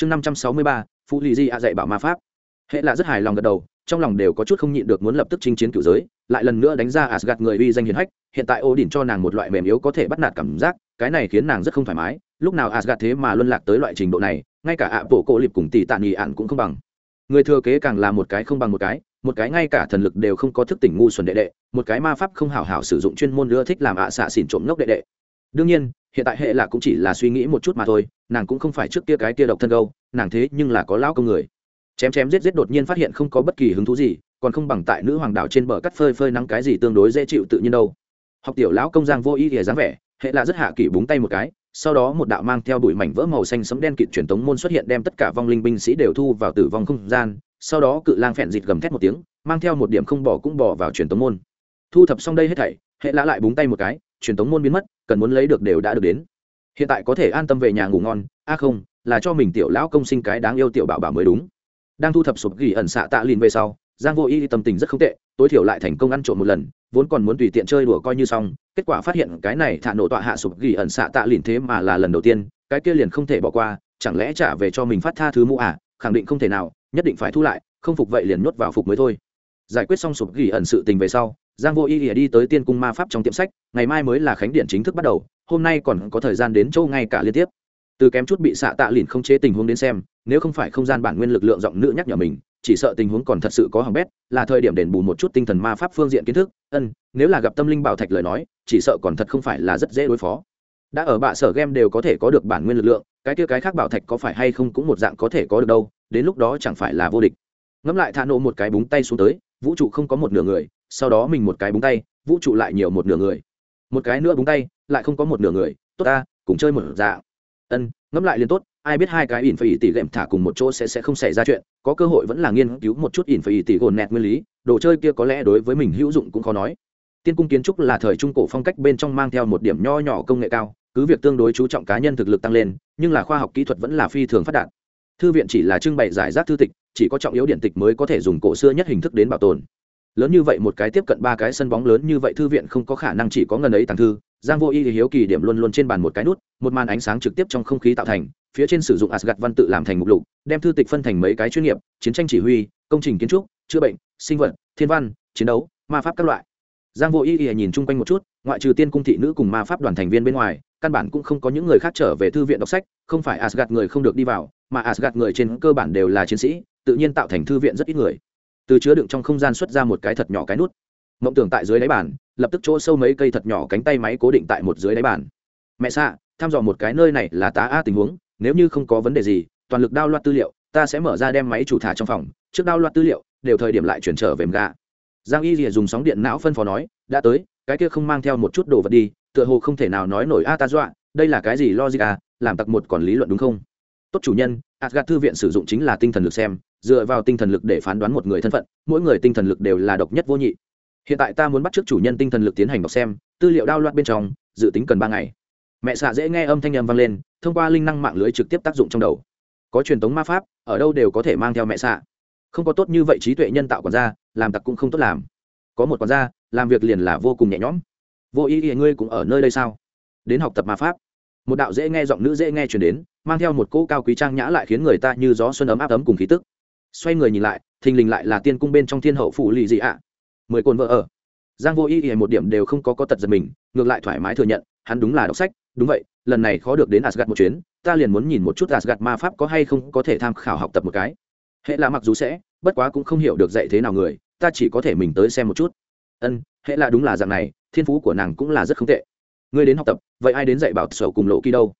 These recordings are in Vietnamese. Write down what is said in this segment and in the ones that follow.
chương năm trăm sáu mươi ba phụ lì di ạ dạy bảo ma pháp. Hệ là rất hài lòng gật đầu, trong lòng đều có chút không nhịn được muốn lập tức chinh chiến cựu giới, lại lần nữa đánh ra asgad người uy danh hiền hách, hiện tại ô đỉnh cho nàng một loại mềm yếu có thể bắt nạt cảm giác, cái này khiến nàng rất không thoải mái, lúc nào asgad thế mà luân lạc tới loại trình độ này, ngay cả ạ bộ cổ lịp cùng tỷ tạ nghỉ ạn cũng không bằng. Người thừa kế càng là một cái không bằng một cái một cái ngay cả thần lực đều không có thức tỉnh ngu xuẩn đệ đệ, một cái ma pháp không hảo hảo sử dụng chuyên môn ưa thích làm ạ xạ xỉn trộm ngốc đệ đệ. Đương nhiên, hiện tại hệ là cũng chỉ là suy nghĩ một chút mà thôi nàng cũng không phải trước kia cái kia độc thân đâu nàng thế nhưng là có lão công người. Chém chém giết giết đột nhiên phát hiện không có bất kỳ hứng thú gì, còn không bằng tại nữ hoàng đảo trên bờ cắt phơi phơi nắng cái gì tương đối dễ chịu tự nhiên đâu. Học tiểu lão công giang vô ý thì dáng vẻ, hệ là rất hạ kỷ búng tay một cái, sau đó một đạo mang theo bụi mảnh vỡ màu xanh sấm đen kịt truyền tống môn xuất hiện đem tất cả vong linh binh sĩ đều thu vào tử vong không gian, sau đó cự lang phẹn dịt gầm thét một tiếng, mang theo một điểm không bỏ cũng bỏ vào truyền tống môn. Thu thập xong đây hết thảy, hệ lã lại búng tay một cái, truyền tống môn biến mất, cần muốn lấy được đều đã được đến hiện tại có thể an tâm về nhà ngủ ngon, a không, là cho mình tiểu lão công sinh cái đáng yêu tiểu bảo bảo mới đúng. Đang thu thập sụp gỉ ẩn xạ tạ lìn về sau, giang vô y tâm tình rất không tệ, tối thiểu lại thành công ăn trộm một lần, vốn còn muốn tùy tiện chơi đùa coi như xong, kết quả phát hiện cái này thả nổ tọa hạ sụp gỉ ẩn xạ tạ lìn thế mà là lần đầu tiên, cái kia liền không thể bỏ qua, chẳng lẽ trả về cho mình phát tha thứ mũ à khẳng định không thể nào, nhất định phải thu lại, không phục vậy liền nhốt vào phục mới thôi. Giải quyết xong sụp gỉ ẩn sự tình về sau, giang vô y đi tới tiên cung ma pháp trong tiệm sách, ngày mai mới là khánh điện chính thức bắt đầu hôm nay còn có thời gian đến châu ngay cả liên tiếp. Từ kém chút bị xạ tạ lìn không chế tình huống đến xem, nếu không phải không gian bản nguyên lực lượng giọng nữ nhắc nhở mình, chỉ sợ tình huống còn thật sự có hỏng bét, là thời điểm đền bù một chút tinh thần ma pháp phương diện kiến thức. Ân, nếu là gặp tâm linh bảo thạch lời nói, chỉ sợ còn thật không phải là rất dễ đối phó. Đã ở bạ sở game đều có thể có được bản nguyên lực lượng, cái kia cái khác bảo thạch có phải hay không cũng một dạng có thể có được đâu, đến lúc đó chẳng phải là vô địch. Ngẫm lại thả nổ một cái búng tay xuống tới, vũ trụ không có một nửa người, sau đó mình một cái búng tay, vũ trụ lại nhiều một nửa người. Một cái nữa búng tay lại không có một nửa người, tốt ta, cùng chơi một dạng. Ân, ngẫm lại liền tốt, ai biết hai cái ỉn phải tỷ lệm thả cùng một chỗ sẽ sẽ không xảy ra chuyện, có cơ hội vẫn là nghiên cứu một chút ỉn phải tỷ gồn nẹt nguyên lý, đồ chơi kia có lẽ đối với mình hữu dụng cũng khó nói. Tiên cung kiến trúc là thời trung cổ phong cách bên trong mang theo một điểm nho nhỏ công nghệ cao, cứ việc tương đối chú trọng cá nhân thực lực tăng lên, nhưng là khoa học kỹ thuật vẫn là phi thường phát đạt. Thư viện chỉ là trưng bày giải rác thư tịch, chỉ có trọng yếu điện tịch mới có thể dùng cổ xưa nhất hình thức đến bảo tồn. Lớn như vậy một cái tiếp cận ba cái sân bóng lớn như vậy thư viện không có khả năng chỉ có ngần ấy tàng thư giang vô y thì hiếu kỳ điểm luôn luôn trên bàn một cái nút, một màn ánh sáng trực tiếp trong không khí tạo thành, phía trên sử dụng asgad văn tự làm thành mục lục, đem thư tịch phân thành mấy cái chuyên nghiệp, chiến tranh chỉ huy, công trình kiến trúc, chữa bệnh, sinh vật, thiên văn, chiến đấu, ma pháp các loại. Giang vô y y nhìn chung quanh một chút, ngoại trừ tiên cung thị nữ cùng ma pháp đoàn thành viên bên ngoài, căn bản cũng không có những người khác trở về thư viện đọc sách, không phải asgad người không được đi vào, mà asgad người trên cơ bản đều là chiến sĩ, tự nhiên tạo thành thư viện rất ít người. Từ chứa đựng trong không gian xuất ra một cái thật nhỏ cái nút mộng tưởng tại dưới đáy bàn, lập tức chỗ sâu mấy cây thật nhỏ cánh tay máy cố định tại một dưới đáy bàn. Mẹ xạ thăm dò một cái nơi này là tá a tình huống, nếu như không có vấn đề gì, toàn lực đao loạt tư liệu, ta sẽ mở ra đem máy chủ thả trong phòng, trước đao loạt tư liệu, đều thời điểm lại chuyển trở về gà. Giang y rìa dùng sóng điện não phân phó nói, đã tới, cái kia không mang theo một chút đồ vật đi, tựa hồ không thể nào nói nổi a ta dọa, đây là cái gì logic à làm tặc một còn lý luận đúng không? Tốt chủ nhân adgat thư viện sử dụng chính là tinh thần lực xem, dựa vào tinh thần lực để phán đoán một người thân phận, mỗi người tinh thần lực đều là độc nhất vô nhị hiện tại ta muốn bắt trước chủ nhân tinh thần lực tiến hành đọc xem, tư liệu đao loạt bên trong, dự tính cần ba ngày. Mẹ xạ dễ nghe âm thanh âm vang lên, thông qua linh năng mạng lưới trực tiếp tác dụng trong đầu. Có truyền thống ma pháp, ở đâu đều có thể mang theo mẹ xạ. Không có tốt như vậy trí tuệ nhân tạo còn ra làm tặc cũng không tốt làm. Có một còn ra làm việc liền là vô cùng nhẹ nhõm. Vô ý ý ngươi cũng ở nơi đây sao? Đến học tập ma pháp. Một đạo dễ nghe giọng nữ dễ nghe chuyển đến, mang theo một cỗ cao quý trang nhã lại khiến người ta như gió xuân ấm áp ấm cùng khí tức. Xoay người nhìn lại, thình lình lại là tiên cung bên trong thiên hậu phủ lì dị ạ mười cồn vợ ở. Giang vô y thì một điểm đều không có có tật giật mình, ngược lại thoải mái thừa nhận, hắn đúng là đọc sách, đúng vậy, lần này khó được đến asgad một chuyến, ta liền muốn nhìn một chút asgad ma pháp có hay không có thể tham khảo học tập một cái. Hệ là mặc dù sẽ, bất quá cũng không hiểu được dạy thế nào người, ta chỉ có thể mình tới xem một chút. Ân, hệ là đúng là dạng này, thiên phú của nàng cũng là rất không tệ. Ngươi đến học tập, vậy ai đến dạy bảo sở cùng lộ kỳ đâu?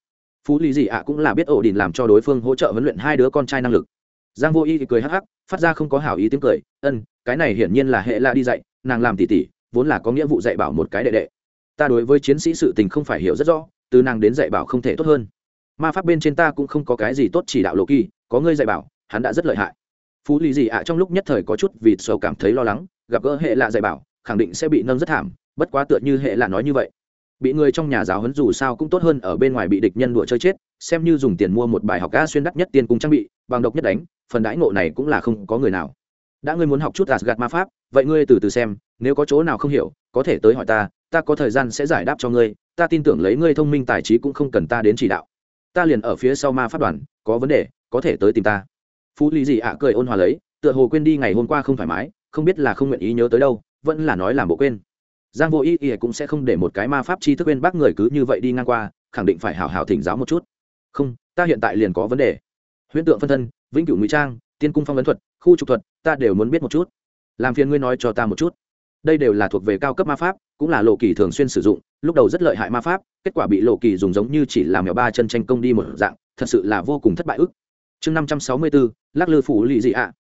Phú lý gì ạ cũng là biết ổ đình làm cho đối phương hỗ trợ huấn luyện hai đứa con trai năng lực. Giang vô y thì cười hắc hắc phát ra không có hảo ý tiếng cười, ân, cái này hiển nhiên là hệ la đi dạy, nàng làm tỉ tỉ, vốn là có nghĩa vụ dạy bảo một cái đệ đệ. Ta đối với chiến sĩ sự tình không phải hiểu rất rõ, từ nàng đến dạy bảo không thể tốt hơn. Ma pháp bên trên ta cũng không có cái gì tốt chỉ đạo lộ kỳ, có ngươi dạy bảo, hắn đã rất lợi hại. Phú lý gì ạ trong lúc nhất thời có chút vịt sầu cảm thấy lo lắng, gặp gỡ hệ lạ dạy bảo, khẳng định sẽ bị nâng rất thảm, bất quá tựa như hệ lạ nói như vậy bị người trong nhà giáo huấn dù sao cũng tốt hơn ở bên ngoài bị địch nhân đùa chơi chết, xem như dùng tiền mua một bài học ca xuyên đắt nhất tiên cung trang bị, bằng độc nhất đánh, phần đãi ngộ này cũng là không có người nào. Đã ngươi muốn học chút gạt ma pháp, vậy ngươi từ từ xem, nếu có chỗ nào không hiểu, có thể tới hỏi ta ta có thời gian sẽ giải đáp cho ngươi, ta tin tưởng lấy ngươi thông minh tài trí cũng không cần ta đến chỉ đạo. Ta liền ở phía sau ma pháp đoàn, có vấn đề, có thể tới tìm ta. Phú lý gì ạ cười ôn hòa lấy, tựa hồ quên đi ngày hôm qua không thoải mái, không biết là không nguyện ý nhớ tới đâu, vẫn là nói làm bộ quên giang vô ý ý cũng sẽ không để một cái ma pháp chi thức bên bác người cứ như vậy đi ngang qua, khẳng định phải hào hào thỉnh giáo một chút. Không, ta hiện tại liền có vấn đề. Huyễn tượng phân thân, vĩnh cửu ngụy trang, tiên cung phong ấn thuật, khu trục thuật, ta đều muốn biết một chút. Làm phiền ngươi nói cho ta một chút. Đây đều là thuộc về cao cấp ma pháp, cũng là lộ kỳ thường xuyên sử dụng, lúc đầu rất lợi hại ma pháp, kết quả bị lộ kỳ dùng giống như chỉ làm mèo ba chân tranh công đi một dạng, thật sự là vô cùng thất bại ức. Chương năm trăm sáu mươi bốn, lắc lư phủ lì dị ạ.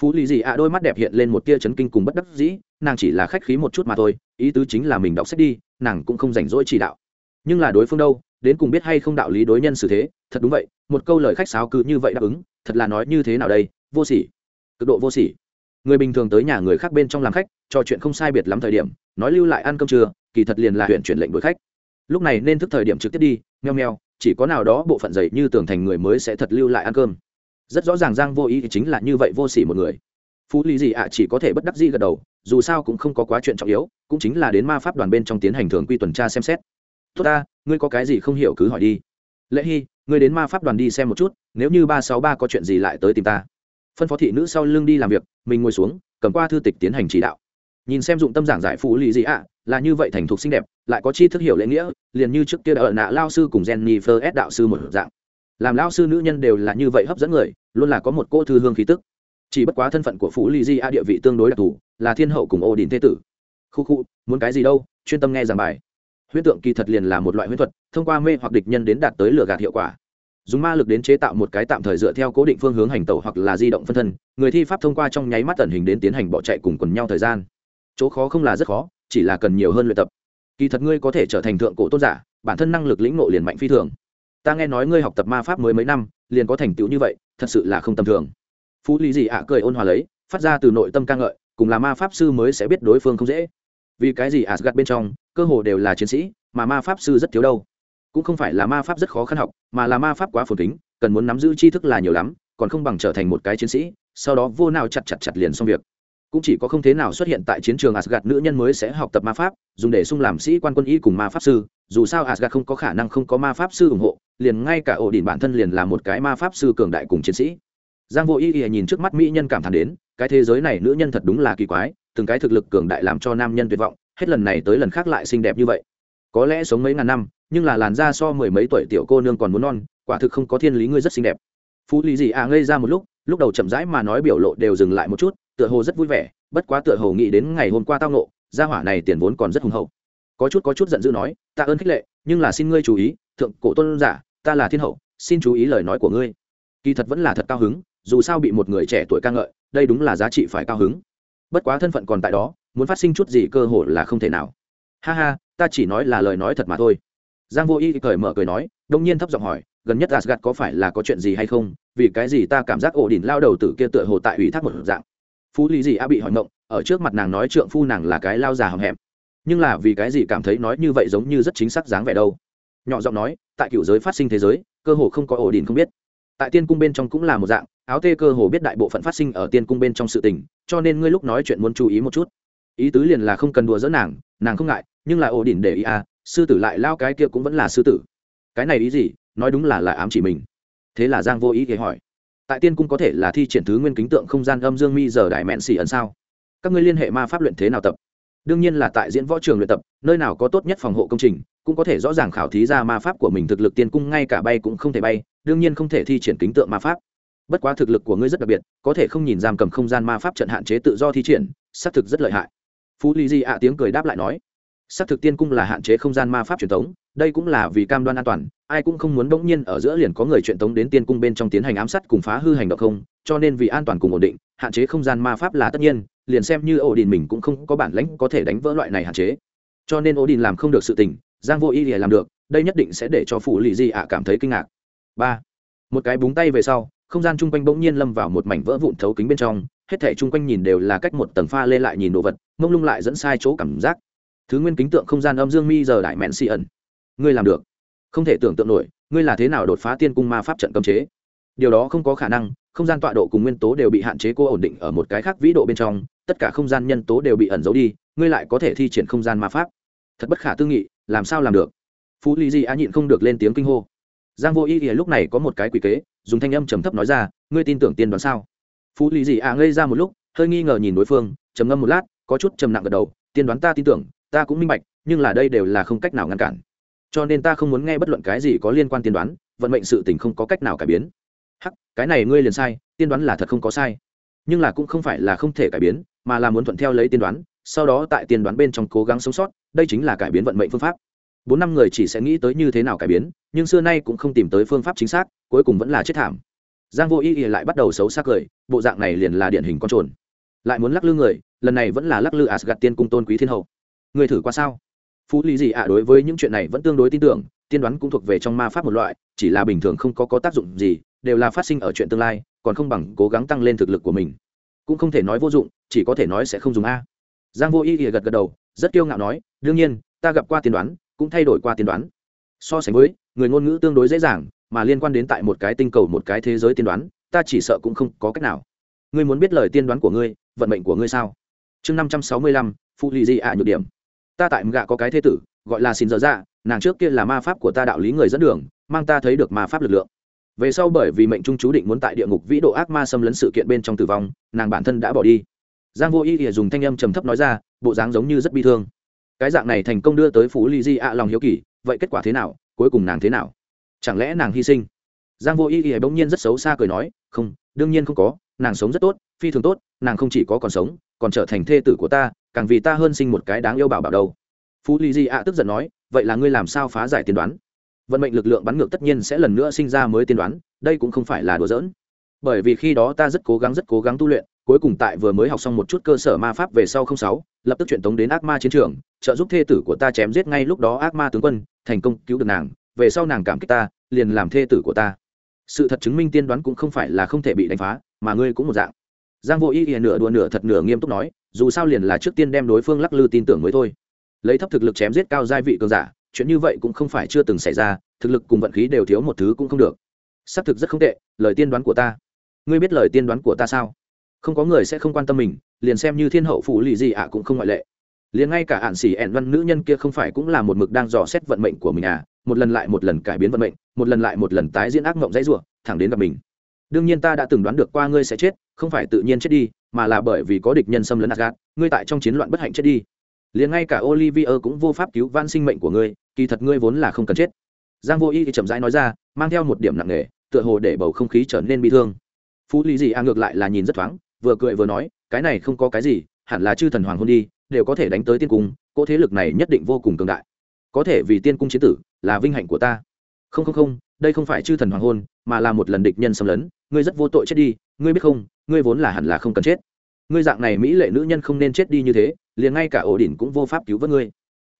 Phú lì dị ạ đôi mắt đẹp hiện lên một tia chấn kinh cùng bất đắc dĩ nàng chỉ là khách khí một chút mà thôi, ý tứ chính là mình đọc sách đi, nàng cũng không rảnh rỗi chỉ đạo. Nhưng là đối phương đâu, đến cùng biết hay không đạo lý đối nhân xử thế, thật đúng vậy, một câu lời khách sáo cứ như vậy đáp ứng, thật là nói như thế nào đây, vô sỉ. Cực độ vô sỉ. Người bình thường tới nhà người khác bên trong làm khách, trò chuyện không sai biệt lắm thời điểm, nói lưu lại ăn cơm trưa, kỳ thật liền là huyện chuyển lệnh đuổi khách. Lúc này nên thức thời điểm trực tiếp đi, meo meo, chỉ có nào đó bộ phận dày như tưởng thành người mới sẽ thật lưu lại ăn cơm. Rất rõ ràng giang vô ý chính là như vậy vô sỉ một người. Phú lý gì ạ chỉ có thể bất đắc dĩ gật đầu dù sao cũng không có quá chuyện trọng yếu, cũng chính là đến ma pháp đoàn bên trong tiến hành thường quy tuần tra xem xét. Tốt ta, ngươi có cái gì không hiểu cứ hỏi đi. Lệ hy, ngươi đến ma pháp đoàn đi xem một chút, nếu như ba sáu ba có chuyện gì lại tới tìm ta. Phân phó thị nữ sau lưng đi làm việc, mình ngồi xuống, cầm qua thư tịch tiến hành chỉ đạo. Nhìn xem dụng tâm giảng giải phụ lì gì ạ, là như vậy thành thục xinh đẹp, lại có chi thức hiểu lễ nghĩa, liền như trước kia đã ở nạ lao sư cùng jennifer s đạo sư một dạng. Làm lao sư nữ nhân đều là như vậy hấp dẫn người, luôn là có một cô thư hương khí tức chỉ bất quá thân phận của phụ lì di a địa vị tương đối đặc thù, là thiên hậu cùng ô đình thế tử. Khu khu, muốn cái gì đâu, chuyên tâm nghe giảng bài. Huyễn tượng kỳ thật liền là một loại huyễn thuật, thông qua mê hoặc địch nhân đến đạt tới lừa gạt hiệu quả. Dùng ma lực đến chế tạo một cái tạm thời dựa theo cố định phương hướng hành tẩu hoặc là di động phân thân, người thi pháp thông qua trong nháy mắt tẩn hình đến tiến hành bỏ chạy cùng quần nhau thời gian. Chỗ khó không là rất khó, chỉ là cần nhiều hơn luyện tập. Kỳ thật ngươi có thể trở thành thượng cổ tôn giả, bản thân năng lực lĩnh nộ liền mạnh phi thường. Ta nghe nói ngươi học tập ma pháp mới mấy năm, liền có thành tựu như vậy, thật sự là không tầm thường phú lý gì ạ cười ôn hòa lấy, phát ra từ nội tâm ca ngợi, cùng là ma pháp sư mới sẽ biết đối phương không dễ. Vì cái gì Asgard bên trong, cơ hồ đều là chiến sĩ, mà ma pháp sư rất thiếu đâu. Cũng không phải là ma pháp rất khó khăn học, mà là ma pháp quá phồn tính cần muốn nắm giữ tri thức là nhiều lắm, còn không bằng trở thành một cái chiến sĩ, sau đó vô nào chặt chặt chặt liền xong việc. Cũng chỉ có không thế nào xuất hiện tại chiến trường Asgard, nữ nhân mới sẽ học tập ma pháp, dùng để sung làm sĩ quan quân y cùng ma pháp sư. Dù sao Asgard không có khả năng không có ma pháp sư ủng hộ, liền ngay cả ổ đỉnh bản thân liền là một cái ma pháp sư cường đại cùng chiến sĩ giang vô y ý nhìn trước mắt mỹ nhân cảm thán đến, cái thế giới này nữ nhân thật đúng là kỳ quái, từng cái thực lực cường đại làm cho nam nhân tuyệt vọng, hết lần này tới lần khác lại xinh đẹp như vậy. Có lẽ sống mấy ngàn năm, nhưng là làn da so mười mấy tuổi tiểu cô nương còn muốn non, quả thực không có thiên lý ngươi rất xinh đẹp. Phú lý gì à ngây ra một lúc lúc đầu chậm rãi mà nói biểu lộ đều dừng lại một chút, tựa hồ rất vui vẻ, bất quá tựa hồ nghĩ đến ngày hôm qua tao nộ gia hỏa này tiền vốn còn rất hùng hậu. Có chút có chút giận dữ nói ta ơn khích lệ, nhưng là xin ngươi chú ý, thượng cổ tôn giả, ta là thiên hậu, xin chú ý lời nói của ngươi. Kỳ thật vẫn là thật cao hứng dù sao bị một người trẻ tuổi ca ngợi, đây đúng là giá trị phải cao hứng. Bất quá thân phận còn tại đó, muốn phát sinh chút gì cơ hội là không thể nào. Ha ha, ta chỉ nói là lời nói thật mà thôi. Giang vô y cởi mở cười nói, đông nhiên thấp giọng hỏi, gần nhất asgad có phải là có chuyện gì hay không? Vì cái gì ta cảm giác ổ đỉnh lao đầu tử kia tựa hồ tại ủy thác một dạng? Phú lý gì a bị hỏi mộng ở trước mặt nàng nói trượng phu nàng là cái lao già hầm hẹm. Nhưng là vì cái gì cảm thấy nói như vậy giống như rất chính xác dáng vẻ đâu? Nhỏ giọng nói, tại cựu giới phát sinh thế giới, cơ hồ không có ổ đỉnh không biết. Tại tiên cung bên trong cũng là một dạng áo tê cơ hồ biết đại bộ phận phát sinh ở tiên cung bên trong sự tình, cho nên ngươi lúc nói chuyện muốn chú ý một chút. Ý tứ liền là không cần đùa dỡ nàng nàng không ngại, nhưng là ổ đỉnh để ý à sư tử lại lao cái kia cũng vẫn là sư tử. Cái này ý gì? Nói đúng là là ám chỉ mình. Thế là giang vô ý thì hỏi, tại tiên cung có thể là thi triển thứ nguyên kính tượng không gian âm dương mi giờ đại mẹn xỉ ẩn sao? Các ngươi liên hệ ma pháp luyện thế nào tập? Đương nhiên là tại diễn võ trường luyện tập, nơi nào có tốt nhất phòng hộ công trình, cũng có thể rõ ràng khảo thí ra ma pháp của mình thực lực tiên cung, ngay cả bay cũng không thể bay, đương nhiên không thể thi triển kính tượng ma pháp bất quá thực lực của ngươi rất đặc biệt, có thể không nhìn giam cầm không gian ma pháp trận hạn chế tự do thi triển, xác thực rất lợi hại. Phú lý di ạ tiếng cười đáp lại nói, xác thực tiên cung là hạn chế không gian ma pháp truyền thống, đây cũng là vì cam đoan an toàn, ai cũng không muốn bỗng nhiên ở giữa liền có người truyền thống đến tiên cung bên trong tiến hành ám sát cùng phá hư hành động không, cho nên vì an toàn cùng ổn định, hạn chế không gian ma pháp là tất nhiên, liền xem như ổ đình mình cũng không có bản lãnh có thể đánh vỡ loại này hạn chế. Cho nên ổ đình làm không được sự tình, giang vô y thì làm được, đây nhất định sẽ để cho phụ lì di ạ cảm thấy kinh ngạc. Ba, một cái búng tay về sau không gian chung quanh bỗng nhiên lâm vào một mảnh vỡ vụn thấu kính bên trong, hết thể chung quanh nhìn đều là cách một tầng pha lê lại nhìn đồ vật, mông lung lại dẫn sai chỗ cảm giác. Thứ nguyên kính tượng không gian âm dương mi giờ đại mẹn xì ẩn. Ngươi làm được. Không thể tưởng tượng nổi, ngươi là thế nào đột phá tiên cung ma pháp trận cấm chế? Điều đó không có khả năng, không gian tọa độ cùng nguyên tố đều bị hạn chế cô ổn định ở một cái khác vĩ độ bên trong, tất cả không gian nhân tố đều bị ẩn giấu đi, ngươi lại có thể thi triển không gian ma pháp. Thật bất khả tư nghị, làm sao làm được? Phú lý di á nhịn không được lên tiếng kinh hô giang vô ý ỉa lúc này có một cái quỷ kế, dùng thanh âm trầm thấp nói ra, ngươi tin tưởng tiên đoán sao? Phú lý gì ạ ngây ra một lúc, hơi nghi ngờ nhìn đối phương, trầm ngâm một lát, có chút trầm nặng gật đầu, tiên đoán ta tin tưởng, ta cũng minh bạch, nhưng là đây đều là không cách nào ngăn cản. Cho nên ta không muốn nghe bất luận cái gì có liên quan tiên đoán, vận mệnh sự tình không có cách nào cải biến. Hắc, cái này ngươi liền sai, tiên đoán là thật không có sai. Nhưng là cũng không phải là không thể cải biến, mà là muốn thuận theo lấy tiên đoán, sau đó tại tiên đoán bên trong cố gắng sống sót, đây chính là cải biến vận mệnh phương pháp bốn năm người chỉ sẽ nghĩ tới như thế nào cải biến, nhưng xưa nay cũng không tìm tới phương pháp chính xác, cuối cùng vẫn là chết thảm. Giang vô y lại bắt đầu xấu xác cười, bộ dạng này liền là điển hình con trồn. Lại muốn lắc lư người, lần này vẫn là lắc lư asgad tiên cung tôn quý thiên hậu. Người thử qua sao? Phú lý gì ạ đối với những chuyện này vẫn tương đối tin tưởng, tiên đoán cũng thuộc về trong ma pháp một loại, chỉ là bình thường không có có tác dụng gì, đều là phát sinh ở chuyện tương lai, còn không bằng cố gắng tăng lên thực lực của mình. Cũng không thể nói vô dụng, chỉ có thể nói sẽ không dùng a. Giang vô y ỉa gật gật đầu, rất kiêu ngạo nói, đương nhiên, ta gặp qua tiên đoán cũng thay đổi qua tiên đoán. So sánh với, người ngôn ngữ tương đối dễ dàng, mà liên quan đến tại một cái tinh cầu một cái thế giới tiên đoán, ta chỉ sợ cũng không có cách nào. Ngươi muốn biết lời tiên đoán của ngươi, vận mệnh của ngươi sao? Chương năm trăm sáu mươi lăm, phụ lì di ạ nhược điểm. Ta tại gạ có cái thế tử, gọi là xin dở dạ nàng trước kia là ma pháp của ta đạo lý người dẫn đường, mang ta thấy được ma pháp lực lượng. Về sau bởi vì mệnh trung chú định muốn tại địa ngục vĩ độ ác ma xâm lấn sự kiện bên trong tử vong, nàng bản thân đã bỏ đi. Giang vô y ỉa dùng thanh âm trầm thấp nói ra, bộ dáng giống như rất bi thương cái dạng này thành công đưa tới phú ly di ạ lòng hiếu kỳ, vậy kết quả thế nào, cuối cùng nàng thế nào? Chẳng lẽ nàng hy sinh? Giang vô y Y bỗng nhiên rất xấu xa cười nói, không, đương nhiên không có, nàng sống rất tốt, phi thường tốt, nàng không chỉ có còn sống, còn trở thành thê tử của ta, càng vì ta hơn sinh một cái đáng yêu bảo bảo đâu. Phú ly di ạ tức giận nói, vậy là ngươi làm sao phá giải tiên đoán? Vận mệnh lực lượng bắn ngược tất nhiên sẽ lần nữa sinh ra mới tiên đoán, đây cũng không phải là đùa giỡn. Bởi vì khi đó ta rất cố gắng, rất cố gắng tu luyện cuối cùng tại vừa mới học xong một chút cơ sở ma pháp về sau không sáu, lập tức chuyện tống đến ác ma chiến trường, trợ giúp thê tử của ta chém giết ngay lúc đó ác ma tướng quân, thành công cứu được nàng, về sau nàng cảm kích ta, liền làm thê tử của ta. Sự thật chứng minh tiên đoán cũng không phải là không thể bị đánh phá, mà ngươi cũng một dạng. Giang vô ý ỉa nửa đùa nửa thật nửa nghiêm túc nói, dù sao liền là trước tiên đem đối phương lắc lư tin tưởng mới thôi. Lấy thấp thực lực chém giết cao giai vị cường giả, chuyện như vậy cũng không phải chưa từng xảy ra, thực lực cùng vận khí đều thiếu một thứ cũng không được. Xác thực rất không tệ, lời tiên đoán của ta. Ngươi biết lời tiên đoán của ta sao? Không có người sẽ không quan tâm mình liền xem như thiên hậu phụ lì gì ạ cũng không ngoại lệ. Liền ngay cả ạn xỉ ẻn văn nữ nhân kia không phải cũng là một mực đang dò xét vận mệnh của mình à một lần lại một lần cải biến vận mệnh một lần lại một lần tái diễn ác mộng dãy rủa thẳng đến gặp mình. Đương nhiên ta đã từng đoán được qua ngươi sẽ chết không phải tự nhiên chết đi mà là bởi vì có địch nhân xâm lấn Asgard, ngươi tại trong chiến loạn bất hạnh chết đi. Liền ngay cả Olivier cũng vô pháp cứu van sinh mệnh của ngươi kỳ thật ngươi vốn là không cần chết. Giang vô y thì chậm rãi nói ra mang theo một điểm nặng nề tựa hồ để bầu không khí trở nên bi thương. Phú lý gì a ngược lại là nhìn rất thoáng vừa cười vừa nói, cái này không có cái gì, hẳn là chư thần hoàng hôn đi, đều có thể đánh tới tiên cung, cỗ thế lực này nhất định vô cùng cường đại. Có thể vì tiên cung chiến tử, là vinh hạnh của ta. Không không không, đây không phải chư thần hoàng hôn, mà là một lần địch nhân xâm lấn, ngươi rất vô tội chết đi, ngươi biết không, ngươi vốn là hẳn là không cần chết. Ngươi dạng này mỹ lệ nữ nhân không nên chết đi như thế, liền ngay cả ổ đỉnh cũng vô pháp cứu vớt ngươi.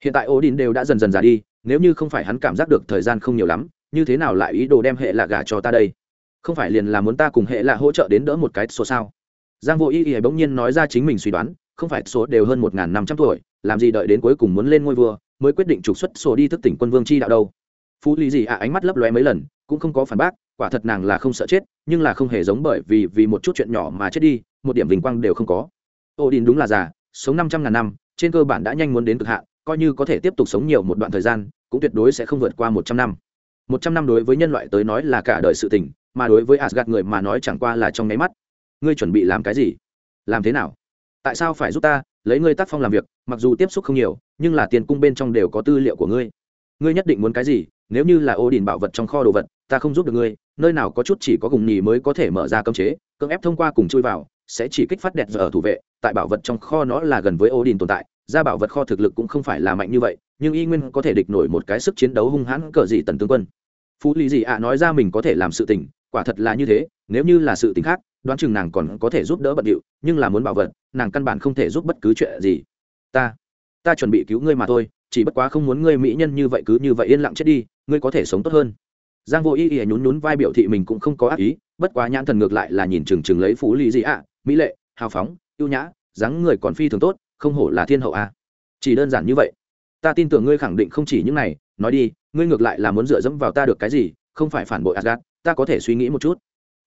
Hiện tại ổ đỉnh đều đã dần dần già đi, nếu như không phải hắn cảm giác được thời gian không nhiều lắm, như thế nào lại ý đồ đem hệ lạ gả cho ta đây? Không phải liền là muốn ta cùng hệ lạ hỗ trợ đến đỡ một cái số sao? Giang vô y y bỗng nhiên nói ra chính mình suy đoán, không phải số đều hơn một năm trăm tuổi, làm gì đợi đến cuối cùng muốn lên ngôi vua, mới quyết định trục xuất sổ đi thức tỉnh quân vương chi đạo đâu. Phú lý gì ạ ánh mắt lấp lóe mấy lần, cũng không có phản bác, quả thật nàng là không sợ chết, nhưng là không hề giống bởi vì vì một chút chuyện nhỏ mà chết đi, một điểm vinh quang đều không có. Ô đình đúng là già, sống năm trăm ngàn năm, trên cơ bản đã nhanh muốn đến cực hạn, coi như có thể tiếp tục sống nhiều một đoạn thời gian, cũng tuyệt đối sẽ không vượt qua một trăm năm. Một trăm năm đối với nhân loại tới nói là cả đời sự tình, mà đối với asgad người mà nói chẳng qua là trong nháy mắt ngươi chuẩn bị làm cái gì? Làm thế nào? Tại sao phải giúp ta, lấy ngươi tác phong làm việc, mặc dù tiếp xúc không nhiều, nhưng là tiền cung bên trong đều có tư liệu của ngươi. Ngươi nhất định muốn cái gì, nếu như là ô đình bảo vật trong kho đồ vật, ta không giúp được ngươi, nơi nào có chút chỉ có cùng nhì mới có thể mở ra cơm chế, cưỡng ép thông qua cùng chui vào, sẽ chỉ kích phát đẹp giờ ở thủ vệ, tại bảo vật trong kho nó là gần với ô đình tồn tại, ra bảo vật kho thực lực cũng không phải là mạnh như vậy, nhưng y nguyên có thể địch nổi một cái sức chiến đấu hung hãn cờ dị tần tướng quân. Phú lý dị ạ nói ra mình có thể làm sự tình, quả thật là như thế, nếu như là sự tình khác đoán chừng nàng còn có thể giúp đỡ bận điệu, nhưng là muốn bảo vật, nàng căn bản không thể giúp bất cứ chuyện gì. Ta ta chuẩn bị cứu ngươi mà thôi, chỉ bất quá không muốn ngươi mỹ nhân như vậy cứ như vậy yên lặng chết đi, ngươi có thể sống tốt hơn. Giang vô ý ý nhún nhún vai biểu thị mình cũng không có ác ý, bất quá nhãn thần ngược lại là nhìn chừng chừng lấy phú lý gì ạ, mỹ lệ, hào phóng, ưu nhã, dáng người còn phi thường tốt, không hổ là thiên hậu a chỉ đơn giản như vậy. Ta tin tưởng ngươi khẳng định không chỉ những này, nói đi, ngươi ngược lại là muốn dựa dẫm vào ta được cái gì, không phải phản bội asgad ta có thể suy nghĩ một chút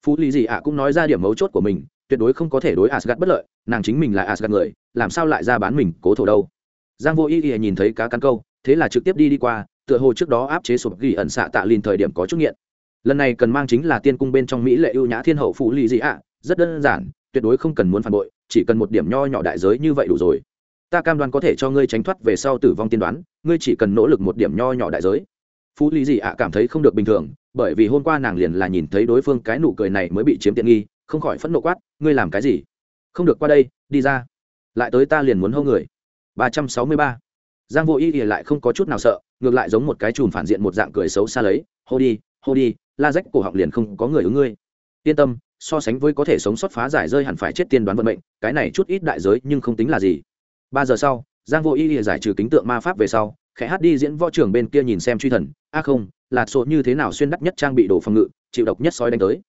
phú lý gì ạ cũng nói ra điểm mấu chốt của mình, tuyệt đối không có thể đối asgad bất lợi, nàng chính mình là asgad người, làm sao lại ra bán mình cố thổ đâu? Giang vô ý ý nhìn thấy cá cắn câu, thế là trực tiếp đi đi qua, tựa hồ trước đó áp chế sụp ghi ẩn xạ tạ lìn thời điểm có chút nghiện. Lần này cần mang chính là tiên cung bên trong mỹ lệ ưu nhã thiên hậu phú lý gì ạ, rất đơn giản, tuyệt đối không cần muốn phản bội, chỉ cần một điểm nho nhỏ đại giới như vậy đủ rồi. Ta cam đoan có thể cho ngươi tránh thoát về sau tử vong tiên đoán, ngươi chỉ cần nỗ lực một điểm nho nhỏ đại giới. Phú lý gì ạ cảm thấy không được bình thường bởi vì hôm qua nàng liền là nhìn thấy đối phương cái nụ cười này mới bị chiếm tiện nghi, không khỏi phẫn nộ quát, ngươi làm cái gì? Không được qua đây, đi ra. Lại tới ta liền muốn hô người. Ba trăm sáu mươi ba. Giang vô ý ỉa lại không có chút nào sợ, ngược lại giống một cái chùm phản diện một dạng cười xấu xa lấy, hô đi hô đi, la rách cổ họng liền không có người ứng ngươi. Yên tâm, so sánh với có thể sống sót phá giải rơi hẳn phải chết tiên đoán vận mệnh, cái này chút ít đại giới nhưng không tính là gì. Ba giờ sau, giang vô ý ỉa giải trừ kính tượng ma pháp về sau khẽ hát đi diễn võ trường bên kia nhìn xem truy thần. A không là sổ như thế nào xuyên đắt nhất trang bị đồ phòng ngự, chịu độc nhất sói đánh tới.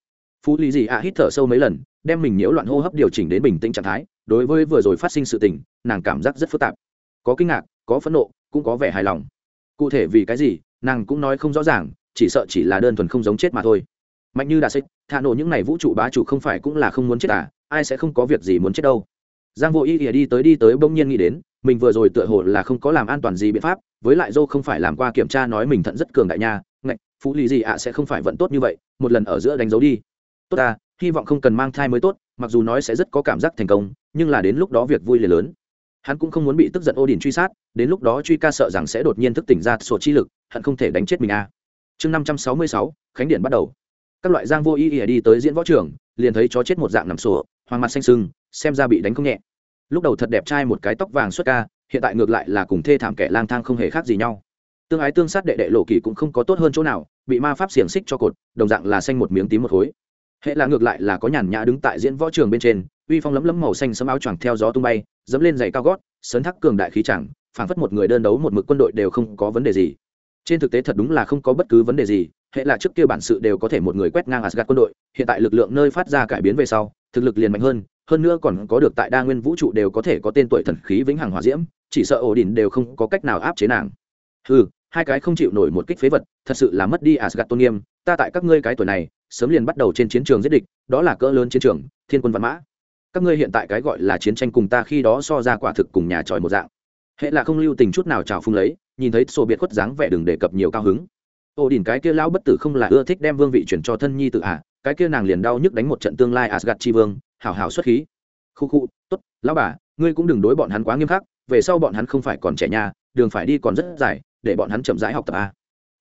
Phú lý gì ạ hít thở sâu mấy lần, đem mình nhiễu loạn hô hấp điều chỉnh đến bình tĩnh trạng thái. Đối với vừa rồi phát sinh sự tình, nàng cảm giác rất phức tạp. Có kinh ngạc, có phẫn nộ, cũng có vẻ hài lòng. Cụ thể vì cái gì, nàng cũng nói không rõ ràng, chỉ sợ chỉ là đơn thuần không giống chết mà thôi. Mạnh như đã xích, thả nổ những n à y vũ trụ bá chủ không phải cũng là không muốn chết à ai sẽ không có việc gì muốn chết đâu. Giang vô ý ỉa đi tới đi tới bỗng nhiên nghĩ đến mình vừa rồi tựa hồ là không có làm an toàn gì biện pháp, với lại dô không phải làm qua kiểm tra nói mình thận rất cường đại nha, ngạch, phú lý gì ạ sẽ không phải vận tốt như vậy, một lần ở giữa đánh dấu đi. Tốt à hy vọng không cần mang thai mới tốt, mặc dù nói sẽ rất có cảm giác thành công, nhưng là đến lúc đó việc vui liền lớn. Hắn cũng không muốn bị tức giận ô đình truy sát, đến lúc đó truy ca sợ rằng sẽ đột nhiên thức tỉnh ra sổ chi lực hắn không thể đánh chết mình a. À. chương năm trăm sáu mươi sáu, khánh điện bắt đầu. Các loại giang vô ý ỉa đi tới diễn võ trường, liền thấy chó chết một dạng nằm sổ hoàng mặt xanh sưng xem ra bị đánh không nhẹ lúc đầu thật đẹp trai một cái tóc vàng xuất ca, hiện tại ngược lại là cùng thê thảm kẻ lang thang không hề khác gì nhau. Tương ái tương sát đệ đệ lộ kỳ cũng không có tốt hơn chỗ nào, bị ma pháp xiềng xích cho cột, đồng dạng là xanh một miếng tím một khối. Hệ là ngược lại là có nhàn nhã đứng tại diễn võ trường bên trên, uy phong lấm lấm màu xanh sấm áo choàng theo gió tung bay, dẫm lên giày cao gót, sấn thắc cường đại khí chẳng, phảng phất một người đơn đấu một mực quân đội đều không có vấn đề gì. Trên thực tế thật đúng là không có bất cứ vấn đề gì, hệ là trước kia bản sự đều có thể một người quét ngang Asgard quân đội, hiện tại lực lượng nơi phát ra cải biến về sau, thực lực liền mạnh hơn hơn nữa còn có được tại đa nguyên vũ trụ đều có thể có tên tuổi thần khí vĩnh hằng hòa diễm, chỉ sợ ổ đỉnh đều không có cách nào áp chế nàng. Ừ hai cái không chịu nổi một kích phế vật, thật sự là mất đi asgad tôn nghiêm, ta tại các ngươi cái tuổi này, sớm liền bắt đầu trên chiến trường giết địch, đó là cỡ lớn chiến trường, thiên quân văn mã. Các ngươi hiện tại cái gọi là chiến tranh cùng ta khi đó so ra quả thực cùng nhà tròi một dạng. Hệ là không lưu tình chút nào trào phung lấy, nhìn thấy sổ biệt khuất dáng vẻ đừng đề cập nhiều cao hứng. Ổ đỉnh cái kia lão bất tử không là ưa thích đem vương vị chuyển cho thân nhi tự à cái kia nàng liền đau nhức đánh một trận tương lai asgard chi vương, hảo hảo xuất khí. Khu khu, tốt, lão bà, ngươi cũng đừng đối bọn hắn quá nghiêm khắc, về sau bọn hắn không phải còn trẻ nha, đường phải đi còn rất dài, để bọn hắn chậm rãi học tập a.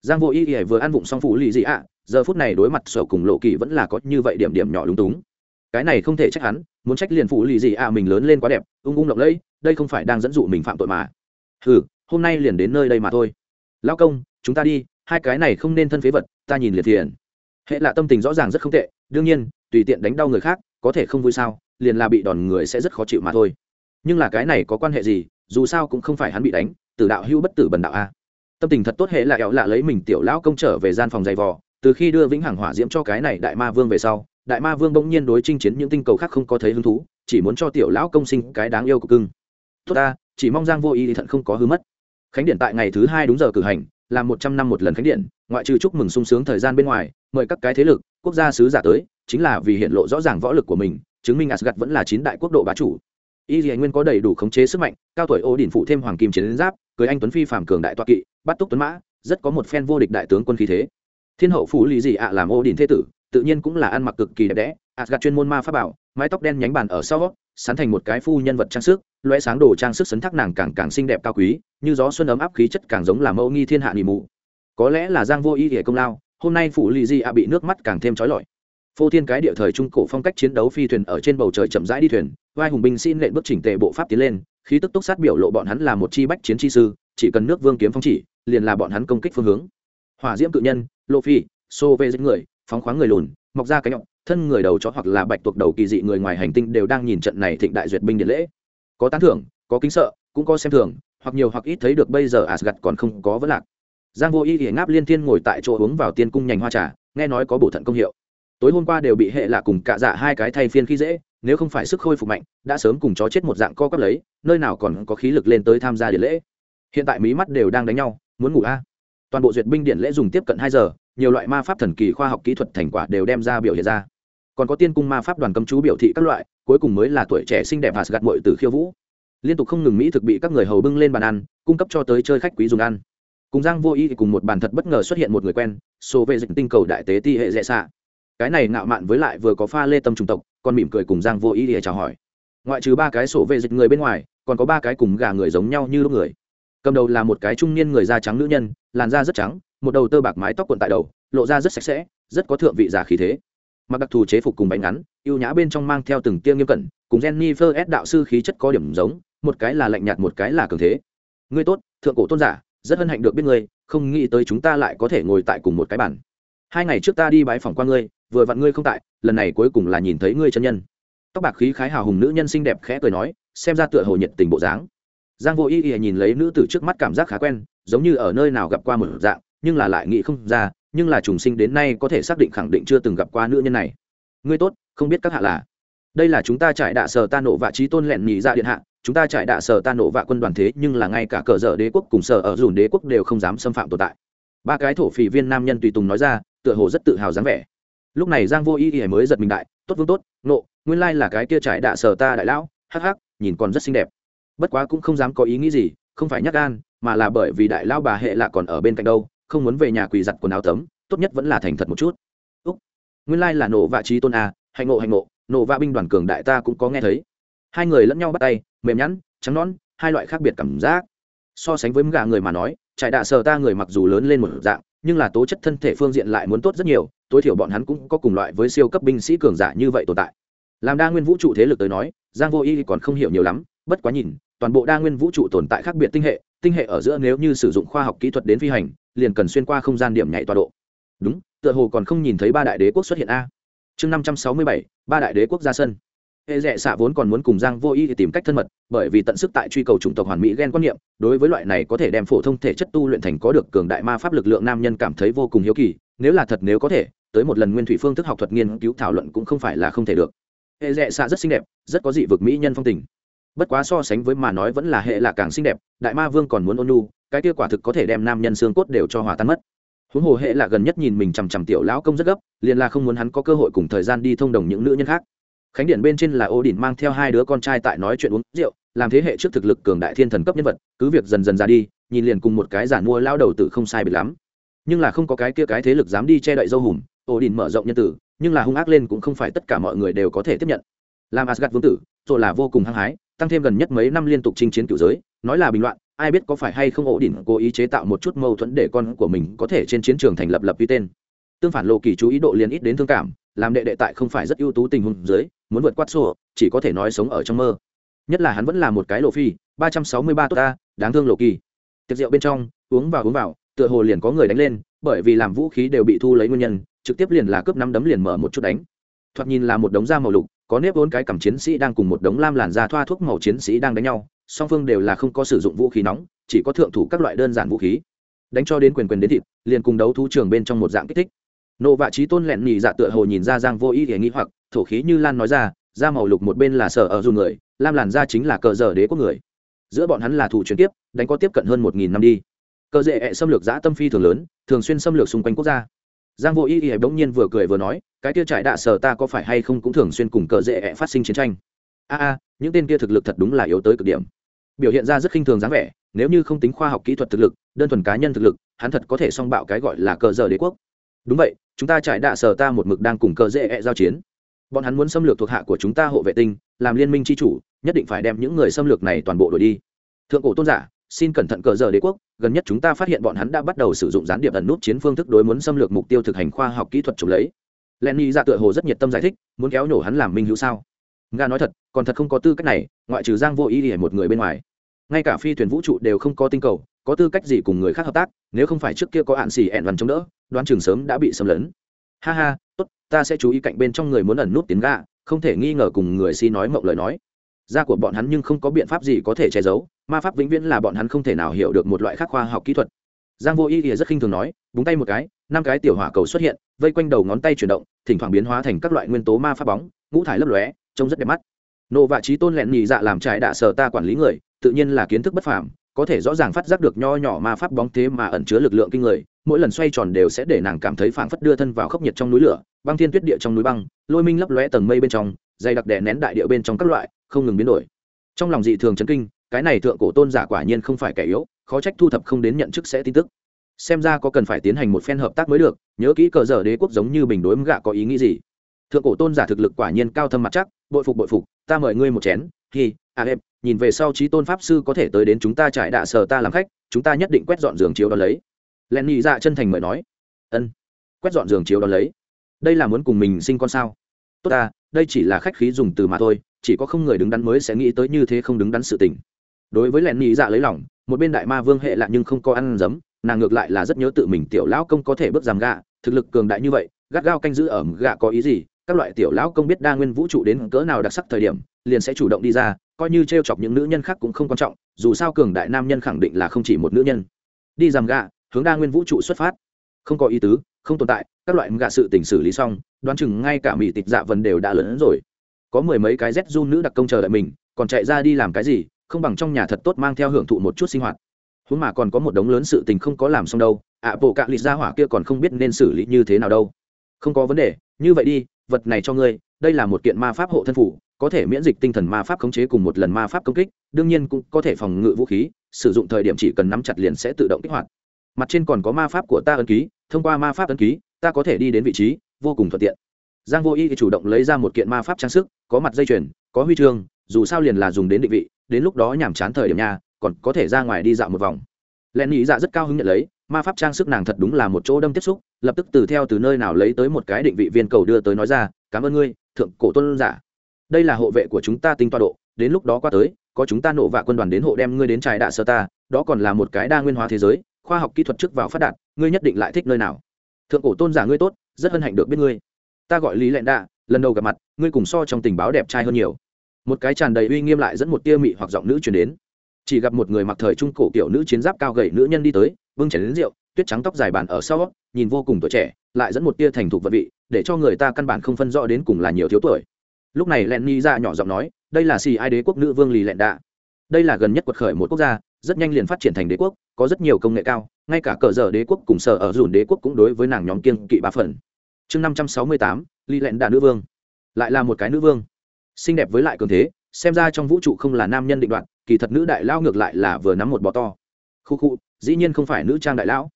Giang vô y y vừa ăn vụng xong phụ lì gì ạ, giờ phút này đối mặt sở cùng lộ kỳ vẫn là có như vậy điểm điểm nhỏ lúng túng. Cái này không thể trách hắn, muốn trách liền phụ lì gì ạ mình lớn lên quá đẹp, ung ung lộng lẫy, đây không phải đang dẫn dụ mình phạm tội mà. Hừ, hôm nay liền đến nơi đây mà thôi. Lão công, chúng ta đi, hai cái này không nên thân phế vật, ta nhìn liệt thiền hệ là tâm tình rõ ràng rất không tệ, đương nhiên, tùy tiện đánh đau người khác, có thể không vui sao, liền là bị đòn người sẽ rất khó chịu mà thôi. Nhưng là cái này có quan hệ gì, dù sao cũng không phải hắn bị đánh từ đạo hưu bất tử bần đạo a. Tâm tình thật tốt hệ là éo lạ lấy mình tiểu lão công trở về gian phòng giày vò, từ khi đưa vĩnh hằng hỏa diễm cho cái này đại ma vương về sau, đại ma vương bỗng nhiên đối chinh chiến những tinh cầu khác không có thấy hứng thú, chỉ muốn cho tiểu lão công sinh cái đáng yêu của cưng. Tốt ta, chỉ mong giang vô ý thì thận không có hư mất. Khánh điện tại ngày thứ hai đúng giờ cử hành là một trăm năm một lần khánh điện, ngoại trừ chúc mừng sung sướng thời gian bên ngoài, mời các cái thế lực, quốc gia sứ giả tới, chính là vì hiện lộ rõ ràng võ lực của mình, chứng minh asgad vẫn là chín đại quốc độ bá chủ. Y dì nguyên có đầy đủ khống chế sức mạnh, cao tuổi ô đỉnh phụ thêm hoàng kim chiến giáp, cưới anh tuấn phi phàm cường đại toa kỵ, bắt túc tuấn mã, rất có một phen vô địch đại tướng quân khí thế. Thiên hậu phủ Lý dị ạ làm ô đỉnh thế tử, tự nhiên cũng là ăn mặc cực kỳ đẹp đẽ asgad chuyên môn ma pháp bảo, mái tóc đen nhánh bàn ở sau sán thành một cái phu nhân vật trang sức loé sáng đồ trang sức sấn thác nàng càng càng xinh đẹp cao quý, như gió xuân ấm áp khí chất càng giống là mẫu nghi thiên hạ nghỉ mụ có lẽ là giang vô ý hệ công lao, hôm nay phủ lì di a bị nước mắt càng thêm trói lọi. Phô thiên cái địa thời trung cổ phong cách chiến đấu phi thuyền ở trên bầu trời chậm rãi đi thuyền, vai hùng binh xin lệnh bước chỉnh tề bộ pháp tiến lên, khí tức túc sát biểu lộ bọn hắn là một chi bách chiến chi sư, chỉ cần nước vương kiếm phong chỉ, liền là bọn hắn công kích phương hướng. Hỏa diễm cự nhân lộ phi xô về giết người, phóng khoáng người lùn, mọc ra cánh nhọn thân người đầu chó hoặc là bạch tuộc đầu kỳ dị người ngoài hành tinh đều đang nhìn trận này thịnh đại duyệt binh điện lễ. Có tán thưởng, có kính sợ, cũng có xem thường, hoặc nhiều hoặc ít thấy được bây giờ asgad còn không có vấn lạc. Giang vô y thì ngáp liên thiên ngồi tại chỗ uống vào tiên cung nhành hoa trà, nghe nói có bổ thận công hiệu. Tối hôm qua đều bị hệ lạ cùng cạ dạ hai cái thay phiên khi dễ, nếu không phải sức khôi phục mạnh, đã sớm cùng chó chết một dạng co quắp lấy, nơi nào còn có khí lực lên tới tham gia điện lễ. Hiện tại mí mắt đều đang đánh nhau, muốn ngủ a. Toàn bộ duyệt binh điện lễ dùng tiếp cận hai giờ, nhiều loại ma pháp thần kỳ khoa học kỹ thuật thành quả đều đem ra biểu hiện ra còn có tiên cung ma pháp đoàn cấm chú biểu thị các loại, cuối cùng mới là tuổi trẻ xinh đẹp và gạt mội từ khiêu vũ. Liên tục không ngừng mỹ thực bị các người hầu bưng lên bàn ăn, cung cấp cho tới chơi khách quý dùng ăn. Cùng giang vô ý thì cùng một bàn thật bất ngờ xuất hiện một người quen, số vệ dịch tinh cầu đại tế ti hệ dễ xạ cái này ngạo mạn với lại vừa có pha lê tâm trùng tộc, còn mỉm cười cùng giang vô ý để chào hỏi. Ngoại trừ ba cái sổ vệ dịch người bên ngoài, còn có ba cái cùng gà người giống nhau như lúc người. Cầm đầu là một cái trung niên người da trắng nữ nhân, làn da rất trắng, một đầu tơ bạc mái tóc cuộn tại đầu, lộ ra rất sạch sẽ, rất có thượng vị giả khí thế mặc đặc thù chế phục cùng bánh ngắn, ưu nhã bên trong mang theo từng tiêng nghiêm cẩn, cùng jennifer s đạo sư khí chất có điểm giống, một cái là lạnh nhạt, một cái là cường thế. Ngươi tốt, thượng cổ tôn giả, rất hân hạnh được biết ngươi, không nghĩ tới chúng ta lại có thể ngồi tại cùng một cái bàn. Hai ngày trước ta đi bái phòng qua ngươi, vừa vặn ngươi không tại, lần này cuối cùng là nhìn thấy ngươi chân nhân. Tóc bạc khí khái hào hùng nữ nhân xinh đẹp khẽ cười nói, xem ra tựa hồ nhiệt tình bộ dáng. Giang vô ý ý nhìn lấy nữ tử trước mắt cảm giác khá quen, giống như ở nơi nào gặp qua một dạng, nhưng là lại nghĩ không ra nhưng là trùng sinh đến nay có thể xác định khẳng định chưa từng gặp qua nữ nhân này. Ngươi tốt, không biết các hạ là. Đây là chúng ta trải đạ sở ta nổ và trí tôn lẹn nhị ra điện hạ, chúng ta trải đạ sở ta nổ vạ quân đoàn thế, nhưng là ngay cả cờ dở đế quốc cùng sở ở dùn đế quốc đều không dám xâm phạm tồn tại. Ba cái thổ phỉ viên nam nhân tùy tùng nói ra, tựa hồ rất tự hào dáng vẻ. Lúc này giang vô ý ý mới giật mình đại, tốt vương tốt, nộ, nguyên lai là cái kia trải đạ sở ta đại lão, hắc hắc, nhìn còn rất xinh đẹp. Bất quá cũng không dám có ý nghĩ gì, không phải nhắc gan, mà là bởi vì đại lão bà hệ lạ còn ở bên cạnh đâu không muốn về nhà quỳ giặt quần áo tấm, tốt nhất vẫn là thành thật một chút. Úc, nguyên lai là nổ vạ trí tôn a, hạnh ngộ hạnh ngộ, nổ vạ binh đoàn cường đại ta cũng có nghe thấy. Hai người lẫn nhau bắt tay, mềm nhẵn, trắng nón hai loại khác biệt cảm giác. So sánh với gà người mà nói, trại đạ sờ ta người mặc dù lớn lên một dạng, nhưng là tố chất thân thể phương diện lại muốn tốt rất nhiều, tối thiểu bọn hắn cũng có cùng loại với siêu cấp binh sĩ cường giả như vậy tồn tại. Làm đa nguyên vũ trụ thế lực tới nói, giang vô y còn không hiểu nhiều lắm, bất quá nhìn, toàn bộ đa nguyên vũ trụ tồn tại khác biệt tinh hệ tinh hệ ở giữa nếu như sử dụng khoa học kỹ thuật đến phi hành liền cần xuyên qua không gian điểm nhảy tọa độ. Đúng, tựa hồ còn không nhìn thấy ba đại đế quốc xuất hiện a. Chương năm trăm sáu mươi bảy, ba đại đế quốc ra sân. Hệ dạ rẽ xạ vốn còn muốn cùng giang vô y tìm cách thân mật, bởi vì tận sức tại truy cầu chủng tộc hoàn mỹ ghen quan niệm, đối với loại này có thể đem phổ thông thể chất tu luyện thành có được cường đại ma pháp lực lượng nam nhân cảm thấy vô cùng hiếu kỳ, nếu là thật nếu có thể, tới một lần nguyên thủy phương thức học thuật nghiên cứu thảo luận cũng không phải là không thể được. Hệ dạ rẽ xạ rất xinh đẹp, rất có dị vực mỹ nhân phong tình. Bất quá so sánh với mà nói vẫn là hệ là càng xinh đẹp, đại ma vương còn muốn ôn nu cái kia quả thực có thể đem nam nhân xương cốt đều cho hòa tan mất. Huống hồ hệ là gần nhất nhìn mình chằm chằm tiểu lão công rất gấp, liền là không muốn hắn có cơ hội cùng thời gian đi thông đồng những nữ nhân khác. Khánh điện bên trên là ô Đỉnh mang theo hai đứa con trai tại nói chuyện uống rượu, làm thế hệ trước thực lực cường đại thiên thần cấp nhân vật, cứ việc dần dần ra đi, nhìn liền cùng một cái giản mua lao đầu tử không sai bị lắm. Nhưng là không có cái kia cái thế lực dám đi che đậy dâu hùm, ô Đỉnh mở rộng nhân tử, nhưng là hung ác lên cũng không phải tất cả mọi người đều có thể tiếp nhận. Làm asgad vương tử rồi là vô cùng hăng hái, tăng thêm gần nhất mấy năm liên tục chinh chiến cựu giới, nói là bình loạn ai biết có phải hay không ổ đỉnh cố ý chế tạo một chút mâu thuẫn để con của mình có thể trên chiến trường thành lập lập vi tên. Tương phản lộ kỳ chú ý độ liền ít đến thương cảm, làm đệ đệ tại không phải rất ưu tú tình huống dưới, muốn vượt quát sổ, chỉ có thể nói sống ở trong mơ. Nhất là hắn vẫn là một cái lộ phi, ba trăm sáu mươi ba tốt ta, đáng thương lộ kỳ. Tiệc rượu bên trong, uống vào uống vào, tựa hồ liền có người đánh lên, bởi vì làm vũ khí đều bị thu lấy nguyên nhân, trực tiếp liền là cướp năm đấm liền mở một chút đánh. Thoạt nhìn là một đống da màu lục, có nếp vốn cái cầm chiến sĩ đang cùng một đống lam làn da thoa thuốc màu chiến sĩ đang đánh nhau song phương đều là không có sử dụng vũ khí nóng, chỉ có thượng thủ các loại đơn giản vũ khí. Đánh cho đến quyền quyền đến thịt, liền cùng đấu thú trường bên trong một dạng kích thích. Nộ vạ trí tôn lẹn nhì dạ tựa hồ nhìn ra giang vô ý để nghĩ hoặc, thổ khí như lan nói ra, da màu lục một bên là sở ở dù người, lam làn da chính là cờ dở đế quốc người. Giữa bọn hắn là thủ chuyển tiếp, đánh có tiếp cận hơn một nghìn năm đi. Cờ dễ ẹ xâm lược giã tâm phi thường lớn, thường xuyên xâm lược xung quanh quốc gia. Giang vô ý ý bỗng nhiên vừa cười vừa nói, cái kia trại đạ sở ta có phải hay không cũng thường xuyên cùng cờ dễ ẹ phát sinh chiến tranh? A a, những tên kia thực lực thật đúng là yếu tới cực điểm biểu hiện ra rất khinh thường dáng vẻ, nếu như không tính khoa học kỹ thuật thực lực, đơn thuần cá nhân thực lực, hắn thật có thể song bạo cái gọi là cờ dở đế quốc. Đúng vậy, chúng ta trải đạ sở ta một mực đang cùng cờ dễ e giao chiến. Bọn hắn muốn xâm lược thuộc hạ của chúng ta hộ vệ tinh, làm liên minh tri chủ, nhất định phải đem những người xâm lược này toàn bộ đổi đi. Thượng cổ tôn giả, xin cẩn thận cờ giờ đế quốc, gần nhất chúng ta phát hiện bọn hắn đã bắt đầu sử dụng gián điệp ẩn nút chiến phương thức đối muốn xâm lược mục tiêu thực hành khoa học kỹ thuật trục lấy. Lenny ra tựa hồ rất nhiệt tâm giải thích, muốn kéo nhổ hắn làm minh hữu sao? Nga nói thật, còn thật không có tư cách này, ngoại trừ giang vô ý ỉa một người bên ngoài. Ngay cả phi thuyền vũ trụ đều không có tinh cầu, có tư cách gì cùng người khác hợp tác, nếu không phải trước kia có hạn xì ẹn văn chống đỡ, đoán chừng sớm đã bị xâm lấn. Ha ha, tốt, ta sẽ chú ý cạnh bên trong người muốn ẩn nút tiến gà không thể nghi ngờ cùng người si nói mộng lời nói. Da của bọn hắn nhưng không có biện pháp gì có thể che giấu, ma pháp vĩnh viễn là bọn hắn không thể nào hiểu được một loại khác khoa học kỹ thuật. Giang vô y ỉa rất khinh thường nói, búng tay một cái, năm cái tiểu hỏa cầu xuất hiện, vây quanh đầu ngón tay chuyển động, thỉnh thoảng biến hóa thành các loại nguyên tố ma pháp bóng, ngũ thải lấp lóe trông rất đẹp mắt. Nộ vạ trí tôn lẹn nhì dạ làm trại đạ sở ta quản lý người, tự nhiên là kiến thức bất phàm, có thể rõ ràng phát giác được nho nhỏ ma pháp bóng thế mà ẩn chứa lực lượng kinh người, mỗi lần xoay tròn đều sẽ để nàng cảm thấy phảng phất đưa thân vào khốc nhiệt trong núi lửa, băng thiên tuyết địa trong núi băng, lôi minh lấp lóe tầng mây bên trong, dày đặc đè nén đại địa bên trong các loại, không ngừng biến đổi. Trong lòng dị thường chấn kinh, cái này thượng cổ tôn giả quả nhiên không phải kẻ yếu, khó trách thu thập không đến nhận chức sẽ tin tức. Xem ra có cần phải tiến hành một phen hợp tác mới được, nhớ kỹ cờ dở đế quốc giống như bình đối gạ có ý nghĩ gì thượng cổ tôn giả thực lực quả nhiên cao thâm mặt chắc, bội phục bội phục, ta mời ngươi một chén, hi à em, nhìn về sau trí tôn pháp sư có thể tới đến chúng ta trải đạ sờ ta làm khách, chúng ta nhất định quét dọn giường chiếu đón lấy. Len nhị dạ chân thành mời nói. Ân, quét dọn giường chiếu đón lấy. Đây là muốn cùng mình sinh con sao? Tốt ta, đây chỉ là khách khí dùng từ mà thôi, chỉ có không người đứng đắn mới sẽ nghĩ tới như thế không đứng đắn sự tình. Đối với len nhị dạ lấy lòng, một bên đại ma vương hệ lạ nhưng không có ăn dấm nàng ngược lại là rất nhớ tự mình tiểu lão công có thể bước giảm gạ, thực lực cường đại như vậy, gắt gao canh giữ ở gạ có ý gì các loại tiểu lão công biết đa nguyên vũ trụ đến cỡ nào đặc sắc thời điểm, liền sẽ chủ động đi ra, coi như t r e o chọc những nữ nhân khác cũng không quan trọng, dù sao cường đại nam nhân khẳng định là không chỉ một nữ nhân. Đi giảm gạ, hướng đa nguyên vũ trụ xuất phát. Không có ý tứ, không tồn tại, các loại gạ sự tình xử lý xong, đoán chừng ngay cả mỹ tịch dạ vần đều đã lớn rồi. Có mười mấy cái z run nữ đặc công chờ đợi mình, còn chạy ra đi làm cái gì, không bằng trong nhà thật tốt mang theo hưởng thụ một chút sinh hoạt. Huống mà còn có một đống lớn sự tình không có làm xong đâu, ạ bộ cạ lịt ra hỏa kia còn không biết nên xử lý như thế nào đâu. Không có vấn đề, như vậy đi vật này cho ngươi, đây là một kiện ma pháp hộ thân phủ, có thể miễn dịch tinh thần ma pháp khống chế cùng một lần ma pháp công kích, đương nhiên cũng có thể phòng ngự vũ khí, sử dụng thời điểm chỉ cần nắm chặt liền sẽ tự động kích hoạt. Mặt trên còn có ma pháp của ta ấn ký, thông qua ma pháp ấn ký, ta có thể đi đến vị trí, vô cùng thuận tiện. Giang vô y chủ động lấy ra một kiện ma pháp trang sức, có mặt dây chuyền, có huy chương, dù sao liền là dùng đến định vị, đến lúc đó nhàm chán thời điểm nha, còn có thể ra ngoài đi dạo một vòng. Len nghĩ dạ rất cao hứng nhận lấy ma pháp trang sức nàng thật đúng là một chỗ đâm tiếp xúc, lập tức từ theo từ nơi nào lấy tới một cái định vị viên cầu đưa tới nói ra, cảm ơn ngươi, thượng cổ tôn giả. Đây là hộ vệ của chúng ta tinh toa độ, đến lúc đó qua tới, có chúng ta nộ vạ quân đoàn đến hộ đem ngươi đến trại đạ sơ ta, đó còn là một cái đa nguyên hóa thế giới, khoa học kỹ thuật trước vào phát đạt, ngươi nhất định lại thích nơi nào. Thượng cổ tôn giả ngươi tốt, rất hân hạnh được biết ngươi. Ta gọi lý lẹn đạ, lần đầu gặp mặt, ngươi cùng so trong tình báo đẹp trai hơn nhiều. Một cái tràn đầy uy nghiêm lại dẫn một tia mị hoặc giọng nữ chuyển đến chỉ gặp một người mặc thời trung cổ kiểu nữ chiến giáp cao gầy nữ nhân đi tới, bưng chén đến rượu, tuyết trắng tóc dài bàn ở sau, nhìn vô cùng tuổi trẻ, lại dẫn một tia thành thục vật vị, để cho người ta căn bản không phân rõ đến cùng là nhiều thiếu tuổi. Lúc này len ni ra nhỏ giọng nói, đây là xì ai đế quốc nữ vương lì lẹn đạ. Đây là gần nhất quật khởi một quốc gia, rất nhanh liền phát triển thành đế quốc, có rất nhiều công nghệ cao, ngay cả cờ dở đế quốc cùng sở ở dùn đế quốc cũng đối với nàng nhóm kiên kỵ ba phần. Chương năm trăm sáu mươi tám, lì lẹn đạ nữ vương. Lại là một cái nữ vương. Xinh đẹp với lại cường thế, xem ra trong vũ trụ không là nam nhân định đoạt kỳ thật nữ đại lao ngược lại là vừa nắm một bò to. Khu khu, dĩ nhiên không phải nữ trang đại lão.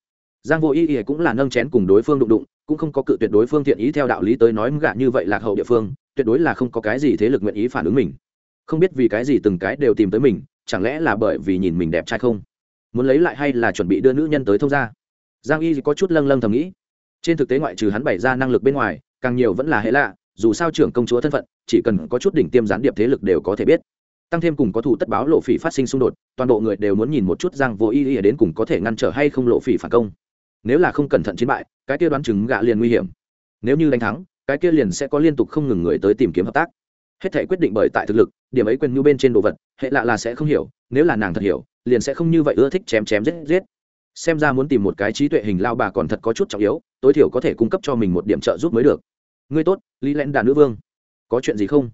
Giang vô ý ỉa cũng là nâng chén cùng đối phương đụng đụng, cũng không có cự tuyệt đối phương thiện ý theo đạo lý tới nói gạ như vậy lạc hậu địa phương, tuyệt đối là không có cái gì thế lực nguyện ý phản ứng mình. Không biết vì cái gì từng cái đều tìm tới mình, chẳng lẽ là bởi vì nhìn mình đẹp trai không? Muốn lấy lại hay là chuẩn bị đưa nữ nhân tới thông gia? Giang y có chút lâng lâng thầm nghĩ. Trên thực tế ngoại trừ hắn bày ra năng lực bên ngoài, càng nhiều vẫn là hệ lạ, dù sao trưởng công chúa thân phận, chỉ cần có chút đỉnh tiêm gián điệp thế lực đều có thể biết tăng thêm cùng có thủ tất báo lộ phỉ phát sinh xung đột, toàn bộ người đều muốn nhìn một chút giang vô ý ý đến cùng có thể ngăn trở hay không lộ phỉ phản công. Nếu là không cẩn thận chiến bại, cái kia đoán chứng gạ liền nguy hiểm. Nếu như đánh thắng, cái kia liền sẽ có liên tục không ngừng người tới tìm kiếm hợp tác. Hết thể quyết định bởi tại thực lực, điểm ấy quyền như bên trên đồ vật, hệ lạ là sẽ không hiểu, nếu là nàng thật hiểu, liền sẽ không như vậy ưa thích chém chém giết giết. Xem ra muốn tìm một cái trí tuệ hình lao bà còn thật có chút trọng yếu, tối thiểu có thể cung cấp cho mình một điểm trợ giúp mới được. Ngươi tốt, lý lẽn đà nữ vương, có chuyện gì không?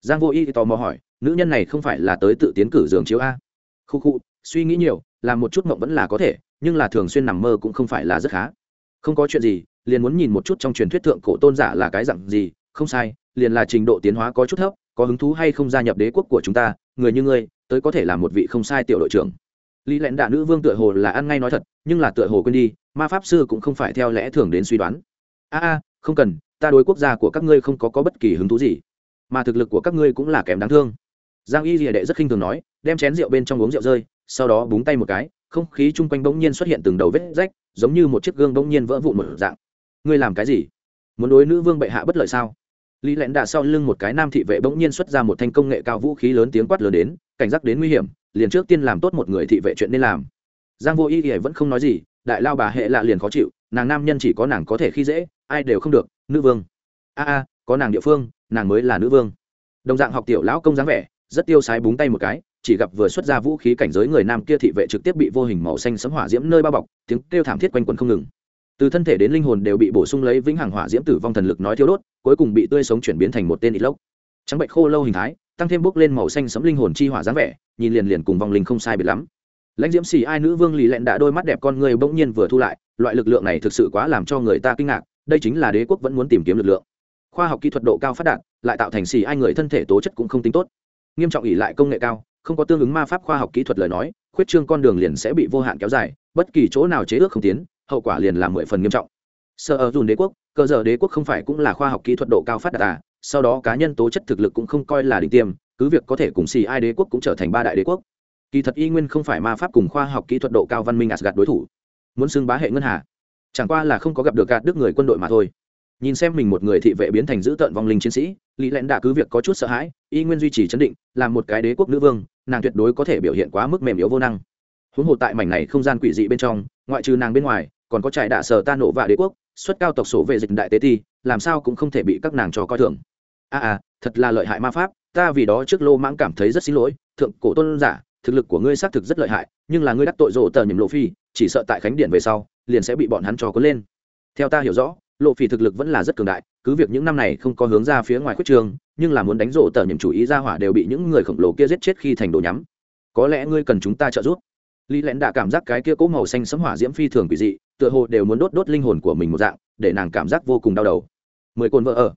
Giang vô y tò mò hỏi nữ nhân này không phải là tới tự tiến cử giường chiếu a. Khu khu suy nghĩ nhiều làm một chút mộng vẫn là có thể nhưng là thường xuyên nằm mơ cũng không phải là rất khá. Không có chuyện gì liền muốn nhìn một chút trong truyền thuyết thượng cổ tôn giả là cái dặn gì không sai liền là trình độ tiến hóa có chút thấp có hứng thú hay không gia nhập đế quốc của chúng ta người như ngươi tới có thể là một vị không sai tiểu đội trưởng. Lý lẽn đạ nữ vương tựa hồ là ăn ngay nói thật nhưng là tựa hồ quên đi ma pháp sư cũng không phải theo lẽ thường đến suy đoán. A a không cần ta đối quốc gia của các ngươi không có, có bất kỳ hứng thú gì mà thực lực của các ngươi cũng là kém đáng thương giang y rìa đệ rất khinh thường nói, đem chén rượu bên trong uống rượu rơi, sau đó búng tay một cái, không khí chung quanh bỗng nhiên xuất hiện từng đầu vết rách, giống như một chiếc gương bỗng nhiên vỡ vụn một dạng. Ngươi làm cái gì? Muốn đối nữ vương bệ hạ bất lợi sao? Lý lẽn đạ sau lưng một cái nam thị vệ bỗng nhiên xuất ra một thanh công nghệ cao vũ khí lớn tiếng quát lớn đến, cảnh giác đến nguy hiểm, liền trước tiên làm tốt một người thị vệ chuyện nên làm. Giang vô y thì vẫn không nói gì, đại lao bà hệ lạ liền khó chịu, nàng nam nhân chỉ có nàng có thể khi dễ, ai đều không được, nữ vương. A a, có nàng địa phương, nàng mới là nữ vương. Đồng dạng học tiểu lão công dáng vẻ rất tiêu sái búng tay một cái, chỉ gặp vừa xuất ra vũ khí cảnh giới người nam kia thị vệ trực tiếp bị vô hình màu xanh sấm hỏa diễm nơi bao bọc, tiếng kêu thảm thiết quanh quần không ngừng. Từ thân thể đến linh hồn đều bị bổ sung lấy vĩnh hằng hỏa diễm tử vong thần lực nói thiếu đốt, cuối cùng bị tươi sống chuyển biến thành một tên ít lốc. Trắng bệnh khô lâu hình thái, tăng thêm bốc lên màu xanh sấm linh hồn chi hỏa dáng vẻ, nhìn liền liền cùng vong linh không sai biệt lắm. Lãnh diễm xì ai nữ vương lì lẹn đã đôi mắt đẹp con người bỗng nhiên vừa thu lại, loại lực lượng này thực sự quá làm cho người ta kinh ngạc, đây chính là đế quốc vẫn muốn tìm kiếm lực lượng. Khoa học kỹ thuật độ cao phát đạt, lại tạo thành xì ai người thân thể tố chất cũng không tính tốt nghiêm trọng ỉ lại công nghệ cao, không có tương ứng ma pháp khoa học kỹ thuật lời nói, khuyết trương con đường liền sẽ bị vô hạn kéo dài, bất kỳ chỗ nào chế ước không tiến, hậu quả liền là mười phần nghiêm trọng. Sợ ở dùn đế quốc, cơ giờ đế quốc không phải cũng là khoa học kỹ thuật độ cao phát đạt à sau đó cá nhân tố chất thực lực cũng không coi là đỉnh tiêm, cứ việc có thể cùng xì ai đế quốc cũng trở thành ba đại đế quốc. Kỳ thật y nguyên không phải ma pháp cùng khoa học kỹ thuật độ cao văn minh asgad đối thủ. Muốn xưng bá hệ ngân hà, chẳng qua là không có gặp được gạt đức người quân đội mà thôi nhìn xem mình một người thị vệ biến thành dữ tợn vong linh chiến sĩ lý lẽn đã cứ việc có chút sợ hãi y nguyên duy trì chấn định làm một cái đế quốc nữ vương nàng tuyệt đối có thể biểu hiện quá mức mềm yếu vô năng. Huống hồ tại mảnh này không gian quỷ dị bên trong ngoại trừ nàng bên ngoài còn có trại đạ sở ta nổ và đế quốc xuất cao tộc sổ về dịch đại tế ti làm sao cũng không thể bị các nàng trò coi thường. A à, à thật là lợi hại ma pháp ta vì đó trước lô mãng cảm thấy rất xin lỗi thượng cổ tôn giả thực lực của ngươi xác thực rất lợi hại nhưng là ngươi đắc tội rộ tờ nhầm lộ phi chỉ sợ tại khánh điện về sau liền sẽ bị bọn hắn trò cuốn lên. Theo ta hiểu rõ lộ phỉ thực lực vẫn là rất cường đại, cứ việc những năm này không có hướng ra phía ngoài khuất trường, nhưng là muốn đánh rộ tờ nhầm chủ ý ra hỏa đều bị những người khổng lồ kia giết chết khi thành đồ nhắm. Có lẽ ngươi cần chúng ta trợ giúp. Lý lẽn đã cảm giác cái kia cố màu xanh sấm hỏa diễm phi thường quỷ dị, tựa hồ đều muốn đốt đốt linh hồn của mình một dạng, để nàng cảm giác vô cùng đau đầu. Mười cồn vợ ở.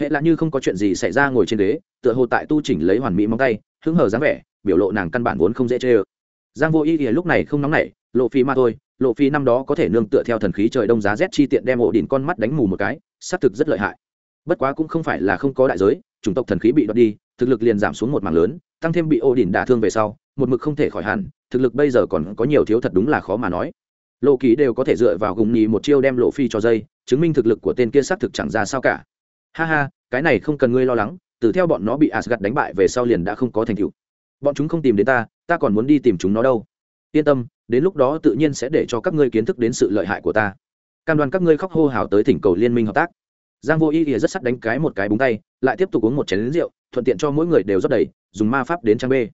Hệ là như không có chuyện gì xảy ra ngồi trên đế tựa hồ tại tu chỉnh lấy hoàn mỹ móng tay, hứng hờ dáng vẻ, biểu lộ nàng căn bản vốn không dễ chê ơ. Giang vô ý ỉa lúc này không nóng nảy, lộ phi mà thôi lộ phi năm đó có thể nương tựa theo thần khí trời đông giá rét chi tiện đem ổ đỉnh con mắt đánh mù một cái, xác thực rất lợi hại. Bất quá cũng không phải là không có đại giới, chủng tộc thần khí bị đoạt đi, thực lực liền giảm xuống một mảng lớn, tăng thêm bị ổ đỉnh đả thương về sau, một mực không thể khỏi hẳn, thực lực bây giờ còn có nhiều thiếu thật đúng là khó mà nói. Lộ ký đều có thể dựa vào gùng nhì một chiêu đem lộ phi cho dây, chứng minh thực lực của tên kia xác thực chẳng ra sao cả. Ha ha, cái này không cần ngươi lo lắng, từ theo bọn nó bị asgad đánh bại về sau liền đã không có thành tựu. Bọn chúng không tìm đến ta ta còn muốn đi tìm chúng nó đâu. Yên tâm đến lúc đó tự nhiên sẽ để cho các ngươi kiến thức đến sự lợi hại của ta. Cam đoan các ngươi khóc hô hào tới thỉnh cầu liên minh hợp tác. Giang vô y ỉa rất sắc đánh cái một cái búng tay, lại tiếp tục uống một chén rượu, thuận tiện cho mỗi người đều rót đầy, dùng ma pháp đến trang bê.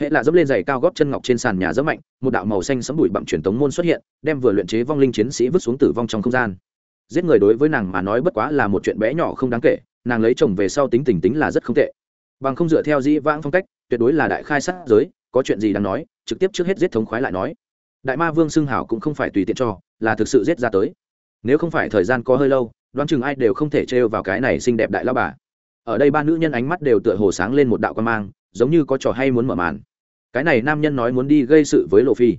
hệ là dẫm lên giày cao góp chân ngọc trên sàn nhà rất mạnh, một đạo màu xanh sấm bụi bặm truyền tống môn xuất hiện, đem vừa luyện chế vong linh chiến sĩ vứt xuống tử vong trong không gian. Giết người đối với nàng mà nói bất quá là một chuyện bé nhỏ không đáng kể, nàng lấy chồng về sau tính tình tính là rất không tệ. Bằng không dựa theo dĩ vãng phong cách, tuyệt đối là đại khai sát giới, có chuyện gì đáng nói, trực tiếp trước hết giết thống khoái lại nói đại ma vương xưng hảo cũng không phải tùy tiện cho, là thực sự giết ra tới. Nếu không phải thời gian có hơi lâu, đoán chừng ai đều không thể trêu vào cái này xinh đẹp đại lao bà. Ở đây ba nữ nhân ánh mắt đều tựa hồ sáng lên một đạo quan mang, giống như có trò hay muốn mở màn. Cái này nam nhân nói muốn đi gây sự với lộ phi.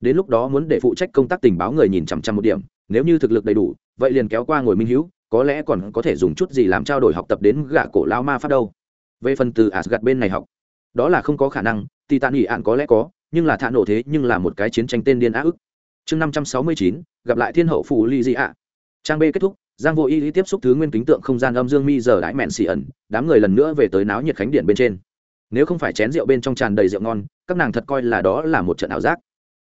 Đến lúc đó muốn để phụ trách công tác tình báo người nhìn chằm chằm một điểm, nếu như thực lực đầy đủ, vậy liền kéo qua ngồi minh hữu có lẽ còn có thể dùng chút gì làm trao đổi học tập đến gạ cổ lao ma phát đâu. Về phần từ asgad bên này học, đó là không có khả năng thì tạ ỉ ạn có lẽ có nhưng là thạ nổ thế nhưng là một cái chiến tranh tên điên á ức. Chương năm trăm sáu mươi chín, gặp lại thiên hậu phù ly dị ạ. Trang b kết thúc, giang vô y lý tiếp xúc thứ nguyên kính tượng không gian âm dương mi giờ đãi mẹn xì ẩn, đám người lần nữa về tới náo nhiệt khánh điện bên trên. Nếu không phải chén rượu bên trong tràn đầy rượu ngon, các nàng thật coi là đó là một trận ảo giác.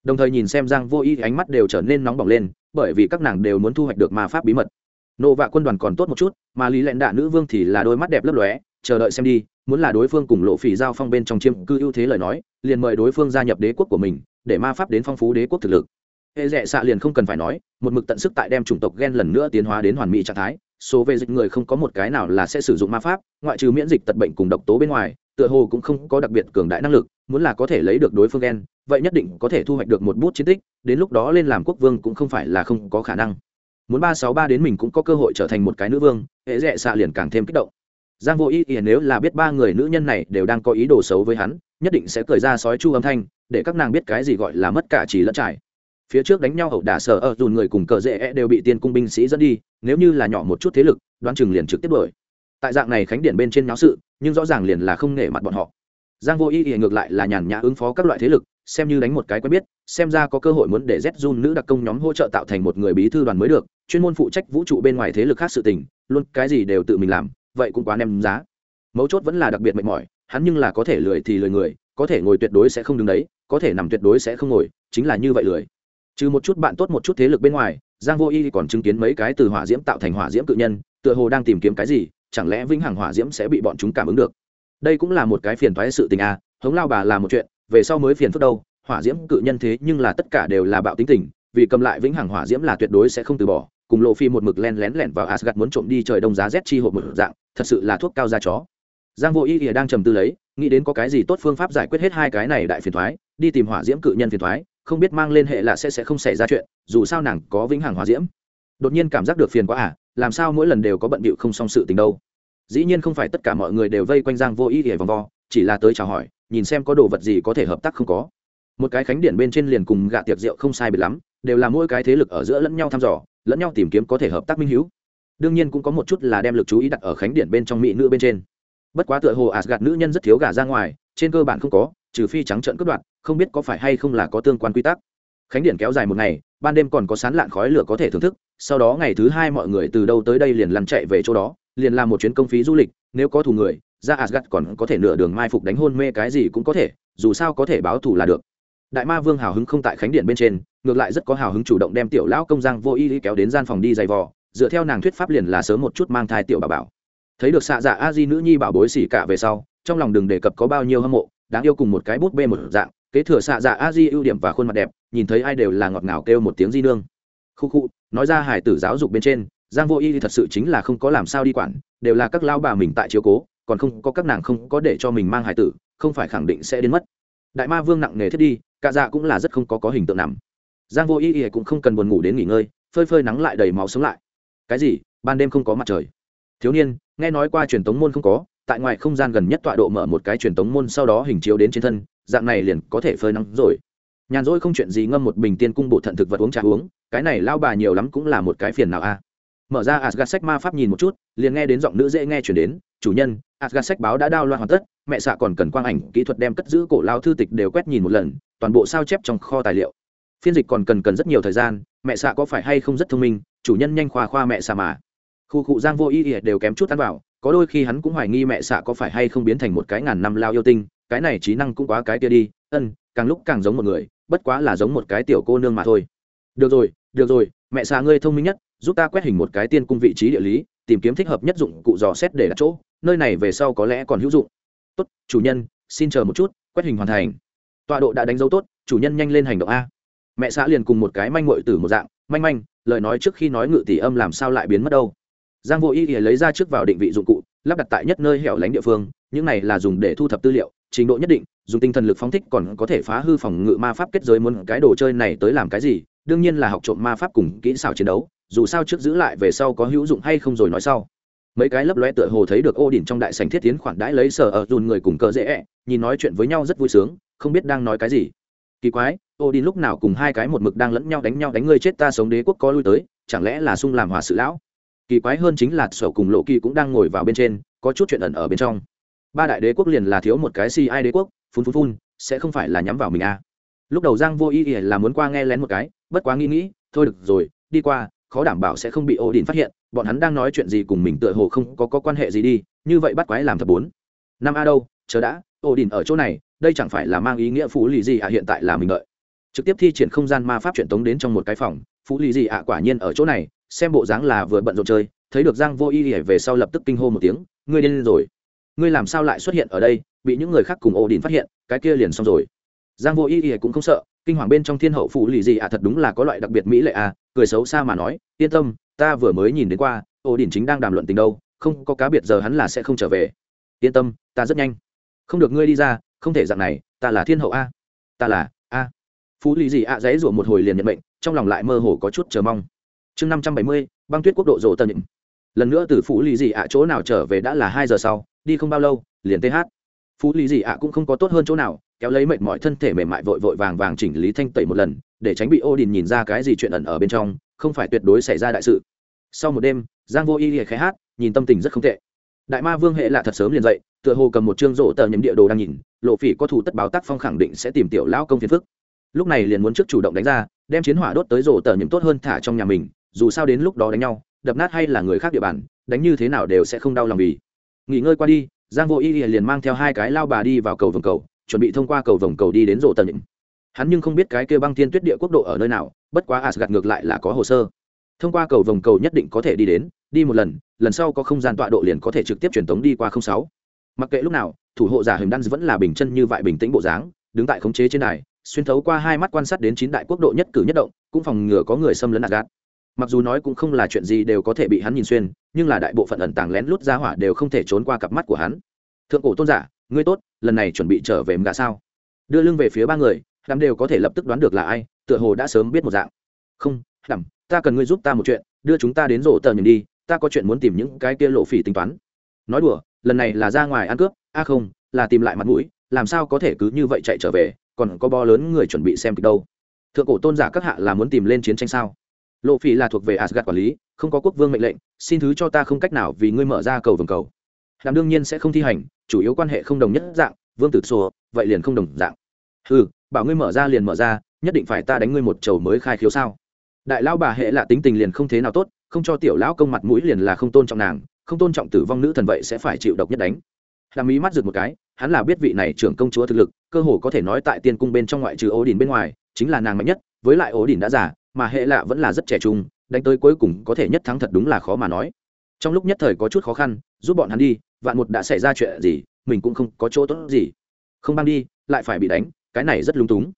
Đồng thời nhìn xem giang vô y, ánh mắt đều trở nên nóng bỏng lên, bởi vì các nàng đều muốn thu hoạch được ma pháp bí mật. Nộ vạ quân đoàn còn tốt một chút, mà lý lẹn đạ nữ vương thì là đôi mắt đẹp lấp lóe, chờ đợi xem đi muốn là đối phương cùng lộ phỉ giao phong bên trong chiêm cư ưu thế lời nói, liền mời đối phương gia nhập đế quốc của mình, để ma pháp đến phong phú đế quốc thực lực. Hệ dạ rẽ xạ liền không cần phải nói, một mực tận sức tại đem chủng tộc gen lần nữa tiến hóa đến hoàn mỹ trạng thái, số về dịch người không có một cái nào là sẽ sử dụng ma pháp, ngoại trừ miễn dịch tật bệnh cùng độc tố bên ngoài, tựa hồ cũng không có đặc biệt cường đại năng lực, muốn là có thể lấy được đối phương gen, vậy nhất định có thể thu hoạch được một bút chiến tích, đến lúc đó lên làm quốc vương cũng không phải là không có khả năng. Muốn ba sáu ba đến mình cũng có cơ hội trở thành một cái nữ vương, hệ dạ rẽ xạ liền càng thêm kích động giang vô ý ý nếu là biết ba người nữ nhân này đều đang có ý đồ xấu với hắn, nhất định sẽ cười ra sói chu âm thanh, để các nàng biết cái gì gọi là mất cả chỉ lẫn trải. Phía trước đánh nhau ẩu đả sở ở dùn người cùng cờ dễ đều bị tiên cung binh sĩ dẫn đi, nếu như là nhỏ một chút thế lực, đoán chừng liền trực tiếp đuổi. Tại dạng này khánh điện bên trên náo sự, nhưng rõ ràng liền là không nể mặt bọn họ. Giang vô ý ý ngược lại là nhàn nhã ứng phó các loại thế lực, xem như đánh một cái quen biết, xem ra có cơ hội muốn để z jun nữ đặc công nhóm hỗ trợ tạo thành một người bí thư đoàn mới được, chuyên môn phụ trách vũ trụ bên ngoài thế lực khác sự tình, luôn cái gì đều tự mình làm vậy cũng quá ném giá. Mấu chốt vẫn là đặc biệt mệt mỏi, hắn nhưng là có thể lười thì lười người, có thể ngồi tuyệt đối sẽ không đứng đấy, có thể nằm tuyệt đối sẽ không ngồi, chính là như vậy lười. Trừ một chút bạn tốt một chút thế lực bên ngoài, giang vô y còn chứng kiến mấy cái từ hỏa diễm tạo thành hỏa diễm cự nhân, tựa hồ đang tìm kiếm cái gì, chẳng lẽ vĩnh hằng hỏa diễm sẽ bị bọn chúng cảm ứng được? Đây cũng là một cái phiền toái sự tình à hống lao bà là một chuyện, về sau mới phiền phức đâu, hỏa diễm cự nhân thế nhưng là tất cả đều là bạo tính tình, vì cầm lại vĩnh hằng hỏa diễm là tuyệt đối sẽ không từ bỏ cùng lộ phi một mực len lén lẻn vào Asgard muốn trộm đi trời đông giá rét chi hộp một dạng, thật sự là thuốc cao da chó. Giang Vô Ý Ỉa đang trầm tư lấy, nghĩ đến có cái gì tốt phương pháp giải quyết hết hai cái này đại phiền toái, đi tìm hỏa diễm cự nhân phiền toái, không biết mang lên hệ là sẽ sẽ không xảy ra chuyện, dù sao nàng có vĩnh hằng hỏa diễm. Đột nhiên cảm giác được phiền quá à, làm sao mỗi lần đều có bận bịu không xong sự tình đâu. Dĩ nhiên không phải tất cả mọi người đều vây quanh Giang Vô Ý Ỉa vòng vo, chỉ là tới chào hỏi, nhìn xem có đồ vật gì có thể hợp tác không có một cái khánh điện bên trên liền cùng gạ tiệc rượu không sai biệt lắm đều là mỗi cái thế lực ở giữa lẫn nhau thăm dò lẫn nhau tìm kiếm có thể hợp tác minh hữu. Đương nhiên cũng có một chút là đem lực chú ý đặt ở khánh điện bên trong mỹ nữ bên trên. Bất quá tựa hồ asgad nữ nhân rất thiếu gà ra ngoài, trên cơ bản không có, trừ phi trắng trợn cướp đoạt, không biết có phải hay không là có tương quan quy tắc. Khánh điện kéo dài một ngày, ban đêm còn có sán lạn khói lửa có thể thưởng thức, sau đó ngày thứ hai mọi người từ đâu tới đây liền lăn chạy về chỗ đó, liền làm một chuyến công phí du lịch, nếu có thù người, ra asgad còn có thể nửa đường mai phục đánh hôn mê cái gì cũng có thể, dù sao có thể báo thù là được. Đại ma vương hào hứng không tại khánh điện bên trên ngược lại rất có hào hứng chủ động đem tiểu lão công giang vô y kéo đến gian phòng đi giày vò, dựa theo nàng thuyết pháp liền là sớm một chút mang thai tiểu bà bảo. Thấy được xạ dạ a di nữ nhi bảo bối xỉ cả về sau, trong lòng đừng đề cập có bao nhiêu hâm mộ, đáng yêu cùng một cái bút bê một dạng, kế thừa xạ dạ a di ưu điểm và khuôn mặt đẹp, nhìn thấy ai đều là ngọt ngào kêu một tiếng di nương. Khu khu, nói ra hải tử giáo dục bên trên, giang vô y thì thật sự chính là không có làm sao đi quản, đều là các lao bà mình tại chiếu cố, còn không có các nàng không có để cho mình mang hải tử, không phải khẳng định sẽ đến mất. Đại ma vương nặng nề thiết đi, cả dạ cũng là rất không có có hình tượng nằm giang vô ý ý cũng không cần buồn ngủ đến nghỉ ngơi, phơi phơi nắng lại đầy máu sống lại. Cái gì? Ban đêm không có mặt trời. Thiếu niên, nghe nói qua truyền tống môn không có, tại ngoài không gian gần nhất tọa độ mở một cái truyền tống môn sau đó hình chiếu đến trên thân, dạng này liền có thể phơi nắng rồi. Nhàn rỗi không chuyện gì ngâm một bình tiên cung bộ thận thực vật uống trà uống, cái này lao bà nhiều lắm cũng là một cái phiền nào a. À. Mở ra asgad sách ma pháp nhìn một chút, liền nghe đến giọng nữ dễ nghe chuyển đến, chủ nhân asgad sách báo đã đao loạn hoàn tất, mẹ xạ còn cần quang ảnh kỹ thuật đem cất giữ cổ lao thư tịch đều quét nhìn một lần, toàn bộ sao chép trong kho tài liệu phiên dịch còn cần cần rất nhiều thời gian, mẹ xạ có phải hay không rất thông minh, chủ nhân nhanh khoa khoa mẹ xạ mà. Khu cụ giang vô ý ỉa đều kém chút ăn vào, có đôi khi hắn cũng hoài nghi mẹ xạ có phải hay không biến thành một cái ngàn năm lao yêu tinh, cái này trí năng cũng quá cái kia đi, ân, càng lúc càng giống một người, bất quá là giống một cái tiểu cô nương mà thôi. Được rồi được rồi, mẹ xạ ngươi thông minh nhất, giúp ta quét hình một cái tiên cung vị trí địa lý, tìm kiếm thích hợp nhất dụng cụ dò xét để đặt chỗ, nơi này về sau có lẽ còn hữu dụng. Tốt, chủ nhân, xin chờ một chút, quét hình hoàn thành. Tọa độ đã đánh dấu tốt, chủ nhân nhanh lên hành động a mẹ xã liền cùng một cái manh mội từ một dạng, manh manh, lời nói trước khi nói ngự tỷ âm làm sao lại biến mất đâu? Giang vô ý thì lấy ra trước vào định vị dụng cụ, lắp đặt tại nhất nơi hẻo lánh địa phương, những này là dùng để thu thập tư liệu, trình độ nhất định, dùng tinh thần lực phóng thích còn có thể phá hư phòng ngự ma pháp kết giới muốn cái đồ chơi này tới làm cái gì, đương nhiên là học trộm ma pháp cùng kỹ xảo chiến đấu, dù sao trước giữ lại về sau có hữu dụng hay không rồi nói sau. Mấy cái lấp lóe tựa hồ thấy được ô đỉnh trong đại sành thiết tiến khoản đãi lấy sở ở dùn người cùng cờ dễ ẹ nhìn nói chuyện với nhau rất vui sướng, không biết đang nói cái gì kỳ quái ô đi lúc nào cùng hai cái một mực đang lẫn nhau đánh nhau đánh ngươi chết ta sống đế quốc có lui tới chẳng lẽ là sung làm hòa sự lão? Kỳ quái hơn chính là sở cùng lộ kỳ cũng đang ngồi vào bên trên có chút chuyện ẩn ở bên trong. Ba đại đế quốc liền là thiếu một cái si ai đế quốc phun phun phun sẽ không phải là nhắm vào mình à. lúc đầu giang vô ý ỉa là muốn qua nghe lén một cái bất quá nghĩ nghĩ thôi được rồi đi qua khó đảm bảo sẽ không bị ô đình phát hiện bọn hắn đang nói chuyện gì cùng mình tựa hồ không có, có quan hệ gì đi như vậy bắt quái làm thật bốn. Năm a đâu chờ đã ô đình ở chỗ này đây chẳng phải là mang ý nghĩa phú lì gì à hiện tại là mình đợi. Trực tiếp thi triển không gian ma pháp truyền tống đến trong một cái phòng, phú lì gì ạ quả nhiên ở chỗ này, xem bộ dáng là vừa bận rộn chơi, thấy được giang vô y về sau lập tức kinh hô một tiếng, ngươi điên rồi. Ngươi làm sao lại xuất hiện ở đây, bị những người khác cùng ô đình phát hiện, cái kia liền xong rồi. Giang vô y cũng không sợ, kinh hoàng bên trong thiên hậu phụ lì gì ạ thật đúng là có loại đặc biệt mỹ lệ à cười xấu xa mà nói, yên tâm, ta vừa mới nhìn đến qua ô đình chính đang đàm luận tình đâu, không có cá biệt giờ hắn là sẽ không trở về. Yên tâm, ta rất nhanh. Không được, ngươi đi ra không thể dạng này, ta là thiên hậu a. Ta là a. Phú lý gì ạ dãy rủa một hồi liền nhận mệnh, trong lòng lại mơ hồ có chút chờ mong. Chương năm trăm bảy mươi, băng tuyết quốc độ rộ tần nhịn. Lần nữa từ phú lý gì ạ chỗ nào trở về đã là hai giờ sau, đi không bao lâu, liền th phú lý gì ạ cũng không có tốt hơn chỗ nào, kéo lấy mệt mỏi thân thể mềm mại vội vội vàng vàng chỉnh lý thanh tẩy một lần, để tránh bị ô đình nhìn ra cái gì chuyện ẩn ở bên trong, không phải tuyệt đối xảy ra đại sự. Sau một đêm, giang vô y lìa khẽ hát, nhìn tâm tình rất không tệ đại ma vương hệ là thật sớm liền dậy, tựa hồ cầm một chương rổ tờ nhấm địa đồ đang nhìn, lộ phỉ có thủ tất báo tác phong khẳng định sẽ tìm tiểu lão công phiền phức. Lúc này liền muốn trước chủ động đánh ra, đem chiến hỏa đốt tới rổ tờ nhấm tốt hơn thả trong nhà mình, dù sao đến lúc đó đánh nhau, đập nát hay là người khác địa bàn, đánh như thế nào đều sẽ không đau lòng vì. Nghỉ ngơi qua đi, giang vô y liền mang theo hai cái lao bà đi vào cầu vòng cầu, chuẩn bị thông qua cầu vòng cầu đi đến rổ tờ nhấm hắn nhưng không biết cái kia băng thiên tuyết địa quốc độ ở nơi nào, bất quá asgad ngược lại là có hồ sơ. Thông qua cầu vòng cầu nhất định có thể đi đến, đi một lần lần sau có không gian tọa độ liền có thể trực tiếp truyền tống đi qua không sáu. Mặc kệ lúc nào, thủ hộ giả hình đan vẫn là bình chân như vậy bình tĩnh bộ dáng, đứng tại khống chế trên đài, xuyên thấu qua hai mắt quan sát đến chín đại quốc độ nhất cử nhất động, cũng phòng ngừa có người xâm lấn asgad mặc dù nói cũng không là chuyện gì đều có thể bị hắn nhìn xuyên, nhưng là đại bộ phận ẩn tàng lén lút ra hỏa đều không thể trốn qua cặp mắt của hắn. Thượng cổ tôn giả, ngươi tốt, lần này chuẩn bị trở về mgà sao? Đưa lưng về phía ba người, đám đều có thể lập tức đoán được là ai, tựa hồ đã sớm biết một dạng. Không đằm ta cần ngươi giúp ta một chuyện, đưa chúng ta đến rổ tờ nhìn đi ta có chuyện muốn tìm những cái kia lộ phỉ tính toán. Nói đùa, lần này là ra ngoài ăn cướp, a à không, là tìm lại mặt mũi, làm sao có thể cứ như vậy chạy trở về, còn có bo lớn người chuẩn bị xem kịch đâu. Thượng cổ tôn giả các hạ là muốn tìm lên chiến tranh sao? Lộ phỉ là thuộc về asgad quản lý, không có quốc vương mệnh lệnh, xin thứ cho ta không cách nào vì ngươi mở ra cầu vòng cầu. Làm đương nhiên sẽ không thi hành, chủ yếu quan hệ không đồng nhất dạng, vương tử sổ vậy liền không đồng dạng. Ừ bảo ngươi mở ra liền mở ra, nhất định phải ta đánh ngươi một chầu mới khai khiếu sao? Đại lao bà hệ là tính tình liền không thế nào tốt không cho tiểu lão công mặt mũi liền là không tôn trọng nàng, không tôn trọng tử vong nữ thần vậy sẽ phải chịu độc nhất đánh. Làm ý mắt rực một cái, hắn là biết vị này trưởng công chúa thực lực, cơ hồ có thể nói tại tiên cung bên trong ngoại trừ ố đình bên ngoài, chính là nàng mạnh nhất, với lại ố đình đã giả mà hệ lạ vẫn là rất trẻ trung, đánh tới cuối cùng có thể nhất thắng thật đúng là khó mà nói. Trong lúc nhất thời có chút khó khăn, giúp bọn hắn đi, vạn một đã xảy ra chuyện gì, mình cũng không có chỗ tốt gì. Không băng đi, lại phải bị đánh, cái này rất lung túng.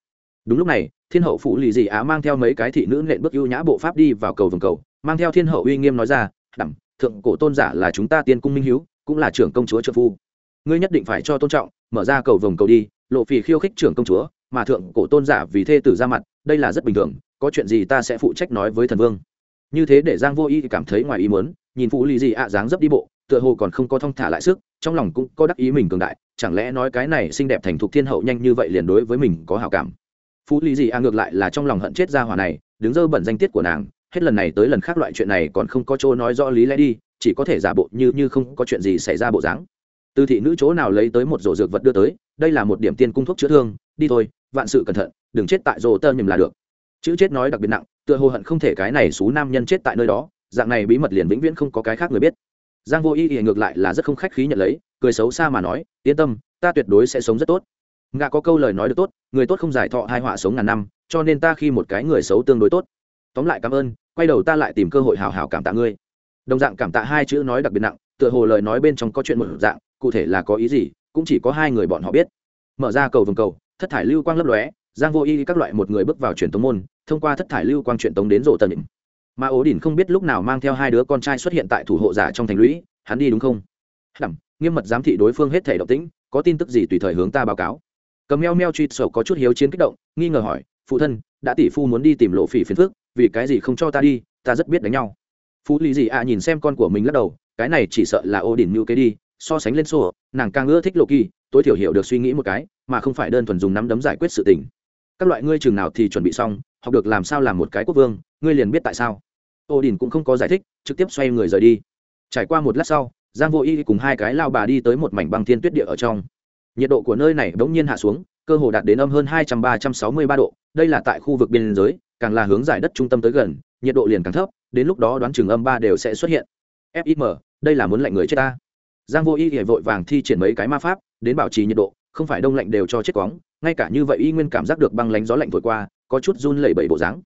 Đúng lúc này thiên hậu phụ lì dị á mang theo mấy cái thị nữ nện bước ưu nhã bộ pháp đi vào cầu vòng cầu. Mang theo thiên hậu uy nghiêm nói ra, đẳng, thượng cổ tôn giả là chúng ta tiên cung minh hiếu, cũng là trưởng công chúa trợ phu. Ngươi nhất định phải cho tôn trọng, mở ra cầu vòng cầu đi. Lộ phì khiêu khích trưởng công chúa, mà thượng cổ tôn giả vì thê tử ra mặt, đây là rất bình thường, có chuyện gì ta sẽ phụ trách nói với thần vương. Như thế để giang vô y cảm thấy ngoài ý muốn, nhìn phụ lì dị ạ dáng dấp đi bộ, tựa hồ còn không có thong thả lại sức, trong lòng cũng có đắc ý mình cường đại, chẳng lẽ nói cái này xinh đẹp thành thục thiên hậu nhanh như vậy liền đối với mình có hảo cảm? Phú lý gì ạ ngược lại là trong lòng hận chết ra hỏa này, đứng dơ bẩn danh tiết của nàng, hết lần này tới lần khác loại chuyện này còn không có chỗ nói rõ lý lẽ đi, chỉ có thể giả bộ như như không có chuyện gì xảy ra bộ dáng. Từ thị nữ chỗ nào lấy tới một rổ dược vật đưa tới, đây là một điểm tiên cung thuốc chữa thương, đi thôi, vạn sự cẩn thận, đừng chết tại rổ tơ nhầm là được. Chữ chết nói đặc biệt nặng, tựa hồ hận không thể cái này xú nam nhân chết tại nơi đó, dạng này bí mật liền vĩnh viễn không có cái khác người biết. Giang vô y thì ngược lại là rất không khách khí nhận lấy, cười xấu xa mà nói, yên tâm, ta tuyệt đối sẽ sống rất tốt ngạ có câu lời nói được tốt, người tốt không giải thọ hai họa sống ngàn năm, cho nên ta khi một cái người xấu tương đối tốt. Tóm lại cảm ơn, quay đầu ta lại tìm cơ hội hào hào cảm tạ ngươi. Đồng dạng cảm tạ hai chữ nói đặc biệt nặng, tựa hồ lời nói bên trong có chuyện một dạng, cụ thể là có ý gì, cũng chỉ có hai người bọn họ biết. Mở ra cầu vòng cầu, thất thải lưu quang lấp lóe, giang vô y các loại một người bước vào truyền tống môn, thông qua thất thải lưu quang truyền tống đến rộ tần định. Mà ố đỉnh không biết lúc nào mang theo hai đứa con trai xuất hiện tại thủ hộ giả trong thành lũy, hắn đi đúng không? Hẳn nghiêm mật giám thị đối phương hết thể động tĩnh, có tin tức gì tùy thời hướng ta báo cáo cầm meo meo truy sầu có chút hiếu chiến kích động, nghi ngờ hỏi, phụ thân, đã tỷ phu muốn đi tìm lộ phỉ phiền phước vì cái gì không cho ta đi, ta rất biết đánh nhau. Phú lý gì à nhìn xem con của mình lắc đầu, cái này chỉ sợ là ô đỉnh như cái đi, so sánh lên sổ, nàng càng ưa thích lộ kỳ, tối thiểu hiểu được suy nghĩ một cái, mà không phải đơn thuần dùng nắm đấm giải quyết sự tình. Các loại ngươi trường nào thì chuẩn bị xong, học được làm sao làm một cái quốc vương, ngươi liền biết tại sao. Ô đình cũng không có giải thích, trực tiếp xoay người rời đi. Trải qua một lát sau, giang vô y cùng hai cái lao bà đi tới một mảnh băng thiên tuyết địa ở trong nhiệt độ của nơi này bỗng nhiên hạ xuống cơ hồ đạt đến âm hơn hai trăm ba trăm sáu mươi ba độ. Đây là tại khu vực biên giới càng là hướng giải đất trung tâm tới gần nhiệt độ liền càng thấp đến lúc đó đoán chừng âm ba đều sẽ xuất hiện. Fim đây là muốn lạnh người chết ta. Giang vô y thì vội vàng thi triển mấy cái ma pháp đến bảo trì nhiệt độ không phải đông lạnh đều cho chết quóng. Ngay cả như vậy y nguyên cảm giác được băng lánh gió lạnh thổi qua có chút run lẩy bẩy bộ dáng.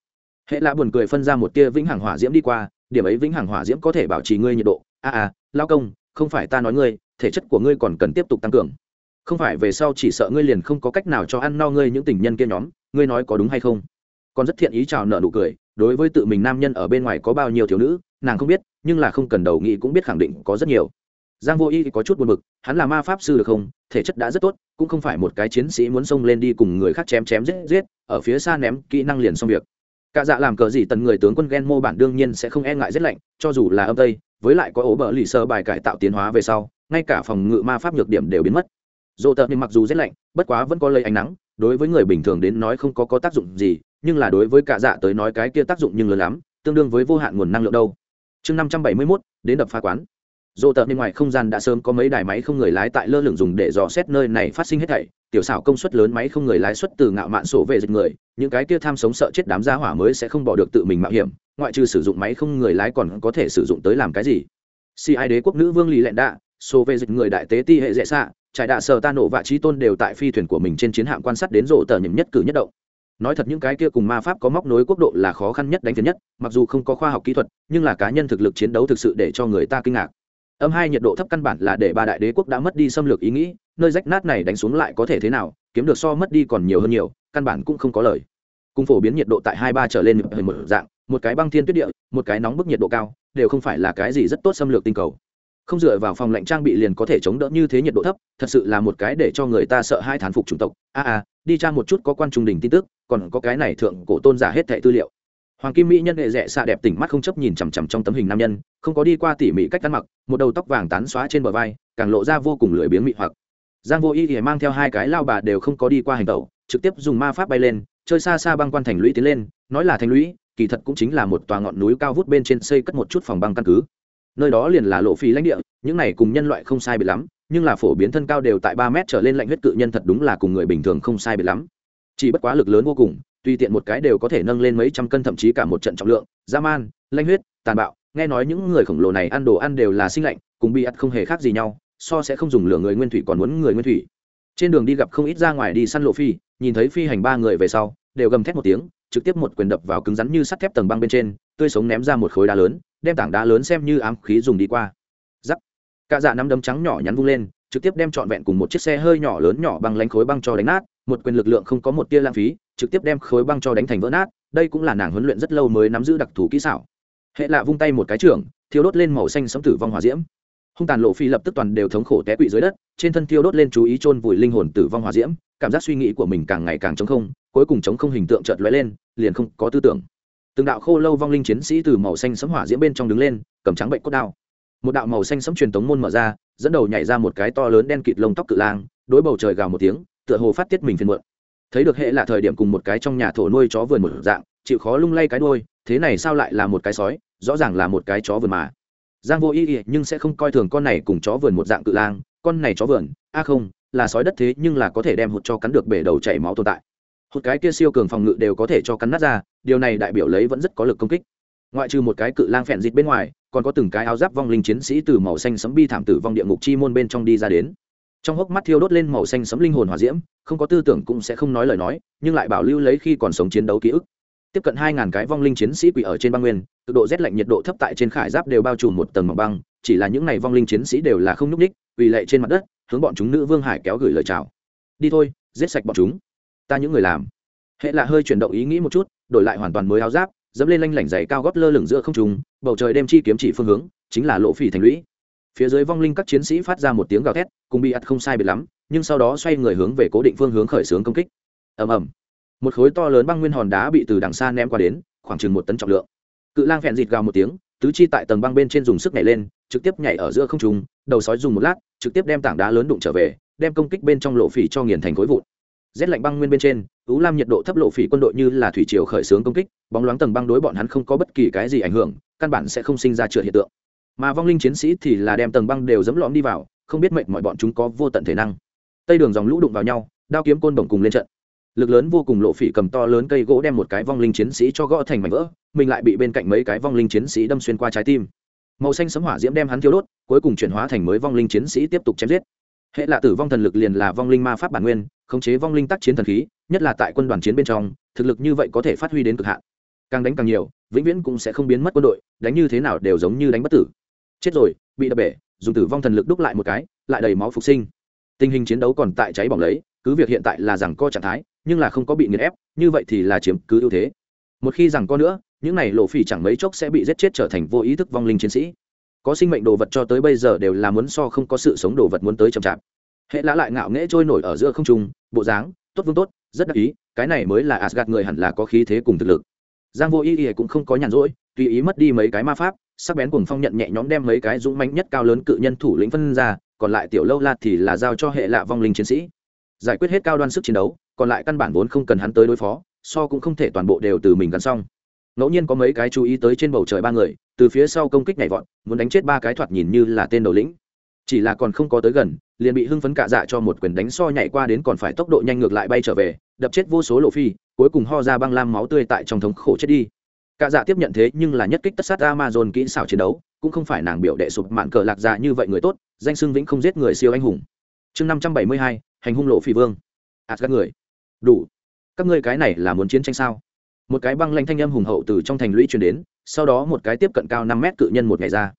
Hệ lạ buồn cười phân ra một tia vĩnh hằng hỏa diễm đi qua điểm ấy vĩnh hằng hỏa diễm có thể bảo trì ngươi nhiệt độ. A à, à lao công không phải ta nói ngươi thể chất của ngươi còn cần tiếp tục tăng cường không phải về sau chỉ sợ ngươi liền không có cách nào cho ăn no ngươi những tình nhân kia nhóm, ngươi nói có đúng hay không? Còn rất thiện ý chào nợ nụ cười, đối với tự mình nam nhân ở bên ngoài có bao nhiêu thiếu nữ, nàng không biết, nhưng là không cần đầu nghĩ cũng biết khẳng định có rất nhiều. Giang vô y có chút buồn b ự c hắn là ma pháp sư được không? Thể chất đã rất tốt, cũng không phải một cái chiến sĩ muốn xông lên đi cùng người khác chém chém giết giết, ở phía xa ném kỹ năng liền xong việc. Cả dạ làm cờ gì tần người tướng quân ghen mô bản đương nhiên sẽ không e ngại giết lạnh, cho dù là âm tây, với lại có ố bờ lì sơ bài cải tạo tiến hóa về sau, ngay cả phòng ngự ma pháp nhược điểm đều biến mất dỗ tợ nhưng mặc dù rét lạnh, bất quá vẫn có lấy ánh nắng, đối với người bình thường đến nói không có có tác dụng gì, nhưng là đối với cả dạ tới nói cái kia tác dụng nhưng lớn lắm, tương đương với vô hạn nguồn năng lượng đâu. Chương năm trăm bảy mươi mốt, đến đập phá quán. Dỗ tợ bên ngoài không gian đã sớm có mấy đài máy không người lái tại lơ lửng dùng để dò xét nơi này phát sinh hết thảy. Tiểu xảo công suất lớn máy không người lái xuất từ ngạo mạn sổ về dịch người, những cái kia tham sống sợ chết đám gia hỏa mới sẽ không bỏ được tự mình mạo hiểm, ngoại trừ sử dụng máy không người lái còn có thể sử dụng tới làm cái gì? Si ai đế quốc nữ vương lì lẹn đạ, sổ về dịch người đại tế ti hệ dễ xạ trải đạ sở ta nổ vạ trí tôn đều tại phi thuyền của mình trên chiến hạm quan sát đến rộ tờ nhầm nhất cử nhất động. Nói thật những cái kia cùng ma pháp có móc nối quốc độ là khó khăn nhất đánh phiền nhất, mặc dù không có khoa học kỹ thuật, nhưng là cá nhân thực lực chiến đấu thực sự để cho người ta kinh ngạc. Âm hai nhiệt độ thấp căn bản là để ba đại đế quốc đã mất đi xâm lược ý nghĩ, nơi rách nát này đánh xuống lại có thể thế nào, kiếm được so mất đi còn nhiều hơn nhiều, căn bản cũng không có lời. Cùng phổ biến nhiệt độ tại hai ba trở lên một dạng, một cái băng thiên tuyết địa, một cái nóng bức nhiệt độ cao, đều không phải là cái gì rất tốt xâm lược tinh cầu không dựa vào phòng lạnh trang bị liền có thể chống đỡ như thế nhiệt độ thấp, thật sự là một cái để cho người ta sợ hai thán phục chủng tộc. A a, đi trang một chút có quan trung đình tin tức, còn có cái này thượng cổ tôn giả hết thẻ tư liệu. Hoàng kim mỹ nhân nghệ rẽ xạ đẹp tỉnh mắt không chấp nhìn chằm chằm trong tấm hình nam nhân, không có đi qua tỉ mỉ cách ăn mặc, một đầu tóc vàng tán xóa trên bờ vai, càng lộ ra vô cùng lười biếng mị hoặc. Giang vô y thì mang theo hai cái lao bà đều không có đi qua hành tẩu, trực tiếp dùng ma pháp bay lên, chơi xa xa băng quan thành lũy tiến lên, nói là thành lũy, kỳ thật cũng chính là một tòa ngọn núi cao vút bên trên xây cất một chút phòng băng căn cứ nơi đó liền là lộ phí lãnh địa, những này cùng nhân loại không sai biệt lắm, nhưng là phổ biến thân cao đều tại ba mét trở lên lạnh huyết cự nhân thật đúng là cùng người bình thường không sai biệt lắm. Chỉ bất quá lực lớn vô cùng, tùy tiện một cái đều có thể nâng lên mấy trăm cân thậm chí cả một trận trọng lượng da man lanh huyết, tàn bạo, nghe nói những người khổng lồ này ăn đồ ăn đều là sinh lạnh, cùng bị ắt không hề khác gì nhau, so sẽ không dùng lửa người nguyên thủy còn muốn người nguyên thủy. Trên đường đi gặp không ít ra ngoài đi săn lộ phi nhìn thấy phi hành ba người về sau, đều gầm thét một tiếng, trực tiếp một quyền đập vào cứng rắn như sắt thép tầng băng bên trên, tươi sống ném ra một khối đá lớn, đem tảng đá lớn xem như ám khí dùng đi qua. Giắc. Cả dạ nắm đấm trắng nhỏ nhắn vung lên, trực tiếp đem trọn vẹn cùng một chiếc xe hơi nhỏ lớn nhỏ băng lánh khối băng cho đánh nát, một quyền lực lượng không có một tia lãng phí, trực tiếp đem khối băng cho đánh thành vỡ nát, đây cũng là nàng huấn luyện rất lâu mới nắm giữ đặc thù kỹ xảo. Hệ lạ vung tay một cái trưởng, thiêu đốt lên màu xanh sống tử vong hỏa diễm. Hung tàn lộ phi lập tức toàn đều thống khổ té quỵ dưới đất, trên thân thiêu đốt lên chú ý chôn vùi linh hồn tử vong hỏa diễm cảm giác suy nghĩ của mình càng ngày càng trống không, cuối cùng trống không hình tượng chợt lóe lên, liền không có tư tưởng. Từng đạo khô lâu vong linh chiến sĩ từ màu xanh sấm hỏa diễm bên trong đứng lên, cầm trắng bệnh cốt đao. Một đạo màu xanh sấm truyền tống môn mở ra, dẫn đầu nhảy ra một cái to lớn đen kịt lông tóc cự lang, đối bầu trời gào một tiếng, tựa hồ phát tiết mình phiền muộn. Thấy được hệ là thời điểm cùng một cái trong nhà thổ nuôi chó vườn một dạng, chịu khó lung lay cái đôi thế này sao lại là một cái sói, rõ ràng là một cái chó vườn mà. Giang vô ý ý nhưng sẽ không coi thường con này cùng chó vườn một dạng cự lang, con này chó vườn, a không là sói đất thế nhưng là có thể đem hụt cho cắn được bể đầu chảy máu tồn tại. Hụt cái kia siêu cường phòng ngự đều có thể cho cắn nát ra, điều này đại biểu lấy vẫn rất có lực công kích. Ngoại trừ một cái cự lang phèn dịt bên ngoài, còn có từng cái áo giáp vong linh chiến sĩ từ màu xanh sấm bi thảm tử vong địa ngục chi môn bên trong đi ra đến. Trong hốc mắt thiêu đốt lên màu xanh sấm linh hồn hòa diễm, không có tư tưởng cũng sẽ không nói lời nói, nhưng lại bảo lưu lấy khi còn sống chiến đấu ký ức. Tiếp cận hai ngàn cái vong linh chiến sĩ quỷ ở trên băng nguyên, cực độ rét lạnh nhiệt độ thấp tại trên khải giáp đều bao trùm một tầng mỏng băng chỉ là những ngày vong linh chiến sĩ đều là không nhúc ních vì lệ trên mặt đất, hướng bọn chúng nữ vương hải kéo gửi lời chào. Đi thôi, giết sạch bọn chúng. Ta những người làm. Hệ là hơi chuyển động ý nghĩ một chút, đổi lại hoàn toàn mới áo giáp, dẫm lên lanh lảnh dày cao gót lơ lửng giữa không trùng bầu trời đem chi kiếm chỉ phương hướng, chính là lộ phỉ thành lũy. Phía dưới vong linh các chiến sĩ phát ra một tiếng gào thét, cùng bị ắt không sai biệt lắm, nhưng sau đó xoay người hướng về cố định phương hướng khởi xướng công kích. Ầm ầm. Một khối to lớn băng nguyên hòn đá bị từ đằng xa ném qua đến, khoảng chừng một tấn trọng lượng. Cự lang phèn dịt gào một tiếng tứ chi tại tầng băng bên trên dùng sức nhảy lên, trực tiếp nhảy ở giữa không trung, đầu sói dùng một lát, trực tiếp đem tảng đá lớn đụng trở về, đem công kích bên trong lộ phỉ cho nghiền thành khối vụn. Rét lạnh băng nguyên bên trên ú lam nhiệt độ thấp lộ phỉ quân đội như là thủy triều khởi xướng công kích, bóng loáng tầng băng đối bọn hắn không có bất kỳ cái gì ảnh hưởng, căn bản sẽ không sinh ra trượt hiện tượng. Mà vong linh chiến sĩ thì là đem tầng băng đều dẫm lõm đi vào, không biết mệnh mọi bọn chúng có vô tận thể năng. Tây đường dòng lũ đụng vào nhau, đao kiếm côn đồng cùng lên trận lực lớn vô cùng lộ phỉ cầm to lớn cây gỗ đem một cái vong linh chiến sĩ cho gõ thành mảnh vỡ, mình lại bị bên cạnh mấy cái vong linh chiến sĩ đâm xuyên qua trái tim. Màu xanh sấm hỏa diễm đem hắn thiêu đốt, cuối cùng chuyển hóa thành mới vong linh chiến sĩ tiếp tục chém giết. Hệ lạ tử vong thần lực liền là vong linh ma pháp bản nguyên, khống chế vong linh tác chiến thần khí, nhất là tại quân đoàn chiến bên trong, thực lực như vậy có thể phát huy đến cực hạn. Càng đánh càng nhiều, vĩnh viễn cũng sẽ không biến mất quân đội, đánh như thế nào đều giống như đánh bất tử. Chết rồi, bị đập bể, dùng tử vong thần lực đúc lại một cái, lại đầy máu phục sinh. Tình hình chiến đấu còn tại cháy bỏng lấy, cứ việc hiện tại là rằng co trạng thái nhưng là không có bị nghiền ép, như vậy thì là chiếm cứ ưu thế. Một khi rằng có nữa, những này lộ phỉ chẳng mấy chốc sẽ bị giết chết trở thành vô ý thức vong linh chiến sĩ. Có sinh mệnh đồ vật cho tới bây giờ đều là muốn so không có sự sống đồ vật muốn tới chậm chạp. Hệ lã lại ngạo nghễ trôi nổi ở giữa không trung, bộ dáng, tốt vương tốt, rất đắc ý, cái này mới là asgad người hẳn là có khí thế cùng thực lực. Giang vô ý ý cũng không có nhàn rỗi, tùy ý mất đi mấy cái ma pháp, sắc bén cùng phong nhận nhẹ nhõm đem mấy cái dũng mãnh nhất cao lớn cự nhân thủ lĩnh phân ra, còn lại tiểu lâu la thì là giao cho hệ lạ vong linh chiến sĩ. Giải quyết hết cao đoan sức chiến đấu còn lại căn bản vốn không cần hắn tới đối phó, so cũng không thể toàn bộ đều từ mình gắn xong. Ngẫu nhiên có mấy cái chú ý tới trên bầu trời ba người, từ phía sau công kích nhảy vọt, muốn đánh chết ba cái thoạt nhìn như là tên đầu lĩnh. Chỉ là còn không có tới gần, liền bị hưng phấn cạ dạ cho một quyền đánh so nhảy qua đến còn phải tốc độ nhanh ngược lại bay trở về, đập chết vô số lộ phi, cuối cùng ho ra băng lam máu tươi tại trong thống khổ chết đi. Cạ dạ tiếp nhận thế nhưng là nhất kích tất sát amazon kỹ xảo chiến đấu, cũng không phải nàng biểu đệ sụp mạn cờ lạc dạ như vậy người tốt, danh xưng vĩnh không giết người siêu anh hùng. Chương năm trăm bảy mươi hai, hành hung lộ phi vương. Ạt các người đủ. Các ngươi cái này là muốn chiến tranh sao? Một cái băng lanh thanh âm hùng hậu từ trong thành lũy truyền đến, sau đó một cái tiếp cận cao năm mét cự nhân một ngày ra.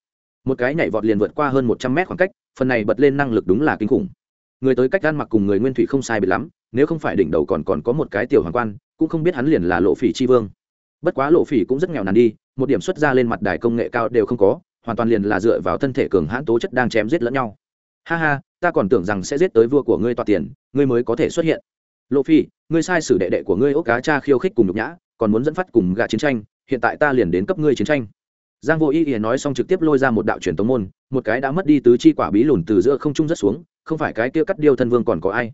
Một cái nhảy vọt liền vượt qua hơn một trăm mét khoảng cách, phần này bật lên năng lực đúng là kinh khủng. Người tới cách gan mặc cùng người nguyên thủy không sai biệt lắm, nếu không phải đỉnh đầu còn còn có một cái tiểu hoàng quan, cũng không biết hắn liền là lộ phỉ chi vương. Bất quá lộ phỉ cũng rất nghèo nàn đi, một điểm xuất ra lên mặt đài công nghệ cao đều không có, hoàn toàn liền là dựa vào thân thể cường hãn tố chất đang chém giết lẫn nhau. Ha ha, ta còn tưởng rằng sẽ giết tới vua của ngươi toa tiền, ngươi mới có thể xuất hiện lộ phi, ngươi sai sử đệ đệ của ngươi ốc cá cha khiêu khích cùng nhục nhã, còn muốn dẫn phát cùng gà chiến tranh, hiện tại ta liền đến cấp ngươi chiến tranh. Giang vô y y nói xong trực tiếp lôi ra một đạo truyền tống môn, một cái đã mất đi tứ chi quả bí lùn từ giữa không trung rất xuống, không phải cái kia cắt điêu thân vương còn có ai.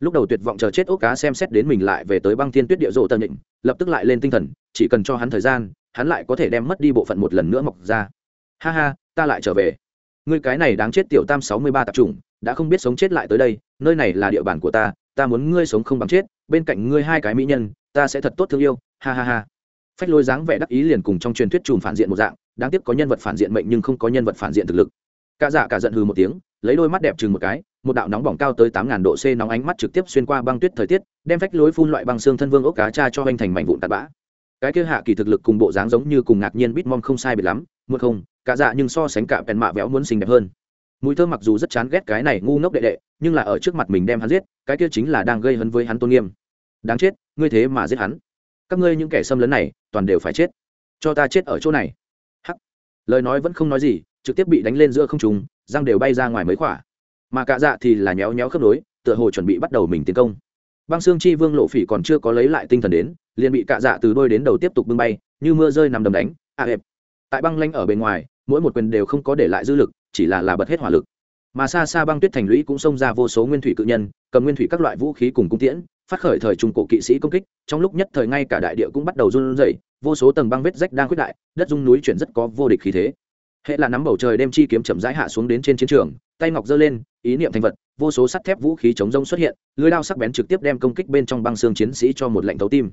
Lúc đầu tuyệt vọng chờ chết ốc cá xem xét đến mình lại về tới băng thiên tuyết địa rộ tân định, lập tức lại lên tinh thần, chỉ cần cho hắn thời gian, hắn lại có thể đem mất đi bộ phận một lần nữa mọc ra. Ha ha, ta lại trở về. Ngươi cái này đáng chết tiểu tam sáu mươi ba tạp chủng, đã không biết sống chết lại tới đây, nơi này là địa bàn của ta ta muốn ngươi sống không bằng chết, bên cạnh ngươi hai cái mỹ nhân, ta sẽ thật tốt thương yêu, ha ha ha. Phách lôi dáng vẻ đắc ý liền cùng trong truyền thuyết chùm phản diện một dạng, đáng tiếc có nhân vật phản diện mệnh nhưng không có nhân vật phản diện thực lực. Cả dạ cả giận hừ một tiếng, lấy đôi mắt đẹp chừng một cái, một đạo nóng bỏng cao tới tám ngàn độ c nóng ánh mắt trực tiếp xuyên qua băng tuyết thời tiết, đem phách lối phun loại băng xương thân vương ốc cá cha cho anh thành mảnh vụn tạt bã. Cái kia hạ kỳ thực lực cùng bộ dáng giống như cùng ngạc nhiên bít mom không sai biệt lắm, một không, cả dạ nhưng so sánh cả bèn mạ véo muốn xinh đẹp hơn. Mùi thơ mặc dù rất chán ghét cái này ngu ngốc đệ đệ nhưng là ở trước mặt mình đem hắn giết cái kia chính là đang gây hấn với hắn tôn nghiêm. Đáng chết ngươi thế mà giết hắn. Các ngươi những kẻ xâm lấn này toàn đều phải chết. Cho ta chết ở chỗ này. Hắc. Lời nói vẫn không nói gì trực tiếp bị đánh lên giữa không trùng răng đều bay ra ngoài mấy khỏa. Mà cả dạ thì là nhéo nhéo khớp nối tựa hồ chuẩn bị bắt đầu mình tiến công. Băng xương chi vương lộ phỉ còn chưa có lấy lại tinh thần đến liền bị cạ dạ từ đôi đến đầu tiếp tục bưng bay như mưa rơi nằm đầm đánh. A à, ẹp tại băng lanh ở bên ngoài mỗi một quyền đều không có để lại dư lực chỉ là là bật hết hỏa lực mà xa xa băng tuyết thành lũy cũng xông ra vô số nguyên thủy cự nhân, cầm nguyên thủy các loại vũ khí cùng cung tiễn, phát khởi thời trung cổ kỵ sĩ công kích, trong lúc nhất thời ngay cả đại địa cũng bắt đầu run rẩy, vô số tầng băng vết rách đang khuyết đại, đất dung núi chuyển rất có vô địch khí thế. Hệ là nắm bầu trời đem chi kiếm chậm rãi hạ xuống đến trên chiến trường, tay ngọc giơ lên, ý niệm thành vật, vô số sắt thép vũ khí chống rông xuất hiện, lưới đao sắc bén trực tiếp đem công kích bên trong băng xương chiến sĩ cho một lệnh thấu tim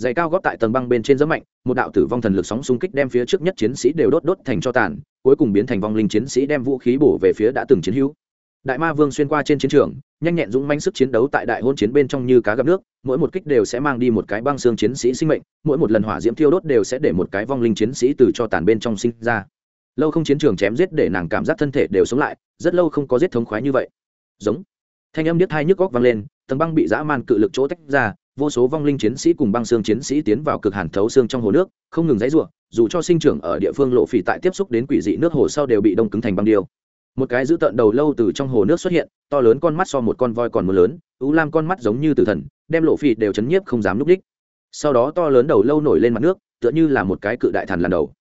giày cao góp tại tầng băng bên trên giấm mạnh, một đạo tử vong thần lực sóng xung kích đem phía trước nhất chiến sĩ đều đốt đốt thành cho tàn, cuối cùng biến thành vong linh chiến sĩ đem vũ khí bổ về phía đã từng chiến hữu. Đại ma vương xuyên qua trên chiến trường, nhanh nhẹn dũng manh sức chiến đấu tại đại hôn chiến bên trong như cá gặp nước, mỗi một kích đều sẽ mang đi một cái băng xương chiến sĩ sinh mệnh, mỗi một lần hỏa diễm thiêu đốt đều sẽ để một cái vong linh chiến sĩ từ cho tàn bên trong sinh ra. Lâu không chiến trường chém giết để nàng cảm giác thân thể đều sống lại, rất lâu không có giết thống khoái như vậy. Giống. Thanh âm điếc hai nhức góc vang lên, tầng băng bị dã man cự lực chỗ tách ra vô số vong linh chiến sĩ cùng băng xương chiến sĩ tiến vào cực hàn thấu xương trong hồ nước, không ngừng dãy rủa, dù cho sinh trưởng ở địa phương lộ phỉ tại tiếp xúc đến quỷ dị nước hồ sau đều bị đông cứng thành băng điêu. Một cái giữ tợn đầu lâu từ trong hồ nước xuất hiện, to lớn con mắt so một con voi còn mưa lớn ú lam con mắt giống như tử thần, đem lộ phỉ đều chấn nhiếp không dám núp đích. Sau đó to lớn đầu lâu nổi lên mặt nước, tựa như là một cái cự đại thần lần đầu.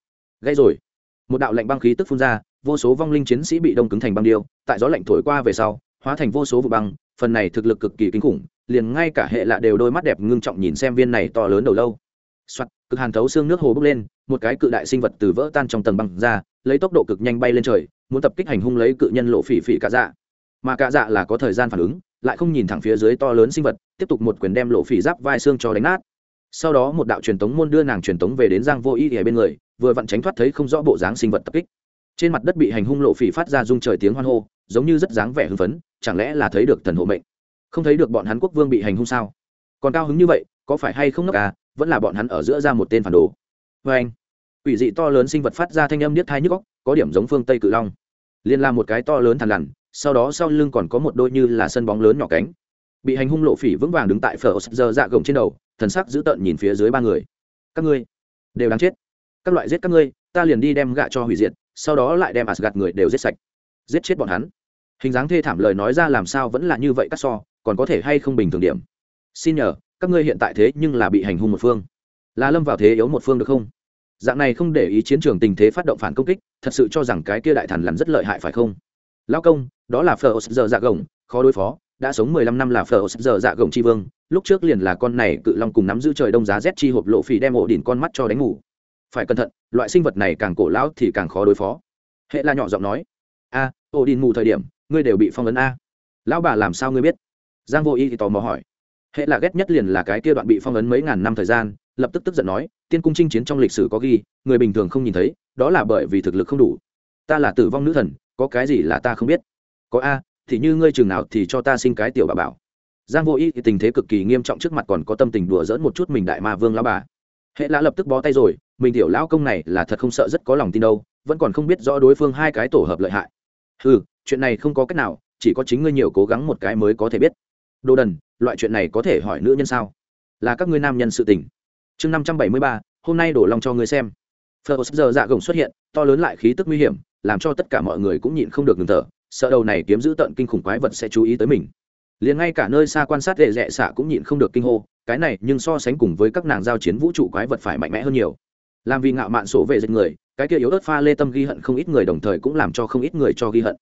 Gây rồi. Một đạo lạnh băng khí tức phun ra, vô số vong linh chiến sĩ bị đông cứng thành băng điêu, tại gió lạnh thổi qua về sau, hóa thành vô số vụ băng, phần này thực lực cực kỳ kinh khủng liền ngay cả hệ lạ đều đôi mắt đẹp ngưng trọng nhìn xem viên này to lớn đầu lâu. Soạt, cực hàn thấu xương nước hồ bốc lên, một cái cự đại sinh vật từ vỡ tan trong tầng băng ra, lấy tốc độ cực nhanh bay lên trời, muốn tập kích hành hung lấy cự nhân lộ phỉ phỉ cả dạ. Mà cả dạ là có thời gian phản ứng, lại không nhìn thẳng phía dưới to lớn sinh vật, tiếp tục một quyền đem lộ phỉ giáp vai xương cho đánh nát. Sau đó một đạo truyền tống môn đưa nàng truyền tống về đến giang vô y ở bên người, vừa vặn tránh thoát thấy không rõ bộ dáng sinh vật tập kích. Trên mặt đất bị hành hung lộ phỉ phát ra rung trời tiếng hoan hô, giống như rất dáng vẻ hưng phấn, chẳng lẽ là thấy được thần hộ mệnh? Không thấy được bọn hắn quốc vương bị hành hung sao? Còn cao hứng như vậy, có phải hay không ngốc à? Vẫn là bọn hắn ở giữa ra một tên phản đồ. Vê anh ủy dị to lớn sinh vật phát ra thanh âm niết thai nhức góc có điểm giống phương tây cự long. Liên la một cái to lớn thằn lằn, sau đó sau lưng còn có một đôi như là sân bóng lớn nhỏ cánh. Bị hành hung lộ phỉ vững vàng đứng tại phở giờ dạ gồng trên đầu, thần sắc dữ tợn nhìn phía dưới ba người. Các ngươi đều đáng chết. Các loại giết các ngươi, ta liền đi đem gạ cho hủy diệt, sau đó lại đem gạt người đều giết sạch. Giết chết bọn hắn. Hình dáng thê thảm lời nói ra làm sao vẫn là như vậy cắt so còn có thể hay không bình thường điểm? Xin nhờ, các ngươi hiện tại thế nhưng là bị hành hung một phương. Là lâm vào thế yếu một phương được không? Dạng này không để ý chiến trường tình thế phát động phản công kích, thật sự cho rằng cái kia đại thần lằn rất lợi hại phải không? Lao công, đó là phờ giờ dạ gồng, khó đối phó, đã sống mười lăm năm là phờ giờ dạ gồng tri vương, lúc trước liền là con này cự long cùng nắm giữ trời đông giá rét chi hộp lộ phì đem ổ đỉnh con mắt cho đánh ngủ. Phải cẩn thận, loại sinh vật này càng cổ lão thì càng khó đối phó. Hệ là nhỏ giọng nói, a, ổ đỉnh ngủ thời điểm, ngươi đều bị phong ấn a. Lão bà làm sao ngươi biết? Giang vô y thì tò mò hỏi. Hệ là ghét nhất liền là cái kia đoạn bị phong ấn mấy ngàn năm thời gian, lập tức tức giận nói, tiên cung chinh chiến trong lịch sử có ghi, người bình thường không nhìn thấy, đó là bởi vì thực lực không đủ. Ta là tử vong nữ thần, có cái gì là ta không biết? Có a, thì như ngươi trường nào thì cho ta sinh cái tiểu bà bảo. Giang vô y thì tình thế cực kỳ nghiêm trọng trước mặt còn có tâm tình đùa dỡn một chút mình đại ma vương lão bà. Hệ lã lập tức bó tay rồi, mình tiểu lão công này là thật không sợ rất có lòng tin đâu, vẫn còn không biết rõ đối phương hai cái tổ hợp lợi hại. Ừ chuyện này không có cách nào, chỉ có chính ngươi nhiều cố gắng một cái mới có thể biết đồ đần, loại chuyện này có thể hỏi nữ nhân sao? Là các ngươi nam nhân sự tình. Chương năm trăm bảy mươi ba, hôm nay đổ lòng cho ngươi xem. Phờ giờ dạ gồng xuất hiện, to lớn lại khí tức nguy hiểm, làm cho tất cả mọi người cũng nhịn không được ngừng thở, sợ đầu này kiếm giữ tận kinh khủng quái vật sẽ chú ý tới mình. Liền ngay cả nơi xa quan sát đệ rẽ xạ cũng nhịn không được kinh hô, cái này nhưng so sánh cùng với các nàng giao chiến vũ trụ quái vật phải mạnh mẽ hơn nhiều. Làm vì ngạo mạn sổ về dịch người, cái kia yếu ớt pha lê tâm ghi hận không ít người đồng thời cũng làm cho không ít người cho ghi hận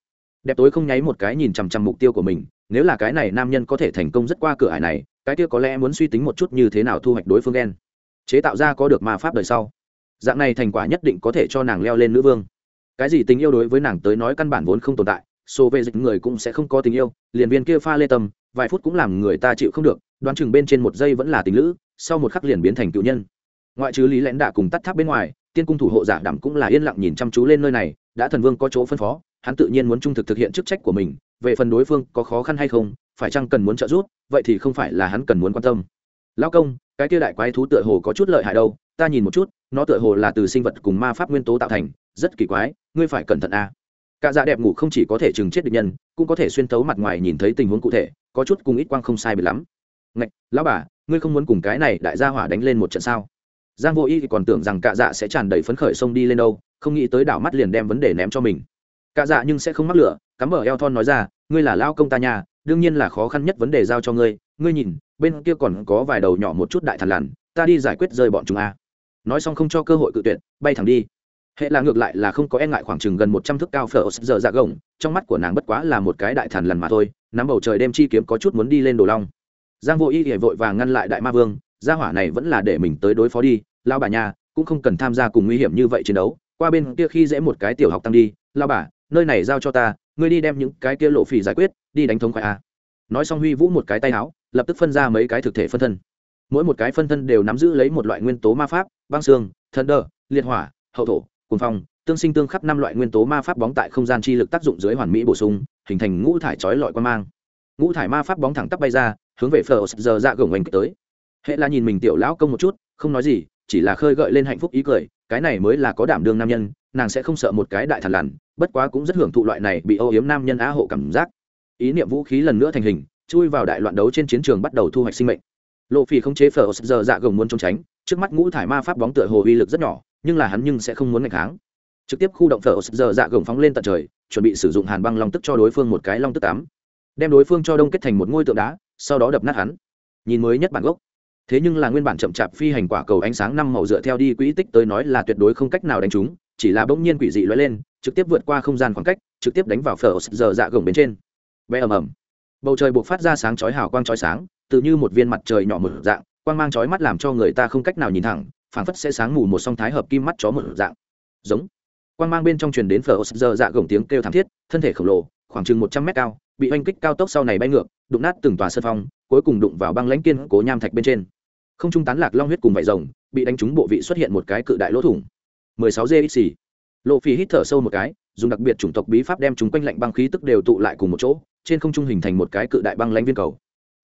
đẹp tối không nháy một cái nhìn chằm chằm mục tiêu của mình, nếu là cái này nam nhân có thể thành công rất qua cửa ải này, cái kia có lẽ muốn suy tính một chút như thế nào thu hoạch đối phương đen chế tạo ra có được ma pháp đời sau. Dạng này thành quả nhất định có thể cho nàng leo lên nữ vương. Cái gì tình yêu đối với nàng tới nói căn bản vốn không tồn tại số về dịch người cũng sẽ không có tình yêu, liền viên kia pha lê tâm, vài phút cũng làm người ta chịu không được, đoán chừng bên trên một giây vẫn là tình lữ, sau một khắc liền biến thành cựu nhân. Ngoại trừ lý lãnh đạ cùng tắt tháp bên ngoài, tiên cung thủ hộ giả đảm cũng là yên lặng nhìn chăm chú lên nơi này, đã thần vương có chỗ phân phó hắn tự nhiên muốn trung thực thực hiện chức trách của mình, về phần đối phương có khó khăn hay không, phải chăng cần muốn trợ giúp, vậy thì không phải là hắn cần muốn quan tâm. Lao công, cái kia đại quái thú tựa hồ có chút lợi hại đâu, ta nhìn một chút, nó tựa hồ là từ sinh vật cùng ma pháp nguyên tố tạo thành, rất kỳ quái, ngươi phải cẩn thận a à. cả dạ đẹp ngủ không chỉ có thể chừng chết địch nhân, cũng có thể xuyên tấu mặt ngoài nhìn thấy tình huống cụ thể, có chút cùng ít quang không sai bị lắm. Ngạch, lão bà, ngươi không muốn cùng cái này đại gia hỏa đánh lên một trận sao? Giang vô y thì còn tưởng rằng cả dạ sẽ tràn đầy phấn khởi xông đi lên đâu, không nghĩ tới đảo mắt liền đem vấn đề ném cho mình cả dạ nhưng sẽ không mắc lửa, cắm ở eo thon nói ra, ngươi là lao công ta nhà, đương nhiên là khó khăn nhất vấn đề giao cho ngươi. Ngươi nhìn, bên kia còn có vài đầu nhỏ một chút đại thằn lằn, ta đi giải quyết rơi bọn chúng a. Nói xong không cho cơ hội cự tuyệt, bay thẳng đi. Hệ là ngược lại là không có e ngại khoảng chừng gần một trăm thước cao phở giờ dạ gồng, trong mắt của nàng bất quá là một cái đại thằn lằn mà thôi, nắm bầu trời đêm chi kiếm có chút muốn đi lên đồ long. Giang vô y thì vội vàng ngăn lại đại ma vương, gia hỏa này vẫn là để mình tới đối phó đi lao bà nhà cũng không cần tham gia cùng nguy hiểm như vậy chiến đấu, qua bên kia khi dễ một cái tiểu học tăng đi lao bà nơi này giao cho ta, ngươi đi đem những cái kia lộ phỉ giải quyết, đi đánh thống khoai a. Nói xong huy vũ một cái tay áo, lập tức phân ra mấy cái thực thể phân thân. Mỗi một cái phân thân đều nắm giữ lấy một loại nguyên tố ma pháp, băng xương thần đờ liệt hỏa, hậu thổ cùng phong, tương sinh tương khắp năm loại nguyên tố ma pháp bóng tại không gian chi lực tác dụng dưới hoàn mỹ bổ sung, hình thành ngũ thải chói lọi quan mang. Ngũ thải ma pháp bóng thẳng tắp bay ra, hướng về phở giờ dạ gồng oanh tới. Hệ là nhìn mình tiểu lão công một chút, không nói gì, chỉ là khơi gợi lên hạnh phúc ý cười, cái này mới là có đảm đương nam nhân, nàng sẽ không sợ một cái đại thằn lằn bất quá cũng rất hưởng thụ loại này bị âu yếm nam nhân á hộ cảm giác. Ý niệm vũ khí lần nữa thành hình, chui vào đại loạn đấu trên chiến trường bắt đầu thu hoạch sinh mệnh. Lộ phi không chế phở, giờ dạ gồng muốn trốn tránh, trước mắt ngũ thải ma pháp bóng tựa hồ uy lực rất nhỏ, nhưng là hắn nhưng sẽ không muốn ngày kháng. Trực tiếp khu động phở, giờ dạ gồng phóng lên tận trời, chuẩn bị sử dụng hàn băng long tức cho đối phương một cái long tức tám. Đem đối phương cho đông kết thành một ngôi tượng đá, sau đó đập nát hắn. Nhìn mới nhất bản gốc. Thế nhưng là nguyên bản chậm chạp phi hành quả cầu ánh sáng năm màu dựa theo đi quỹ tích tới nói là tuyệt đối không cách nào đánh trúng chỉ là bỗng nhiên quỷ dị lóe lên, trực tiếp vượt qua không gian khoảng cách, trực tiếp đánh vào phở giờ dạ gồng bên trên. Bé ầm ầm. Bầu trời buộc phát ra sáng chói hào quang chói sáng, tự như một viên mặt trời nhỏ một dạng, quang mang chói mắt làm cho người ta không cách nào nhìn thẳng, phảng phất sẽ sáng mù một song thái hợp kim mắt chó một dạng. Giống. Quang mang bên trong truyền đến phở giờ dạ gồng tiếng kêu thảm thiết, thân thể khổng lồ, khoảng chừng một trăm mét cao, bị oanh kích cao tốc sau này bay ngược, đụng nát từng tòa sân phong, cuối cùng đụng vào băng lãnh kiên cố nham thạch bên trên. Không trung tán lạc long huyết cùng vải rồng, bị đánh trúng bộ vị xuất hiện một cái cự đại lỗ thủng. 16 gxc lộ phi hít thở sâu một cái, dùng đặc biệt chủng tộc bí pháp đem chúng quanh lạnh băng khí tức đều tụ lại cùng một chỗ, trên không trung hình thành một cái cự đại băng lãnh viên cầu.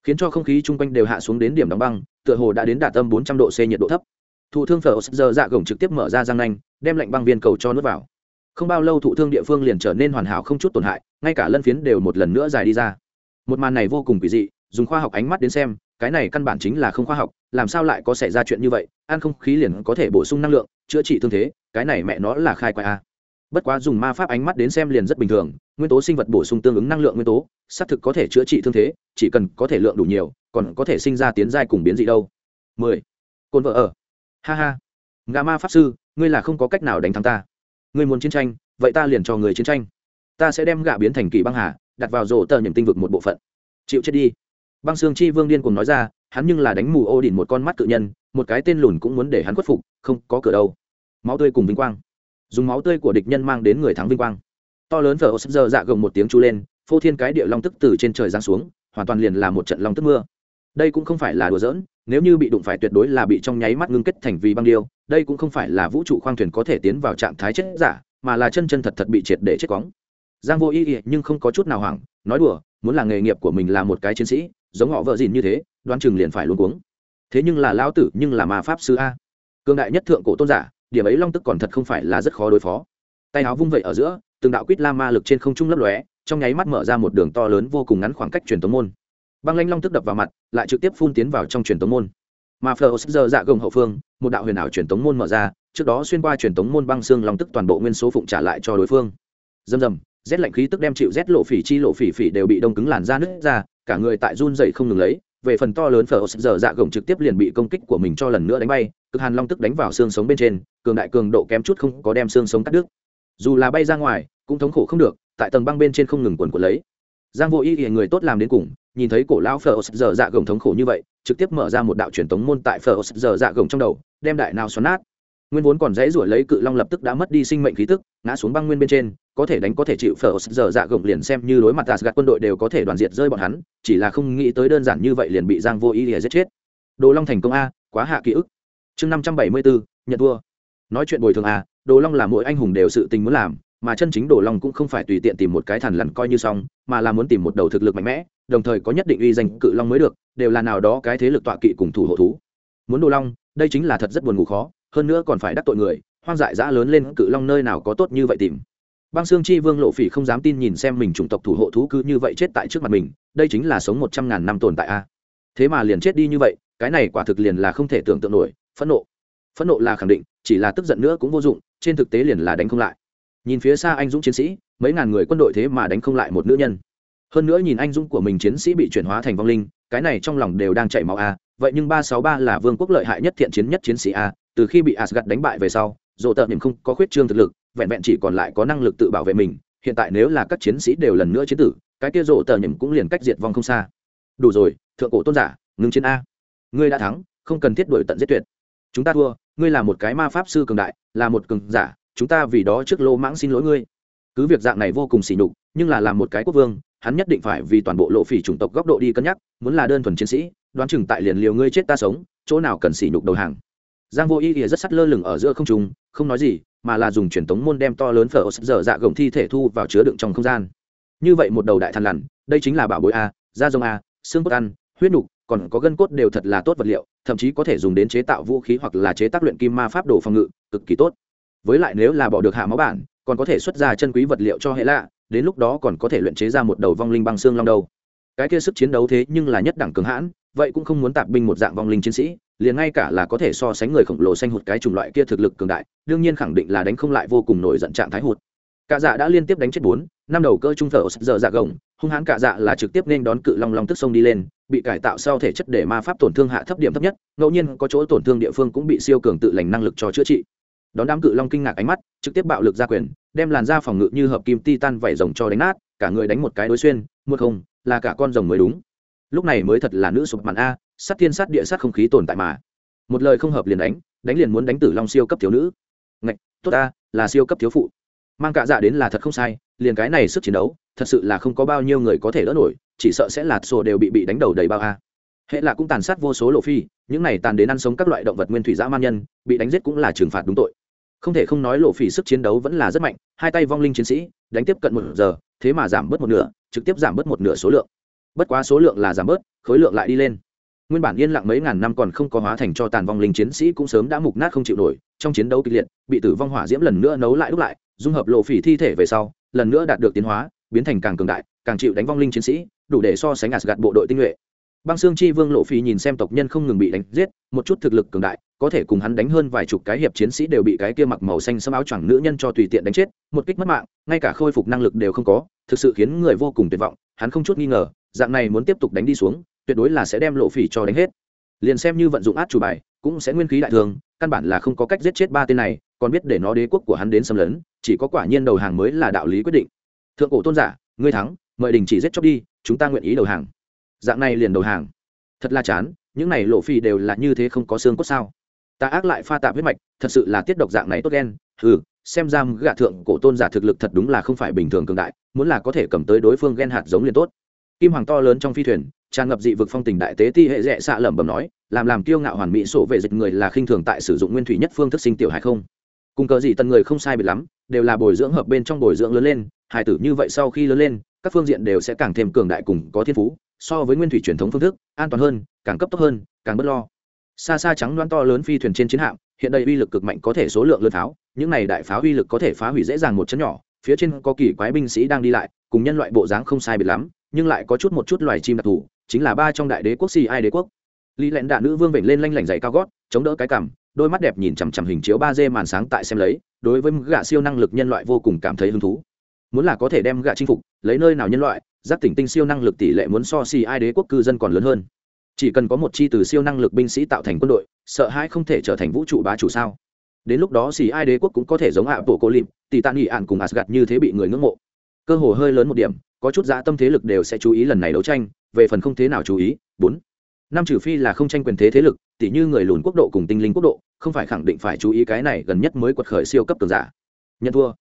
Khiến cho không khí chung quanh đều hạ xuống đến điểm đóng băng, tựa hồ đã đến đạt âm 400 độ c nhiệt độ thấp. Thụ thương phở giờ dạ gồng trực tiếp mở ra răng nanh, đem lạnh băng viên cầu cho nuốt vào. Không bao lâu thụ thương địa phương liền trở nên hoàn hảo không chút tổn hại, ngay cả lân phiến đều một lần nữa dài đi ra. Một màn này vô cùng kỳ dị, dùng khoa học ánh mắt đến xem, cái này căn bản chính là không khoa học, làm sao lại có xảy ra chuyện như vậy, ăn không khí liền có thể bổ sung năng lượng, chữa trị thương thế cái này mẹ nó là khai quái a bất quá dùng ma pháp ánh mắt đến xem liền rất bình thường, nguyên tố sinh vật bổ sung tương ứng năng lượng nguyên tố, xác thực có thể chữa trị thương thế, chỉ cần có thể lượng đủ nhiều, còn có thể sinh ra tiến giai cùng biến dị đâu. Mười. Côn vợ ở. Ha ha. Ngà ma pháp sư, ngươi là không có cách nào đánh thắng ta. Ngươi muốn chiến tranh, vậy ta liền cho người chiến tranh. Ta sẽ đem gạ biến thành kỳ băng hà, đặt vào rổ tờ nhầm tinh vực một bộ phận. Chịu chết đi. Băng xương chi vương điên cùng nói ra, hắn nhưng là đánh mù ô đỉnh một con mắt cự nhân, một cái tên lùn cũng muốn để hắn khuất phục, không có cửa đâu máu tươi cùng vinh quang. Dùng máu tươi của địch nhân mang đến người thắng vinh quang. To lớn vợ vờ giờ dạ gồng một tiếng chú lên, phô thiên cái địa long tức từ trên trời giáng xuống, hoàn toàn liền là một trận long tức mưa. Đây cũng không phải là đùa giỡn, nếu như bị đụng phải tuyệt đối là bị trong nháy mắt ngưng kết thành vì băng điêu, đây cũng không phải là vũ trụ khoang thuyền có thể tiến vào trạng thái chết giả, mà là chân chân thật thật bị triệt để chết quóng giang vô ý ý nhưng không có chút nào hoảng, nói đùa, muốn là nghề nghiệp của mình là một cái chiến sĩ, giống họ vợ dìn như thế, đoán chừng liền phải luôn cuống. Thế nhưng là lão tử, nhưng là ma pháp sư a. Cương đại nhất thượng cổ tôn giả điểm ấy long tức còn thật không phải là rất khó đối phó. Tay áo vung vẩy ở giữa, từng đạo quýt la ma lực trên không trung lấp lóe, trong nháy mắt mở ra một đường to lớn vô cùng ngắn khoảng cách truyền tống môn. Băng lanh long tức đập vào mặt, lại trực tiếp phun tiến vào trong truyền tống môn. Mà phờ giờ dạ gồng hậu phương, một đạo huyền ảo truyền tống môn mở ra, trước đó xuyên qua truyền tống môn băng xương long tức toàn bộ nguyên số phụng trả lại cho đối phương. Dầm dầm rét lạnh khí tức đem chịu rét lộ phỉ chi lộ phỉ phỉ đều bị đông cứng làn ra nứt ra, cả người tại run dậy không ngừng lấy, về phần to lớn phở giờ dạ gồng trực tiếp liền bị công kích của mình cho lần nữa đánh bay cực hàn long tức đánh vào xương sống bên trên, cường đại cường độ kém chút không có đem xương sống cắt đứt. Dù là bay ra ngoài, cũng thống khổ không được, tại tầng băng bên trên không ngừng quần quần lấy. Giang vô y thì người tốt làm đến cùng, nhìn thấy cổ lão phở giờ dạ gồng thống khổ như vậy, trực tiếp mở ra một đạo truyền tống môn tại phở giờ dạ gồng trong đầu, đem đại nào xoắn nát. Nguyên vốn còn dễ ruồi lấy cự long lập tức đã mất đi sinh mệnh khí tức, ngã xuống băng nguyên bên trên, có thể đánh có thể chịu phở giờ dạ gồng liền xem như đối mặt gạt quân đội đều có thể đoàn diệt rơi bọn hắn, chỉ là không nghĩ tới đơn giản như vậy liền bị giang vô y thì giết chết. Đồ long thành công a, quá hạ ký ức chương năm trăm bảy mươi bốn, nhận thua. Nói chuyện bồi thường à? đồ long là mỗi anh hùng đều sự tình muốn làm, mà chân chính đồ long cũng không phải tùy tiện tìm một cái thằn lằn coi như xong, mà là muốn tìm một đầu thực lực mạnh mẽ, đồng thời có nhất định uy danh cự long mới được, đều là nào đó cái thế lực tọa kỵ cùng thủ hộ thú. Muốn đồ long, đây chính là thật rất buồn ngủ khó, hơn nữa còn phải đắc tội người, hoang dại dã lớn lên cự long nơi nào có tốt như vậy tìm. Băng xương chi vương lộ phỉ không dám tin nhìn xem mình chủng tộc thủ hộ thú cứ như vậy chết tại trước mặt mình, đây chính là sống một trăm ngàn năm tồn tại a thế mà liền chết đi như vậy, cái này quả thực liền là không thể tưởng tượng nổi phẫn nộ. Phẫn nộ là khẳng định, chỉ là tức giận nữa cũng vô dụng, trên thực tế liền là đánh không lại. Nhìn phía xa anh dũng chiến sĩ, mấy ngàn người quân đội thế mà đánh không lại một nữ nhân. Hơn nữa nhìn anh dũng của mình chiến sĩ bị chuyển hóa thành vong linh, cái này trong lòng đều đang chảy máu a. Vậy nhưng ba sáu ba là vương quốc lợi hại nhất thiện chiến nhất chiến sĩ a, từ khi bị asgad đánh bại về sau dỗ tợn niệm không có khuyết trương thực lực, vẹn vẹn chỉ còn lại có năng lực tự bảo vệ mình, hiện tại nếu là các chiến sĩ đều lần nữa chiến tử, cái kia rộ tờ nhầm cũng liền cách diệt vong không xa. Đủ rồi, thượng cổ tôn giả ngừng chiến a. Ngươi đã thắng, không cần thiết đổi tận giết tuyệt chúng ta thua, ngươi là một cái ma pháp sư cường đại, là một cường giả, chúng ta vì đó trước lô mãng xin lỗi ngươi. Cứ việc dạng này vô cùng xỉ nhục, nhưng là làm một cái quốc vương, hắn nhất định phải vì toàn bộ lộ phỉ chủng tộc góc độ đi cân nhắc, muốn là đơn thuần chiến sĩ, đoán chừng tại liền liều ngươi chết ta sống, chỗ nào cần xỉ nhục đầu hàng. Giang vô ý ỉa rất sắt lơ lửng ở giữa không trung, không nói gì, mà là dùng truyền tống môn đem to lớn phở dở dạ gồng thi thể thu vào chứa đựng trong không gian. Như vậy một đầu đại thằn lằn, đây chính là bảo bối a, da rồng a, xương cốt ăn, huyết nục còn có gân cốt đều thật là tốt vật liệu, thậm chí có thể dùng đến chế tạo vũ khí hoặc là chế tác luyện kim ma pháp đồ phòng ngự, cực kỳ tốt. Với lại nếu là bỏ được hạ máu bản, còn có thể xuất ra chân quý vật liệu cho hệ lạ, đến lúc đó còn có thể luyện chế ra một đầu vong linh băng xương long đầu. Cái kia sức chiến đấu thế nhưng là nhất đẳng cường hãn, vậy cũng không muốn tạp binh một dạng vong linh chiến sĩ, liền ngay cả là có thể so sánh người khổng lồ xanh hụt cái chủng loại kia thực lực cường đại, đương nhiên khẳng định là đánh không lại vô cùng nổi giận trạng thái hụt. Cả dạ đã liên tiếp đánh chết bốn, năm đầu cơ trung thở, giờ dạ gồng, hung hãn cả dạ là trực tiếp nên đón cự long long tức sông đi lên bị cải tạo sau thể chất để ma pháp tổn thương hạ thấp điểm thấp nhất ngẫu nhiên có chỗ tổn thương địa phương cũng bị siêu cường tự lành năng lực cho chữa trị. Đón đám cự long kinh ngạc ánh mắt trực tiếp bạo lực ra quyền đem làn da phòng ngự như hợp kim titan vảy rồng cho đánh nát cả người đánh một cái đối xuyên một không là cả con rồng mới đúng. Lúc này mới thật là nữ sụp màn a sát thiên sát địa sát không khí tồn tại mà. Một lời không hợp liền đánh đánh liền muốn đánh tử long siêu cấp thiếu nữ. Ngạch tốt a, là siêu cấp thiếu phụ. Mang cạ dạ đến là thật không sai liền cái này sức chiến đấu thật sự là không có bao nhiêu người có thể đỡ nổi, chỉ sợ sẽ là sổ đều bị bị đánh đầu đầy bao a. Hệ là cũng tàn sát vô số lộ phi, những này tàn đến ăn sống các loại động vật nguyên thủy dã man nhân, bị đánh giết cũng là trừng phạt đúng tội. Không thể không nói lộ phỉ sức chiến đấu vẫn là rất mạnh, hai tay vong linh chiến sĩ, đánh tiếp cận một giờ, thế mà giảm bớt một nửa, trực tiếp giảm bớt một nửa số lượng. Bất quá số lượng là giảm bớt, khối lượng lại đi lên. Nguyên bản yên lặng mấy ngàn năm còn không có hóa thành cho tàn vong linh chiến sĩ cũng sớm đã mục nát không chịu nổi, trong chiến đấu kịch liệt, bị tử vong hỏa diễm lần nữa nấu lại đúc lại, dung hợp lộ phỉ thi thể về sau, lần nữa đạt được tiến hóa biến thành càng cường đại, càng chịu đánh vong linh chiến sĩ, đủ để so sánh gạt bộ đội tinh nhuệ. Băng xương chi vương lộ phi nhìn xem tộc nhân không ngừng bị đánh giết, một chút thực lực cường đại, có thể cùng hắn đánh hơn vài chục cái hiệp chiến sĩ đều bị cái kia mặc màu xanh xâm áo choàng nữ nhân cho tùy tiện đánh chết, một kích mất mạng, ngay cả khôi phục năng lực đều không có, thực sự khiến người vô cùng tuyệt vọng, hắn không chút nghi ngờ, dạng này muốn tiếp tục đánh đi xuống, tuyệt đối là sẽ đem lộ phỉ cho đánh hết. Liền xem như vận dụng át chủ bài, cũng sẽ nguyên khí đại thường, căn bản là không có cách giết chết ba tên này, còn biết để nó đế quốc của hắn đến xâm lấn, chỉ có quả nhiên đầu hàng mới là đạo lý quyết định thượng cổ tôn giả, ngươi thắng, mời đình chỉ giết chóc đi, chúng ta nguyện ý đầu hàng. Dạng này liền đầu hàng. Thật là chán, những này lộ phi đều là như thế không có xương cốt sao. Ta ác lại pha tạp huyết mạch, thật sự là tiết độc dạng này tốt đen ừ xem ra gạ thượng cổ tôn giả thực lực thật đúng là không phải bình thường cường đại, muốn là có thể cầm tới đối phương ghen hạt giống liền tốt. Kim hoàng to lớn trong phi thuyền, tràn ngập dị vực phong tình đại tế ti hệ rẽ xạ lẩm bẩm nói, làm làm kiêu ngạo hoàn mỹ sổ vệ dịch người là khinh thường tại sử dụng nguyên thủy nhất phương thức sinh tiểu hải không? Cùng cờ dị tần người không sai biệt lắm, đều là bồi dưỡng hợp bên trong bồi dưỡng lớn lên hài tử như vậy sau khi lớn lên, các phương diện đều sẽ càng thêm cường đại cùng có thiên phú, so với nguyên thủy truyền thống phương thức, an toàn hơn, càng cấp tốc hơn, càng bất lo. Xa xa trắng đoán to lớn phi thuyền trên chiến hạm, hiện đây uy lực cực mạnh có thể số lượng lớn pháo, những này đại pháo uy lực có thể phá hủy dễ dàng một chấn nhỏ, phía trên có kỳ quái binh sĩ đang đi lại, cùng nhân loại bộ dáng không sai biệt lắm, nhưng lại có chút một chút loài chim đặc thù, chính là ba trong đại đế quốc si ai đế quốc. Lý lẹn đạ nữ vương vểnh lên lanh lảnh dày cao gót, chống đỡ cái cằm, đôi mắt đẹp nhìn chằm chằm hình chiếu ba d màn sáng tại xem lấy, đối với gã siêu năng lực nhân loại vô cùng cảm thấy hứng thú muốn là có thể đem gạ chinh phục, lấy nơi nào nhân loại, giáp tỉnh tinh siêu năng lực tỷ lệ muốn so si ai đế quốc cư dân còn lớn hơn. Chỉ cần có một chi từ siêu năng lực binh sĩ tạo thành quân đội, sợ hai không thể trở thành vũ trụ bá chủ sao? Đến lúc đó xì ai đế quốc cũng có thể giống hạ bộ cô lịp tỉ tạ nghị ạn cùng asgad như thế bị người ngưỡng mộ. Cơ hồ hơi lớn một điểm, có chút dã tâm thế lực đều sẽ chú ý lần này đấu tranh, về phần không thế nào chú ý, bốn. Năm trừ phi là không tranh quyền thế thế lực, tỉ như người lùn quốc độ cùng tinh linh quốc độ, không phải khẳng định phải chú ý cái này gần nhất mới quật khởi siêu cấp cường giả. Nhận thua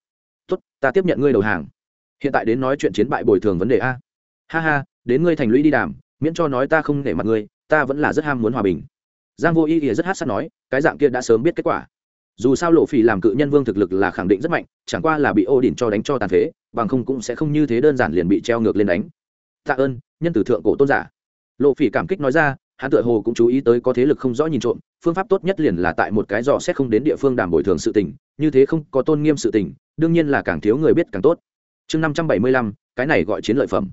tốt, ta tiếp nhận ngươi đầu hàng. Hiện tại đến nói chuyện chiến bại bồi thường vấn đề a. Ha ha, đến ngươi thành lũy đi đàm, miễn cho nói ta không để mặt ngươi, ta vẫn là rất ham muốn hòa bình. Giang vô y ỉa rất hát sát nói, cái dạng kia đã sớm biết kết quả. Dù sao lộ phỉ làm cự nhân vương thực lực là khẳng định rất mạnh, chẳng qua là bị ô đỉnh cho đánh cho tàn phế, bằng không cũng sẽ không như thế đơn giản liền bị treo ngược lên đánh. Tạ ơn, nhân tử thượng cổ tôn giả. Lộ phỉ cảm kích nói ra, hắn tựa hồ cũng chú ý tới có thế lực không rõ nhìn trộm phương pháp tốt nhất liền là tại một cái dò xét không đến địa phương đảm bồi thường sự tình, như thế không có tôn nghiêm sự tình, đương nhiên là càng thiếu người biết càng tốt. Chương năm trăm bảy mươi lăm, cái này gọi chiến lợi phẩm.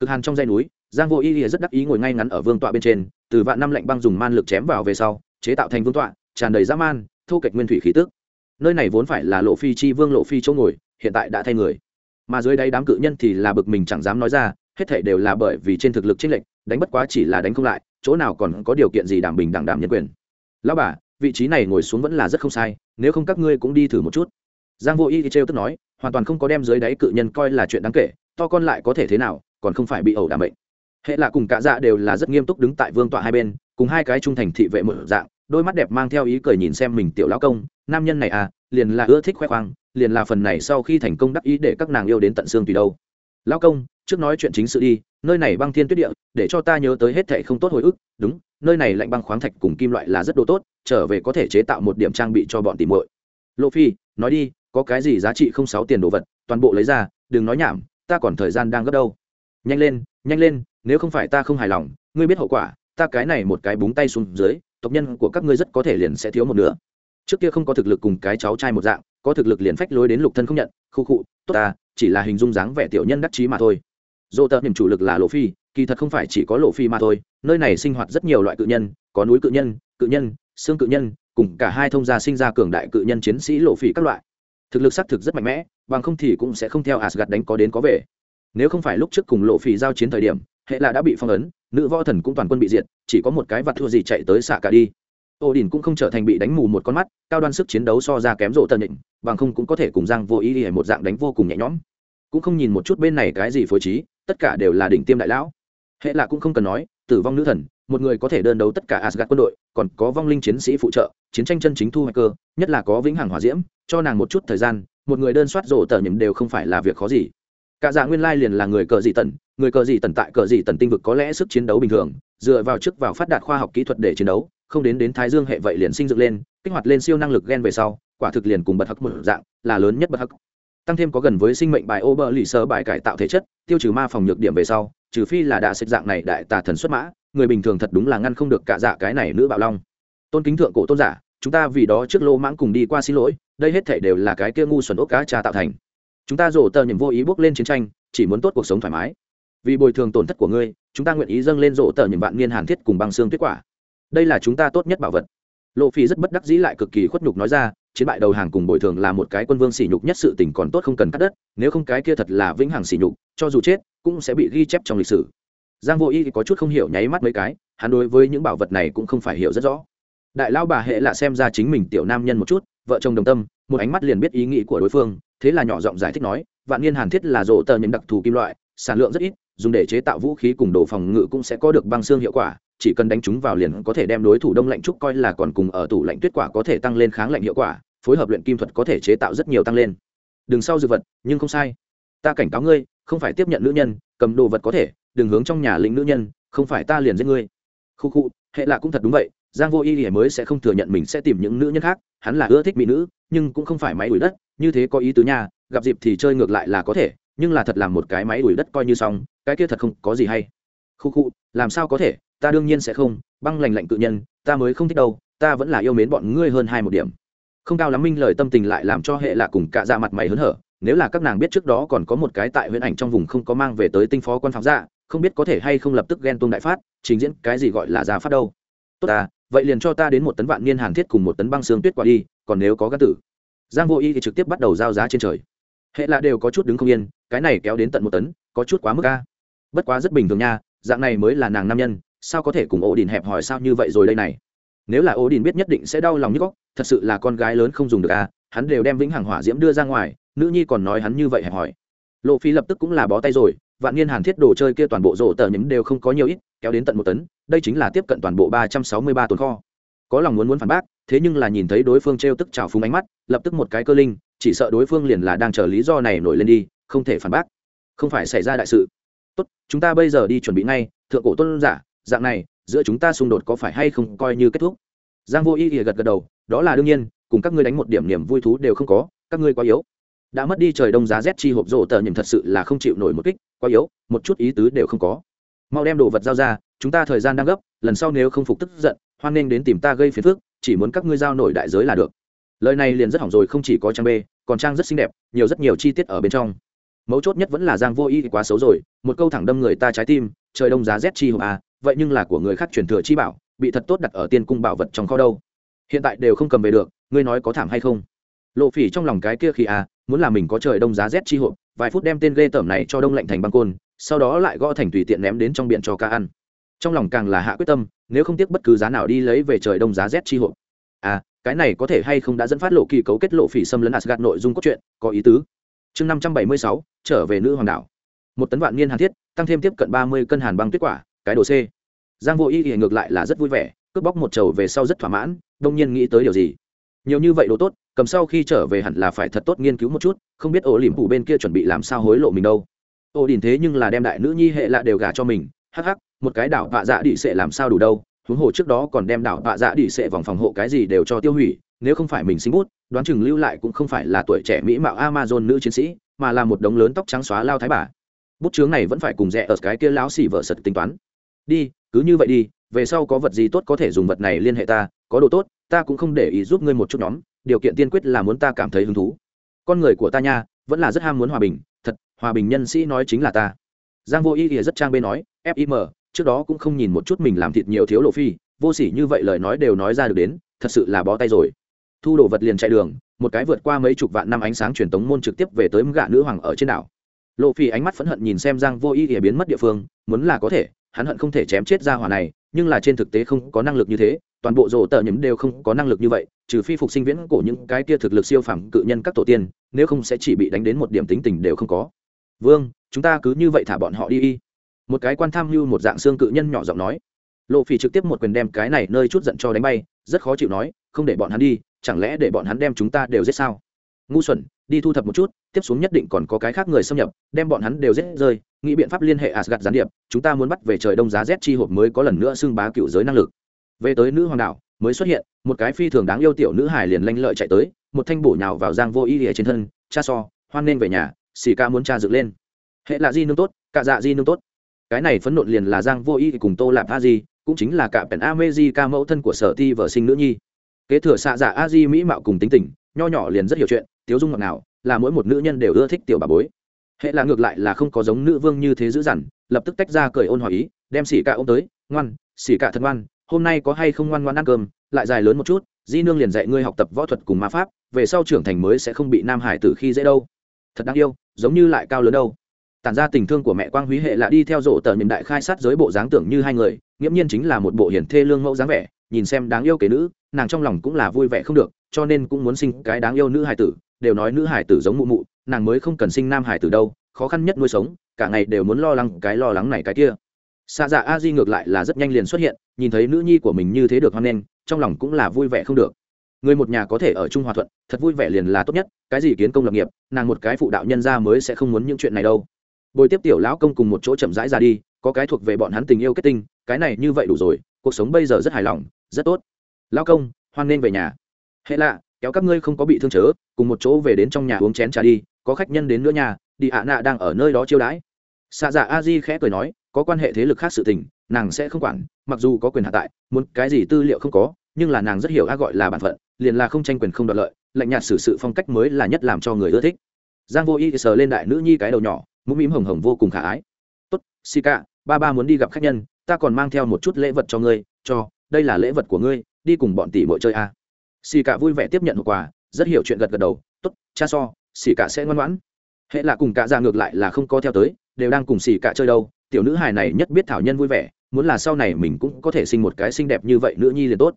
Cực hàn trong dây núi, giang vô y rất đắc ý ngồi ngay ngắn ở vương tọa bên trên, từ vạn năm lạnh băng dùng man lực chém vào về sau, chế tạo thành vương tọa, tràn đầy dã man, thu kịch nguyên thủy khí tức. Nơi này vốn phải là lộ phi chi vương lộ phi chỗ ngồi, hiện tại đã thay người. Mà dưới đây đám cự nhân thì là bực mình chẳng dám nói ra, hết thảy đều là bởi vì trên thực lực chênh lệch, đánh bất quá chỉ là đánh không lại, chỗ nào còn có điều kiện gì đảm bình đẳng đảm nhân quyền lão bà, vị trí này ngồi xuống vẫn là rất không sai, nếu không các ngươi cũng đi thử một chút. Giang vô y trêu tức nói, hoàn toàn không có đem dưới đáy cự nhân coi là chuyện đáng kể, to con lại có thể thế nào, còn không phải bị ẩu đảm bệnh hệ là cùng cả dạ đều là rất nghiêm túc đứng tại vương tọa hai bên, cùng hai cái trung thành thị vệ một dạng, đôi mắt đẹp mang theo ý cười nhìn xem mình tiểu lão công, nam nhân này à liền là ưa thích khoe khoang, liền là phần này sau khi thành công đắc ý để các nàng yêu đến tận xương tùy đâu. Lão công, trước nói chuyện chính sự đi nơi này băng thiên tuyết địa, để cho ta nhớ tới hết thệ không tốt hồi ức, đúng, nơi này lạnh băng khoáng thạch cùng kim loại là rất đồ tốt, trở về có thể chế tạo một điểm trang bị cho bọn tìm muội. Lộ phi, nói đi, có cái gì giá trị không sáu tiền đồ vật, toàn bộ lấy ra, đừng nói nhảm, ta còn thời gian đang gấp đâu. Nhanh lên nhanh lên, nếu không phải ta không hài lòng, ngươi biết hậu quả, ta cái này một cái búng tay xuống dưới, tộc nhân của các ngươi rất có thể liền sẽ thiếu một nửa. Trước kia không có thực lực cùng cái cháu trai một dạng, có thực lực liền phách lối đến lục thân không nhận, khu khụ tốt ta, chỉ là hình dung dáng vẻ tiểu nhân đắc chí mà thôi dỗ tờ niềm chủ lực là lộ phi, kỳ thật không phải chỉ có lộ phi mà thôi, nơi này sinh hoạt rất nhiều loại cự nhân, có núi cự nhân cự nhân, xương cự nhân, cùng cả hai thông gia sinh ra cường đại cự nhân chiến sĩ lộ phi các loại. Thực lực xác thực rất mạnh mẽ, bằng không thì cũng sẽ không theo asgad đánh có đến có về. Nếu không phải lúc trước cùng lộ phi giao chiến thời điểm, hệ là đã bị phong ấn, nữ võ thần cũng toàn quân bị diệt, chỉ có một cái vặt thua gì chạy tới xạ cả đi. Ô đình cũng không trở thành bị đánh mù một con mắt, cao đoan sức chiến đấu so ra kém rộ tần định bằng không cũng có thể cùng giang vô ý đi một dạng đánh vô cùng nhẹ nhõm. Cũng không nhìn một chút bên này cái gì phối trí tất cả đều là đỉnh tiêm đại lão. Hệ là cũng không cần nói, tử vong nữ thần, một người có thể đơn đấu tất cả asgad quân đội, còn có vong linh chiến sĩ phụ trợ, chiến tranh chân chính thu hoạch cơ, nhất là có vĩnh hằng hỏa diễm, cho nàng một chút thời gian, một người đơn soát rổ tờ nhầm đều không phải là việc khó gì. Cả dạ nguyên lai liền là người cờ dị tần, người cờ dị tần tại cờ dị tần tinh vực có lẽ sức chiến đấu bình thường, dựa vào trước vào phát đạt khoa học kỹ thuật để chiến đấu, không đến đến thái dương hệ vậy liền sinh dựng lên, kích hoạt lên siêu năng lực gen về sau, quả thực liền cùng bật hắc một dạng, là lớn nhất bật hắc tăng thêm có gần với sinh mệnh bài ô bờ lì sơ bài cải tạo thể chất, tiêu trừ ma phòng nhược điểm về sau, trừ phi là đạ xích dạng này đại tà thần xuất mã, người bình thường thật đúng là ngăn không được cả dạ cái này nữ bạo long. Tôn kính thượng cổ tôn giả, chúng ta vì đó trước lô mãng cùng đi qua xin lỗi, đây hết thể đều là cái kia ngu xuẩn ốc cá trà tạo thành. Chúng ta rổ tờ nhầm vô ý bước lên chiến tranh, chỉ muốn tốt cuộc sống thoải mái. Vì bồi thường tổn thất của ngươi, chúng ta nguyện ý dâng lên rổ tờ nhầm vạn niên hàn thiết cùng băng xương tuyết quả. Đây là chúng ta tốt nhất bảo vật. Lộ phi rất bất đắc dĩ lại cực kỳ khuất nhục nói ra chiến bại đầu hàng cùng bồi thường là một cái quân vương sỉ nhục nhất sự tình còn tốt không cần cắt đất, nếu không cái kia thật là vĩnh hằng sỉ nhục, cho dù chết, cũng sẽ bị ghi chép trong lịch sử. Giang vô y có chút không hiểu nháy mắt mấy cái, hắn đối với những bảo vật này cũng không phải hiểu rất rõ. Đại lao bà hệ là xem ra chính mình tiểu nam nhân một chút, vợ chồng đồng tâm, một ánh mắt liền biết ý nghĩ của đối phương, thế là nhỏ giọng giải thích nói, vạn niên hàn thiết là rỗ tờ những đặc thù kim loại, sản lượng rất ít, dùng để chế tạo vũ khí cùng đồ phòng ngự cũng sẽ có được băng xương hiệu quả, chỉ cần đánh chúng vào liền có thể đem đối thủ đông lạnh trúc coi là còn cùng ở tủ lạnh tuyết quả có thể tăng lên kháng lạnh hiệu quả phối hợp luyện kim thuật có thể chế tạo rất nhiều tăng lên. Đừng sau dư vật, nhưng không sai. Ta cảnh cáo ngươi, không phải tiếp nhận nữ nhân, cầm đồ vật có thể, đừng hướng trong nhà lĩnh nữ nhân, không phải ta liền giết ngươi. Khu khu, hệ lạ cũng thật đúng vậy, giang vô y thì mới sẽ không thừa nhận mình sẽ tìm những nữ nhân khác, hắn là ưa thích mỹ nữ, nhưng cũng không phải máy đuổi đất, như thế có ý tứ nha, gặp dịp thì chơi ngược lại là có thể, nhưng là thật làm một cái máy đuổi đất coi như xong, cái kia thật không có gì hay. Khu khu, làm sao có thể, ta đương nhiên sẽ không, băng lành lạnh cự nhân, ta mới không thích đâu, ta vẫn là yêu mến bọn ngươi hơn hai một điểm không cao lắm minh lời tâm tình lại làm cho hệ lạ cùng cả ra mặt mày hớn hở, nếu là các nàng biết trước đó còn có một cái tại huyễn ảnh trong vùng không có mang về tới tinh phó quan pháo dạ không biết có thể hay không lập tức ghen tuông đại phát, trình diễn cái gì gọi là gia phát đâu. Tốt ta, vậy liền cho ta đến một tấn vạn niên hàn thiết cùng một tấn băng xương tuyết quả đi, còn nếu có gác tử. Giang vô y thì trực tiếp bắt đầu giao giá trên trời. Hệ là đều có chút đứng không yên, cái này kéo đến tận một tấn, có chút quá mức ca bất quá rất bình thường nha, dạng này mới là nàng nam nhân, sao có thể cùng ổ đình hẹp hỏi sao như vậy rồi đây này? Nếu là Ô đình biết nhất định sẽ đau lòng như góc, thật sự là con gái lớn không dùng được à hắn đều đem vĩnh hằng hỏa diễm đưa ra ngoài, nữ nhi còn nói hắn như vậy hẹp hỏi lộ phi lập tức cũng là bó tay rồi, vạn niên hàn thiết đồ chơi kia toàn bộ rổ tờ nhấm đều không có nhiều ít, kéo đến tận một tấn, đây chính là tiếp cận toàn bộ ba trăm sáu mươi ba tồn kho. Có lòng muốn muốn phản bác, thế nhưng là nhìn thấy đối phương t r e o tức trào phúng ánh mắt, lập tức một cái cơ linh, chỉ sợ đối phương liền là đang chờ lý do này nổi lên đi, không thể phản bác. Không phải xảy ra đại sự. Tốt, chúng ta bây giờ đi chuẩn bị ngay, thượng cổ tôn giả, dạng này giữa chúng ta xung đột có phải hay không coi như kết thúc? Giang vô ý ỉa gật gật đầu, đó là đương nhiên, cùng các ngươi đánh một điểm niềm vui thú đều không có, các ngươi quá yếu. Đã mất đi trời đông giá rét chi hộp rổ tờ nhìn thật sự là không chịu nổi một kích, quá yếu, một chút ý tứ đều không có. Mau đem đồ vật giao ra, chúng ta thời gian đang gấp, lần sau nếu không phục tức giận, hoan nghênh đến tìm ta gây phiền phức, chỉ muốn các ngươi giao nổi đại giới là được. Lời này liền rất hỏng rồi, không chỉ có trang b còn trang rất xinh đẹp, nhiều rất nhiều chi tiết ở bên trong. Mấu chốt nhất vẫn là giang vô ý quá xấu rồi, một câu thẳng đâm người ta trái tim, trời đông giá rét chi hộp à vậy nhưng là của người khác truyền thừa chi bảo, bị thật tốt đặt ở tiên cung bảo vật trong kho đâu. Hiện tại đều không cầm về được, ngươi nói có thảm hay không? Lộ phỉ trong lòng cái kia khi à muốn là mình có trời đông giá rét chi hộp, vài phút đem tên ghê tởm này cho đông lạnh thành băng côn, sau đó lại gõ thành tùy tiện ném đến trong biển cho ca ăn. Trong lòng càng là hạ quyết tâm, nếu không tiếc bất cứ giá nào đi lấy về trời đông giá rét chi hộp. À cái này có thể hay không đã dẫn phát lộ kỳ cấu kết lộ phỉ xâm lấn asgad nội dung cốt truyện, có ý tứ. Chương năm trăm bảy mươi sáu, trở về nữ hoàng đảo. Một tấn vạn niên hàn thiết, tăng thêm tiếp cận ba mươi cân hàn băng tuyết quả cái đồ c. Giang vô y thì ngược lại là rất vui vẻ, cướp bóc một trầu về sau rất thỏa mãn, đông nhiên nghĩ tới điều gì? Nhiều như vậy đồ tốt, cầm sau khi trở về hẳn là phải thật tốt nghiên cứu một chút, không biết ổ liềm phủ bên kia chuẩn bị làm sao hối lộ mình đâu. Ổ đình thế nhưng là đem đại nữ nhi hệ lạ đều gả cho mình, hắc hắc, một cái đảo vạ dạ đĩ sẽ làm sao đủ đâu, huống hồ trước đó còn đem đảo vạ dạ đĩ sẽ vòng phòng hộ cái gì đều cho tiêu hủy, nếu không phải mình sinh bút, đoán chừng lưu lại cũng không phải là tuổi trẻ mỹ mạo amazon nữ chiến sĩ, mà là một đống lớn tóc trắng xóa lao thái bà. Bút chướng này vẫn phải cùng rẻ ở cái kia lão xỉ vợ sật tính toán đi, cứ như vậy đi, về sau có vật gì tốt có thể dùng vật này liên hệ ta, có đồ tốt, ta cũng không để ý giúp ngươi một chút nhóm, điều kiện tiên quyết là muốn ta cảm thấy hứng thú. Con người của ta nha, vẫn là rất ham muốn hòa bình, thật, hòa bình nhân sĩ nói chính là ta. Giang vô ý ỉa rất trang bê nói fim trước đó cũng không nhìn một chút mình làm thịt nhiều thiếu lộ phi, vô s ỉ như vậy lời nói đều nói ra được đến, thật sự là bó tay rồi. Thu đồ vật liền chạy đường, một cái vượt qua mấy chục vạn năm ánh sáng truyền tống môn trực tiếp về tới gạ nữ hoàng ở trên đảo. Lộ phi ánh mắt phẫn hận nhìn xem giang vô ý ỉa biến mất địa phương, muốn là có thể hắn hận không thể chém chết ra hỏa này, nhưng là trên thực tế không có năng lực như thế, toàn bộ rổ tờ nhấm đều không có năng lực như vậy, trừ phi phục sinh viễn cổ những cái kia thực lực siêu phẳng cự nhân các tổ tiên, nếu không sẽ chỉ bị đánh đến một điểm tính tình đều không có. Vương, chúng ta cứ như vậy thả bọn họ đi y. Một cái quan tham như một dạng xương cự nhân nhỏ giọng nói. Lộ phỉ trực tiếp một quyền đem cái này nơi chút giận cho đánh bay, rất khó chịu nói, không để bọn hắn đi, chẳng lẽ để bọn hắn đem chúng ta đều giết sao? Ngu xuẩn, đi thu thập một chút, tiếp xuống nhất định còn có cái khác người xâm nhập, đem bọn hắn đều giết rơi, nghĩ biện pháp liên hệ asgad gián điệp, chúng ta muốn bắt về trời đông giá rét chi hộp mới có lần nữa xưng bá cựu giới năng lực. Về tới nữ hoàng đảo, mới xuất hiện, một cái phi thường đáng yêu tiểu nữ hải liền lanh lợi chạy tới, một thanh bổ nhào vào giang vô ý ỉa trên thân, cha so, hoan nên về nhà xì ca muốn cha dựng lên. Hệ là di nương tốt, cả dạ di nương tốt. Cái này phấn nộn liền là giang vô ý cùng tô lạp a di, cũng chính là cả pèn a mê di ca mẫu thân của sở ti vợ sinh nữ nhi. Kế thừa xạ dạ a di mỹ mạo cùng tính tình, nho nhỏ liền rất hiểu chuyện tiếu dung ngọt nào là mỗi một nữ nhân đều ưa thích tiểu bà bối. Hệ là ngược lại là không có giống nữ vương như thế dữ dằn, lập tức tách ra cười ôn hỏi ý, đem xỉ cả ôm tới, ngoan, xỉ cả thật ngoan, hôm nay có hay không ngoan ngoan ăn cơm, lại dài lớn một chút, di nương liền dạy ngươi học tập võ thuật cùng ma pháp, về sau trưởng thành mới sẽ không bị nam hải tử khi dễ đâu. Thật đáng yêu, giống như lại cao lớn đâu. Tản ra tình thương của mẹ quang húy hệ là đi theo rộ tờ niệm đại khai sát giới bộ dáng tưởng như hai người, nghiễm nhiên chính là một bộ hiển thê lương mẫu dáng vẻ, nhìn xem đáng yêu kể nữ, nàng trong lòng cũng là vui vẻ không được, cho nên cũng muốn sinh cái đáng yêu nữ hải tử đều nói nữ hải tử giống mụ mụ, nàng mới không cần sinh nam hải tử đâu, khó khăn nhất nuôi sống, cả ngày đều muốn lo lắng cái lo lắng này cái kia. Xa dạ a di ngược lại là rất nhanh liền xuất hiện, nhìn thấy nữ nhi của mình như thế được hoan nghênh, trong lòng cũng là vui vẻ không được. Người một nhà có thể ở chung hòa thuận, thật vui vẻ liền là tốt nhất, cái gì kiến công lập nghiệp, nàng một cái phụ đạo nhân ra mới sẽ không muốn những chuyện này đâu. Bồi tiếp tiểu lão công cùng một chỗ chậm rãi ra đi, có cái thuộc về bọn hắn tình yêu kết tinh, cái này như vậy đủ rồi, cuộc sống bây giờ rất hài lòng, rất tốt. Lão công, hoan nghênh về nhà. Hệ lạ kéo các ngươi không có bị thương chớ, cùng một chỗ về đến trong nhà uống chén trà đi, có khách nhân đến nữa nhà, đi ạ nạ đang ở nơi đó chiêu đãi. Xạ dạ a di khẽ cười nói, có quan hệ thế lực khác sự tình, nàng sẽ không quản, mặc dù có quyền hạ tại, muốn cái gì tư liệu không có, nhưng là nàng rất hiểu a gọi là bản phận, liền là không tranh quyền không đoạt lợi, lạnh nhạt xử sự phong cách mới là nhất làm cho người ưa thích. Giang vô y sờ lên đại nữ nhi cái đầu nhỏ, mũm mĩm hồng hồng vô cùng khả ái. Tốt si ca ba ba muốn đi gặp khách nhân, ta còn mang theo một chút lễ vật cho ngươi, cho, đây là lễ vật của ngươi, đi cùng bọn tỷ bội chơi a xì cả vui vẻ tiếp nhận hậu quà, rất hiểu chuyện gật gật đầu, tốt, cha so, xì cả sẽ ngoan ngoãn. Hệ là cùng cả ra ngược lại là không có theo tới, đều đang cùng xì cả chơi đâu, tiểu nữ hài này nhất biết thảo nhân vui vẻ, muốn là sau này mình cũng có thể sinh một cái xinh đẹp như vậy nữ nhi liền tốt.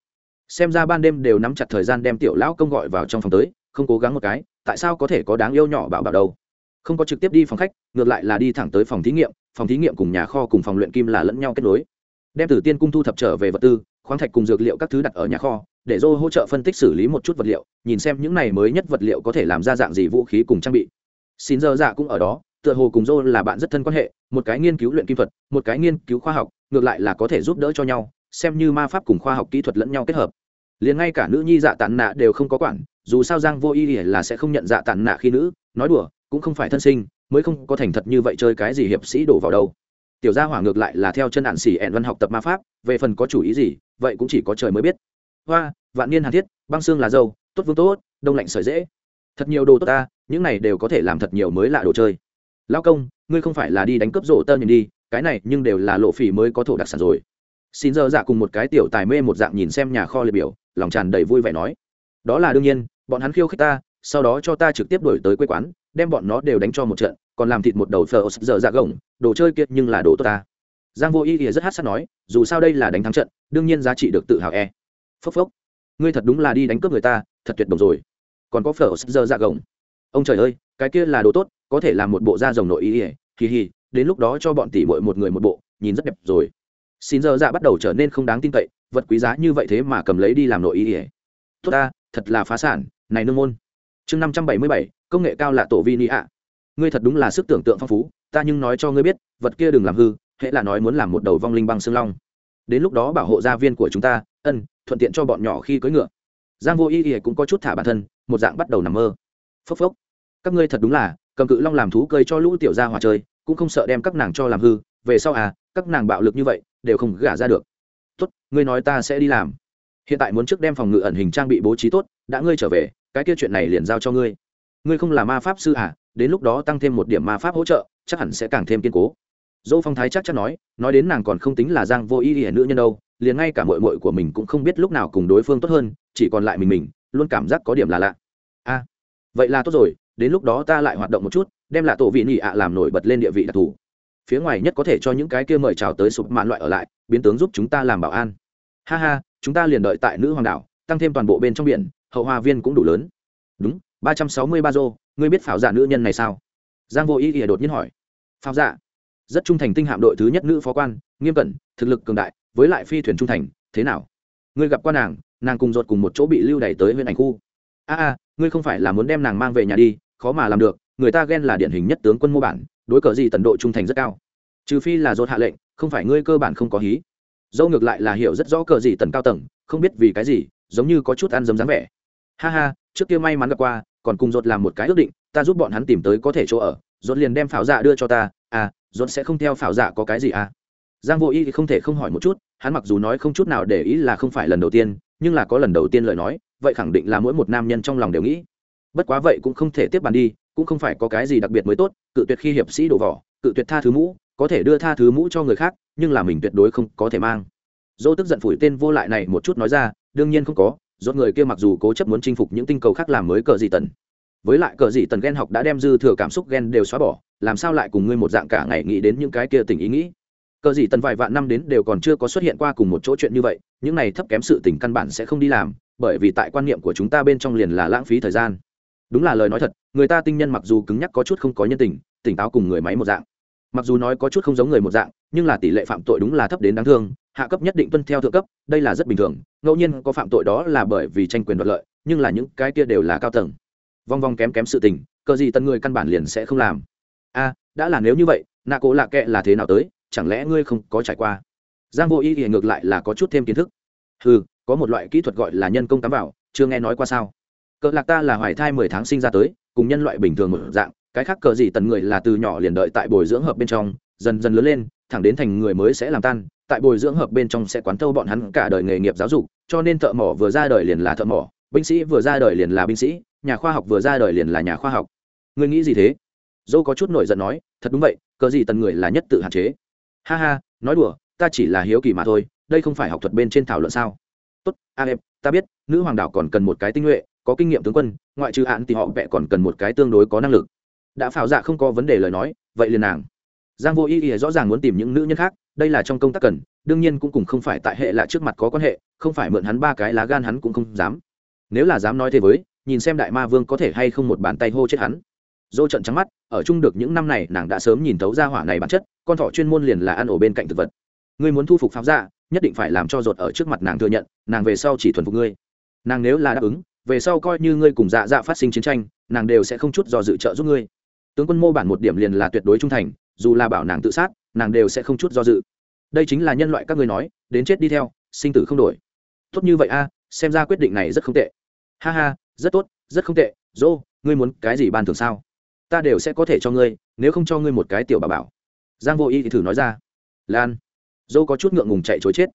Xem ra ban đêm đều nắm chặt thời gian đem tiểu lão công gọi vào trong phòng tới, không cố gắng một cái, tại sao có thể có đáng yêu nhỏ bảo bảo đâu? Không có trực tiếp đi phòng khách, ngược lại là đi thẳng tới phòng thí nghiệm, phòng thí nghiệm cùng nhà kho cùng phòng luyện kim là lẫn nhau kết nối đem từ tiên cung thu thập trở về vật tư, khoáng thạch cùng dược liệu các thứ đặt ở nhà kho, để dô hỗ trợ phân tích xử lý một chút vật liệu, nhìn xem những này mới nhất vật liệu có thể làm ra dạng gì vũ khí cùng trang bị. Xin giờ dạ cũng ở đó, tựa hồ cùng dô là bạn rất thân quan hệ, một cái nghiên cứu luyện kim thuật, một cái nghiên cứu khoa học, ngược lại là có thể giúp đỡ cho nhau, xem như ma pháp cùng khoa học kỹ thuật lẫn nhau kết hợp. Liền ngay cả nữ nhi dạ tàn nạ đều không có quản, dù sao giang vô y là sẽ không nhận dạ tàn nạ khi nữ, nói đùa, cũng không phải thân sinh, mới không có thành thật như vậy chơi cái gì hiệp sĩ đổ vào đâu tiểu gia hỏa ngược lại là theo chân ạn xỉ ẹn văn học tập ma pháp, về phần có chủ ý gì, vậy cũng chỉ có trời mới biết. Hoa, vạn niên hàn thiết, băng xương là dâu, tốt vương tốt, đông lạnh sợi dễ. Thật nhiều đồ tốt ta, những này đều có thể làm thật nhiều mới lạ đồ chơi. Lao công, ngươi không phải là đi đánh cướp rộ tơ nhìn đi, cái này nhưng đều là lộ phỉ mới có thổ đặc sản rồi. Xin giờ dạ cùng một cái tiểu tài mê một dạng nhìn xem nhà kho liệt biểu, lòng tràn đầy vui vẻ nói. Đó là đương nhiên, bọn hắn khiêu khích ta, sau đó cho ta trực tiếp đổi tới quê quán đem bọn nó đều đánh cho một trận, còn làm thịt một đầu phở giờ dạ gồng, đồ chơi kiệt nhưng là đồ tốt ta. Giang vô y thì rất hát sắt nói, dù sao đây là đánh thắng trận, đương nhiên giá trị được tự hào e. Phốc phốc. Ngươi thật đúng là đi đánh cướp người ta, thật tuyệt đồng rồi. Còn có phở giờ dạ gồng. Ông trời ơi, cái kia là đồ tốt, có thể làm một bộ da rồng nội y ỉa kỳ hì, đến lúc đó cho bọn tỷ bội một người một bộ, nhìn rất đẹp rồi. Xin giờ dạ bắt đầu trở nên không đáng tin cậy, vật quý giá như vậy thế mà cầm lấy đi làm nội y ỉa tốt ta, thật là phá sản, này nương môn chương năm trăm bảy mươi bảy, công nghệ cao là tổ vi ni ạ. Ngươi thật đúng là sức tưởng tượng phong phú, ta nhưng nói cho ngươi biết, vật kia đừng làm hư hễ là nói muốn làm một đầu vong linh băng xương long. Đến lúc đó bảo hộ gia viên của chúng ta, ân, thuận tiện cho bọn nhỏ khi cưỡi ngựa. Giang vô y y cũng có chút thả bản thân, một dạng bắt đầu nằm mơ. Phốc phốc. Các ngươi thật đúng là, cầm cự long làm thú cơi cho lũ tiểu gia hòa chơi, cũng không sợ đem các nàng cho làm hư, về sau à các nàng bạo lực như vậy, đều không gả ra được. Tốt, ngươi nói ta sẽ đi làm. Hiện tại muốn trước đem phòng ngự ẩn hình trang bị bố trí tốt, đã ngươi trở về cái kia chuyện này liền giao cho ngươi. Ngươi không là ma pháp sư à đến lúc đó tăng thêm một điểm ma pháp hỗ trợ chắc hẳn sẽ càng thêm kiên cố. Dỗ phong thái chắc chắn nói nói đến nàng còn không tính là giang vô ý ỉa nữ nhân đâu liền ngay cả mội mội của mình cũng không biết lúc nào cùng đối phương tốt hơn chỉ còn lại mình mình luôn cảm giác có điểm là lạ. A à, vậy là tốt rồi đến lúc đó ta lại hoạt động một chút đem lại tổ vị nị ạ làm nổi bật lên địa vị đặc thù. Phía ngoài nhất có thể cho những cái kia mời chào tới sụp mạn loại ở lại biến tướng giúp chúng ta làm bảo an. Ha ha chúng ta liền đợi tại nữ hoàng đảo tăng thêm toàn bộ bên trong biển hậu hoa viên cũng đủ lớn. Đúng, ba trăm sáu mươi ba dô ngươi biết pháo giả nữ nhân này sao? Giang vô ý ỉa đột nhiên hỏi. Pháo giả? Rất trung thành tinh hạm đội thứ nhất nữ phó quan, nghiêm cẩn, thực lực cường đại, với lại phi thuyền trung thành, thế nào? Ngươi gặp quan nàng nàng cùng ruột cùng một chỗ bị lưu đày tới huyện ảnh khu. A a, ngươi không phải là muốn đem nàng mang về nhà đi, khó mà làm được, người ta ghen là điển hình nhất tướng quân mô bản, đối cờ gì tần độ trung thành rất cao. Trừ phi là ruột hạ lệnh, không phải ngươi cơ bản không có hí. Dâu ngược lại là hiểu rất rõ cờ gì tần cao tầng, không biết vì cái gì, giống như có chút ăn dấm dáng vẻ ha ha, trước kia may mắn gặp qua, còn cùng dột làm một cái ước định, ta giúp bọn hắn tìm tới có thể chỗ ở dột liền đem pháo dạ đưa cho ta à dột sẽ không theo pháo dạ có cái gì à? Giang vô y thì không thể không hỏi một chút, hắn mặc dù nói không chút nào để ý là không phải lần đầu tiên, nhưng là có lần đầu tiên lời nói, vậy khẳng định là mỗi một nam nhân trong lòng đều nghĩ. Bất quá vậy cũng không thể tiếp bàn đi, cũng không phải có cái gì đặc biệt mới tốt, cự tuyệt khi hiệp sĩ đổ vỏ, cự tuyệt tha thứ mũ, có thể đưa tha thứ mũ cho người khác, nhưng là mình tuyệt đối không có thể mang. Dỗ tức giận phủi tên vô lại này một chút nói ra, đương nhiên không có dốt người kia mặc dù cố chấp muốn chinh phục những tinh cầu khác làm mới cờ dị tần, với lại cờ dị tần ghen học đã đem dư thừa cảm xúc ghen đều xóa bỏ, làm sao lại cùng ngươi một dạng cả ngày nghĩ đến những cái kia tình ý nghĩ? Cờ dị tần vài vạn năm đến đều còn chưa có xuất hiện qua cùng một chỗ chuyện như vậy, những này thấp kém sự tình căn bản sẽ không đi làm, bởi vì tại quan niệm của chúng ta bên trong liền là lãng phí thời gian. Đúng là lời nói thật, người ta tinh nhân mặc dù cứng nhắc có chút không có nhân tình, tỉnh táo cùng người máy một dạng. Mặc dù nói có chút không giống người một dạng nhưng là tỷ lệ phạm tội đúng là thấp đến đáng thương, hạ cấp nhất định tuân theo thượng cấp, đây là rất bình thường, ngẫu nhiên có phạm tội đó là bởi vì tranh quyền đoạt lợi, nhưng là những cái kia đều là cao tầng. Vong vong kém kém sự tình, cờ gì tân người căn bản liền sẽ không làm. A, đã là nếu như vậy, nạ cố lạ kệ là thế nào tới, chẳng lẽ ngươi không có trải qua? Giang vô y thì ngược lại là có chút thêm kiến thức. Ừ có một loại kỹ thuật gọi là nhân công tắm vào, chưa nghe nói qua sao? Cờ lạc ta là hoài thai mười tháng sinh ra tới, cùng nhân loại bình thường một dạng, cái khác cờ gì tần người là từ nhỏ liền đợi tại bồi dưỡng hợp bên trong, dần dần lớn lên thẳng đến thành người mới sẽ làm tan, tại bồi dưỡng hợp bên trong sẽ quán thâu bọn hắn cả đời nghề nghiệp giáo dục, cho nên thợ mỏ vừa ra đời liền là thợ mỏ, binh sĩ vừa ra đời liền là binh sĩ, nhà khoa học vừa ra đời liền là nhà khoa học. Người nghĩ gì thế? Dâu có chút nổi giận nói, thật đúng vậy, cờ gì tần người là nhất tự hạn chế. Ha ha, nói đùa, ta chỉ là hiếu kỳ mà thôi, đây không phải học thuật bên trên thảo luận sao? Tốt, a em ta biết, nữ hoàng đảo còn cần một cái tinh nhuệ, có kinh nghiệm tướng quân, ngoại trừ hạn thì họ vẽ còn cần một cái tương đối có năng lực. Đã pháo dạ không có vấn đề lời nói, vậy liền nàng giang vô ý ý rõ ràng muốn tìm những nữ nhân khác, đây là trong công tác cần, đương nhiên cũng cùng không phải tại hệ là trước mặt có quan hệ, không phải mượn hắn ba cái lá gan hắn cũng không dám. Nếu là dám nói thế với, nhìn xem đại ma vương có thể hay không một bàn tay hô chết hắn. Dô trận trắng mắt, ở chung được những năm này, nàng đã sớm nhìn thấu ra hỏa này bản chất, con thỏ chuyên môn liền là ăn ổ bên cạnh thực vật. Ngươi muốn thu phục pháo ra nhất định phải làm cho ruột ở trước mặt nàng thừa nhận, nàng về sau chỉ thuần phục ngươi. Nàng nếu là đáp ứng, về sau coi như ngươi cùng dạ dạ phát sinh chiến tranh, nàng đều sẽ không chút do dự trợ giúp ngươi. Tướng quân mô bản một điểm liền là tuyệt đối trung thành dù là bảo nàng tự sát, nàng đều sẽ không chút do dự. Đây chính là nhân loại các ngươi nói, đến chết đi theo, sinh tử không đổi. Tốt như vậy a, xem ra quyết định này rất không tệ. Ha ha, rất tốt, rất không tệ. Dô, ngươi muốn cái gì ban thường sao? Ta đều sẽ có thể cho ngươi, nếu không cho ngươi một cái tiểu bà bảo. Giang vô y thì thử nói ra. Lan. Dô có chút ngượng ngùng chạy chối chết.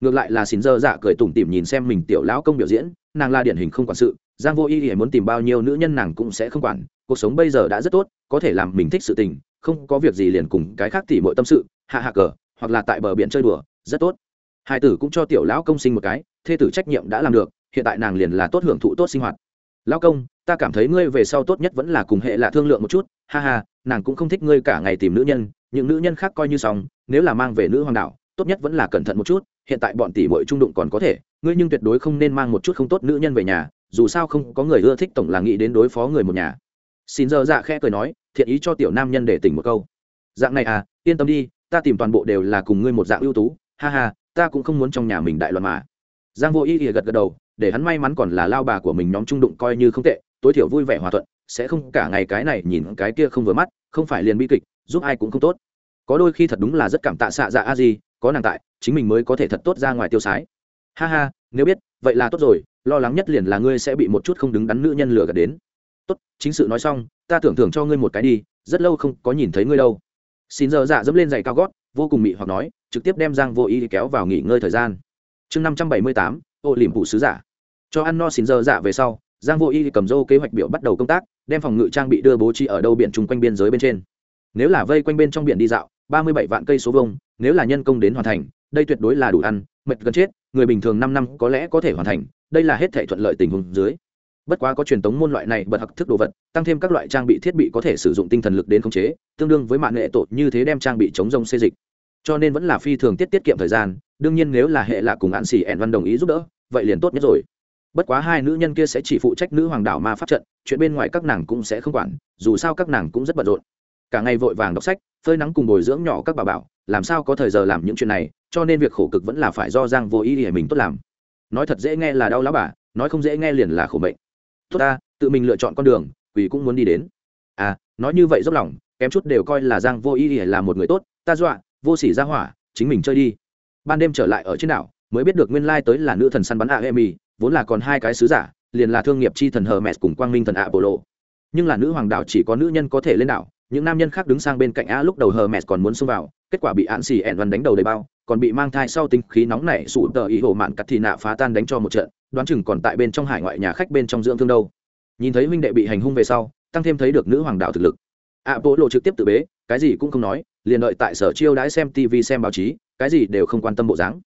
Ngược lại là xin dơ dạ cười tủm tỉm nhìn xem mình tiểu lão công biểu diễn, nàng là điển hình không quản sự, giang vô y thì muốn tìm bao nhiêu nữ nhân nàng cũng sẽ không quản, cuộc sống bây giờ đã rất tốt, có thể làm mình thích sự tình không có việc gì liền cùng cái khác tỉ mọi tâm sự, hạ hạ cờ, hoặc là tại bờ biển chơi đùa, rất tốt. Hai tử cũng cho tiểu lão công sinh một cái, thê tử trách nhiệm đã làm được, hiện tại nàng liền là tốt hưởng thụ tốt sinh hoạt. Lão công, ta cảm thấy ngươi về sau tốt nhất vẫn là cùng hệ là thương lượng một chút, ha ha, nàng cũng không thích ngươi cả ngày tìm nữ nhân, những nữ nhân khác coi như xong, nếu là mang về nữ hoàng đạo tốt nhất vẫn là cẩn thận một chút, hiện tại bọn tỷ muội trung đụng còn có thể, ngươi nhưng tuyệt đối không nên mang một chút không tốt nữ nhân về nhà, dù sao không có người ưa thích tổng là nghĩ đến đối phó người một nhà. Xin giờ dạ khẽ cười nói thiện ý cho tiểu nam nhân để tỉnh một câu. Dạng này à yên tâm đi, ta tìm toàn bộ đều là cùng ngươi một dạng ưu tú. Ha ha, ta cũng không muốn trong nhà mình đại loạn mà. Giang vô ý ỉa gật gật đầu, để hắn may mắn còn là lao bà của mình nhóm trung đụng coi như không tệ, tối thiểu vui vẻ hòa thuận, sẽ không cả ngày cái này nhìn cái kia không vừa mắt, không phải liền bi kịch, giúp ai cũng không tốt. Có đôi khi thật đúng là rất cảm tạ xạ dạ a gì có nàng tại, chính mình mới có thể thật tốt ra ngoài tiêu sái. Ha ha, nếu biết, vậy là tốt rồi, lo lắng nhất liền là ngươi sẽ bị một chút không đứng đắn nữ nhân lừa gạt đến tốt, chính sự nói xong, ta tưởng thưởng cho ngươi một cái đi, rất lâu không có nhìn thấy ngươi đâu. Xin giờ dạ dẫm lên giày cao gót, vô cùng mị hoặc nói, trực tiếp đem giang vô ý kéo vào nghỉ ngơi thời gian. Chương năm trăm bảy mươi tám, ô liềm phụ sứ giả. Cho ăn no xin giờ dạ về sau, giang vô y cầm dâu kế hoạch biểu bắt đầu công tác, đem phòng ngự trang bị đưa bố trí ở đâu biển chung quanh biên giới bên trên. Nếu là vây quanh bên trong biển đi dạo, ba mươi bảy vạn cây số vông nếu là nhân công đến hoàn thành, đây tuyệt đối là đủ ăn, mệt gần chết, người bình thường năm năm có lẽ có thể hoàn thành, đây là hết thể thuận lợi tình huống dưới bất quá có truyền thống môn loại này bật học thức đồ vật, tăng thêm các loại trang bị thiết bị có thể sử dụng tinh thần lực đến khống chế, tương đương với mạng nghệ tột như thế đem trang bị chống rông xê dịch. Cho nên vẫn là phi thường tiết tiết kiệm thời gian, đương nhiên nếu là hệ lạ cùng hạn xỉ ẹn văn đồng ý giúp đỡ, vậy liền tốt nhất rồi. Bất quá hai nữ nhân kia sẽ chỉ phụ trách nữ hoàng đảo ma pháp trận, chuyện bên ngoài các nàng cũng sẽ không quản, dù sao các nàng cũng rất bận rộn. Cả ngày vội vàng đọc sách, phơi nắng cùng bồi dưỡng nhỏ các bà bảo, làm sao có thời giờ làm những chuyện này, cho nên việc khổ cực vẫn là phải do giang vô ý để mình tốt làm. Nói thật dễ nghe là đau lá bà, nói không dễ nghe liền là khổ mệnh tốt ta, tự mình lựa chọn con đường quỷ cũng muốn đi đến. À nói như vậy dốc lòng, kém chút đều coi là giang vô ý là một người tốt, ta dọa, vô sỉ ra hỏa, chính mình chơi đi. Ban đêm trở lại ở trên đảo, mới biết được nguyên lai tới là nữ thần săn bắn a emi vốn là còn hai cái sứ giả, liền là thương nghiệp chi thần hờ mẹ cùng quang minh thần apollo. Nhưng là nữ hoàng đảo chỉ có nữ nhân có thể lên đảo, những nam nhân khác đứng sang bên cạnh a lúc đầu hờ mẹ còn muốn xông vào, kết quả bị an xì ẹn văn đánh đầu đầy bao còn bị mang thai sau tinh khí nóng nảy sụ tờ ý hồ mạn cắt thì nạ phá tan đánh cho một trận, đoán chừng còn tại bên trong hải ngoại nhà khách bên trong dưỡng thương đâu. Nhìn thấy huynh đệ bị hành hung về sau, tăng thêm thấy được nữ hoàng đạo thực lực. Ạ bộ lộ trực tiếp tự bế, cái gì cũng không nói, liền đợi tại sở chiêu đãi xem tv xem báo chí, cái gì đều không quan tâm bộ dáng.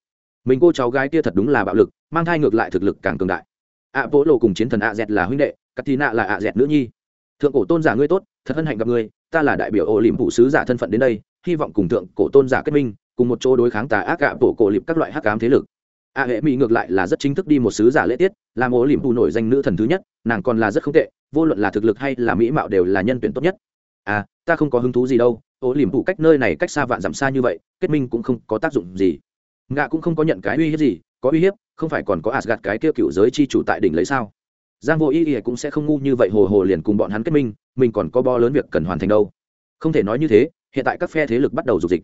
Mình cô cháu gái kia thật đúng là bạo lực, mang thai ngược lại thực lực càng cường đại. Ạ bộ lộ cùng chiến thần ạ dẹt là huynh đệ, cắt thì nạ là ạ dẹt nữ nhi. Thượng cổ tôn giả ngươi tốt, thật hân hạnh gặp ngươi, ta là đại biểu ô liềm phụ sứ giả thân phận đến đây, hy vọng cùng thượng cổ tôn giả kết minh cùng một chỗ đối kháng tà ác gạ bộ cổ liệp các loại hắc ám thế lực. A hệ mỹ ngược lại là rất chính thức đi một sứ giả lễ tiết, làm ố liềm bù nổi danh nữ thần thứ nhất, nàng còn là rất không tệ, vô luận là thực lực hay là mỹ mạo đều là nhân tuyển tốt nhất. À ta không có hứng thú gì đâu ố liềm bù cách nơi này cách xa vạn dặm xa như vậy, kết minh cũng không có tác dụng gì. Ngạ cũng không có nhận cái uy hiếp gì, có uy hiếp, không phải còn có asgad cái kia cựu giới chi chủ tại đỉnh lấy sao? Giang vô ý ý cũng sẽ không ngu như vậy hồ hồ liền cùng bọn hắn kết minh, mình còn có bo lớn việc cần hoàn thành đâu. Không thể nói như thế, hiện tại các phe thế lực bắt đầu dục dịch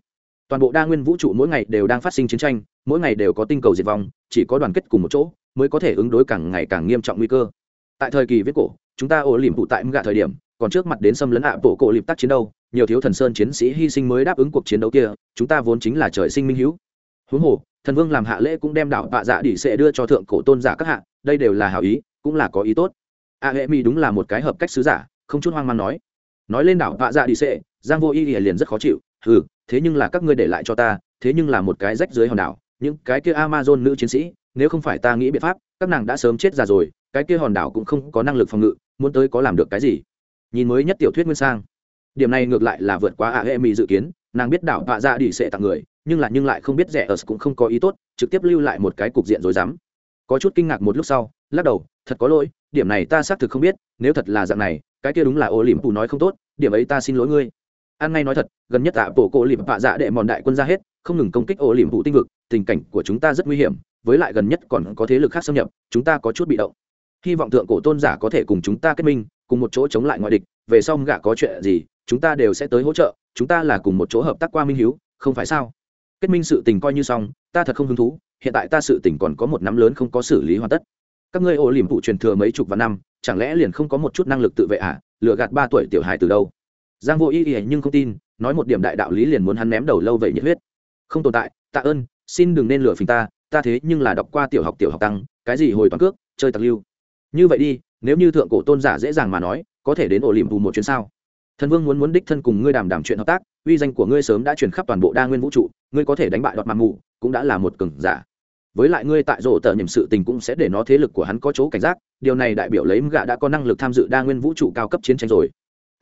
toàn bộ đa nguyên vũ trụ mỗi ngày đều đang phát sinh chiến tranh, mỗi ngày đều có tinh cầu diệt vong, chỉ có đoàn kết cùng một chỗ mới có thể ứng đối càng ngày càng nghiêm trọng nguy cơ. Tại thời kỳ viết cổ, chúng ta ổ liềm phụ tại mga thời điểm, còn trước mặt đến xâm lấn ạ bộ cổ lịp tác chiến đâu, nhiều thiếu thần sơn chiến sĩ hy sinh mới đáp ứng cuộc chiến đấu kia, chúng ta vốn chính là trời sinh minh hữu huống hồ, thần vương làm hạ lễ cũng đem đảo bạ dạ đỉ sẽ đưa cho thượng cổ tôn giả các hạ, đây đều là hảo ý, cũng là có ý tốt. A hệ mi đúng là một cái hợp cách sứ giả, không chút hoang mang nói. Nói lên đảo bạ dạ đỉ sẽ, giang vô y liền rất khó chịu ừ thế nhưng là các ngươi để lại cho ta, thế nhưng là một cái rách dưới hòn đảo, những cái kia amazon nữ chiến sĩ, nếu không phải ta nghĩ biện pháp, các nàng đã sớm chết ra rồi, cái kia hòn đảo cũng không có năng lực phòng ngự, muốn tới có làm được cái gì? Nhìn mới nhất tiểu thuyết nguyên sang. Điểm này ngược lại là vượt quá a hệ mỹ dự kiến, nàng biết đảo bạ ra dạ đỉ sẽ tặng người, nhưng là nhưng lại không biết rẻ ở cũng không có ý tốt, trực tiếp lưu lại một cái cục diện rồi dám có chút kinh ngạc một lúc sau, lắc đầu, thật có lỗi, điểm này ta xác thực không biết, nếu thật là dạng này, cái kia đúng là ô liềm phụ nói không tốt, điểm ấy ta xin lỗi ngươi ăn ngay nói thật, gần nhất tạ bộ cổ liềm bạ dạ đệ mòn đại quân ra hết, không ngừng công kích ô liềm vụ tinh vực, tình cảnh của chúng ta rất nguy hiểm, với lại gần nhất còn có thế lực khác xâm nhập, chúng ta có chút bị động. Hy vọng thượng cổ tôn giả có thể cùng chúng ta kết minh, cùng một chỗ chống lại ngoại địch, về sau gạ có chuyện gì, chúng ta đều sẽ tới hỗ trợ, chúng ta là cùng một chỗ hợp tác qua minh hiếu, không phải sao? Kết minh sự tình coi như xong, ta thật không hứng thú, hiện tại ta sự tình còn có một nắm lớn không có xử lý hoàn tất. Các ngươi ô liềm phụ truyền thừa mấy chục vạn năm, chẳng lẽ liền không có một chút năng lực tự vệ à? Lựa gạt ba tuổi tiểu hài từ đâu? Giang vô ý ý nhưng không tin, nói một điểm đại đạo lý liền muốn hắn ném đầu lâu vậy nhiệt huyết. Không tồn tại, tạ ơn, xin đừng nên lừa phình ta ta thế nhưng là đọc qua tiểu học tiểu học tăng, cái gì hồi toàn cước, chơi tặc lưu. Như vậy đi, nếu như thượng cổ tôn giả dễ dàng mà nói, có thể đến ổ liềm bù một chuyến sao? Thần vương muốn muốn đích thân cùng ngươi đàm đàm chuyện hợp tác, uy danh của ngươi sớm đã truyền khắp toàn bộ đa nguyên vũ trụ, ngươi có thể đánh bại đoạt mặt mù, cũng đã là một cường giả. Với lại ngươi tại rổ tờ nhầm sự tình cũng sẽ để nó thế lực của hắn có chỗ cảnh giác, điều này đại biểu lấy gạ đã có năng lực tham dự đa nguyên vũ trụ cao cấp chiến tranh rồi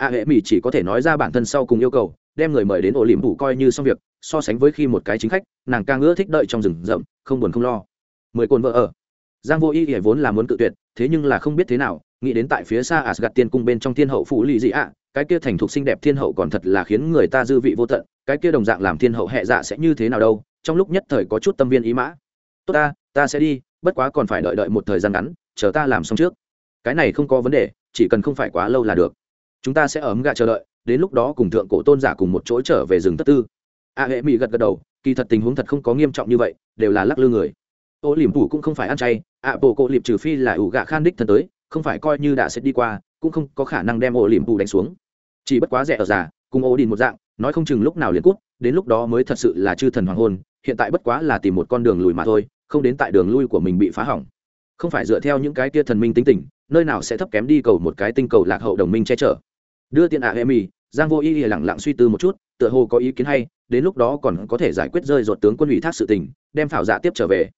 a hệ mỹ chỉ có thể nói ra bản thân sau cùng yêu cầu, đem người mời đến ổ liềm bù coi như xong việc, so sánh với khi một cái chính khách, nàng càng ưa thích đợi trong rừng rậm, không buồn không lo. Mười cồn vợ ở. Giang vô y thì vốn là muốn cự tuyệt, thế nhưng là không biết thế nào, nghĩ đến tại phía xa asgad tiên cung bên trong thiên hậu phủ lì dị ạ, cái kia thành thục xinh đẹp thiên hậu còn thật là khiến người ta dư vị vô tận, cái kia đồng dạng làm thiên hậu hệ dạ sẽ như thế nào đâu, trong lúc nhất thời có chút tâm viên ý mã. Tốt ta ta sẽ đi, bất quá còn phải đợi đợi một thời gian ngắn, chờ ta làm xong trước. Cái này không có vấn đề, chỉ cần không phải quá lâu là được chúng ta sẽ ấm gạ chờ đợi, đến lúc đó cùng thượng cổ tôn giả cùng một chỗ trở về rừng tất tư. A hệ mỹ gật gật đầu, kỳ thật tình huống thật không có nghiêm trọng như vậy, đều là lắc lư người. Ô liềm phủ cũng không phải ăn chay, ạ bộ cộ liệp trừ phi là ủ gạ khan đích thân tới, không phải coi như đã sẽ đi qua, cũng không có khả năng đem ô liềm phủ đánh xuống. Chỉ bất quá rẻ ở giả cùng ô đình một dạng, nói không chừng lúc nào liền cút, đến lúc đó mới thật sự là chư thần hoàng hôn, hiện tại bất quá là tìm một con đường lùi mà thôi, không đến tại đường lui của mình bị phá hỏng. Không phải dựa theo những cái kia thần minh tính tình, nơi nào sẽ thấp kém đi cầu một cái tinh cầu lạc hậu đồng minh che chở đưa tiền ạ à em giang vô y lẳng lặng suy tư một chút, tựa hồ có ý kiến hay, đến lúc đó còn có thể giải quyết rơi ruột tướng quân ủy thác sự tình, đem phảo dạ tiếp trở về.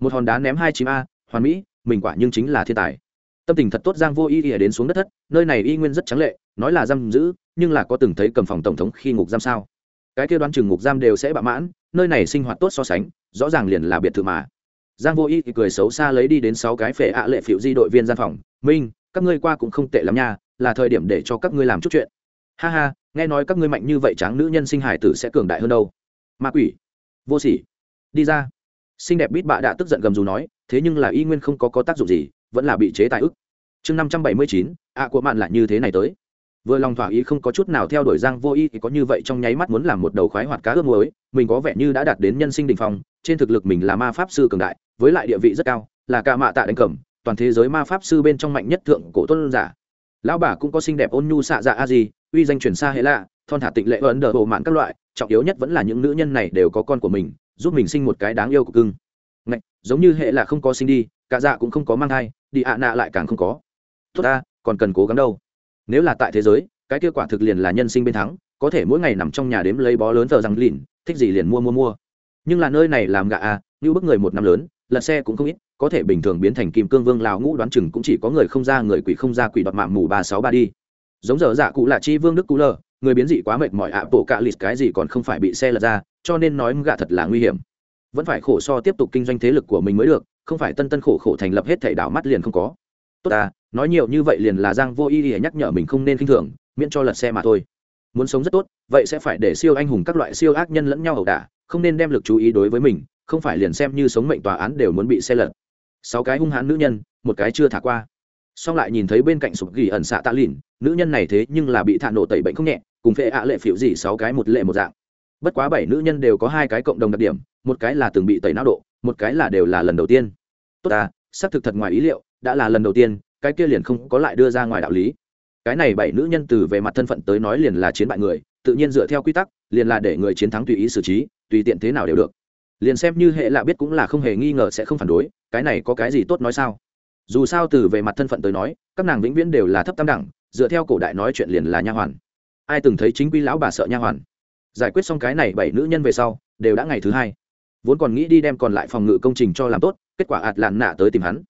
Một hòn đá ném hai chim a, hoàn mỹ, mình quả nhưng chính là thiên tài. Tâm tình thật tốt, giang vô y ỉa đến xuống đất thất, nơi này y nguyên rất trắng lệ, nói là giam giữ, nhưng là có từng thấy cầm phòng tổng thống khi ngục giam sao? Cái kia đoán chừng ngục giam đều sẽ bạ mãn, nơi này sinh hoạt tốt so sánh, rõ ràng liền là biệt thự mà. Giang vô y cười xấu xa lấy đi đến sáu cái phệ ạ lệ phiệu di đội viên gian phòng, minh, các ngươi qua cũng không tệ lắm nha là thời điểm để cho các ngươi làm chút chuyện. Ha ha, nghe nói các ngươi mạnh như vậy tráng nữ nhân sinh hải tử sẽ cường đại hơn đâu. Ma quỷ, vô sỉ. Đi ra. Xinh đẹp bít bạ đã tức giận gầm dù nói, thế nhưng là y nguyên không có có tác dụng gì, vẫn là bị chế tài ức. Chương năm trăm bảy mươi chín, ạ của bạn lại như thế này tới. Vừa lòng thỏa ý không có chút nào theo đuổi giang vô y thì có như vậy trong nháy mắt muốn làm một đầu khoái hoạt cá ướp muối, mình có vẻ như đã đạt đến nhân sinh đình phong, trên thực lực mình là ma pháp sư cường đại, với lại địa vị rất cao, là ca mạ tạ đánh cầm, toàn thế giới ma pháp sư bên trong mạnh nhất thượng cổ tôn giả lão bà cũng có xinh đẹp ôn nhu xạ dạ a gì uy danh truyền xa hệ lạ thon thả tịnh lệ ấn đờ bộ mạn các loại trọng yếu nhất vẫn là những nữ nhân này đều có con của mình giúp mình sinh một cái đáng yêu của cưng. Ngạch, giống như hệ là không có sinh đi cả dạ cũng không có mang thai đi ạ nạ lại càng không có. Tốt ta còn cần cố gắng đâu. Nếu là tại thế giới cái kết quả thực liền là nhân sinh bên thắng có thể mỗi ngày nằm trong nhà đếm lấy bó lớn tờ rằng lìn thích gì liền mua mua mua. Nhưng là nơi này làm gạ à như bức người một năm lớn lật xe cũng không ít có thể bình thường biến thành kim cương vương lão ngũ đoán chừng cũng chỉ có người không ra người quỷ không ra quỷ đoạt mạng mù ba sáu ba đi. Giống giờ dạ cụ là chi vương đức cú lờ, người biến dị quá mệt mỏi ạ, bộ cạ lịt cái gì còn không phải bị xe lật ra, cho nên nói gạ thật là nguy hiểm. Vẫn phải khổ so tiếp tục kinh doanh thế lực của mình mới được, không phải tân tân khổ khổ thành lập hết thảy đảo mắt liền không có. Tốt ta, nói nhiều như vậy liền là giang vô ý để nhắc nhở mình không nên khinh thường, miễn cho lật xe mà thôi. Muốn sống rất tốt, vậy sẽ phải để siêu anh hùng các loại siêu ác nhân lẫn nhau ẩu đả, không nên đem lực chú ý đối với mình, không phải liền xem như sống mệnh tòa án đều muốn bị xe lật sáu cái hung hãn nữ nhân, một cái chưa thả qua. Xong lại nhìn thấy bên cạnh sụp gỉ ẩn xạ tạ lìn, nữ nhân này thế nhưng là bị thả nổ tẩy bệnh không nhẹ, cùng phệ ạ lệ phiểu gì sáu cái một lệ một dạng. Bất quá bảy nữ nhân đều có hai cái cộng đồng đặc điểm, một cái là từng bị tẩy não độ, một cái là đều là lần đầu tiên. Tốt ta, xác thực thật ngoài ý liệu, đã là lần đầu tiên, cái kia liền không có lại đưa ra ngoài đạo lý. Cái này bảy nữ nhân từ về mặt thân phận tới nói liền là chiến bại người, tự nhiên dựa theo quy tắc, liền là để người chiến thắng tùy ý xử trí, tùy tiện thế nào đều được liền xem như hệ lạ biết cũng là không hề nghi ngờ sẽ không phản đối, cái này có cái gì tốt nói sao? Dù sao từ về mặt thân phận tới nói, các nàng vĩnh viễn đều là thấp tam đẳng, dựa theo cổ đại nói chuyện liền là nha hoàn. Ai từng thấy chính quy lão bà sợ nha hoàn? Giải quyết xong cái này bảy nữ nhân về sau, đều đã ngày thứ hai. Vốn còn nghĩ đi đem còn lại phòng ngự công trình cho làm tốt, kết quả ạt làn nạ tới tìm hắn.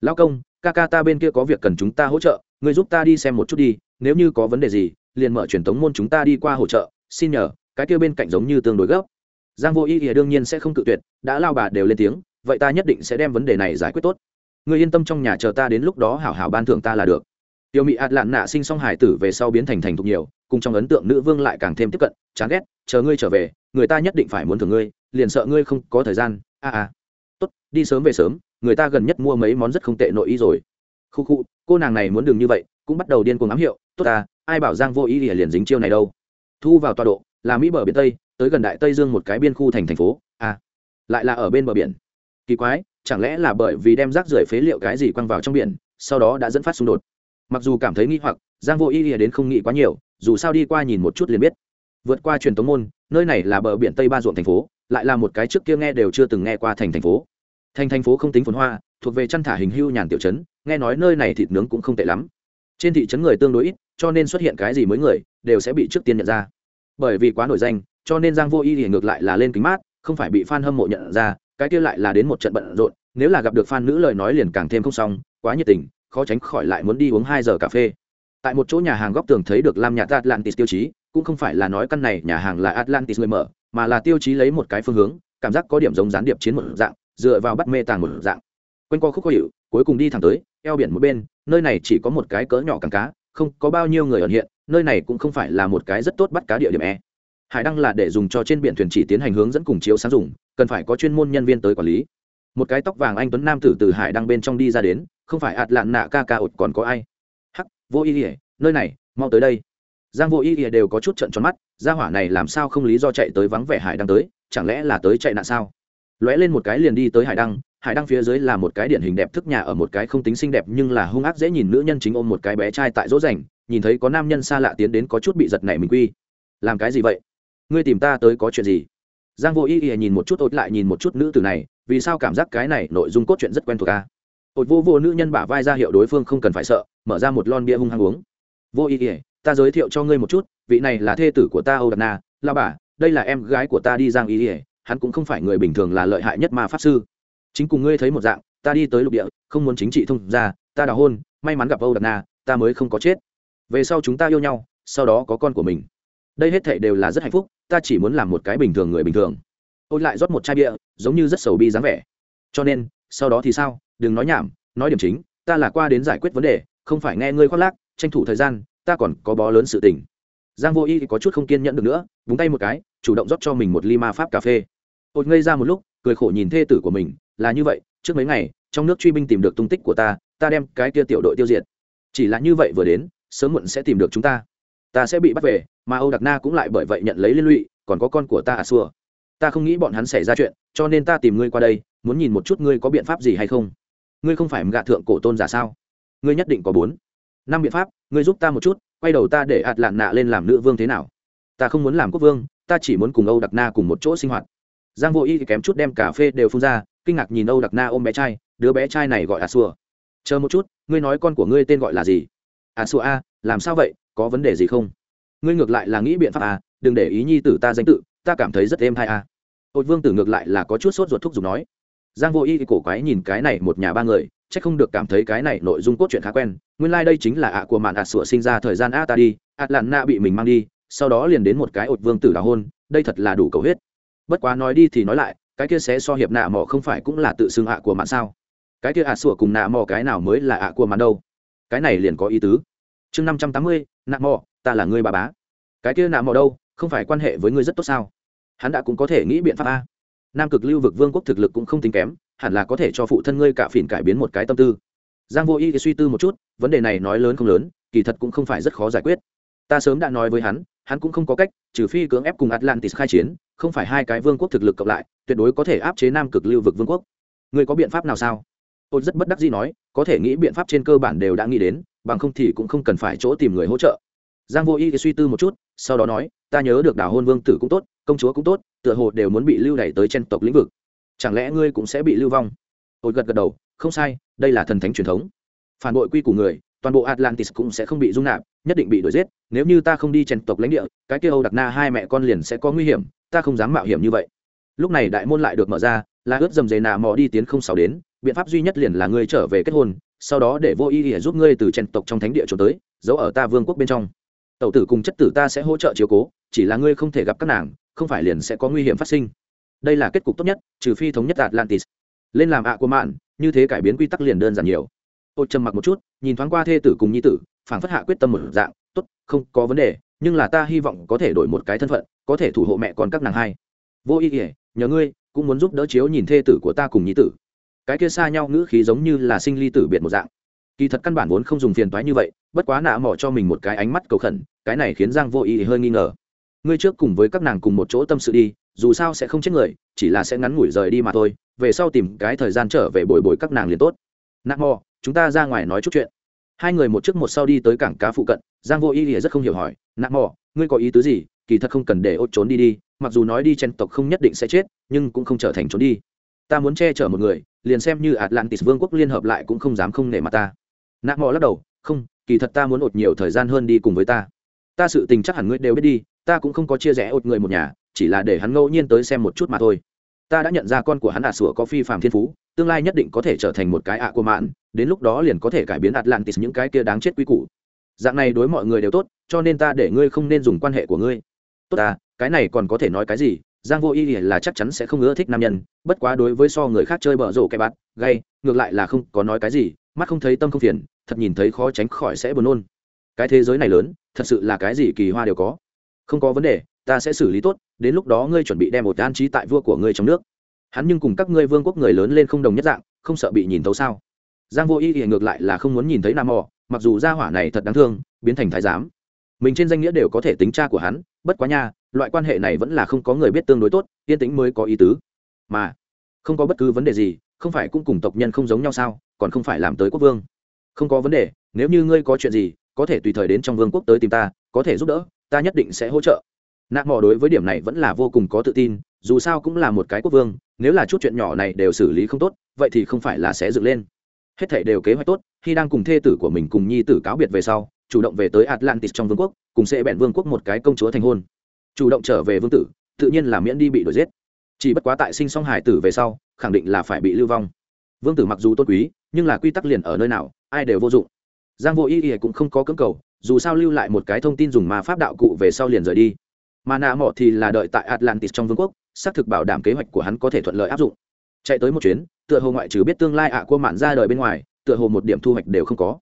Lao công, ca ca ta bên kia có việc cần chúng ta hỗ trợ, người giúp ta đi xem một chút đi, nếu như có vấn đề gì, liền mở truyền thống môn chúng ta đi qua hỗ trợ, xin nhờ, cái kia bên cạnh giống như tương đối gấp giang vô ý ỉa đương nhiên sẽ không cự tuyệt, đã lao bà đều lên tiếng, vậy ta nhất định sẽ đem vấn đề này giải quyết tốt. Người yên tâm trong nhà chờ ta đến lúc đó hảo hảo ban thưởng ta là được. Tiểu mỹ ạt lạn nạ sinh xong hải tử về sau biến thành thành thục nhiều, cùng trong ấn tượng nữ vương lại càng thêm tiếp cận, chán ghét, chờ ngươi trở về, người ta nhất định phải muốn thưởng ngươi, liền sợ ngươi không có thời gian, a a. Tốt, đi sớm về sớm, người ta gần nhất mua mấy món rất không tệ nội y rồi. Khu khu, cô nàng này muốn đường như vậy, cũng bắt đầu điên cuồng ám hiệu, tốt à ai bảo giang vô ý ỉa liền dính chiêu này đâu? Thu vào tọa độ, là mỹ bờ biển tây tới gần đại tây dương một cái biên khu thành thành phố. À lại là ở bên bờ biển. Kỳ quái, chẳng lẽ là bởi vì đem rác rưởi phế liệu cái gì quăng vào trong biển, sau đó đã dẫn phát xung đột? Mặc dù cảm thấy nghi hoặc, giang vô ý ý đến không nghĩ quá nhiều, dù sao đi qua nhìn một chút liền biết. Vượt qua truyền thống môn, nơi này là bờ biển tây ba ruộng thành phố, lại là một cái trước kia nghe đều chưa từng nghe qua thành thành phố. Thành thành phố không tính phồn hoa, thuộc về chăn thả hình hưu nhàn tiểu trấn, nghe nói nơi này thịt nướng cũng không tệ lắm. Trên thị trấn người tương đối ít, cho nên xuất hiện cái gì mới người, đều sẽ bị trước tiên nhận ra. Bởi vì quá nổi danh cho nên giang vô y thì ngược lại là lên kính mát, không phải bị f a n hâm mộ nhận ra, cái kia lại là đến một trận bận rộn, nếu là gặp được f a n nữ lời nói liền càng thêm không xong, quá nhiệt tình, khó tránh khỏi lại muốn đi uống hai giờ cà phê. Tại một chỗ nhà hàng góc tường thấy được lam nhạt atlantis tiêu chí, cũng không phải là nói căn này nhà hàng là atlantis người mở, mà là tiêu chí lấy một cái phương hướng, cảm giác có điểm giống gián điệp chiến một dạng, dựa vào bắt mê tàng một dạng. Quanh co khúc có hiệu cuối cùng đi thẳng tới, eo biển một bên, nơi này chỉ có một cái cỡ nhỏ càng cá, không có bao nhiêu người ẩn hiện, nơi này cũng không phải là một cái rất tốt bắt cá địa điểm e hải đăng là để dùng cho trên biển thuyền chỉ tiến hành hướng dẫn cùng chiếu sáng dùng, cần phải có chuyên môn nhân viên tới quản lý. Một cái tóc vàng anh tuấn nam tử từ hải đăng bên trong đi ra đến, không phải ạt lạn nạ ca ca ột còn có ai? Hắc, vô ý ỉa nơi này, mau tới đây. Giang vô ý ỉa đều có chút trận tròn mắt, gia hỏa này làm sao không lý do chạy tới vắng vẻ hải đăng tới, chẳng lẽ là tới chạy nạn sao? Lóe lên một cái liền đi tới hải đăng hải đăng phía dưới là một cái điển hình đẹp thức nhà ở một cái không tính xinh đẹp nhưng là hung ác dễ nhìn nữ nhân chính ôm một cái bé trai tại dỗ dành, nhìn thấy có nam nhân xa lạ tiến đến có chút bị giật nảy mình quy. Làm cái gì vậy? Ngươi tìm ta tới có chuyện gì? Giang vô ý ý nhìn một chút, ột lại nhìn một chút nữ tử này, vì sao cảm giác cái này nội dung cốt truyện rất quen thuộc a ột vô vô nữ nhân bả vai ra hiệu đối phương không cần phải sợ, mở ra một lon bia hung hăng uống. Vô ý ý ta giới thiệu cho ngươi một chút, vị này là thê tử của ta âu đạt na lao bà, đây là em gái của ta đi giang ý ý hắn cũng không phải người bình thường là lợi hại nhất mà pháp sư. Chính cùng ngươi thấy một dạng, ta đi tới lục địa, không muốn chính trị thông ra ta đào hôn, may mắn gặp âu đạt na, ta mới không có chết. Về sau chúng ta yêu nhau, sau đó có con của mình. Đây hết thảy đều là rất hạnh phúc ta chỉ muốn làm một cái bình thường người bình thường. Ôi lại rót một chai bia, giống như rất sầu bi dáng vẻ. Cho nên, sau đó thì sao? Đừng nói nhảm, nói điểm chính, ta là qua đến giải quyết vấn đề, không phải nghe ngươi khoác lác, tranh thủ thời gian, ta còn có bó lớn sự tình. Giang vô y thì có chút không kiên nhẫn được nữa, búng tay một cái, chủ động rót cho mình một ly ma pháp cà phê. Ôi ngây ra một lúc, cười khổ nhìn thê tử của mình, là như vậy, trước mấy ngày, trong nước truy binh tìm được tung tích của ta ta đem cái kia tiểu đội tiêu diệt. Chỉ là như vậy vừa đến, sớm muộn sẽ tìm được chúng ta ta sẽ bị bắt về, mà âu đặc na cũng lại bởi vậy nhận lấy liên lụy, còn có con của ta à xua. Ta không nghĩ bọn hắn xảy ra chuyện, cho nên ta tìm ngươi qua đây, muốn nhìn một chút ngươi có biện pháp gì hay không. Ngươi không phải gạ thượng cổ tôn giả sao? Ngươi nhất định có bốn, năm biện pháp, ngươi giúp ta một chút, quay đầu ta để ạt lạn nạ lên làm nữ vương thế nào? Ta không muốn làm quốc vương, ta chỉ muốn cùng âu đặc na cùng một chỗ sinh hoạt. Giang vô y thì kém chút đem cà phê đều phun ra, kinh ngạc nhìn âu đặc na ôm bé trai, đứa bé trai này gọi a xua chờ một chút, ngươi nói con của ngươi tên gọi là gì? À a xua a, làm sao vậy? Có vấn đề gì không? Ngươi ngược lại là nghĩ biện pháp à? đừng để ý nhi tử ta danh tự, ta cảm thấy rất êm hay à. ôi vương tử ngược lại là có chút sốt ruột thúc giục nói. Giang vô y cổ quái nhìn cái này một nhà ba người c h ắ c không được cảm thấy cái này nội dung cốt truyện khá quen. Nguyên lai、like、đây chính là ạ của màn ạ sủa sinh ra thời gian a ta đi ạt lặn na bị mình mang đi, sau đó liền đến một cái ột vương tử đào hôn, đây thật là đủ cầu huyết bất quá nói đi thì nói lại, cái kia sẽ so hiệp nạ mỏ không phải cũng là tự xưng ạ của mạn sao? Cái kia ạ sủa cùng nạ mỏ cái nào mới là ạ của mạn đâu? Cái này liền có ý tứ chương năm trăm tám mươi, nạ mỏ ta là người bà bá. Cái kia nạ mỏ đâu, không phải quan hệ với ngươi rất tốt sao? Hắn đã cũng có thể nghĩ biện pháp a. Nam cực lưu vực vương quốc thực lực cũng không tính kém, hẳn là có thể cho phụ thân ngươi cả phìn cải biến một cái tâm tư. Giang vô y suy tư một chút, vấn đề này nói lớn không lớn, kỳ thật cũng không phải rất khó giải quyết. Ta sớm đã nói với hắn hắn cũng không có cách, trừ phi cưỡng ép cùng atlantis khai chiến, không phải hai cái vương quốc thực lực cộng lại, tuyệt đối có thể áp chế nam cực lưu vực vương quốc. Ngươi có biện pháp nào sao? Tôi rất bất đắc dĩ nói, có thể nghĩ biện pháp trên cơ bản đều đã nghĩ đến bằng không thì cũng không cần phải chỗ tìm người hỗ trợ. Giang vô y suy tư một chút, sau đó nói, ta nhớ được đào hôn vương tử cũng tốt, công chúa cũng tốt, tựa hồ đều muốn bị lưu đẩy tới trên tộc lĩnh vực. Chẳng lẽ ngươi cũng sẽ bị lưu vong? Tôi gật gật đầu, không sai, đây là thần thánh truyền thống. Phản bội quy của người, toàn bộ atlantis cũng sẽ không bị dung nạp, nhất định bị đuổi giết. Nếu như ta không đi trên tộc lãnh địa, cái kia âu đặc na hai mẹ con liền sẽ có nguy hiểm, ta không dám mạo hiểm như vậy. Lúc này đại môn lại được mở ra, là ướt dầm dề nà mò đi tiến không sáu đến, biện pháp duy nhất liền là ngươi trở về kết hôn sau đó để vô y để giúp ngươi từ trần tộc trong thánh địa trốn tới, giấu ở ta vương quốc bên trong. Tẩu tử cùng chất tử ta sẽ hỗ trợ chiếu cố, chỉ là ngươi không thể gặp các nàng, không phải liền sẽ có nguy hiểm phát sinh. Đây là kết cục tốt nhất, trừ phi thống nhất atlantis. Lên làm ạ của mạn, như thế cải biến quy tắc liền đơn giản nhiều. Ôi trầm mặc một chút, nhìn thoáng qua thê tử cùng nhi tử, phảng phất hạ quyết tâm một dạng, tốt, không có vấn đề, nhưng là ta hy vọng có thể đổi một cái thân phận, có thể thủ hộ mẹ con các nàng hai. Vô ý ỉa nhờ ngươi, cũng muốn giúp đỡ chiếu nhìn thê tử của ta cùng nhi tử cái kia xa nhau ngữ khí giống như là sinh ly tử biệt một dạng. Kỳ thật căn bản vốn không dùng phiền toái như vậy, bất quá nạ mỏ cho mình một cái ánh mắt cầu khẩn, cái này khiến giang vô ý hơi nghi ngờ. Ngươi trước cùng với các nàng cùng một chỗ tâm sự đi, dù sao sẽ không chết người, chỉ là sẽ ngắn ngủi rời đi mà thôi, về sau tìm cái thời gian trở về bồi bồi các nàng liền tốt. Nạ mỏ, chúng ta ra ngoài nói chút chuyện. Hai người một trước một sau đi tới cảng cá phụ cận, giang vô ý thì rất không hiểu hỏi, nạ mỏ, ngươi có ý tứ gì? Kỳ thật không cần để ốt trốn đi đi, mặc dù nói đi chen tộc không nhất định sẽ chết, nhưng cũng không trở thành trốn đi. Ta muốn che chở một người liền xem như atlantis vương quốc liên hợp lại cũng không dám không nể mặt ta. Nạ mò lắc đầu, không, kỳ thật ta muốn ột nhiều thời gian hơn đi cùng với ta. Ta sự tình chắc hẳn ngươi đều biết đi, ta cũng không có chia rẽ ột người một nhà, chỉ là để hắn ngẫu nhiên tới xem một chút mà thôi. Ta đã nhận ra con của hắn ả sủa có phi phạm thiên phú, tương lai nhất định có thể trở thành một cái ạ của mạn, đến lúc đó liền có thể cải biến atlantis những cái kia đáng chết quy củ. Dạng này đối mọi người đều tốt, cho nên ta để ngươi không nên dùng quan hệ của ngươi. Tốt ta, cái này còn có thể nói cái gì? Giang vô y là chắc chắn sẽ không ưa thích nam nhân, bất quá đối với so người khác chơi bở rổ cái bát gay, ngược lại là không có nói cái gì, mắt không thấy tâm không phiền, thật nhìn thấy khó tránh khỏi sẽ buồn nôn. Cái thế giới này lớn, thật sự là cái gì kỳ hoa đều có. Không có vấn đề, ta sẽ xử lý tốt, đến lúc đó ngươi chuẩn bị đem một an trí tại vua của ngươi trong nước. Hắn nhưng cùng các ngươi vương quốc người lớn lên không đồng nhất dạng, không sợ bị nhìn thấu sao. Giang vô y thì ngược lại là không muốn nhìn thấy nam mò, mặc dù gia hỏa này thật đáng thương, biến thành thái giám. Mình trên danh nghĩa đều có thể tính cha của hắn bất quá nha, loại quan hệ này vẫn là không có người biết tương đối tốt, yên tĩnh mới có ý tứ. Mà, không có bất cứ vấn đề gì, không phải cũng cùng tộc nhân không giống nhau sao, còn không phải làm tới quốc vương. Không có vấn đề, nếu như ngươi có chuyện gì, có thể tùy thời đến trong vương quốc tới tìm ta, có thể giúp đỡ, ta nhất định sẽ hỗ trợ. Nạc mò đối với điểm này vẫn là vô cùng có tự tin, dù sao cũng là một cái quốc vương, nếu là chút chuyện nhỏ này đều xử lý không tốt, vậy thì không phải là sẽ dựng lên. Hết thể đều kế hoạch tốt, khi đang cùng thê tử của mình cùng nhi tử cáo biệt về sau chủ động về tới atlantis trong vương quốc, cùng sẽ bẹn vương quốc một cái công chúa thành hôn. Chủ động trở về vương tử, tự nhiên là miễn đi bị đuổi giết. Chỉ bất quá tại sinh song hải tử về sau, khẳng định là phải bị lưu vong. Vương tử mặc dù tôn quý, nhưng là quy tắc liền ở nơi nào, ai đều vô dụng. Giang vô ý ý cũng không có cưỡng cầu, dù sao lưu lại một cái thông tin dùng ma pháp đạo cụ về sau liền rời đi. Mà nạ mỏ thì là đợi tại atlantis trong vương quốc, xác thực bảo đảm kế hoạch của hắn có thể thuận lợi áp dụng. Chạy tới một chuyến, tựa hồ ngoại trừ biết tương lai ạ à của mạn ra đời bên ngoài, tựa hồ một điểm thu hoạch đều không có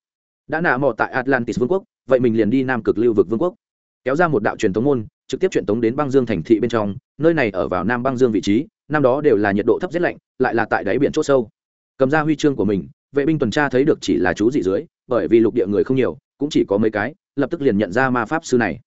đã nạ mò tại atlantis vương quốc, vậy mình liền đi nam cực lưu vực vương quốc. Kéo ra một đạo truyền tống môn, trực tiếp truyền tống đến băng dương thành thị bên trong, nơi này ở vào nam băng dương vị trí, năm đó đều là nhiệt độ thấp rét lạnh, lại là tại đáy biển c h ỗ sâu. Cầm ra huy chương của mình, vệ binh tuần tra thấy được chỉ là chú dị dưới, bởi vì lục địa người không nhiều, cũng chỉ có mấy cái, lập tức liền nhận ra ma pháp sư này.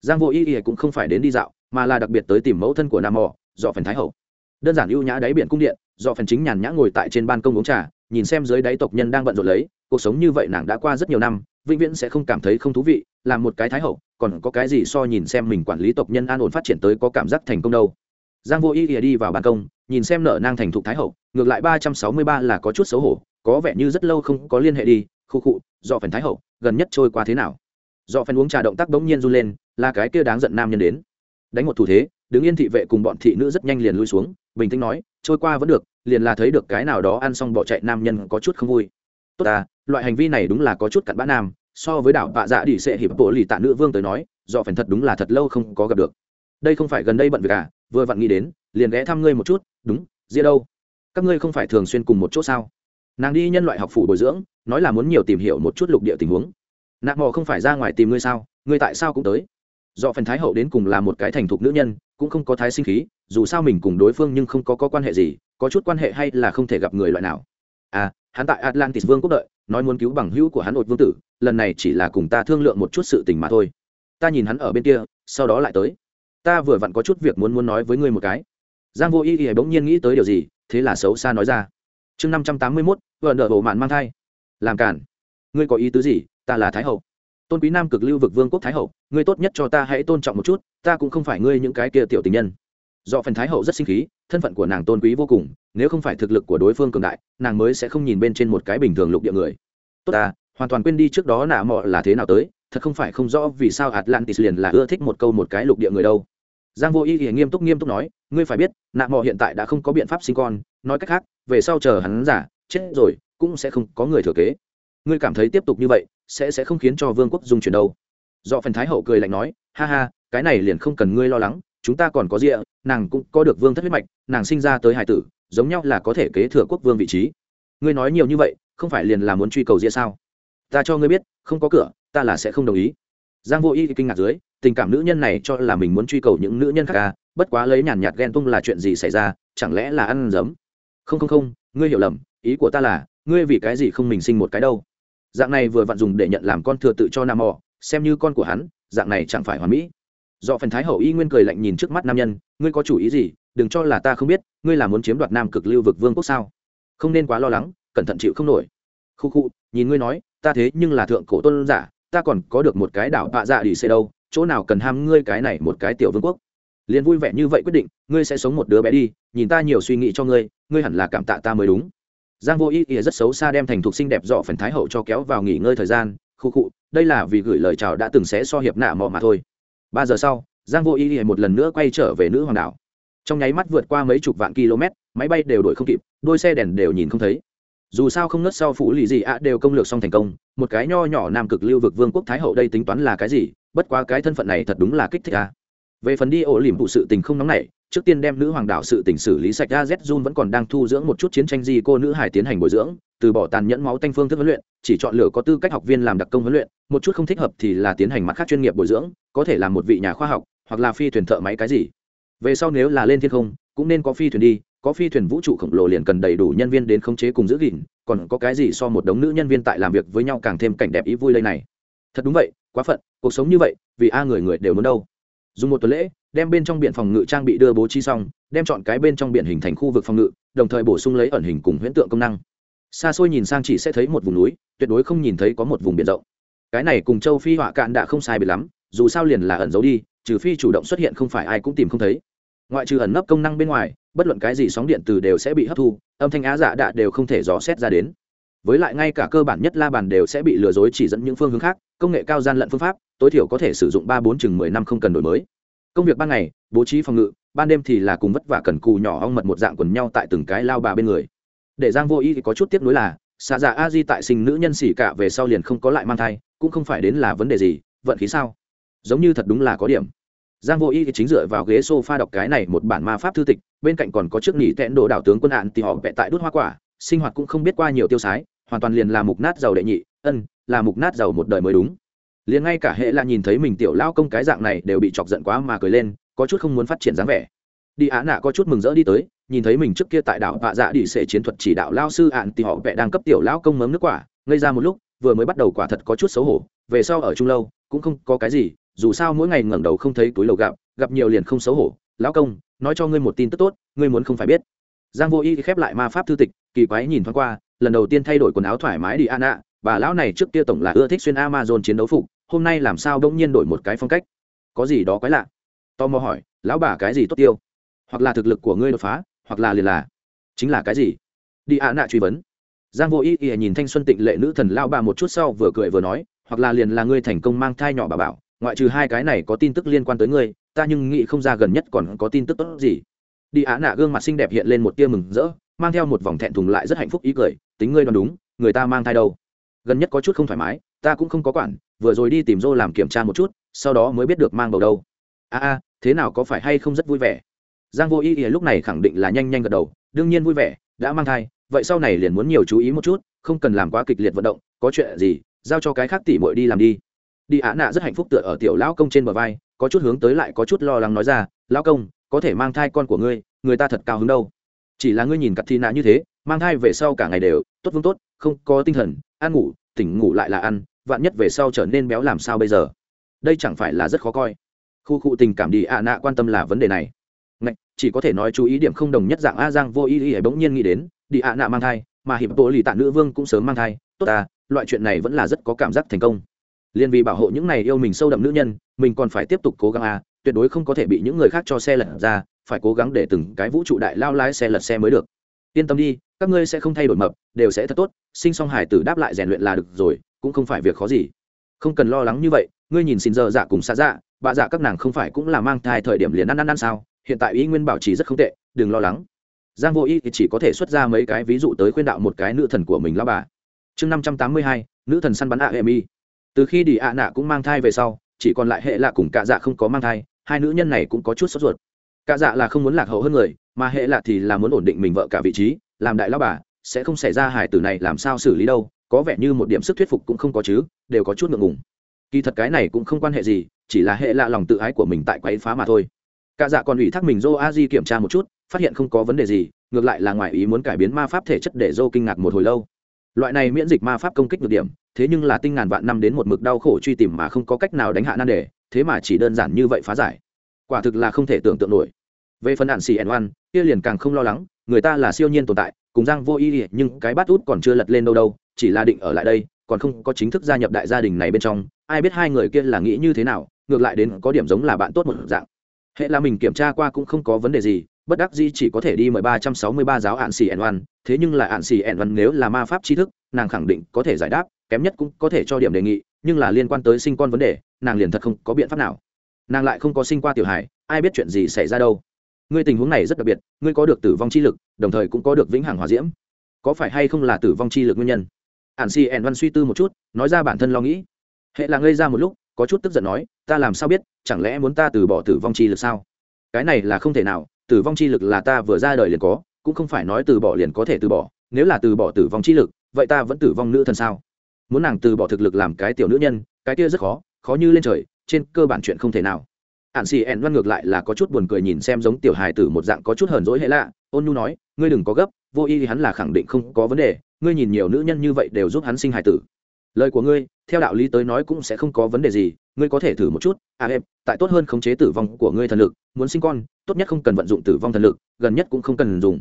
Giang vô y y cũng không phải đến đi dạo, mà là đặc biệt tới tìm mẫu thân của nam mò do phần thái hậu. Đơn giản ưu nhã đáy biển cung điện do phần chính nhàn nhã ngồi tại trên ban công uống trà nhìn xem dưới đáy tộc nhân đang bận rộn lấy, cuộc sống như vậy nàng đã qua rất nhiều năm, vĩnh viễn sẽ không cảm thấy không thú vị, là một cái thái hậu, còn có cái gì so nhìn xem mình quản lý tộc nhân an ổn phát triển tới có cảm giác thành công đâu. Giang vô ý ỉa đi vào ban công, nhìn xem nở nang thành thục thái hậu, ngược lại ba trăm sáu mươi ba là có chút xấu hổ, có vẻ như rất lâu không có liên hệ đi, khu khụ do phần thái hậu, gần nhất trôi qua thế nào? Do phần uống trà động tác bỗng nhiên run lên, là cái kia đáng giận nam nhân đến. Đánh một thủ thế, đứng yên thị vệ cùng bọn thị nữ rất nhanh liền lui xuống, bình tĩnh nói, trôi qua vẫn được liền là thấy được cái nào đó ăn xong bỏ chạy nam nhân có chút không vui. Tốt ta, loại hành vi này đúng là có chút cặn bã nam, so với đảo bạ dạ đi sẽ hiệp bộ lì tạ nữ vương tới nói, do phần thật đúng là thật lâu không có gặp được. Đây không phải gần đây bận việc à vừa vặn nghĩ đến, liền ghé thăm ngươi một chút, đúng ria đâu? Các ngươi không phải thường xuyên cùng một chỗ sao? Nàng đi nhân loại học phủ bồi dưỡng, nói là muốn nhiều tìm hiểu một chút lục địa tình huống. Nạc mò không phải ra ngoài tìm ngươi sao? Ngươi tại sao cũng tới? Do phần thái hậu đến cùng là một cái thành thục nữ nhân cũng không có thái sinh khí dù sao mình cùng đối phương nhưng không có, có quan hệ gì có chút quan hệ hay là không thể gặp người loại nào. À hắn tại atlantis vương quốc đợi nói muốn cứu bằng hữu của hắn ột vương tử lần này chỉ là cùng ta thương lượng một chút sự tình mà thôi. Ta nhìn hắn ở bên kia sau đó lại tới. Ta vừa vặn có chút việc muốn muốn nói với ngươi một cái. Giang vô y y bỗng nhiên nghĩ tới điều gì thế là xấu xa nói ra. Chương năm trăm tám mươi mốt vợ nợ bộ mạn mang thai. Làm cản ngươi có ý tứ gì ta là thái hậu tôn quý nam cực lưu vực vương quốc thái hậu, ngươi tốt nhất cho ta hãy tôn trọng một chút, ta cũng không phải ngươi những cái kia tiểu tình nhân. Do phần thái hậu rất sinh khí, thân phận của nàng tôn quý vô cùng, nếu không phải thực lực của đối phương cường đại, nàng mới sẽ không nhìn bên trên một cái bình thường lục địa người. Tốt ta, hoàn toàn quên đi trước đó nạ mọ là thế nào tới, thật không phải không rõ vì sao atlantis liền là ưa thích một câu một cái lục địa người đâu. Giang vô y thì nghiêm túc nghiêm túc nói, ngươi phải biết, nạ mọ hiện tại đã không có biện pháp sinh con, nói cách khác, về sau chờ hắn giả chết rồi, cũng sẽ không có người thừa kế. Ngươi cảm thấy tiếp tục như vậy sẽ sẽ không khiến cho vương quốc dung chuyển đâu. Do phần thái hậu cười lạnh nói, ha ha, cái này liền không cần ngươi lo lắng, chúng ta còn có rịa nàng cũng có được vương thất huyết mạch, nàng sinh ra tới hải tử, giống nhau là có thể kế thừa quốc vương vị trí. Ngươi nói nhiều như vậy, không phải liền là muốn truy cầu rịa sao? Ta cho ngươi biết, không có cửa, ta là sẽ không đồng ý. Giang vô y kinh ngạc dưới, tình cảm nữ nhân này cho là mình muốn truy cầu những nữ nhân khác à bất quá lấy nhàn nhạt ghen tung là chuyện gì xảy ra, chẳng lẽ là ăn giấm? Không không không, ngươi hiểu lầm, ý của ta là, ngươi vì cái gì không mình sinh một cái đâu? Dạng này vừa vặn dùng để nhận làm con thừa tự cho nam mò, xem như con của hắn, dạng này chẳng phải hoàn mỹ. Do phần thái hậu y nguyên cười lạnh nhìn trước mắt nam nhân, ngươi có chủ ý gì? Đừng cho là ta không biết, ngươi là muốn chiếm đoạt nam cực lưu vực vương quốc sao? Không nên quá lo lắng, cẩn thận chịu không nổi. Khu khu, nhìn ngươi nói, ta thế nhưng là thượng cổ tôn giả, ta còn có được một cái đảo bạ dạ đi xe đâu, chỗ nào cần ham ngươi cái này một cái tiểu vương quốc? Liền vui vẻ như vậy quyết định, ngươi sẽ sống một đứa bé đi, nhìn ta nhiều suy nghĩ cho ngươi ngươi hẳn là cảm tạ ta mới đúng giang vô ý ỉa rất xấu xa đem thành thục xinh đẹp dọ phần thái hậu cho kéo vào nghỉ ngơi thời gian, khu khụ đây là vì gửi lời chào đã từng sẽ so hiệp nạ mọ mà thôi. Ba giờ sau, giang vô ý ỉa một lần nữa quay trở về nữ hoàng đảo. Trong nháy mắt vượt qua mấy chục vạn km, máy bay đều đổi không kịp, đôi xe đèn đều nhìn không thấy. Dù sao không nớt sau phủ lì gì ạ đều công lược xong thành công, một cái nho nhỏ nam cực lưu vực vương quốc thái hậu đây tính toán là cái gì, bất quá cái thân phận này thật đúng là kích thích a. Về phần đi ổ liềm phụ sự tình không nóng nảy trước tiên đem nữ hoàng đạo sự tình xử lý sạch ra z jun vẫn còn đang thu dưỡng một chút chiến tranh di cô nữ hải tiến hành bồi dưỡng, từ bỏ tàn nhẫn máu tanh phương thức huấn luyện, chỉ chọn lựa có tư cách học viên làm đặc công huấn luyện, một chút không thích hợp thì là tiến hành mặt khác chuyên nghiệp bồi dưỡng, có thể là một vị nhà khoa học, hoặc là phi thuyền thợ máy cái gì. Về sau nếu là lên thiên không, cũng nên có phi thuyền đi, có phi thuyền vũ trụ khổng lồ liền cần đầy đủ nhân viên đến khống chế cùng giữ gìn, còn có cái gì so một đống nữ nhân viên tại làm việc với nhau càng thêm cảnh đẹp ý vui đây này. Thật đúng vậy, quá phận, cuộc sống như vậy, vì a người người đều muốn đâu. Dùng một tuần lễ đem bên trong biển phòng ngự trang bị đưa bố trí xong, đem chọn cái bên trong biển hình thành khu vực phòng ngự, đồng thời bổ sung lấy ẩn hình cùng huyễn tượng công năng. Xa xôi nhìn sang chỉ sẽ thấy một vùng núi, tuyệt đối không nhìn thấy có một vùng biển rộng. Cái này cùng châu phi họa cạn đã không sai biệt lắm, dù sao liền là ẩn giấu đi, trừ phi chủ động xuất hiện không phải ai cũng tìm không thấy. Ngoại trừ ẩn nấp công năng bên ngoài, bất luận cái gì sóng điện từ đều sẽ bị hấp thu, âm thanh á dạ đạ đều không thể dò xét ra đến. Với lại ngay cả cơ bản nhất la bàn đều sẽ bị lừa dối chỉ dẫn những phương hướng khác, công nghệ cao gian lận phương pháp, tối thiểu có thể sử dụng ba bốn chừng mười năm không cần đổi mới công việc ban ngày, bố trí phòng ngự, ban đêm thì là cùng vất vả cần cù nhỏ ong mật một dạng quần nhau tại từng cái lao bà bên người. Để giang vô ý thì có chút tiếc nuối là xạ dạ a di tại sinh nữ nhân xỉ cả về sau liền không có lại mang thai, cũng không phải đến là vấn đề gì, vận khí sao? Giống như thật đúng là có điểm. Giang vô y thì chính dựa vào ghế sofa đọc cái này một bản ma pháp thư tịch, bên cạnh còn có chiếc nỉ tẹn đồ đảo tướng quân hạn thì họ vẽ tại đốt hoa quả, sinh hoạt cũng không biết qua nhiều tiêu sái, hoàn toàn liền là mục nát giàu đệ nhị, ân, là mục nát giàu một đời mới đúng liền ngay cả hệ là nhìn thấy mình tiểu lao công cái dạng này đều bị chọc giận quá mà cười lên, có chút không muốn phát triển dáng vẻ. Đi á nạ có chút mừng rỡ đi tới, nhìn thấy mình trước kia tại đảo vạ dạ đi sẽ chiến thuật chỉ đạo lao sư ạn thì họ vẽ đang cấp tiểu lao công mớm nước quả, ngây ra một lúc, vừa mới bắt đầu quả thật có chút xấu hổ, về sau ở chung lâu, cũng không có cái gì, dù sao mỗi ngày ngẩng đầu không thấy túi lầu gặp gặp nhiều liền không xấu hổ. Lão công, nói cho ngươi một tin tức tốt, ngươi muốn không phải biết. Giang vô y khép lại ma pháp thư tịch, kỳ quái nhìn thoáng qua, lần đầu tiên thay đổi quần áo thoải mái đi an ạ bà lão này trước kia tổng là ưa thích xuyên amazon chiến đấu phục, hôm nay làm sao đông nhiên đổi một cái phong cách? Có gì đó quái lạ? Tò mò hỏi, lão bà cái gì tốt tiêu? Hoặc là thực lực của ngươi đột phá, hoặc là liền là. Chính là cái gì? Đi ạ nạ truy vấn. Giang vô ý ý nhìn thanh xuân tịnh lệ nữ thần lao bà một chút sau vừa cười vừa nói, hoặc là liền là ngươi thành công mang thai nhỏ bà bảo, ngoại trừ hai cái này có tin tức liên quan tới ngươi, ta nhưng nghĩ không ra gần nhất còn có tin tức tốt gì. Đi ạ nạ gương mặt xinh đẹp hiện lên một tia mừng rỡ, mang theo một vòng thẹn thùng lại rất hạnh phúc ý cười, tính ngươi đoán đúng, người ta mang thai đâu? Gần nhất có chút không thoải mái, ta cũng không có quản, vừa rồi đi tìm dô làm kiểm tra một chút, sau đó mới biết được mang bầu đâu. A a, thế nào có phải hay không rất vui vẻ? Giang vô ý ý lúc này khẳng định là nhanh nhanh gật đầu, đương nhiên vui vẻ, đã mang thai, vậy sau này liền muốn nhiều chú ý một chút, không cần làm quá kịch liệt vận động, có chuyện gì, giao cho cái khác tỉ mội đi làm đi. Đi ạ nạ rất hạnh phúc tựa ở tiểu lão công trên bờ vai, có chút hướng tới lại có chút lo lắng nói ra, lão công, có thể mang thai con của ngươi, người ta thật cao hứng đâu. Chỉ là ngươi nhìn cặp thi nạ như thế, mang thai về sau cả ngày đều tốt vương tốt, không có tinh thần ăn ngủ tỉnh ngủ lại là ăn vạn nhất về sau trở nên béo làm sao bây giờ? Đây chẳng phải là rất khó coi. Khu cụ tình cảm đi ạ nạ quan tâm là vấn đề này. Ngạch, chỉ có thể nói chú ý điểm không đồng nhất dạng a giang vô ý ý bỗng nhiên nghĩ đến đi ạ nạ mang thai mà hiệp bộ lì tạ nữ vương cũng sớm mang thai tốt ta loại chuyện này vẫn là rất có cảm giác thành công. Liên vì bảo hộ những này yêu mình sâu đậm nữ nhân mình còn phải tiếp tục cố gắng a tuyệt đối không có thể bị những người khác cho xe lật ra phải cố gắng để từng cái vũ trụ đại lao lái xe lật xe mới được yên tâm đi, các ngươi sẽ không thay đổi mập, đều sẽ thật tốt, sinh song hải tử đáp lại rèn luyện là được rồi, cũng không phải việc khó gì. Không cần lo lắng như vậy, ngươi nhìn xin giờ dạ cùng xa dạ bà dạ các nàng không phải cũng là mang thai thời điểm liền ăn ăn ăn sao, hiện tại ý nguyên bảo trì rất không tệ, đừng lo lắng. Giang vô y thì chỉ có thể xuất ra mấy cái ví dụ tới khuyên đạo một cái nữ thần của mình lao bà. Chương năm trăm tám mươi hai, nữ thần săn bắn ạ hệ mi. Từ khi đi ạ nạ cũng mang thai về sau, chỉ còn lại hệ lạ cùng cạ dạ không có mang thai, hai nữ nhân này cũng có chút sốt ruột cạ dạ là không muốn lạc hậu hơn người, mà hệ lạ thì là muốn ổn định mình vợ cả vị trí, làm đại lao bà, sẽ không xảy ra hài tử này làm sao xử lý đâu, có vẻ như một điểm sức thuyết phục cũng không có chứ, đều có chút ngượng ngùng. Kỳ thật cái này cũng không quan hệ gì, chỉ là hệ lạ lòng tự ái của mình tại quấy phá mà thôi. Cả dạ còn ủy thác mình dô a di kiểm tra một chút, phát hiện không có vấn đề gì, ngược lại là ngoài ý muốn cải biến ma pháp thể chất để dô kinh ngạc một hồi lâu. Loại này miễn dịch ma pháp công kích được điểm, thế nhưng là tinh ngàn vạn năm đến một mực đau khổ truy tìm mà không có cách nào đánh hạ nan đề, thế mà chỉ đơn giản như vậy phá giải. Quả thực là không thể tưởng tượng nổi về phần ạn xì ẻn oan, kia liền càng không lo lắng, người ta là siêu nhiên tồn tại, cùng giang vô ý nhưng cái bát út còn chưa lật lên đâu đâu, chỉ là định ở lại đây, còn không có chính thức gia nhập đại gia đình này bên trong, ai biết hai người kia là nghĩ như thế nào, ngược lại đến có điểm giống là bạn tốt một dạng. Hệ là mình kiểm tra qua cũng không có vấn đề gì, bất đắc dĩ chỉ có thể đi mời ba trăm sáu mươi ba giáo ạn xì ẻn oan, thế nhưng là ạn xì ẻn oan nếu là ma pháp tri thức, nàng khẳng định có thể giải đáp, kém nhất cũng có thể cho điểm đề nghị, nhưng là liên quan tới sinh con vấn đề, nàng liền thật không có biện pháp nào. Nàng lại không có sinh qua tiểu hài, ai biết chuyện gì xảy ra đâu ngươi tình huống này rất đặc biệt, ngươi có được tử vong chi lực, đồng thời cũng có được vĩnh hằng hòa diễm. Có phải hay không là tử vong chi lực nguyên nhân? Ản si ẻn văn suy tư một chút, nói ra bản thân lo nghĩ. Hệ là ngây ra một lúc, có chút tức giận nói, ta làm sao biết, chẳng lẽ muốn ta từ bỏ tử vong chi lực sao? Cái này là không thể nào, tử vong chi lực là ta vừa ra đời liền có, cũng không phải nói từ bỏ liền có thể từ bỏ, nếu là từ bỏ tử vong chi lực, vậy ta vẫn tử vong nữ thần sao? Muốn nàng từ bỏ thực lực làm cái tiểu nữ nhân, cái kia rất khó khó như lên trời, trên cơ bản chuyện không thể nào ạn xì ẹn văn ngược lại là có chút buồn cười nhìn xem giống tiểu hài tử một dạng có chút hờn dỗi hệ lạ. Ôn nhu nói, ngươi đừng có gấp, vô y thì hắn là khẳng định không có vấn đề. Ngươi nhìn nhiều nữ nhân như vậy đều giúp hắn sinh hài tử. Lời của ngươi, theo đạo lý tới nói cũng sẽ không có vấn đề gì. Ngươi có thể thử một chút. À em, tại tốt hơn khống chế tử vong của ngươi thần lực, muốn sinh con, tốt nhất không cần vận dụng tử vong thần lực, gần nhất cũng không cần dùng.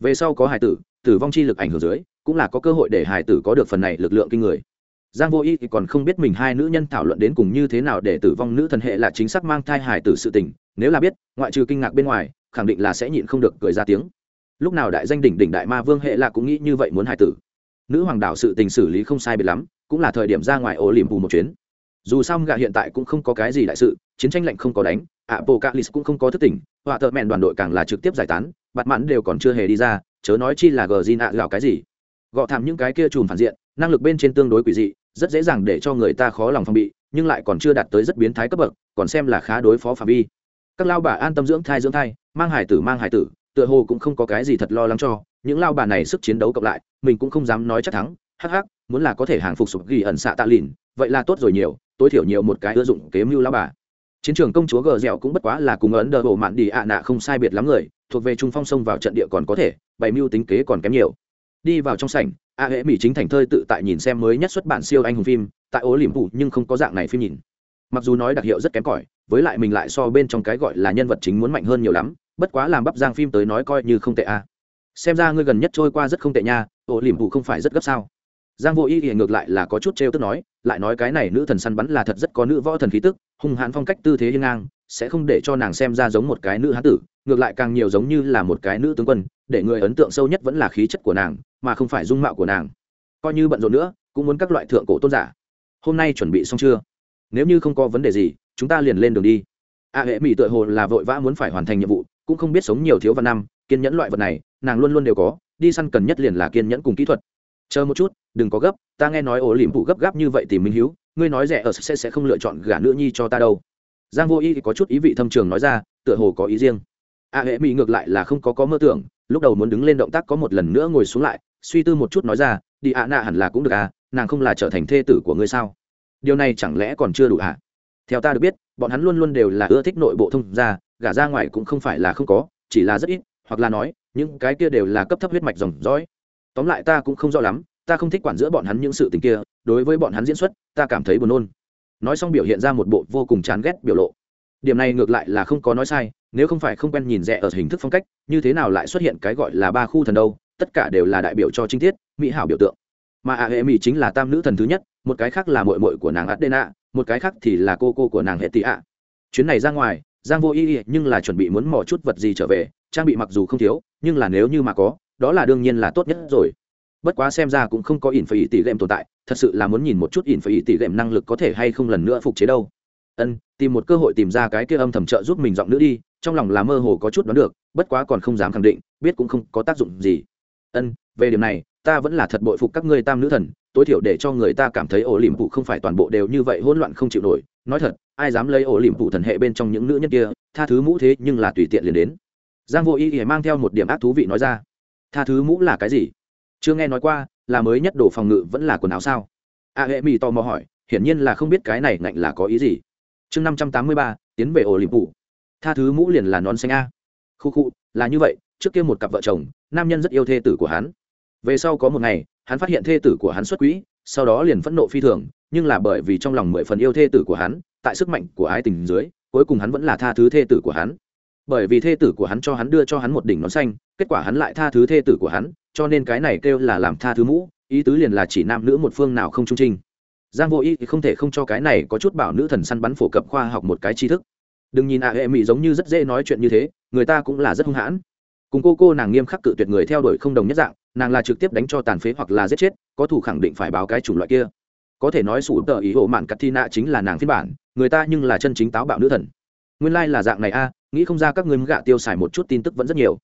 Về sau có hài tử tử vong chi lực ảnh hưởng dưới, cũng là có cơ hội để hài tử có được phần này lực lượng kinh người giang vô y thì còn không biết mình hai nữ nhân thảo luận đến cùng như thế nào để tử vong nữ thần hệ là chính xác mang thai hài tử sự tình. Nếu là biết, ngoại trừ kinh ngạc bên ngoài, khẳng định là sẽ nhịn không được cười ra tiếng. Lúc nào đại danh đỉnh đỉnh đại ma vương hệ là cũng nghĩ như vậy muốn hài tử. Nữ hoàng đạo sự tình xử lý không sai biệt lắm, cũng là thời điểm ra ngoài ổ liềm bù một chuyến. Dù sao gạ hiện tại cũng không có cái gì đại sự, chiến tranh lạnh không có đánh, apocalypse cũng không có thức tỉnh, họa thợ mẹn đoàn đội càng là trực tiếp giải tán bặt mãn đều còn chưa hề đi ra, chớ nói chi là gờ gì nạ gạo cái gì. Gọ thảm những cái kia chùm phản diện, năng lực bên trên tương đối quỷ dị rất dễ dàng để cho người ta khó lòng phòng bị, nhưng lại còn chưa đạt tới rất biến thái cấp bậc, còn xem là khá đối phó phạm vi. Các lao bà an tâm dưỡng thai dưỡng thai, mang hải tử mang hải tử, tựa hồ cũng không có cái gì thật lo lắng cho, những lao bà này sức chiến đấu cộng lại, mình cũng không dám nói chắc thắng, hắc hắc, muốn là có thể hàng phục sụp ghi ẩn xạ tạ lìn, vậy là tốt rồi nhiều, tối thiểu nhiều một cái ưa dụng kế mưu lao bà. Chiến trường công chúa gờ dẻo cũng bất quá là cùng ấn đờ bộ mạn đi ạ nạ không sai biệt lắm người, thuộc về trung phong sông vào trận địa còn có thể bày mưu tính kế còn kém nhiều. Đi vào trong sảnh a hễ mỹ chính thành thơi tự tại nhìn xem mới nhất xuất bản siêu anh hùng phim, tại ố liềm phụ nhưng không có dạng này phim nhìn. Mặc dù nói đặc hiệu rất kém cỏi, với lại mình lại so bên trong cái gọi là nhân vật chính muốn mạnh hơn nhiều lắm, bất quá làm bắp giang phim tới nói coi như không tệ a. Xem ra ngươi gần nhất trôi qua rất không tệ nha ổ liềm phụ không phải rất gấp sao. Giang vô y thì ngược lại là có chút trêu tức nói, lại nói cái này nữ thần săn bắn là thật rất có nữ võ thần khí tức, hung hãn phong cách tư thế hiên ngang, sẽ không để cho nàng xem ra giống một cái nữ hán tử, ngược lại càng nhiều giống như là một cái nữ tướng quân, để người ấn tượng sâu nhất vẫn là khí chất của nàng mà không phải dung mạo của nàng. Coi như bận rộn nữa, cũng muốn các loại thượng cổ tôn giả. Hôm nay chuẩn bị xong chưa? Nếu như không có vấn đề gì, chúng ta liền lên đường đi. A hệ mỹ tựa hồ là vội vã muốn phải hoàn thành nhiệm vụ, cũng không biết sống nhiều thiếu văn năm, kiên nhẫn loại vật này, nàng luôn luôn đều có, đi săn cần nhất liền là kiên nhẫn cùng kỹ thuật. Chờ một chút, đừng có gấp, ta nghe nói ổ lỉm phụ gấp gáp như vậy thì minh hiếu, ngươi nói rẻ ở sẽ sẽ không lựa chọn gả nữ nhi cho ta đâu. Giang vô y có chút ý vị thâm trường nói ra, tựa hồ có ý riêng. A hệ mỹ ngược lại là không có có mơ tưởng, lúc đầu muốn đứng lên động tác có một lần nữa ngồi xuống lại suy tư một chút nói ra đi ạ nạ hẳn là cũng được à nàng không là trở thành thê tử của ngươi sao? Điều này chẳng lẽ còn chưa đủ à theo ta được biết bọn hắn luôn luôn đều là ưa thích nội bộ thông gia, gả ra ngoài cũng không phải là không có chỉ là rất ít hoặc là nói những cái kia đều là cấp thấp huyết mạch dòng dõi. Tóm lại ta cũng không rõ lắm ta không thích quản giữa bọn hắn những sự tình kia đối với bọn hắn diễn xuất ta cảm thấy buồn nôn. Nói xong biểu hiện ra một bộ vô cùng chán ghét biểu lộ. Điểm này ngược lại là không có nói sai nếu không phải không quen nhìn rẻ ở hình thức phong cách như thế nào lại xuất hiện cái gọi là ba khu thần đâu tất cả đều là đại biểu cho trinh tiết, mỹ hảo biểu tượng. Mà a hệ mỹ chính là tam nữ thần thứ nhất, một cái khác là mội mội của nàng adena, một cái khác thì là cô cô của nàng hệ tị ạ chuyến này ra ngoài, giang vô ý nhưng là chuẩn bị muốn mò chút vật gì trở về, trang bị mặc dù không thiếu, nhưng là nếu như mà có, đó là đương nhiên là tốt nhất rồi. Bất quá xem ra cũng không có ỉn phải tỷ lệm tồn tại, thật sự là muốn nhìn một chút ỉn phải tỷ lệm năng lực có thể hay không lần nữa phục chế đâu. Ân, tìm một cơ hội tìm ra cái kia âm thầm trợ giúp mình giọng nữ đi, trong lòng là mơ hồ có chút đoán được, bất quá còn không dám khẳng định, biết cũng không có tác dụng gì ân, về điểm này, ta vẫn là thật bội phục các ngươi tam nữ thần, tối thiểu để cho người ta cảm thấy ổ liềm phụ không phải toàn bộ đều như vậy hỗn loạn không chịu nổi. Nói thật, ai dám lấy ổ liềm phụ thần hệ bên trong những nữ nhân kia, tha thứ mũ thế nhưng là tùy tiện liền đến. Giang vô ý thì mang theo một điểm ác thú vị nói ra. Tha thứ mũ là cái gì? Chưa nghe nói qua, là mới nhất đồ phòng ngự vẫn là quần áo sao? A hệ mỹ tò mò hỏi, hiển nhiên là không biết cái này ngạnh là có ý gì. Chương năm trăm tám mươi ba, tiến về ổ liệm phụ. Tha thứ mũ liền là nón xanh a. Khu khu, là như vậy trước kia một cặp vợ chồng, nam nhân rất yêu thê tử của hắn. Về sau có một ngày, hắn phát hiện thê tử của hắn xuất quỹ, sau đó liền phẫn nộ phi thường, nhưng là bởi vì trong lòng mười phần yêu thê tử của hắn, tại sức mạnh của ái tình dưới, cuối cùng hắn vẫn là tha thứ thê tử của hắn. Bởi vì thê tử của hắn cho hắn đưa cho hắn một đỉnh nón xanh, kết quả hắn lại tha thứ thê tử của hắn, cho nên cái này kêu là làm tha thứ mũ, ý tứ liền là chỉ nam nữ một phương nào không trung trinh. Giang vô ý thì không thể không cho cái này có chút bảo nữ thần săn bắn phổ cập khoa học một cái tri thức. Đừng nhìn a hệ mỹ giống như rất dễ nói chuyện như thế, người ta cũng là rất hung hãn cùng cô cô nàng nghiêm khắc cự tuyệt người theo đuổi không đồng nhất dạng, nàng là trực tiếp đánh cho tàn phế hoặc là giết chết, có thủ khẳng định phải báo cái chủng loại kia. Có thể nói sủ tờ ý hộ mạn cắt thi nạ chính là nàng phiên bản, người ta nhưng là chân chính táo bạo nữ thần. Nguyên lai、like、là dạng này a, nghĩ không ra các ngươi gạ tiêu xài một chút tin tức vẫn rất nhiều.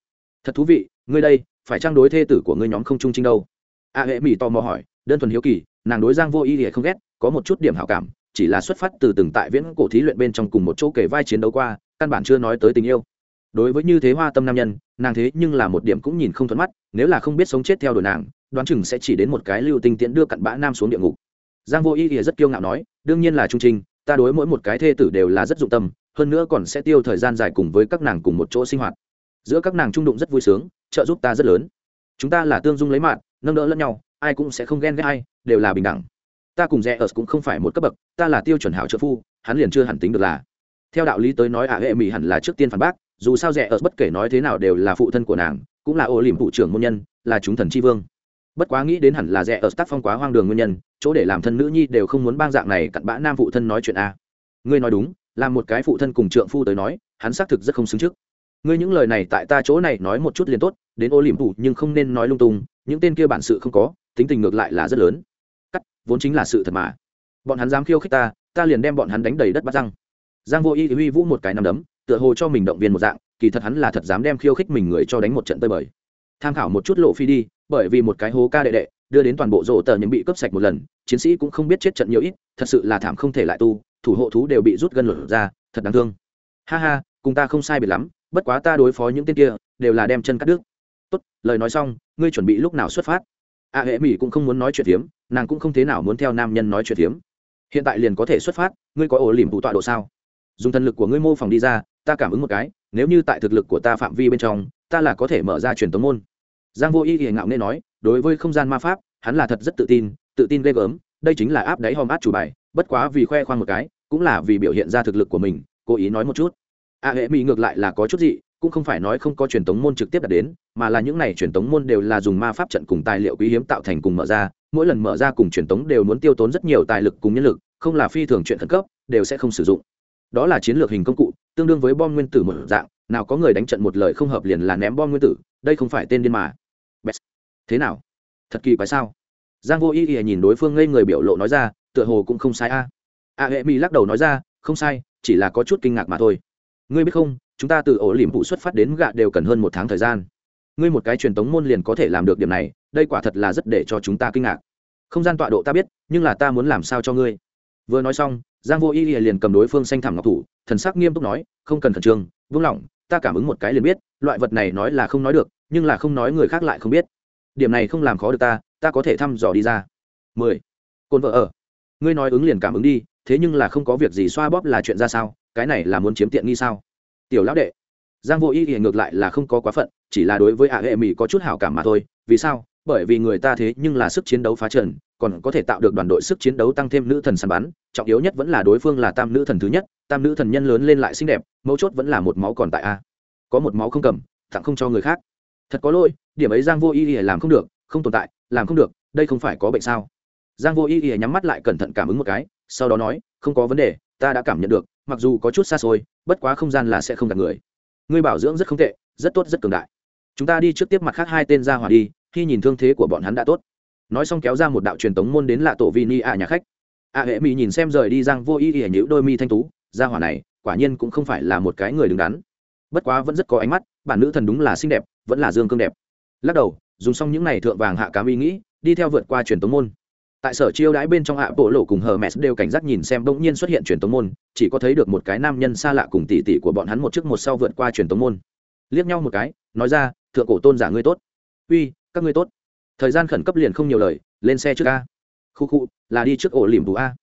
Thật thú vị, ngươi đây, phải trang đối thê tử của ngươi nhóm không trung trinh đâu. A hệ mỹ tò mò hỏi, đơn thuần hiếu kỳ, nàng đối giang vô ý thì không ghét, có một chút điểm hảo cảm, chỉ là xuất phát từ từng tại viễn cổ thí luyện bên trong cùng một chỗ kể vai chiến đấu qua, căn bản chưa nói tới tình yêu đối với như thế hoa tâm nam nhân, nàng thế nhưng là một điểm cũng nhìn không thuận mắt, nếu là không biết sống chết theo đuổi nàng, đoán chừng sẽ chỉ đến một cái lưu tinh tiễn đưa cặn bã nam xuống địa ngục. Giang vô ý ỉa rất kiêu ngạo nói, đương nhiên là trung trinh ta đối mỗi một cái thê tử đều là rất dụng tâm, hơn nữa còn sẽ tiêu thời gian dài cùng với các nàng cùng một chỗ sinh hoạt. Giữa các nàng trung đụng rất vui sướng, trợ giúp ta rất lớn. Chúng ta là tương dung lấy mạng, nâng đỡ lẫn nhau, ai cũng sẽ không ghen ghét ai, đều là bình đẳng. Ta cùng rẽ ở cũng không phải một cấp bậc, ta là tiêu chuẩn hảo trợ phu, hắn liền chưa hẳn tính được là. Theo đạo lý tới nói ả hệ mỹ hẳn là trước tiên phản bác dù sao rẻ ở bất kể nói thế nào đều là phụ thân của nàng, cũng là ô liềm phụ trưởng môn nhân, là chúng thần tri vương. Bất quá nghĩ đến hẳn là rẻ ở tác phong quá hoang đường nguyên nhân, chỗ để làm thân nữ nhi đều không muốn bang dạng này cặn bã nam phụ thân nói chuyện a. Ngươi nói đúng là một cái phụ thân cùng trượng phu tới nói, hắn xác thực rất không xứng trước. Ngươi những lời này tại ta chỗ này nói một chút liền tốt, đến ô liềm thủ nhưng không nên nói lung tung, những tên kia bản sự không có, tính tình ngược lại là rất lớn. Cắt, vốn chính là sự thật mà. Bọn hắn dám khiêu khích ta ta liền đem bọn hắn đánh đầy đất bắt răng. Giang vô y huy vũ một cái nằm đấm tựa hồ cho mình động viên một dạng kỳ thật hắn là thật dám đem khiêu khích mình người cho đánh một trận tơi bời. Tham khảo một chút lộ phi đi bởi vì một cái hố ca đệ đệ đưa đến toàn bộ rổ tờ những bị cướp sạch một lần chiến sĩ cũng không biết chết trận nhiều ít thật sự là thảm không thể lại tu thủ hộ thú đều bị rút gân lửa ra thật đáng thương. Ha ha cùng ta không sai biệt lắm bất quá ta đối phó những tên kia đều là đem chân cắt đứt. Tốt lời nói xong ngươi chuẩn bị lúc nào xuất phát? A à, hệ mỹ cũng không muốn nói chuyện tiếm nàng cũng không thế nào muốn theo nam nhân nói chuyện tiếm hiện tại liền có thể xuất phát ngươi có ổ lỉm vụ tọa độ sao? Dùng thần lực của ngươi mô phỏng đi ra ta cảm ứng một cái, nếu như tại thực lực của ta phạm vi bên trong, ta là có thể mở ra truyền tống môn. Giang vô y thì ngạo nên nói, đối với không gian ma pháp, hắn là thật rất tự tin tự tin ghê gớm, đây chính là áp đáy hòm át chủ bài, bất quá vì khoe khoang một cái, cũng là vì biểu hiện ra thực lực của mình, cố ý nói một chút. A hệ mỹ ngược lại là có chút gì cũng không phải nói không có truyền tống môn trực tiếp đạt đến, mà là những này truyền tống môn đều là dùng ma pháp trận cùng tài liệu quý hiếm tạo thành cùng mở ra, mỗi lần mở ra cùng truyền tống đều muốn tiêu tốn rất nhiều tài lực cùng nhân lực, không là phi thường chuyện khẩn cấp, đều sẽ không sử dụng đó là chiến lược hình công cụ, tương đương với bom nguyên tử một dạng, nào có người đánh trận một lời không hợp liền là ném bom nguyên tử, đây không phải tên điên mà. Best. thế nào? Thật kỳ quái sao? Giang vô ý ý nhìn đối phương ngây người biểu lộ nói ra, tựa hồ cũng không sai a. A hệ mỹ lắc đầu nói ra, không sai, chỉ là có chút kinh ngạc mà thôi. Ngươi biết không, chúng ta từ ổ liềm vụ xuất phát đến gạ đều cần hơn một tháng thời gian. Ngươi một cái truyền tống môn liền có thể làm được điểm này, đây quả thật là rất để cho chúng ta kinh ngạc. Không gian tọa độ ta biết, nhưng là ta muốn làm sao cho ngươi? Vừa nói xong giang vô y liền cầm đối phương xanh thảm ngọc thủ, thần sắc nghiêm túc nói, không cần khẩn trương, vững lòng, ta cảm ứng một cái liền biết, loại vật này nói là không nói được, nhưng là không nói người khác lại không biết. Điểm này không làm khó được ta ta có thể thăm dò đi ra. Mười. Cồn vợ ở, ngươi nói ứng liền cảm ứng đi, thế nhưng là không có việc gì xoa bóp là chuyện ra sao, cái này là muốn chiếm tiện nghi sao? Tiểu lão đệ. Giang vô y thì ngược lại là không có quá phận, chỉ là đối với ạ hệ mỹ có chút hảo cảm mà thôi, vì sao? Bởi vì người ta thế nhưng là sức chiến đấu phá trần còn có thể tạo được đoàn đội sức chiến đấu tăng thêm nữ thần săn bắn, trọng yếu nhất vẫn là đối phương là tam nữ thần thứ nhất, tam nữ thần nhân lớn lên lại xinh đẹp, mấu chốt vẫn là một máu còn tại a. Có một máu không cầm, tặng không cho người khác. Thật có lỗi, điểm ấy giang vô y y làm không được, không tồn tại, làm không được, đây không phải có bệnh sao? Giang vô y y nhắm mắt lại cẩn thận cảm ứng một cái, sau đó nói, không có vấn đề, ta đã cảm nhận được, mặc dù có chút xa xôi, bất quá không gian là sẽ không gặp người. Ngươi bảo dưỡng rất không tệ, rất tốt, rất cường đại. Chúng ta đi trước tiếp mặt khác hai tên ra hỏa đi, khi nhìn thương thế của bọn hắn đã tốt nói xong kéo ra một đạo truyền tống môn đến lạ tổ vi ni ạ nhà khách. A hệ mỹ nhìn xem rời đi giang vô ý ỉa nhữ đôi mi thanh tú, ra hỏa này, quả nhiên cũng không phải là một cái người đứng đắn. Bất quá vẫn rất có ánh mắt, bản nữ thần đúng là xinh đẹp, vẫn là dương cương đẹp. Lắc đầu, dùng xong những n à y thượng vàng hạ cám ý nghĩ, đi theo vượt qua truyền tống môn. Tại sở chiêu đãi bên trong hạ bộ lộ cùng hờ mẹ đều cảnh giác nhìn xem bỗng nhiên xuất hiện truyền tống môn, chỉ có thấy được một cái nam nhân xa lạ cùng tỉ tỉ của bọn hắn một trước một sau vượt qua truyền tống môn. Liếc nhau một cái, nói ra, thượng cổ tôn giả ngươi tốt. Uy, các ngươi tốt thời gian khẩn cấp liền không nhiều lời, lên xe trước a. Khu khu, là đi trước ổ liềm đủ a.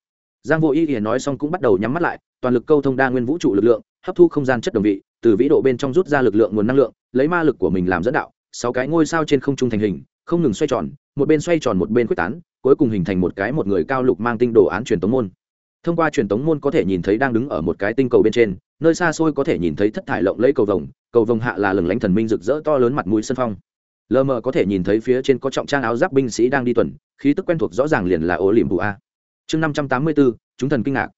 Giang vô ý ỉa nói xong cũng bắt đầu nhắm mắt lại, toàn lực câu thông đa nguyên vũ trụ lực lượng, hấp thu không gian chất đồng vị, từ vĩ độ bên trong rút ra lực lượng nguồn năng lượng, lấy ma lực của mình làm dẫn đạo, sáu cái ngôi sao trên không trung thành hình, không ngừng xoay tròn, một bên xoay tròn một bên quyết tán, cuối cùng hình thành một cái một người cao lục mang tinh đồ án truyền tống môn. Thông qua truyền tống môn có thể nhìn thấy đang đứng ở một cái tinh cầu bên trên, nơi xa xôi có thể nhìn thấy thất thải lộng lấy cầu vồng cầu vồng hạ là lừng lánh thần minh rực rỡ to lớn mặt mũi sân phong lờ mờ có thể nhìn thấy phía trên có trọng trang áo giáp binh sĩ đang đi tuần, khí tức quen thuộc rõ ràng liền là ô liềm vụ a. Chương năm trăm tám mươi bốn chúng thần kinh ngạc.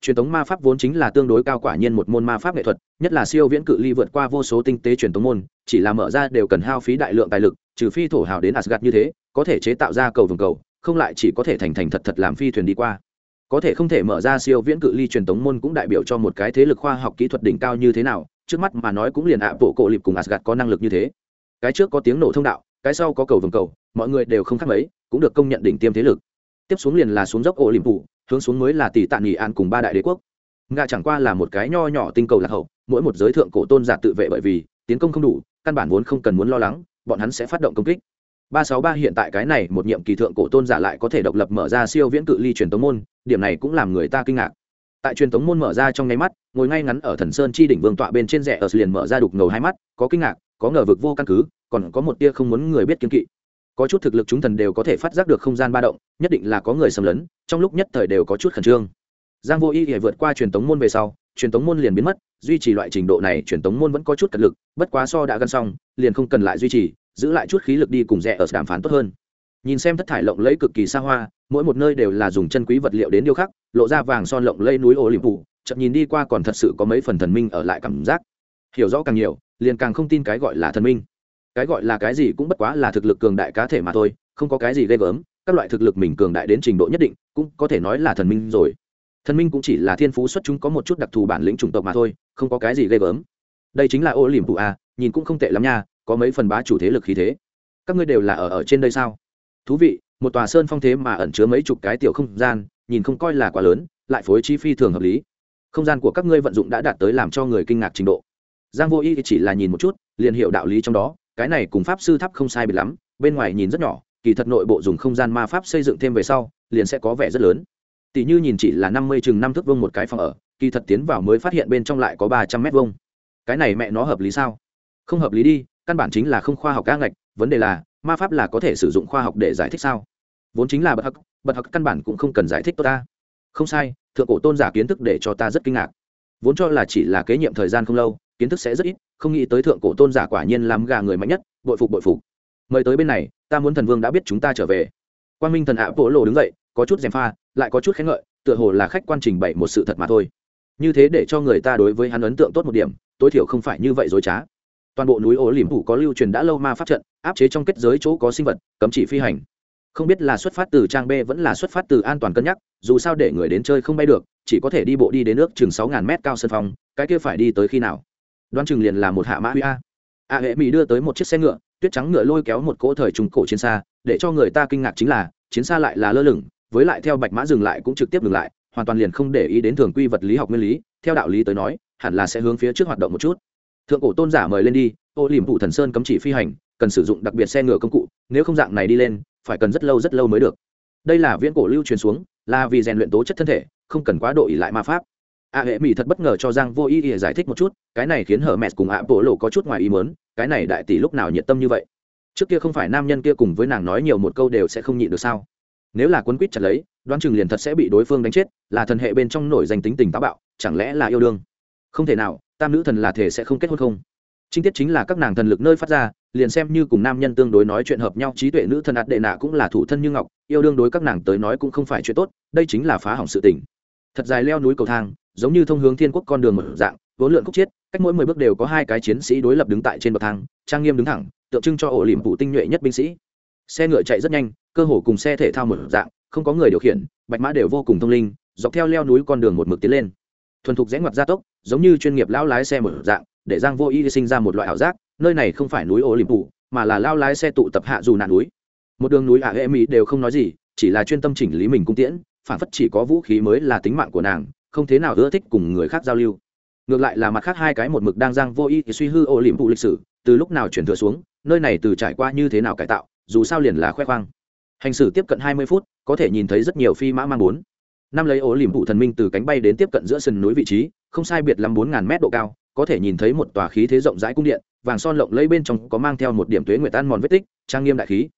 Truyền thống ma pháp vốn chính là tương đối cao quả nhiên một môn ma pháp nghệ thuật, nhất là siêu viễn cự ly vượt qua vô số tinh tế truyền thống môn, chỉ là mở ra đều cần hao phí đại lượng tài lực, trừ phi thổ hào đến asgad như thế, có thể chế tạo ra cầu vồng cầu, không lại chỉ có thể thành thành thật thật làm phi thuyền đi qua. Có thể không thể mở ra siêu viễn cự ly truyền thống môn cũng đại biểu cho một cái thế lực khoa học kỹ thuật đỉnh cao như thế nào, trước mắt mà nói cũng liền ạ bộ cổ lịp cùng asgad có năng lực như thế cái trước có tiếng nổ thông đạo, cái sau có cầu vồng cầu, mọi người đều không khác mấy, cũng được công nhận đỉnh tiêm thế lực. Tiếp xuống liền là xuống dốc ổ liềm phủ hướng xuống mới là tỷ tạ nghỉ an cùng ba đại đế quốc. Nga chẳng qua là một cái nho nhỏ tinh cầu lạc hậu, mỗi một giới thượng cổ tôn giả tự vệ bởi vì, tiến công không đủ, căn bản vốn không cần muốn lo lắng, bọn hắn sẽ phát động công kích. Ba sáu ba hiện tại cái này một nhiệm kỳ thượng cổ tôn giả lại có thể độc lập mở ra siêu viễn cự ly truyền tống môn, điểm này cũng làm người ta kinh ngạc. Tại truyền tống môn mở ra trong nháy mắt, ngồi ngay ngắn ở thần sơn chi đỉnh vương tọa bên trên rẻ ở liền mở ra đục ngầu hai mắt, có kinh ngạc có ngờ vực vô căn cứ, còn có một tia không muốn người biết kiên kỵ. Có chút thực lực chúng thần đều có thể phát giác được không gian ba động, nhất định là có người xâm lấn, trong lúc nhất thời đều có chút khẩn trương. Giang vô y hề vượt qua truyền tống môn về sau, truyền tống môn liền biến mất, duy trì loại trình độ này, truyền tống môn vẫn có chút cật lực, bất quá so đã gần xong, liền không cần lại duy trì, giữ lại chút khí lực đi cùng rẻ ở đàm phán tốt hơn. Nhìn xem thất thải lộng lẫy cực kỳ xa hoa, mỗi một nơi đều là dùng chân quý vật liệu đến điêu khắc, lộ ra vàng son lộng lẫy núi ô liềm phủ chậm nhìn đi qua còn thật sự có mấy phần thần minh ở lại cảm giác. Hiểu rõ càng nhiều liền càng không tin cái gọi là thần minh. Cái gọi là cái gì cũng bất quá là thực lực cường đại cá thể mà thôi, không có cái gì ghê gớm, các loại thực lực mình cường đại đến trình độ nhất định, cũng có thể nói là thần minh rồi. Thần minh cũng chỉ là thiên phú xuất chúng có một chút đặc thù bản lĩnh chủng tộc mà thôi, không có cái gì ghê gớm. Đây chính là ô liềm phụ a, nhìn cũng không tệ lắm nha, có mấy phần bá chủ thế lực khí thế. Các ngươi đều là ở ở trên đây sao? Thú vị, một tòa sơn phong thế mà ẩn chứa mấy chục cái tiểu không gian, nhìn không coi là quá lớn, lại phối chi phi thường hợp lý. Không gian của các ngươi vận dụng đã đạt tới làm cho người kinh ngạc trình độ giang vô y chỉ là nhìn một chút liền hiểu đạo lý trong đó cái này cùng pháp sư tháp không sai biệt lắm bên ngoài nhìn rất nhỏ kỳ thật nội bộ dùng không gian ma pháp xây dựng thêm về sau liền sẽ có vẻ rất lớn. Tỷ như nhìn chỉ là năm mươi chừng năm thước vông một cái phòng ở kỳ thật tiến vào mới phát hiện bên trong lại có ba trăm mét vông cái này mẹ nó hợp lý sao? Không hợp lý đi căn bản chính là không khoa học ca ngạch vấn đề là ma pháp là có thể sử dụng khoa học để giải thích sao? Vốn chính là bậc hắc, bậc hắc căn bản cũng không cần giải thích tốt ta. Không sai thượng cổ tôn giả kiến thức để cho ta rất kinh ngạc. Vốn cho là chỉ là kế nhiệm thời gian không lâu kiến thức sẽ rất ít, không nghĩ tới thượng cổ tôn giả quả nhiên làm gà người mạnh nhất, bội phục bội phục. Mời tới bên này, ta muốn thần vương đã biết chúng ta trở về. Quan minh thần ạ vỗ lộ đứng dậy, có chút gièm pha, lại có chút khen ngợi, tựa hồ là khách quan trình bày một sự thật mà thôi. Như thế để cho người ta đối với hắn ấn tượng tốt một điểm, tối thiểu không phải như vậy dối trá. Toàn bộ núi ố liềm phủ có lưu truyền đã lâu ma pháp trận, áp chế trong kết giới chỗ có sinh vật, cấm chỉ phi hành. Không biết là xuất phát từ trang b vẫn là xuất phát từ an toàn cân nhắc, dù sao để người đến chơi không bay được, chỉ có thể đi bộ đi đến nước chừng sáu ngàn mét cao sân phòng, cái kia phải đi tới khi nào? Đoán chừng liền là một hạ mã huy a. A hệ mỹ đưa tới một chiếc xe ngựa, tuyết trắng ngựa lôi kéo một cỗ thời trung cổ chiến xa, để cho người ta kinh ngạc chính là, chiến xa lại là lơ lửng, với lại theo bạch mã dừng lại cũng trực tiếp dừng lại, hoàn toàn liền không để ý đến thường quy vật lý học nguyên lý, theo đạo lý tới nói, hẳn là sẽ hướng phía trước hoạt động một chút. Thượng cổ tôn giả mời lên đi, ô liềm phụ thần sơn cấm chỉ phi hành, cần sử dụng đặc biệt xe ngựa công cụ, nếu không dạng này đi lên, phải cần rất lâu rất lâu mới được. Đây là viễn cổ lưu truyền xuống, là vì rèn luyện tố chất thân thể, không cần quá độ ỉ lại ma pháp a hệ mỹ thật bất ngờ cho giang vô ý ý giải thích một chút, cái này khiến hở mẹ cùng ạ bộ lộ có chút ngoài ý mớn cái này đại tỷ lúc nào nhiệt tâm như vậy? Trước kia không phải nam nhân kia cùng với nàng nói nhiều một câu đều sẽ không nhịn được sao? Nếu là quấn quýt chặt lấy, đoán chừng liền thật sẽ bị đối phương đánh chết, là thần hệ bên trong nổi danh tính tình táo bạo, chẳng lẽ là yêu đương? Không thể nào, tam nữ thần là thể sẽ không kết hôn không? Chính tiết chính là các nàng thần lực nơi phát ra, liền xem như cùng nam nhân tương đối nói chuyện hợp nhau, trí tuệ nữ thần ạt đệ nạ cũng là thủ thân như ngọc, yêu đương đối các nàng tới nói cũng không phải chuyện tốt, đây chính là phá hỏng sự tình. Thật dài leo núi cầu thang giống như thông hướng thiên quốc con đường một dạng, vốn lượn khúc chiết, cách mỗi mười bước đều có hai cái chiến sĩ đối lập đứng tại trên bậc thang, trang nghiêm đứng thẳng, tượng trưng cho ổ liềm phụ tinh nhuệ nhất binh sĩ. Xe ngựa chạy rất nhanh, cơ hồ cùng xe thể thao một dạng, không có người điều khiển, bạch mã đều vô cùng thông linh, dọc theo leo núi con đường một mực tiến lên. Thuần thục rẽ ngoặt gia tốc, giống như chuyên nghiệp lao lái xe một dạng, để giang vô y sinh ra một loại ảo giác, nơi này không phải núi ổ liềm phụ mà là lao lái xe tụ tập hạ dù nạn núi. Một đường núi ả hệ mỹ đều không nói gì, chỉ là chuyên tâm chỉnh lý mình cung tiễn, phản phất chỉ có vũ khí mới là tính mạng của nàng không thế nào ưa thích cùng người khác giao lưu. Ngược lại là mặt khác hai cái một mực đang giang vô ý suy hư ô liềm vụ lịch sử, từ lúc nào chuyển thừa xuống, nơi này từ trải qua như thế nào cải tạo, dù sao liền là khoe khoang. Hành xử tiếp cận hai mươi phút, có thể nhìn thấy rất nhiều phi mã mang bốn. Năm lấy ổ liềm vụ thần minh từ cánh bay đến tiếp cận giữa sườn núi vị trí, không sai biệt lắm bốn ngàn mét độ cao, có thể nhìn thấy một tòa khí thế rộng rãi cung điện, vàng son lộng lấy bên trong có mang theo một điểm tuế nguyệt tan mòn vết tích, trang nghiêm đại khí.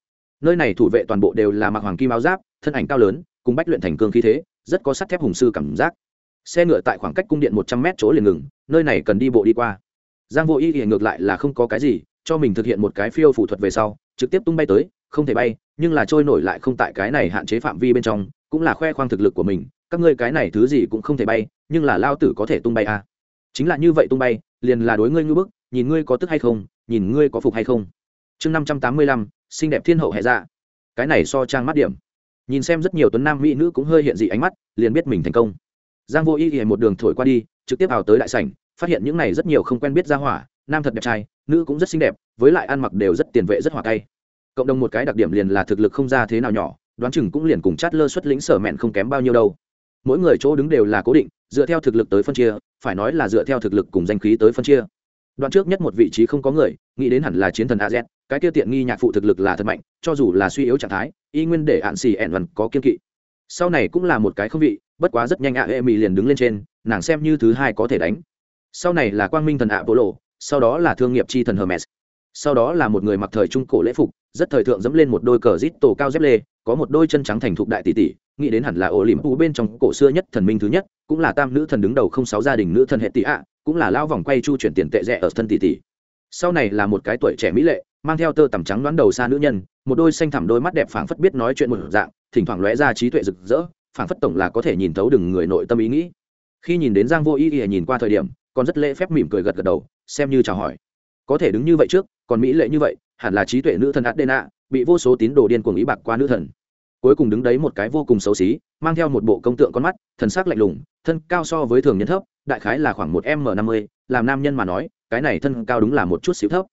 Nơi này thủ vệ toàn bộ đều là mặc hoàng kim áo giáp, thân ảnh cao lớn, cùng bách luyện thành cương khí thế, rất có sắt thép hùng sư cảm giác xe ngựa tại khoảng cách cung điện một trăm mét chỗ liền ngừng, nơi này cần đi bộ đi qua. Giang vô Y thì ngược lại là không có cái gì, cho mình thực hiện một cái phiêu phụ thuật về sau, trực tiếp tung bay tới, không thể bay, nhưng là trôi nổi lại không tại cái này hạn chế phạm vi bên trong, cũng là khoe khoang thực lực của mình. Các ngươi cái này thứ gì cũng không thể bay, nhưng là lao tử có thể tung bay à. chính là như vậy tung bay, liền là đối ngươi ngư bức, nhìn ngươi có tức hay không, nhìn ngươi có phục hay không. Chương năm trăm tám mươi lăm, xinh đẹp thiên hậu hệ dạ. Cái này so trang mắt điểm. Nhìn xem rất nhiều tuấn nam mỹ nữ cũng hơi hiện dị ánh mắt, liền biết mình thành công giang vô ý ỉa một đường thổi qua đi, trực tiếp vào tới đại sảnh, phát hiện những này rất nhiều không quen biết ra hỏa, nam thật đẹp trai, nữ cũng rất xinh đẹp, với lại ăn mặc đều rất tiền vệ rất hòa tay. Cộng đồng một cái đặc điểm liền là thực lực không ra thế nào nhỏ, đoán chừng cũng liền cùng chát lơ xuất lĩnh sở mẹn không kém bao nhiêu đâu. Mỗi người chỗ đứng đều là cố định, dựa theo thực lực tới phân chia, phải nói là dựa theo thực lực cùng danh khí tới phân chia. Đoạn trước nhất một vị trí không có người, nghĩ đến hẳn là chiến thần az cái kia tiện nghi nhạc phụ thực lực là thật mạnh, cho dù là suy yếu trạng thái, y nguyên để hạn xì ẻn vằn có kiên kỵ. Sau này cũng là một cái không vị bất quá rất nhanh ạ hệ mỹ liền đứng lên trên, nàng xem như thứ hai có thể đánh. Sau này là quang minh thần ạ bộ lộ sau đó là thương nghiệp chi thần hermes. Sau đó là một người mặc thời trung cổ lễ phục, rất thời thượng dẫm lên một đôi cờ rít tổ cao dép lê, có một đôi chân trắng thành thục đại tỷ tỷ, nghĩ đến hẳn là ổ liềm phú bên trong cổ xưa nhất thần minh thứ nhất, cũng là tam nữ thần đứng đầu không sáu gia đình nữ thần hệ tỷ ạ, cũng là lao vòng quay chu chuyển tiền tệ rẻ ở thân tỷ tỷ. Sau này là một cái tuổi trẻ mỹ lệ, mang theo tơ tằm trắng đoán đầu xa nữ nhân, một đôi xanh thẳm đôi mắt đẹp phảng phất biết nói chuyện một dạng, thỉnh thoảng lóe ra trí tuệ rực rỡ phảng phất tổng là có thể nhìn thấu đừng người nội tâm ý nghĩ. Khi nhìn đến giang vô ý ý nhìn qua thời điểm, còn rất lễ phép mỉm cười gật gật đầu, xem như chào hỏi. Có thể đứng như vậy trước, còn mỹ lệ như vậy, hẳn là trí tuệ nữ thần adena, bị vô số tín đồ điên cuồng ý bạc qua nữ thần. Cuối cùng đứng đấy một cái vô cùng xấu xí, mang theo một bộ công tượng con mắt, thần sắc lạnh lùng, thân cao so với thường nhân thấp, đại khái là khoảng một m năm mươi, làm nam nhân mà nói, cái này thân cao đúng là một chút xíu thấp.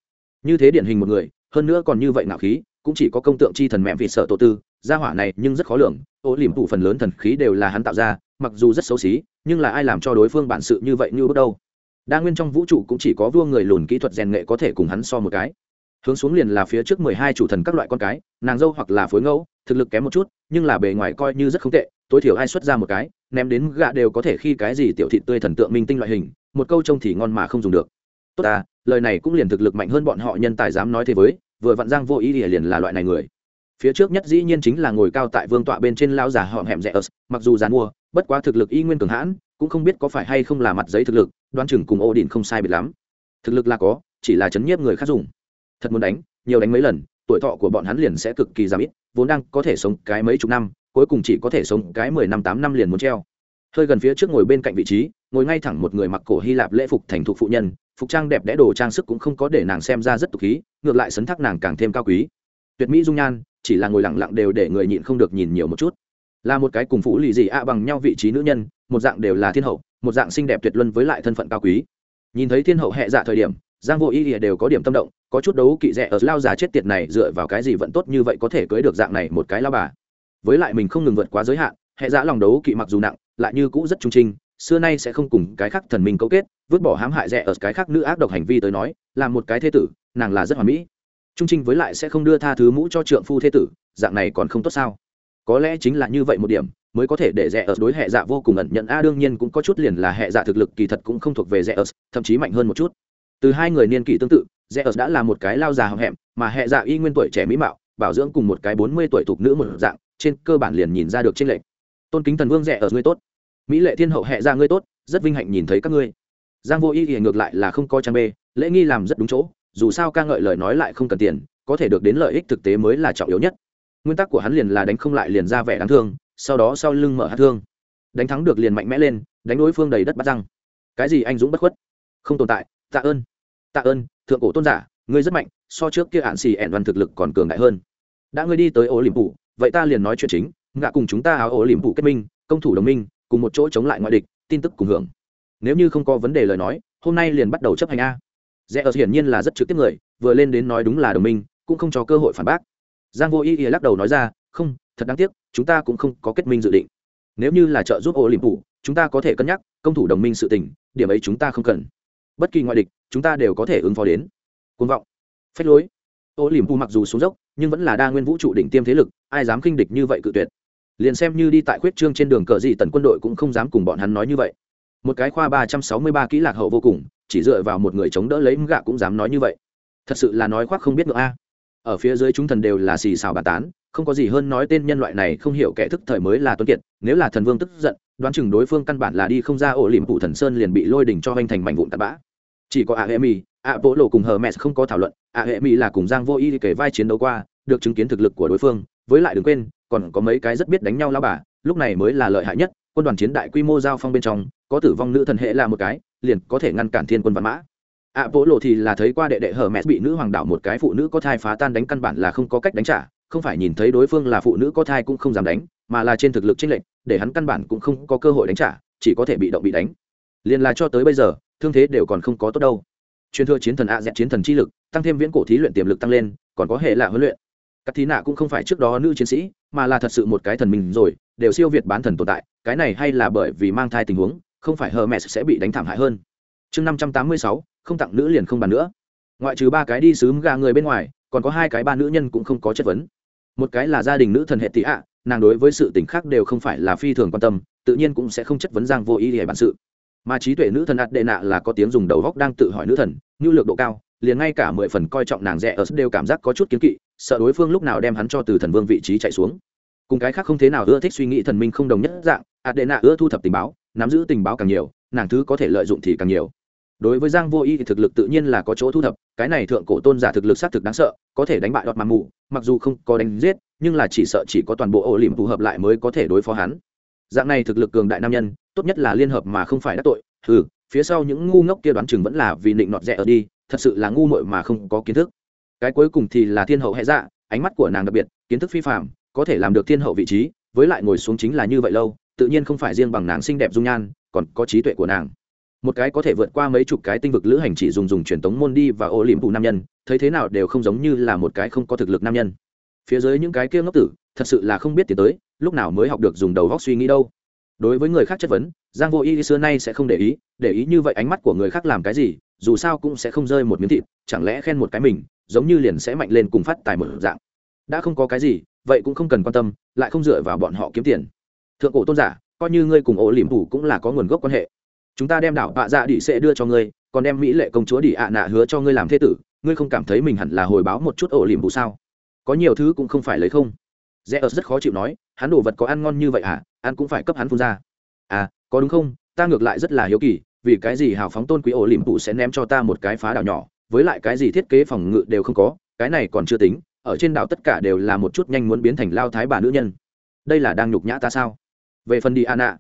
Như thế điển hình một người, hơn nữa còn như vậy ngạo khí cũng chỉ có công tượng chi thần mẹ vì sợ tổ tư, gia hỏa này nhưng rất khó lường, ô liềm thủ phần lớn thần khí đều là hắn tạo ra, mặc dù rất xấu xí, nhưng là ai làm cho đối phương bản sự như vậy như bước đâu. Đa nguyên trong vũ trụ cũng chỉ có vua người lùn kỹ thuật rèn nghệ có thể cùng hắn so một cái. Hướng xuống liền là phía trước mười hai chủ thần các loại con cái, nàng dâu hoặc là phối ngẫu, thực lực kém một chút, nhưng là bề ngoài coi như rất không tệ, tối thiểu ai xuất ra một cái, ném đến gạ đều có thể khi cái gì tiểu thị tươi thần tượng minh tinh loại hình, một câu trông thì ngon mà không dùng được. Tốt ta, lời này cũng liền thực lực mạnh hơn bọn họ nhân tài dám nói thế với vừa vặn giang vô ý thì liền là loại này người. Phía trước nhất dĩ nhiên chính là ngồi cao tại vương tọa bên trên lao giả họm hẹm rẻ ớt, mặc dù dàn mua bất quá thực lực y nguyên cường hãn, cũng không biết có phải hay không là mặt giấy thực lực đoan chừng cùng ô đình không sai biệt lắm. Thực lực là có, chỉ là chấn nhiếp người khác dùng. Thật muốn đánh, nhiều đánh mấy lần, tuổi thọ của bọn hắn liền sẽ cực kỳ giảm ít, vốn đang có thể sống cái mấy chục năm, cuối cùng chỉ có thể sống cái mười năm tám năm liền muốn treo hơi gần phía trước ngồi bên cạnh vị trí, ngồi ngay thẳng một người mặc cổ hy lạp lễ phục thành thục phụ nhân, phục trang đẹp đẽ đồ trang sức cũng không có để nàng xem ra rất tục khí, ngược lại sấn thác nàng càng thêm cao quý. Tuyệt mỹ dung nhan, chỉ là ngồi lặng lặng đều để người nhịn không được nhìn nhiều một chút. Là một cái cùng phụ lì dị ạ bằng nhau vị trí nữ nhân, một dạng đều là thiên hậu, một dạng xinh đẹp tuyệt luân với lại thân phận cao quý. Nhìn thấy thiên hậu hệ dạ thời điểm, giang vô ý ỉa đều có điểm tâm động, có chút đấu kỵ rẻ ở lao già chết tiệt này dựa vào cái gì vẫn tốt như vậy có thể cưới được dạng này một cái lao bà. Với lại mình không ngừng vượt quá giới hạn hệ dạ lòng đấu kỵ mặc dù nặng lại như cũ rất trung trinh, xưa nay sẽ không cùng cái khác thần minh cấu kết, vứt bỏ hãm hại rẻ ở cái khác nữ ác độc hành vi tới nói, là một cái thế tử, nàng là rất hoàn mỹ. Trung trinh với lại sẽ không đưa tha thứ mũ cho trượng phu thế tử, dạng này còn không tốt sao? Có lẽ chính là như vậy một điểm, mới có thể để rẻ ở đối hệ dạ vô cùng ẩn nhận, a đương nhiên cũng có chút liền là hệ dạ thực lực kỳ thật cũng không thuộc về rẻ ở, thậm chí mạnh hơn một chút. Từ hai người niên kỷ tương tự, rẻ ở đã là một cái lao già hậm hẹm, mà hệ dạ y nguyên tuổi trẻ mỹ mạo, bảo dưỡng cùng một cái bốn mươi tuổi thục nữ một dạng, trên cơ bản liền nhìn ra được tranh lệch tôn kính thần vương rẻ ở ngươi tốt. Mỹ lệ thiên hậu hệ ra ngươi tốt, rất vinh hạnh nhìn thấy các ngươi. Giang vô y thì ngược lại là không có trang bê, lễ nghi làm rất đúng chỗ, dù sao ca ngợi lời nói lại không cần tiền, có thể được đến lợi ích thực tế mới là trọng yếu nhất. Nguyên tắc của hắn liền là đánh không lại liền ra vẻ đáng thương, sau đó sau lưng mở hát thương. Đánh thắng được liền mạnh mẽ lên, đánh đối phương đầy đất bắt răng. Cái gì anh dũng bất khuất? Không tồn tại, tạ ơn. Tạ ơn, thượng cổ tôn giả, ngươi rất mạnh, so trước kia hạn xì ẻn văn thực lực còn cường đại hơn. Đã ngươi đi tới ô liềm phủ vậy ta liền nói chuyện chính ngạ cùng chúng ta áo ổ liềm phủ kết minh, công thủ đồng minh, cùng một chỗ chống lại ngoại địch, tin tức cùng hưởng. Nếu như không có vấn đề lời nói, hôm nay liền bắt đầu chấp hành a. Rẽ ở hiển nhiên là rất trực tiếp người, vừa lên đến nói đúng là đồng minh, cũng không cho cơ hội phản bác. Giang vô ý ý lắc đầu nói ra, không, thật đáng tiếc, chúng ta cũng không có kết minh dự định. Nếu như là trợ giúp ổ liềm phủ chúng ta có thể cân nhắc, công thủ đồng minh sự tình, điểm ấy chúng ta không cần. Bất kỳ ngoại địch, chúng ta đều có thể ứng phó đến. Côn vọng. Phách lối. Ô liềm pu mặc dù xuống dốc, nhưng vẫn là đa nguyên vũ trụ đỉnh tiêm thế lực, ai dám khinh địch như vậy cự tuyệt? Liền xem như đi tại khuyết trương trên đường cờ gì tần quân đội cũng không dám cùng bọn hắn nói như vậy. Một cái khoa ba trăm sáu mươi ba kỹ lạc hậu vô cùng, chỉ dựa vào một người chống đỡ lấy gạ cũng dám nói như vậy. Thật sự là nói khoác không biết ngựa a. Ở phía dưới chúng thần đều là xì xào bà tán, không có gì hơn nói tên nhân loại này không hiểu kẻ thức thời mới là tuấn kiệt, nếu là thần vương tức giận, đoán chừng đối phương căn bản là đi không ra ổ liềm phụ thần sơn liền bị lôi đỉnh cho hoành thành mảnh vụn tạt bã. Chỉ có a hệ mi a bộ lộ cùng hờ mẹ không có thảo luận, a hệ mi là cùng giang vô y kể vai chiến đấu qua, được chứng kiến thực lực của đối phương, với lại đừng quên còn có mấy cái rất biết đánh nhau lao bà, lúc này mới là lợi hại nhất, quân đoàn chiến đại quy mô giao phong bên trong, có tử vong nữ thần hệ là một cái, liền có thể ngăn cản thiên quân văn mã. À, Ạ bố lộ thì là thấy qua đệ đệ hở mẹ bị nữ hoàng đạo một cái phụ nữ có thai phá tan đánh căn bản là không có cách đánh trả, không phải nhìn thấy đối phương là phụ nữ có thai cũng không dám đánh, mà là trên thực lực chênh lệch, để hắn căn bản cũng không có cơ hội đánh trả, chỉ có thể bị động bị đánh. Liền là cho tới bây giờ, thương thế đều còn không có tốt đâu. Truyền thừa chiến thần a dẹt chiến thần chi lực, tăng thêm viễn cổ thí luyện tiềm lực tăng lên, còn có hệ là huấn luyện các thí nạ cũng không phải trước đó nữ chiến sĩ, mà là thật sự một cái thần mình rồi, đều siêu việt bán thần tồn tại, cái này hay là bởi vì mang thai tình huống, không phải hờ mẹ sẽ bị đánh thảm hại hơn. Chương năm trăm tám mươi sáu, không tặng nữ liền không bàn nữa. Ngoại trừ ba cái đi sứ gà người bên ngoài, còn có hai cái ba nữ nhân cũng không có chất vấn. Một cái là gia đình nữ thần hệ tị ạ, nàng đối với sự t ì n h khác đều không phải là phi thường quan tâm, tự nhiên cũng sẽ không chất vấn giang vô ý để bản sự. Mà trí tuệ nữ thần ạt đệ nạ là có tiếng dùng đầu góc đang tự hỏi nữ thần nhu lược độ cao, liền ngay cả mười phần coi trọng nàng rẻ ở đều cảm giác có chút kiến kỵ sợ đối phương lúc nào đem hắn cho từ thần vương vị trí chạy xuống. Cùng cái khác không thế nào ưa thích suy nghĩ thần minh không đồng nhất dạng ạt đệ nạ ưa thu thập tình báo, nắm giữ tình báo càng nhiều, nàng thứ có thể lợi dụng thì càng nhiều. Đối với giang vô y thì thực lực tự nhiên là có chỗ thu thập, cái này thượng cổ tôn giả thực lực xác thực đáng sợ, có thể đánh bại đoạt màng mù, mặc dù không có đánh giết, nhưng là chỉ sợ chỉ có toàn bộ ổ liềm phù hợp lại mới có thể đối phó hắn. Dạng này thực lực cường đại nam nhân, tốt nhất là liên hợp mà không phải đắc tội ừ phía sau những ngu ngốc kia đoán chừng vẫn là vì định nọt rẻ ở đi, thật sự là ngu muội mà không có kiến thức cái cuối cùng thì là thiên hậu hệ dạ ánh mắt của nàng đặc biệt, kiến thức phi phạm có thể làm được thiên hậu vị trí, với lại ngồi xuống chính là như vậy lâu, tự nhiên không phải riêng bằng nàng xinh đẹp dung nhan, còn có trí tuệ của nàng. Một cái có thể vượt qua mấy chục cái tinh vực lữ hành chỉ dùng dùng truyền tống môn đi và ô liềm phụ nam nhân, thấy thế nào đều không giống như là một cái không có thực lực nam nhân. Phía dưới những cái kia ngốc tử, thật sự là không biết tiến tới, lúc nào mới học được dùng đầu góc suy nghĩ đâu. Đối với người khác chất vấn, giang vô y xưa nay sẽ không để ý để ý như vậy ánh mắt của người khác làm cái gì, dù sao cũng sẽ không rơi một miếng thịt, chẳng lẽ khen một cái mình giống như liền sẽ mạnh lên cùng phát tài một dạng. Đã không có cái gì, vậy cũng không cần quan tâm, lại không dựa vào bọn họ kiếm tiền. Thượng cổ tôn giả, coi như ngươi cùng ổ liềm phủ cũng là có nguồn gốc quan hệ. Chúng ta đem đảo bạ dạ đĩ sẽ đưa cho ngươi, còn đem mỹ lệ công chúa đĩ ạ nạ hứa cho ngươi làm thế tử, ngươi không cảm thấy mình hẳn là hồi báo một chút ổ liềm phủ sao? Có nhiều thứ cũng không phải lấy không. Rẽ ớt rất khó chịu nói, hắn đồ vật có ăn ngon như vậy à ăn cũng phải cấp hắn phun ra. À có đúng không? Ta ngược lại rất là hiếu kỳ, vì cái gì hào phóng tôn quý ổ liềm phủ sẽ ném cho ta một cái phá đảo nhỏ? Với lại cái gì thiết kế phòng ngự đều không có cái này còn chưa tính ở trên đảo tất cả đều là một chút nhanh muốn biến thành lao thái bà nữ nhân. Đây là đang nhục nhã ta sao? Về phần đi an ạ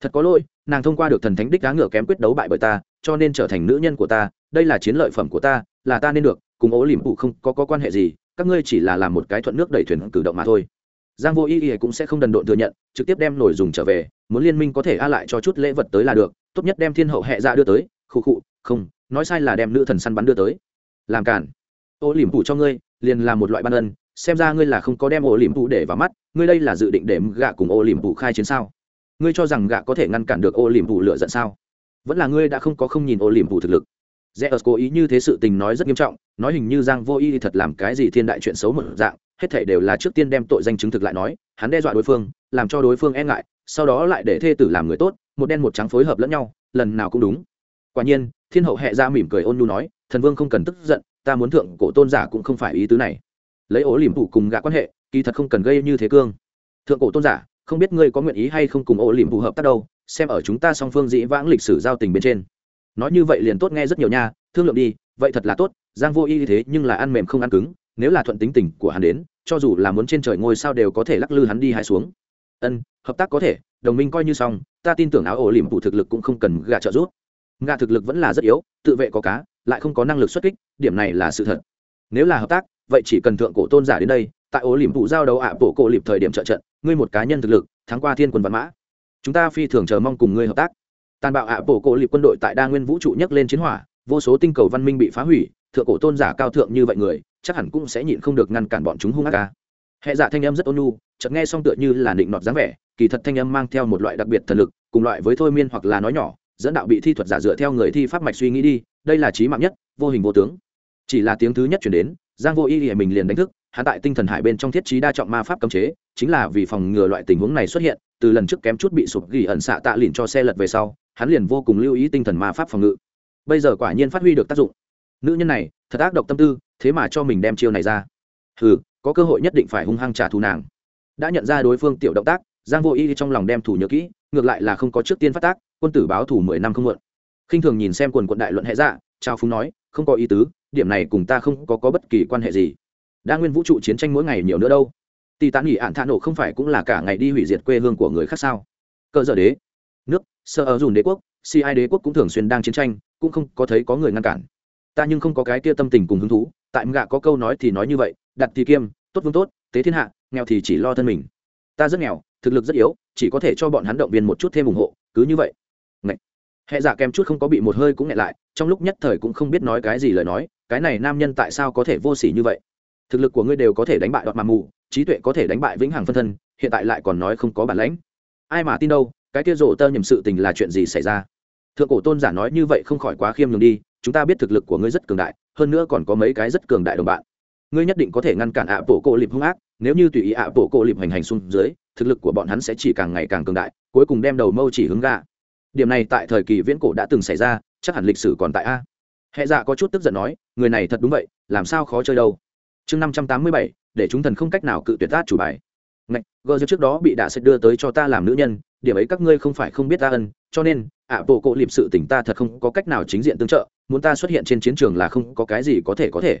thật có lỗi nàng thông qua được thần thánh đích cá ngựa kém quyết đấu bại bởi ta cho nên trở thành nữ nhân của ta đây là chiến lợi phẩm của ta là ta nên được cùng ố lìm cụ không có, có quan hệ gì các ngươi chỉ là làm một cái thuận nước đẩy thuyền cử động mà thôi. Giang vô ý ý cũng sẽ không đần độn thừa nhận trực tiếp đem nổi dùng trở về muốn liên minh có thể a lại cho chút lễ vật tới là được tốt nhất đem thiên hậu hệ ra đưa tới khu khụ không nói sai là đem nữ thần săn bắn đưa tới. Làm cản. Ô liềm phủ cho ngươi, liền là một loại ban ân, xem ra ngươi là không có đem ô liềm phủ để vào mắt, ngươi đây là dự định để gạ cùng ô liềm phủ khai chiến sao? Ngươi cho rằng gạ có thể ngăn cản được ô liềm phủ lựa giận sao? Vẫn là ngươi đã không có không nhìn ô liềm phủ thực lực. Rẽ ớt cố ý như thế sự tình nói rất nghiêm trọng, nói hình như giang vô y thật làm cái gì thiên đại chuyện xấu một dạng, hết thể đều là trước tiên đem tội danh chứng thực lại nói, hắn đe dọa đối phương, làm cho đối phương e ngại, sau đó lại để thê tử làm người tốt, một đen một trắng phối hợp lẫn nhau, lần nào cũng đúng quả nhiên, thiên hậu hẹ ra mỉm cười ôn nhu nói, thần vương không cần tức giận, ta muốn thượng cổ tôn giả cũng không phải ý tứ này. Lấy ố liềm phủ cùng gạ quan hệ, kỳ thật không cần gây như thế cương. Thượng cổ tôn giả, không biết ngươi có nguyện ý hay không cùng ố liềm phù hợp tác đâu, xem ở chúng ta song phương dĩ vãng lịch sử giao tình bên trên. Nói như vậy liền tốt nghe rất nhiều nha, thương lượng đi, vậy thật là tốt, giang vô y thế nhưng là ăn mềm không ăn cứng, nếu là thuận tính tình của hắn đến, cho dù là muốn trên trời ngôi sao đều có thể lắc lư hắn đi hay xuống. Ân, hợp tác có thể, đồng minh coi như xong, ta tin tưởng áo ổ liềm phụ thực lực cũng không cần gạ trợ giúp gà thực lực vẫn là rất yếu, tự vệ có cá, lại không có năng lực xuất kích, điểm này là sự thật. Nếu là hợp tác, vậy chỉ cần thượng cổ tôn giả đến đây, tại ổ liềm phụ giao đấu ạ bộ cổ liệp thời điểm trợ trận, ngươi một cá nhân thực lực, thắng qua thiên quân văn mã. Chúng ta phi thường chờ mong cùng ngươi hợp tác. Tàn bạo ạ bộ cổ liệp quân đội tại đa nguyên vũ trụ nhấc lên chiến hỏa, vô số tinh cầu văn minh bị phá hủy, thượng cổ tôn giả cao thượng như vậy người, chắc hẳn cũng sẽ nhịn không được ngăn cản bọn chúng hung ác ca. Hệ giả thanh âm rất ôn nhu, chợt nghe xong tựa như là định nọt dáng vẻ, kỳ thật thanh âm mang theo một loại đặc biệt thần lực, cùng loại với thôi miên hoặc là nói nhỏ dẫn đạo bị thi thuật giả dựa theo người thi pháp mạch suy nghĩ đi đây là trí mạng nhất vô hình vô tướng. Chỉ là tiếng thứ nhất chuyển đến giang vô y thì mình liền đánh thức hắn tại tinh thần hải bên trong thiết trí đa trọng ma pháp cấm chế chính là vì phòng ngừa loại tình huống này xuất hiện từ lần trước kém chút bị sụp gỉ ẩn xạ tạ lìn cho xe lật về sau hắn liền vô cùng lưu ý tinh thần ma pháp phòng ngự. Bây giờ quả nhiên phát huy được tác dụng. Nữ nhân này thật ác độc tâm tư thế mà cho mình đem chiêu này ra. Hừ, có cơ hội nhất định phải hung hăng trả thù nàng. Đã nhận ra đối phương tiểu động tác giang vô y trong lòng đem thủ nhớ kỹ ngược lại là không có trước tiên phát tác quân tử báo thủ mười năm không muộn. Khinh thường nhìn xem quần quận đại luận hệ dạ trao phúng nói không có ý tứ điểm này cùng ta không có, có bất kỳ quan hệ gì. Đa nguyên vũ trụ chiến tranh mỗi ngày nhiều nữa đâu. Tì tán nghỉ ạn thạ nổ không phải cũng là cả ngày đi hủy diệt quê hương của người khác sao? Cơ giờ đế nước sợ ở dùn đế quốc si ai đế quốc cũng thường xuyên đang chiến tranh cũng không có thấy có người ngăn cản. Ta nhưng không có cái kia tâm tình cùng hứng thú tại ngạ có câu nói thì nói như vậy đặt thì kiêm tốt vương tốt tế thiên hạ nghèo thì chỉ lo thân mình. Ta rất nghèo thực lực rất yếu chỉ có thể cho bọn hắn động viên một chút thêm ủng hộ cứ như vậy hệ giả kèm chút không có bị một hơi cũng nhẹ lại, trong lúc nhất thời cũng không biết nói cái gì lời nói, cái này nam nhân tại sao có thể vô s ỉ như vậy? Thực lực của ngươi đều có thể đánh bại đoạt mà mù, trí tuệ có thể đánh bại vĩnh hằng phân thân, hiện tại lại còn nói không có bản lãnh. Ai mà tin đâu, cái kia rộ tơ nhầm sự tình là chuyện gì xảy ra? Thượng cổ tôn giả nói như vậy không khỏi quá khiêm nhường đi, chúng ta biết thực lực của ngươi rất cường đại, hơn nữa còn có mấy cái rất cường đại đồng bạn. Ngươi nhất định có thể ngăn cản ạ bộ cổ lịp hung ác, nếu như tùy ý ạ bộ cổ lịp hành hành xung dưới, thực lực của bọn hắn sẽ chỉ càng ngày càng cường đại, cuối cùng đem đầu mâu chỉ hướng gà điểm này tại thời kỳ viễn cổ đã từng xảy ra, chắc hẳn lịch sử còn tại a. Hệ dạ có chút tức giận nói, người này thật đúng vậy, làm sao khó chơi đâu. Chương năm trăm tám mươi bảy, để chúng thần không cách nào cự tuyệt tát chủ bài. Ngạch, gờ giờ trước đó bị đạ sẽ đưa tới cho ta làm nữ nhân, điểm ấy các ngươi không phải không biết ta ân, cho nên, ạ, bộ cộ liệp sự tỉnh ta thật không có cách nào chính diện tương trợ, muốn ta xuất hiện trên chiến trường là không có cái gì có thể có thể.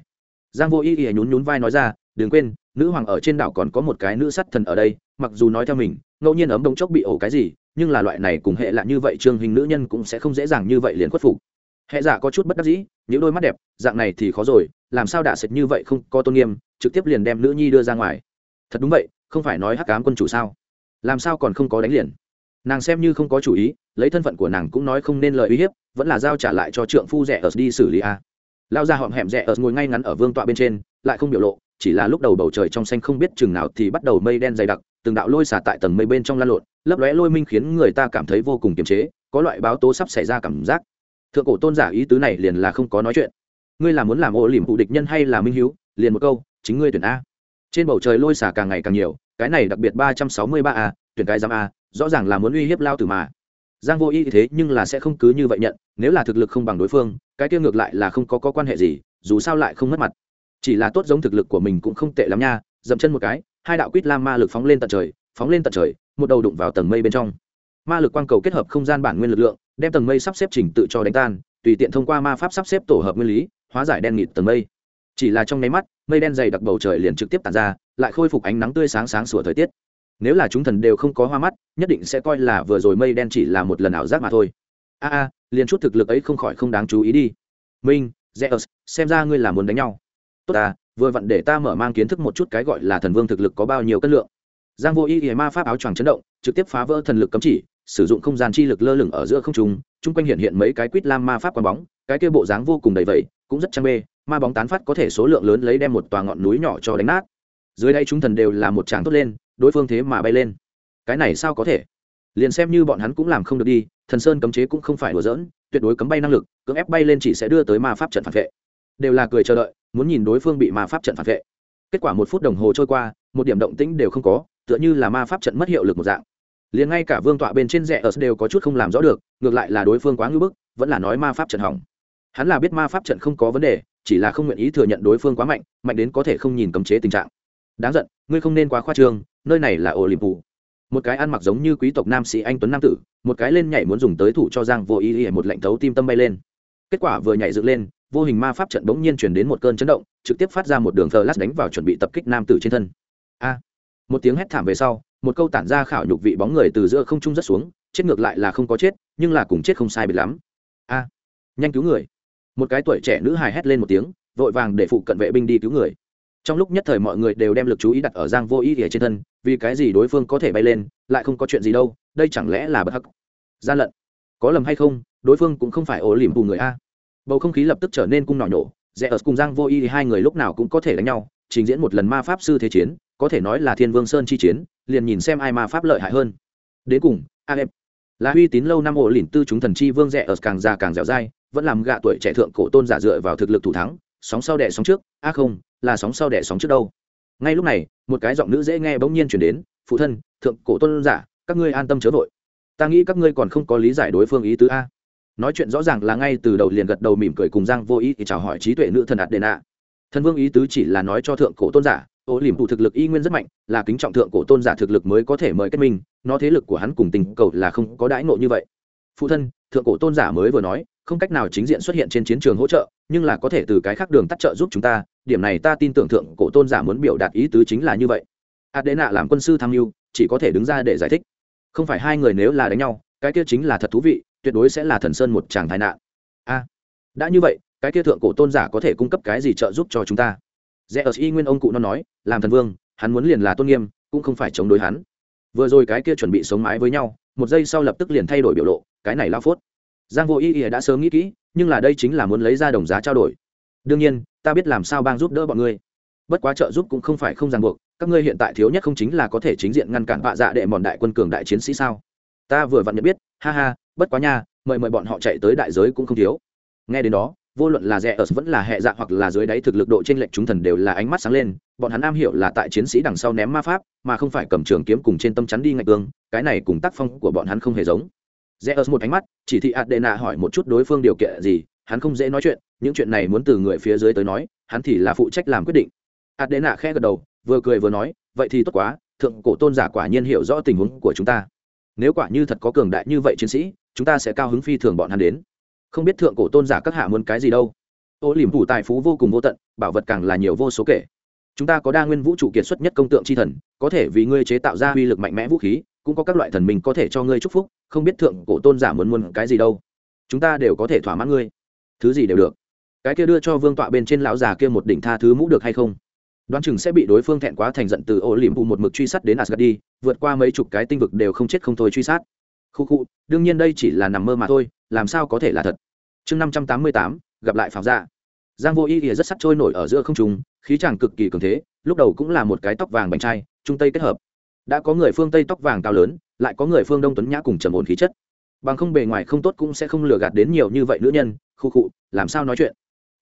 Giang vô y y nhún nhún vai nói ra, đừng quên, nữ hoàng ở trên đảo còn có một cái nữ sắt thần ở đây, mặc dù nói theo mình, ngẫu nhiên ấm đông chốc bị ổ cái gì nhưng là loại này cùng hệ lạ như vậy trương hình nữ nhân cũng sẽ không dễ dàng như vậy liền khuất phục. Hệ giả có chút bất đắc dĩ những đôi mắt đẹp, dạng này thì khó rồi, làm sao đạ sệt như vậy không có tôn nghiêm, trực tiếp liền đem nữ nhi đưa ra ngoài. Thật đúng vậy, không phải nói hắc cám quân chủ sao? Làm sao còn không có đánh liền? Nàng xem như không có chủ ý, lấy thân phận của nàng cũng nói không nên lời uy hiếp, vẫn là giao trả lại cho trượng phu rẻ ở đi xử lý a. Lao ra họm hẹm rẻ ở ngồi ngay ngắn ở vương tọa bên trên, lại không biểu lộ, chỉ là lúc đầu bầu trời trong xanh không biết chừng nào thì bắt đầu mây đen dày đặc từng đạo lôi xả tại tầng mây bên trong lan lộn lấp lóe lôi minh khiến người ta cảm thấy vô cùng kiềm chế có loại báo tố sắp xảy ra cảm giác. Thượng cổ tôn giả ý tứ này liền là không có nói chuyện. Ngươi là muốn làm ô liềm phụ địch nhân hay là minh hiếu? Liền một câu chính ngươi tuyển a. Trên bầu trời lôi xả càng ngày càng nhiều cái này đặc biệt ba trăm sáu mươi ba a tuyển cái giám a rõ ràng là muốn uy hiếp lao tử mà. Giang vô y thế nhưng là sẽ không cứ như vậy nhận nếu là thực lực không bằng đối phương cái kia ngược lại là không có, có quan hệ gì dù sao lại không mất mặt. Chỉ là tốt giống thực lực của mình cũng không tệ lắm nha dậm chân một cái hai đạo quýt lam ma lực phóng lên tận trời, phóng lên tận trời, một đầu đụng vào tầng mây bên trong. Ma lực quang cầu kết hợp không gian bản nguyên lực lượng, đem tầng mây sắp xếp chỉnh tự cho đánh tan, tùy tiện thông qua ma pháp sắp xếp tổ hợp nguyên lý, hóa giải đen nghịt tầng mây. Chỉ là trong nháy mắt, mây đen dày đặc bầu trời liền trực tiếp tàn ra, lại khôi phục ánh nắng tươi sáng sáng sủa thời tiết. Nếu là chúng thần đều không có hoa mắt, nhất định sẽ coi là vừa rồi mây đen chỉ là một lần ảo giác mà thôi. A a, liền chút thực lực ấy không khỏi không đáng chú ý đi. Minh, zeus, xem ra ngươi là muốn đánh nhau. Tốt à vừa vặn để ta mở mang kiến thức một chút cái gọi là thần vương thực lực có bao nhiêu cân lượng. Giang vô y y ma pháp áo choàng chấn động, trực tiếp phá vỡ thần lực cấm chỉ, sử dụng không gian chi lực lơ lửng ở giữa không trung, chung quanh hiện hiện mấy cái quýt lam ma pháp quang bóng, cái kia bộ dáng vô cùng đầy vẩy cũng rất trang bê, ma bóng tán phát có thể số lượng lớn lấy đem một tòa ngọn núi nhỏ cho đánh nát. Dưới đây chúng thần đều là một tràng tốt lên, đối phương thế mà bay lên. Cái này sao có thể? Liền xem như bọn hắn cũng làm không được đi, thần sơn cấm chế cũng không phải đùa dỡn tuyệt đối cấm bay năng lực, cưỡng ép bay lên chỉ sẽ đưa tới ma pháp trận phản vệ. Đều là cười chờ đợi muốn nhìn đối phương bị ma pháp trận phản vệ. Kết quả một phút đồng hồ trôi qua, một điểm động tĩnh đều không có, tựa như là ma pháp trận mất hiệu lực một dạng. Liền ngay cả vương tọa bên trên rẽ ở đều có chút không làm rõ được, ngược lại là đối phương quá ngưỡng bức, vẫn là nói ma pháp trận hỏng. Hắn là biết ma pháp trận không có vấn đề, chỉ là không nguyện ý thừa nhận đối phương quá mạnh mạnh đến có thể không nhìn cấm chế tình trạng. Đáng giận, ngươi không nên quá khoa trương, nơi này là ổ liềm phủ một cái ăn mặc giống như quý tộc nam sĩ anh tuấn nam tử, một cái lên nhảy muốn dùng tới thủ cho giang vô ý ý một lệnh thấu tim tâm bay lên. Kết quả vừa nhảy dựng lên vô hình ma pháp trận bỗng nhiên chuyển đến một cơn chấn động, trực tiếp phát ra một đường thờ lát đánh vào chuẩn bị tập kích nam tử trên thân. A! Một tiếng hét thảm về sau, một câu tản ra khảo nhục vị bóng người từ giữa không trung rất xuống, chết ngược lại là không có chết, nhưng là cùng chết không sai biệt lắm. A! Nhanh cứu người! Một cái tuổi trẻ nữ hài hét lên một tiếng, vội vàng để phụ cận vệ binh đi cứu người. Trong lúc nhất thời mọi người đều đem lực chú ý đặt ở giang vô ý ỉa trên thân, vì cái gì đối phương có thể bay lên, lại không có chuyện gì đâu, đây chẳng lẽ là bất hắc? Gian lận. Có lầm hay không, đối phương cũng không phải ổ liềm bù người a bầu không khí lập tức trở nên cung nọ nhổ, rẽ ở cùng giang vô y hai người lúc nào cũng có thể đánh nhau, trình diễn một lần ma pháp sư thế chiến, có thể nói là thiên vương sơn chi chiến, liền nhìn xem ai ma pháp lợi hại hơn. Đến cùng, a em là uy tín lâu năm ổ lỉn tư chúng thần chi vương rẽ ở càng già càng dẻo dai, vẫn làm gạ tuổi trẻ thượng cổ tôn giả dựa vào thực lực thủ thắng, sóng sau đẻ sóng trước, a à không, là sóng sau đẻ sóng trước đâu. Ngay lúc này, một cái giọng nữ dễ nghe bỗng nhiên chuyển đến, phụ thân, thượng cổ tôn giả, các ngươi an tâm chớ vội. Ta nghĩ các ngươi còn không có lý giải đối phương ý tứ a nói chuyện rõ ràng là ngay từ đầu liền gật đầu mỉm cười cùng giang vô ý thì chào hỏi trí tuệ nữ thần ạt đền ạ. Thần vương ý tứ chỉ là nói cho thượng cổ tôn giả, ô liềm thủ thực lực y nguyên rất mạnh, là kính trọng thượng cổ tôn giả thực lực mới có thể mời kết minh, nó thế lực của hắn cùng tình cầu là không có đãi ngộ như vậy. Phụ thân, thượng cổ tôn giả mới vừa nói, không cách nào chính diện xuất hiện trên chiến trường hỗ trợ, nhưng là có thể từ cái khác đường tắt trợ giúp chúng ta, điểm này ta tin tưởng thượng cổ tôn giả muốn biểu đạt ý tứ chính là như vậy. Adena làm quân sư tham mưu, chỉ có thể đứng ra để giải thích. Không phải hai người nếu là đánh nhau, cái kia chính là thật thú vị tuyệt đối sẽ là thần sơn một chàng tai nạn. A, đã như vậy, cái kia thượng cổ tôn giả có thể cung cấp cái gì trợ giúp cho chúng ta? Rẽ ở y nguyên ông cụ nó nói, làm thần vương, hắn muốn liền là tôn nghiêm, cũng không phải chống đối hắn. Vừa rồi cái kia chuẩn bị sống mái với nhau, một giây sau lập tức liền thay đổi biểu lộ, cái này lao phốt. Giang vô y y đã sớm nghĩ kỹ, nhưng là đây chính là muốn lấy ra đồng giá trao đổi. Đương nhiên, ta biết làm sao bang giúp đỡ bọn ngươi. Bất quá trợ giúp cũng không phải không ràng buộc, các ngươi hiện tại thiếu nhất không chính là có thể chính diện ngăn cản vạ dạ đệ mòn đại quân cường đại chiến sĩ sao? Ta vừa vặn nhận biết, ha ha bất quá nha, mời mời bọn họ chạy tới đại giới cũng không thiếu. Nghe đến đó, vô luận là rẻ ở vẫn là hệ dạ hoặc là dưới đáy thực lực độ trên lệnh chúng thần đều là ánh mắt sáng lên, bọn hắn am hiểu là tại chiến sĩ đằng sau ném ma pháp, mà không phải cầm trường kiếm cùng trên tâm chắn đi ngạch tương cái này cùng tác phong của bọn hắn không hề giống. Rẽ ớt một ánh mắt, chỉ thị adena hỏi một chút đối phương điều kiện gì, hắn không dễ nói chuyện, những chuyện này muốn từ người phía dưới tới nói, hắn thì là phụ trách làm quyết định. Adena khẽ gật đầu, vừa cười vừa nói, vậy thì tốt quá, thượng cổ tôn giả quả nhiên hiểu rõ tình huống của chúng ta. Nếu quả như thật có cường đại như vậy chiến sĩ chúng ta sẽ cao hứng phi thường bọn hắn đến. Không biết thượng cổ tôn giả các hạ muốn cái gì đâu. Ô liềm phủ tài phú vô cùng vô tận, bảo vật càng là nhiều vô số kể. Chúng ta có đa nguyên vũ trụ kiệt xuất nhất công tượng c h i thần, có thể vì ngươi chế tạo ra uy lực mạnh mẽ vũ khí, cũng có các loại thần mình có thể cho ngươi chúc phúc, không biết thượng cổ tôn giả muốn muốn cái gì đâu. Chúng ta đều có thể thỏa mãn ngươi. Thứ gì đều được. Cái kia đưa cho vương tọa bên trên lão già kia một đỉnh tha thứ mũ được hay không? Đoán chừng sẽ bị đối phương thẹn quá thành giận từ ô liềm phủ một mực truy sát đến asgad đi, vượt qua mấy chục cái tinh vực đều không chết không thôi truy sát khu khu, đương nhiên đây chỉ là nằm mơ mà thôi, làm sao có thể là thật? Chương năm trăm tám mươi tám, gặp lại phạm gia giang vô y ỉa rất sắc trôi nổi ở giữa không trung, khí chàng cực kỳ cường thế, lúc đầu cũng là một cái tóc vàng bành trai, trung tây kết hợp. Đã có người phương tây tóc vàng cao lớn, lại có người phương đông tuấn nhã cùng trầm ổn khí chất. Bằng không bề ngoài không tốt cũng sẽ không lừa gạt đến nhiều như vậy nữ nhân, khu khụ làm sao nói chuyện?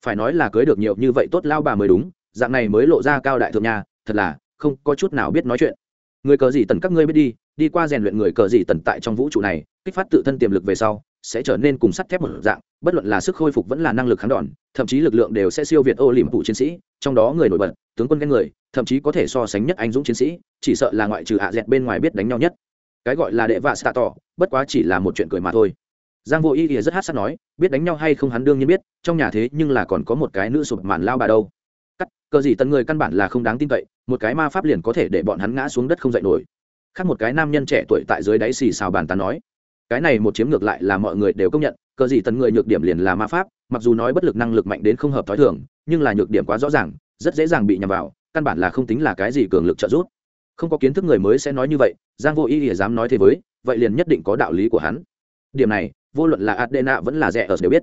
Phải nói là cưới được nhiều như vậy tốt lao bà mới đúng, dạng này mới lộ ra cao đại thượng nhà thật là, không có chút nào biết nói chuyện. Người cờ gì tần các ngươi biết đi đi qua rèn luyện người cờ gì tần tại trong vũ trụ này, kích phát tự thân tiềm lực về sau, sẽ trở nên cùng sắt thép một dạng, bất luận là sức khôi phục vẫn là năng lực kháng đòn, thậm chí lực lượng đều sẽ siêu việt ô liềm phụ chiến sĩ, trong đó người nổi bật, tướng quân ghen người, thậm chí có thể so sánh nhất anh dũng chiến sĩ, chỉ sợ là ngoại trừ hạ dẹt bên ngoài biết đánh nhau nhất. Cái gọi là đệ vạ xạ tỏ, bất quá chỉ là một chuyện cười mà thôi. Giang vô y ỉa rất hát sắt nói, biết đánh nhau hay không hắn đương nhiên biết, trong nhà thế nhưng là còn có một cái nữ sụp màn lao bà đâu. Cắt, cờ gì tận người căn bản là không đáng tin cậy, một cái ma pháp liền có thể để bọn hắn ngã xuống đất không dậy nổi khác một cái nam nhân trẻ tuổi tại dưới đáy xì xào bàn tán nói, cái này một chiếm ngược lại là mọi người đều công nhận, cờ gì tần người nhược điểm liền là ma pháp, mặc dù nói bất lực năng lực mạnh đến không hợp t h ó i thường, nhưng là nhược điểm quá rõ ràng, rất dễ dàng bị nhằm vào, căn bản là không tính là cái gì cường lực trợ giúp. Không có kiến thức người mới sẽ nói như vậy, giang vô ý ỉa dám nói thế với, vậy liền nhất định có đạo lý của hắn. Điểm này, vô luận là adena vẫn là rẻ ở đều biết.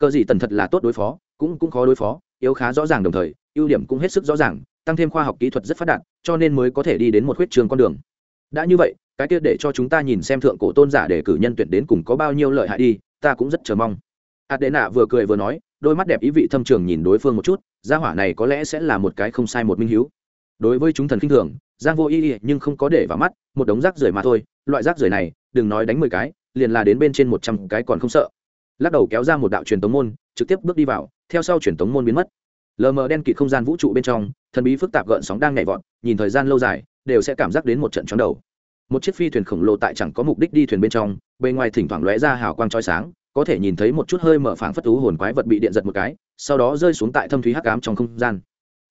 Cờ gì tần thật là tốt đối phó, cũng cũng khó đối phó, yếu khá rõ ràng đồng thời, ưu điểm cũng hết sức rõ ràng, tăng thêm khoa học kỹ thuật rất phát đạt, cho nên mới có thể đi đến một khuyết trường con đường đã như vậy, cái kia để cho chúng ta nhìn xem thượng cổ tôn giả để cử nhân tuyển đến cùng có bao nhiêu lợi hại đi, ta cũng rất chờ mong. Adena vừa cười vừa nói, đôi mắt đẹp ý vị thâm trường nhìn đối phương một chút, gia hỏa này có lẽ sẽ là một cái không sai một minh hiếu. Đối với chúng thần kinh thường, giang vô ý nhưng không có để vào mắt, một đống rác rưởi mà thôi, loại rác rưởi này, đừng nói đánh mười cái, liền là đến bên trên một trăm cái còn không sợ. Lắc đầu kéo ra một đạo truyền tống môn, trực tiếp bước đi vào, theo sau truyền tống môn biến mất. Lờ mờ đen kịt không gian vũ trụ bên trong, thần bí phức tạp gợn sóng đang nhảy vọt, nhìn thời gian lâu dài đều sẽ cảm giác đến một trận chóng đầu. Một chiếc phi thuyền khổng lồ tại chẳng có mục đích đi thuyền bên trong, bề ngoài thỉnh thoảng lóe ra hào quang trói sáng, có thể nhìn thấy một chút hơi mở phảng phất thú hồn quái vật bị điện giật một cái, sau đó rơi xuống tại thâm thúy hắc ám trong không gian.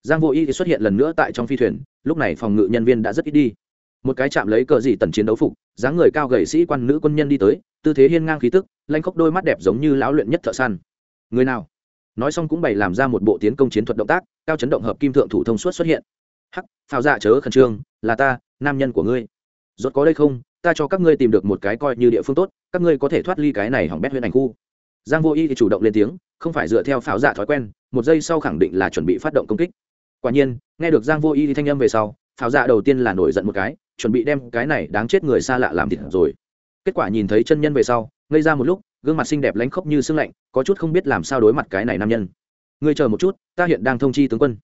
Giang vô y xuất hiện lần nữa tại trong phi thuyền, lúc này phòng ngự nhân viên đã rất ít đi. Một cái chạm lấy cờ gì tần chiến đấu phục, dáng người cao gầy sĩ quan nữ quân nhân đi tới, tư thế hiên ngang khí tức, lanh khóc đôi mắt đẹp giống như lão luyện nhất thợ săn. Người nào? Nói xong cũng bày làm ra một bộ tiến công chiến thuật động tác, cao chấn động hợp kim thượng thủ thông suốt xuất hiện hắc phao dạ chớ khẩn trương, là ta, nam nhân của ngươi. Rốt có đây không, ta cho các ngươi tìm được một cái coi như địa phương tốt, các ngươi có thể thoát ly cái này hỏng bét huyện ảnh khu. Giang vô y thì chủ động lên tiếng, không phải dựa theo pháo dạ thói quen, một giây sau khẳng định là chuẩn bị phát động công kích. Quả nhiên, nghe được giang vô y thì thanh âm về sau pháo dạ đầu tiên là nổi giận một cái, chuẩn bị đem cái này đáng chết người xa lạ làm thịt rồi. Kết quả nhìn thấy chân nhân về sau, ngây ra một lúc, gương mặt xinh đẹp lánh khóc như sương lạnh, có chút không biết làm sao đối mặt cái này nam nhân. Ngươi chờ một chút, ta hiện đang thông chi tướng quân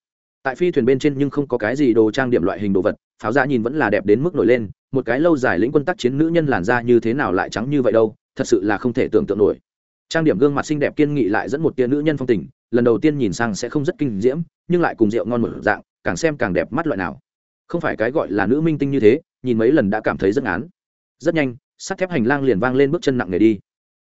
tại phi thuyền bên trên nhưng không có cái gì đồ trang điểm loại hình đồ vật, pháo ra nhìn vẫn là đẹp đến mức nổi lên, một cái lâu dài lĩnh quân tác chiến nữ nhân làn da như thế nào lại trắng như vậy đâu, thật sự là không thể tưởng tượng nổi. Trang điểm gương mặt xinh đẹp kiên nghị lại dẫn một tia nữ nhân phong tình, lần đầu tiên nhìn sang sẽ không rất kinh diễm, nhưng lại cùng rượu ngon một dạng, càng xem càng đẹp mắt loại nào. Không phải cái gọi là nữ minh tinh như thế, nhìn mấy lần đã cảm thấy rất án rất nhanh, sắt thép hành lang liền vang lên bước chân nặng nề đi.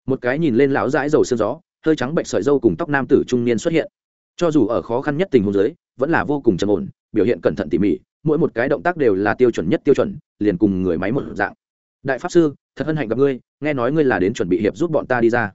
Một cái nhìn lên lão dãi dầu sương gió, hơi trắng bệnh sợi dâu cùng tóc nam tử trung niên xuất hiện cho dù ở khó khăn nhất tình huống giới vẫn là vô cùng trầm ổn, biểu hiện cẩn thận tỉ mỉ, mỗi một cái động tác đều là tiêu chuẩn nhất tiêu chuẩn, liền cùng người máy một dạng. Đại pháp sư, thật hân hạnh gặp ngươi, nghe nói ngươi là đến chuẩn bị hiệp giúp bọn ta đi ra.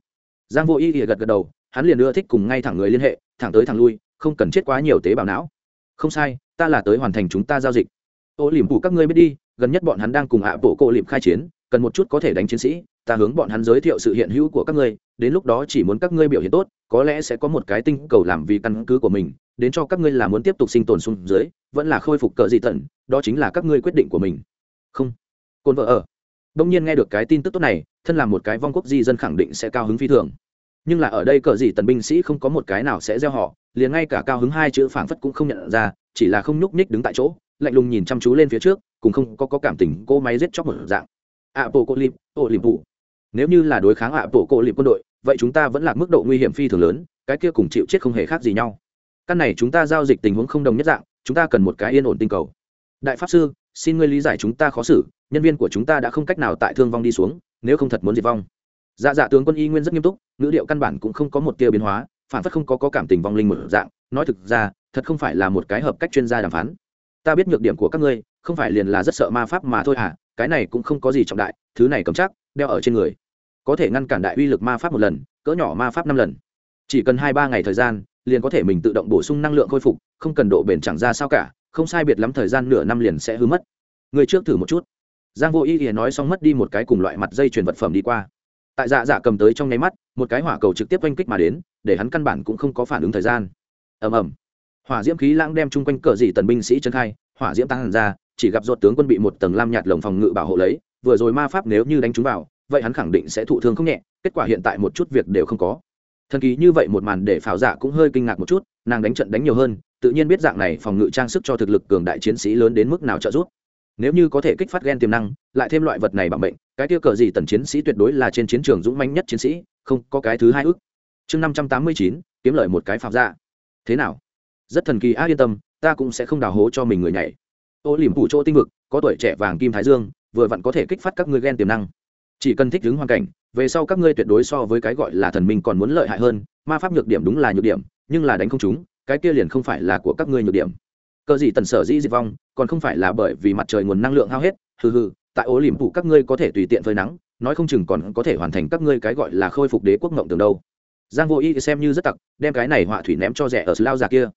Giang vô y ỉa gật gật đầu, hắn liền ưa thích cùng ngay thẳng người liên hệ, thẳng tới thẳng lui, không cần chết quá nhiều tế bào não. Không sai, ta là tới hoàn thành chúng ta giao dịch. Ô liềm phủ các ngươi biết đi, gần nhất bọn hắn đang cùng ạ bộ cô liệm khai chiến, cần một chút có thể đánh chiến sĩ ta hướng bọn hắn giới thiệu sự hiện hữu của các ngươi đến lúc đó chỉ muốn các ngươi biểu hiện tốt có lẽ sẽ có một cái tinh cầu làm vì căn cứ của mình đến cho các ngươi là muốn tiếp tục sinh tồn xuống dưới vẫn là khôi phục cờ dị tận đó chính là các ngươi quyết định của mình. Không. Cồn vợ ở. Đông nhiên nghe được cái tin tức tốt này thân là một cái vong quốc di dân khẳng định sẽ cao hứng phi thường. Nhưng là ở đây cờ dị tần binh sĩ không có một cái nào sẽ gieo họ liền ngay cả cao hứng hai chữ phảng phất cũng không nhận ra chỉ là không nhúc nhích đứng tại chỗ lạnh lùng nhìn chăm chú lên phía trước cùng không có, có cảm tình cô máy giết chóc một dạng. Ạ bộ cô lip ô lip vụ nếu như là đối kháng hạ bộ cổ lip quân đội vậy chúng ta vẫn là mức độ nguy hiểm phi thường lớn cái kia cùng chịu chết không hề khác gì nhau. Căn này chúng ta giao dịch tình huống không đồng nhất dạng chúng ta cần một cái yên ổn tinh cầu. Đại pháp sư xin ngươi lý giải chúng ta khó xử nhân viên của chúng ta đã không cách nào tại thương vong đi xuống nếu không thật muốn diệt vong. Dạ dạ tướng quân y nguyên rất nghiêm túc ngữ điệu căn bản cũng không có một tia biến hóa phản phất không có, có cảm tình vong linh một dạng nói thực ra thật không phải là một cái hợp cách chuyên gia đàm phán. Ta biết nhược điểm của các ngươi không phải liền là rất sợ ma pháp mà thôi hả cái này cũng không có gì trọng đại thứ này cầm chắc đeo ở trên người. Có thể ngăn cản đại uy lực ma pháp một lần, cỡ nhỏ ma pháp năm lần. Chỉ cần hai ba ngày thời gian, liền có thể mình tự động bổ sung năng lượng khôi phục, không cần độ bền chẳng ra sao cả, không sai biệt lắm thời gian nửa năm liền sẽ hư mất. Người trước thử một chút. Giang vô ý thì nói xong mất đi một cái cùng loại mặt dây chuyền vật phẩm đi qua. Tại dạ dạ cầm tới trong nháy mắt, một cái hỏa cầu trực tiếp oanh kích mà đến, để hắn căn bản cũng không có phản ứng thời gian. Ầm ầm. Hỏa diễm khí lãng đem chung quanh cờ dị tần binh sĩ chân khai, hỏa diễm tăng hẳn ra, chỉ gặp ruột tướng quân bị một tầng lam nhạt lồng phòng ngự bảo hộ lấy vừa rồi ma pháp nếu như đánh chúng vào, vậy hắn khẳng định sẽ thụ thương không nhẹ, kết quả hiện tại một chút việc đều không có. Thần kỳ như vậy một màn để pháo giả dạ cũng hơi kinh ngạc một chút, nàng đánh trận đánh nhiều hơn, tự nhiên biết dạng này phòng ngự trang sức cho thực lực cường đại chiến sĩ lớn đến mức nào trợ giúp. Nếu như có thể kích phát ghen tiềm năng, lại thêm loại vật này bằng bệnh cái tiêu cờ gì tần chiến sĩ tuyệt đối là trên chiến trường dũng manh nhất chiến sĩ, không có cái thứ hai ước chương năm trăm tám mươi chín, kiếm lời một cái pháo giả dạ. thế nào? Rất thần kỳ, á, yên tâm, ta cũng sẽ không đào hố cho mình người nhảy. Ô, liềm phủ chỗ tinh vực, có tuổi trẻ vàng kim thái dương vừa vặn có thể kích phát các ngươi gen tiềm năng. Chỉ cần thích ứng hoàn cảnh, về sau các ngươi tuyệt đối so với cái gọi là thần minh còn muốn lợi hại hơn, ma pháp nhược điểm đúng là nhược điểm, nhưng là đánh không chúng cái kia liền không phải là của các ngươi nhược điểm. Cờ gì tần sở dĩ diệt vong, còn không phải là bởi vì mặt trời nguồn năng lượng hao hết, hừ hừ, tại ố liềm phủ các ngươi có thể tùy tiện phơi nắng, nói không chừng còn có thể hoàn thành các ngươi cái gọi là khôi phục đế quốc ngộng tường đâu. Giang vô y xem như rất tặc, đem cái này họa thủy ném cho rẻ ở lao già kia.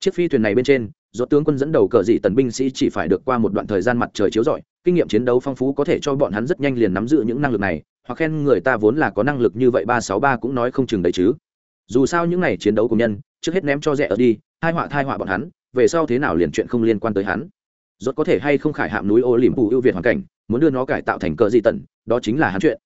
Chiếc phi thuyền này bên trên, do tướng quân dẫn đầu cờ dị tần binh sĩ chỉ phải được qua một đoạn thời gian mặt trời chiếu rọi kinh nghiệm chiến đấu phong phú có thể cho bọn hắn rất nhanh liền nắm giữ những năng lực này hoặc khen người ta vốn là có năng lực như vậy ba sáu ba cũng nói không chừng đấy chứ. Dù sao những ngày chiến đấu của nhân trước hết ném cho rẻ ở đi hai họa thai họa bọn hắn về sau thế nào liền chuyện không liên quan tới hắn. Rốt có thể hay không khải hạm núi ô liềm phù ưu việt hoàn cảnh muốn đưa nó cải tạo thành cờ dị tận, đó chính là hắn chuyện.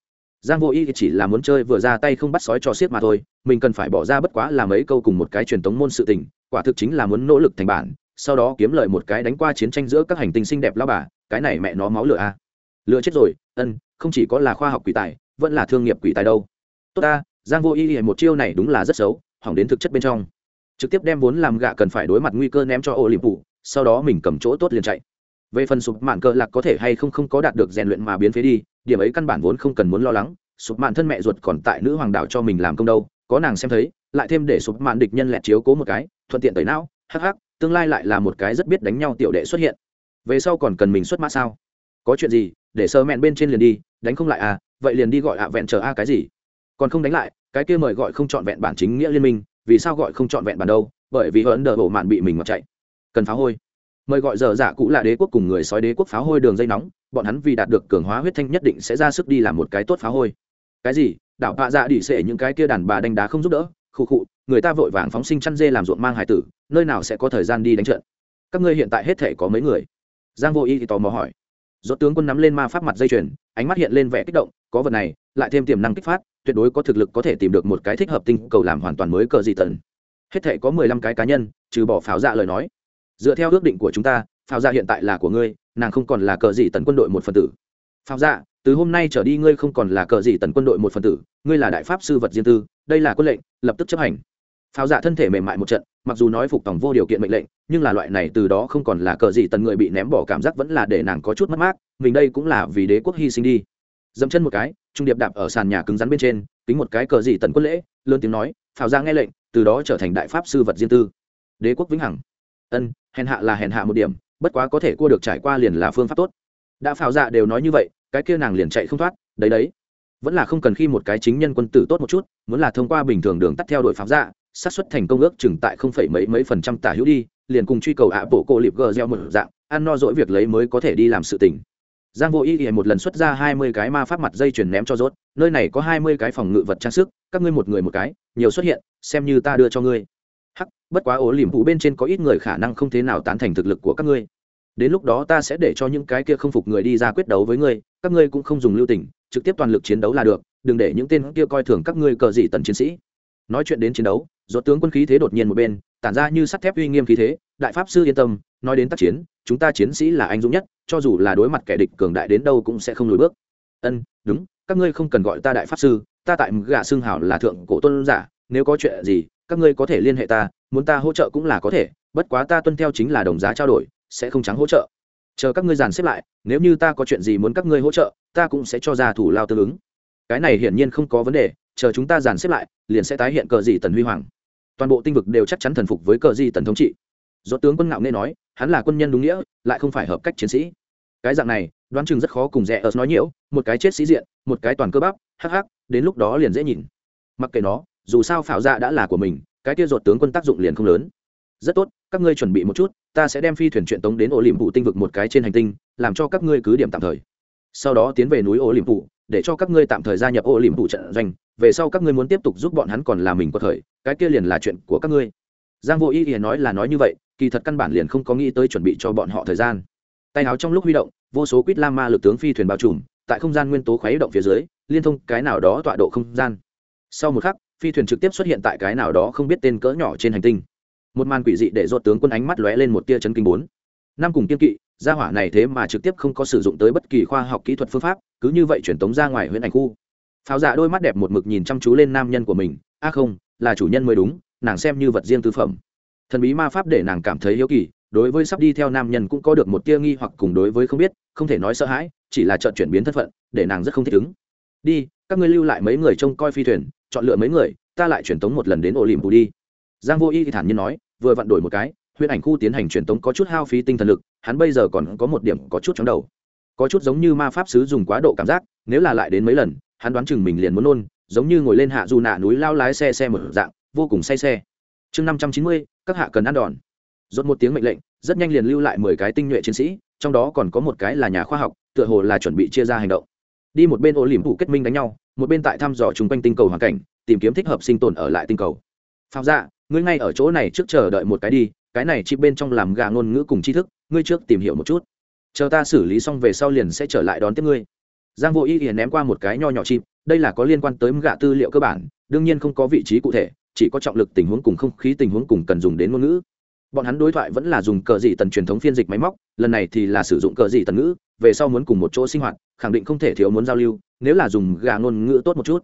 Giang vô y chỉ là muốn chơi vừa ra tay không bắt sói cho xiết mà thôi mình cần phải bỏ ra bất quá là mấy câu cùng một cái truyền thống môn sự tình quả thực chính là muốn nỗ lực thành bản sau đó kiếm lợi một cái đánh qua chiến tranh giữa các hành tinh xinh đẹp lao bà cái này mẹ nó máu lửa a à. chết rồi, ân, không chỉ có là khoa học quỷ tài, vẫn là thương nghiệp quỷ tài đâu. Tốt ta, giang vô y một chiêu này đúng là rất xấu, hỏng đến thực chất bên trong. Trực tiếp đem vốn làm gạ cần phải đối mặt nguy cơ ném cho ô liềm phủ sau đó mình cầm chỗ tốt liền chạy. Về phần sụp mạn cơ lạc có thể hay không không có đạt được rèn luyện mà biến phế đi, điểm ấy căn bản vốn không cần muốn lo lắng, sụp mạn thân mẹ ruột còn tại nữ hoàng đảo cho mình làm công đâu, có nàng xem thấy, lại thêm để sụp mạn địch nhân lẹt chiếu cố một cái, thuận tiện tẩy não, hắc hắc, tương lai lại là một cái rất biết đánh nhau tiểu đệ xuất hiện về sau còn cần mình xuất mã sao? Có chuyện gì, để sơ mẹn bên trên liền đi, đánh không lại à? Vậy liền đi gọi ạ vẹn chờ a cái gì? Còn không đánh lại, cái kia mời gọi không chọn vẹn bản chính nghĩa liên minh, vì sao gọi không chọn vẹn bản đâu? Bởi vì hỡn đờ bộ mạn bị mình mặc chạy. Cần phá hôi. Mời gọi giờ giả cũ là đế quốc cùng người sói đế quốc pháo hôi đường dây nóng, bọn hắn vì đạt được cường hóa huyết thanh nhất định sẽ ra sức đi làm một cái tốt phá hôi. Cái gì? Đảo bạ dạ đỉ xệ những cái kia đàn bà đánh đá không giúp đỡ, khụ khụ, người ta vội vàng phóng sinh chăn dê làm ruộng mang hải tử, nơi nào sẽ có thời gian đi đánh trận? Các ngươi hiện tại hết thể có mấy người? Giang vô y thì tò mò hỏi. Rốt tướng quân nắm lên ma pháp mặt dây chuyền, ánh mắt hiện lên vẻ kích động, có vật này, lại thêm tiềm năng kích phát, tuyệt đối có thực lực có thể tìm được một cái thích hợp tinh cầu làm hoàn toàn mới cờ dị tần hết thể có mười lăm cái cá nhân, trừ bỏ pháo dạ lời nói. Dựa theo ước định của chúng ta, pháo dạ hiện tại là của ngươi, nàng không còn là cờ dị tần quân đội một phần tử. Pháo dạ từ hôm nay trở đi ngươi không còn là cờ dị tần quân đội một phần tử, ngươi là đại pháp sư vật riêng tư, đây là quân lệnh, lập tức chấp hành pháo dạ thân thể mềm mại một trận, mặc dù nói phục tòng vô điều kiện mệnh lệnh, nhưng là loại này từ đó không còn là cờ gì tần người bị ném bỏ cảm giác vẫn là để nàng có chút mất mát, mình đây cũng là vì đế quốc hy sinh đi. Dẫm chân một cái, trung điệp đạp ở sàn nhà cứng rắn bên trên tính một cái cờ gì tần quân lễ, lớn tiếng nói, pháo ra nghe lệnh, từ đó trở thành đại pháp sư vật riêng tư. Đế quốc vĩnh hằng. Ân, hèn hạ là hèn hạ một điểm, bất quá có thể cua được trải qua liền là phương pháp tốt. Đã pháo dạ đều nói như vậy, cái kia nàng liền chạy không thoát, đấy đấy. Vẫn là không cần khi một cái chính nhân quân tử tốt một chút, muốn là thông qua bình thường đường tắt theo đội pháo dạ xác suất thành công ước chừng tại không phẩy mấy mấy phần trăm tả hữu đi, liền cùng truy cầu ạ bộ cô liệp gờ gieo một dạng, ăn no dỗi việc lấy mới có thể đi làm sự tình. Giang vô ý ý một lần xuất ra hai mươi cái ma pháp mặt dây chuyền ném cho rốt, nơi này có hai mươi cái phòng ngự vật trang sức, các ngươi một người một cái, nhiều xuất hiện, xem như ta đưa cho ngươi. Hắc, bất quá ố liềm vụ bên trên có ít người khả năng không thế nào tán thành thực lực của các ngươi. Đến lúc đó ta sẽ để cho những cái kia không phục người đi ra quyết đấu với ngươi, các ngươi cũng không dùng lưu tình, trực tiếp toàn lực chiến đấu là được, đừng để những tên kia coi thường các ngươi cờ dị tần chiến sĩ nói chuyện đến chiến đấu dốt tướng quân khí thế đột nhiên một bên, tản ra như sắt thép uy nghiêm khí thế, đại pháp sư yên tâm, nói đến tác chiến, chúng ta chiến sĩ là anh dũng nhất, cho dù là đối mặt kẻ địch cường đại đến đâu cũng sẽ không lùi bước. Ân, đúng, các ngươi không cần gọi ta đại pháp sư, ta tại gà xương hảo là thượng cổ tôn giả, nếu có chuyện gì, các ngươi có thể liên hệ ta, muốn ta hỗ trợ cũng là có thể, bất quá ta tuân theo chính là đồng giá trao đổi, sẽ không trắng hỗ trợ. Chờ các ngươi dàn xếp lại, nếu như ta có chuyện gì muốn các ngươi hỗ trợ, ta cũng sẽ cho ra thủ lao tương ứng. Cái này hiển nhiên không có vấn đề chờ chúng ta dàn xếp lại, liền sẽ tái hiện cờ gì tần huy hoàng. Toàn bộ tinh vực đều chắc chắn thần phục với cờ gì tần thống trị. Do tướng quân ngạo nghe nói, hắn là quân nhân đúng nghĩa, lại không phải hợp cách chiến sĩ. Cái dạng này, đoán chừng rất khó cùng rẻ ở nói nhiễu, một cái chết sĩ diện, một cái toàn cơ bắp, hắc hắc, đến lúc đó liền dễ nhìn. Mặc kệ nó, dù sao phảo dạ đã là của mình, cái kia ruột tướng quân tác dụng liền không lớn. Rất tốt, các ngươi chuẩn bị một chút, ta sẽ đem phi thuyền chuyện tống đến ổ liềm phụ tinh vực một cái trên hành tinh, làm cho các ngươi cứ điểm tạm thời. Sau đó tiến về núi ổ liềm phụ để cho các ngươi tạm thời gia nhập ổ liềm phụ trận doanh, về sau các ngươi muốn tiếp tục giúp bọn hắn còn là mình có thời, cái kia liền là chuyện của các ngươi. Giang vô ý ý nói là nói như vậy, kỳ thật căn bản liền không có nghĩ tới chuẩn bị cho bọn họ thời gian. Tay áo trong lúc huy động, vô số quýt lam ma lực tướng phi thuyền bao trùm, tại không gian nguyên tố khuấy động phía dưới, liên thông cái nào đó tọa độ không gian. Sau một khắc, phi thuyền trực tiếp xuất hiện tại cái nào đó không biết tên cỡ nhỏ trên hành tinh. Một màn quỷ dị để dột tướng quân ánh mắt lóe lên một tia chấn kinh bốn. Năm cùng kiên kỵ gia hỏa này thế mà trực tiếp không có sử dụng tới bất kỳ khoa học kỹ thuật phương pháp, cứ như vậy truyền tống ra ngoài huyện ảnh khu. Pháo dạ đôi mắt đẹp một mực nhìn chăm chú lên nam nhân của mình. A không, là chủ nhân mới đúng, nàng xem như vật riêng tư phẩm. Thần bí ma pháp để nàng cảm thấy hiếu kỳ, đối với sắp đi theo nam nhân cũng có được một tia nghi hoặc cùng đối với không biết, không thể nói sợ hãi, chỉ là trợn chuyển biến thân phận, để nàng rất không thích ứng. Đi, các ngươi lưu lại mấy người trông coi phi thuyền, chọn lựa mấy người, ta lại truyền tống một lần đến ổ lìm bù đi. Giang vô y thì thản nhiên nói, vừa vặn đổi một cái huyễn ảnh khu tiến hành truyền tống có chút hao phí tinh thần lực, hắn bây giờ còn có một điểm có chút chóng đầu. Có chút giống như ma pháp sứ dùng quá độ cảm giác, nếu là lại đến mấy lần, hắn đoán chừng mình liền muốn nôn, giống như ngồi lên hạ dù nạ núi lao lái xe xe một dạng, vô cùng say xe. Chương năm trăm chín mươi, các hạ cần ăn đòn. Rốt một tiếng mệnh lệnh, rất nhanh liền lưu lại mười cái tinh nhuệ chiến sĩ, trong đó còn có một cái là nhà khoa học, tựa hồ là chuẩn bị chia ra hành động. Đi một bên ô liềm thủ kết minh đánh nhau, một bên tại thăm dò chung quanh tinh cầu hoàn cảnh, tìm kiếm thích hợp sinh tồn ở lại tinh cầu. Phạm dạ ngươi ngay ở chỗ này trước chờ đợi một cái đi cái này chỉ bên trong làm gà ngôn ngữ cùng tri thức, ngươi trước tìm hiểu một chút. Chờ ta xử lý xong về sau liền sẽ trở lại đón tiếp ngươi. Giang vô y hiền ném qua một cái nho nhỏ chim đây là có liên quan tới gạ tư liệu cơ bản, đương nhiên không có vị trí cụ thể, chỉ có trọng lực tình huống cùng không khí tình huống cùng cần dùng đến ngôn ngữ. Bọn hắn đối thoại vẫn là dùng cờ dị tần truyền thống phiên dịch máy móc, lần này thì là sử dụng cờ dị tần ngữ, về sau muốn cùng một chỗ sinh hoạt, khẳng định không thể thiếu muốn giao lưu, nếu là dùng gà ngôn ngữ tốt một chút.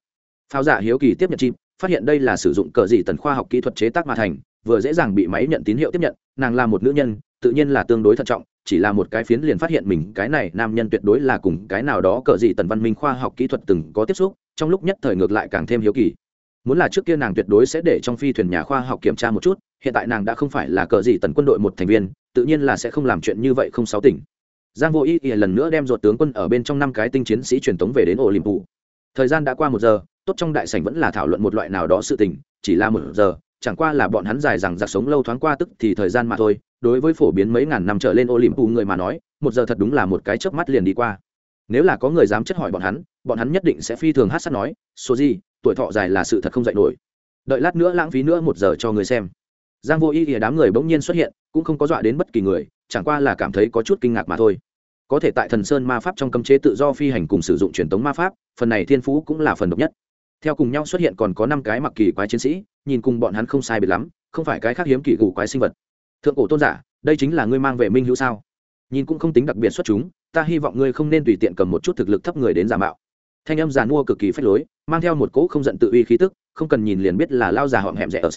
Pháo giả hiếu kỳ tiếp nhận chim phát hiện đây là sử dụng cờ dị tần khoa học kỹ thuật chế tác mà thành, vừa dễ dàng bị máy nhận tín hiệu tiếp nhận, nàng là một nữ nhân, tự nhiên là tương đối thận trọng, chỉ là một cái phiến liền phát hiện mình, cái này nam nhân tuyệt đối là cùng cái nào đó cờ dị tần văn minh khoa học kỹ thuật từng có tiếp xúc, trong lúc nhất thời ngược lại càng thêm hiếu kỳ. Muốn là trước kia nàng tuyệt đối sẽ để trong phi thuyền nhà khoa học kiểm tra một chút, hiện tại nàng đã không phải là cờ dị tần quân đội một thành viên, tự nhiên là sẽ không làm chuyện như vậy không sáu tỉnh. Giang vô ý ý lần nữa đem ruột tướng quân ở bên trong năm cái tinh chiến sĩ truyền tống về đến ổ liềm phủ thời gian đã qua một giờ tốt trong đại sảnh vẫn là thảo luận một loại nào đó sự tình, chỉ là một giờ, chẳng qua là bọn hắn dài rằng giặc sống lâu thoáng qua tức thì thời gian mà thôi. Đối với phổ biến mấy ngàn năm trở lên ô liềm phủ người mà nói, một giờ thật đúng là một cái chớp mắt liền đi qua. Nếu là có người dám chất hỏi bọn hắn bọn hắn nhất định sẽ phi thường hát sắt nói số gì tuổi thọ dài là sự thật không dạy nổi. Đợi lát nữa lãng phí nữa một giờ cho người xem. Giang vô ý thì đám người bỗng nhiên xuất hiện, cũng không có dọa đến bất kỳ người, chẳng qua là cảm thấy có chút kinh ngạc mà thôi. Có thể tại thần sơn ma pháp trong cấm chế tự do phi hành cùng sử dụng truyền thống ma pháp, phần này thiên phú cũng là phần độc nhất theo cùng nhau xuất hiện còn có năm cái mặc kỳ quái chiến sĩ, nhìn cùng bọn hắn không sai biệt lắm, không phải cái khác hiếm kỳ gù quái sinh vật. Thượng cổ tôn giả, đây chính là ngươi mang về minh hữu sao? Nhìn cũng không tính đặc biệt xuất chúng, ta hy vọng ngươi không nên tùy tiện cầm một chút thực lực thấp người đến giả mạo. Thanh âm giàn mua cực kỳ phách lối, mang theo một cỗ không giận tự uy khí tức, không cần nhìn liền biết là lao già họng hẹm rẻ ớt.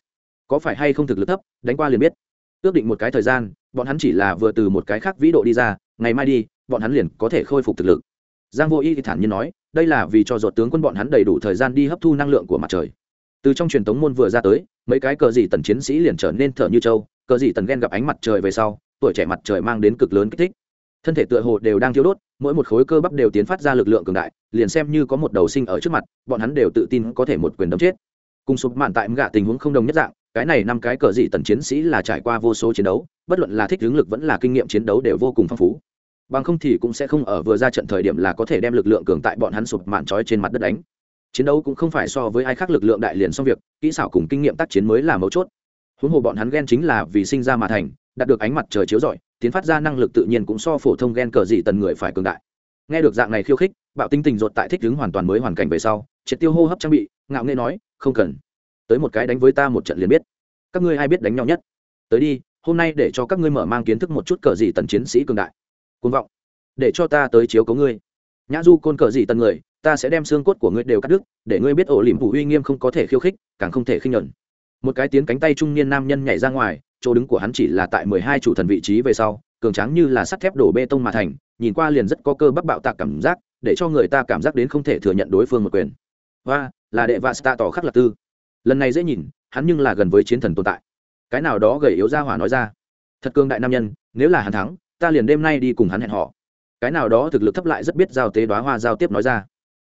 Có phải hay không thực lực thấp, đánh qua liền biết. Ước định một cái thời gian, bọn hắn chỉ là vừa từ một cái khác vĩ độ đi ra, ngày mai đi, bọn hắn liền có thể khôi phục thực lực giang vô y thì thản nhiên nói, đây là vì cho ruột tướng quân bọn hắn đầy đủ thời gian đi hấp thu năng lượng của mặt trời. Từ trong truyền thống môn vừa ra tới, mấy cái cờ dị tần chiến sĩ liền trở nên thở như trâu, cờ dị tần ghen gặp ánh mặt trời về sau, tuổi trẻ mặt trời mang đến cực lớn kích thích. Thân thể tựa hồ đều đang thiếu đốt, mỗi một khối cơ bắp đều tiến phát ra lực lượng cường đại, liền xem như có một đầu sinh ở trước mặt, bọn hắn đều tự tin có thể một quyền đấm chết. Cùng sụp mạn tại gạ tình huống không đồng nhất dạng, cái này năm cái cờ dị tần chiến sĩ là trải qua vô số chiến đấu, bất luận là thích hướng lực vẫn là kinh nghiệm chiến đấu đều vô cùng phong phú bằng không thì cũng sẽ không ở vừa ra trận thời điểm là có thể đem lực lượng cường tại bọn hắn sụp mạn trói trên mặt đất đánh. Chiến đấu cũng không phải so với ai khác lực lượng đại liền xong việc, kỹ xảo cùng kinh nghiệm tác chiến mới là mấu chốt. Huống hồ bọn hắn ghen chính là vì sinh ra mà thành, đạt được ánh mặt trời chiếu rọi, tiến phát ra năng lực tự nhiên cũng so phổ thông ghen cờ dị tần người phải cường đại. Nghe được dạng này khiêu khích, bạo tinh tình rột tại thích ứng hoàn toàn mới hoàn cảnh về sau, triệt tiêu hô hấp trang bị, ngạo nghê nói, không cần. Tới một cái đánh với ta một trận liền biết. Các ngươi ai biết đánh nhau nhất? Tới đi, hôm nay để cho các ngươi mở mang kiến thức một chút cờ dị tần chiến sĩ cường đại côn vọng. Để cho ta tới chiếu cấu ngươi. Nhã du côn cờ dị tần người, ta sẽ đem xương cốt của ngươi đều cắt đứt, để ngươi biết ổ lỉm phủ uy nghiêm không có thể khiêu khích, càng không thể khinh nhuận. Một cái tiến cánh tay trung niên nam nhân nhảy ra ngoài, chỗ đứng của hắn chỉ là tại mười hai chủ thần vị trí về sau, cường tráng như là sắt thép đổ bê tông mà thành, nhìn qua liền rất có cơ bắp bạo tạc cảm giác, để cho người ta cảm giác đến không thể thừa nhận đối phương một quyền. Và là đệ vạ sta tỏ khắc lạc tư. Lần này dễ nhìn, hắn nhưng là gần với chiến thần tồn tại. Cái nào đó gầy yếu ra hỏa nói ra. Thật cương đại nam nhân, nếu là hắn thắng ta liền đêm nay đi cùng hắn hẹn họ cái nào đó thực lực thấp lại rất biết giao tế đoá hoa giao tiếp nói ra.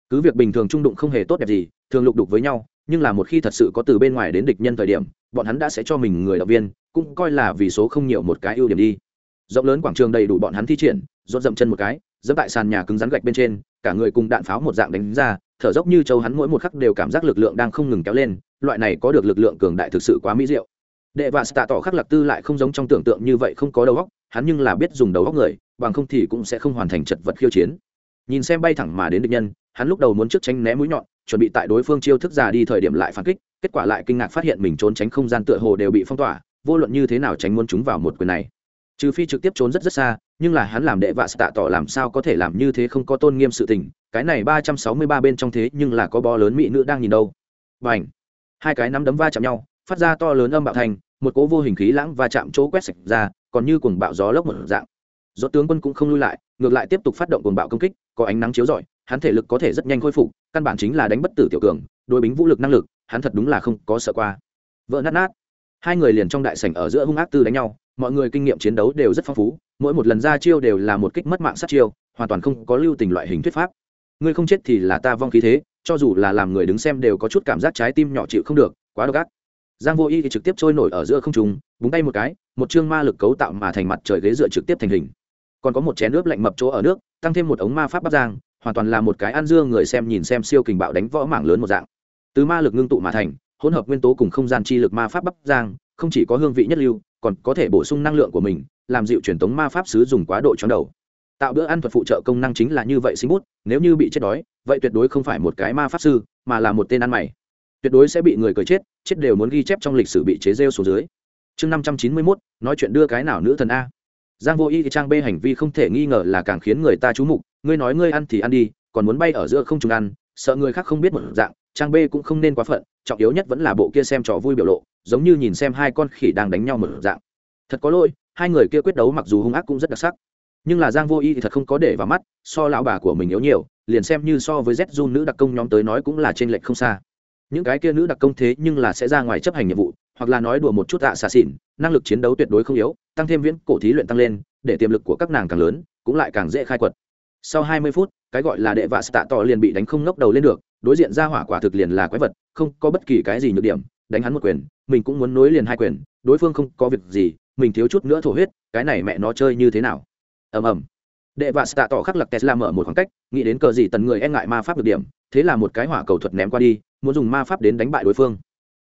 Cứ việc bình thường trung đụng không hề tốt đẹp gì, thường lục đục với nhau, nhưng là một khi thật sự có từ bên ngoài đến địch nhân thời điểm, bọn hắn đã sẽ cho mình người động viên, cũng coi là vì số không nhiều một cái ưu điểm đi. Rộng lớn quảng trường đầy đủ bọn hắn thi triển, rốt dậm chân một cái, dẫm tại sàn nhà cứng rắn gạch bên trên, cả người cùng đạn pháo một dạng đánh ra, thở dốc như châu hắn mỗi một khắc đều cảm giác lực lượng đang không ngừng kéo lên, loại này có được lực lượng cường đại thực sự quá mỹ diệu. Đệ và stạ tỏ khắc lạc tư lại không giống trong tưởng tượng như vậy không có đầu óc hắn nhưng là biết dùng đầu góc người, bằng không thì cũng sẽ không hoàn thành chật vật khiêu chiến. Nhìn xem bay thẳng mà đến địch nhân, hắn lúc đầu muốn trước tránh né mũi nhọn, chuẩn bị tại đối phương chiêu thức già đi thời điểm lại phản kích, kết quả lại kinh ngạc phát hiện mình trốn tránh không gian tựa hồ đều bị phong tỏa, vô luận như thế nào tránh muốn chúng vào một quyền này. Trừ phi trực tiếp trốn rất rất xa, nhưng là hắn làm đệ vạ tạ tỏ làm sao có thể làm như thế không có tôn nghiêm sự tình, cái này ba trăm sáu mươi ba bên trong thế nhưng là có bó lớn mỹ nữ đang nhìn đâu. Và ảnh hai cái nắm đấm va chạm nhau, phát ra to lớn âm bạo thành, một cỗ vô hình khí lãng va chạm chỗ quét sạch ra còn như cuồng bạo gió lốc một dạng. Do tướng quân cũng không lui lại, ngược lại tiếp tục phát động cuồng bạo công kích, có ánh nắng chiếu rọi, hắn thể lực có thể rất nhanh khôi phục, căn bản chính là đánh bất tử tiểu cường, đối bính vũ lực năng lực, hắn thật đúng là không có sợ qua. Vỡ nát nát. Hai người liền trong đại sảnh ở giữa hung ác tư đánh nhau, mọi người kinh nghiệm chiến đấu đều rất phong phú, mỗi một lần ra chiêu đều là một kích mất mạng sát chiêu, hoàn toàn không có lưu tình loại hình thuyết pháp. Ngươi không chết thì là ta vong khí thế, cho dù là làm người đứng xem đều có chút cảm giác trái tim nhỏ chịu không được, quá độc ác. Giang vô y thì trực tiếp trôi nổi ở giữa không trung, búng tay một cái một chương ma lực cấu tạo mà thành mặt trời ghế dựa trực tiếp thành hình. Còn có một chén nước lạnh mập chỗ ở nước, tăng thêm một ống ma pháp bắc giang, hoàn toàn là một cái ăn dưa người xem nhìn xem siêu kình bạo đánh võ mảng lớn một dạng. Từ ma lực ngưng tụ mà thành, hỗn hợp nguyên tố cùng không gian chi lực ma pháp bắc giang, không chỉ có hương vị nhất lưu, còn có thể bổ sung năng lượng của mình, làm dịu truyền thống ma pháp sứ dùng quá độ chóng đầu. Tạo bữa ăn thuật phụ trợ công năng chính là như vậy sinh bút, nếu như bị chết đói, vậy tuyệt đối không phải một cái ma pháp sư, mà là một tên ăn mày. Tuyệt đối sẽ bị người cười chết chết đều muốn ghi chép trong lịch sử bị chế rêu xuống dưới. Chương năm trăm chín mươi mốt nói chuyện đưa cái nào nữ thần a. Giang vô y thì trang bê hành vi không thể nghi ngờ là càng khiến người ta chú mục, ngươi nói ngươi ăn thì ăn đi, còn muốn bay ở giữa không chúng ăn, sợ người khác không biết một dạng, trang bê cũng không nên quá phận, trọng yếu nhất vẫn là bộ kia xem trò vui biểu lộ, giống như nhìn xem hai con khỉ đang đánh nhau một dạng. Thật có lỗi, hai người kia quyết đấu mặc dù hung ác cũng rất đặc sắc. Nhưng là giang vô y thì thật không có để vào mắt, so lão bà của mình yếu nhiều, liền xem như so với z du nữ đặc công nhóm tới nói cũng là trên lệch không xa. Những cái kia nữ đặc công thế nhưng là sẽ ra ngoài chấp hành nhiệm vụ hoặc là nói đùa một chút tạ xà xỉn, năng lực chiến đấu tuyệt đối không yếu, tăng thêm viễn cổ thí luyện tăng lên, để tiềm lực của các nàng càng lớn, cũng lại càng dễ khai quật. Sau hai mươi phút, cái gọi là đệ vạ tạ tỏ liền bị đánh không ngóc đầu lên được, đối diện ra hỏa quả thực liền là quái vật, không có bất kỳ cái gì nhược điểm, đánh hắn một quyền, mình cũng muốn nối liền hai quyền, đối phương không có việc gì, mình thiếu chút nữa thổ huyết, cái này mẹ nó chơi như thế nào? Ầm ầm. Đệ vạ tạ tỏ khắc lặc tesla mở một khoảng cách, nghĩ đến cờ gì tần người e ngại ma pháp được điểm, thế là một cái hỏa cầu thuật ném qua đi, muốn dùng ma pháp đến đánh bại đối phương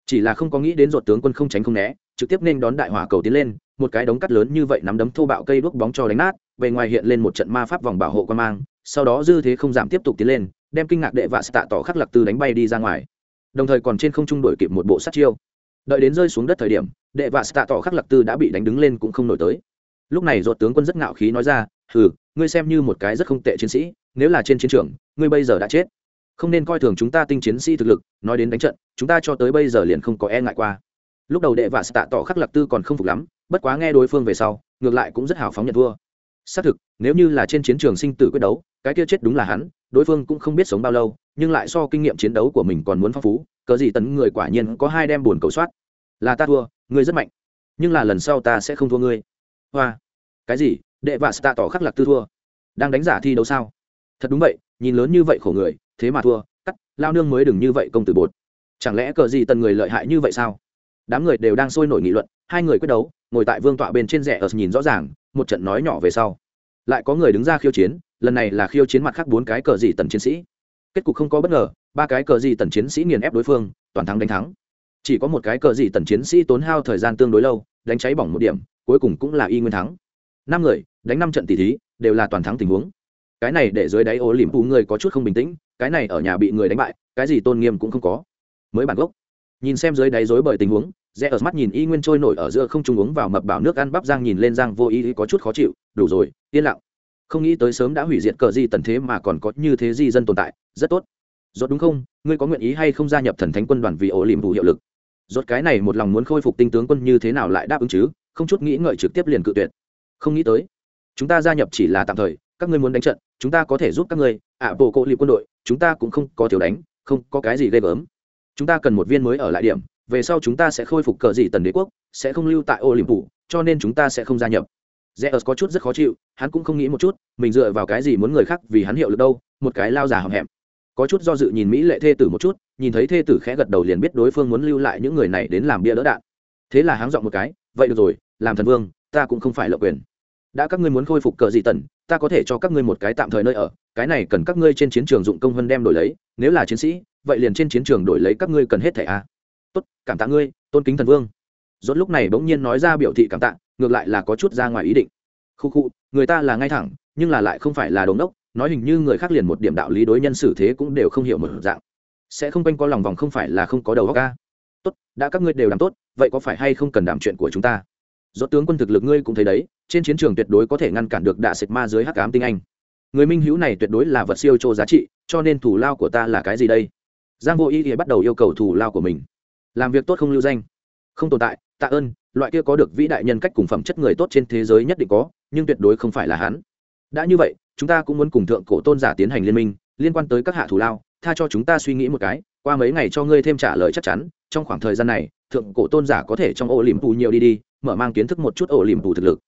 chỉ là không có nghĩ đến ruột tướng quân không tránh không né, trực tiếp nên đón đại hỏa cầu tiến lên, một cái đống cắt lớn như vậy nắm đấm thô bạo cây đuốc bóng cho đánh nát, bề ngoài hiện lên một trận ma pháp vòng bảo hộ quan mang, sau đó dư thế không giảm tiếp tục tiến lên, đem kinh ngạc đệ vạ tạ tỏ khắc lặc tư đánh bay đi ra ngoài. Đồng thời còn trên không trung đổi kịp một bộ sát chiêu. Đợi đến rơi xuống đất thời điểm, đệ vạ tạ tỏ khắc lặc tư đã bị đánh đứng lên cũng không nổi tới. Lúc này ruột tướng quân rất ngạo khí nói ra ừ ngươi xem như một cái rất không tệ chiến sĩ, nếu là trên chiến trường, ngươi bây giờ đã chết không nên coi thường chúng ta tinh chiến sĩ thực lực, nói đến đánh trận, chúng ta cho tới bây giờ liền không có e ngại qua. Lúc đầu đệ và tạ tỏ khắc lạc tư còn không phục lắm, bất quá nghe đối phương về sau, ngược lại cũng rất hào phóng nhận thua xác thực, nếu như là trên chiến trường sinh tử quyết đấu, cái kia chết đúng là hắn, đối phương cũng không biết sống bao lâu, nhưng lại so kinh nghiệm chiến đấu của mình còn muốn phong phú, cờ gì tấn người quả nhiên có hai đem buồn cầu soát. Là ta thua, ngươi rất mạnh, nhưng là lần sau ta sẽ không thua ngươi. Hoa, cái gì? Đệ và tạ tỏ khắc lạc tư thua. Đang đánh giả thi đấu sao? Thật đúng vậy, nhìn lớn như vậy khổ người, thế mà thua, cắt, lao nương mới đừng như vậy công tử bột. Chẳng lẽ cờ gì tần người lợi hại như vậy sao? Đám người đều đang sôi nổi nghị luận, hai người quyết đấu, ngồi tại vương tọa bên trên rẻ ở ờ, nhìn rõ ràng, một trận nói nhỏ về sau. Lại có người đứng ra khiêu chiến, lần này là khiêu chiến mặt khác bốn cái cờ gì tần chiến sĩ. Kết cục không có bất ngờ, ba cái cờ gì tần chiến sĩ nghiền ép đối phương, toàn thắng đánh thắng. Chỉ có một cái cờ gì tần chiến sĩ tốn hao thời gian tương đối lâu, đánh cháy bỏng một điểm, cuối cùng cũng là y nguyên thắng. Năm người, đánh năm trận tỷ thí, đều là toàn thắng tình huống cái này để dưới đáy ô lìm phụ người có chút không bình tĩnh, cái này ở nhà bị người đánh bại, cái gì tôn nghiêm cũng không có. Mới bản gốc. Nhìn xem dưới đáy rối bởi tình huống, rẽ ở mắt nhìn y nguyên trôi nổi ở giữa không trung uống vào mập bảo nước ăn bắp giang nhìn lên giang vô ý có chút khó chịu, đủ rồi, yên lặng. Không nghĩ tới sớm đã hủy diệt cờ gì tần thế mà còn có như thế di dân tồn tại, rất tốt. Rốt đúng không? Ngươi có nguyện ý hay không gia nhập thần thánh quân đoàn vì ổ lìm đủ hiệu lực? Rốt cái này một lòng muốn khôi phục tinh tướng quân như thế nào lại đáp ứng chứ? Không chút nghĩ ngợi trực tiếp liền cự tuyệt. Không nghĩ tới. Chúng ta gia nhập chỉ là tạm thời, các ngươi muốn đánh trận chúng ta có thể giúp các ngươi ạ bộ cộ liệp quân đội chúng ta cũng không có thiếu đánh không có cái gì ghê gớm chúng ta cần một viên mới ở lại điểm về sau chúng ta sẽ khôi phục cờ gì tần đế quốc sẽ không lưu tại ô phủ cho nên chúng ta sẽ không gia nhập Zeus có chút rất khó chịu, hắn cũng không nghĩ một chút, mình dựa vào cái gì muốn người khác vì hắn hiệu lực đâu, một cái lao già hầm hẹm. Có chút do dự nhìn Mỹ lệ thê tử một chút, nhìn thấy thê tử khẽ gật đầu liền biết đối phương muốn lưu lại những người này đến làm bia đỡ đạn. Thế là hắn dọn một cái, vậy được rồi, làm thần vương, ta cũng không phải lợi quyền. Đã các ngươi muốn khôi phục cờ gì tần, ta có thể cho các ngươi một cái tạm thời nơi ở, cái này cần các ngươi trên chiến trường dụng công hơn đem đổi lấy, nếu là chiến sĩ, vậy liền trên chiến trường đổi lấy các ngươi cần hết thẻ a. Tốt, cảm tạ ngươi, tôn kính thần vương. Rốt lúc này bỗng nhiên nói ra biểu thị cảm tạ, ngược lại là có chút ra ngoài ý định khu khu người ta là ngay thẳng nhưng là lại không phải là đống đốc nói hình như người khác liền một điểm đạo lý đối nhân xử thế cũng đều không hiểu một dạng sẽ không quanh có lòng vòng không phải là không có đầu óc ca tốt đã các ngươi đều làm tốt vậy có phải hay không cần đảm chuyện của chúng ta do tướng quân thực lực ngươi cũng thấy đấy, trên chiến trường tuyệt đối có thể ngăn cản được đạ sệt ma dưới hắc ám tinh anh. Người minh hữu này tuyệt đối là vật siêu trô giá trị, cho nên thủ lao của ta là cái gì đây? Giang vô ý thì bắt đầu yêu cầu thủ lao của mình. Làm việc tốt không lưu danh. Không tồn tại, tạ ơn, loại kia có được vĩ đại nhân cách cùng phẩm chất người tốt trên thế giới nhất định có, nhưng tuyệt đối không phải là hắn. Đã như vậy, chúng ta cũng muốn cùng thượng cổ tôn giả tiến hành liên minh, liên quan tới các hạ thủ lao, tha cho chúng ta suy nghĩ một cái, qua mấy ngày cho ngươi thêm trả lời chắc chắn, trong khoảng thời gian này, thượng cổ tôn giả có thể trong ổ liềm tù nhiều đi đi mở mang kiến thức một chút ổ lìm tù thực lực.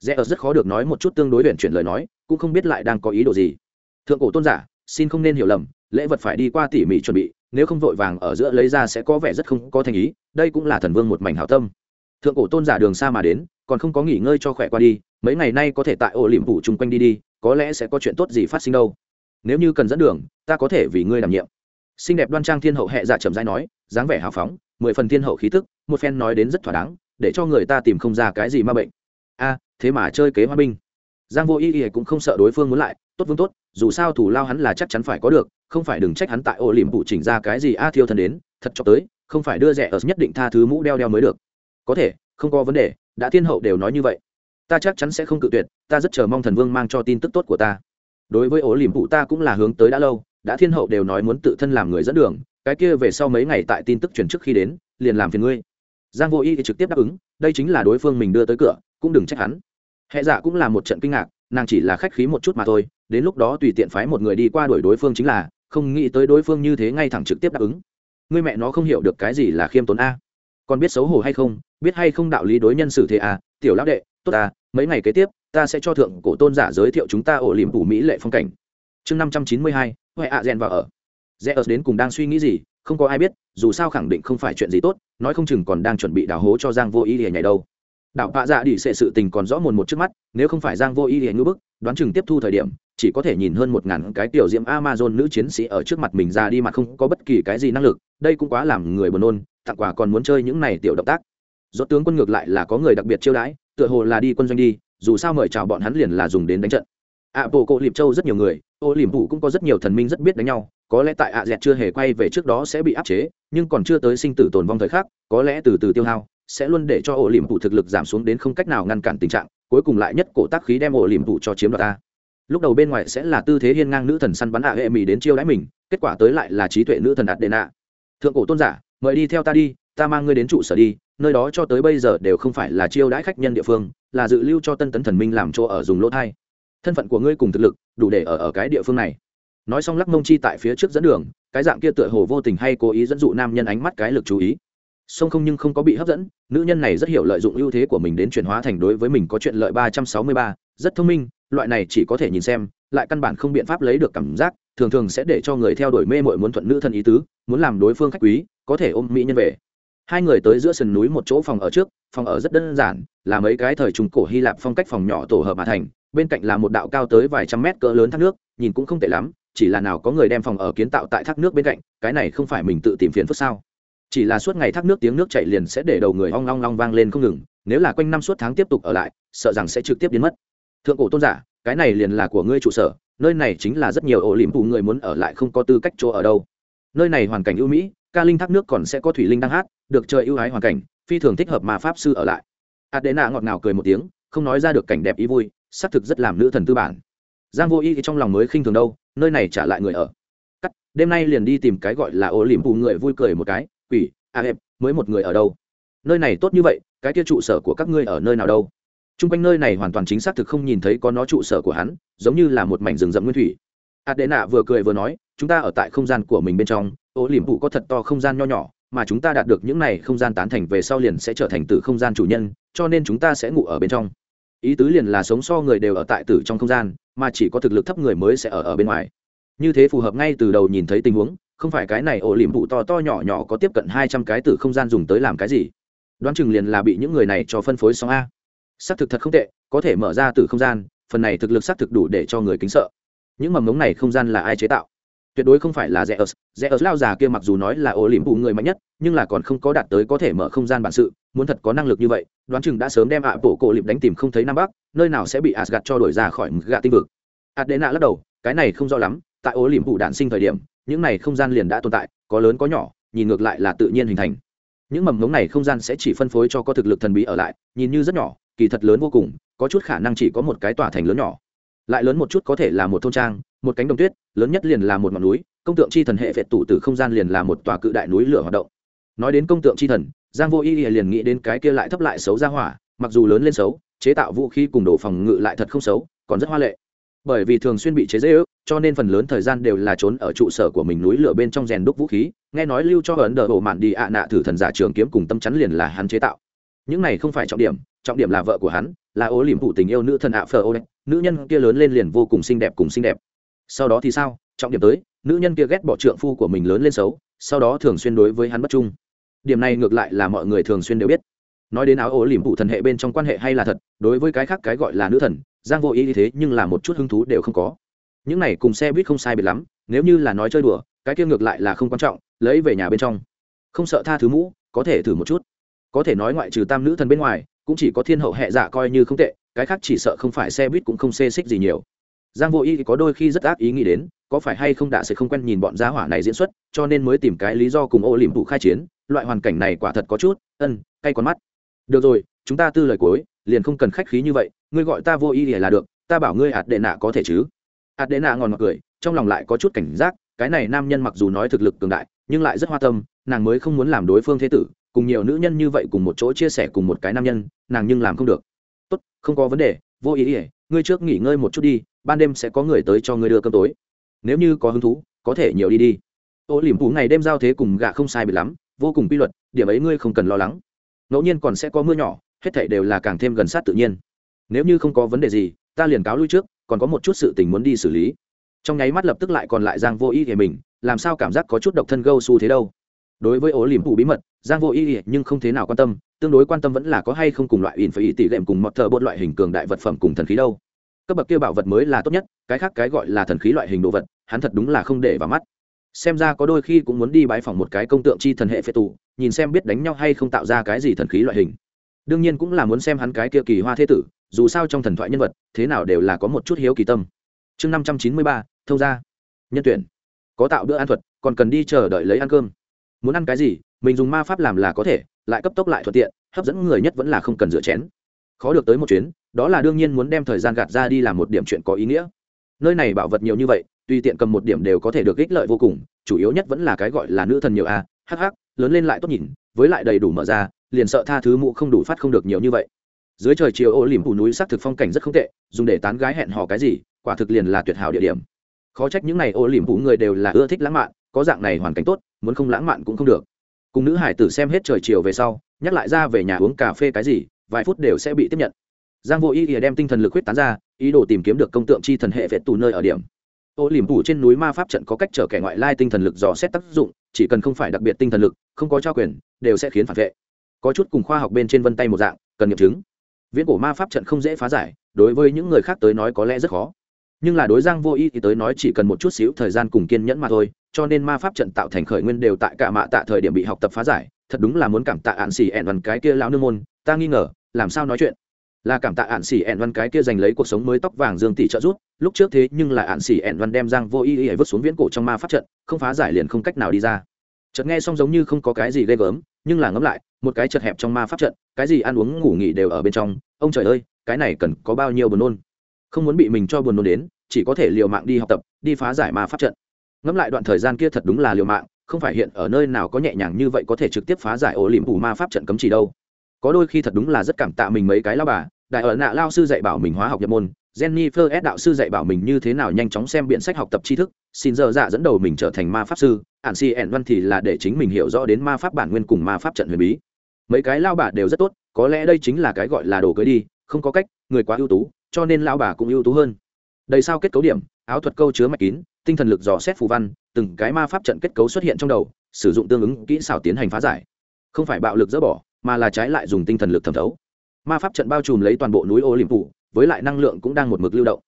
Rẽ ở rất khó được nói một chút tương đối huyền chuyển lời nói, cũng không biết lại đang có ý đồ gì. Thượng cổ tôn giả, xin không nên hiểu lầm, lễ vật phải đi qua tỉ mỉ chuẩn bị, nếu không vội vàng ở giữa lấy ra sẽ có vẻ rất không có thành ý, đây cũng là thần vương một mảnh hảo tâm. Thượng cổ tôn giả đường xa mà đến, còn không có nghỉ ngơi cho khỏe qua đi, mấy ngày nay có thể tại ổ liệm phủ chung quanh đi đi, có lẽ sẽ có chuyện tốt gì phát sinh đâu. Nếu như cần dẫn đường, ta có thể vì ngươi đảm nhiệm. Xinh đẹp đoan trang thiên hậu hệ dạ trầm dai nói, dáng vẻ hào phóng, mười phần thiên hậu khí tức, một phen nói đến rất thỏa đáng để cho người ta tìm không ra cái gì ma bệnh. A, thế mà chơi kế hoa binh. Giang vô ý ý cũng không sợ đối phương muốn lại, tốt vương tốt, dù sao thủ lao hắn là chắc chắn phải có được, không phải đừng trách hắn tại Ô liềm phụ chỉnh ra cái gì a thiêu thân đến, thật cho tới, không phải đưa rẻ ở nhất định tha thứ mũ đeo đeo mới được. Có thể, không có vấn đề, đã thiên hậu đều nói như vậy. Ta chắc chắn sẽ không cự tuyệt, ta rất chờ mong thần vương mang cho tin tức tốt của ta. Đối với ổ liềm phụ ta cũng là hướng tới đã lâu, đã thiên hậu đều nói muốn tự thân làm người dẫn đường, cái kia về sau mấy ngày tại tin tức truyền trước khi đến, liền làm phiền ngươi giang vô y trực tiếp đáp ứng, đây chính là đối phương mình đưa tới cửa, cũng đừng trách hắn. Hệ dạ cũng là một trận kinh ngạc, nàng chỉ là khách khí một chút mà thôi, đến lúc đó tùy tiện phái một người đi qua đuổi đối phương chính là, không nghĩ tới đối phương như thế ngay thẳng trực tiếp đáp ứng. Ngươi mẹ nó không hiểu được cái gì là khiêm tốn a. Còn biết xấu hổ hay không, biết hay không đạo lý đối nhân xử thế à tiểu lão đệ, tốt à mấy ngày kế tiếp, ta sẽ cho thượng cổ tôn giả giới thiệu chúng ta ổ liềm phủ mỹ lệ phong cảnh. Chương năm trăm chín mươi hai, huệ ạ rèn vào ở. Rẽ ở đến cùng đang suy nghĩ gì không có ai biết, dù sao khẳng định không phải chuyện gì tốt, nói không chừng còn đang chuẩn bị đào hố cho giang vô ý để nhảy đâu. Đạo bạ dạ đi sẽ sự tình còn rõ mồn một trước mắt, nếu không phải giang vô ý để ngưỡng bức, đoán chừng tiếp thu thời điểm, chỉ có thể nhìn hơn một ngàn cái tiểu diễm amazon nữ chiến sĩ ở trước mặt mình ra đi mà không có bất kỳ cái gì năng lực, đây cũng quá làm người buồn nôn, tặng quà còn muốn chơi những này tiểu động tác. Do tướng quân ngược lại là có người đặc biệt chiêu đãi, tựa hồ là đi quân doanh đi, dù sao mời chào bọn hắn liền là dùng đến đánh trận. Ạ bộ cộ liệp châu rất nhiều người ô liềm phụ cũng có rất nhiều thần minh rất biết đánh nhau, có lẽ tại ạ dẹt chưa hề quay về trước đó sẽ bị áp chế, nhưng còn chưa tới sinh tử tồn vong thời khắc, có lẽ từ từ tiêu hao, sẽ luôn để cho ổ liềm phụ thực lực giảm xuống đến không cách nào ngăn cản tình trạng, cuối cùng lại nhất cổ tác khí đem ổ liềm phụ cho chiếm đoạt ta. Lúc đầu bên ngoài sẽ là tư thế hiên ngang nữ thần săn bắn hạ hệ mỹ đến chiêu đãi mình, kết quả tới lại là trí tuệ nữ thần đạt đệ nạ thượng cổ tôn giả, mời đi theo ta đi, ta mang ngươi đến trụ sở đi, nơi đó cho tới bây giờ đều không phải là chiêu đãi khách nhân địa phương, là dự lưu cho tân tấn thần minh làm chỗ ở dùng lỗ thai thân phận của ngươi cùng thực lực, đủ để ở ở cái địa phương này. Nói xong lắc mông chi tại phía trước dẫn đường, cái dạng kia tựa hồ vô tình hay cố ý dẫn dụ nam nhân ánh mắt cái lực chú ý. Song không nhưng không có bị hấp dẫn, nữ nhân này rất hiểu lợi dụng ưu thế của mình đến chuyển hóa thành đối với mình có chuyện lợi ba trăm sáu mươi ba, rất thông minh, loại này chỉ có thể nhìn xem, lại căn bản không biện pháp lấy được cảm giác, thường thường sẽ để cho người theo đuổi mê mội muốn thuận nữ thân ý tứ, muốn làm đối phương khách quý, có thể ôm mỹ nhân về. Hai người tới giữa sườn núi một chỗ phòng ở trước, phòng ở rất đơn giản, là mấy cái thời trung cổ hy lạp phong cách phòng nhỏ tổ hợp mà thành bên cạnh là một đạo cao tới vài trăm mét cỡ lớn thác nước, nhìn cũng không tệ lắm, chỉ là nào có người đem phòng ở kiến tạo tại thác nước bên cạnh, cái này không phải mình tự tìm phiền phức sao? Chỉ là suốt ngày thác nước tiếng nước chảy liền sẽ để đầu người ong long long vang lên không ngừng, nếu là quanh năm suốt tháng tiếp tục ở lại, sợ rằng sẽ trực tiếp biến mất. Thượng cổ tôn giả, cái này liền là của ngươi trụ sở, nơi này chính là rất nhiều ổ liềm phụ người muốn ở lại không có tư cách chỗ ở đâu. Nơi này hoàn cảnh ưu mỹ, ca linh thác nước còn sẽ có thủy linh đang hát, được chơi ưu ái hoàn cảnh, phi thường thích hợp mà pháp sư ở lại. Adena ngọt ngào cười một tiếng, không nói ra được cảnh đẹp ý vui xác thực rất làm nữ thần tư bản. Giang vô y trong lòng mới khinh thường đâu nơi này trả lại người ở. Cắt đêm nay liền đi tìm cái gọi là ô liềm phụ người vui cười một cái quỷ a em, mới một người ở đâu? Nơi này tốt như vậy cái kia trụ sở của các ngươi ở nơi nào đâu? T r u n g quanh nơi này hoàn toàn chính xác thực không nhìn thấy có nó trụ sở của hắn giống như là một mảnh rừng rậm nguyên thủy. Adena vừa cười vừa nói chúng ta ở tại không gian của mình bên trong ô liềm phụ có thật to không gian nho nhỏ mà chúng ta đạt được những này không gian tán thành về sau liền sẽ trở thành từ không gian chủ nhân cho nên chúng ta sẽ ngủ ở bên trong ý tứ liền là sống so người đều ở tại tử trong không gian, mà chỉ có thực lực thấp người mới sẽ ở ở bên ngoài. Như thế phù hợp ngay từ đầu nhìn thấy tình huống, không phải cái này ổ liềm vụ to to nhỏ nhỏ có tiếp cận hai trăm cái tử không gian dùng tới làm cái gì. Đoán chừng liền là bị những người này cho phân phối xong a. Xác thực thật không tệ, có thể mở ra tử không gian, phần này thực lực xác thực đủ để cho người kính sợ. Những mầm mống này không gian là ai chế tạo? Tuyệt đối không phải là rẽ ớt rẽ ớt lao già kia mặc dù nói là ổ liềm vụ người mạnh nhất, nhưng là còn không có đạt tới có thể mở không gian bản sự muốn thật có năng lực như vậy, đoán chừng đã sớm đem ạ bộ cổ lịp đánh tìm không thấy nam bắc, nơi nào sẽ bị asgad cho đổi ra khỏi gạ tinh vực. Adena lắc đầu, cái này không rõ lắm, tại ô liềm vụ đạn sinh thời điểm, những này không gian liền đã tồn tại, có lớn có nhỏ, nhìn ngược lại là tự nhiên hình thành. Những mầm ngống này không gian sẽ chỉ phân phối cho có thực lực thần bí ở lại, nhìn như rất nhỏ, kỳ thật lớn vô cùng, có chút khả năng chỉ có một cái tòa thành lớn nhỏ. Lại lớn một chút có thể là một thôn trang, một cánh đồng tuyết, lớn nhất liền là một ngọn núi, công tượng chi thần hệ vẹt tụ từ không gian liền là một tòa cự đại núi lửa hoạt động. Nói đến công tượng chi thần giang vô y liền nghĩ đến cái kia lại thấp lại xấu ra hỏa, mặc dù lớn lên xấu, chế tạo vũ khí cùng đồ phòng ngự lại thật không xấu, còn rất hoa lệ. Bởi vì thường xuyên bị chế dễ ước cho nên phần lớn thời gian đều là trốn ở trụ sở của mình núi lửa bên trong rèn đúc vũ khí, nghe nói lưu cho ấn đờ bộ mạn đi ạ nạ thử thần giả trường kiếm cùng tâm chắn liền là hắn chế tạo. Những này không phải trọng điểm trọng điểm là vợ của hắn, là ố liềm phụ tình yêu nữ thần ạ phờ ô đấy nữ nhân kia lớn lên liền vô cùng xinh đẹp cùng xinh đẹp. Sau đó thì sao? Trọng điểm tới, nữ nhân kia ghét bỏ trượng phu của mình lớn lên xấu, sau đó thường xuyên đối với hắn bất trung điểm này ngược lại là mọi người thường xuyên đều biết. Nói đến áo ố lìm phụ thần hệ bên trong quan hệ hay là thật, đối với cái khác cái gọi là nữ thần, giang vô ý như thế nhưng là một chút hứng thú đều không có. Những này cùng xe buýt không sai biệt lắm, nếu như là nói chơi đùa, cái kia ngược lại là không quan trọng, lấy về nhà bên trong. Không sợ tha thứ mũ, có thể thử một chút. Có thể nói ngoại trừ tam nữ thần bên ngoài, cũng chỉ có thiên hậu hệ giả coi như không tệ, cái khác chỉ sợ không phải xe buýt cũng không xê xích gì nhiều. Giang vô y có đôi khi rất ác ý nghĩ đến, có phải hay không đã sẽ không quen nhìn bọn gia hỏa này diễn xuất, cho nên mới tìm cái lý do cùng ô liềm phụ khai chiến loại hoàn cảnh này quả thật có chút, ân, cay con mắt. Được rồi, chúng ta tư lời cuối, liền không cần khách khí như vậy, ngươi gọi ta vô ý ỉa là được, ta bảo ngươi ạt đệ nạ có thể chứ? Ạt đệ nạ ngòn ngọt cười, trong lòng lại có chút cảnh giác, cái này nam nhân mặc dù nói thực lực cường đại, nhưng lại rất hoa tâm, nàng mới không muốn làm đối phương thế tử, cùng nhiều nữ nhân như vậy cùng một chỗ chia sẻ cùng một cái nam nhân, nàng nhưng làm không được. Tốt, không có vấn đề, vô ý ỉa ngươi trước nghỉ ngơi một chút đi, ban đêm sẽ có người tới cho ngươi đưa cơm tối. Nếu như có hứng thú, có thể nhiều đi đi. Ô liềm phủ ngày đêm giao thế cùng gạ không sai bị lắm vô cùng quy luật, điểm ấy ngươi không cần lo lắng. Ngẫu nhiên còn sẽ có mưa nhỏ, hết thảy đều là càng thêm gần sát tự nhiên. Nếu như không có vấn đề gì, ta liền cáo lui trước, còn có một chút sự tình muốn đi xử lý. Trong nháy mắt lập tức lại còn lại giang vô ý thì mình, làm sao cảm giác có chút độc thân gâu su thế đâu. Đối với ố liềm phủ bí mật, giang vô ý nhưng không thế nào quan tâm, tương đối quan tâm vẫn là có hay không cùng loại in phải ý tỷ lệm cùng mọt thờ bột loại hình cường đại vật phẩm cùng thần khí đâu. Cấp bậc kia bảo vật mới là tốt nhất, cái khác cái gọi là thần khí loại hình đồ vật, hắn thật đúng là không để vào mắt xem ra có đôi khi cũng muốn đi bái phỏng một cái công tượng chi thần hệ phệ tù, nhìn xem biết đánh nhau hay không tạo ra cái gì thần khí loại hình. Đương nhiên cũng là muốn xem hắn cái kia kỳ hoa thế tử, dù sao trong thần thoại nhân vật, thế nào đều là có một chút hiếu kỳ tâm. Chương năm trăm chín mươi ba, thông gia. Nhân tuyển. Có tạo bữa ăn thuật, còn cần đi chờ đợi lấy ăn cơm. Muốn ăn cái gì, mình dùng ma pháp làm là có thể, lại cấp tốc lại thuận tiện, hấp dẫn người nhất vẫn là không cần rửa chén. Khó được tới một chuyến, đó là đương nhiên muốn đem thời gian gạt ra đi làm một điểm chuyện có ý nghĩa. Nơi này bảo vật nhiều như vậy tùy tiện cầm một điểm đều có thể được ích lợi vô cùng, chủ yếu nhất vẫn là cái gọi là nữ thần nhiều a hh lớn lên lại tốt nhìn, với lại đầy đủ mở ra, liền sợ tha thứ mụ không đủ phát không được nhiều như vậy. Dưới trời chiều ô lìm phủ núi xác thực phong cảnh rất không tệ, dùng để tán gái hẹn hò cái gì, quả thực liền là tuyệt hảo địa điểm. Khó trách những n à y ô lìm phủ người đều là ưa thích lãng mạn, có dạng này hoàn cảnh tốt, muốn không lãng mạn cũng không được. Cùng nữ hải tử xem hết trời chiều về sau, nhắc lại ra về nhà uống cà phê cái gì, vài phút đều sẽ bị tiếp nhận. Giang vô ý ỉa đem tinh thần lực huyết tán ra, ý đồ tìm kiếm được công tượng chi thần hệ vệ tù nơi ở điểm ô liềm phủ trên núi ma pháp trận có cách chở kẻ ngoại lai tinh thần lực dò xét tác dụng, chỉ cần không phải đặc biệt tinh thần lực, không có trao quyền, đều sẽ khiến phản vệ. Có chút cùng khoa học bên trên vân tay một dạng, cần nghiệm chứng. Viễn cổ ma pháp trận không dễ phá giải, đối với những người khác tới nói có lẽ rất khó. Nhưng là đối giang vô y thì tới nói chỉ cần một chút xíu thời gian cùng kiên nhẫn mà thôi, cho nên ma pháp trận tạo thành khởi nguyên đều tại cả mạ tạ thời điểm bị học tập phá giải, thật đúng là muốn cảm tạ ạn xỉ ẹn văn cái kia lão nương môn, ta nghi ngờ, làm sao nói chuyện? Là cảm tạ ạn xỉ ẹn văn cái kia giành lấy cuộc sống mới tóc vàng dương tỷ trợ giúp lúc trước thế nhưng là ạn xỉ ẹn văn đem giang vô y y vứt xuống viễn cổ trong ma pháp trận, không phá giải liền không cách nào đi ra. Chợt nghe xong giống như không có cái gì ghê gớm, nhưng là ngẫm lại, một cái chật hẹp trong ma pháp trận, cái gì ăn uống, ngủ nghỉ đều ở bên trong, ông trời ơi, cái này cần có bao nhiêu buồn nôn. Không muốn bị mình cho buồn nôn đến, chỉ có thể liều mạng đi học tập, đi phá giải ma pháp trận. Ngẫm lại đoạn thời gian kia thật đúng là liều mạng, không phải hiện ở nơi nào có nhẹ nhàng như vậy có thể trực tiếp phá giải ổ liềm phủ ma pháp trận cấm chỉ đâu. Có đôi khi thật đúng là rất cảm tạ mình mấy cái lao bà đại ở nạ lao sư dạy bảo mình hóa học nhập môn Jennifer S đạo sư dạy bảo mình như thế nào nhanh chóng xem biện sách học tập tri thức, xin giờ dạ dẫn đầu mình trở thành ma pháp sư, ản si ẻn văn thì là để chính mình hiểu rõ đến ma pháp bản nguyên cùng ma pháp trận huyền bí. Mấy cái lao bà đều rất tốt, có lẽ đây chính là cái gọi là đồ cưới đi, không có cách, người quá ưu tú, cho nên lao bà cũng ưu tú hơn. Đầy sao kết cấu điểm, áo thuật câu chứa mạch kín, tinh thần lực dò xét phù văn, từng cái ma pháp trận kết cấu xuất hiện trong đầu, sử dụng tương ứng kỹ xảo tiến hành phá giải. Không phải bạo lực dỡ bỏ, mà là trái lại dùng tinh thần lực thẩm thấu. Ma pháp trận bao trùm lấy toàn bộ núi Ô Liễm phủ, với lại năng lượng cũng đang một mực lưu động.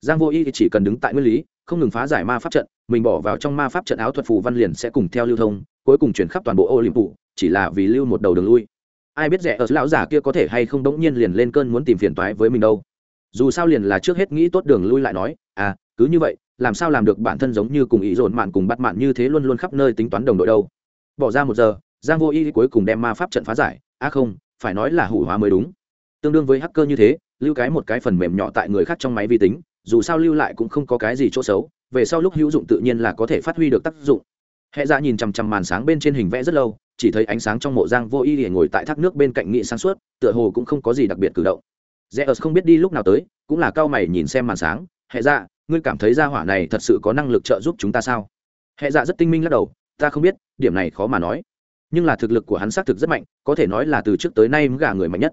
Giang vô y chỉ cần đứng tại nguyên lý không ngừng phá giải ma pháp trận mình bỏ vào trong ma pháp trận áo thuật phù văn liền sẽ cùng theo lưu thông cuối cùng chuyển khắp toàn bộ ô liềm phủ chỉ là vì lưu một đầu đường lui. Ai biết rẻ ở lão giả kia có thể hay không đống nhiên liền lên cơn muốn tìm phiền toái với mình đâu. Dù sao liền là trước hết nghĩ tốt đường lui lại nói à cứ như vậy làm sao làm được bản thân giống như cùng ý dồn mạn cùng bắt mạn như thế luôn luôn khắp nơi tính toán đồng đội đâu. Bỏ ra một giờ giang vô y cuối cùng đem ma pháp trận phá giải. À không phải nói là hủ hóa mới đúng tương đương với hacker như thế lưu cái một cái phần mềm nhỏ tại người khác trong máy vi tính dù sao lưu lại cũng không có cái gì chỗ xấu về sau lúc hữu dụng tự nhiên là có thể phát huy được tác dụng. Hệ ra dạ nhìn chằm chằm màn sáng bên trên hình vẽ rất lâu chỉ thấy ánh sáng trong mộ giang vô y để ngồi tại thác nước bên cạnh nghị sáng suốt tựa hồ cũng không có gì đặc biệt cử động. Rẽ ớt không biết đi lúc nào tới cũng là cao mày nhìn xem màn sáng. Hệ ra dạ, ngươi cảm thấy gia hỏa này thật sự có năng lực trợ giúp chúng ta sao? Hệ dạ rất tinh minh lắc đầu ta không biết điểm này khó mà nói. Nhưng là thực lực của hắn xác thực rất mạnh có thể nói là từ trước tới nay gà người mạnh nhất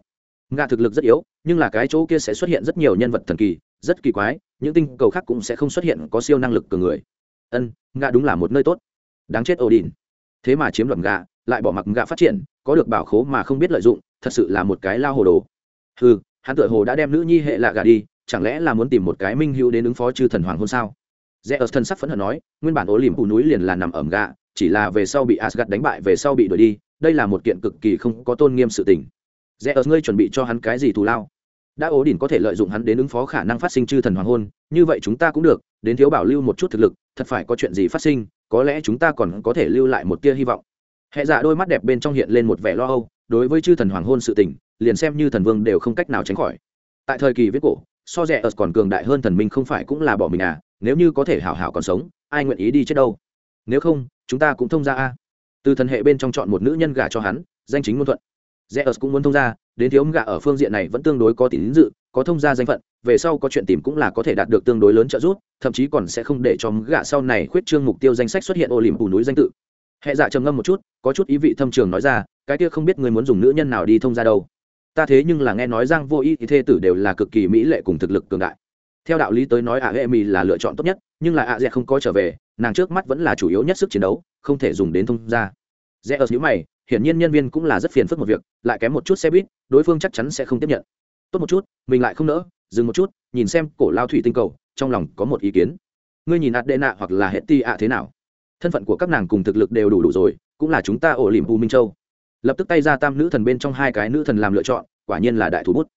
ngạ thực lực rất yếu, nhưng là cái chỗ kia sẽ xuất hiện rất nhiều nhân vật thần kỳ, rất kỳ quái, những tinh cầu khác cũng sẽ không xuất hiện có siêu năng lực cường người. Ân, ngạ đúng là một nơi tốt. Đáng chết ổ đình thế mà chiếm đoạt gạ lại bỏ mặc gạ phát triển, có được bảo khố mà không biết lợi dụng, thật sự là một cái lao hồ đồ. Ừ hắn tựa hồ đã đem nữ nhi hệ lạ gà đi, chẳng lẽ là muốn tìm một cái minh hữu đến ứng phó chư thần hoàng hôn sao? Rẽ thân sắc phẫn hận nói, nguyên bản ố liềm phủ núi liền là nằm ẩm gạ chỉ là về sau bị asgad đánh bại, về sau bị đuổi đi, đây là một kiện cực kỳ không có tôn nghiêm sự tình rẽ ở ngươi chuẩn bị cho hắn cái gì thù lao? Đã ố đỉnh có thể lợi dụng hắn đến ứng phó khả năng phát sinh chư thần hoàng hôn, như vậy chúng ta cũng được, đến thiếu bảo lưu một chút thực lực, thật phải có chuyện gì phát sinh, có lẽ chúng ta còn có thể lưu lại một tia hy vọng. Hệ dạ đôi mắt đẹp bên trong hiện lên một vẻ lo âu, đối với chư thần hoàng hôn sự tình, liền xem như thần vương đều không cách nào tránh khỏi. Tại thời kỳ viết cổ, so rẻ ở còn cường đại hơn thần minh không phải cũng là bỏ mình à nếu như có thể hảo hảo còn sống, ai nguyện ý đi chết đâu? Nếu không, chúng ta cũng thông ra a. Từ thần hệ bên trong chọn một nữ nhân gả cho hắn, danh chính ngôn thuận. Zeus cũng muốn thông gia, đến thiếu gạ ở phương diện này vẫn tương đối có tín dự, có thông gia danh phận, về sau có chuyện tìm cũng là có thể đạt được tương đối lớn trợ giúp, thậm chí còn sẽ không để cho gạ sau này khuyết trương mục tiêu danh sách xuất hiện ô liềm phủ núi danh tự. Hệ dạ trầm ngâm một chút, có chút ý vị thâm trường nói ra, cái kia không biết người muốn dùng nữ nhân nào đi thông gia đâu. Ta thế nhưng là nghe nói Giang Vô Ý thì thê tử đều là cực kỳ mỹ lệ cùng thực lực cường đại. Theo đạo lý tới nói ạ hệ mì là lựa chọn tốt nhất, nhưng là ạ à không có trở về, nàng trước mắt vẫn là chủ yếu nhất sức chiến đấu, không thể dùng đến thông gia. Zeus nhíu mày, hiển nhiên nhân viên cũng là rất phiền phức một việc, lại kém một chút xe buýt, đối phương chắc chắn sẽ không tiếp nhận. Tốt một chút, mình lại không nỡ, dừng một chút, nhìn xem cổ lao thủy tinh cầu, trong lòng có một ý kiến. Ngươi nhìn ạt đệ nạ hoặc là hệ ti ạ thế nào? Thân phận của các nàng cùng thực lực đều đủ đủ rồi, cũng là chúng ta ổ liềm U minh châu. Lập tức tay ra tam nữ thần bên trong hai cái nữ thần làm lựa chọn, quả nhiên là đại thủ bút.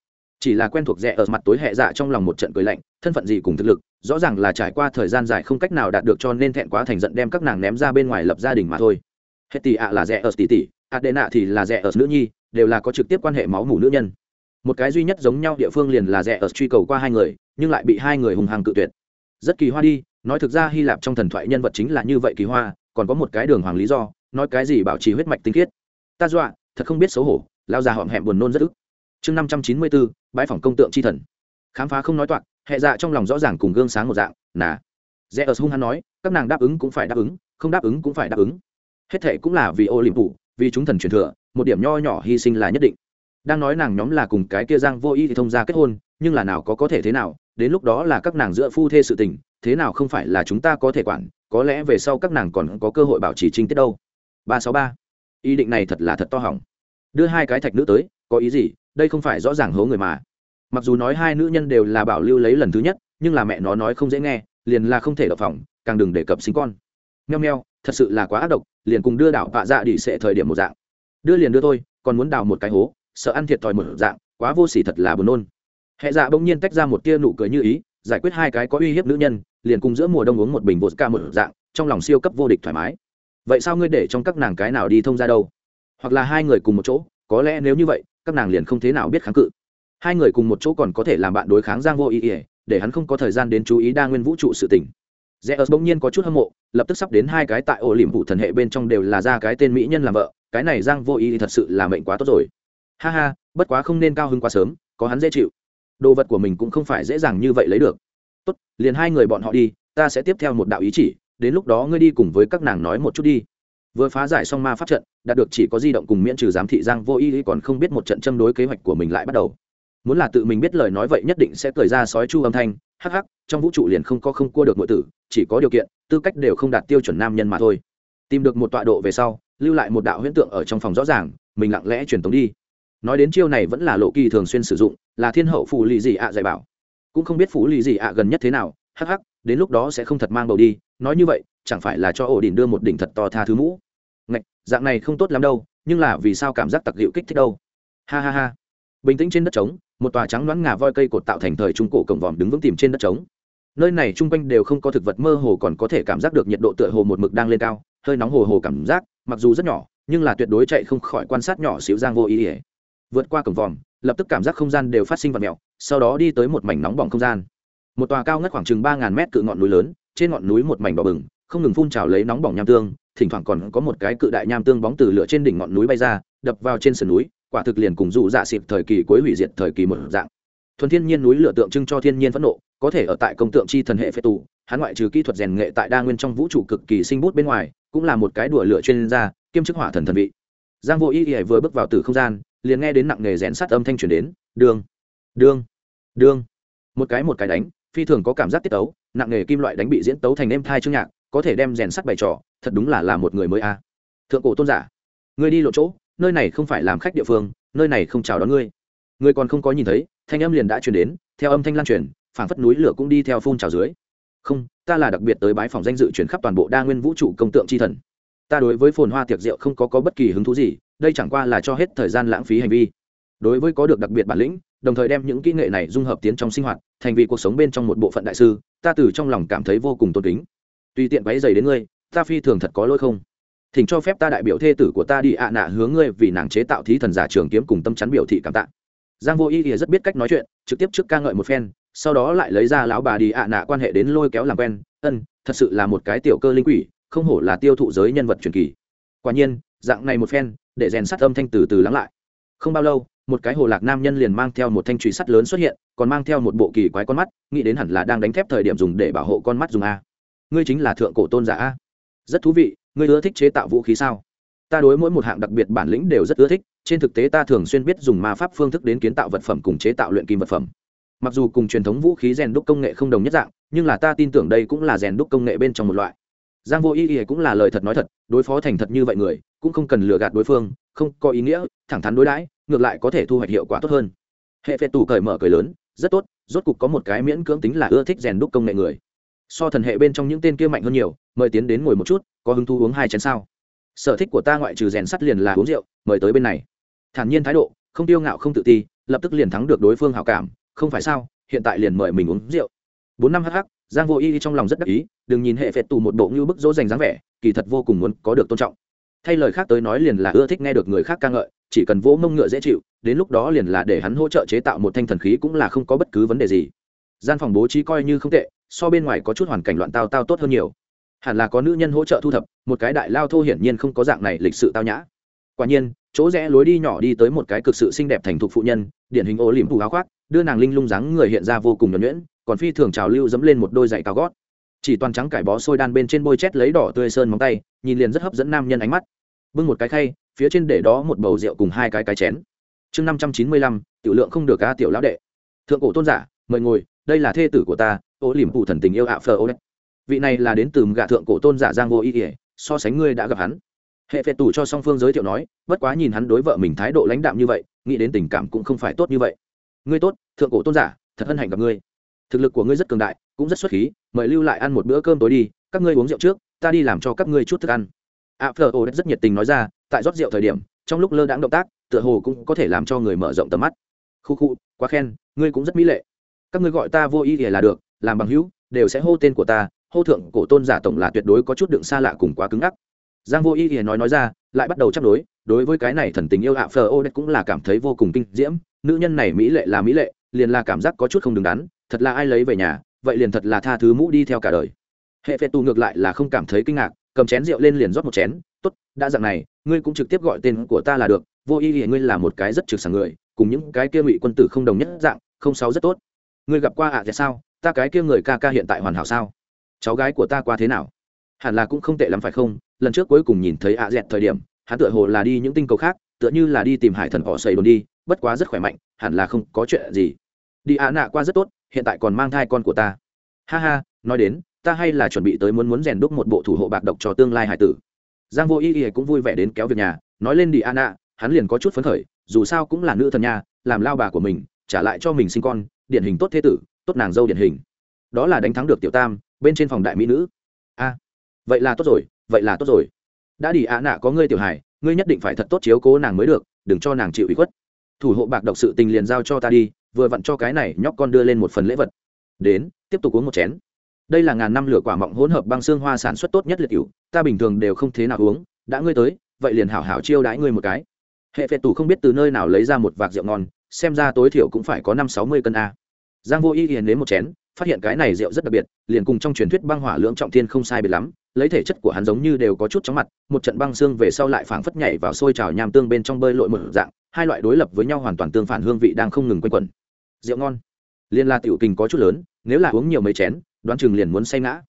Chỉ là quen thuộc rẻ ở mặt tối hệ dạ trong lòng một trận cười lạnh, thân phận gì cùng thực lực, rõ ràng là trải qua thời gian dài không cách nào đạt được cho nên thẹn quá thành giận đem các nàng ném ra bên ngoài lập gia đình mà thôi. Hết tỷ ạ là rẻ ở tỷ tỷ adena thì là rẻ ở nữ nhi, đều là có trực tiếp quan hệ máu mủ nữ nhân. Một cái duy nhất giống nhau địa phương liền là rẻ ở truy cầu qua hai người, nhưng lại bị hai người hùng hàng cự tuyệt. Rất kỳ hoa đi, nói thực ra hy lạp trong thần thoại nhân vật chính là như vậy kỳ hoa, còn có một cái đường hoàng lý do, nói cái gì bảo trì huyết mạch tinh khiết. Ta dọa, thật không biết xấu hổ, lao già họm hẹm buồn nôn rất ức. Chương năm trăm chín mươi bốn, bãi phòng công tượng c h i thần. Khám phá không nói toạc, hệ dạ trong lòng rõ ràng cùng gương sáng một dạng, nà. Rẽ ớt hung hắn nói, các nàng đáp ứng cũng phải đáp ứng, không đáp ứng cũng phải đáp ứng. Hết thệ cũng là vì ô liềm phủ vì chúng thần truyền thừa, một điểm nho nhỏ hy sinh là nhất định. Đang nói nàng nhóm là cùng cái kia giang vô ý thì thông gia kết hôn, nhưng là nào có có thể thế nào, đến lúc đó là các nàng giữa phu thê sự tình, thế nào không phải là chúng ta có thể quản, có lẽ về sau các nàng còn có cơ hội bảo trì trinh tiết đâu. Ba sáu ba. Ý định này thật là thật to hỏng. Đưa hai cái thạch nữ tới, có ý gì, đây không phải rõ ràng hố người mà. Mặc dù nói hai nữ nhân đều là bảo lưu lấy lần thứ nhất, nhưng là mẹ nó nói không dễ nghe, liền là không thể đập phòng, càng đừng đề cập sinh con. Nheo nheo thật sự là quá ác độc liền cùng đưa đảo vạ dạ đi sệ thời điểm một dạng. Đưa liền đưa thôi, còn muốn đào một cái hố sợ ăn thiệt thòi một dạng quá vô s ỉ thật là buồn nôn. Hệ dạ bỗng nhiên tách ra một tia nụ cười như ý giải quyết hai cái có uy hiếp nữ nhân liền cùng giữa mùa đông uống một bình vột ca một dạng trong lòng siêu cấp vô địch thoải mái. Vậy sao ngươi để trong các nàng cái nào đi thông ra đâu? Hoặc là hai người cùng một chỗ có lẽ nếu như vậy các nàng liền không thế nào biết kháng cự. Hai người cùng một chỗ còn có thể làm bạn đối kháng giang vô ý ỉa để hắn không có thời gian đến chú ý đa nguyên vũ trụ sự tình rẽ ớt bỗng nhiên có chút hâm mộ, lập tức sắp đến hai cái tại ổ liềm vụ thần hệ bên trong đều là ra cái tên mỹ nhân làm vợ, cái này giang vô ý thì thật sự là mệnh quá tốt rồi. Ha ha, bất quá không nên cao hứng quá sớm, có hắn dễ chịu. Đồ vật của mình cũng không phải dễ dàng như vậy lấy được. Tốt, liền hai người bọn họ đi, ta sẽ tiếp theo một đạo ý chỉ, đến lúc đó ngươi đi cùng với các nàng nói một chút đi. Vừa phá giải xong ma pháp trận, đạt được chỉ có di động cùng miễn trừ giám thị giang vô ý còn không biết một trận châm đối kế hoạch của mình lại bắt đầu. Muốn là tự mình biết lời nói vậy nhất định sẽ cười ra sói chu âm thanh hắc hắc, trong vũ trụ liền không có không cua được nội tử, chỉ có điều kiện, tư cách đều không đạt tiêu chuẩn nam nhân mà thôi. Tìm được một tọa độ về sau, lưu lại một đạo huyễn tượng ở trong phòng rõ ràng, mình lặng lẽ truyền tống đi. Nói đến chiêu này vẫn là lộ kỳ thường xuyên sử dụng, là thiên hậu phù lì gì ạ dạy bảo. Cũng không biết phù lì gì ạ gần nhất thế nào, hắc hắc, đến lúc đó sẽ không thật mang bầu đi, nói như vậy, chẳng phải là cho ổ đỉnh đưa một đỉnh thật to tha thứ mũ. Ngạch, dạng này không tốt lắm đâu, nhưng là vì sao cảm giác tặc liệu kích thích đâu? Ha ha ha. Bình tĩnh trên đất trống một tòa trắng đoán ngà voi cây cột tạo thành thời trung cổ cổng vòm đứng vững tìm trên đất trống nơi này chung quanh đều không có thực vật mơ hồ còn có thể cảm giác được nhiệt độ tựa hồ một mực đang lên cao, hơi nóng hồ hồ cảm giác, mặc dù rất nhỏ, nhưng là tuyệt đối chạy không khỏi quan sát nhỏ xíu giang vô ý ỉa vượt qua cổng vòm, lập tức cảm giác không gian đều phát sinh vật mèo. sau đó đi tới một mảnh nóng bỏng không gian một tòa cao ngất khoảng chừng ba ngàn mét cự ngọn núi lớn, trên ngọn núi một mảnh đỏ bừng, không ngừng phun trào lấy nóng bỏng nham tương, thỉnh thoảng còn có một cái cự đại nham tương bóng từ lửa trên đỉnh ngọn núi bay ra, đập vào trên sườn núi quả thực liền cùng dụ dạ xịp thời kỳ cuối hủy diệt thời kỳ một dạng. Thuần thiên nhiên núi lửa tượng trưng cho thiên nhiên phẫn nộ, có thể ở tại công tượng chi thần hệ phế tù, hắn ngoại trừ kỹ thuật rèn nghệ tại đa nguyên trong vũ trụ cực kỳ sinh bút bên ngoài, cũng là một cái đùa lửa chuyên gia, kiêm chức hỏa thần thần vị. Giang vô y y vừa bước vào từ không gian, liền nghe đến nặng nghề rèn sắt âm thanh truyền đến, đường đường đường. Một cái một cái đánh, phi thường có cảm giác tiết tấu, nặng nghề kim loại đánh bị diễn tấu thành êm thai chương nhạc, có thể đem rèn sắt bày trò, thật đúng là là một người mới a. Thượng cổ tôn giả người đi lộ chỗ nơi này không phải làm khách địa phương nơi này không chào đón ngươi. Ngươi còn không có nhìn thấy thanh âm liền đã truyền đến theo âm thanh lan truyền phảng phất núi lửa cũng đi theo phun trào dưới. Không ta là đặc biệt tới bái phòng danh dự chuyển khắp toàn bộ đa nguyên vũ trụ công tượng chi thần. Ta đối với phồn hoa tiệc rượu không có, có bất kỳ hứng thú gì đây chẳng qua là cho hết thời gian lãng phí hành vi. Đối với có được đặc biệt bản lĩnh đồng thời đem những kỹ nghệ này dung hợp tiến trong sinh hoạt thành vì cuộc sống bên trong một bộ phận đại sư ta từ trong lòng cảm thấy vô cùng tôn kính. Tùy tiện váy dày đến ngươi ta phi thường thật có lỗi không? Thỉnh cho phép ta đại biểu thê tử của ta đi ạ nạ hướng ngươi vì nàng chế tạo thí thần giả trường kiếm cùng tâm chắn biểu thị cảm tạ. Giang vô y ỉa rất biết cách nói chuyện, trực tiếp trước ca ngợi một phen, sau đó lại lấy ra lão bà đi ạ nạ quan hệ đến lôi kéo làm quen. Ân, thật sự là một cái tiểu cơ linh quỷ, không hổ là tiêu thụ giới nhân vật truyền kỳ. Quả nhiên, dạng này một phen, để rèn sắt âm thanh từ từ lắng lại. Không bao lâu, một cái hồ lạc nam nhân liền mang theo một thanh trùy sắt lớn xuất hiện, còn mang theo một bộ kỳ quái con mắt, nghĩ đến hẳn là đang đánh thép thời điểm dùng để bảo hộ con mắt dùng a. Ngươi chính là thượng cổ tôn giả a. Rất thú vị ngươi ưa thích chế tạo vũ khí sao? Ta đối mỗi một hạng đặc biệt bản lĩnh đều rất ưa thích, trên thực tế ta thường xuyên biết dùng ma pháp phương thức đến kiến tạo vật phẩm cùng chế tạo luyện kim vật phẩm. Mặc dù cùng truyền thống vũ khí rèn đúc công nghệ không đồng nhất dạng, nhưng là ta tin tưởng đây cũng là rèn đúc công nghệ bên trong một loại. Giang vô ý ý cũng là lời thật nói thật, đối phó thành thật như vậy người, cũng không cần lừa gạt đối phương, không có ý nghĩa, thẳng thắn đối đãi, ngược lại có thể thu hoạch hiệu quả tốt hơn. Hệ phệ tù cởi mở cười lớn, rất tốt, rốt cục có một cái miễn cưỡng tính là ưa thích rèn đúc công nghệ người so thần hệ bên trong những tên kia mạnh hơn nhiều, mời tiến đến ngồi một chút, có hứng thú uống hai chén sao? Sở thích của ta ngoại trừ rèn sắt liền là uống rượu, mời tới bên này. Thản nhiên thái độ, không tiêu ngạo không tự ti, lập tức liền thắng được đối phương hào cảm, không phải sao, hiện tại liền mời mình uống rượu. Bốn năm hh giang vô y trong lòng rất đắc ý, đừng nhìn hệ phệt tù một bộ như bức dỗ dành dáng vẻ, kỳ thật vô cùng muốn có được tôn trọng. Thay lời khác tới nói liền là ưa thích nghe được người khác ca ngợi, chỉ cần vỗ mông ngựa dễ chịu, đến lúc đó liền là để hắn hỗ trợ chế tạo một thanh thần khí cũng là không có bất cứ vấn đề gì. Gian phòng bố trí coi như không tệ so bên ngoài có chút hoàn cảnh loạn tao tao tốt hơn nhiều. Hẳn là có nữ nhân hỗ trợ thu thập, một cái đại lao thô hiển nhiên không có dạng này lịch sự tao nhã. Quả nhiên, chỗ rẽ lối đi nhỏ đi tới một cái cực sự xinh đẹp thành thục phụ nhân, điển hình ô liềm thủ áo khoác, đưa nàng linh lung dáng người hiện ra vô cùng nhuẩn nhuyễn, còn phi thường trào lưu dẫm lên một đôi giày cao gót. Chỉ toàn trắng cải bó sôi đan bên trên bôi chét lấy đỏ tươi sơn móng tay, nhìn liền rất hấp dẫn nam nhân ánh mắt. Bưng một cái khay, phía trên để đó một bầu rượu cùng hai cái cái chén. Chương năm trăm chín mươi lăm, tiểu lượng không được ca tiểu lão đệ. Thượng cổ tôn giả, mời ngồi, đây là thê tử của ta ô liềm phụ thần tình yêu ạ phờ ô đấy vị này là đến từ gạ thượng cổ tôn giả giang vô ý ỉa, so sánh ngươi đã gặp hắn. Hệ phệ tù cho song phương giới thiệu nói, bất quá nhìn hắn đối vợ mình thái độ lãnh đạm như vậy, nghĩ đến tình cảm cũng không phải tốt như vậy. Ngươi tốt, thượng cổ tôn giả, thật hân hạnh gặp ngươi. Thực lực của ngươi rất cường đại, cũng rất xuất khí, mời lưu lại ăn một bữa cơm tối đi, các ngươi uống rượu trước, ta đi làm cho các ngươi chút thức ăn. Ạ phờ ô rất nhiệt tình nói ra, tại rót rượu thời điểm, trong lúc lơ đãng động tác, tựa hồ cũng có thể làm cho người mở rộng tầm mắt. Khu khu, quá khen, ngươi cũng rất mỹ lệ. Các ngươi gọi ta vô ý ỉa là được làm bằng hữu, đều sẽ hô tên của ta, hô thượng cổ tôn giả tổng là tuyệt đối có chút đựng xa lạ cùng quá cứng ngắc. Giang vô y thì nói nói ra, lại bắt đầu chấp đối đối với cái này thần tình yêu ạ, phờ ô cũng là cảm thấy vô cùng kinh diễm, nữ nhân này mỹ lệ là mỹ lệ, liền là cảm giác có chút không đứng đắn, thật là ai lấy về nhà, vậy liền thật là tha thứ mũ đi theo cả đời. Hệ phệ tù ngược lại là không cảm thấy kinh ngạc, cầm chén rượu lên liền rót một chén, tốt, đã dạng này, ngươi cũng trực tiếp gọi tên của ta là được, vô y thì ngươi là một cái rất trực sảng người, cùng những cái kia ngụy quân tử không đồng nhất dạng, không sáu rất tốt. Ngươi gặp qua ạ à sao? Ta cái kia người ca ca hiện tại hoàn hảo sao? Cháu gái của ta qua thế nào? Hẳn là cũng không tệ lắm phải không? Lần trước cuối cùng nhìn thấy ạ dẹt thời điểm hắn tựa hồ là đi những tinh cầu khác tựa như là đi tìm hải thần họ xây đồn đi bất quá rất khỏe mạnh hẳn là không có chuyện gì. Đi ạ nạ qua rất tốt hiện tại còn mang thai con của ta. Ha ha nói đến ta hay là chuẩn bị tới muốn muốn rèn đúc một bộ thủ hộ bạc độc cho tương lai hải tử. Giang vô y y cũng vui vẻ đến kéo việc nhà nói lên đi ạ nạ hắn liền có chút phấn khởi dù sao cũng là nữ thần nhà, làm lao bà của mình trả lại cho mình sinh con điển hình tốt thế tử tốt nàng dâu điển hình. Đó là đánh thắng được tiểu tam, bên trên phòng đại mỹ nữ. A, vậy là tốt rồi, vậy là tốt rồi. Đã đi ạ nạ có ngươi tiểu hải ngươi nhất định phải thật tốt chiếu cố nàng mới được, đừng cho nàng chịu ủy khuất. Thủ hộ bạc độc sự tình liền giao cho ta đi, vừa vặn cho cái này nhóc con đưa lên một phần lễ vật. Đến, tiếp tục uống một chén. Đây là ngàn năm lửa quả mọng hỗn hợp băng xương hoa sản xuất tốt nhất liệt cựu ta bình thường đều không thế nào uống. Đã ngươi tới, vậy liền hảo hảo chiêu đãi ngươi một cái. Hệ phệ tù không biết từ nơi nào lấy ra một vạc rượu ngon, xem ra tối thiểu cũng phải có năm sáu mươi cân a giang vô y hiền đến một chén, phát hiện cái này rượu rất đặc biệt, liền cùng trong truyền thuyết băng hỏa lưỡng trọng thiên không sai biệt lắm, lấy thể chất của hắn giống như đều có chút chóng mặt, một trận băng xương về sau lại phảng phất nhảy vào sôi trào nham tương bên trong bơi lội một dạng, hai loại đối lập với nhau hoàn toàn tương phản hương vị đang không ngừng quanh quẩn. Rượu ngon. Liên la tiểu kình có chút lớn, nếu là uống nhiều mấy chén, đoán chừng liền muốn say ngã.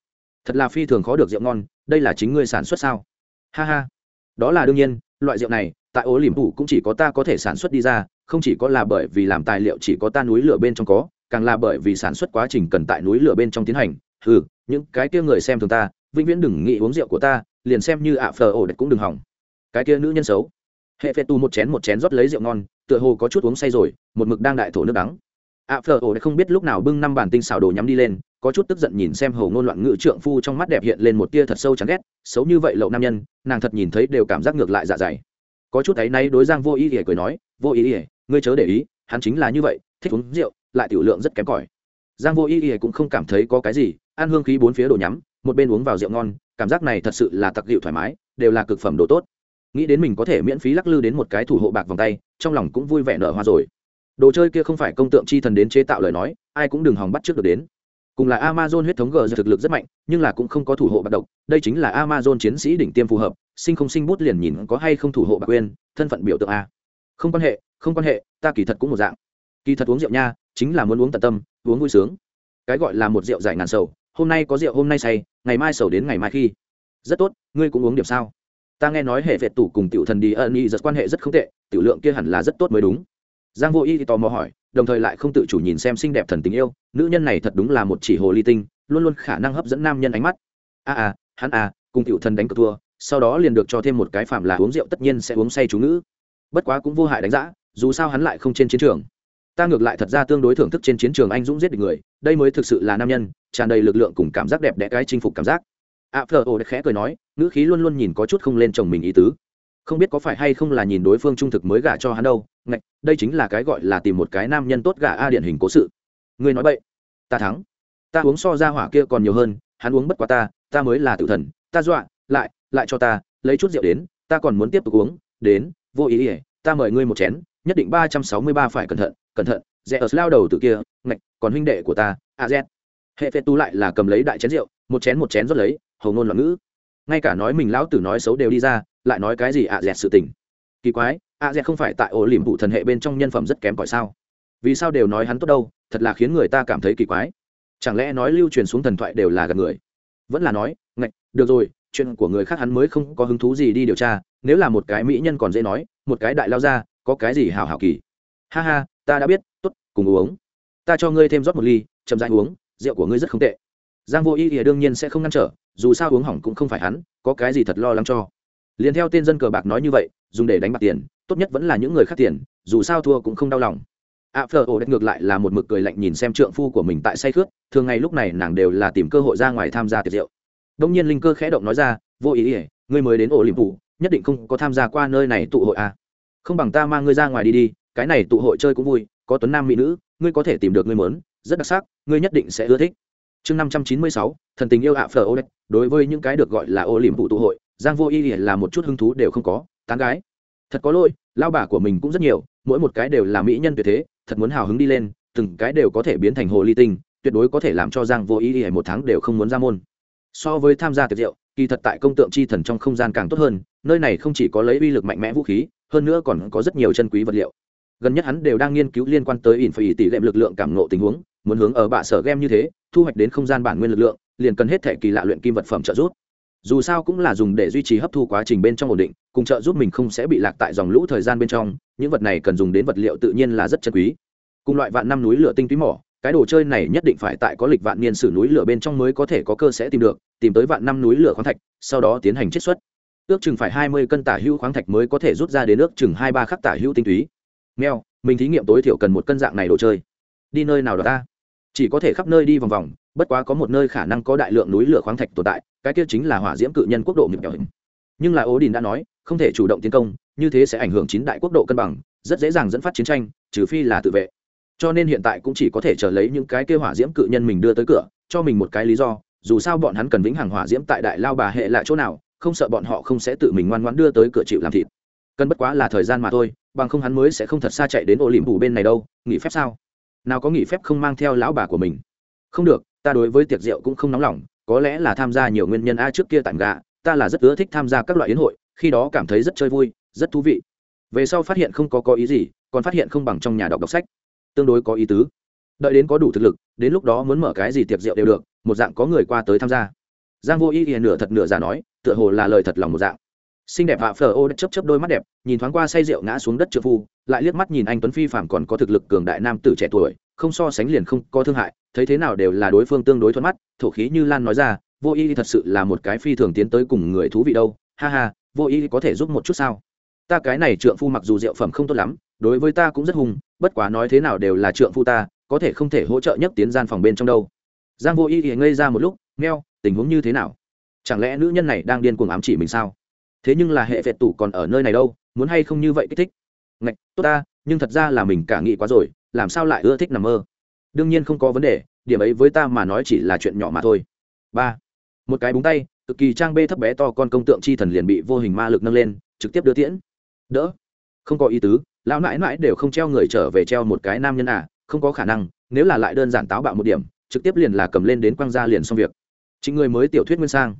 Thật là phi thường khó được rượu ngon, đây là chính ngươi sản xuất sao? Ha ha. Đó là đương nhiên, loại rượu này, tại ố liềm phủ cũng chỉ có ta có thể sản xuất đi ra, không chỉ có là bởi vì làm tài liệu chỉ có ta núi lửa bên trong có càng là bởi vì sản xuất quá trình cần tại núi lửa bên trong tiến hành. Ừ những cái kia người xem thường ta, vĩnh viễn đừng nghĩ uống rượu của ta, liền xem như ạ phờ ổ đạch cũng đừng hỏng. Cái kia nữ nhân xấu. Hệ phê tu một chén một chén rót lấy rượu ngon, tựa hồ có chút uống say rồi, một mực đang đại thổ nước đắng. Ạ phờ ổ đạch không biết lúc nào bưng năm bản tinh xào đồ nhắm đi lên, có chút tức giận nhìn xem hầu ngôn loạn ngự trượng phu trong mắt đẹp hiện lên một tia thật sâu chán ghét, xấu như vậy lậu nam nhân, nàng thật nhìn thấy đều cảm giác ngược lại dạ dày. Có chút thấy nay đối giang vô ý ỉa cười nói, vô ý ỉa, ngươi chớ để ý, hắn chính là như vậy, thích uống rượu lại tiểu lượng rất kém cỏi. Giang vô ý ỉa cũng không cảm thấy có cái gì, ăn hương khí bốn phía đồ nhắm, một bên uống vào rượu ngon, cảm giác này thật sự là tặc dịu thoải mái, đều là cực phẩm đồ tốt. Nghĩ đến mình có thể miễn phí lắc lư đến một cái thủ hộ bạc vòng tay, trong lòng cũng vui vẻ nở hoa rồi. Đồ chơi kia không phải công tượng chi thần đến chế tạo lời nói, ai cũng đừng hòng bắt trước được đến. Cùng là amazon huyết thống g thực lực rất mạnh, nhưng là cũng không có thủ hộ bạc độc, đây chính là amazon chiến sĩ đỉnh tiêm phù hợp, sinh không sinh bút liền nhìn có hay không thủ hộ bạc quên, thân phận biểu tượng a. Không quan hệ, không quan hệ, ta kỳ thật cũng một dạng. Kỳ thật uống rượu nha chính là muốn uống tận tâm uống vui sướng. Cái gọi là một rượu giải ngàn sầu hôm nay có rượu hôm nay say ngày mai sầu đến ngày mai khi. Rất tốt ngươi cũng uống điểm sao? Ta nghe nói hệ vệ tủ cùng tiểu thần đi ân y rất quan hệ rất không tệ tiểu lượng kia hẳn là rất tốt mới đúng. Giang vô y thì tò mò hỏi đồng thời lại không tự chủ nhìn xem xinh đẹp thần tình yêu nữ nhân này thật đúng là một chỉ hồ ly tinh luôn luôn khả năng hấp dẫn nam nhân ánh mắt. A à, à hắn à cùng tiểu thần đánh cược thua sau đó liền được cho thêm một cái phạm là uống rượu tất nhiên sẽ uống say chú ngữ. Bất quá cũng vô hại đánh giá dù sao hắn lại không trên chiến trường ta ngược lại thật ra tương đối thưởng thức trên chiến trường anh dũng giết được người, đây mới thực sự là nam nhân, tràn đầy lực lượng cùng cảm giác đẹp đẽ cái chinh phục cảm giác. A phờ ô khẽ cười nói, ngữ khí luôn luôn nhìn có chút không lên chồng mình ý tứ. Không biết có phải hay không là nhìn đối phương trung thực mới gả cho hắn đâu, ngạch, đây chính là cái gọi là tìm một cái nam nhân tốt gả a điển hình cố sự. Ngươi nói vậy ta thắng. Ta uống so ra hỏa kia còn nhiều hơn, hắn uống bất quá ta ta mới là tự thần, ta dọa, lại lại cho ta, lấy chút rượu đến, ta còn muốn tiếp tục uống, đến, vô ý ỉa ta mời ngươi một chén, nhất định ba trăm sáu mươi ba phải cẩn thận cẩn thận, rẽ ở lao đầu từ kia, ngạch, còn huynh đệ của ta, a z. Hệ phê tu lại là cầm lấy đại chén rượu, một chén một chén rót lấy, hầu ngôn loạn ngữ. Ngay cả nói mình lão tử nói xấu đều đi ra, lại nói cái gì a dẹt sự tình. Kỳ quái, a dẹt không phải tại ổ liềm vụ thần hệ bên trong nhân phẩm rất kém cỏi sao? Vì sao đều nói hắn tốt đâu, thật là khiến người ta cảm thấy kỳ quái. Chẳng lẽ nói lưu truyền xuống thần thoại đều là gần người? Vẫn là nói, ngạch, được rồi, chuyện của người khác hắn mới không có hứng thú gì đi điều tra, nếu là một cái mỹ nhân còn dễ nói, một cái đại lao ra có cái gì hào hào kỳ? Ha ha ta đã biết t ố t cùng uống. Ta cho ngươi thêm rót một ly, chậm dãi uống, rượu của ngươi rất không tệ. Giang vô y thì đương nhiên sẽ không ngăn trở, dù sao uống hỏng cũng không phải hắn, có cái gì thật lo lắng cho. Liền theo tên dân cờ bạc nói như vậy, dùng để đánh bạc tiền, tốt nhất vẫn là những người khác tiền, dù sao thua cũng không đau lòng. A phờ ổ đất ngược lại là một mực cười lạnh nhìn xem trượng phu của mình tại say khướt, thường ngày lúc này nàng đều là tìm cơ hội ra ngoài tham gia tiệc rượu. Đông nhiên linh cơ khẽ động nói ra, vô ý ỉa ngươi mới đến ổ liềm phủ, nhất định không có tham gia qua nơi này tụ hội à. không bằng ta mang ngươi ra ngoài đi đi cái này tụ hội chơi cũng vui, có tuấn nam mỹ nữ, ngươi có thể tìm được ngươi mớn rất đặc sắc, ngươi nhất định sẽ ưa thích. Chương năm trăm chín mươi sáu, thần tình yêu ạ phờ ô đất đối với những cái được gọi là ô liềm vụ tụ hội, giang vô y là một chút hứng thú đều không có, tán gái. Thật có lỗi lao bà của mình cũng rất nhiều, mỗi một cái đều là mỹ nhân tuyệt thế, thật muốn hào hứng đi lên, từng cái đều có thể biến thành hồ ly tinh, tuyệt đối có thể làm cho giang vô y một tháng đều không muốn ra môn. So với tham gia tiệc rượu, kỳ thật tại công tượng chi thần trong không gian càng tốt hơn, nơi này không chỉ có lấy uy lực mạnh mẽ vũ khí, hơn nữa còn có rất nhiều chân quý vật liệu gần nhất hắn đều đang nghiên cứu liên quan tới ỉn phải tỷ lệ lực lượng cảm nộ tình huống, muốn hướng ở bạ sở game như thế, thu hoạch đến không gian bản nguyên lực lượng, liền cần hết thể kỳ lạ luyện kim vật phẩm trợ giúp. Dù sao cũng là dùng để duy trì hấp thu quá trình bên trong ổn định, cùng trợ giúp mình không sẽ bị lạc tại dòng lũ thời gian bên trong, những vật này cần dùng đến vật liệu tự nhiên là rất chân quý. Cùng loại vạn năm núi lửa tinh túy mỏ, cái đồ chơi này nhất định phải tại có lịch vạn niên sử núi lửa bên trong mới có thể có cơ sẽ tìm được, tìm tới vạn năm núi lửa khoáng thạch, sau đó tiến hành chiết xuất. Ước chừng phải hai mươi cân tả hữu khoáng thạch mới có thể rút ra đến ước chừng hai ba khắc tả hữu tinh túy nghèo mình thí nghiệm tối thiểu cần một cân dạng này đồ chơi. Đi nơi nào đó ta? Chỉ có thể khắp nơi đi vòng vòng, bất quá có một nơi khả năng có đại lượng núi lửa khoáng thạch tồn tại, cái kia chính là hỏa diễm cự nhân quốc độ nghiệp hình. Nhưng là ố đình đã nói, không thể chủ động tiến công, như thế sẽ ảnh hưởng chín đại quốc độ cân bằng, rất dễ dàng dẫn phát chiến tranh, trừ phi là tự vệ. Cho nên hiện tại cũng chỉ có thể chờ lấy những cái kia hỏa diễm cự nhân mình đưa tới cửa, cho mình một cái lý do, dù sao bọn hắn cần vĩnh hằng hỏa diễm tại đại lao bà hệ lại chỗ nào, không sợ bọn họ không sẽ tự mình ngoan ngoãn đưa tới cửa chịu làm thịt cần bất quá là thời gian mà thôi, bằng không hắn mới sẽ không thật xa chạy đến ô liễm phủ bên này đâu, nghỉ phép sao? Nào có nghỉ phép không mang theo lão bà của mình. Không được, ta đối với tiệc rượu cũng không nóng lòng, có lẽ là tham gia nhiều nguyên nhân a trước kia tản gạ, ta là rất ưa thích tham gia các loại yến hội, khi đó cảm thấy rất chơi vui, rất thú vị. Về sau phát hiện không có có ý gì, còn phát hiện không bằng trong nhà đọc đọc sách. Tương đối có ý tứ. Đợi đến có đủ thực lực, đến lúc đó muốn mở cái gì tiệc rượu đều được, một dạng có người qua tới tham gia. Giang vô ý ỉa nửa thật nửa giả nói, tựa hồ là lời thật lòng một dạng xinh đẹp hạ phở ô chấp chấp đôi mắt đẹp, nhìn thoáng qua say rượu ngã xuống đất trợ phu, lại liếc mắt nhìn anh tuấn phi phạm còn có thực lực cường đại nam tử trẻ tuổi, không so sánh liền không có thương hại, thấy thế nào đều là đối phương tương đối thuận mắt, thổ khí như lan nói ra, vô y thật sự là một cái phi thường tiến tới cùng người thú vị đâu, ha ha, vô y có thể giúp một chút sao? Ta cái này trượng phu mặc dù rượu phẩm không tốt lắm, đối với ta cũng rất hùng bất quá nói thế nào đều là trượng phu ta, có thể không thể hỗ trợ nhất tiến gian phòng bên trong đâu. Giang vô y thì ngây ra một lúc ngheo tình huống như thế nào? Chẳng lẽ nữ nhân này đang điên cuồng ám chỉ mình sao? Thế nhưng là hệ vẹt tủ còn ở nơi này đâu, muốn hay không như vậy kích thích? Ngạch, tốt ta, nhưng thật ra là mình cả nghĩ quá rồi, làm sao lại ưa thích nằm mơ? Đương nhiên không có vấn đề, điểm ấy với ta mà nói chỉ là chuyện nhỏ mà thôi. Ba, một cái búng tay, cực kỳ trang bê thấp bé to con công tượng chi thần liền bị vô hình ma lực nâng lên, trực tiếp đưa tiễn. Đỡ. Không có ý tứ, lão mãi mãi đều không treo người trở về treo một cái nam nhân à không có khả năng, nếu là lại đơn giản táo bạo một điểm, trực tiếp liền là cầm lên đến quăng ra liền xong việc. Chính người mới tiểu thuyết nguyên sang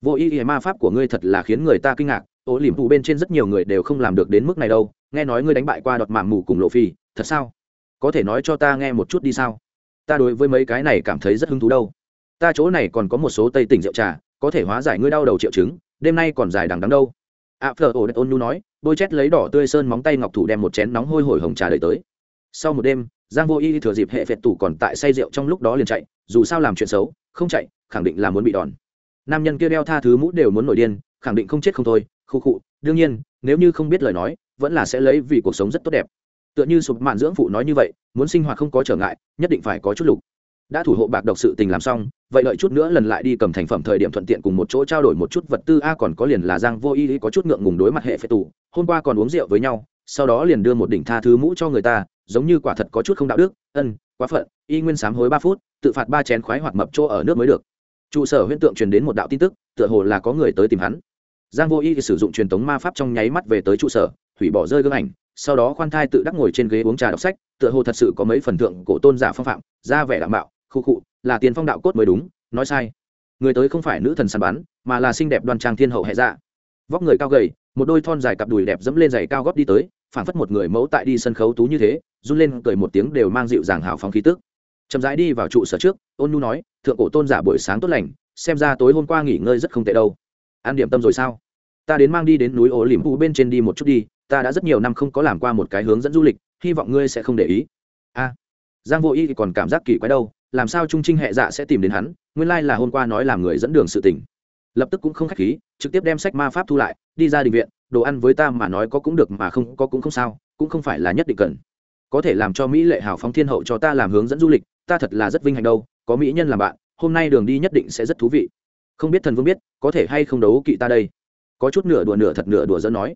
vô ý ý ma pháp của ngươi thật là khiến người ta kinh ngạc ố lìm phụ bên trên rất nhiều người đều không làm được đến mức này đâu, nghe nói ngươi đánh bại qua đọt mạng mù cùng lộ phi, thật sao? Có thể nói cho ta nghe một chút đi sao? Ta đối với mấy cái này cảm thấy rất hứng thú đâu. Ta chỗ này còn có một số tây tỉnh rượu trà, có thể hóa giải ngươi đau đầu triệu chứng, đêm nay còn dài đằng đắng đâu. A phờ ổ đất ôn nu nói bôi chét lấy đỏ tươi sơn móng tay ngọc thủ đem một chén nóng hôi hổi hồng trà đợi tới. Sau một đêm, giang vô y thừa dịp hệ phệt tủ còn tại say rượu trong lúc đó liền chạy, dù sao làm chuyện xấu, không chạy, khẳng định là muốn bị đòn nam nhân kia đeo tha thứ mũ đều muốn nổi điên, khẳng định không chết không thôi, khu khụ đương nhiên, nếu như không biết lời nói, vẫn là sẽ lấy vì cuộc sống rất tốt đẹp. Tựa như sụp mạn dưỡng phụ nói như vậy, muốn sinh hoạt không có trở ngại, nhất định phải có chút lục. Đã thủ hộ bạc độc sự tình làm xong, vậy lợi chút nữa lần lại đi cầm thành phẩm thời điểm thuận tiện cùng một chỗ trao đổi một chút vật tư. A, còn có liền là giang vô ý có chút ngượng ngùng đối mặt hệ phệ tù. Hôm qua còn uống rượu với nhau, sau đó liền đưa một đỉnh tha thứ mũ cho người ta, giống như quả thật có chút không đạo đức. Ân, quá phận, y nguyên sám hối ba phút, tự phạt ba chén khoái hoặc mập chỗ ở nước mới được trụ sở huyễn tượng truyền đến một đạo tin tức, tựa hồ là có người tới tìm hắn. Giang vô y sử dụng truyền thống ma pháp trong nháy mắt về tới trụ sở, hủy bỏ rơi gương ảnh, sau đó khoan thai tự đắc ngồi trên ghế uống trà đọc sách, tựa hồ thật sự có mấy phần thượng cổ tôn giả phong phạm, ra vẻ đảm bảo khu cụ là tiền phong đạo cốt mới đúng, nói sai. Người tới không phải nữ thần săn bắn, mà là xinh đẹp đoan trang thiên hậu hệ dạ. Vóc người cao gầy, một đôi thon dài cặp đùi đẹp dẫm lên giày cao góp đi tới, phảng phất một người mẫu tại đi sân khấu tú như thế, run lên cười một tiếng đều mang dịu dàng hào phóng khí tức chậm rãi đi vào trụ sở trước ôn nhu nói thượng cổ tôn giả buổi sáng tốt lành xem ra tối hôm qua nghỉ ngơi rất không tệ đâu. Ăn điểm tâm rồi sao? Ta đến mang đi đến núi ổ liềm phụ bên trên đi một chút đi ta đã rất nhiều năm không có làm qua một cái hướng dẫn du lịch hy vọng ngươi sẽ không để ý. A. Giang vô y thì còn cảm giác kỳ quái đâu làm sao trung trinh hệ dạ sẽ tìm đến hắn nguyên lai là hôm qua nói làm người dẫn đường sự tình, lập tức cũng không khách khí trực tiếp đem sách ma pháp thu lại đi ra đình viện đồ ăn với ta mà nói có cũng được mà không có cũng không sao cũng không phải là nhất định cần. Có thể làm cho mỹ lệ hào phóng thiên hậu cho ta làm hướng dẫn du lịch ta thật là rất vinh hạnh đâu, có mỹ nhân làm bạn, hôm nay đường đi nhất định sẽ rất thú vị. Không biết thần vương biết, có thể hay không đấu kỵ ta đây? Có chút nửa đùa nửa thật nửa đùa dẫn nói.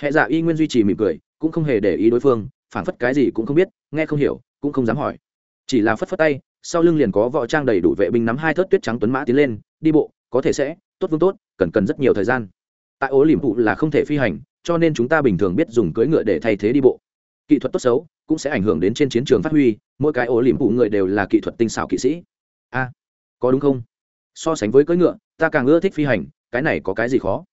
Hệ giả y nguyên duy trì mỉm cười, cũng không hề để ý đối phương, phảng phất cái gì cũng không biết, nghe không hiểu, cũng không dám hỏi. Chỉ là phất phất tay, sau lưng liền có võ trang đầy đủ vệ binh nắm hai thớt tuyết trắng tuấn mã tiến lên, đi bộ, có thể sẽ, tốt vương tốt, cần cần rất nhiều thời gian. Tại ố liềm phụ là không thể phi hành, cho nên chúng ta bình thường biết dùng cưỡi ngựa để thay thế đi bộ kỹ thuật tốt xấu cũng sẽ ảnh hưởng đến trên chiến trường phát huy, mỗi cái ố liềm phụ người đều là kỹ thuật tinh xảo kỵ sĩ. A, có đúng không? So sánh với cưỡi ngựa, ta càng ưa thích phi hành, cái này có cái gì khó?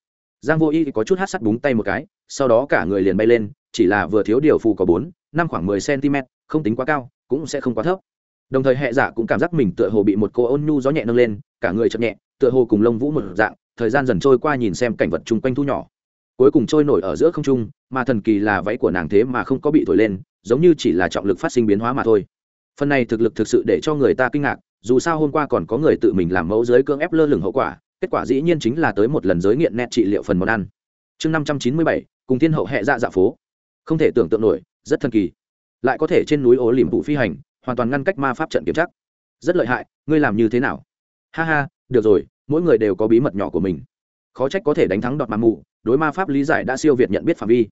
Giang vô y có chút hát sắt búng tay một cái, sau đó cả người liền bay lên, chỉ là vừa thiếu điều phù có bốn, năm khoảng mười cm không tính quá cao, cũng sẽ không quá thấp. Đồng thời hệ giả cũng cảm giác mình tựa hồ bị một cô ôn nhu gió nhẹ nâng lên, cả người chậm nhẹ, tựa hồ cùng lông vũ một dạng, thời gian dần trôi qua nhìn xem cảnh vật chung quanh thu nhỏ. Cuối cùng trôi nổi ở giữa không trung mà thần kỳ là váy của nàng thế mà không có bị thổi lên, giống như chỉ là trọng lực phát sinh biến hóa mà thôi. Phần này thực lực thực sự để cho người ta kinh ngạc, dù sao hôm qua còn có người tự mình làm mẫu giới cưỡng ép lơ lửng hậu quả, kết quả dĩ nhiên chính là tới một lần giới nghiện nét trị liệu phần món ăn. Chương năm trăm chín mươi bảy, cùng thiên hậu hệ dạ dạ phố. Không thể tưởng tượng nổi, rất thần kỳ. Lại có thể trên núi ố liềm vụ phi hành, hoàn toàn ngăn cách ma pháp trận kiểm chắc rất lợi hại, ngươi làm như thế nào? Ha ha, được rồi, mỗi người đều có bí mật nhỏ của mình. Khó trách có thể đánh thắng đọt ma mù, đối ma pháp lý giải đã siêu việt nhận biết phạm vi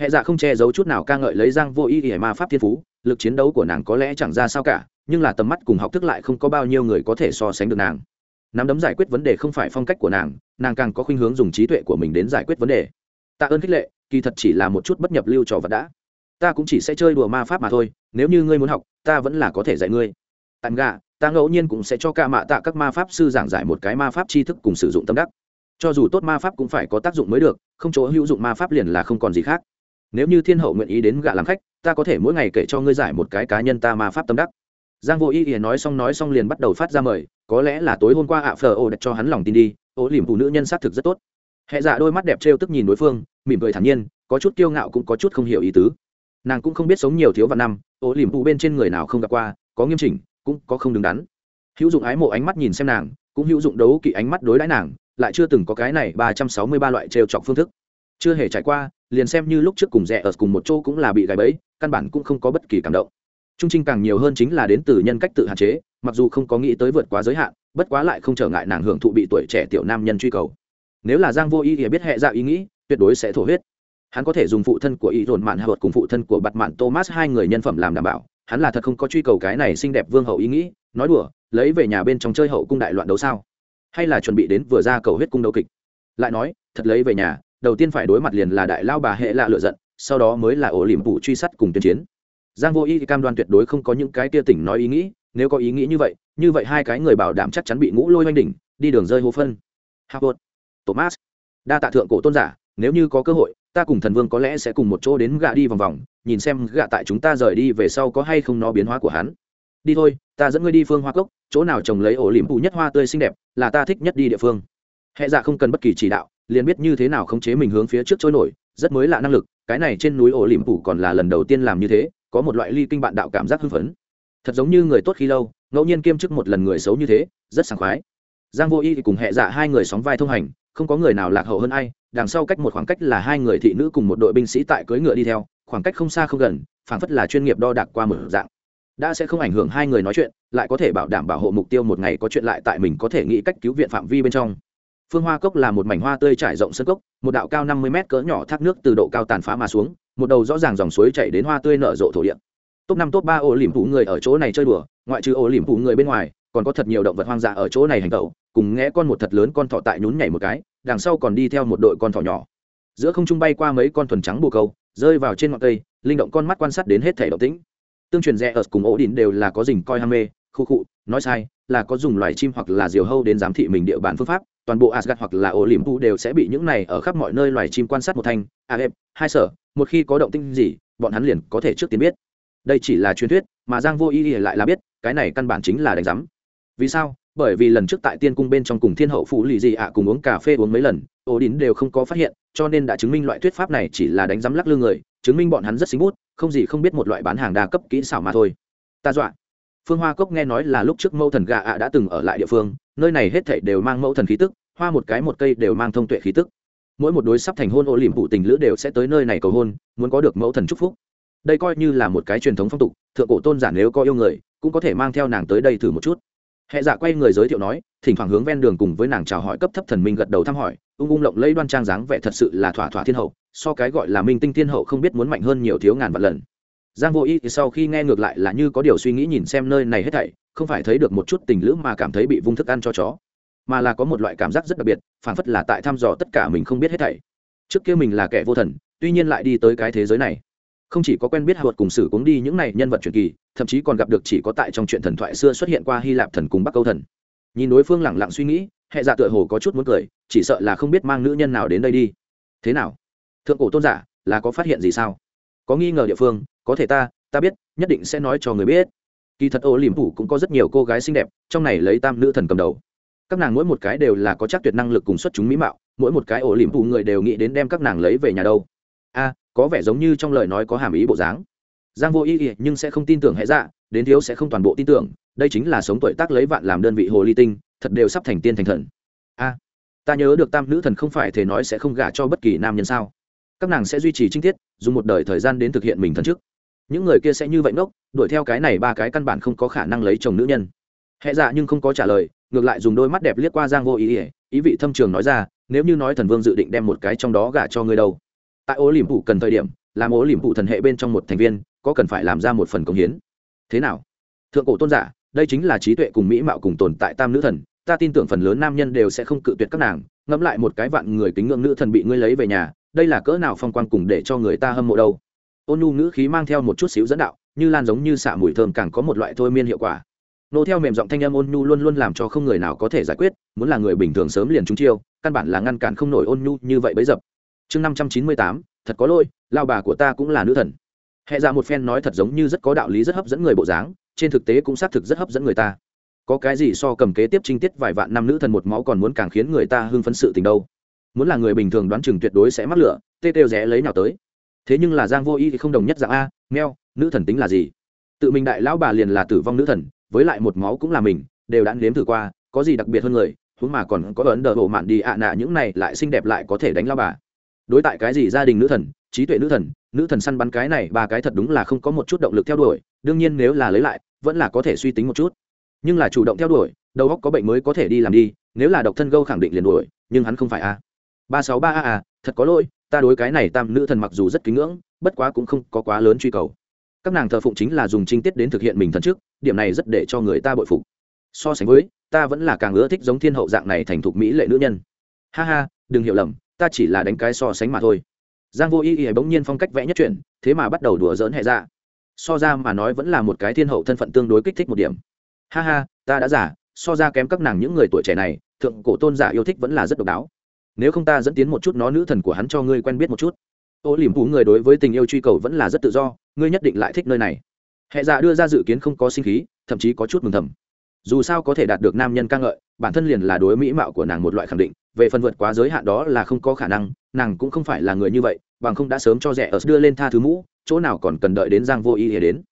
hệ dạ không che giấu chút nào ca ngợi lấy giang vô ý ỉa ma pháp thiên phú, lực chiến đấu của nàng có lẽ chẳng ra sao cả, nhưng là tầm mắt cùng học thức lại không có bao nhiêu người có thể so sánh được nàng. Nắm đấm giải quyết vấn đề không phải phong cách của nàng nàng càng có khuynh hướng dùng trí tuệ của mình đến giải quyết vấn đề. Tạ ơn khích lệ, kỳ thật chỉ là một chút bất nhập lưu trò vật đã. Ta cũng chỉ sẽ chơi đùa ma pháp mà thôi, nếu như ngươi muốn học, ta vẫn là có thể dạy ngươi. Tàn gà, ta ngẫu nhiên cũng sẽ cho ca mạ tạ các ma pháp sư giảng giải một cái ma pháp tri thức cùng sử dụng tâm đắc. Cho dù tốt ma pháp cũng phải có tác dụng mới được, không chỗ hữu dụng ma pháp liền là không còn gì khác nếu như thiên hậu nguyện ý đến gạ làm khách, ta có thể mỗi ngày kể cho ngươi giải một cái cá nhân ta ma pháp tâm đắc. Giang vô ý ý nói xong nói xong liền bắt đầu phát ra mời, có lẽ là tối hôm qua ạ phờ ô đặt cho hắn lòng tin đi, ô liềm phụ nữ nhân xác thực rất tốt. Hẹ dạ đôi mắt đẹp trêu tức nhìn đối phương, mỉm cười thản nhiên, có chút kiêu ngạo cũng có chút không hiểu ý tứ. Nàng cũng không biết sống nhiều thiếu vạn năm, ô liềm phụ bên trên người nào không gặp qua, có nghiêm chỉnh, cũng có không đứng đắn. Hữu dụng ái mộ ánh mắt nhìn xem nàng, cũng hữu dụng đấu kỵ ánh mắt đối đãi nàng, lại chưa từng có cái này ba trăm sáu mươi ba loại trêu chọc phương thức chưa hề trải qua, liền xem như lúc trước cùng rẻ ở cùng một chỗ cũng là bị gài bẫy, căn bản cũng không có bất kỳ cảm động. Trung trinh càng nhiều hơn chính là đến từ nhân cách tự hạn chế, mặc dù không có nghĩ tới vượt quá giới hạn, bất quá lại không trở ngại nàng hưởng thụ bị tuổi trẻ tiểu nam nhân truy cầu. Nếu là giang vô ý thì biết hệ dạ ý nghĩ, tuyệt đối sẽ thổ huyết. Hắn có thể dùng phụ thân của ý dồn mạn hạ cùng phụ thân của bặt mạn thomas hai người nhân phẩm làm đảm bảo, hắn là thật không có truy cầu cái này xinh đẹp vương hậu ý nghĩ, nói đùa, lấy về nhà bên trong chơi hậu cung đại loạn đấu sao? Hay là chuẩn bị đến vừa ra cầu huyết cung đấu kịch? Lại nói, thật lấy về nhà đầu tiên phải đối mặt liền là đại lao bà hệ lạ lựa giận, sau đó mới là ổ liềm phủ truy sát cùng tuyên chiến. Giang vô y cam đoan tuyệt đối không có những cái tia tỉnh nói ý nghĩ, nếu có ý nghĩ như vậy như vậy hai cái người bảo đảm chắc chắn bị ngũ lôi oanh đỉnh, đi đường rơi hố phân. Harvard thomas, đa tạ thượng cổ tôn giả, nếu như có cơ hội, ta cùng thần vương có lẽ sẽ cùng một chỗ đến gạ đi vòng vòng, nhìn xem gạ tại chúng ta rời đi về sau có hay không nó biến hóa của hắn. Đi thôi, ta dẫn ngươi đi phương hoa cốc, chỗ nào trồng lấy ổ liềm phụ nhất hoa tươi xinh đẹp, là ta thích nhất đi địa phương. Hệ dạ không cần bất kỳ chỉ đạo liền biết như thế nào khống chế mình hướng phía trước trôi nổi, rất mới lạ năng lực, cái này trên núi ổ liềm phủ còn là lần đầu tiên làm như thế, có một loại ly kinh bạn đạo cảm giác hưng phấn. Thật giống như người tốt khi lâu, ngẫu nhiên kiêm chức một lần người xấu như thế, rất sảng khoái. Giang vô y thì cùng hệ dạ hai người sóng vai thông hành, không có người nào lạc hậu hơn ai, đằng sau cách một khoảng cách là hai người thị nữ cùng một đội binh sĩ tại cưỡi ngựa đi theo, khoảng cách không xa không gần, phảng phất là chuyên nghiệp đo đạc qua mở dạng. Đã sẽ không ảnh hưởng hai người nói chuyện, lại có thể bảo đảm bảo hộ mục tiêu một ngày có chuyện lại tại mình có thể nghĩ cách cứu viện phạm vi bên trong phương hoa cốc là một mảnh hoa tươi trải rộng sân cốc, một đạo cao năm mươi mét cỡ nhỏ thác nước từ độ cao tàn phá mà xuống, một đầu rõ ràng dòng suối chảy đến hoa tươi nở rộ thổ địa. Top năm, top ba ô liềm phụ người ở chỗ này chơi đùa, ngoại trừ ô liềm phụ người bên ngoài, còn có thật nhiều động vật hoang dã ở chỗ này hành tẩu, cùng nghe con một thật lớn con thỏ tại nhún nhảy một cái, đằng sau còn đi theo một đội con thỏ nhỏ. Giữa không trung bay qua mấy con thuần trắng bồ câu, rơi vào trên ngọn cây, linh động con mắt quan sát đến hết thể động tĩnh. Tương truyền rẽ ở cùng ổ đỉnh đều là có dình coi ham mê, khu khụ, nói sai, là có dùng loài chim hoặc là diều hâu đến giám thị mình địa bàn phương pháp toàn bộ Asgard hoặc là ổ đều sẽ bị những này ở khắp mọi nơi loài chim quan sát một thanh. À, A hai sở, một khi có động tĩnh gì, bọn hắn liền có thể trước tiên biết. Đây chỉ là truyền thuyết, mà giang vô ý lại là biết, cái này căn bản chính là đánh giấm. vì sao? Bởi vì lần trước tại tiên cung bên trong cùng thiên hậu phụ lì gì ạ cùng uống cà phê uống mấy lần, Odin đều không có phát hiện, cho nên đã chứng minh loại thuyết pháp này chỉ là đánh giấm lắc lư người, chứng minh bọn hắn rất xính bút, không gì không biết một loại bán hàng đa cấp kỹ xảo mà thôi. Ta dọa phương hoa cốc nghe nói là lúc trước mẫu thần gà ạ đã từng ở lại địa phương, nơi này hết thảy đều mang mẫu thần khí tức, hoa một cái một cây đều mang thông tuệ khí tức. Mỗi một đối sắp thành hôn ô liềm phụ tình lữ đều sẽ tới nơi này cầu hôn, muốn có được mẫu thần chúc phúc. Đây coi như là một cái truyền thống phong tục, thượng cổ tôn giả nếu có yêu người, cũng có thể mang theo nàng tới đây thử một chút. Hệ giả quay người giới thiệu nói, thỉnh thoảng hướng ven đường cùng với nàng chào hỏi cấp thấp thần minh gật đầu thăm hỏi, ung ung lộng lấy đoan trang dáng vẻ thật sự là thỏa thỏa thiên hậu, so cái gọi là minh tinh thiên hậu không biết muốn mạnh hơn nhiều thiếu ngàn vạn lần giang vô ý thì sau khi nghe ngược lại là như có điều suy nghĩ nhìn xem nơi này hết thảy, không phải thấy được một chút tình lữ mà cảm thấy bị vung thức ăn cho chó, mà là có một loại cảm giác rất đặc biệt phản phất là tại thăm dò tất cả mình không biết hết thảy. Trước kia mình là kẻ vô thần, tuy nhiên lại đi tới cái thế giới này. Không chỉ có quen biết hợp cùng sử cuống đi những này nhân vật truyền kỳ, thậm chí còn gặp được chỉ có tại trong chuyện thần thoại xưa xuất hiện qua hy lạp thần cùng bắc câu thần. Nhìn đối phương lẳng lặng suy nghĩ, hệ dạ tựa hồ có chút muốn cười, chỉ sợ là không biết mang nữ nhân nào đến đây đi. Thế nào? Thượng cổ tôn giả, là có phát hiện gì sao? Có nghi ngờ địa phương, có thể ta ta biết, nhất định sẽ nói cho người biết. Kỳ thật ô liềm phủ cũng có rất nhiều cô gái xinh đẹp, trong này lấy tam nữ thần cầm đầu. Các nàng mỗi một cái đều là có chắc tuyệt năng lực cùng xuất chúng mỹ mạo, mỗi một cái ổ liềm phủ người đều nghĩ đến đem các nàng lấy về nhà đâu. A, có vẻ giống như trong lời nói có hàm ý bộ dáng. Giang vô ý ý nhưng sẽ không tin tưởng hệ dạ đến thiếu sẽ không toàn bộ tin tưởng, đây chính là sống tuổi tác lấy vạn làm đơn vị hồ ly tinh, thật đều sắp thành tiên thành thần. A, ta nhớ được tam nữ thần không phải thể nói sẽ không gả cho bất kỳ nam nhân sao các nàng sẽ duy trì trinh tiết, dùng một đời thời gian đến thực hiện mình thần trước những người kia sẽ như vậy ngốc, đuổi theo cái này ba cái căn bản không có khả năng lấy chồng nữ nhân. Hệ dạ nhưng không có trả lời, ngược lại dùng đôi mắt đẹp liếc qua giang vô ý ỉa ý vị thâm trường nói ra, nếu như nói thần vương dự định đem một cái trong đó gả cho ngươi đâu? Tại ố liềm phụ cần thời điểm, làm ố liềm phụ thần hệ bên trong một thành viên, có cần phải làm ra một phần công hiến. Thế nào? Thượng cổ tôn giả, đây chính là trí tuệ cùng mỹ mạo cùng tồn tại tam nữ thần, ta tin tưởng phần lớn nam nhân đều sẽ không cự tuyệt các nàng, ngẫm lại một cái vạn người kính ngưỡng nữ thần bị ngươi lấy về nhà đây là cỡ nào phong quan cùng để cho người ta hâm mộ đâu. Ôn nhu ngữ khí mang theo một chút xíu dẫn đạo, như lan giống như xạ mùi thơm càng có một loại thôi miên hiệu quả. Nô theo mềm giọng thanh âm ôn nhu luôn luôn làm cho không người nào có thể giải quyết, muốn là người bình thường sớm liền trúng chiêu, căn bản là ngăn cản không nổi ôn nhu như vậy bấy dập. Chương năm trăm chín mươi tám, thật có lỗi, lao bà của ta cũng là nữ thần. Hẹ ra một phen nói thật giống như rất có đạo lý rất hấp dẫn người bộ dáng, trên thực tế cũng xác thực rất hấp dẫn người ta. Có cái gì so cầm kế tiếp trinh tiết vài vạn năm nữ thần một máu còn muốn càng khiến người ta hưng phấn sự tình đâu muốn là người bình thường đoán chừng tuyệt đối sẽ mắc lửa, tê têu rẽ lấy nào tới. Thế nhưng là giang vô y thì không đồng nhất dạng a, meo, nữ thần tính là gì? Tự mình đại lão bà liền là tử vong nữ thần, với lại một máu cũng là mình, đều đã nếm thử qua, có gì đặc biệt hơn người, huống mà còn có ấn đờ bộ mạn đi ạ à nạ, những này lại xinh đẹp lại có thể đánh lao bà. Đối tại cái gì gia đình nữ thần, trí tuệ nữ thần nữ thần săn bắn cái này ba cái thật đúng là không có một chút động lực theo đuổi, đương nhiên nếu là lấy lại, vẫn là có thể suy tính một chút. Nhưng là chủ động theo đuổi, đầu óc có bệnh mới có thể đi làm đi, nếu là độc thân gâu khẳng định liền đuổi, nhưng hắn không phải a ba sáu ba a a thật có lỗi, ta đối cái này tam nữ thần mặc dù rất kính ngưỡng, bất quá cũng không có quá lớn truy cầu. Các nàng thờ phụng chính là dùng trinh tiết đến thực hiện mình thần trước, điểm này rất để cho người ta bội phục. So sánh với, ta vẫn là càng ưa thích giống thiên hậu dạng này thành thục mỹ lệ nữ nhân. Ha ha, đừng hiểu lầm, ta chỉ là đánh cái so sánh mà thôi. Giang vô ý ý bỗng nhiên phong cách vẽ nhất chuyển thế mà bắt đầu đùa giỡn hệ ra so ra mà nói vẫn là một cái thiên hậu thân phận tương đối kích thích một điểm. Ha ha, ta đã giả, so ra kém các nàng những người tuổi trẻ này, thượng cổ tôn giả yêu thích vẫn là rất độc đáo nếu không ta dẫn tiến một chút nó nữ thần của hắn cho ngươi quen biết một chút. Ô liềm phú người đối với tình yêu truy cầu vẫn là rất tự do ngươi nhất định lại thích nơi này. Hệ dạ đưa ra dự kiến không có sinh khí thậm chí có chút mừng thầm. Dù sao có thể đạt được nam nhân ca ngợi bản thân liền là đối mỹ mạo của nàng một loại khẳng định về phần vượt quá giới hạn đó là không có khả năng nàng cũng không phải là người như vậy bằng không đã sớm cho rẻ ở đưa lên tha thứ mũ chỗ nào còn cần đợi đến giang vô ý ỉa đến.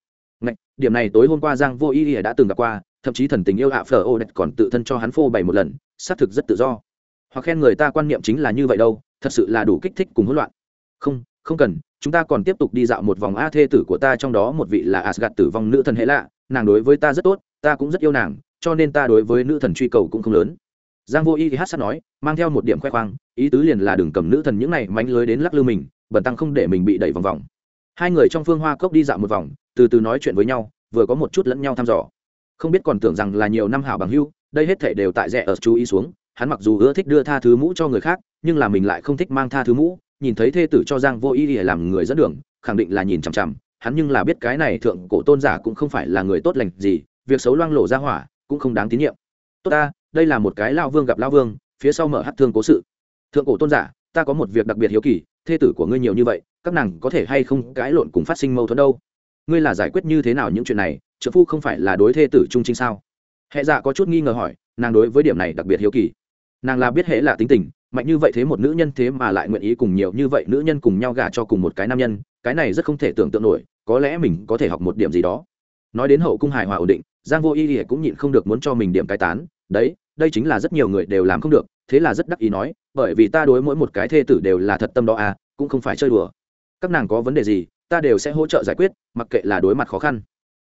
Ngạch, điểm này tối hôm qua giang vô ý ỉa đã từng gặp qua thậm chí thần tình yêu ạ phở ô đẹp còn tự thân cho hắn phô bày một lần xác thực rất tự do hoặc khen người ta quan niệm chính là như vậy đâu, thật sự là đủ kích thích cùng hỗn loạn. Không không cần, chúng ta còn tiếp tục đi dạo một vòng a thê tử của ta trong đó một vị là asgad tử vong nữ thần hệ lạ, nàng đối với ta rất tốt, ta cũng rất yêu nàng, cho nên ta đối với nữ thần truy cầu cũng không lớn. Giang vô y thì hát sát nói, mang theo một điểm khoe khoang, ý tứ liền là đừng cầm nữ thần những này mánh lưới đến lắc lư mình bẩn tăng không để mình bị đẩy vòng vòng. Hai người trong phương hoa cốc đi dạo một vòng, từ từ nói chuyện với nhau, vừa có một chút lẫn nhau thăm dò. Không biết còn tưởng rằng là nhiều năm hảo bằng hưu đây hết thể đều tại rẻ ở chú ý xuống hắn mặc dù ưa thích đưa tha thứ mũ cho người khác, nhưng là mình lại không thích mang tha thứ mũ. Nhìn thấy thê tử cho giang vô ý để làm người dẫn đường, khẳng định là nhìn chằm chằm. Hắn nhưng là biết cái này thượng cổ tôn giả cũng không phải là người tốt lành gì, việc xấu loang lộ ra hỏa, cũng không đáng tín nhiệm. Tốt ta, đây là một cái lao vương gặp lao vương, phía sau mở hát thương cố sự. Thượng cổ tôn giả, ta có một việc đặc biệt hiếu kỳ, thê tử của ngươi nhiều như vậy, các nàng có thể hay không cãi lộn cùng phát sinh mâu thuẫn đâu? Ngươi là giải quyết như thế nào những chuyện này, trợ phu không phải là đối thê tử trung trinh sao? Hệ dạ có chút nghi ngờ hỏi, nàng đối với điểm này đặc biệt hiếu kỳ nàng là biết hệ là tính tình, mạnh như vậy thế một nữ nhân thế mà lại nguyện ý cùng nhiều như vậy nữ nhân cùng nhau gả cho cùng một cái nam nhân, cái này rất không thể tưởng tượng nổi, có lẽ mình có thể học một điểm gì đó. Nói đến hậu cung hài hòa ổn định, giang vô y thì cũng nhịn không được muốn cho mình điểm cai tán, đấy, đây chính là rất nhiều người đều làm không được, thế là rất đắc ý nói, bởi vì ta đối mỗi một cái thê tử đều là thật tâm đó à cũng không phải chơi đùa. Các nàng có vấn đề gì, ta đều sẽ hỗ trợ giải quyết, mặc kệ là đối mặt khó khăn.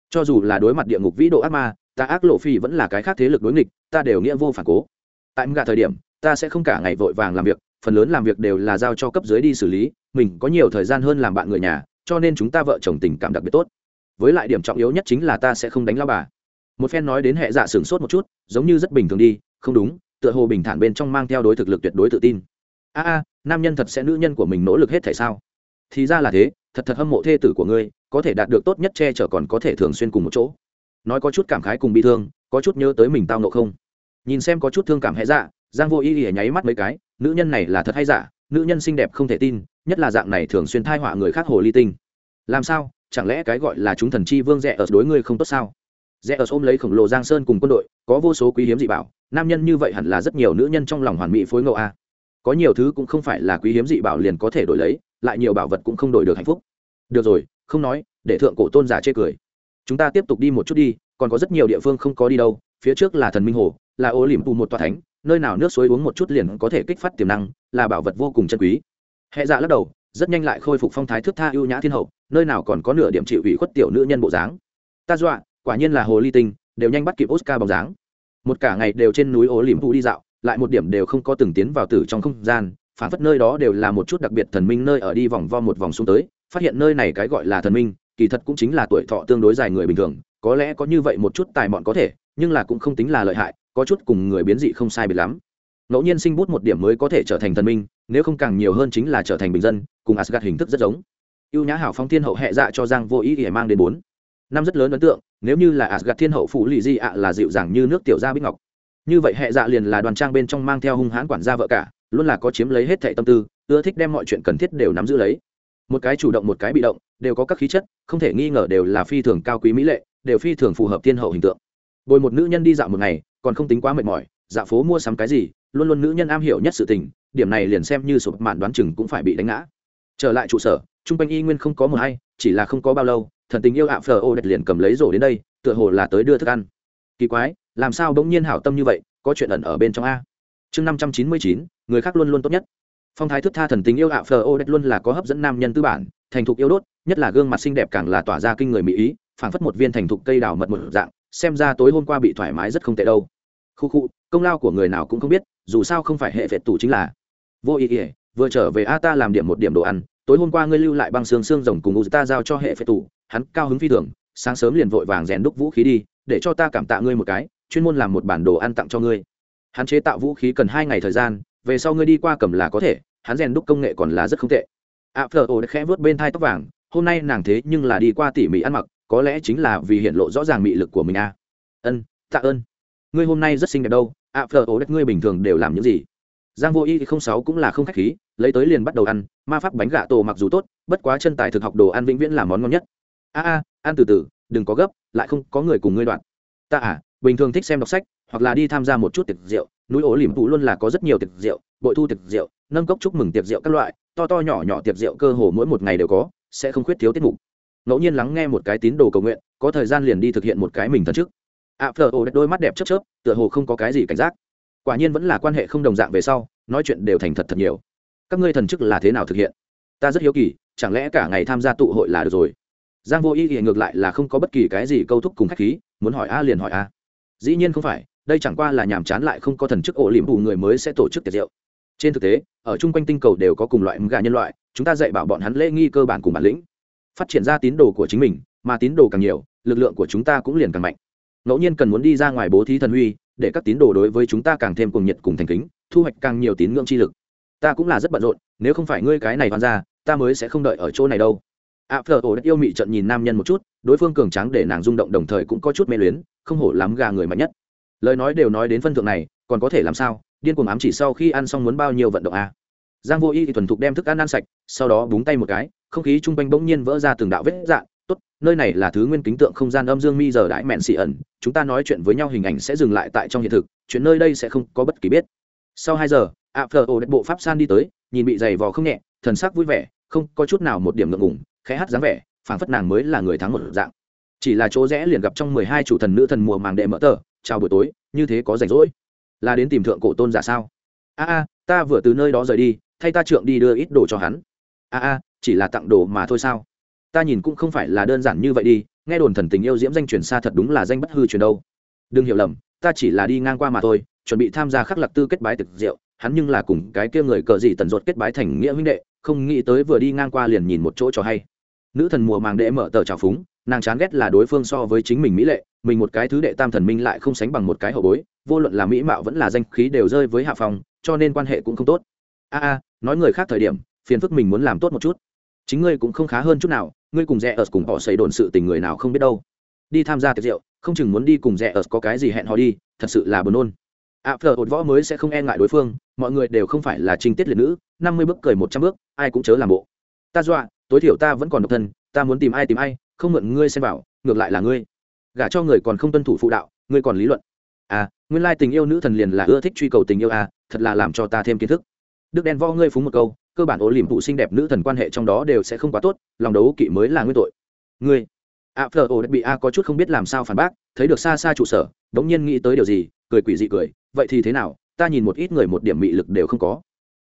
Cho dù là đối mặt địa ngục vĩ độ ác ma, ta ác lộ phi vẫn là cái khác thế lực đối nghịch, ta đều nghĩa vô phản cố tại mga thời điểm, ta sẽ không cả ngày vội vàng làm việc, phần lớn làm việc đều là giao cho cấp dưới đi xử lý, mình có nhiều thời gian hơn làm bạn người nhà, cho nên chúng ta vợ chồng tình cảm đặc biệt tốt. Với lại điểm trọng yếu nhất chính là ta sẽ không đánh lao bà. Một phen nói đến hệ dạ sửng sốt một chút, giống như rất bình thường đi, không đúng, tựa hồ bình thản bên trong mang theo đối thực lực tuyệt đối tự tin. A a, nam nhân thật sẽ nữ nhân của mình nỗ lực hết thể sao? Thì ra là thế, thật thật hâm mộ thê tử của ngươi, có thể đạt được tốt nhất che chở còn có thể thường xuyên cùng một chỗ. Nói có chút cảm khái cùng bị thương, có chút nhớ tới mình tao nộ không? Nhìn xem có chút thương cảm hẹ dạ giang vô ý ỉa nháy mắt mấy cái, nữ nhân này là thật hay giả, nữ nhân xinh đẹp không thể tin, nhất là dạng này thường xuyên thai họa người khác hồ ly tinh. Làm sao, chẳng lẽ cái gọi là chúng thần chi vương rẻ ở đối ngươi không tốt sao? Rẽ ở ôm lấy khổng lồ giang sơn cùng quân đội, có vô số quý hiếm dị bảo, nam nhân như vậy hẳn là rất nhiều nữ nhân trong lòng hoàn mỹ phối ngẫu a. Có nhiều thứ cũng không phải là quý hiếm dị bảo liền có thể đổi lấy, lại nhiều bảo vật cũng không đổi được hạnh phúc. Được rồi, không nói, để thượng cổ tôn giả chê cười. Chúng ta tiếp tục đi một chút đi, còn có rất nhiều địa phương không có đi đâu, phía trước là thần minh hồ là ô liềm tù một tòa thánh, nơi nào nước suối uống một chút liền có thể kích phát tiềm năng, là bảo vật vô cùng chân quý. Hệ dạ lắc đầu, rất nhanh lại khôi phục phong thái thước tha ưu nhã thiên hậu, nơi nào còn có nửa điểm chịu ủy khuất tiểu nữ nhân bộ dáng. Ta dọa, quả nhiên là hồ ly tinh, đều nhanh bắt kịp oscar bóng dáng. Một cả ngày đều trên núi ố liềm vụ đi dạo, lại một điểm đều không có từng tiến vào tử trong không gian, phản phất nơi đó đều là một chút đặc biệt thần minh nơi ở đi vòng vo một vòng xuống tới, phát hiện nơi này cái gọi là thần minh, kỳ thật cũng chính là tuổi thọ tương đối dài người bình thường, có lẽ có như vậy một chút tài mọn có thể, nhưng là cũng không tính là lợi hại có chút cùng người biến dị không sai biệt lắm. Ngẫu nhiên sinh bút một điểm mới có thể trở thành thần minh, nếu không càng nhiều hơn chính là trở thành bình dân, cùng asgad hình thức rất giống. Ưu nhã hảo phong thiên hậu hệ dạ cho giang vô ý để mang đến bốn. Năm rất lớn ấn tượng, nếu như là asgad thiên hậu phụ lì di ạ là dịu dàng như nước tiểu gia bích ngọc. Như vậy hệ dạ liền là đoàn trang bên trong mang theo hung hãn quản gia vợ cả, luôn là có chiếm lấy hết thệ tâm tư, ưa thích đem mọi chuyện cần thiết đều nắm giữ lấy. Một cái chủ động một cái bị động, đều có các khí chất, không thể nghi ngờ đều là phi thường cao quý mỹ lệ, đều phi thường phù hợp thiên hậu hình tượng. Bồi một nữ nhân đi dạo một ngày còn không tính quá mệt mỏi dạo phố mua sắm cái gì, luôn luôn nữ nhân am hiểu nhất sự tình, điểm này liền xem như sụp mạn đoán chừng cũng phải bị đánh ngã. Trở lại trụ sở, trung quanh y nguyên không có một hay, chỉ là không có bao lâu, thần tình yêu ạ phờ ô đẹp liền cầm lấy rổ đến đây, tựa hồ là tới đưa thức ăn. Kỳ quái, làm sao bỗng nhiên hảo tâm như vậy, có chuyện ẩn ở bên trong a? Chương năm trăm chín mươi chín, người khác luôn luôn tốt nhất. Phong thái thức tha thần tình yêu ạ phờ ô đẹp luôn là có hấp dẫn nam nhân tư bản, thành thục yêu đốt, nhất là gương mặt xinh đẹp càng là tỏa ra kinh người mỹ ý, phảng phất một viên thành thục cây đào mật một dạng xem ra tối hôm qua bị thoải mái rất không tệ đâu. Khu khu, công lao của người nào cũng không biết, dù sao không phải hệ vệ tủ chính là. Vô ý ỉa vừa trở về a ta làm điểm một điểm đồ ăn, tối hôm qua ngươi lưu lại băng xương xương rồng cùng u ta giao cho hệ vệ tủ, hắn cao hứng phi thường, sáng sớm liền vội vàng rèn đúc vũ khí đi, để cho ta cảm tạ ngươi một cái, chuyên môn làm một bản đồ ăn tặng cho ngươi. Hắn chế tạo vũ khí cần hai ngày thời gian, về sau ngươi đi qua cầm là có thể, hắn rèn đúc công nghệ còn là rất không tệ. A phờ ồ khẽ vớt bên thai tóc vàng, hôm nay nàng thế nhưng là đi qua tỉ mỉ ăn mặc có lẽ chính là vì hiện lộ rõ ràng mị lực của mình a ân, tạ ơn. Ngươi hôm nay rất xinh đẹp đâu a phờ đất ngươi bình thường đều làm những gì? Giang vô y không sáu cũng là không khách khí, lấy tới liền bắt đầu ăn, ma pháp bánh gà tổ mặc dù tốt, bất quá chân tài thực học đồ ăn vĩnh viễn là món ngon nhất. A a, ăn từ từ, đừng có gấp, lại không có người cùng ngươi đoạn. Ta à bình thường thích xem đọc sách, hoặc là đi tham gia một chút tiệc rượu, núi ổ Liễm phụ luôn là có rất nhiều tiệc rượu, bội thu tiệc rượu, nâng cốc chúc mừng tiệc rượu các loại, to to nhỏ nhỏ tiệc rượu cơ hồ mỗi một ngày đều có, sẽ không khuyết thiếu tiết mục ngẫu nhiên lắng nghe một cái tín đồ cầu nguyện, có thời gian liền đi thực hiện một cái mình thần trước ạ phờ ồ đôi mắt đẹp chớp chớp, tựa hồ không có cái gì cảnh giác. Quả nhiên vẫn là quan hệ không đồng dạng về sau, nói chuyện đều thành thật thật nhiều. Các ngươi thần chức là thế nào thực hiện? Ta rất hiếu kỳ, chẳng lẽ cả ngày tham gia tụ hội là được rồi? Giang vô ý thì ngược lại là không có bất kỳ cái gì câu thúc cùng khách khí, muốn hỏi a liền hỏi a. Dĩ nhiên không phải, đây chẳng qua là nhàm chán lại không có thần chức ổ liềm bù người mới sẽ tổ chức tiệc rượu. Trên thực tế, ở chung quanh tinh cầu đều có cùng loại gà nhân loại, chúng ta dạy bảo bọn hắn lễ nghi cơ bản cùng bản lĩnh phát triển ra tín đồ của chính mình, mà tín đồ càng nhiều, lực lượng của chúng ta cũng liền càng mạnh. Ngẫu nhiên cần muốn đi ra ngoài bố thí thần huy, để các tín đồ đối với chúng ta càng thêm cuồng nhiệt cùng thành kính, thu hoạch càng nhiều tín ngưỡng chi lực. Ta cũng là rất bận rộn, nếu không phải ngươi cái này hoàn ra ta mới sẽ không đợi ở chỗ này đâu. Ạ phở ổ đất yêu mị trận nhìn nam nhân một chút, đối phương cường tráng để nàng rung động đồng thời cũng có chút mê luyến, không hổ lắm gà người mạnh nhất. Lời nói đều nói đến phân thượng này, còn có thể làm sao? Điên cuồng ám chỉ sau khi ăn xong muốn bao nhiêu vận động à giang vô y thì thuần thục đem thức ăn ăn sạch, sau đó búng tay một cái, không khí chung quanh bỗng nhiên vỡ ra từng đạo vết dạn tốt, nơi này là thứ nguyên kính tượng không gian âm dương mi giờ đãi mẹn xị ẩn. Chúng ta nói chuyện với nhau hình ảnh sẽ dừng lại tại trong hiện thực, chuyện nơi đây sẽ không có bất kỳ biết. Sau hai giờ, ạ phờ ổ đất bộ pháp san đi tới, nhìn bị giày vò không nhẹ, thần sắc vui vẻ, không có chút nào một điểm ngượng ngùng, khẽ hát dáng vẻ, phảng phất nàng mới là người thắng một dạng. Chỉ là chỗ rẽ liền gặp trong mười hai chủ thần nữ thần mùa màng đệ mở tờ, chào buổi tối, như thế có rảnh rỗi. Là đến tìm thượng cổ tôn giả sao? A a, ta vừa từ nơi đó rời đi thay ta trượng đi đưa ít đồ cho hắn. A a, chỉ là tặng đồ mà thôi sao? Ta nhìn cũng không phải là đơn giản như vậy đi, nghe đồn thần tình yêu diễm danh truyền xa thật đúng là danh bất hư truyền đâu. Đừng hiểu lầm, ta chỉ là đi ngang qua mà thôi, chuẩn bị tham gia khắc lạc tư kết bái thực diệu. hắn nhưng là cùng cái kia người cờ gì tần ruột kết bái thành nghĩa huynh đệ, không nghĩ tới vừa đi ngang qua liền nhìn một chỗ cho hay. Nữ thần mùa màng đệ mở tờ trào phúng, nàng chán ghét là đối phương so với chính mình mỹ lệ, mình một cái thứ đệ tam thần minh lại không sánh bằng một cái hậu bối, vô luận là mỹ mạo vẫn là danh khí đều rơi với hạ phòng cho nên quan hệ cũng không tốt. A a nói người khác thời điểm, phiền phức mình muốn làm tốt một chút. Chính ngươi cũng không khá hơn chút nào, ngươi cùng rẽ ở cùng họ xảy đồn sự tình người nào không biết đâu. Đi tham gia tiệc rượu, không chừng muốn đi cùng rẽ ở có cái gì hẹn họ đi, thật sự là buồn nôn. Ạ phở ột võ mới sẽ không e ngại đối phương, mọi người đều không phải là trinh tiết liệt nữ, năm mươi bước cười một trăm bước, ai cũng chớ làm bộ. Ta dọa, tối thiểu ta vẫn còn độc thân, ta muốn tìm ai tìm ai, không mượn ngươi xem vào, ngược lại là ngươi. Gả cho người còn không tuân thủ phụ đạo, ngươi còn lý luận. À nguyên lai tình yêu nữ thần liền là ưa thích truy cầu tình yêu à thật là làm cho ta thêm kiến thức đức đen vo ngươi phúng một câu, cơ bản ố liềm phụ xinh đẹp nữ thần quan hệ trong đó đều sẽ không quá tốt, lòng đấu kỵ mới là nguyên tội. Ngươi, a phờ ô bị a có chút không biết làm sao phản bác, thấy được xa xa trụ sở, đống nhiên nghĩ tới điều gì, cười quỷ dị cười, vậy thì thế nào, ta nhìn một ít người một điểm mị lực đều không có.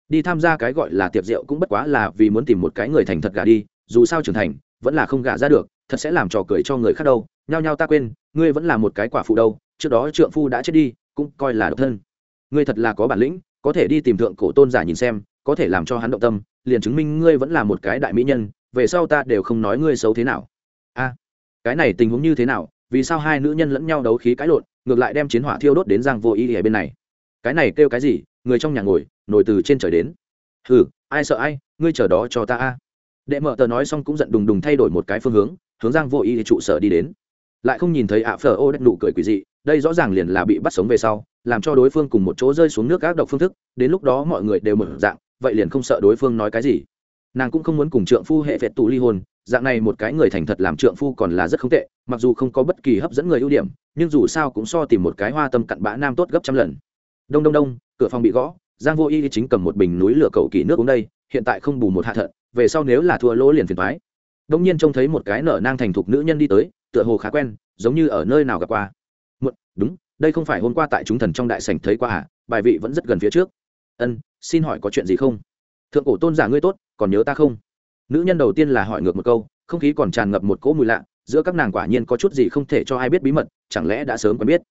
Đi tham gia cái gọi là tiệc rượu cũng bất quá là vì muốn tìm một cái người thành thật gả đi, dù sao trưởng thành, vẫn là không gả ra được, thật sẽ làm trò cười cho người khác đâu. Nhao nhao ta quên, ngươi vẫn là một cái quả phụ đâu, trước đó trượng phu đã chết đi, cũng coi là độc thân. Ngươi thật là có bản lĩnh có thể đi tìm thượng cổ tôn giả nhìn xem có thể làm cho hắn động tâm liền chứng minh ngươi vẫn là một cái đại mỹ nhân về sau ta đều không nói ngươi xấu thế nào. A cái này tình huống như thế nào? Vì sao hai nữ nhân lẫn nhau đấu khí cãi lộn ngược lại đem chiến hỏa thiêu đốt đến giang vô ý ở bên này? Cái này kêu cái gì? Người trong nhà ngồi nổi từ trên trời đến. Hừ, ai sợ ai? Ngươi chờ đó cho ta a. Đệ mở tờ nói xong cũng giận đùng đùng thay đổi một cái phương hướng hướng giang vô ý trụ sở đi đến. Lại không nhìn thấy ạ phở ô đất nụ cười quỷ dị đây rõ ràng liền là bị bắt sống về sau, làm cho đối phương cùng một chỗ rơi xuống nước ác độc phương thức, đến lúc đó mọi người đều mở dạng, vậy liền không sợ đối phương nói cái gì. Nàng cũng không muốn cùng trượng phu hệ vẹt tù ly hôn, dạng này một cái người thành thật làm trượng phu còn là rất không tệ, mặc dù không có bất kỳ hấp dẫn người ưu điểm, nhưng dù sao cũng so tìm một cái hoa tâm cặn bã nam tốt gấp trăm lần. Đông đông đông, cửa phòng bị gõ, giang vô y chính cầm một bình núi lửa cầu kỳ nước uống đây, hiện tại không bù một hạ thận, về sau nếu là thua lỗ liền phiền thoái đông nhiên trông thấy một cái nở nang thành thục nữ nhân đi tới, tựa hồ khá quen, giống như ở nơi nào gặp qua muộn, đúng, đây không phải hôm qua tại chúng thần trong đại sảnh thấy qua à bài vị vẫn rất gần phía trước. Ân, xin hỏi có chuyện gì không? Thượng cổ tôn giả ngươi tốt, còn nhớ ta không? Nữ nhân đầu tiên là hỏi ngược một câu, không khí còn tràn ngập một cỗ mùi lạ, giữa các nàng quả nhiên có chút gì không thể cho ai biết bí mật, chẳng lẽ đã sớm quen biết?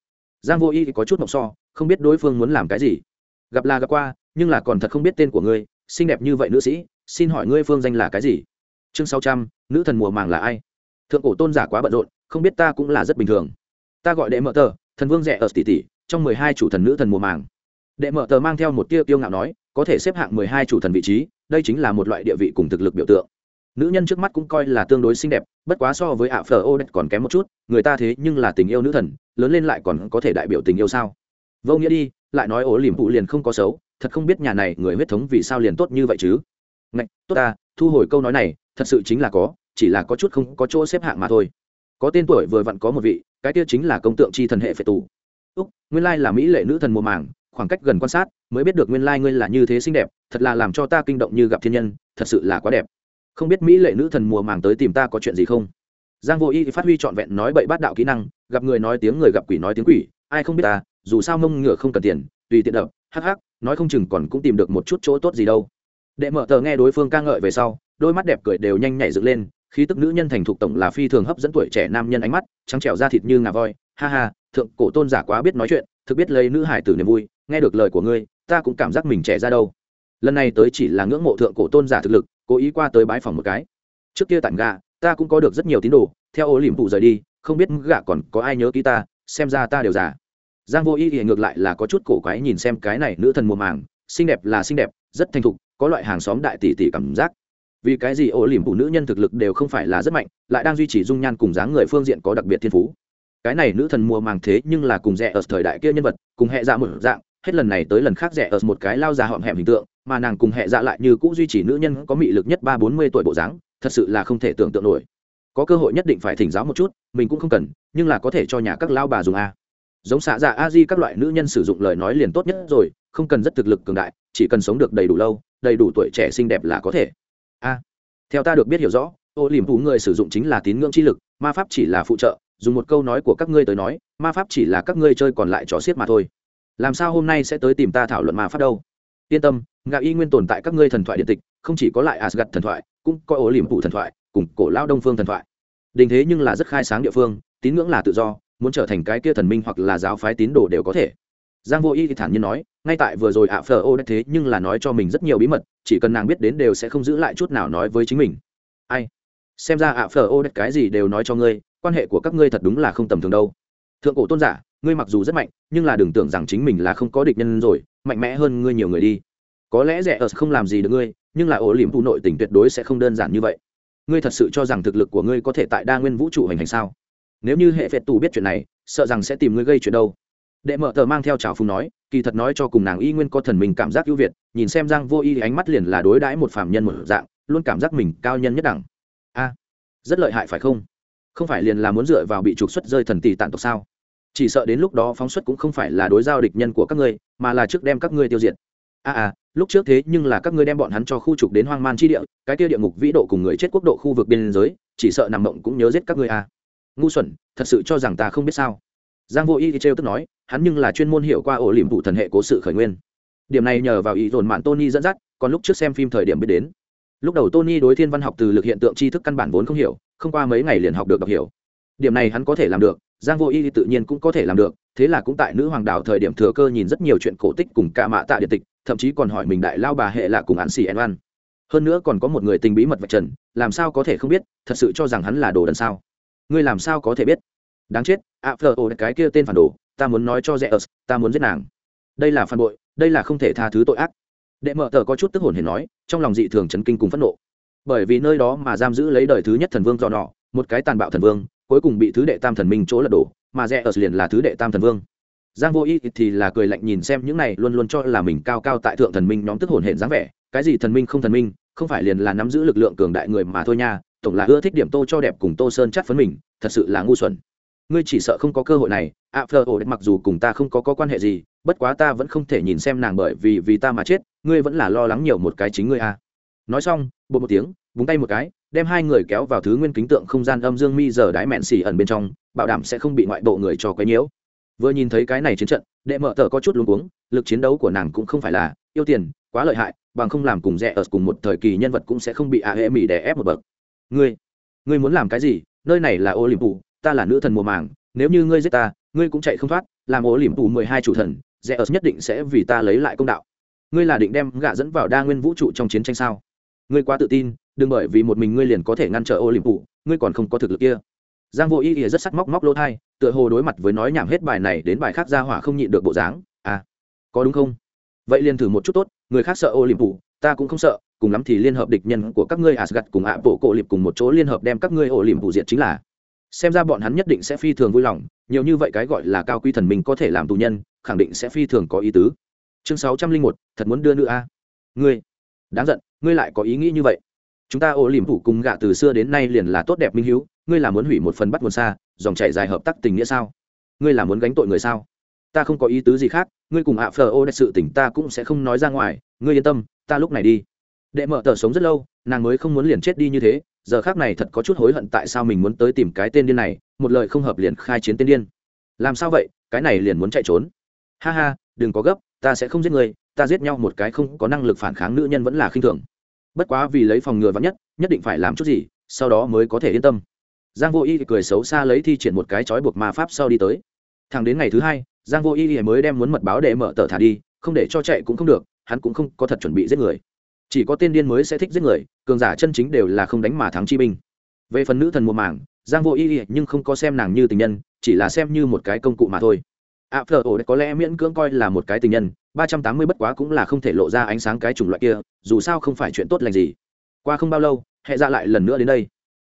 Giang vô y có chút mộng so, không biết đối phương muốn làm cái gì. Gặp là gặp qua, nhưng là còn thật không biết tên của ngươi, xinh đẹp như vậy nữ sĩ, xin hỏi ngươi phương danh là cái gì? Chương sáu trăm, nữ thần mùa màng là ai? Thượng cổ tôn giả quá bận rộn, không biết ta cũng là rất bình thường ta gọi đệ mở tờ, thần vương rẻ ở tỷ tỷ, trong mười hai chủ thần nữ thần mùa màng. Đệ mở tờ mang theo một tia tiêu ngạo nói, có thể xếp hạng mười hai chủ thần vị trí, đây chính là một loại địa vị cùng thực lực biểu tượng. Nữ nhân trước mắt cũng coi là tương đối xinh đẹp, bất quá so với ạ phờ ô đất còn kém một chút, người ta thế nhưng là tình yêu nữ thần, lớn lên lại còn có thể đại biểu tình yêu sao? Vô nghĩa đi, lại nói ố liềm phụ liền không có xấu, thật không biết nhà này người huyết thống vì sao liền tốt như vậy chứ? Ngạch, tốt ta, thu hồi câu nói này, thật sự chính là có, chỉ là có chút không có chỗ xếp hạng mà thôi. Có tên tuổi vừa vặn có một vị cái kia chính là công tượng chi thần hệ phệ tù. Úc, nguyên lai là mỹ lệ nữ thần mùa màng, khoảng cách gần quan sát, mới biết được nguyên lai ngươi là như thế xinh đẹp, thật là làm cho ta kinh động như gặp thiên nhân, thật sự là quá đẹp. Không biết mỹ lệ nữ thần mùa màng tới tìm ta có chuyện gì không? Giang vô y phát huy trọn vẹn nói bậy bát đạo kỹ năng, gặp người nói tiếng người gặp quỷ nói tiếng quỷ, ai không biết ta, dù sao mông ngựa không cần tiền, tùy tiện đập, hắc hắc, nói không chừng còn cũng tìm được một chút chỗ tốt gì đâu. Đệ mở tờ nghe đối phương ca ngợi về sau, đôi mắt đẹp cười đều nhanh nhảy dựng lên khí tức nữ nhân thành thục tổng là phi thường hấp dẫn tuổi trẻ nam nhân ánh mắt, trắng trẻo da thịt như ngà voi. Ha ha, thượng cổ tôn giả quá biết nói chuyện, thực biết lấy nữ hải tử niềm vui, nghe được lời của ngươi, ta cũng cảm giác mình trẻ ra đâu. Lần này tới chỉ là ngưỡng mộ thượng cổ tôn giả thực lực, cố ý qua tới bái phòng một cái. Trước kia tặng gà, ta cũng có được rất nhiều tín đồ, theo ô liềm phụ rời đi, không biết gà còn có ai nhớ ký ta, xem ra ta đều già. Giang vô ý thì ngược lại là có chút cổ quái nhìn xem cái này nữ thần mùa màng, xinh đẹp là xinh đẹp, rất thành thục, có loại hàng xóm đại tỷ tỷ cảm giác vì cái gì ổ liềm phụ nữ nhân thực lực đều không phải là rất mạnh, lại đang duy trì dung nhan cùng dáng người phương diện có đặc biệt thiên phú. Cái này nữ thần mùa màng thế nhưng là cùng rẻ ở thời đại kia nhân vật, cùng hệ dạ một dạng, hết lần này tới lần khác rẻ ở một cái lao già họm hẹm hình tượng, mà nàng cùng hệ dạ lại như cũ duy trì nữ nhân có mị lực nhất ba bốn mươi tuổi bộ dáng, thật sự là không thể tưởng tượng nổi. Có cơ hội nhất định phải thỉnh giáo một chút, mình cũng không cần, nhưng là có thể cho nhà các lao bà dùng a. Giống xạ dạ a di các loại nữ nhân sử dụng lời nói liền tốt nhất rồi, không cần rất thực lực cường đại, chỉ cần sống được đầy đủ lâu, đầy đủ tuổi trẻ xinh đẹp là có thể a theo ta được biết hiểu rõ, ô liềm thú người sử dụng chính là tín ngưỡng chi lực, ma pháp chỉ là phụ trợ, dùng một câu nói của các ngươi tới nói, ma pháp chỉ là các ngươi chơi còn lại trò xiết mà thôi. Làm sao hôm nay sẽ tới tìm ta thảo luận ma pháp đâu? Yên tâm ngạo y nguyên tồn tại các ngươi thần thoại điện tịch, không chỉ có lại asgad thần thoại, cũng có ổ liềm phụ thần thoại, cùng cổ lao đông phương thần thoại. Đình thế nhưng là rất khai sáng địa phương, tín ngưỡng là tự do, muốn trở thành cái kia thần minh hoặc là giáo phái tín đồ đều có thể. Giang vô y thì thản nhiên nói, ngay tại vừa rồi ạ phờ ô đã thế nhưng là nói cho mình rất nhiều bí mật chỉ cần nàng biết đến đều sẽ không giữ lại chút nào nói với chính mình. Ai? Xem ra ạ phờ ô đất cái gì đều nói cho ngươi, quan hệ của các ngươi thật đúng là không tầm thường đâu. Thượng cổ tôn giả, ngươi mặc dù rất mạnh, nhưng là đừng tưởng rằng chính mình là không có địch nhân rồi, mạnh mẽ hơn ngươi nhiều người đi. Có lẽ rẻ ở không làm gì được ngươi, nhưng là ổ liềm thu nội tình tuyệt đối sẽ không đơn giản như vậy. Ngươi thật sự cho rằng thực lực của ngươi có thể tại đa nguyên vũ trụ hành hành sao? Nếu như hệ phệt tù biết chuyện này, sợ rằng sẽ tìm ngươi gây chuyện đâu đệ mở tờ mang theo trào phùng nói kỳ thật nói cho cùng nàng y nguyên có thần mình cảm giác ưu việt nhìn xem giang vô y ánh mắt liền là đối đãi một phạm nhân một dạng luôn cảm giác mình cao nhân nhất đẳng. A rất lợi hại phải không? Không phải liền là muốn dựa vào bị trục xuất rơi thần tỷ tàn tộc sao? Chỉ sợ đến lúc đó phóng xuất cũng không phải là đối giao địch nhân của các ngươi mà là trước đem các ngươi tiêu diệt. A à, lúc trước thế nhưng là các ngươi đem bọn hắn cho khu trục đến hoang man chi địa cái kia địa ngục vĩ độ cùng người chết quốc độ khu vực biên giới chỉ sợ nằm mộng cũng nhớ giết các ngươi a. Ngu xuẩn thật sự cho rằng ta không biết sao? Giang vô y thì trêu tức nói, hắn nhưng là chuyên môn hiểu qua ổ liềm vụ thần hệ cố sự khởi nguyên. Điểm này nhờ vào ý dồn mạn tony dẫn dắt, còn lúc trước xem phim thời điểm biết đến. Lúc đầu tony đối thiên văn học từ lực hiện tượng tri thức căn bản vốn không hiểu, không qua mấy ngày liền học được đọc hiểu. Điểm này hắn có thể làm được, giang vô y tự nhiên cũng có thể làm được, thế là cũng tại nữ hoàng đảo thời điểm thừa cơ nhìn rất nhiều chuyện cổ tích cùng cả mạ tạ điện tịch, thậm chí còn hỏi mình đại lao bà hệ là cùng hạn xì Enan. hơn nữa còn có một người tình bí mật vạch trần, làm sao có thể không biết, thật sự cho rằng hắn là đồ đần sao? Ngươi làm sao có thể biết? Đáng chết, ạ, phờ ồ cái kia tên phản đồ, ta muốn nói cho rẽ ớt ta muốn giết nàng. Đây là phản bội, đây là không thể tha thứ tội ác. Đệ mở tờ có chút tức hồn hề nói, trong lòng dị thường chấn kinh cùng phẫn nộ. Bởi vì nơi đó mà giam giữ lấy đời thứ nhất thần vương do nọ, một cái tàn bạo thần vương, cuối cùng bị thứ đệ tam thần minh chỗ lật đổ, mà rẽ ớt liền là thứ đệ tam thần vương. Giang vô y thì là cười lạnh nhìn xem những này luôn luôn cho là mình cao cao tại thượng thần minh nhóm tức hồn hển dáng vẻ, cái gì thần minh không thần minh, không phải liền là nắm giữ lực lượng cường đại người mà thôi nha, tổng là ưa thích điểm tô cho đẹp cùng tô sơn chắc phấn mình, thật sự là ngu xuẩn ngươi chỉ sợ không có cơ hội này ạ phờ ổ mặc dù cùng ta không có, có quan hệ gì bất quá ta vẫn không thể nhìn xem nàng bởi vì vì ta mà chết ngươi vẫn là lo lắng nhiều một cái chính ngươi à. nói xong bộ một tiếng búng tay một cái đem hai người kéo vào thứ nguyên kính tượng không gian âm dương mi giờ đái mẹn xỉ ẩn bên trong bảo đảm sẽ không bị ngoại bộ người cho quấy nhiễu. Vừa nhìn thấy cái này chiến trận đệ mở tờ có chút luống cuống lực chiến đấu của nàng cũng không phải là yêu tiền quá lợi hại bằng không làm cùng rẻ ở cùng một thời kỳ nhân vật cũng sẽ không bị a hệ mỹ đè ép một bậc. Ngươi ngươi muốn làm cái gì? Nơi này là ô liềm phủ ta là nữ thần mùa màng, nếu như ngươi giết ta, ngươi cũng chạy không thoát, làm ô liềm phủ mười hai chủ thần, rẽ ớt nhất định sẽ vì ta lấy lại công đạo. Ngươi là định đem gạ dẫn vào đa nguyên vũ trụ trong chiến tranh sao? Ngươi quá tự tin, đừng bởi vì một mình ngươi liền có thể ngăn trở ô liềm phủ ngươi còn không có thực lực kia. Giang vô ý ỉa rất sắc móc móc lỗ thai, tựa hồ đối mặt với nói nhảm hết bài này đến bài khác ra hỏa không nhịn được bộ dáng à có đúng không? Vậy liền thử một chút tốt, người khác sợ ô liềm phủ ta cũng không sợ, cùng lắm thì liên hợp địch nhân của các ngươi Asgard cùng ạ bộ cổ liệp cùng một chỗ liên hợp đem các ngươi ổ liềm vụ diệt chính là. Xem ra bọn hắn nhất định sẽ phi thường vui lòng, nhiều như vậy cái gọi là cao quý thần mình có thể làm tù nhân, khẳng định sẽ phi thường có ý tứ. Chương sáu trăm linh một thật muốn đưa nữ a. Ngươi, đáng giận, ngươi lại có ý nghĩ như vậy. Chúng ta ô liềm phủ cùng gạ từ xưa đến nay liền là tốt đẹp minh hiếu, ngươi là muốn hủy một phần bắt nguồn xa, dòng chảy dài hợp tác tình nghĩa sao? Ngươi là muốn gánh tội người sao? Ta không có ý tứ gì khác, ngươi cùng ạ phờ ô đại sự tình ta cũng sẽ không nói ra ngoài, ngươi yên tâm, ta lúc này đi đệ mở tờ sống rất lâu nàng mới không muốn liền chết đi như thế giờ khác này thật có chút hối hận tại sao mình muốn tới tìm cái tên điên này, một lời không hợp liền khai chiến tên điên. Làm sao vậy? Cái này liền muốn chạy trốn. Ha ha, đừng có gấp, ta sẽ không giết người, ta giết nhau một cái không có năng lực phản kháng nữ nhân vẫn là khinh thường. Bất quá vì lấy phòng ngừa vắng nhất nhất định phải làm chút gì, sau đó mới có thể yên tâm. Giang vô y cười xấu xa lấy thi triển một cái trói buộc ma pháp sau đi tới. Thẳng đến ngày thứ hai, giang vô y mới đem muốn mật báo để mở tờ thả đi, không để cho chạy cũng không được, hắn cũng không có thật chuẩn bị giết người chỉ có tên điên mới sẽ thích giết người, cường giả chân chính đều là không đánh mà thắng chi binh. Về phần nữ thần mùa màng, giang vô ý nhưng không có xem nàng như tình nhân, chỉ là xem như một cái công cụ mà thôi. Ạ phở ổ có lẽ miễn cưỡng coi là một cái tình nhân, ba trăm tám mươi bất quá cũng là không thể lộ ra ánh sáng cái chủng loại kia, dù sao không phải chuyện tốt lành gì. Qua không bao lâu, hệ ra lại lần nữa đến đây.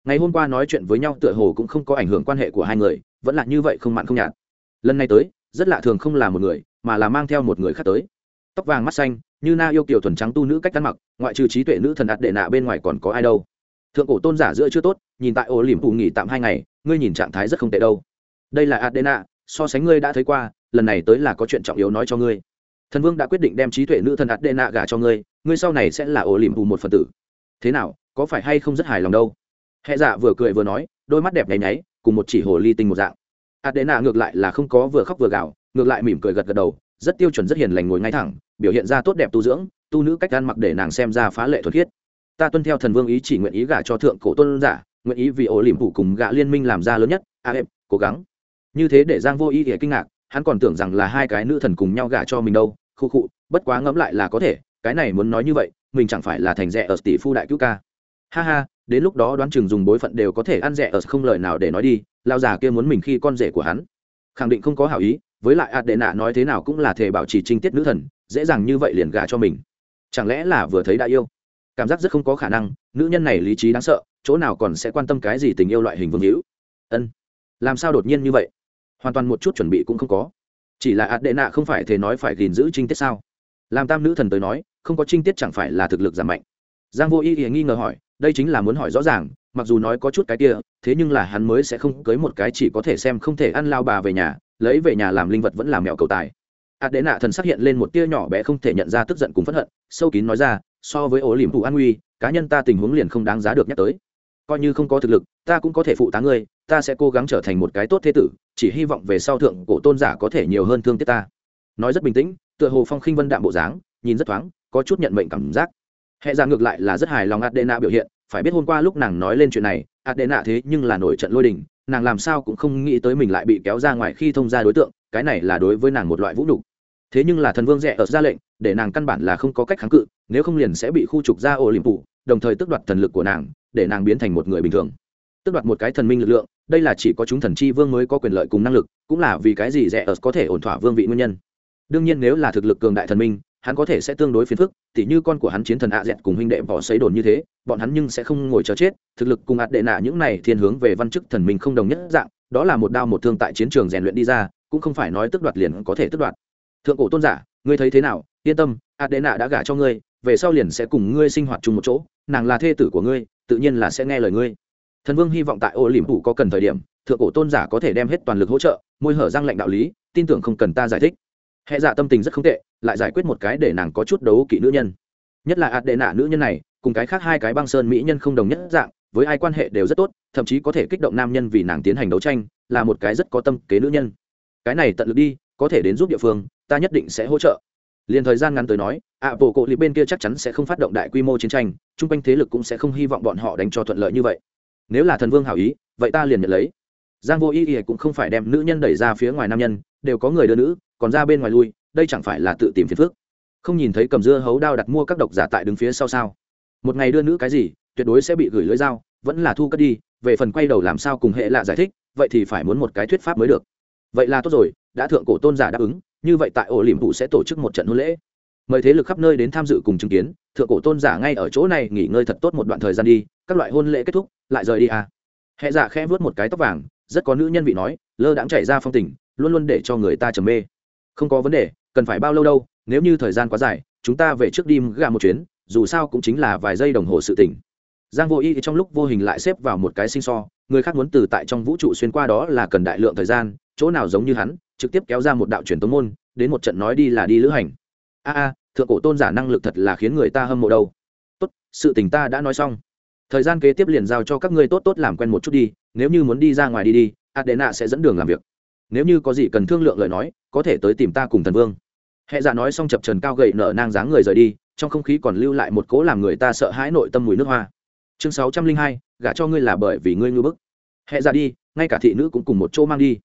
Ngày hôm qua nói chuyện với nhau tựa hồ cũng không có ảnh hưởng quan hệ của hai người, vẫn là như vậy không mặn không nhạt. Lần này tới, rất lạ thường không là một người, mà là mang theo một người khác tới tóc vàng mắt xanh, như na yêu kiều thuần trắng tu nữ cách ăn mặc, ngoại trừ trí tuệ nữ thần ạt đệ nạ bên ngoài còn có ai đâu. Thượng cổ tôn giả giữa chưa tốt, nhìn tại ổ liềm phủ nghỉ tạm hai ngày, ngươi nhìn trạng thái rất không tệ đâu. Đây là ạt đệ nạ, so sánh ngươi đã thấy qua, lần này tới là có chuyện trọng yếu nói cho ngươi. Thần vương đã quyết định đem trí tuệ nữ thần ạt đệ nạ gả cho ngươi ngươi sau này sẽ là ổ liềm phủ một phần tử. Thế nào, có phải hay không rất hài lòng đâu? Hệ giả dạ vừa cười vừa nói, đôi mắt đẹp nháy nháy, cùng một chỉ hồ ly tinh một dạng. Ạt đệ nạ ngược lại là không có vừa khóc vừa gạo ngược lại mỉm cười gật gật đầu rất tiêu chuẩn rất hiền lành ngồi ngay thẳng, biểu hiện ra tốt đẹp tu dưỡng, tu nữ cách ăn mặc để nàng xem ra phá lệ thuật khiết. Ta tuân theo thần vương ý chỉ nguyện ý gả cho thượng cổ tôn giả, nguyện ý vì ổ liềm phủ cùng gạ liên minh làm ra lớn nhất, a em cố gắng. Như thế để giang vô ý thì kinh ngạc, hắn còn tưởng rằng là hai cái nữ thần cùng nhau gả cho mình đâu, khu khụ bất quá ngẫm lại là có thể, cái này muốn nói như vậy, mình chẳng phải là thành rẻ ở tỷ phu đại cứu ca. Ha ha, đến lúc đó đoán chừng dùng bối phận đều có thể ăn rẻ ở không lời nào để nói đi, lao già kia muốn mình khi con rể của hắn. Khẳng định không có hảo ý với lại ạt đệ nạ nói thế nào cũng là thể bảo trì trinh tiết nữ thần, dễ dàng như vậy liền gả cho mình. Chẳng lẽ là vừa thấy đã yêu? Cảm giác rất không có khả năng, nữ nhân này lý trí đáng sợ, chỗ nào còn sẽ quan tâm cái gì tình yêu loại hình vương hữu? Ân, làm sao đột nhiên như vậy? Hoàn toàn một chút chuẩn bị cũng không có. Chỉ là ạt đệ nạ không phải thể nói phải gìn giữ trinh tiết sao? Làm tam nữ thần tới nói, không có trinh tiết chẳng phải là thực lực giảm mạnh. Giang vô y ý nghi ngờ hỏi, đây chính là muốn hỏi rõ ràng, mặc dù nói có chút cái kia, thế nhưng là hắn mới sẽ không cưới một cái chỉ có thể xem không thể ăn lao bà về nhà lấy về nhà làm linh vật vẫn làm mẹo cầu tài. Ạt đệ nạ thần xác hiện lên một tia nhỏ bé không thể nhận ra tức giận cùng phẫn hận, sâu kín nói ra, so với ổ liềm thủ an nguy, cá nhân ta tình huống liền không đáng giá được nhắc tới. Coi như không có thực lực, ta cũng có thể phụ tá ngươi, ta sẽ cố gắng trở thành một cái tốt thế tử, chỉ hy vọng về sau thượng cổ tôn giả có thể nhiều hơn thương tiếc ta. Nói rất bình tĩnh, tựa hồ phong khinh vân đạm bộ dáng, nhìn rất thoáng, có chút nhận mệnh cảm giác. Hệ ra ngược lại là rất hài lòng adena biểu hiện, phải biết hôm qua lúc nàng nói lên chuyện này adena thế nhưng là nổi trận lôi đình nàng làm sao cũng không nghĩ tới mình lại bị kéo ra ngoài khi thông ra đối tượng, cái này là đối với nàng một loại vũ nhục. Thế nhưng là thần vương rẻ ở ra lệnh, để nàng căn bản là không có cách kháng cự, nếu không liền sẽ bị khu trục ra ổ liềm phủ đồng thời tước đoạt thần lực của nàng, để nàng biến thành một người bình thường. Tước đoạt một cái thần minh lực lượng, đây là chỉ có chúng thần chi vương mới có quyền lợi cùng năng lực, cũng là vì cái gì rẻ ở có thể ổn thỏa vương vị nguyên nhân. Đương nhiên nếu là thực lực cường đại thần minh hắn có thể sẽ tương đối phiền phức, tỉ như con của hắn chiến thần ạ dẹt cùng huynh đệ bỏ xấy đồn như thế, bọn hắn nhưng sẽ không ngồi chờ chết, thực lực cùng ạt đệ nạ những này thiên hướng về văn chức thần minh không đồng nhất dạng, đó là một đao một thương tại chiến trường rèn luyện đi ra, cũng không phải nói tức đoạt liền có thể tức đoạt. Thượng cổ tôn giả, ngươi thấy thế nào? Yên tâm, ạt đệ nạ đã gả cho ngươi, về sau liền sẽ cùng ngươi sinh hoạt chung một chỗ, nàng là thê tử của ngươi, tự nhiên là sẽ nghe lời ngươi. Thần vương hy vọng tại ô liềm phủ có cần thời điểm, thượng cổ tôn giả có thể đem hết toàn lực hỗ trợ, môi hở răng lệnh đạo lý, tin tưởng không cần ta giải thích hệ dạ tâm tình rất không tệ, lại giải quyết một cái để nàng có chút đấu kỵ nữ nhân. Nhất là ạt đệ nạ nữ nhân này, cùng cái khác hai cái băng sơn mỹ nhân không đồng nhất dạng, với ai quan hệ đều rất tốt, thậm chí có thể kích động nam nhân vì nàng tiến hành đấu tranh, là một cái rất có tâm kế nữ nhân. Cái này tận lực đi, có thể đến giúp địa phương, ta nhất định sẽ hỗ trợ. Liền thời gian ngắn tới nói, ạ bộ cộ liệt bên kia chắc chắn sẽ không phát động đại quy mô chiến tranh, chung quanh thế lực cũng sẽ không hy vọng bọn họ đánh cho thuận lợi như vậy. Nếu là thần vương hảo ý, vậy ta liền nhận lấy. Giang vô ý ý cũng không phải đem nữ nhân đẩy ra phía ngoài nam nhân đều có người đưa nữ, còn ra bên ngoài lui, đây chẳng phải là tự tìm phiền phức. Không nhìn thấy cầm dưa hấu đao đặt mua các độc giả tại đứng phía sau sao? Một ngày đưa nữ cái gì, tuyệt đối sẽ bị gửi lưới dao, vẫn là thu cất đi, về phần quay đầu làm sao cùng hệ lạ giải thích, vậy thì phải muốn một cái thuyết pháp mới được. Vậy là tốt rồi, đã thượng cổ tôn giả đáp ứng, như vậy tại ổ liềm vụ sẽ tổ chức một trận hôn lễ. Mời thế lực khắp nơi đến tham dự cùng chứng kiến, thượng cổ tôn giả ngay ở chỗ này nghỉ ngơi thật tốt một đoạn thời gian đi, các loại hôn lễ kết thúc, lại rời đi à? Hệ giả khẽ vớt một cái tóc vàng, rất có nữ nhân vị nói, lơ đãng chảy ra phong tình luôn luôn để cho người ta trầm mê. Không có vấn đề, cần phải bao lâu đâu, nếu như thời gian quá dài, chúng ta về trước đi gà một chuyến, dù sao cũng chính là vài giây đồng hồ sự tỉnh giang vô y trong lúc vô hình lại xếp vào một cái sinh so, người khác muốn từ tại trong vũ trụ xuyên qua đó là cần đại lượng thời gian, chỗ nào giống như hắn, trực tiếp kéo ra một đạo truyền tống môn, đến một trận nói đi là đi lữ hành. A a, thượng cổ tôn giả năng lực thật là khiến người ta hâm mộ đâu. Tốt, sự tình ta đã nói xong. Thời gian kế tiếp liền giao cho các ngươi tốt tốt làm quen một chút đi, nếu như muốn đi ra ngoài đi đi, adena sẽ dẫn đường làm việc nếu như có gì cần thương lượng lời nói, có thể tới tìm ta cùng thần vương. Hệ dạ nói xong chập trần cao gậy nở nang dáng người rời đi, trong không khí còn lưu lại một cố làm người ta sợ hãi nội tâm mùi nước hoa. Chương sáu trăm linh hai, gả cho ngươi là bởi vì ngươi ngư bức. Hệ dạ đi, ngay cả thị nữ cũng cùng một chỗ mang đi.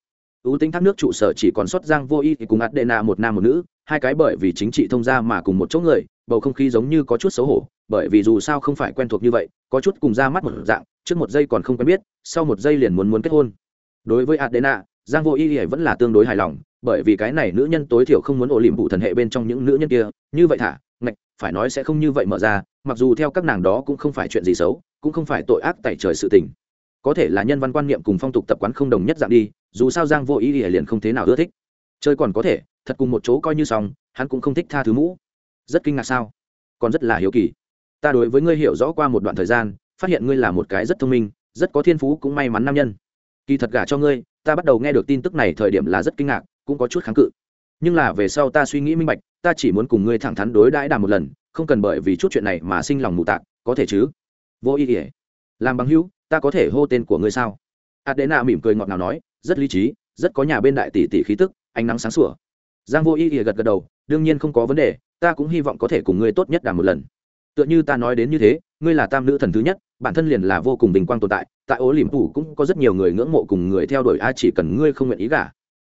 Ưu tính thác nước trụ sở chỉ còn xuất giang vô y thì cùng ạt đệ nạ một nam một nữ, hai cái bởi vì chính trị thông gia mà cùng một chỗ người, bầu không khí giống như có chút xấu hổ, bởi vì dù sao không phải quen thuộc như vậy, có chút cùng ra mắt một dạng, trước một giây còn không quen biết, sau một giây liền muốn muốn kết hôn. Đối với ạt đệ nạ giang vô y vẫn là tương đối hài lòng, bởi vì cái này nữ nhân tối thiểu không muốn ổ liềm vụ thần hệ bên trong những nữ nhân kia, như vậy thả, ngạch, phải nói sẽ không như vậy mở ra, mặc dù theo các nàng đó cũng không phải chuyện gì xấu, cũng không phải tội ác tại trời sự tình. Có thể là nhân văn quan niệm cùng phong tục tập quán không đồng nhất dạng đi, dù sao giang vô ý ỉa liền không thế nào ưa thích. Chơi còn có thể, thật cùng một chỗ coi như xong, hắn cũng không thích tha thứ mũ. Rất kinh ngạc sao? Còn rất là hiếu kỳ. Ta đối với ngươi hiểu rõ qua một đoạn thời gian, phát hiện ngươi là một cái rất thông minh, rất có thiên phú cũng may mắn nam nhân. Kỳ thật gả cho ngươi ta bắt đầu nghe được tin tức này thời điểm là rất kinh ngạc, cũng có chút kháng cự. Nhưng là về sau ta suy nghĩ minh bạch, ta chỉ muốn cùng ngươi thẳng thắn đối đãi đàm một lần, không cần bởi vì chút chuyện này mà sinh lòng mù tạc, có thể chứ? Vô ý ỉa làm bằng hữu, ta có thể hô tên của ngươi sao? Adena mỉm cười ngọt ngào nói, rất lý trí, rất có nhà bên đại tỷ tỷ khí tức, ánh nắng sáng sủa. Giang vô ý ỉa gật gật đầu, đương nhiên không có vấn đề, ta cũng hy vọng có thể cùng ngươi tốt nhất đàm một lần. Tựa như ta nói đến như thế, ngươi là tam nữ thần thứ nhất bản thân liền là vô cùng bình quang tồn tại tại ố liềm phủ cũng có rất nhiều người ngưỡng mộ cùng người theo đuổi ai chỉ cần ngươi không nguyện ý gả,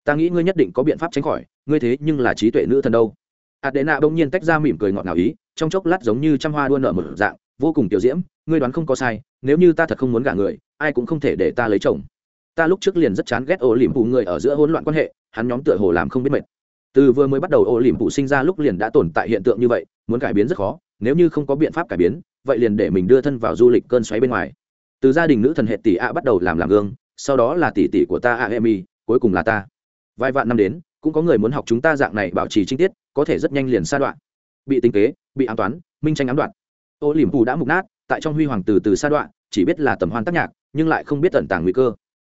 ta nghĩ ngươi nhất định có biện pháp tránh khỏi, ngươi thế nhưng là trí tuệ nữ thần đâu. Adena bỗng nhiên tách ra mỉm cười ngọt ngào ý, trong chốc lát giống như trăm hoa đua nợ một dạng, vô cùng tiểu diễm, ngươi đoán không có sai, nếu như ta thật không muốn gả người, ai cũng không thể để ta lấy chồng. Ta lúc trước liền rất chán ghét ổ liềm phủ người ở giữa hỗn loạn quan hệ, hắn nhóm tựa hồ làm không biết mệt. Từ vừa mới bắt đầu ổ liềm phủ sinh ra lúc liền đã tồn tại hiện tượng như vậy, muốn cải biến rất khó, nếu như không có biện pháp cải biến vậy liền để mình đưa thân vào du lịch cơn xoáy bên ngoài. Từ gia đình nữ thần hệ tỷ a bắt đầu làm làm gương, sau đó là tỷ tỷ của ta a emi, cuối cùng là ta. Vài vạn năm đến, cũng có người muốn học chúng ta dạng này bảo trì chi tiết, có thể rất nhanh liền sa đoạn. Bị tính kế, bị an toán, minh tranh ám đoạn. Ô liềm phù đã mục nát, tại trong huy hoàng từ từ sa đoạn, chỉ biết là tầm hoan tác nhạc, nhưng lại không biết tận tàng nguy cơ.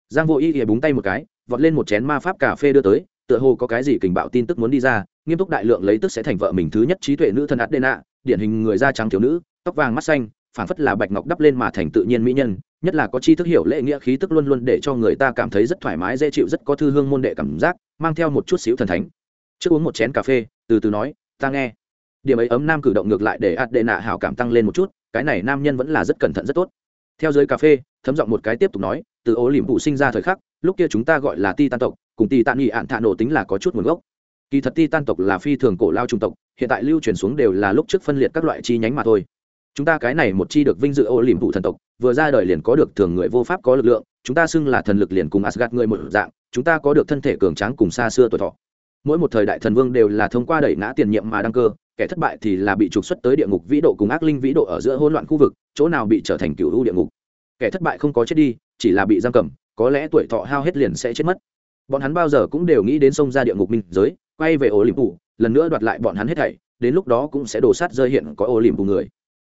Giang vô y thì búng tay một cái, vọt lên một chén ma pháp cà phê đưa tới, tựa hồ có cái gì kình bạo tin tức muốn đi ra, nghiêm túc đại lượng lấy tức sẽ thành vợ mình thứ nhất trí tuệ nữ thần adena điển hình người da trắng thiếu nữ, tóc vàng mắt xanh phản phất là bạch ngọc đắp lên mà thành tự nhiên mỹ nhân, nhất là có chi thức hiểu lễ nghĩa khí tức luôn luôn để cho người ta cảm thấy rất thoải mái, dễ chịu, rất có thư hương môn đệ cảm giác, mang theo một chút xíu thần thánh. Trước uống một chén cà phê, từ từ nói, ta nghe. Điểm ấy ấm nam cử động ngược lại để ạt đệ nạ hảo cảm tăng lên một chút, cái này nam nhân vẫn là rất cẩn thận, rất tốt. Theo giới cà phê, thấm giọng một cái tiếp tục nói, từ ố liềm phụ sinh ra thời khắc, lúc kia chúng ta gọi là ti tan tộc, cùng ti tan nghị ạn thạ nổ tính là có chút nguồn gốc kỳ thật ti tan tộc là phi thường cổ lao trung tộc, hiện tại lưu truyền xuống đều là lúc trước phân liệt các loại chi nhánh mà thôi. Chúng ta cái này một chi được vinh dự ô liềm phụ thần tộc, vừa ra đời liền có được thường người vô pháp có lực lượng, chúng ta xưng là thần lực liền cùng asgad người một dạng, chúng ta có được thân thể cường tráng cùng xa xưa tuổi thọ. Mỗi một thời đại thần vương đều là thông qua đẩy ngã tiền nhiệm mà đăng cơ, kẻ thất bại thì là bị trục xuất tới địa ngục vĩ độ cùng ác linh vĩ độ ở giữa hỗn loạn khu vực, chỗ nào bị trở thành cựu u địa ngục. Kẻ thất bại không có chết đi, chỉ là bị giam cầm, có lẽ tuổi thọ hao hết liền sẽ chết mất. Bọn hắn bao giờ cũng đều nghĩ đến sông ra địa ngục minh giới quay về ổ liềm phủ lần nữa đoạt lại bọn hắn hết thảy, đến lúc đó cũng sẽ đổ sát rơi hiện có ổ liềm phủ người.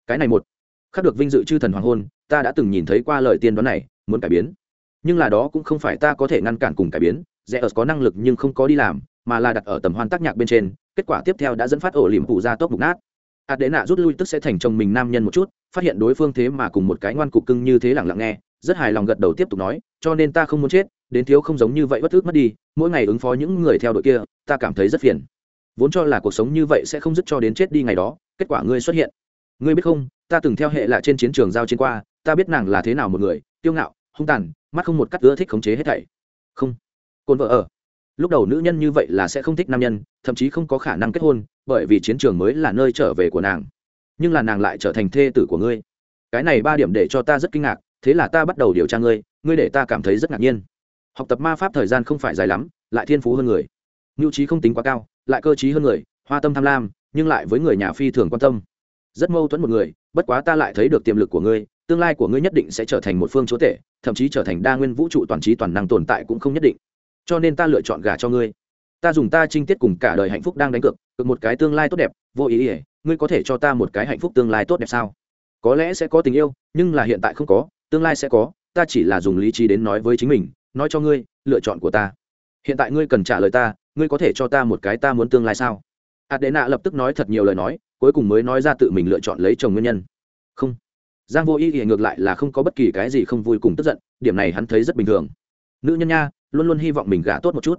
Cái này một, khắc được vinh dự chư thần hoàng hôn, ta đã từng nhìn thấy qua lời tiên đoán này, muốn cải biến. Nhưng là đó cũng không phải ta có thể ngăn cản cùng cải biến rẽ ở có năng lực nhưng không có đi làm, mà là đặt ở tầm hoan tác nhạc bên trên, kết quả tiếp theo đã dẫn phát ổ liềm phủ ra tốc mục nát. Ạt đệ nạ rút lui tức sẽ thành chồng mình nam nhân một chút, phát hiện đối phương thế mà cùng một cái ngoan cục cưng như thế lặng lặng nghe, rất hài lòng gật đầu tiếp tục nói, cho nên ta không muốn chết, đến thiếu không giống như vậy bất ước mất đi mỗi ngày ứng phó những người theo đội kia, ta cảm thấy rất phiền. Vốn cho là cuộc sống như vậy sẽ không dứt cho đến chết đi ngày đó, kết quả ngươi xuất hiện. Ngươi biết không, ta từng theo hệ là trên chiến trường giao chiến qua, ta biết nàng là thế nào một người tiêu ngạo, hung tàn, mắt không một cắt ưa thích khống chế hết thảy. Không. Cồn vợ ở. Lúc đầu nữ nhân như vậy là sẽ không thích nam nhân, thậm chí không có khả năng kết hôn, bởi vì chiến trường mới là nơi trở về của nàng. Nhưng là nàng lại trở thành thê tử của ngươi. Cái này ba điểm để cho ta rất kinh ngạc, thế là ta bắt đầu điều tra ngươi ngươi để ta cảm thấy rất ngạc nhiên học tập ma pháp thời gian không phải dài lắm, lại thiên phú hơn người. Mưu trí không tính quá cao, lại cơ trí hơn người, hoa tâm tham lam, nhưng lại với người nhà phi thường quan tâm. Rất mâu thuẫn một người, bất quá ta lại thấy được tiềm lực của ngươi, tương lai của ngươi nhất định sẽ trở thành một phương chúa tể, thậm chí trở thành đa nguyên vũ trụ toàn trí toàn năng tồn tại cũng không nhất định. Cho nên ta lựa chọn gả cho ngươi. Ta dùng ta trinh tiết cùng cả đời hạnh phúc đang đánh cược cực một cái tương lai tốt đẹp, vô ý ỉa ngươi có thể cho ta một cái hạnh phúc tương lai tốt đẹp sao? Có lẽ sẽ có tình yêu, nhưng là hiện tại không có, tương lai sẽ có, ta chỉ là dùng lý trí đến nói với chính mình nói cho ngươi, lựa chọn của ta. Hiện tại ngươi cần trả lời ta, ngươi có thể cho ta một cái ta muốn tương lai sao? Adena lập tức nói thật nhiều lời nói, cuối cùng mới nói ra tự mình lựa chọn lấy chồng nguyên nhân. Không. Giang vô ý thì ngược lại là không có bất kỳ cái gì không vui cùng tức giận, điểm này hắn thấy rất bình thường. Nữ nhân nha, luôn luôn hy vọng mình gả tốt một chút.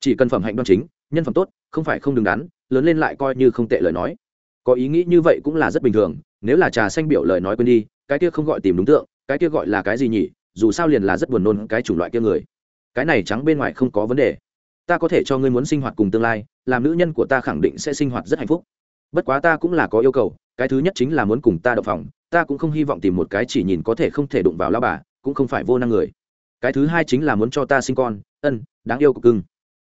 Chỉ cần phẩm hạnh đoan chính, nhân phẩm tốt, không phải không đứng đắn, lớn lên lại coi như không tệ lời nói. Có ý nghĩ như vậy cũng là rất bình thường, nếu là trà xanh biểu lời nói quên đi, cái kia không gọi tìm đúng tượng, cái kia gọi là cái gì nhỉ? Dù sao liền là rất buồn nôn cái chủng loại kia người. Cái này trắng bên ngoài không có vấn đề. Ta có thể cho ngươi muốn sinh hoạt cùng tương lai, làm nữ nhân của ta khẳng định sẽ sinh hoạt rất hạnh phúc. Bất quá ta cũng là có yêu cầu, cái thứ nhất chính là muốn cùng ta đậu phòng, ta cũng không hy vọng tìm một cái chỉ nhìn có thể không thể đụng vào lao bà, cũng không phải vô năng người. Cái thứ hai chính là muốn cho ta sinh con, ân, đáng yêu của cưng.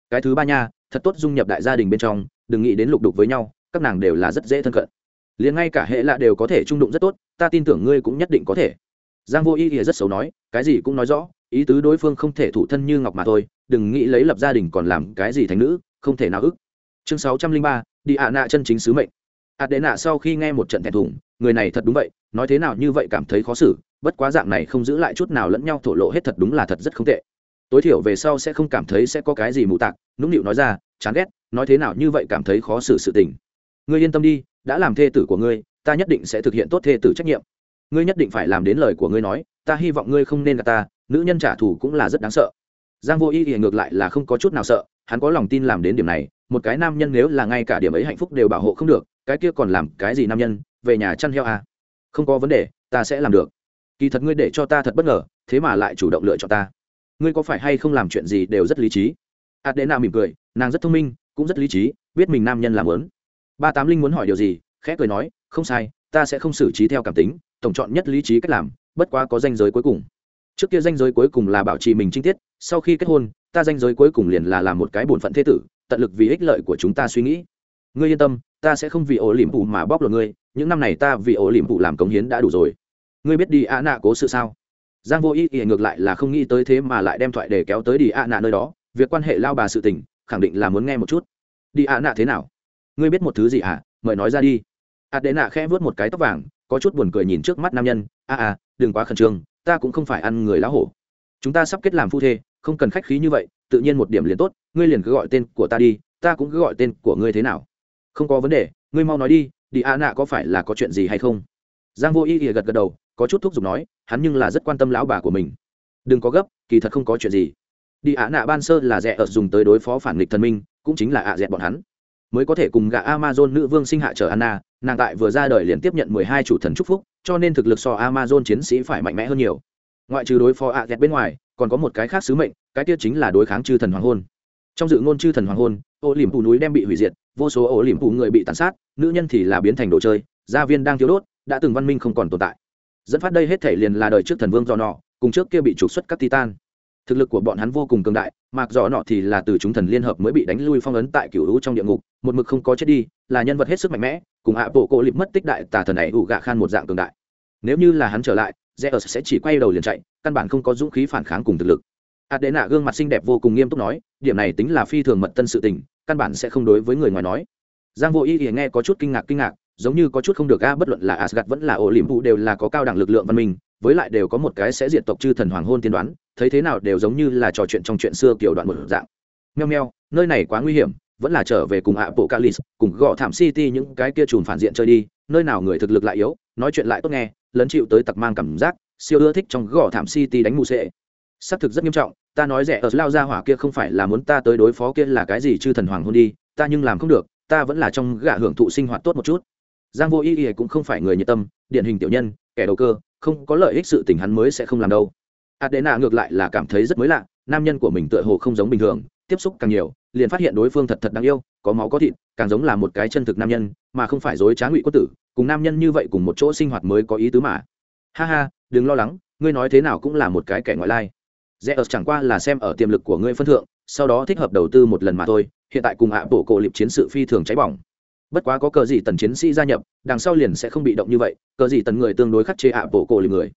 Cái thứ ba nha, thật tốt dung nhập đại gia đình bên trong, đừng nghĩ đến lục đục với nhau, các nàng đều là rất dễ thân cận. Liền ngay cả hệ lạ đều có thể trung đụng rất tốt, ta tin tưởng ngươi cũng nhất định có thể giang vô ý thì rất xấu nói, cái gì cũng nói rõ, ý tứ đối phương không thể thủ thân như ngọc mà thôi, đừng nghĩ lấy lập gia đình còn làm cái gì thành nữ, không thể nào ức. Chương sáu trăm linh ba, đi ạ nạ chân chính sứ mệnh. Ạt đệ nạ sau khi nghe một trận thẹn thùng, người này thật đúng vậy, nói thế nào như vậy cảm thấy khó xử, bất quá dạng này không giữ lại chút nào lẫn nhau thổ lộ hết thật đúng là thật rất không tệ. Tối thiểu về sau sẽ không cảm thấy sẽ có cái gì mù tạc, nũng nịu nói ra, chán ghét, nói thế nào như vậy cảm thấy khó xử sự tình. Ngươi yên tâm đi, đã làm thê tử của ngươi, ta nhất định sẽ thực hiện tốt thê tử trách nhiệm ngươi nhất định phải làm đến lời của ngươi nói, ta hy vọng ngươi không nên gạt ta, nữ nhân trả thù cũng là rất đáng sợ. Giang vô y thì ngược lại là không có chút nào sợ, hắn có lòng tin làm đến điểm này, một cái nam nhân nếu là ngay cả điểm ấy hạnh phúc đều bảo hộ không được, cái kia còn làm cái gì nam nhân, về nhà chăn heo à? không có vấn đề, ta sẽ làm được. Kỳ thật ngươi để cho ta thật bất ngờ, thế mà lại chủ động lựa chọn ta. Ngươi có phải hay không làm chuyện gì đều rất lý trí? Adena mỉm cười, nàng rất thông minh, cũng rất lý trí, biết mình nam nhân làm lớn. Ba tám linh muốn hỏi điều gì, khẽ cười nói, không sai, ta sẽ không xử trí theo cảm tính tổng chọn nhất lý trí cách làm, bất quá có danh giới cuối cùng. Trước kia danh giới cuối cùng là bảo trì mình trinh tiết, sau khi kết hôn, ta danh giới cuối cùng liền là làm một cái bổn phận thế tử, tận lực vì ích lợi của chúng ta suy nghĩ. Ngươi yên tâm, ta sẽ không vì ổ liềm phụ mà bóc lột ngươi, những năm này ta vì ổ liềm phụ làm cống hiến đã đủ rồi. Ngươi biết đi ạ nạ cố sự sao? Giang vô ý ý ngược lại là không nghĩ tới thế mà lại đem thoại để kéo tới đi ạ nạ nơi đó, việc quan hệ lao bà sự tình, khẳng định là muốn nghe một chút. Đi ạ nạ thế nào? Ngươi biết một thứ gì ạ à? mời nói ra đi ạ đệ nạ khẽ vớt một cái tóc vàng, có chút buồn cười nhìn trước mắt nam nhân. A a, đừng quá khẩn trương, ta cũng không phải ăn người lá hổ. Chúng ta sắp kết làm phu thê, không cần khách khí như vậy, tự nhiên một điểm liền tốt, ngươi liền cứ gọi tên của ta đi, ta cũng cứ gọi tên của ngươi thế nào. Không có vấn đề, ngươi mau nói đi đi a nạ có phải là có chuyện gì hay không? Giang vô ý ỉa gật gật đầu, có chút thúc giục nói, hắn nhưng là rất quan tâm lão bà của mình. Đừng có gấp, kỳ thật không có chuyện gì. Đi ạ nạ ban sơ là rẻ ở dùng tới đối phó phản nghịch thần minh, cũng chính là ạ dẹt bọn hắn mới có thể cùng gã amazon nữ vương sinh hạ trở anna, nàng tại vừa ra đời liền tiếp nhận mười hai chủ thần chúc phúc, cho nên thực lực so amazon chiến sĩ phải mạnh mẽ hơn nhiều. Ngoại trừ đối phó ạ dẹt bên ngoài, còn có một cái khác sứ mệnh, cái tiết chính là đối kháng chư thần hoàng hôn. Trong dự ngôn chư thần hoàng hôn, ô liềm phủ núi đem bị hủy diệt, vô số ô liềm phủ người bị tàn sát, nữ nhân thì là biến thành đồ chơi, gia viên đang thiếu đốt, đã từng văn minh không còn tồn tại. Dẫn phát đây hết thể liền là đời trước thần vương do nọ, cùng trước kia bị trục xuất các titan thực lực của bọn hắn vô cùng cường đại mặc dò nọ thì là từ chúng thần liên hợp mới bị đánh lui phong ấn tại cựu hữu trong địa ngục, một mực không có chết đi, là nhân vật hết sức mạnh mẽ, cùng hạ bộ cổ lịp mất tích đại tà thần này ủ gạ khan một dạng cường đại. Nếu như là hắn trở lại, Zeus sẽ chỉ quay đầu liền chạy, căn bản không có dũng khí phản kháng cùng thực lực. Adena gương mặt xinh đẹp vô cùng nghiêm túc nói, điểm này tính là phi thường mật tân sự tình, căn bản sẽ không đối với người ngoài nói. Giang vô y thì nghe có chút kinh ngạc kinh ngạc, giống như có chút không được a, bất luận là asgad vẫn là ổ liềm vụ đều là có cao đẳng lực lượng văn minh với lại đều có một cái sẽ diệt tộc chư thần hoàng hôn tiên đoán, thấy thế nào đều giống như là trò chuyện trong chuyện xưa kiểu đoạn một dạng. Meo meo, nơi này quá nguy hiểm, vẫn là trở về cùng ạ bộ calis cùng gõ thảm city những cái kia trùn phản diện chơi đi, nơi nào người thực lực lại yếu, nói chuyện lại tốt nghe, lấn chịu tới tặc mang cảm giác, siêu ưa thích trong gõ thảm city đánh mù sệ. Xác thực rất nghiêm trọng, ta nói rẻ ở lao ra hỏa kia không phải là muốn ta tới đối phó kia là cái gì chư thần hoàng hôn đi, ta nhưng làm không được, ta vẫn là trong gã hưởng thụ sinh hoạt tốt một chút. Giang vô ý ý cũng không phải người nhiệt tâm, điển hình tiểu nhân, kẻ đầu cơ không có lợi ích sự tình hắn mới sẽ không làm đâu. Adena ngược lại là cảm thấy rất mới lạ, nam nhân của mình tựa hồ không giống bình thường, tiếp xúc càng nhiều, liền phát hiện đối phương thật thật đáng yêu, có máu có thịt, càng giống là một cái chân thực nam nhân, mà không phải dối trá ngụy quốc tử, cùng nam nhân như vậy cùng một chỗ sinh hoạt mới có ý tứ mà. Ha ha, đừng lo lắng, ngươi nói thế nào cũng là một cái kẻ ngoại lai. Rẽ ớt chẳng qua là xem ở tiềm lực của ngươi phân thượng, sau đó thích hợp đầu tư một lần mà thôi, hiện tại cùng hạ bộ cổ liệp chiến sự phi thường cháy bỏng bất quá có cờ gì tần chiến sĩ gia nhập, đằng sau liền sẽ không bị động như vậy, cờ gì tần người tương đối khắc chế hạ bộ cổ lì người.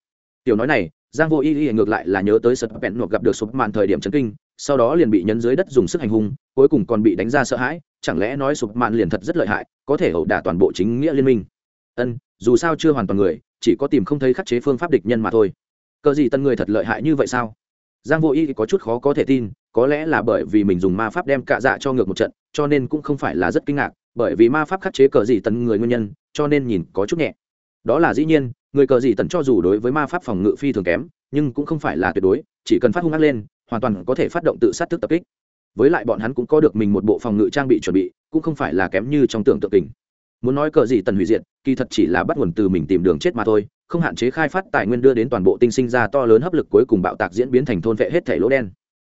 Tiểu nói này, giang vô y y ngược lại là nhớ tới sật bẹn nộp gặp được sụp màn thời điểm chấn kinh, sau đó liền bị nhấn dưới đất dùng sức hành hung, cuối cùng còn bị đánh ra sợ hãi, chẳng lẽ nói sụp màn liền thật rất lợi hại, có thể hậu đả toàn bộ chính nghĩa liên minh. Ân, dù sao chưa hoàn toàn người, chỉ có tìm không thấy khắc chế phương pháp địch nhân mà thôi. Cờ gì tân người thật lợi hại như vậy sao? Giang vô y có chút khó có thể tin, có lẽ là bởi vì mình dùng ma pháp đem cạ dạ cho ngược một trận, cho nên cũng không phải là rất kinh ngạc bởi vì ma pháp khắc chế cờ dị tần người nguyên nhân, cho nên nhìn có chút nhẹ. Đó là dĩ nhiên, người cờ dị tần cho dù đối với ma pháp phòng ngự phi thường kém, nhưng cũng không phải là tuyệt đối, chỉ cần phát hung ác lên, hoàn toàn có thể phát động tự sát thức tập kích. Với lại bọn hắn cũng có được mình một bộ phòng ngự trang bị chuẩn bị, cũng không phải là kém như trong tưởng tượng tình. Muốn nói cờ gì tần hủy diệt, kỳ thật chỉ là bắt nguồn từ mình tìm đường chết mà thôi, không hạn chế khai phát tài nguyên đưa đến toàn bộ tinh sinh ra to lớn hấp lực cuối cùng bạo tạc diễn biến thành thôn vệ hết thể lỗ đen.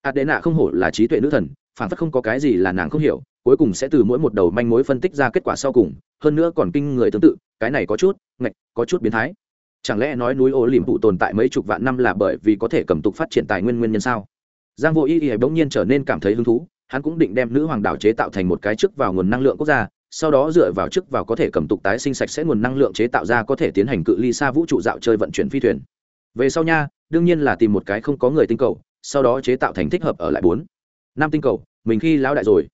Adena không hổ là trí tuệ nữ thần, phản phất không có cái gì là nàng không hiểu cuối cùng sẽ từ mỗi một đầu manh mối phân tích ra kết quả sau cùng, hơn nữa còn kinh người tương tự, cái này có chút, ngạch, có chút biến thái. Chẳng lẽ nói núi ô liềm phụ tồn tại mấy chục vạn năm là bởi vì có thể cầm tục phát triển tài nguyên nguyên nhân sao? Giang vô ý ý bỗng nhiên trở nên cảm thấy hứng thú, hắn cũng định đem nữ hoàng đảo chế tạo thành một cái chức vào nguồn năng lượng quốc gia, sau đó dựa vào chức vào có thể cầm tục tái sinh sạch sẽ nguồn năng lượng chế tạo ra có thể tiến hành cự ly xa vũ trụ dạo chơi vận chuyển phi thuyền. Về sau nha, đương nhiên là tìm một cái không có người tinh cầu, sau đó chế tạo thành thích hợp ở lại bốn. Năm tinh cầu, mình khi lão đại rồi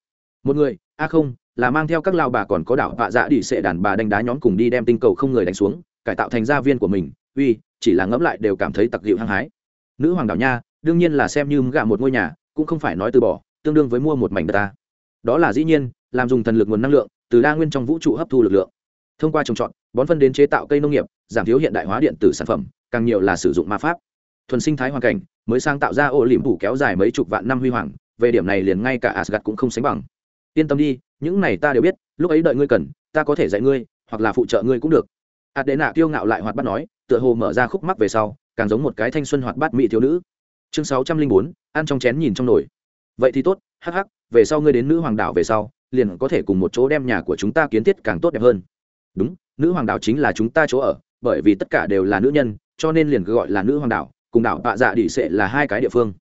một người, a không, là mang theo các lao bà còn có đảo vạ dạ đi sệ đàn bà đánh đá nhóm cùng đi đem tinh cầu không người đánh xuống, cải tạo thành gia viên của mình, uy, chỉ là ngẫm lại đều cảm thấy tặc dịu hăng hái. Nữ hoàng đảo nha, đương nhiên là xem như gạ một ngôi nhà, cũng không phải nói từ bỏ, tương đương với mua một mảnh đất ta. Đó là dĩ nhiên, làm dùng thần lực nguồn năng lượng, từ đa nguyên trong vũ trụ hấp thu lực lượng. Thông qua trồng trọt, bón phân đến chế tạo cây nông nghiệp, giảm thiếu hiện đại hóa điện tử sản phẩm, càng nhiều là sử dụng ma pháp. Thuần sinh thái hoàn cảnh, mới sang tạo ra ô liềm phủ kéo dài mấy chục vạn năm huy hoàng, về điểm này liền ngay cả asgad cũng không sánh bằng yên tâm đi, những này ta đều biết, lúc ấy đợi ngươi cần, ta có thể dạy ngươi, hoặc là phụ trợ ngươi cũng được. Adena kiêu ngạo lại hoạt bát nói, tựa hồ mở ra khúc mắc về sau, càng giống một cái thanh xuân hoạt bát mỹ thiếu nữ. Chương sáu trăm linh bốn, ăn trong chén nhìn trong nồi. Vậy thì tốt, hắc hắc, về sau ngươi đến nữ hoàng đảo về sau, liền có thể cùng một chỗ đem nhà của chúng ta kiến thiết càng tốt đẹp hơn. Đúng, nữ hoàng đảo chính là chúng ta chỗ ở, bởi vì tất cả đều là nữ nhân, cho nên liền gọi là nữ hoàng đảo, cùng đảo bạ dạ đỉ sệ là hai cái địa phương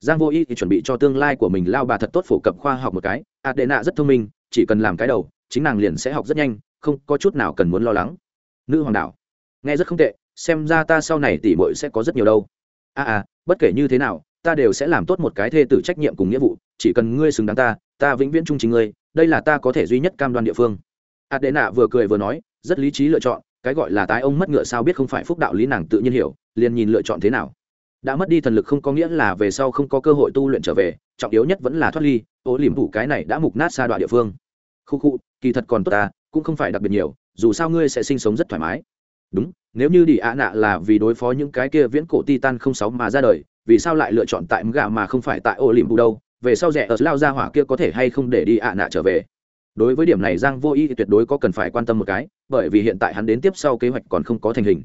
giang vô y thì chuẩn bị cho tương lai của mình lao bà thật tốt phổ cập khoa học một cái. Adena rất thông minh chỉ cần làm cái đầu chính nàng liền sẽ học rất nhanh không có chút nào cần muốn lo lắng. Nữ hoàng đảo nghe rất không tệ xem ra ta sau này tỉ mội sẽ có rất nhiều đâu. A à, à bất kể như thế nào ta đều sẽ làm tốt một cái thê tử trách nhiệm cùng nghĩa vụ chỉ cần ngươi xứng đáng ta ta vĩnh viễn trung chính ngươi đây là ta có thể duy nhất cam đoan địa phương. Hạt đệ nạ vừa cười vừa nói rất lý trí lựa chọn cái gọi là tái ông mất ngựa sao biết không phải phúc đạo lý nàng tự nhiên hiểu liền nhìn lựa chọn thế nào đã mất đi thần lực không có nghĩa là về sau không có cơ hội tu luyện trở về, trọng yếu nhất vẫn là thoát ly, Ô liềm đủ cái này đã mục nát xa đoạn địa phương. Khu khu, kỳ thật còn tốt ta, cũng không phải đặc biệt nhiều, dù sao ngươi sẽ sinh sống rất thoải mái. Đúng, nếu như đi ạ nạ là vì đối phó những cái kia viễn cổ titan không sáu mà ra đời, vì sao lại lựa chọn tại mga mà không phải tại ô liềm đủ đâu? Về sau rẻ ở lao ra hỏa kia có thể hay không để đi ạ nạ trở về? Đối với điểm này giang vô y tuyệt đối có cần phải quan tâm một cái, bởi vì hiện tại hắn đến tiếp sau kế hoạch còn không có thành hình.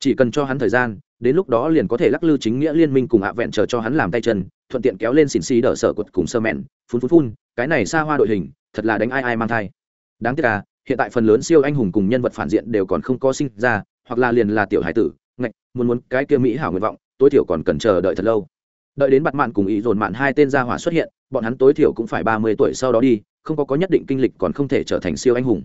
Chỉ cần cho hắn thời gian đến lúc đó liền có thể lắc lư chính nghĩa liên minh cùng hạ vẹn chờ cho hắn làm tay chân, thuận tiện kéo lên xỉn xì đỡ sở quật cùng sơ mẹn, phun phun phun, cái này xa hoa đội hình, thật là đánh ai ai mang thai. Đáng tiếc là hiện tại phần lớn siêu anh hùng cùng nhân vật phản diện đều còn không có sinh ra, hoặc là liền là tiểu hải tử, ngạch, muốn muốn cái kia mỹ hảo nguyện vọng, tối thiểu còn cần chờ đợi thật lâu. Đợi đến bặt mạn cùng ý dồn mạn hai tên gia hỏa xuất hiện, bọn hắn tối thiểu cũng phải ba mươi tuổi sau đó đi, không có có nhất định kinh lịch còn không thể trở thành siêu anh hùng.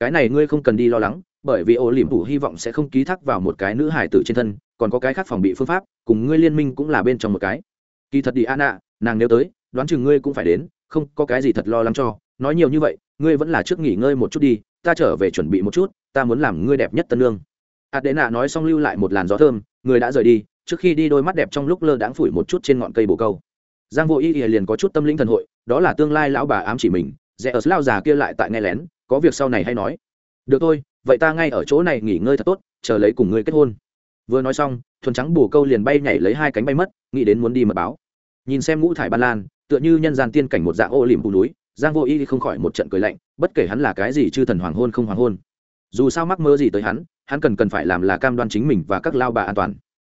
Cái này ngươi không cần đi lo lắng, bởi vì ô liềm đủ hy vọng sẽ không ký thác vào một cái nữ hải tử trên thân còn có cái khác phòng bị phương pháp cùng ngươi liên minh cũng là bên trong một cái. Kỳ thật đi Anna, nàng nếu tới đoán chừng ngươi cũng phải đến không có cái gì thật lo lắng cho. Nói nhiều như vậy ngươi vẫn là trước nghỉ ngơi một chút đi ta trở về chuẩn bị một chút ta muốn làm ngươi đẹp nhất tân lương adena nói xong lưu lại một làn gió thơm người đã rời đi trước khi đi đôi mắt đẹp trong lúc lơ đãng phủi một chút trên ngọn cây bồ câu. Giang vô y liền có chút tâm linh thần hội đó là tương lai lão bà ám chỉ mình rẽ ở lao già kia lại tại nghe lén có việc sau này hay nói. Được thôi vậy ta ngay ở chỗ này nghỉ ngơi thật tốt chờ lấy cùng ngươi kết hôn vừa nói xong, thuần trắng bù câu liền bay nhảy lấy hai cánh bay mất, nghĩ đến muốn đi mật báo. Nhìn xem ngũ thải ban lan, tựa như nhân gian tiên cảnh một dạng ô lìm bù núi, giang vô y không khỏi một trận cười lạnh, bất kể hắn là cái gì chư thần hoàng hôn không hoàng hôn. Dù sao mắc mơ gì tới hắn hắn cần cần phải làm là cam đoan chính mình và các lao bà an toàn.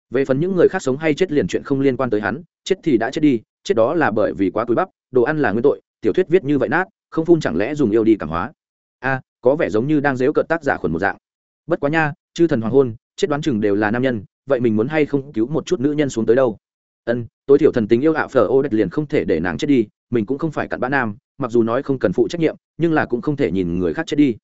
Về phần những người khác sống hay chết liền chuyện không liên quan tới hắn, chết thì đã chết đi, chết đó là bởi vì quá túi bắp, đồ ăn là nguyên tội, tiểu thuyết viết như vậy nát, không phun chẳng lẽ dùng yêu đi cảm hóa. A, có vẻ giống như đang dếu cợt tác giả khuẩn một dạng. Bất quá nha, chư thần hoàng hôn chết đoán chừng đều là nam nhân, vậy mình muốn hay không cứu một chút nữ nhân xuống tới đâu? Ân, tối thiểu thần tình yêu ạ phở ô đất liền không thể để nàng chết đi, mình cũng không phải cặn bã nam, mặc dù nói không cần phụ trách nhiệm, nhưng là cũng không thể nhìn người khác chết đi.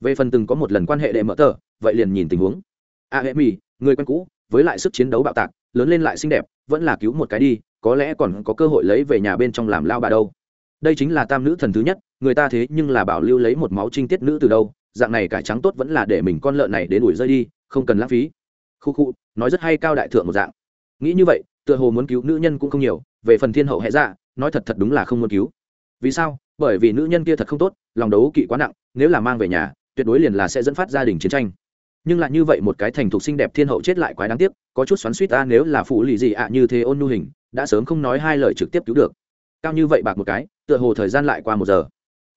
Về phần từng có một lần quan hệ đệ mở tờ, vậy liền nhìn tình huống. A hệ mỹ người quen cũ, với lại sức chiến đấu bạo tạc, lớn lên lại xinh đẹp, vẫn là cứu một cái đi, có lẽ còn có cơ hội lấy về nhà bên trong làm lao bà đâu. Đây chính là tam nữ thần thứ nhất, người ta thế nhưng là bảo lưu lấy một máu trinh tiết nữ từ đâu, dạng này cải trắng tốt vẫn là để mình con lợn này đến ủi rơi đi không cần lãng phí. Khu khu, nói rất hay cao đại thượng một dạng. Nghĩ như vậy, tựa hồ muốn cứu nữ nhân cũng không nhiều, về phần thiên hậu hệ dạ nói thật thật đúng là không muốn cứu. Vì sao? Bởi vì nữ nhân kia thật không tốt, lòng đấu kỵ quá nặng, nếu là mang về nhà, tuyệt đối liền là sẽ dẫn phát gia đình chiến tranh. Nhưng lại như vậy một cái thành thục xinh đẹp thiên hậu chết lại quái đáng tiếc, có chút xoắn suýt ta nếu là phụ lì gì ạ, như thế ôn nu hình, đã sớm không nói hai lời trực tiếp cứu được. Cao như vậy bạc một cái, tựa hồ thời gian lại qua một giờ.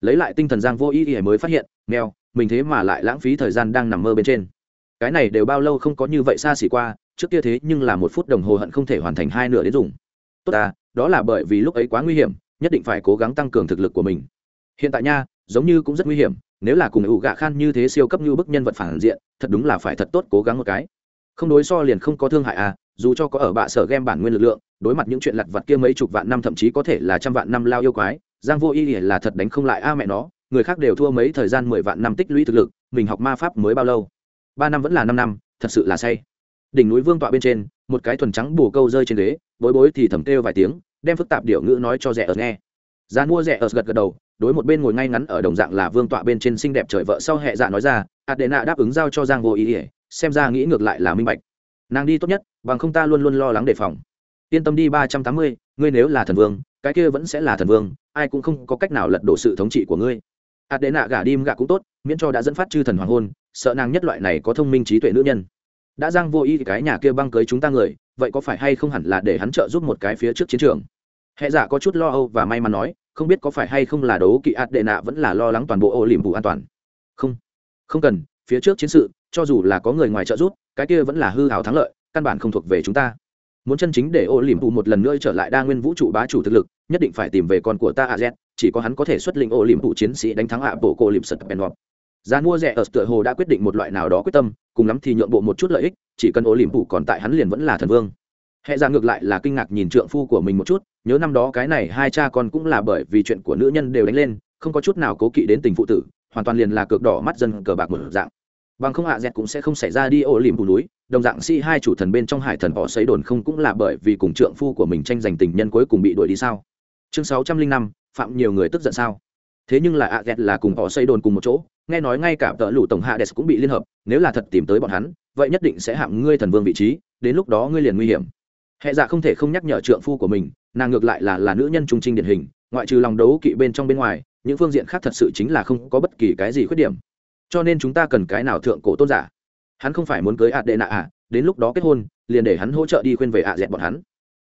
Lấy lại tinh thần giang vô ý thì mới phát hiện, mèo, mình thế mà lại lãng phí thời gian đang nằm mơ bên trên cái này đều bao lâu không có như vậy xa xỉ qua, trước kia thế nhưng là một phút đồng hồ hận không thể hoàn thành hai nửa đến dùng. Tốt à đó là bởi vì lúc ấy quá nguy hiểm, nhất định phải cố gắng tăng cường thực lực của mình. Hiện tại nha, giống như cũng rất nguy hiểm, nếu là cùng ủ gạ khan như thế siêu cấp như bức nhân vật phản diện, thật đúng là phải thật tốt cố gắng một cái. Không đối so liền không có thương hại à dù cho có ở bạ sở game bản nguyên lực lượng, đối mặt những chuyện lặt vặt kia mấy chục vạn năm thậm chí có thể là trăm vạn năm lao yêu quái, giang vô y là thật đánh không lại a à mẹ nó, người khác đều thua mấy thời gian mười vạn năm tích lũy thực lực, mình học ma pháp mới bao lâu? Ba năm vẫn là năm năm, thật sự là say. Đỉnh núi vương tọa bên trên, một cái thuần trắng bù câu rơi trên ghế, bối bối thì thầm kêu vài tiếng, đem phức tạp điệu ngữ nói cho rẻ ớt nghe. Giá mua rẻ ớt gật gật đầu, đối một bên ngồi ngay ngắn ở đồng dạng là vương tọa bên trên xinh đẹp trời vợ sau hệ dạ nói ra, adena đáp ứng giao cho giang vô ý ỉa xem ra nghĩ ngược lại là minh bạch. Nàng đi tốt nhất, bằng không ta luôn luôn lo lắng đề phòng. Yên tâm đi ba trăm tám mươi, ngươi nếu là thần vương, cái kia vẫn sẽ là thần vương, ai cũng không có cách nào lật đổ sự thống trị của ngươi. Adena gả đim gả cũng tốt, miễn cho đã dẫn phát chư thần hoàng hôn sợ nàng nhất loại này có thông minh trí tuệ nữ nhân. Đã giang vô ý thì cái nhà kia băng cưới chúng ta người, vậy có phải hay không hẳn là để hắn trợ giúp một cái phía trước chiến trường? Hệ giả có chút lo âu và may mắn nói, không biết có phải hay không là đấu kỵ ạt đệ nạ vẫn là lo lắng toàn bộ ô liềm vụ an toàn. Không không cần, phía trước chiến sự, cho dù là có người ngoài trợ giúp, cái kia vẫn là hư hào thắng lợi, căn bản không thuộc về chúng ta. Muốn chân chính để ô liềm vụ một lần nữa trở lại đa nguyên vũ trụ bá chủ thực lực, nhất định phải tìm về con của ta a z, chỉ có hắn có thể xuất lĩnh ô liềm vụ chiến sĩ đánh thắng hạ bộ cô liềm sật ngọc gian mua rẻ ở tựa hồ đã quyết định một loại nào đó quyết tâm, cùng lắm thì nhượng bộ một chút lợi ích, chỉ cần ô liềm phủ còn tại hắn liền vẫn là thần vương. Hệ ra ngược lại là kinh ngạc nhìn trượng phu của mình một chút, nhớ năm đó cái này hai cha con cũng là bởi vì chuyện của nữ nhân đều đánh lên, không có chút nào cố kỵ đến tình phụ tử, hoàn toàn liền là cược đỏ mắt dân cờ bạc một dạng. Bằng không hạ à dẹt cũng sẽ không xảy ra đi ô lìm bù núi, đồng dạng si hai chủ thần bên trong hải thần bỏ xấy đồn không cũng là bởi vì cùng trượng phu của mình tranh giành tình nhân cuối cùng bị đuổi đi sao? Chương sáu trăm linh năm, phạm nhiều người tức giận sao? Thế nhưng là ạ dẹt là cùng bỏ xây đồn cùng một chỗ nghe nói ngay cả tợ lũ tổng hạ đès cũng bị liên hợp, nếu là thật tìm tới bọn hắn, vậy nhất định sẽ hạng ngươi thần vương vị trí, đến lúc đó ngươi liền nguy hiểm. Hệ dạ không thể không nhắc nhở trượng phu của mình, nàng ngược lại là là nữ nhân trung trinh điển hình, ngoại trừ lòng đấu kỵ bên trong bên ngoài, những phương diện khác thật sự chính là không có bất kỳ cái gì khuyết điểm. Cho nên chúng ta cần cái nào thượng cổ tôn giả? Hắn không phải muốn cưới ạt đệ nạ à đến lúc đó kết hôn, liền để hắn hỗ trợ đi khuyên về ạ dẹt bọn hắn.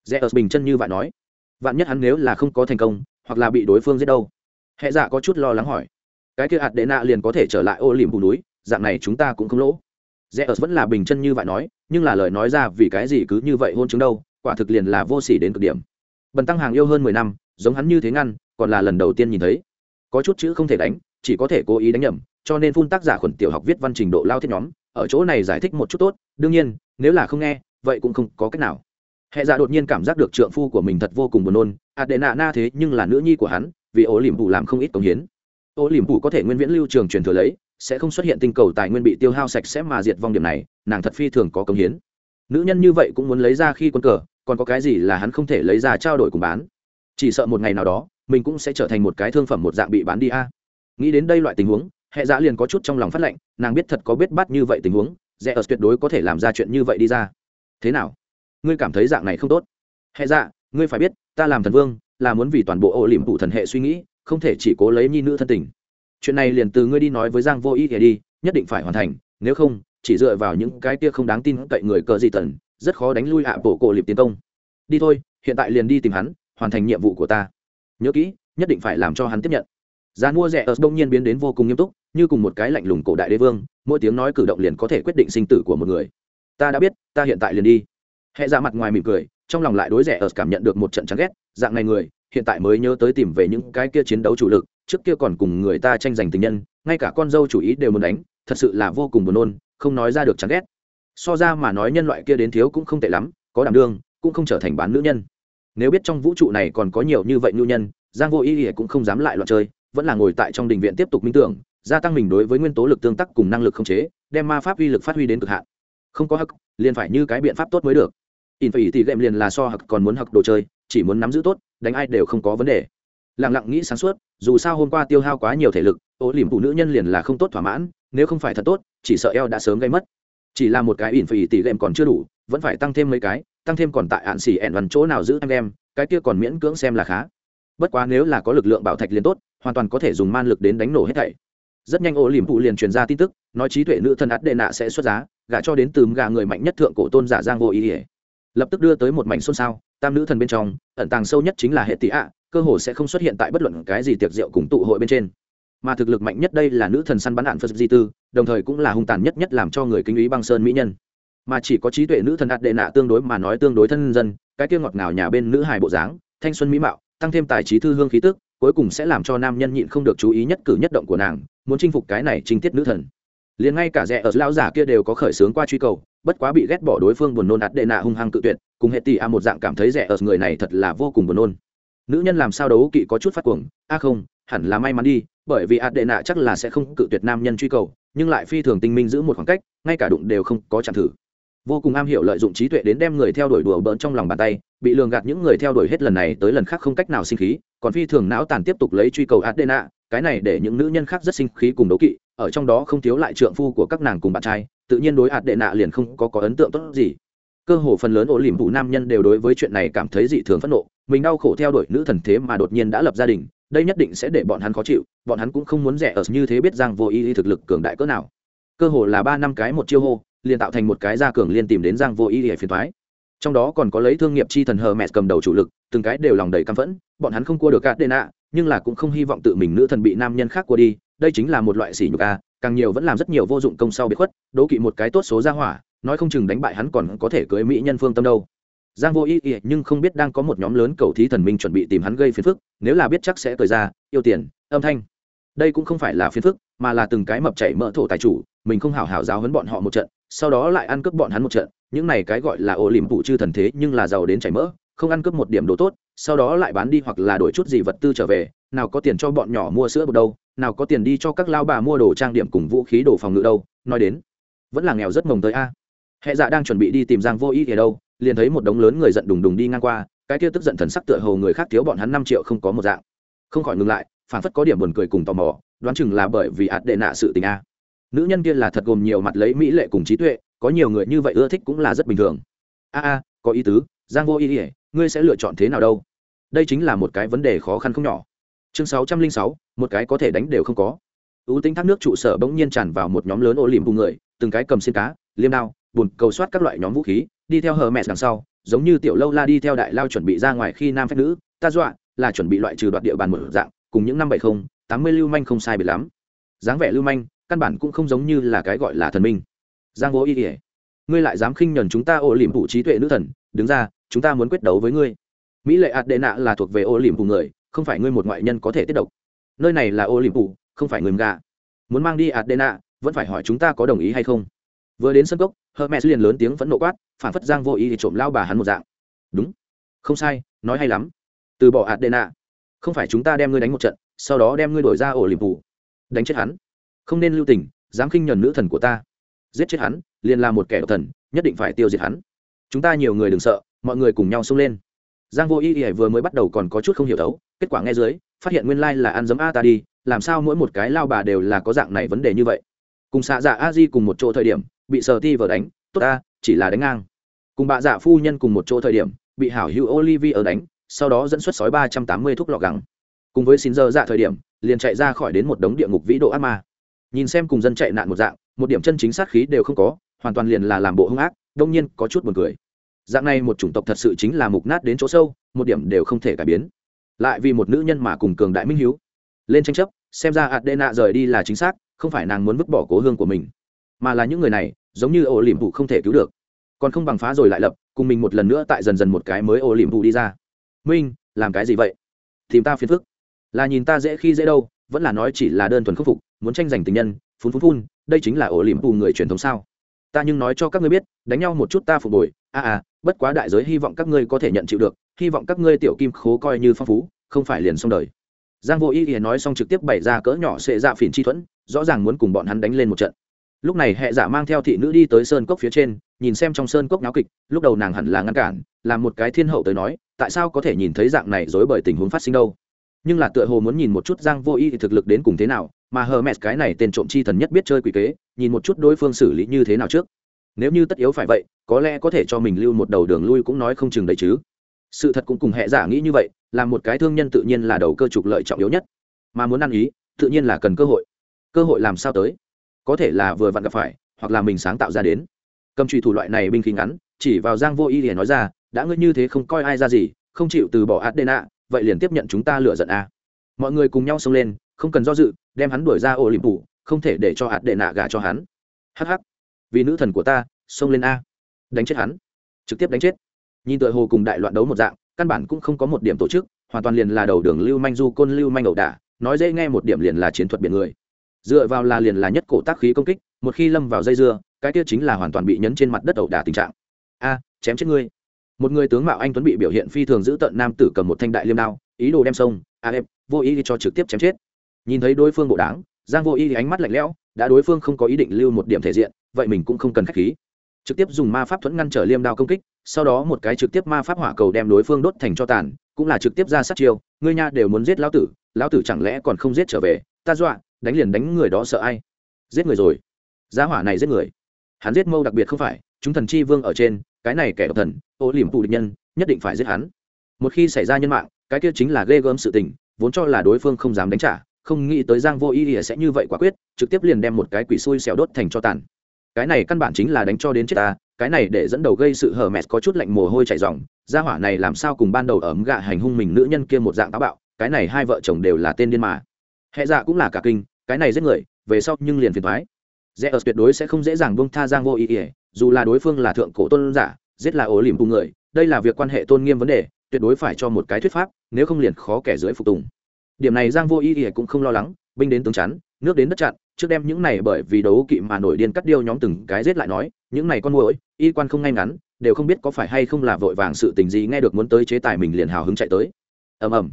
Dẹ ở bình chân như vậy nói. Vạn nhất hắn nếu là không có thành công, hoặc là bị đối phương giết đâu? Hệ dạ có chút lo lắng hỏi cái kia hạt đệ nạ liền có thể trở lại ô liềm bù núi, dạng này chúng ta cũng không lỗ. Rẽ ớt vẫn là bình chân như vậy nói, nhưng là lời nói ra vì cái gì cứ như vậy hôn chứng đâu, quả thực liền là vô sỉ đến cực điểm. Bần tăng hàng yêu hơn mười năm, giống hắn như thế ngăn, còn là lần đầu tiên nhìn thấy. Có chút chữ không thể đánh, chỉ có thể cố ý đánh nhầm, cho nên phun tác giả khuẩn tiểu học viết văn trình độ lao thiết nhóm, ở chỗ này giải thích một chút tốt, đương nhiên, nếu là không nghe, vậy cũng không có cách nào. Hệ dạ đột nhiên cảm giác được trượng phu của mình thật vô cùng buồn nôn adena na thế nhưng là nữ nhi của hắn, vì ố liềm phủ làm không ít công hiến ô liềm phủ có thể nguyên viễn lưu trường truyền thừa lấy, sẽ không xuất hiện tinh cầu tài nguyên bị tiêu hao sạch sẽ mà diệt vong điểm này, nàng thật phi thường có công hiến. Nữ nhân như vậy cũng muốn lấy ra khi quân cờ, còn có cái gì là hắn không thể lấy ra trao đổi cùng bán? Chỉ sợ một ngày nào đó, mình cũng sẽ trở thành một cái thương phẩm một dạng bị bán đi a. Nghĩ đến đây loại tình huống, hệ giả liền có chút trong lòng phát lệnh, nàng biết thật có biết bắt như vậy tình huống, rẽ ở tuyệt đối có thể làm ra chuyện như vậy đi ra. Thế nào? Ngươi cảm thấy dạng này không tốt. Hệ dạ ngươi phải biết, ta làm thần vương, là muốn vì toàn bộ ô liềm phủ thần hệ suy nghĩ không thể chỉ cố lấy nhi nữ thân tình. Chuyện này liền từ ngươi đi nói với giang vô ý thì đi, nhất định phải hoàn thành, nếu không, chỉ dựa vào những cái kia không đáng tin cậy người cờ gì tần, rất khó đánh lui hạ bộ cổ liệp tiến công. Đi thôi, hiện tại liền đi tìm hắn, hoàn thành nhiệm vụ của ta. Nhớ kỹ, nhất định phải làm cho hắn tiếp nhận. Giá mua rẻ ở đông nhiên biến đến vô cùng nghiêm túc, như cùng một cái lạnh lùng cổ đại đế vương, mỗi tiếng nói cử động liền có thể quyết định sinh tử của một người. Ta đã biết, ta hiện tại liền đi. Hệ ra dạ mặt ngoài mỉm cười, trong lòng lại đối rẻ ở cảm nhận được một trận chán ghét, dạng này người hiện tại mới nhớ tới tìm về những cái kia chiến đấu chủ lực, trước kia còn cùng người ta tranh giành tình nhân, ngay cả con dâu chủ ý đều muốn đánh, thật sự là vô cùng buồn nôn, không nói ra được chán ghét. So ra mà nói nhân loại kia đến thiếu cũng không tệ lắm, có đảm đương, cũng không trở thành bán nữ nhân. Nếu biết trong vũ trụ này còn có nhiều như vậy nhu nhân, giang vô ý ỉa cũng không dám lại loạn chơi, vẫn là ngồi tại trong đình viện tiếp tục minh tưởng, gia tăng mình đối với nguyên tố lực tương tác cùng năng lực khống chế, đem ma pháp uy lực phát huy đến cực hạn. Không có hắc, liền phải như cái biện pháp tốt mới được. In phải thì game liền là so hắc còn muốn hắc đồ chơi, chỉ muốn nắm giữ tốt đánh ai đều không có vấn đề. Lặng lặng nghĩ sáng suốt, dù sao hôm qua tiêu hao quá nhiều thể lực ố liềm phụ nữ nhân liền là không tốt thỏa mãn, nếu không phải thật tốt, chỉ sợ eo đã sớm gây mất. Chỉ là một cái ỉn phỉ tỷ lệm còn chưa đủ, vẫn phải tăng thêm mấy cái, tăng thêm còn tại ạn xỉ ẹn vằn chỗ nào giữ anh em, cái kia còn miễn cưỡng xem là khá. Bất quá nếu là có lực lượng bảo thạch liền tốt, hoàn toàn có thể dùng man lực đến đánh nổ hết thảy. Rất nhanh ô liềm phụ liền truyền ra tin tức, nói trí tuệ nữ thân át đệ nạ sẽ xuất giá, gả cho đến từ gà người mạnh nhất thượng cổ tôn giả giang vô ý ỉa lập tức đưa tới một mảnh xôn xao, tam nữ thần bên trong, ẩn tàng sâu nhất chính là hệ tỷ ạ, cơ hồ sẽ không xuất hiện tại bất luận cái gì tiệc rượu cùng tụ hội bên trên. Mà thực lực mạnh nhất đây là nữ thần săn bắn đạn phật di tư, đồng thời cũng là hung tàn nhất nhất làm cho người kinh ý băng sơn mỹ nhân. Mà chỉ có trí tuệ nữ thần đạt đệ nạ tương đối mà nói tương đối thân dân, cái kia ngọt ngào nhà bên nữ hài bộ dáng, thanh xuân mỹ mạo, tăng thêm tài trí thư hương khí tức, cuối cùng sẽ làm cho nam nhân nhịn không được chú ý nhất cử nhất động của nàng, muốn chinh phục cái này trinh tiết nữ thần liền ngay cả rẻ ở lão giả kia đều có khởi sướng qua truy cầu, bất quá bị ghét bỏ đối phương buồn nôn ạt đệ nạ hung hăng cự tuyệt, cùng hệ tỷ a một dạng cảm thấy rẻ ở người này thật là vô cùng buồn nôn. Nữ nhân làm sao đấu kỵ có chút phát cuồng, a không, hẳn là may mắn đi, bởi vì ạt đệ nạ chắc là sẽ không cự tuyệt nam nhân truy cầu, nhưng lại phi thường tinh minh giữ một khoảng cách, ngay cả đụng đều không có chạm thử. Vô cùng am hiểu lợi dụng trí tuệ đến đem người theo đuổi đùa bỡn trong lòng bàn tay, bị lường gạt những người theo đuổi hết lần này tới lần khác không cách nào sinh khí, còn phi thường não tàn tiếp tục lấy truy cầu adena cái này để những nữ nhân khác rất sinh khí cùng đấu kỵ ở trong đó không thiếu lại trượng phu của các nàng cùng bạn trai, tự nhiên đối hạt đệ nạ liền không có có ấn tượng tốt gì. Cơ hồ phần lớn ổ liềm vụ nam nhân đều đối với chuyện này cảm thấy dị thường phẫn nộ, mình đau khổ theo đuổi nữ thần thế mà đột nhiên đã lập gia đình, đây nhất định sẽ để bọn hắn khó chịu, bọn hắn cũng không muốn rẻ ở như thế biết rằng vô ý thực lực cường đại cỡ nào. Cơ hồ là ba năm cái một chiêu hô, liền tạo thành một cái gia cường liên tìm đến giang vô ý để phiền thoái trong đó còn có lấy thương nghiệp chi thần hờ mẹ cầm đầu chủ lực, từng cái đều lòng đầy căm phẫn, bọn hắn không cua được cát đê nạ nhưng là cũng không hy vọng tự mình nữ thần bị nam nhân khác qua đi, đây chính là một loại sỉ nhục a, càng nhiều vẫn làm rất nhiều vô dụng công sau bị khuất, đố kỵ một cái tốt số ra hỏa, nói không chừng đánh bại hắn còn có thể cưới mỹ nhân phương tâm đâu. Giang vô ý ý nhưng không biết đang có một nhóm lớn cầu thí thần minh chuẩn bị tìm hắn gây phiền phức, nếu là biết chắc sẽ cười ra, yêu tiền, âm thanh. Đây cũng không phải là phiền phức, mà là từng cái mập chảy mỡ thổ tài chủ, mình không hảo hảo giáo huấn bọn họ một trận, sau đó lại ăn cướp bọn hắn một trận, những này cái gọi là ổ liềm phụ chư thần thế nhưng là giàu đến chảy mỡ, không ăn cướp một điểm đồ tốt sau đó lại bán đi hoặc là đổi chút gì vật tư trở về, nào có tiền cho bọn nhỏ mua sữa bột đâu, nào có tiền đi cho các lao bà mua đồ trang điểm cùng vũ khí đồ phòng ngự đâu, nói đến, vẫn là nghèo rất mồng tới a. Hệ dạ đang chuẩn bị đi tìm giang vô ý thì đâu, liền thấy một đống lớn người giận đùng đùng đi ngang qua, cái kia tức giận thần sắc tựa hồ người khác thiếu bọn hắn năm triệu không có một dạng. Không khỏi ngừng lại phản phất có điểm buồn cười cùng tò mò, đoán chừng là bởi vì ạt đệ nạ sự tình a. Nữ nhân kia là thật gồm nhiều mặt lấy mỹ lệ cùng trí tuệ, có nhiều người như vậy ưa thích cũng là rất bình thường. A a, có ý tứ, giang vô ý ỉa ngươi sẽ lựa chọn thế nào đâu? Đây chính là một cái vấn đề khó khăn không nhỏ. Chương sáu trăm linh sáu, một cái có thể đánh đều không có. Ưu tính thác nước trụ sở bỗng nhiên tràn vào một nhóm lớn ô liềm bù người, từng cái cầm xin cá, liêm đao, bùn, cầu soát các loại nhóm vũ khí, đi theo hờ mẹ đằng sau, giống như tiểu lâu la đi theo đại lao chuẩn bị ra ngoài khi nam phép nữ, ta dọa là chuẩn bị loại trừ đoạt địa bàn một dạng, cùng những năm bảy không, tám mươi lưu manh không sai biệt lắm. Dáng vẻ lưu manh, căn bản cũng không giống như là cái gọi là thần minh. Giang vô ý ỉa ngươi lại dám khinh nhẫn chúng ta ô liềm phụ trí tuệ nữ thần đứng ra, chúng ta muốn quyết đấu với ngươi. Mỹ lệ ạt đệ nạ là thuộc về ô liềm phủ người, không phải ngươi một ngoại nhân có thể tiết độc. Nơi này là ô liềm phủ không phải người gà. Muốn mang đi ạt đệ nạ, vẫn phải hỏi chúng ta có đồng ý hay không. Vừa đến sân cốc, hermes liền lớn tiếng vẫn nộ quát, phản phất giang vô ý thì trộm lao bà hắn một dạng. Đúng. Không sai, nói hay lắm. Từ bỏ ạt đệ nạ. Không phải chúng ta đem ngươi đánh một trận, sau đó đem ngươi đổi ra ổ liềm phủ đánh chết hắn. Không nên lưu tình, dám khinh nhẫn nữ thần của ta. Giết chết hắn, liền là một kẻ độc thần, nhất định phải tiêu diệt hắn chúng ta nhiều người đừng sợ, mọi người cùng nhau xông lên. Giang vô y y vừa mới bắt đầu còn có chút không hiểu thấu, kết quả nghe dưới, phát hiện nguyên lai là ăn dấm a ta đi, làm sao mỗi một cái lao bà đều là có dạng này vấn đề như vậy? Cùng xạ dạ a di cùng một chỗ thời điểm, bị sờ ti vờ đánh, tốt ta, chỉ là đánh ngang. Cùng bà dạ phu nhân cùng một chỗ thời điểm, bị hảo hữu Olivia đánh, sau đó dẫn xuất sói ba trăm tám mươi thuốc lọ gắng cùng với xin giờ dạ thời điểm, liền chạy ra khỏi đến một đống địa ngục vĩ độ ác ma. Nhìn xem cùng dân chạy nạn một dạng, một điểm chân chính sát khí đều không có, hoàn toàn liền là làm bộ hung ác, đông nhiên có chút buồn cười dạng này một chủng tộc thật sự chính là mục nát đến chỗ sâu, một điểm đều không thể cải biến. Lại vì một nữ nhân mà cùng cường đại minh hiếu. Lên tranh chấp, xem ra adena rời đi là chính xác, không phải nàng muốn vứt bỏ cố hương của mình. Mà là những người này, giống như ổ liềm vụ không thể cứu được. Còn không bằng phá rồi lại lập, cùng mình một lần nữa tại dần dần một cái mới ổ liềm vụ đi ra. Minh, làm cái gì vậy? Tìm ta phiền phức. Là nhìn ta dễ khi dễ đâu, vẫn là nói chỉ là đơn thuần khắc phục, muốn tranh giành tình nhân, phun phun phun, đây chính là ổ liềm vụ người truyền thống sao? Ta nhưng nói cho các ngươi biết, đánh nhau một chút ta phục hồi a à, à bất quá đại giới hy vọng các ngươi có thể nhận chịu được hy vọng các ngươi tiểu kim khố coi như phong phú không phải liền xong đời. Giang vô ý thì nói xong trực tiếp bày ra cỡ nhỏ sệ dạ phiền chi thuẫn rõ ràng muốn cùng bọn hắn đánh lên một trận. Lúc này hệ giả mang theo thị nữ đi tới sơn cốc phía trên nhìn xem trong sơn cốc náo kịch lúc đầu nàng hẳn là ngăn cản làm một cái thiên hậu tới nói tại sao có thể nhìn thấy dạng này dối bởi tình huống phát sinh đâu? Nhưng là tựa hồ muốn nhìn một chút giang vô y thì thực lực đến cùng thế nào mà hờ mẹ cái này tên trộm chi thần nhất biết chơi quỷ kế nhìn một chút đối phương xử lý như thế nào trước nếu như tất yếu phải vậy có lẽ có thể cho mình lưu một đầu đường lui cũng nói không chừng đấy chứ. Sự thật cũng cùng hệ giả nghĩ như vậy là một cái thương nhân tự nhiên là đầu cơ trục lợi trọng yếu nhất. Mà muốn ăn ý tự nhiên là cần cơ hội. Cơ hội làm sao tới? Có thể là vừa vặn gặp phải hoặc là mình sáng tạo ra đến. Cầm trùy thủ loại này binh khí ngắn chỉ vào giang vô y để nói ra đã ngươi như thế không coi ai ra gì không chịu từ bỏ adena vậy liền tiếp nhận chúng ta lựa giận a. Mọi người cùng nhau xông lên không cần do dự đem hắn đuổi ra ô phủ, không thể để cho adena gả cho hắn. Hh vì nữ thần của ta xông lên a. Đánh chết hắn. Trực tiếp đánh chết. Nhìn tựa hồ cùng đại loạn đấu một dạng căn bản cũng không có một điểm tổ chức hoàn toàn liền là đầu đường lưu manh du côn lưu manh ẩu đả nói dễ nghe một điểm liền là chiến thuật biển người. Dựa vào là liền là nhất cổ tác khí công kích một khi lâm vào dây dưa cái kia chính là hoàn toàn bị nhấn trên mặt đất ẩu đả tình trạng. A chém chết ngươi. Một người tướng mạo anh tuấn bị biểu hiện phi thường giữ tận nam tử cầm một thanh đại liêm đao ý đồ đem sông a em, vô ý cho trực tiếp chém chết. Nhìn thấy đối phương bộ đáng giang vô ý thì ánh mắt lạnh lẽo đã đối phương không có ý định lưu một điểm thể diện, vậy mình cũng không cần khách khí. Trực tiếp dùng ma pháp thuẫn ngăn trở liêm đao công kích, sau đó một cái trực tiếp ma pháp hỏa cầu đem đối phương đốt thành cho tàn, cũng là trực tiếp ra sát chiêu, ngươi nha đều muốn giết lão tử lão tử chẳng lẽ còn không giết trở về, ta dọa, đánh liền đánh người đó sợ ai. Giết người rồi. Giá hỏa này giết người. Hắn giết mâu đặc biệt không phải, chúng thần chi vương ở trên, cái này kẻ độc thần, ô liềm tù địch nhân, nhất định phải giết hắn. Một khi xảy ra nhân mạng, cái kia chính là ghê gớm sự tình, vốn cho là đối phương không dám đánh trả không nghĩ tới giang vô ý ỉa sẽ như vậy quả quyết, trực tiếp liền đem một cái quỷ xui xẻo đốt thành cho tàn. Cái này căn bản chính là đánh cho đến chết ta, cái này để dẫn đầu gây sự hờ mẹt có chút lạnh mồ hôi chảy ròng, gia hỏa này làm sao cùng ban đầu ấm gạ hành hung mình nữ nhân kia một dạng táo bạo, cái này hai vợ chồng đều là tên điên mà. Hệ dạ cũng là cả kinh, cái này giết người, về sau nhưng liền phiền thoái rẽ ở tuyệt đối sẽ không dễ dàng buông tha giang vô ý ỉa, dù là đối phương là thượng cổ tôn giả, giết là ổ lìm cùng người, đây là việc quan hệ tôn nghiêm vấn đề, tuyệt đối phải cho một cái thuyết pháp, nếu không liền khó kẻ dưới phục tùng điểm này giang vô ý ỉa cũng không lo lắng, binh đến tướng chắn, nước đến đất chặn, trước đem những này bởi vì đấu kỵ mà nổi điên cắt điêu nhóm từng cái giết lại nói, những này con muỗi, y quan không ngay ngắn, đều không biết có phải hay không là vội vàng sự tình gì nghe được muốn tới chế tài mình liền hào hứng chạy tới. Ầm ầm.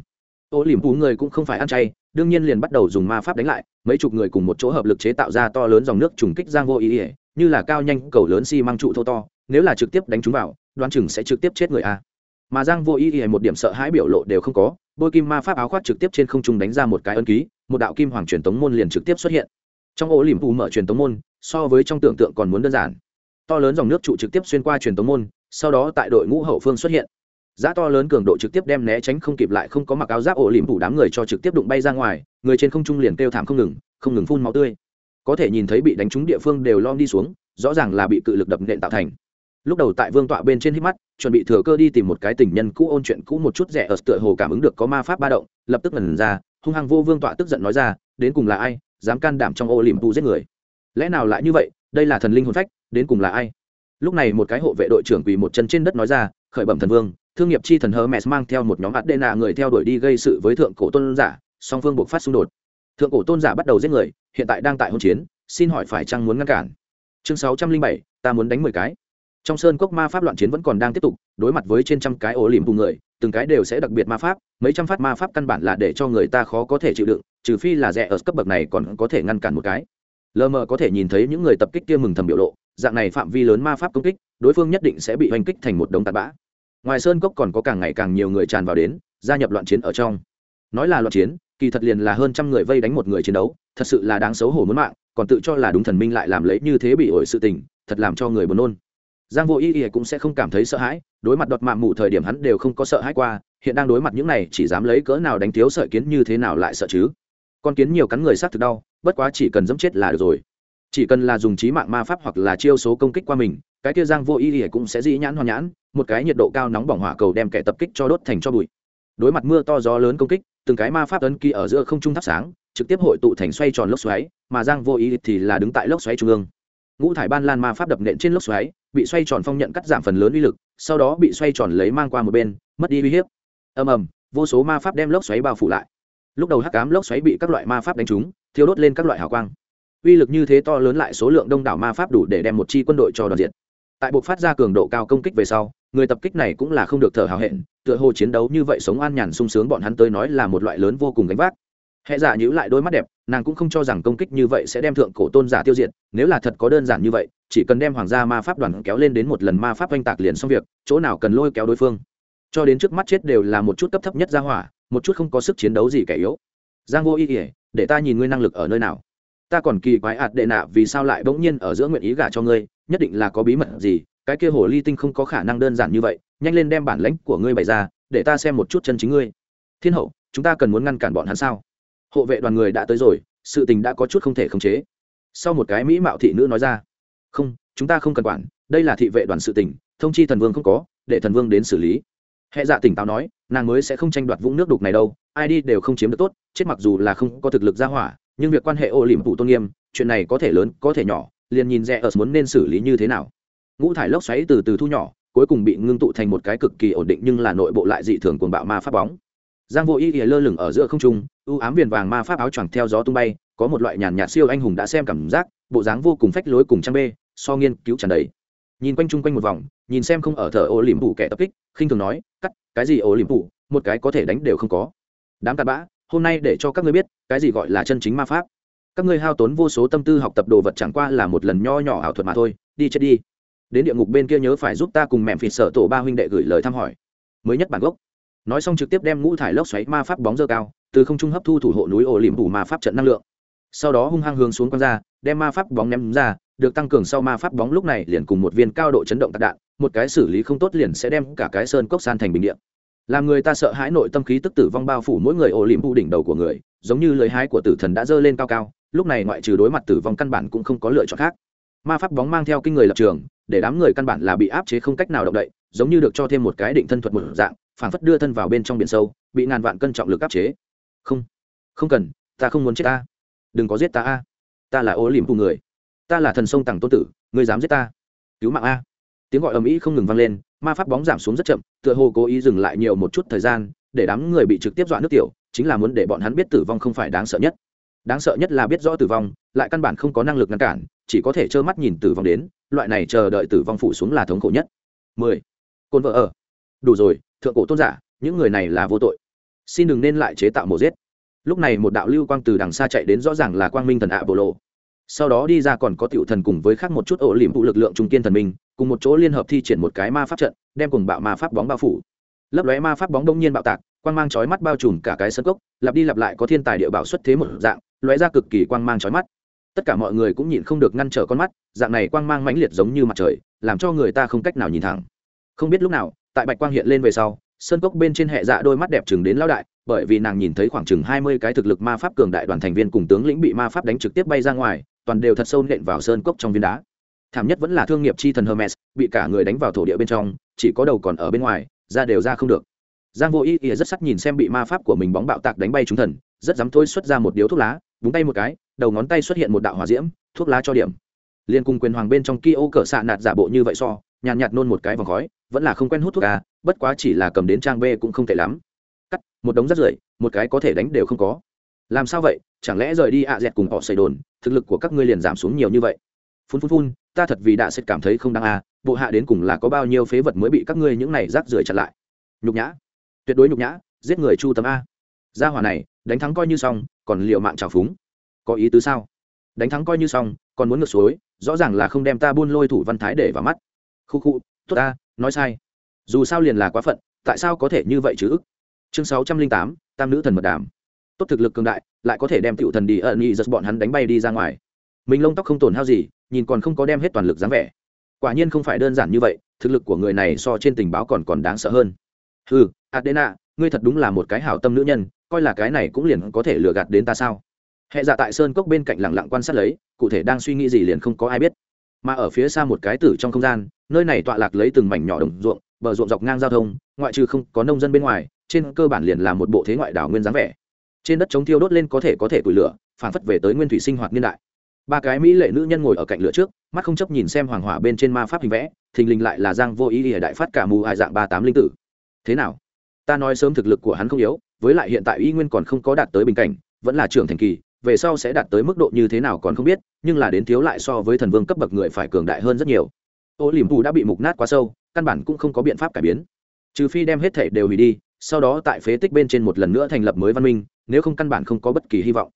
Ô liềm phú người cũng không phải ăn chay, đương nhiên liền bắt đầu dùng ma pháp đánh lại, mấy chục người cùng một chỗ hợp lực chế tạo ra to lớn dòng nước trùng kích giang vô ý ỉa như là cao nhanh cầu lớn xi măng trụ thô to, nếu là trực tiếp đánh chúng vào, đoán chừng sẽ trực tiếp chết người a mà giang vô ý ý một điểm sợ hãi biểu lộ đều không có, bôi kim ma pháp áo khoác trực tiếp trên không trung đánh ra một cái ân ký, một đạo kim hoàng truyền tống môn liền trực tiếp xuất hiện. Trong ổ liềm phù mở truyền tống môn, so với trong tưởng tượng còn muốn đơn giản. To lớn dòng nước trụ trực tiếp xuyên qua truyền tống môn, sau đó tại đội ngũ hậu phương xuất hiện. Giá to lớn cường độ trực tiếp đem né tránh không kịp lại không có mặc áo giáp ổ liềm phủ đám người cho trực tiếp đụng bay ra ngoài, người trên không trung liền kêu thảm không ngừng không ngừng phun máu tươi. Có thể nhìn thấy bị đánh trúng địa phương đều lom đi xuống, rõ ràng là bị cự lực đập nện tạo thành lúc đầu tại vương tọa bên trên hít mắt chuẩn bị thừa cơ đi tìm một cái tình nhân cũ ôn chuyện cũ một chút rẻ ở tựa hồ cảm ứng được có ma pháp ba động lập tức ngần ra hung hăng vô vương tọa tức giận nói ra đến cùng là ai dám can đảm trong ô liềm tu giết người lẽ nào lại như vậy đây là thần linh hồn phách đến cùng là ai lúc này một cái hộ vệ đội trưởng quỳ một chân trên đất nói ra khởi bẩm thần vương thương nghiệp chi thần Hermes mang theo một nhóm Adena người theo đuổi đi gây sự với thượng cổ tôn giả, song phương buộc phát xung đột. Thượng cổ tôn giả bắt đầu giết người, hiện tại đang tại hôn chiến, xin hỏi phải chăng muốn ngăn cản? Chương 607, ta muốn đánh 10 cái. Trong sơn cốc ma pháp loạn chiến vẫn còn đang tiếp tục, đối mặt với trên trăm cái ổ liềm cùng người, từng cái đều sẽ đặc biệt ma pháp, mấy trăm phát ma pháp căn bản là để cho người ta khó có thể chịu đựng, trừ phi là rẻ ở cấp bậc này còn có thể ngăn cản một cái. Lờ mờ có thể nhìn thấy những người tập kích kia mừng thầm biểu lộ, dạng này phạm vi lớn ma pháp công kích, đối phương nhất định sẽ bị oanh kích thành một đống tạt bã. Ngoài sơn cốc còn có càng ngày càng nhiều người tràn vào đến gia nhập loạn chiến ở trong. Nói là loạn chiến kỳ thật liền là hơn trăm người vây đánh một người chiến đấu thật sự là đáng xấu hổ muốn mạng còn tự cho là đúng thần minh lại làm lấy như thế bị ổi sự tình thật làm cho người buồn nôn giang vô ý ý cũng sẽ không cảm thấy sợ hãi, đối mặt đọt mạng mù thời điểm hắn đều không có sợ hãi qua, hiện đang đối mặt những này chỉ dám lấy cỡ nào đánh thiếu sợi kiến như thế nào lại sợ chứ? Con kiến nhiều cắn người sát thực đau, bất quá chỉ cần dẫm chết là được rồi. Chỉ cần là dùng trí mạng ma pháp hoặc là chiêu số công kích qua mình, cái kia giang vô ý ý cũng sẽ dĩ nhãn hoàn nhãn, một cái nhiệt độ cao nóng bỏng hỏa cầu đem kẻ tập kích cho đốt thành cho bụi. Đối mặt mưa to gió lớn công kích, từng cái ma pháp ấn ký ở giữa không trung thắp sáng, trực tiếp hội tụ thành xoay tròn lốc xoáy, mà giang vô ý thì là đứng tại lốc xoáy trung ương. Ngũ thải ban lan ma pháp đập nện trên lốc xoáy bị xoay tròn phong nhận cắt giảm phần lớn uy lực, sau đó bị xoay tròn lấy mang qua một bên, mất đi uy hiếp. Ầm ầm, vô số ma pháp đem lốc xoáy bao phủ lại. Lúc đầu hắc cám lốc xoáy bị các loại ma pháp đánh trúng, thiêu đốt lên các loại hào quang. Uy lực như thế to lớn lại số lượng đông đảo ma pháp đủ để đem một chi quân đội cho đoàn diện tại buộc phát ra cường độ cao công kích về sau, người tập kích này cũng là không được thở hào hẹn, tựa hồ chiến đấu như vậy sống an nhàn sung sướng bọn hắn tới nói là một loại lớn vô cùng gánh vác hệ giả nhữ lại đôi mắt đẹp, nàng cũng không cho rằng công kích như vậy sẽ đem thượng cổ tôn giả tiêu diệt, nếu là thật có đơn giản như vậy, chỉ cần đem hoàng gia ma pháp đoàn kéo lên đến một lần ma pháp oanh tạc liền xong việc, chỗ nào cần lôi kéo đối phương. Cho đến trước mắt chết đều là một chút cấp thấp nhất ra hỏa, một chút không có sức chiến đấu gì kẻ yếu. Giang vô ý ỉa để ta nhìn ngươi năng lực ở nơi nào. Ta còn kỳ quái ạt đệ nạ vì sao lại bỗng nhiên ở giữa nguyện ý gả cho ngươi, nhất định là có bí mật gì, cái kia hồ ly tinh không có khả năng đơn giản như vậy, nhanh lên đem bản lãnh của ngươi bày ra, để ta xem một chút chân chính ngươi. Thiên hậu, chúng ta cần muốn ngăn cản bọn hắn sao? Hộ vệ đoàn người đã tới rồi, sự tình đã có chút không thể khống chế. Sau một cái mỹ mạo thị nữ nói ra, không, chúng ta không cần quản, đây là thị vệ đoàn sự tình, thông chi thần vương không có, để thần vương đến xử lý. Hệ dạ tỉnh táo nói, nàng mới sẽ không tranh đoạt vũng nước đục này đâu, ai đi đều không chiếm được tốt, chết mặc dù là không có thực lực ra hỏa, nhưng việc quan hệ ô liềm phủ tôn nghiêm, chuyện này có thể lớn, có thể nhỏ, liền nhìn rẽ ở muốn nên xử lý như thế nào. Ngũ thải lốc xoáy từ từ thu nhỏ, cuối cùng bị ngưng tụ thành một cái cực kỳ ổn định nhưng là nội bộ lại dị thường cuồng bạo ma pháp bóng. Giang vô ý ỉa lơ lửng ở giữa không trung u ám viền vàng ma pháp áo choàng theo gió tung bay, có một loại nhàn nhạt siêu anh hùng đã xem cảm giác, bộ dáng vô cùng phách lối cùng trang bê, so nghiên cứu tràn đầy. Nhìn quanh chung quanh một vòng, nhìn xem không ở thờ ô liềm phủ kẻ tập kích, khinh thường nói, cắt, cái gì ô liềm phủ một cái có thể đánh đều không có. Đám cặn bã, hôm nay để cho các ngươi biết, cái gì gọi là chân chính ma pháp. Các ngươi hao tốn vô số tâm tư học tập đồ vật chẳng qua là một lần nho nhỏ ảo thuật mà thôi, đi chết đi. Đến địa ngục bên kia nhớ phải giúp ta cùng mẹm phịt sở tổ ba huynh đệ gửi lời thăm hỏi. Mới nhất bản gốc nói xong trực tiếp đem ngũ thải lốc xoáy ma pháp bóng dơ cao, từ không trung hấp thu thủ hộ núi ổ liềm đủ ma pháp trận năng lượng. Sau đó hung hăng hướng xuống quăng ra, đem ma pháp bóng ném ra, được tăng cường sau ma pháp bóng lúc này liền cùng một viên cao độ chấn động tạc đạn, một cái xử lý không tốt liền sẽ đem cả cái sơn cốc san thành bình điện làm người ta sợ hãi nội tâm khí tức tử vong bao phủ mỗi người ổ liềm đủ đỉnh đầu của người, giống như lời hái của tử thần đã dơ lên cao cao, lúc này ngoại trừ đối mặt tử vong căn bản cũng không có lựa chọn khác ma pháp bóng mang theo kinh người lập trường, để đám người căn bản là bị áp chế không cách nào động đậy, giống như được cho thêm một cái định thân thuật một dạng, phảng phất đưa thân vào bên trong biển sâu, bị ngàn vạn cân trọng lực áp chế. Không không cần, ta không muốn chết ta. Đừng có giết ta a. Ta là ô liềm phù người. Ta là thần sông tằng tôn tử người dám giết ta. Cứu mạng a. Tiếng gọi ầm ĩ không ngừng vang lên, ma pháp bóng giảm xuống rất chậm, tựa hồ cố ý dừng lại nhiều một chút thời gian, để đám người bị trực tiếp dọa nước tiểu, chính là muốn để bọn hắn biết tử vong không phải đáng sợ nhất. Đáng sợ nhất là biết rõ tử vong, lại căn bản không có năng lực ngăn cản chỉ có thể trơ mắt nhìn tử vong đến, loại này chờ đợi tử vong phủ xuống là thống khổ nhất. 10. côn vợ ở. Đủ rồi, thượng cổ tôn giả, những người này là vô tội. Xin đừng nên lại chế tạo mổ giết. Lúc này một đạo lưu quang từ đằng xa chạy đến rõ ràng là quang minh thần ạ bộ lộ sau đó đi ra còn có tiểu thần cùng với khác một chút ổ liềm vụ lực lượng trung kiên thần minh, cùng một chỗ liên hợp thi triển một cái ma pháp trận, đem cùng bạo ma pháp bóng bao phủ. Lấp lóe ma pháp bóng đông nhiên bạo tạc, quang mang chói mắt bao trùm cả cái sân cốc, lặp đi lặp lại có thiên tài địa bảo xuất thế một dạng, lóe ra cực kỳ quang mang chói mắt tất cả mọi người cũng nhịn không được ngăn trở con mắt, dạng này quang mang mãnh liệt giống như mặt trời, làm cho người ta không cách nào nhìn thẳng. Không biết lúc nào, tại bạch quang hiện lên về sau, sơn cốc bên trên hệ dạ đôi mắt đẹp chừng đến lao đại, bởi vì nàng nhìn thấy khoảng chừng hai mươi cái thực lực ma pháp cường đại đoàn thành viên cùng tướng lĩnh bị ma pháp đánh trực tiếp bay ra ngoài, toàn đều thật sâu nện vào sơn cốc trong viên đá. Thảm nhất vẫn là thương nghiệp chi thần hermes, bị cả người đánh vào thổ địa bên trong, chỉ có đầu còn ở bên ngoài ra đều ra không được. Giang vô ý ý rất sắc nhìn xem bị ma pháp của mình bóng bạo tạc đánh bay trúng thần, rất dám thôi xuất ra một điếu thuốc lá, búng tay một cái đầu ngón tay xuất hiện một đạo hỏa diễm, thuốc lá cho điểm. Liên cùng quyền hoàng bên trong kia ô cỡ xạ nạt giả bộ như vậy so, nhàn nhạt nôn một cái vòng khói, vẫn là không quen hút thuốc à bất quá chỉ là cầm đến trang b cũng không tệ lắm. Cắt, một đống rất rưởi, một cái có thể đánh đều không có. Làm sao vậy? Chẳng lẽ rời đi ạ à dẹt cùng họ xây đồn, thực lực của các ngươi liền giảm xuống nhiều như vậy? Phun phun phun, ta thật vì đã sẽ cảm thấy không đáng à bộ hạ đến cùng là có bao nhiêu phế vật mới bị các ngươi những này rác rưởi chặn lại? Nhục nhã. Tuyệt đối nhục nhã, giết người chu tấm a. Gia hỏa này, đánh thắng coi như xong, còn liệu mạng trào phúng có ý tứ sao? Đánh thắng coi như xong, còn muốn ngược suối, rõ ràng là không đem ta buôn lôi thủ văn thái để vào mắt. Khu khu, tốt ta, nói sai. Dù sao liền là quá phận, tại sao có thể như vậy chứ chương sáu trăm linh tám, tam nữ thần mật đàm. Tốt thực lực cường đại, lại có thể đem cựu thần đi ẩn nghị giật bọn hắn đánh bay đi ra ngoài. Mình lông tóc không tổn hao gì, nhìn còn không có đem hết toàn lực dáng vẻ. Quả nhiên không phải đơn giản như vậy, thực lực của người này so trên tình báo còn còn đáng sợ hơn. Ừ adena, ngươi thật đúng là một cái hảo tâm nữ nhân, coi là cái này cũng liền có thể lừa gạt đến ta sao? Hệ dạ tại sơn cốc bên cạnh lẳng lặng quan sát lấy, cụ thể đang suy nghĩ gì liền không có ai biết. Mà ở phía xa một cái tử trong không gian, nơi này tọa lạc lấy từng mảnh nhỏ đồng ruộng, bờ ruộng dọc ngang giao thông, ngoại trừ không có nông dân bên ngoài, trên cơ bản liền là một bộ thế ngoại đảo nguyên dáng vẻ. Trên đất chống thiêu đốt lên có thể có thể tủi lửa, phản phất về tới nguyên thủy sinh hoạt niên đại. Ba cái mỹ lệ nữ nhân ngồi ở cạnh lửa trước, mắt không chấp nhìn xem hoàng hỏa bên trên ma pháp hình vẽ, thình lình lại là giang vô ý ỉa đại phát cả mù hại dạng ba tám linh tử. Thế nào? Ta nói sớm thực lực của hắn không yếu, với lại hiện tại y nguyên còn không có đạt tới bình cảnh, vẫn là trưởng thành kỳ về sau sẽ đạt tới mức độ như thế nào còn không biết, nhưng là đến thiếu lại so với thần vương cấp bậc người phải cường đại hơn rất nhiều. Ô liềm phù đã bị mục nát quá sâu, căn bản cũng không có biện pháp cải biến. Trừ phi đem hết thể đều hủy đi, sau đó tại phế tích bên trên một lần nữa thành lập mới văn minh, nếu không căn bản không có bất kỳ hy vọng.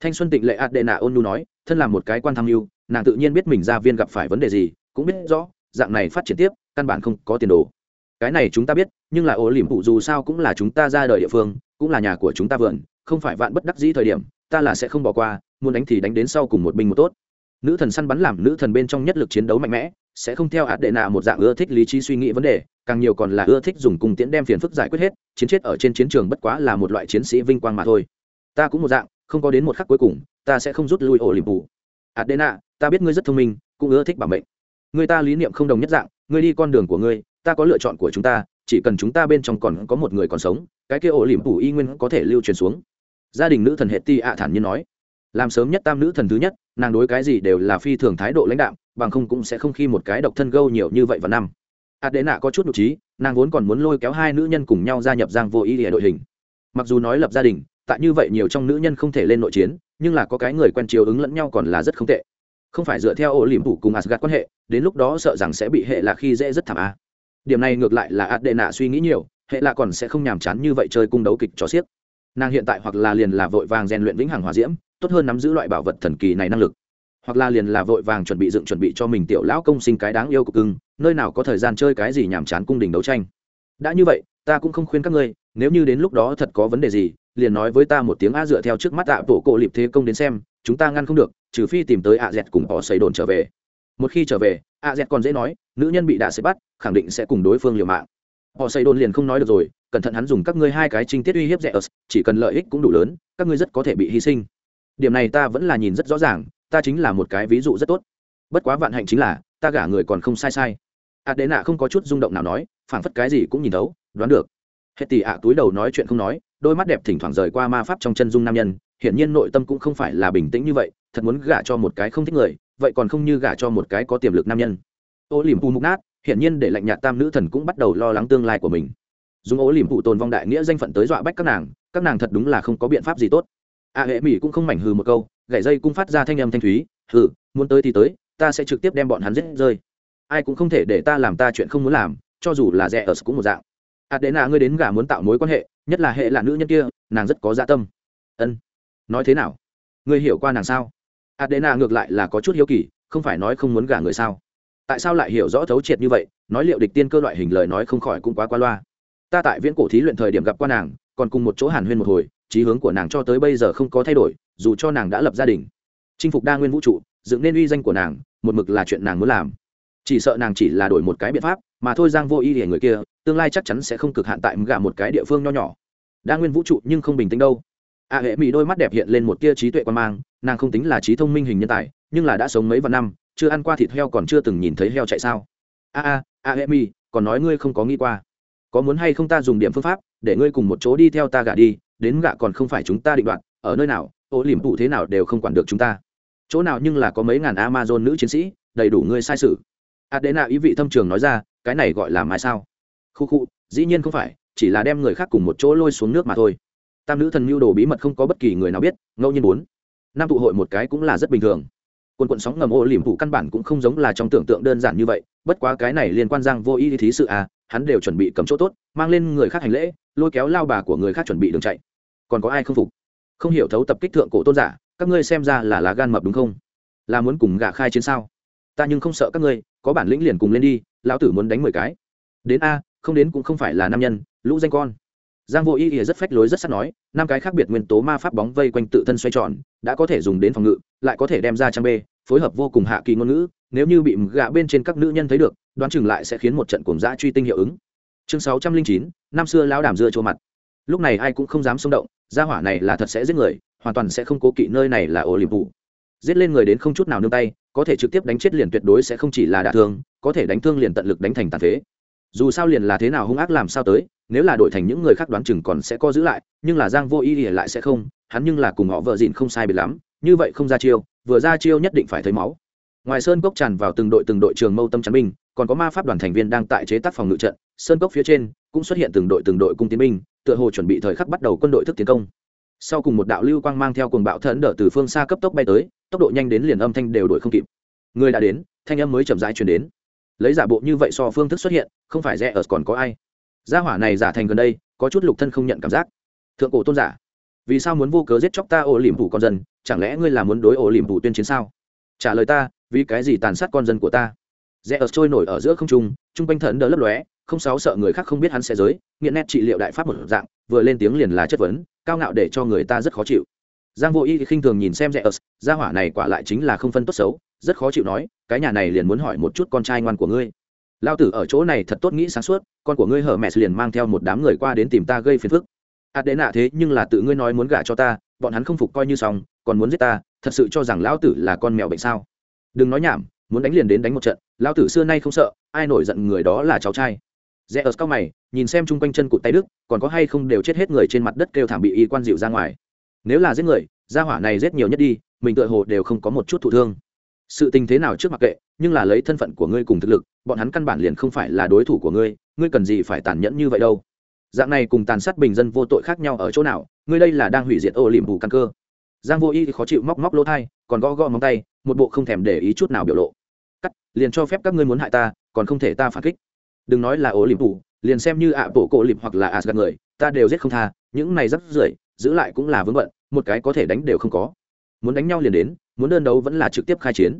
Thanh xuân tịnh lệ ạt đệ nạ ôn nu nói, thân là một cái quan tham mưu, nàng tự nhiên biết mình gia viên gặp phải vấn đề gì, cũng biết rõ, dạng này phát triển tiếp, căn bản không có tiền đồ. Cái này chúng ta biết, nhưng là ô liềm phụ dù sao cũng là chúng ta ra đời địa phương, cũng là nhà của chúng ta vườn, không phải vạn bất đắc dĩ thời điểm ta là sẽ không bỏ qua, muốn đánh thì đánh đến sau cùng một binh một tốt. Nữ thần săn bắn làm nữ thần bên trong nhất lực chiến đấu mạnh mẽ, sẽ không theo hạt đệ nạ một dạng ưa thích lý trí suy nghĩ vấn đề, càng nhiều còn là ưa thích dùng cung tiễn đem phiền phức giải quyết hết, chiến chết ở trên chiến trường bất quá là một loại chiến sĩ vinh quang mà thôi. Ta cũng một dạng, không có đến một khắc cuối cùng, ta sẽ không rút lui ổ liềm phủ hạt đệ nạ, ta biết ngươi rất thông minh, cũng ưa thích bảo mệnh. Người ta lý niệm không đồng nhất dạng, ngươi đi con đường của ngươi, ta có lựa chọn của chúng ta, chỉ cần chúng ta bên trong còn có một người còn sống, cái kia ổ liềm phủ y nguyên có thể lưu truyền xuống gia đình nữ thần hệ ti ạ thản nhiên nói làm sớm nhất tam nữ thần thứ nhất nàng đối cái gì đều là phi thường thái độ lãnh đạo, bằng không cũng sẽ không khi một cái độc thân gâu nhiều như vậy vào năm. Ạt đệ nạ có chút nhục trí nàng vốn còn muốn lôi kéo hai nữ nhân cùng nhau gia nhập giang vô ý địa đội hình. Mặc dù nói lập gia đình tại như vậy nhiều trong nữ nhân không thể lên nội chiến nhưng là có cái người quen chiều ứng lẫn nhau còn là rất không tệ. Không phải dựa theo ổ liềm phủ cùng asgad quan hệ đến lúc đó sợ rằng sẽ bị hệ là khi dễ rất thảm a. Điểm này ngược lại là ạt đệ nạ suy nghĩ nhiều hệ là còn sẽ không nhàm chán như vậy chơi cung đấu kịch cho xiếc nàng hiện tại hoặc là liền là vội vàng rèn luyện vĩnh hằng hòa diễm, tốt hơn nắm giữ loại bảo vật thần kỳ này năng lực. Hoặc là liền là vội vàng chuẩn bị dựng chuẩn bị cho mình tiểu lão công sinh cái đáng yêu của cưng, nơi nào có thời gian chơi cái gì nhàm chán cung đình đấu tranh. Đã như vậy, ta cũng không khuyên các ngươi, nếu như đến lúc đó thật có vấn đề gì, liền nói với ta một tiếng a dựa theo trước mắt tạ bộ cổ liệp thế công đến xem, chúng ta ngăn không được, trừ phi tìm tới a dẹt cùng họ xây đồn trở về. Một khi trở về a dẹt còn dễ nói, nữ nhân bị đạ sẽ bắt, khẳng định sẽ cùng đối phương liều mạng. Họ xây đồn liền không nói được rồi cẩn thận hắn dùng các ngươi hai cái trinh tiết uy hiếp rẻ chỉ cần lợi ích cũng đủ lớn, các ngươi rất có thể bị hy sinh. Điểm này ta vẫn là nhìn rất rõ ràng, ta chính là một cái ví dụ rất tốt. Bất quá vạn hạnh chính là, ta gả người còn không sai sai. Ạt đế nạ không có chút rung động nào nói, phảng phất cái gì cũng nhìn thấu, đoán được. Hết tỷ ạ, túi đầu nói chuyện không nói, đôi mắt đẹp thỉnh thoảng rời qua ma pháp trong chân dung nam nhân, hiển nhiên nội tâm cũng không phải là bình tĩnh như vậy, thật muốn gả cho một cái không thích người, vậy còn không như gả cho một cái có tiềm lực nam nhân. Ô liềm u mục nát, hiển nhiên để lạnh nhạt tam nữ thần cũng bắt đầu lo lắng tương lai của mình dùng ố liềm phụ tồn vong đại nghĩa danh phận tới dọa bách các nàng các nàng thật đúng là không có biện pháp gì tốt. A hệ mỹ cũng không mảnh hừ một câu gãy dây cũng phát ra thanh âm thanh thúy, hừ, muốn tới thì tới, ta sẽ trực tiếp đem bọn hắn giết rơi. Ai cũng không thể để ta làm ta chuyện không muốn làm, cho dù là rẻ ở cũng một dạng. Adena, ngươi đến gà muốn tạo mối quan hệ, nhất là hệ là nữ nhân kia, nàng rất có dạ tâm. Ân. Nói thế nào? Ngươi hiểu qua nàng sao? Adena ngược lại là có chút hiếu kỳ, không phải nói không muốn gả người sao? Tại sao lại hiểu rõ thấu triệt như vậy? Nói liệu địch tiên cơ loại hình lời nói không khỏi cũng quá qua loa ta tại viễn cổ thí luyện thời điểm gặp qua nàng còn cùng một chỗ hàn huyên một hồi trí hướng của nàng cho tới bây giờ không có thay đổi dù cho nàng đã lập gia đình. Chinh phục đa nguyên vũ trụ dựng nên uy danh của nàng một mực là chuyện nàng muốn làm. Chỉ sợ nàng chỉ là đổi một cái biện pháp mà thôi giang vô y để người kia tương lai chắc chắn sẽ không cực hạn tại gả một cái địa phương nho nhỏ. Đa nguyên vũ trụ nhưng không bình tĩnh đâu. A à, hệ mỹ đôi mắt đẹp hiện lên một tia trí tuệ quan mang nàng không tính là trí thông minh hình nhân tài nhưng là đã sống mấy vạn năm chưa ăn qua thịt heo còn chưa từng nhìn thấy heo chạy sao. A a a hệ mỹ còn nói ngươi không có nghĩ qua có muốn hay không ta dùng điểm phương pháp, để ngươi cùng một chỗ đi theo ta gả đi, đến gạ còn không phải chúng ta định đoạt, ở nơi nào, ô liềm phụ thế nào đều không quản được chúng ta. Chỗ nào nhưng là có mấy ngàn amazon nữ chiến sĩ, đầy đủ ngươi sai sự. Adena ý vị thâm trường nói ra, cái này gọi là mai sao? Khu khu, dĩ nhiên không phải, chỉ là đem người khác cùng một chỗ lôi xuống nước mà thôi. Tam nữ thần mưu đồ bí mật không có bất kỳ người nào biết, ngẫu nhiên muốn năm tụ hội một cái cũng là rất bình thường. Quần quận sóng ngầm ô liềm phụ căn bản cũng không giống là trong tưởng tượng đơn giản như vậy, bất quá cái này liên quan giang vô ý thí sự à hắn đều chuẩn bị cầm chỗ tốt, mang lên người khác hành lễ, lôi kéo lao bà của người khác chuẩn bị đường chạy. Còn có ai không phục? Không hiểu thấu tập kích thượng cổ tôn giả, các ngươi xem ra là lá gan mập đúng không? Là muốn cùng gạ khai chiến sao? Ta nhưng không sợ các ngươi, có bản lĩnh liền cùng lên đi, lão tử muốn đánh mười cái. Đến a, không đến cũng không phải là nam nhân, lũ danh con. Giang vô ý ỉa rất phách lối rất sắc nói, năm cái khác biệt nguyên tố ma pháp bóng vây quanh tự thân xoay tròn, đã có thể dùng đến phòng ngự, lại có thể đem ra trang bê, phối hợp vô cùng hạ kỳ ngôn ngữ, nếu như bị gạ bên trên các nữ nhân thấy được đoán chừng lại sẽ khiến một trận cuồng dã truy tinh hiệu ứng. Chương sáu trăm linh chín, năm xưa lão đàm dưa trô mặt. Lúc này ai cũng không dám xông động, gia hỏa này là thật sẽ giết người, hoàn toàn sẽ không cố kỵ nơi này là ổ liềm vụ giết lên người đến không chút nào nương tay, có thể trực tiếp đánh chết liền tuyệt đối sẽ không chỉ là đả thương, có thể đánh thương liền tận lực đánh thành tàn phế. Dù sao liền là thế nào hung ác làm sao tới, nếu là đổi thành những người khác đoán chừng còn sẽ co giữ lại, nhưng là giang vô ý thì lại sẽ không, hắn nhưng là cùng họ vợ dịn không sai biệt lắm, như vậy không ra chiêu, vừa ra chiêu nhất định phải thấy máu ngoài sơn cốc tràn vào từng đội từng đội trường mâu tâm chắn binh, còn có ma pháp đoàn thành viên đang tại chế tác phòng ngự trận. Sơn cốc phía trên cũng xuất hiện từng đội từng đội cung tiến binh, tựa hồ chuẩn bị thời khắc bắt đầu quân đội thức tiến công. Sau cùng một đạo lưu quang mang theo cuồng bạo thần đỡ từ phương xa cấp tốc bay tới, tốc độ nhanh đến liền âm thanh đều đổi không kịp. Người đã đến, thanh âm mới chậm rãi truyền đến. Lấy giả bộ như vậy so phương thức xuất hiện, không phải rẻ ở còn có ai. Gia hỏa này giả thành gần đây, có chút lục thân không nhận cảm giác. Thượng cổ tôn giả, vì sao muốn vô cớ giết chóc ta ổ liềm phủ con dân? Chẳng lẽ ngươi là muốn đối ổ liềm phủ tuyên chiến sao? Trả lời ta vì cái gì tàn sát con dân của ta? Rẽ ở trôi nổi ở giữa không trung trung quanh thần đỡ lấp lóe, không sáu sợ người khác không biết hắn sẽ giới, nghiện nét trị liệu đại pháp một dạng, vừa lên tiếng liền là chất vấn, cao ngạo để cho người ta rất khó chịu. Giang vô y khinh thường nhìn xem rẽ ớt gia hỏa này quả lại chính là không phân tốt xấu, rất khó chịu nói, cái nhà này liền muốn hỏi một chút con trai ngoan của ngươi. Lao tử ở chỗ này thật tốt nghĩ sáng suốt, con của ngươi hở mẹ liền mang theo một đám người qua đến tìm ta gây phiền phức. Ạt đến nạ thế nhưng là tự ngươi nói muốn gả cho ta, bọn hắn không phục coi như xong, còn muốn giết ta, thật sự cho rằng lão tử là con mèo bệnh sao? Đừng nói nhảm, muốn đánh liền đến đánh một trận, lão tử xưa nay không sợ, ai nổi giận người đó là cháu trai. Rẽ ở cao mày, nhìn xem chung quanh chân cụt tay đức, còn có hay không đều chết hết người trên mặt đất kêu thảm bị y quan dịu ra ngoài. Nếu là giết người, gia hỏa này giết nhiều nhất đi, mình tựa hồ đều không có một chút thụ thương. Sự tình thế nào trước mặc kệ, nhưng là lấy thân phận của ngươi cùng thực lực, bọn hắn căn bản liền không phải là đối thủ của ngươi ngươi cần gì phải tàn nhẫn như vậy đâu. Dạng này cùng tàn sát bình dân vô tội khác nhau ở chỗ nào, ngươi đây là đang hủy diệt ô liềm bù căn cơ. Giang vô y thì khó chịu móc móc lỗ thai, còn gõ gõ móng tay một bộ không thèm để ý chút nào biểu lộ. Cắt liền cho phép các ngươi muốn hại ta còn không thể ta phản kích. Đừng nói là ổ liềm thủ, liền xem như ạ bộ cổ liềm hoặc là asgad người ta đều giết không tha những này rất rưởi giữ lại cũng là vướng bận một cái có thể đánh đều không có. Muốn đánh nhau liền đến muốn đơn đấu vẫn là trực tiếp khai chiến.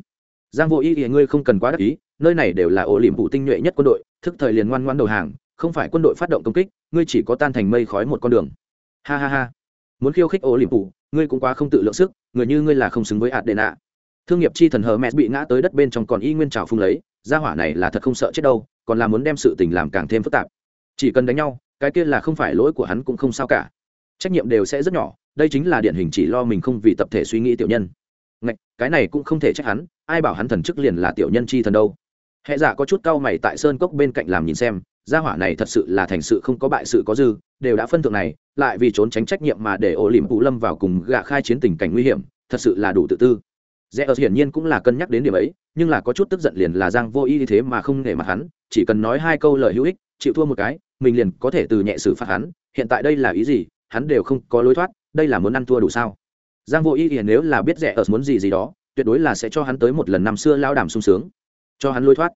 Giang vô ý thì ngươi không cần quá đắc ý nơi này đều là ổ liềm vụ tinh nhuệ nhất quân đội thức thời liền ngoan ngoan đầu hàng không phải quân đội phát động công kích ngươi chỉ có tan thành mây khói một con đường. Ha ha ha. Muốn khiêu khích ổ liềm thủ, ngươi cũng quá không tự lượng sức người như ngươi là không xứng với ạt đệ nạ thương nghiệp chi thần hờ mẹ bị ngã tới đất bên trong còn y nguyên trào phung lấy gia hỏa này là thật không sợ chết đâu còn là muốn đem sự tình làm càng thêm phức tạp. Chỉ cần đánh nhau cái kia là không phải lỗi của hắn cũng không sao cả. Trách nhiệm đều sẽ rất nhỏ đây chính là điển hình chỉ lo mình không vì tập thể suy nghĩ tiểu nhân. Ngạch, cái này cũng không thể trách hắn ai bảo hắn thần chức liền là tiểu nhân chi thần đâu. Hệ giả có chút cau mày tại sơn cốc bên cạnh làm nhìn xem gia hỏa này thật sự là thành sự không có bại sự có dư đều đã phân thượng này lại vì trốn tránh trách nhiệm mà để ổ liềm phụ lâm vào cùng gạ khai chiến tình cảnh nguy hiểm thật sự là đủ tự tư rẽ ở hiển nhiên cũng là cân nhắc đến điểm ấy, nhưng là có chút tức giận liền là giang vô ý thế mà không nể mặt hắn, chỉ cần nói hai câu lời hữu ích, chịu thua một cái, mình liền có thể từ nhẹ xử phạt hắn, hiện tại đây là ý gì, hắn đều không có lối thoát, đây là muốn ăn thua đủ sao? Giang vô ý hiển nếu là biết rẽ ở muốn gì gì đó, tuyệt đối là sẽ cho hắn tới một lần năm xưa lao đàm sung sướng. Cho hắn lối thoát.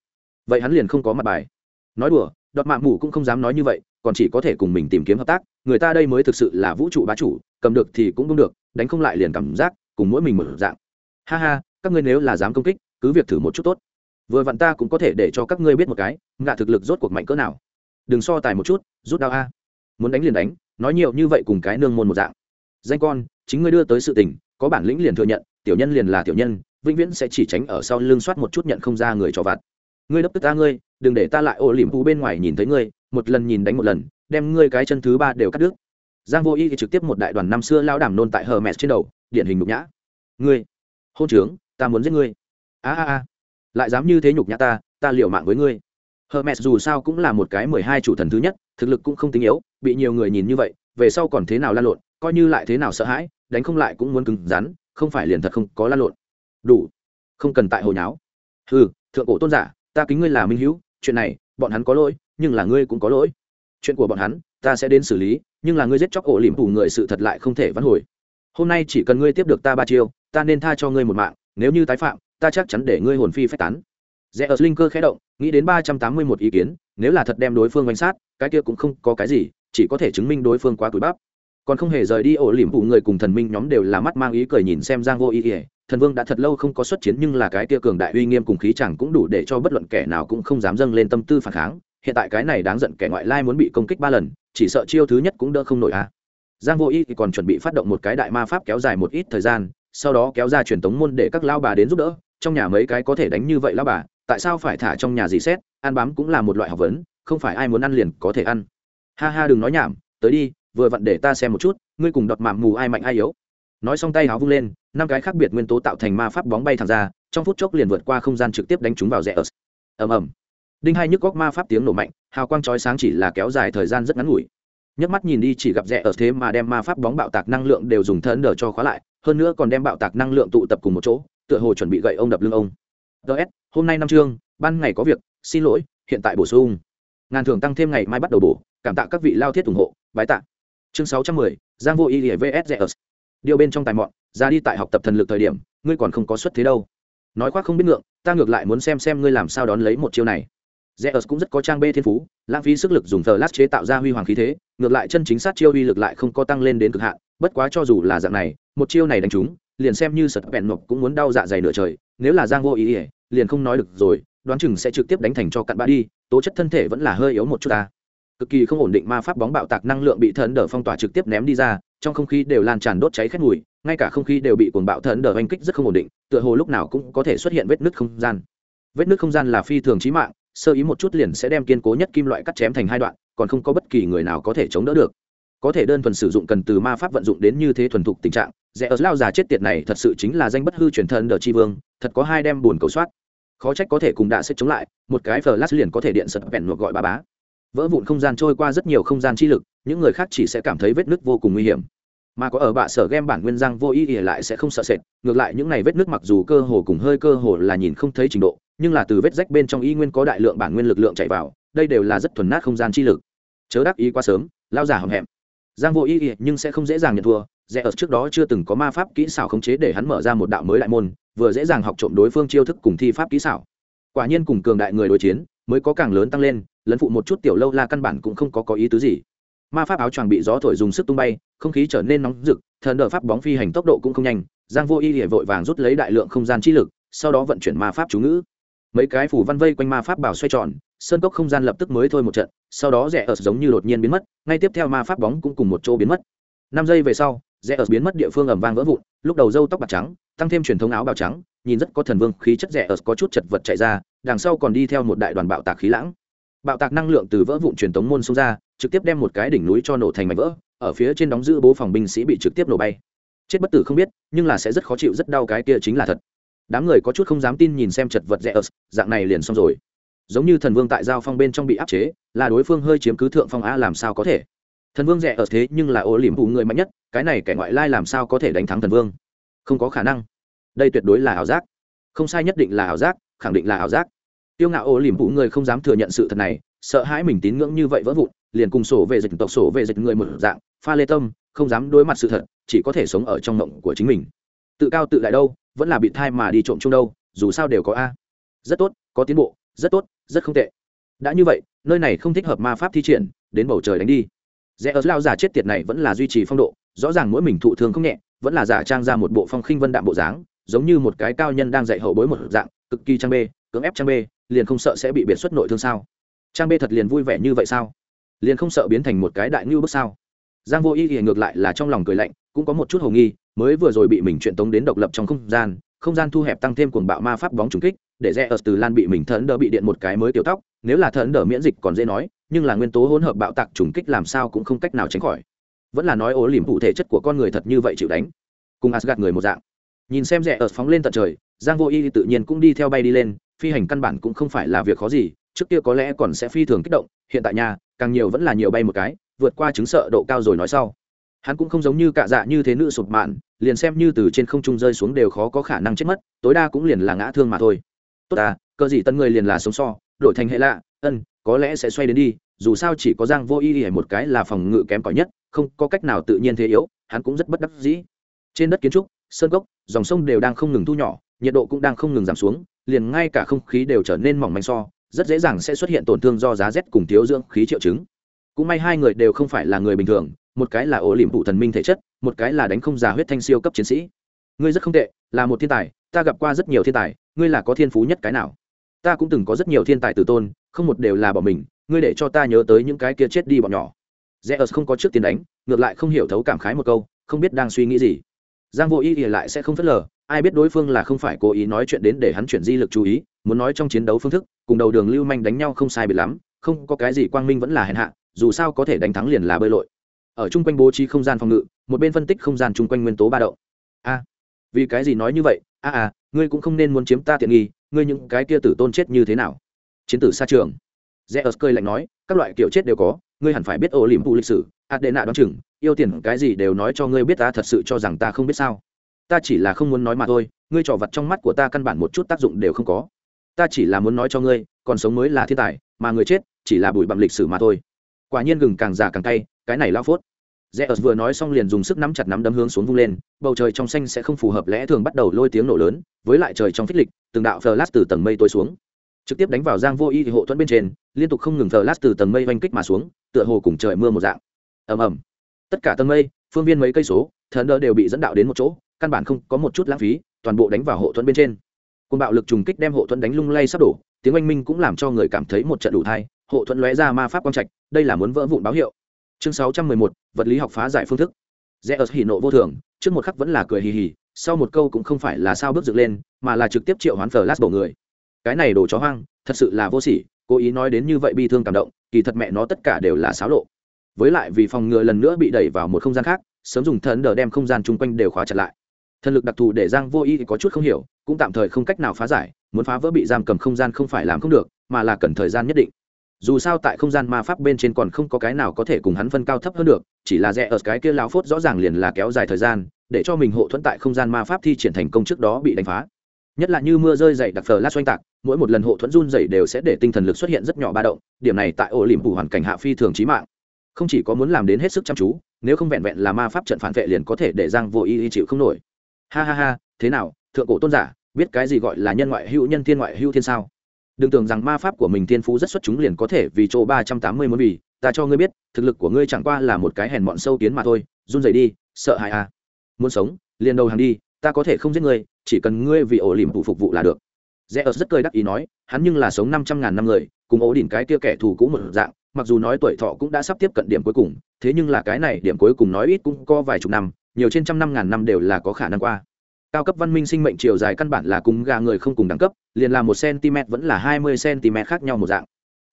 Vậy hắn liền không có mặt bài. Nói đùa, đọt mạng mù cũng không dám nói như vậy, còn chỉ có thể cùng mình tìm kiếm hợp tác, người ta đây mới thực sự là vũ trụ bá chủ, cầm được thì cũng không được, đánh không lại liền cảm giác, cùng mỗi mình một dạng ha ha, các ngươi nếu là dám công kích, cứ việc thử một chút tốt. Vừa vặn ta cũng có thể để cho các ngươi biết một cái, ngạ thực lực rốt cuộc mạnh cỡ nào. Đừng so tài một chút, rút đau a. Muốn đánh liền đánh, nói nhiều như vậy cùng cái nương môn một dạng. Danh con, chính ngươi đưa tới sự tình, có bản lĩnh liền thừa nhận, tiểu nhân liền là tiểu nhân, vĩnh viễn sẽ chỉ tránh ở sau lưng soát một chút nhận không ra người cho vặt. Ngươi đấp tức ta ngươi, đừng để ta lại ô lỉm vũ bên ngoài nhìn thấy ngươi, một lần nhìn đánh một lần, đem ngươi cái chân thứ ba đều cắt đứt. Giang vô y thì trực tiếp một đại đoàn năm xưa lao đàm nôn tại hờ mẹ trên đầu, điển hình nhục nhã. Ngươi hôn trướng ta muốn giết ngươi a a a lại dám như thế nhục nhã ta ta liều mạng với ngươi Hermes dù sao cũng là một cái mười hai chủ thần thứ nhất, thực lực cũng không tính yếu, bị nhiều người nhìn như vậy, về sau còn thế nào lan lộn, coi như lại thế nào sợ hãi, đánh không lại cũng muốn cứng rắn, không phải liền thật không có lan lộn. Đủ, không cần tại hồi nháo. Hừ, thượng cổ tôn giả, ta kính ngươi là minh hữu, chuyện này, bọn hắn có lỗi, nhưng là ngươi cũng có lỗi. Chuyện của bọn hắn, ta sẽ đến xử lý, nhưng là ngươi giết chóc ổ lỉm phủ người sự thật lại không thể vãn hồi. Hôm nay chỉ cần ngươi tiếp được ta ba chiêu, ta nên tha cho ngươi một mạng, nếu như tái phạm, ta chắc chắn để ngươi hồn phi phách tán. Rẽ ở linh cơ khẽ động nghĩ đến ba trăm tám mươi một ý kiến nếu là thật đem đối phương bánh sát cái kia cũng không có cái gì chỉ có thể chứng minh đối phương quá túi bắp. Còn không hề rời đi ổ liềm vụ người cùng thần minh nhóm đều là mắt mang ý cười nhìn xem giang vô ý ỉa thần vương đã thật lâu không có xuất chiến nhưng là cái kia cường đại uy nghiêm cùng khí chẳng cũng đủ để cho bất luận kẻ nào cũng không dám dâng lên tâm tư phản kháng. Hiện tại cái này đáng giận kẻ ngoại lai muốn bị công kích ba lần chỉ sợ chiêu thứ nhất cũng đỡ không nổi a giang vô ý thì còn chuẩn bị phát động một cái đại ma pháp kéo dài một ít thời gian sau đó kéo ra truyền tống môn để các lao bà đến giúp đỡ, trong nhà mấy cái có thể đánh như vậy lao bà, tại sao phải thả trong nhà gì xét, ăn bám cũng là một loại học vấn, không phải ai muốn ăn liền có thể ăn. Ha ha, đừng nói nhảm, tới đi, vừa vặn để ta xem một chút, ngươi cùng đọt mạm mù ai mạnh ai yếu. Nói xong tay háo vung lên, năm cái khác biệt nguyên tố tạo thành ma pháp bóng bay thẳng ra, trong phút chốc liền vượt qua không gian trực tiếp đánh chúng vào rẽ ớt ầm ầm. Đinh hai nhức góc ma pháp tiếng nổ mạnh, hào quang chói sáng chỉ là kéo dài thời gian rất ngắn ngủi. Nhấc mắt nhìn đi chỉ gặp rẽ ở thế mà đem ma pháp bóng bạo tạc năng lượng đều dùng thân đờ cho khóa lại hơn nữa còn đem bạo tạc năng lượng tụ tập cùng một chỗ tựa hồ chuẩn bị gậy ông đập lưng ông. Ts hôm nay năm chương ban ngày có việc xin lỗi hiện tại bổ sung. Ngàn thưởng tăng thêm ngày mai bắt đầu bổ cảm tạ các vị lao thiết ủng hộ bái tạ. Chương sáu trăm mười giang vô y vs zeus điều bên trong tài mọn ra đi tại học tập thần lực thời điểm ngươi còn không có xuất thế đâu. Nói khoác không biết ngượng ta ngược lại muốn xem xem ngươi làm sao đón lấy một chiêu này. Zeus cũng rất có trang bê thiên phú, lãng phí sức lực dùng lát chế tạo ra huy hoàng khí thế, ngược lại chân chính sát chiêu uy lực lại không có tăng lên đến cực hạn, bất quá cho dù là dạng này, một chiêu này đánh trúng, liền xem như sật bẹn nộp cũng muốn đau dạ dày nửa trời, nếu là Giang Vô Ý, ỉa liền không nói được rồi, đoán chừng sẽ trực tiếp đánh thành cho cặn bã đi, tố chất thân thể vẫn là hơi yếu một chút ta. Cực kỳ không ổn định ma pháp bóng bạo tạc năng lượng bị thần đỡ phong tỏa trực tiếp ném đi ra, trong không khí đều lan tràn đốt cháy khét mùi, ngay cả không khí đều bị cuồng bạo thần đỡ oanh kích rất không ổn định, tựa hồ lúc nào cũng có thể xuất hiện vết nứt không gian. Vết nứt không gian là phi thường chí mạng, sơ ý một chút liền sẽ đem kiên cố nhất kim loại cắt chém thành hai đoạn còn không có bất kỳ người nào có thể chống đỡ được có thể đơn thuần sử dụng cần từ ma pháp vận dụng đến như thế thuần thục tình trạng rẽ ở lao già chết tiệt này thật sự chính là danh bất hư truyền thân đờ chi vương, thật có hai đem buồn cầu soát. Khó trách có thể cùng đạ sẽ chống lại, một cái flash liền có thể điện sật vẹn ngược gọi bà bá. Vỡ vụn không gian trôi qua rất nhiều không gian chi lực, những người khác chỉ sẽ cảm thấy vết nứt vô cùng nguy hiểm. Mà có ở bạ sở game bản nguyên giang vô ý ỉa lại sẽ không sợ sệt, ngược lại những này vết nước mặc dù cơ hồ cùng hơi cơ hồ là nhìn không thấy trình độ, nhưng là từ vết rách bên trong y nguyên có đại lượng bản nguyên lực lượng chạy vào, đây đều là rất thuần nát không gian chi lực. Chớ đắc ý quá sớm, lao giả hầm hẹm. Giang vô ý ỉa nhưng sẽ không dễ dàng nhận thua rẽ ở trước đó chưa từng có ma pháp kỹ xảo khống chế để hắn mở ra một đạo mới đại môn, vừa dễ dàng học trộm đối phương chiêu thức cùng thi pháp kỹ xảo. Quả nhiên cùng cường đại người đối chiến, mới có càng lớn tăng lên, lấn phụ một chút tiểu lâu la căn bản cũng không có có ý tứ gì. Ma pháp áo choàng bị gió thổi dùng sức tung bay, không khí trở nên nóng rực, thần đờ pháp bóng phi hành tốc độ cũng không nhanh, giang vô y hệ vội vàng rút lấy đại lượng không gian chi lực, sau đó vận chuyển ma pháp chú ngữ. Mấy cái phủ văn vây quanh ma pháp bảo xoay tròn, sơn cốc không gian lập tức mới thôi một trận, sau đó rẽ ở giống như đột nhiên biến mất, ngay tiếp theo ma pháp bóng cũng cùng một chỗ biến mất. Năm giây về sau rẽ ở biến mất địa phương ẩm vang vỡ vụn, lúc đầu râu tóc bạc trắng, tăng thêm truyền thống áo bào trắng, nhìn rất có thần vương khí chất rẽ ở có chút chật vật chạy ra, đằng sau còn đi theo một đại đoàn bạo tạc khí lãng. Bạo tạc năng lượng từ vỡ vụn truyền thống môn xông ra, trực tiếp đem một cái đỉnh núi cho nổ thành mảnh vỡ, ở phía trên đóng giữ bố phòng binh sĩ bị trực tiếp nổ bay. Chết bất tử không biết, nhưng là sẽ rất khó chịu, rất đau cái kia chính là thật. Đám người có chút không dám tin nhìn xem chật vật rẽ ở dạng này liền xong rồi. Giống như thần vương tại giao phong bên trong bị áp chế, là đối phương hơi chiếm cứ thượng phong a làm sao có thể? Thần vương rẻ ở thế nhưng là ô liềm phụ người mạnh nhất, cái này kẻ ngoại lai làm sao có thể đánh thắng thần vương? Không có khả năng. Đây tuyệt đối là ảo giác. Không sai nhất định là ảo giác, khẳng định là ảo giác. Tiêu ngạo ô liềm phụ người không dám thừa nhận sự thật này, sợ hãi mình tín ngưỡng như vậy vỡ vụn, liền cùng sổ về dịch tộc sổ về dịch người một dạng, pha lê tâm, không dám đối mặt sự thật, chỉ có thể sống ở trong mộng của chính mình. Tự cao tự đại đâu, vẫn là bị thai mà đi trộm chung đâu, dù sao đều có a. Rất tốt, có tiến bộ, rất tốt, rất không tệ. Đã như vậy, nơi này không thích hợp ma pháp thi triển, đến bầu trời đánh đi rẽ ớt lao giả chết tiệt này vẫn là duy trì phong độ, rõ ràng mỗi mình thụ thương không nhẹ, vẫn là giả trang ra một bộ phong khinh vân đạm bộ dáng, giống như một cái cao nhân đang dạy hậu bối một dạng, cực kỳ trang bê, cưỡng ép trang bê, liền không sợ sẽ bị biệt xuất nội thương sao? Trang bê thật liền vui vẻ như vậy sao? Liền không sợ biến thành một cái đại ngưu bước sao? Giang vô y thì ngược lại là trong lòng cười lạnh, cũng có một chút hồ nghi, mới vừa rồi bị mình chuyện tống đến độc lập trong không gian không gian thu hẹp tăng thêm cuồng bạo ma pháp bóng trùng kích, để rẽ ở từ lan bị mình thẫn đỡ bị điện một cái mới tiểu tóc, nếu là thẫn đỡ miễn dịch còn dễ nói nhưng là nguyên tố hỗn hợp bạo tạc trùng kích làm sao cũng không cách nào tránh khỏi. Vẫn là nói ố liềm phụ thể chất của con người thật như vậy chịu đánh. Cùng asgad người một dạng. Nhìn xem rẻ ở phóng lên tận trời, giang vô y tự nhiên cũng đi theo bay đi lên, phi hành căn bản cũng không phải là việc khó gì, trước kia có lẽ còn sẽ phi thường kích động, hiện tại nhà càng nhiều vẫn là nhiều bay một cái, vượt qua chứng sợ độ cao rồi nói sau. Hắn cũng không giống như cạ dạ như thế nữ sụp mạn, liền xem như từ trên không trung rơi xuống đều khó có khả năng chết mất, tối đa cũng liền là ngã thương mà thôi. Tốt à cơ gì tân người liền là sống so, đổi thành hệ lạ, ân có lẽ sẽ xoay đến đi, dù sao chỉ có giang vô y y một cái là phòng ngự kém cỏi nhất, không có cách nào tự nhiên thế yếu, hắn cũng rất bất đắc dĩ. Trên đất kiến trúc, sơn cốc dòng sông đều đang không ngừng thu nhỏ, nhiệt độ cũng đang không ngừng giảm xuống, liền ngay cả không khí đều trở nên mỏng manh so, rất dễ dàng sẽ xuất hiện tổn thương do giá rét cùng thiếu dưỡng khí triệu chứng. Cũng may hai người đều không phải là người bình thường, một cái là ổ liềm phụ thần minh thể chất, một cái là đánh không già huyết thanh siêu cấp chiến sĩ. Ngươi rất không tệ, là một thiên tài, ta gặp qua rất nhiều thiên tài, ngươi là có thiên phú nhất cái nào? Ta cũng từng có rất nhiều thiên tài từ tôn không một đều là bọn mình ngươi để cho ta nhớ tới những cái kia chết đi bọn nhỏ. Zeus không có trước tiền đánh, ngược lại không hiểu thấu cảm khái một câu, không biết đang suy nghĩ gì. Giang Vô Ý lại sẽ không phớt lờ, ai biết đối phương là không phải cố ý nói chuyện đến để hắn chuyển di lực chú ý, muốn nói trong chiến đấu phương thức, cùng đầu đường lưu manh đánh nhau không sai biệt lắm, không có cái gì quang minh vẫn là hèn hạ, dù sao có thể đánh thắng liền là bơi lội. Ở chung quanh bố trí không gian phòng ngự một bên phân tích không gian chung quanh nguyên tố ba đậu a vì cái gì nói như vậy? A à, à ngươi cũng không nên muốn chiếm ta tiện nghi ngươi những cái kia tử tôn chết như thế nào? Chiến tử xa trường. Rẽ ớt cơi lạnh nói, các loại kiểu chết đều có, ngươi hẳn phải biết ô liềm phụ lịch sử, ạt đệ nạ đ o chừng, yêu tiền cái gì đều nói cho ngươi biết ta thật sự cho rằng ta không biết sao. Ta chỉ là không muốn nói mà thôi, ngươi trò vặt trong mắt của ta căn bản một chút tác dụng đều không có. Ta chỉ là muốn nói cho ngươi, còn sống mới là thiên tài, mà người chết chỉ là bụi bặm lịch sử mà thôi. Quả nhiên gừng càng già càng cay, cái này lao phốt. Rẽ ớt vừa nói xong liền dùng sức nắm chặt nắm đấm hướng xuống vung lên, bầu trời trong xanh sẽ không phù hợp lẽ thường bắt đầu lôi tiếng nổ lớn, với lại trời trong phích lịch, từng đạo phờ lát từ tầng mây tối xuống trực tiếp đánh vào giang vô y thì hộ thuẫn bên trên, liên tục không ngừng phờ lát từ tầng mây oanh kích mà xuống, tựa hồ cùng trời mưa một dạng. Ầm ầm. Tất cả tầng mây, phương viên mấy cây số, thần đỡ đều bị dẫn đạo đến một chỗ, căn bản không có một chút lãng phí, toàn bộ đánh vào hộ thuẫn bên trên. Côn bạo lực trùng kích đem hộ thuẫn đánh lung lay sắp đổ, tiếng oanh minh cũng làm cho người cảm thấy một trận đủ thai, hộ thuẫn lóe ra ma pháp quang trạch, đây là muốn vỡ vụn báo hiệu. Chương sáu trăm mười một, vật lý học phá giải phương thức. Rẽ ớt hỉ nộ vô thường, trước một khắc vẫn là cười hì hì, sau một câu cũng không phải là sao bước dựng lên, mà là trực tiếp triệu hoán phờ lát bổ người cái này đồ chó hoang, thật sự là vô sỉ, cố ý nói đến như vậy bi thương cảm động, kỳ thật mẹ nó tất cả đều là xáo lộ. Với lại vì phòng ngừa lần nữa bị đẩy vào một không gian khác, sớm dùng thần đờ đem không gian chung quanh đều khóa chặt lại. Thần lực đặc thù để giang vô ý có chút không hiểu, cũng tạm thời không cách nào phá giải, muốn phá vỡ bị giam cầm không gian không phải làm không được, mà là cần thời gian nhất định. Dù sao tại không gian ma pháp bên trên còn không có cái nào có thể cùng hắn phân cao thấp hơn được, chỉ là rẽ ở cái kia lão phốt rõ ràng liền là kéo dài thời gian, để cho mình hộ thuẫn tại không gian ma pháp thi triển thành công trước đó bị đánh phá. Nhất là như mưa rơi dày đặc phờ lát xoanh tạc mỗi một lần hộ thuẫn run dày đều sẽ để tinh thần lực xuất hiện rất nhỏ ba động, điểm này tại ổ liềm phủ hoàn cảnh hạ phi thường trí mạng. Không chỉ có muốn làm đến hết sức chăm chú, nếu không vẹn vẹn là ma pháp trận phản vệ liền có thể để giang vô y y chịu không nổi. Ha ha ha, thế nào, thượng cổ tôn giả, biết cái gì gọi là nhân ngoại hữu nhân thiên ngoại hữu thiên sao? Đừng tưởng rằng ma pháp của mình thiên phú rất xuất chúng liền có thể vì chỗ ba trăm tám mươi muốn vì, ta cho ngươi biết, thực lực của ngươi chẳng qua là một cái hèn mọn sâu kiến mà thôi, run rẩy đi, sợ hãi à. Muốn sống, liền đầu hàng đi, ta có thể không giết ngươi, chỉ cần ngươi vì ổ liềm phụ phục vụ là được rẽ ớt rất cười đắc ý nói, hắn nhưng là sống năm trăm ngàn năm người, cùng ổ đỉnh cái kia kẻ thù cũng một dạng, mặc dù nói tuổi thọ cũng đã sắp tiếp cận điểm cuối cùng, thế nhưng là cái này điểm cuối cùng nói ít cũng có vài chục năm, nhiều trên trăm năm ngàn năm đều là có khả năng qua. Cao cấp văn minh sinh mệnh chiều dài căn bản là cùng gà người không cùng đẳng cấp, liền là một cm vẫn là hai mươi cm khác nhau một dạng.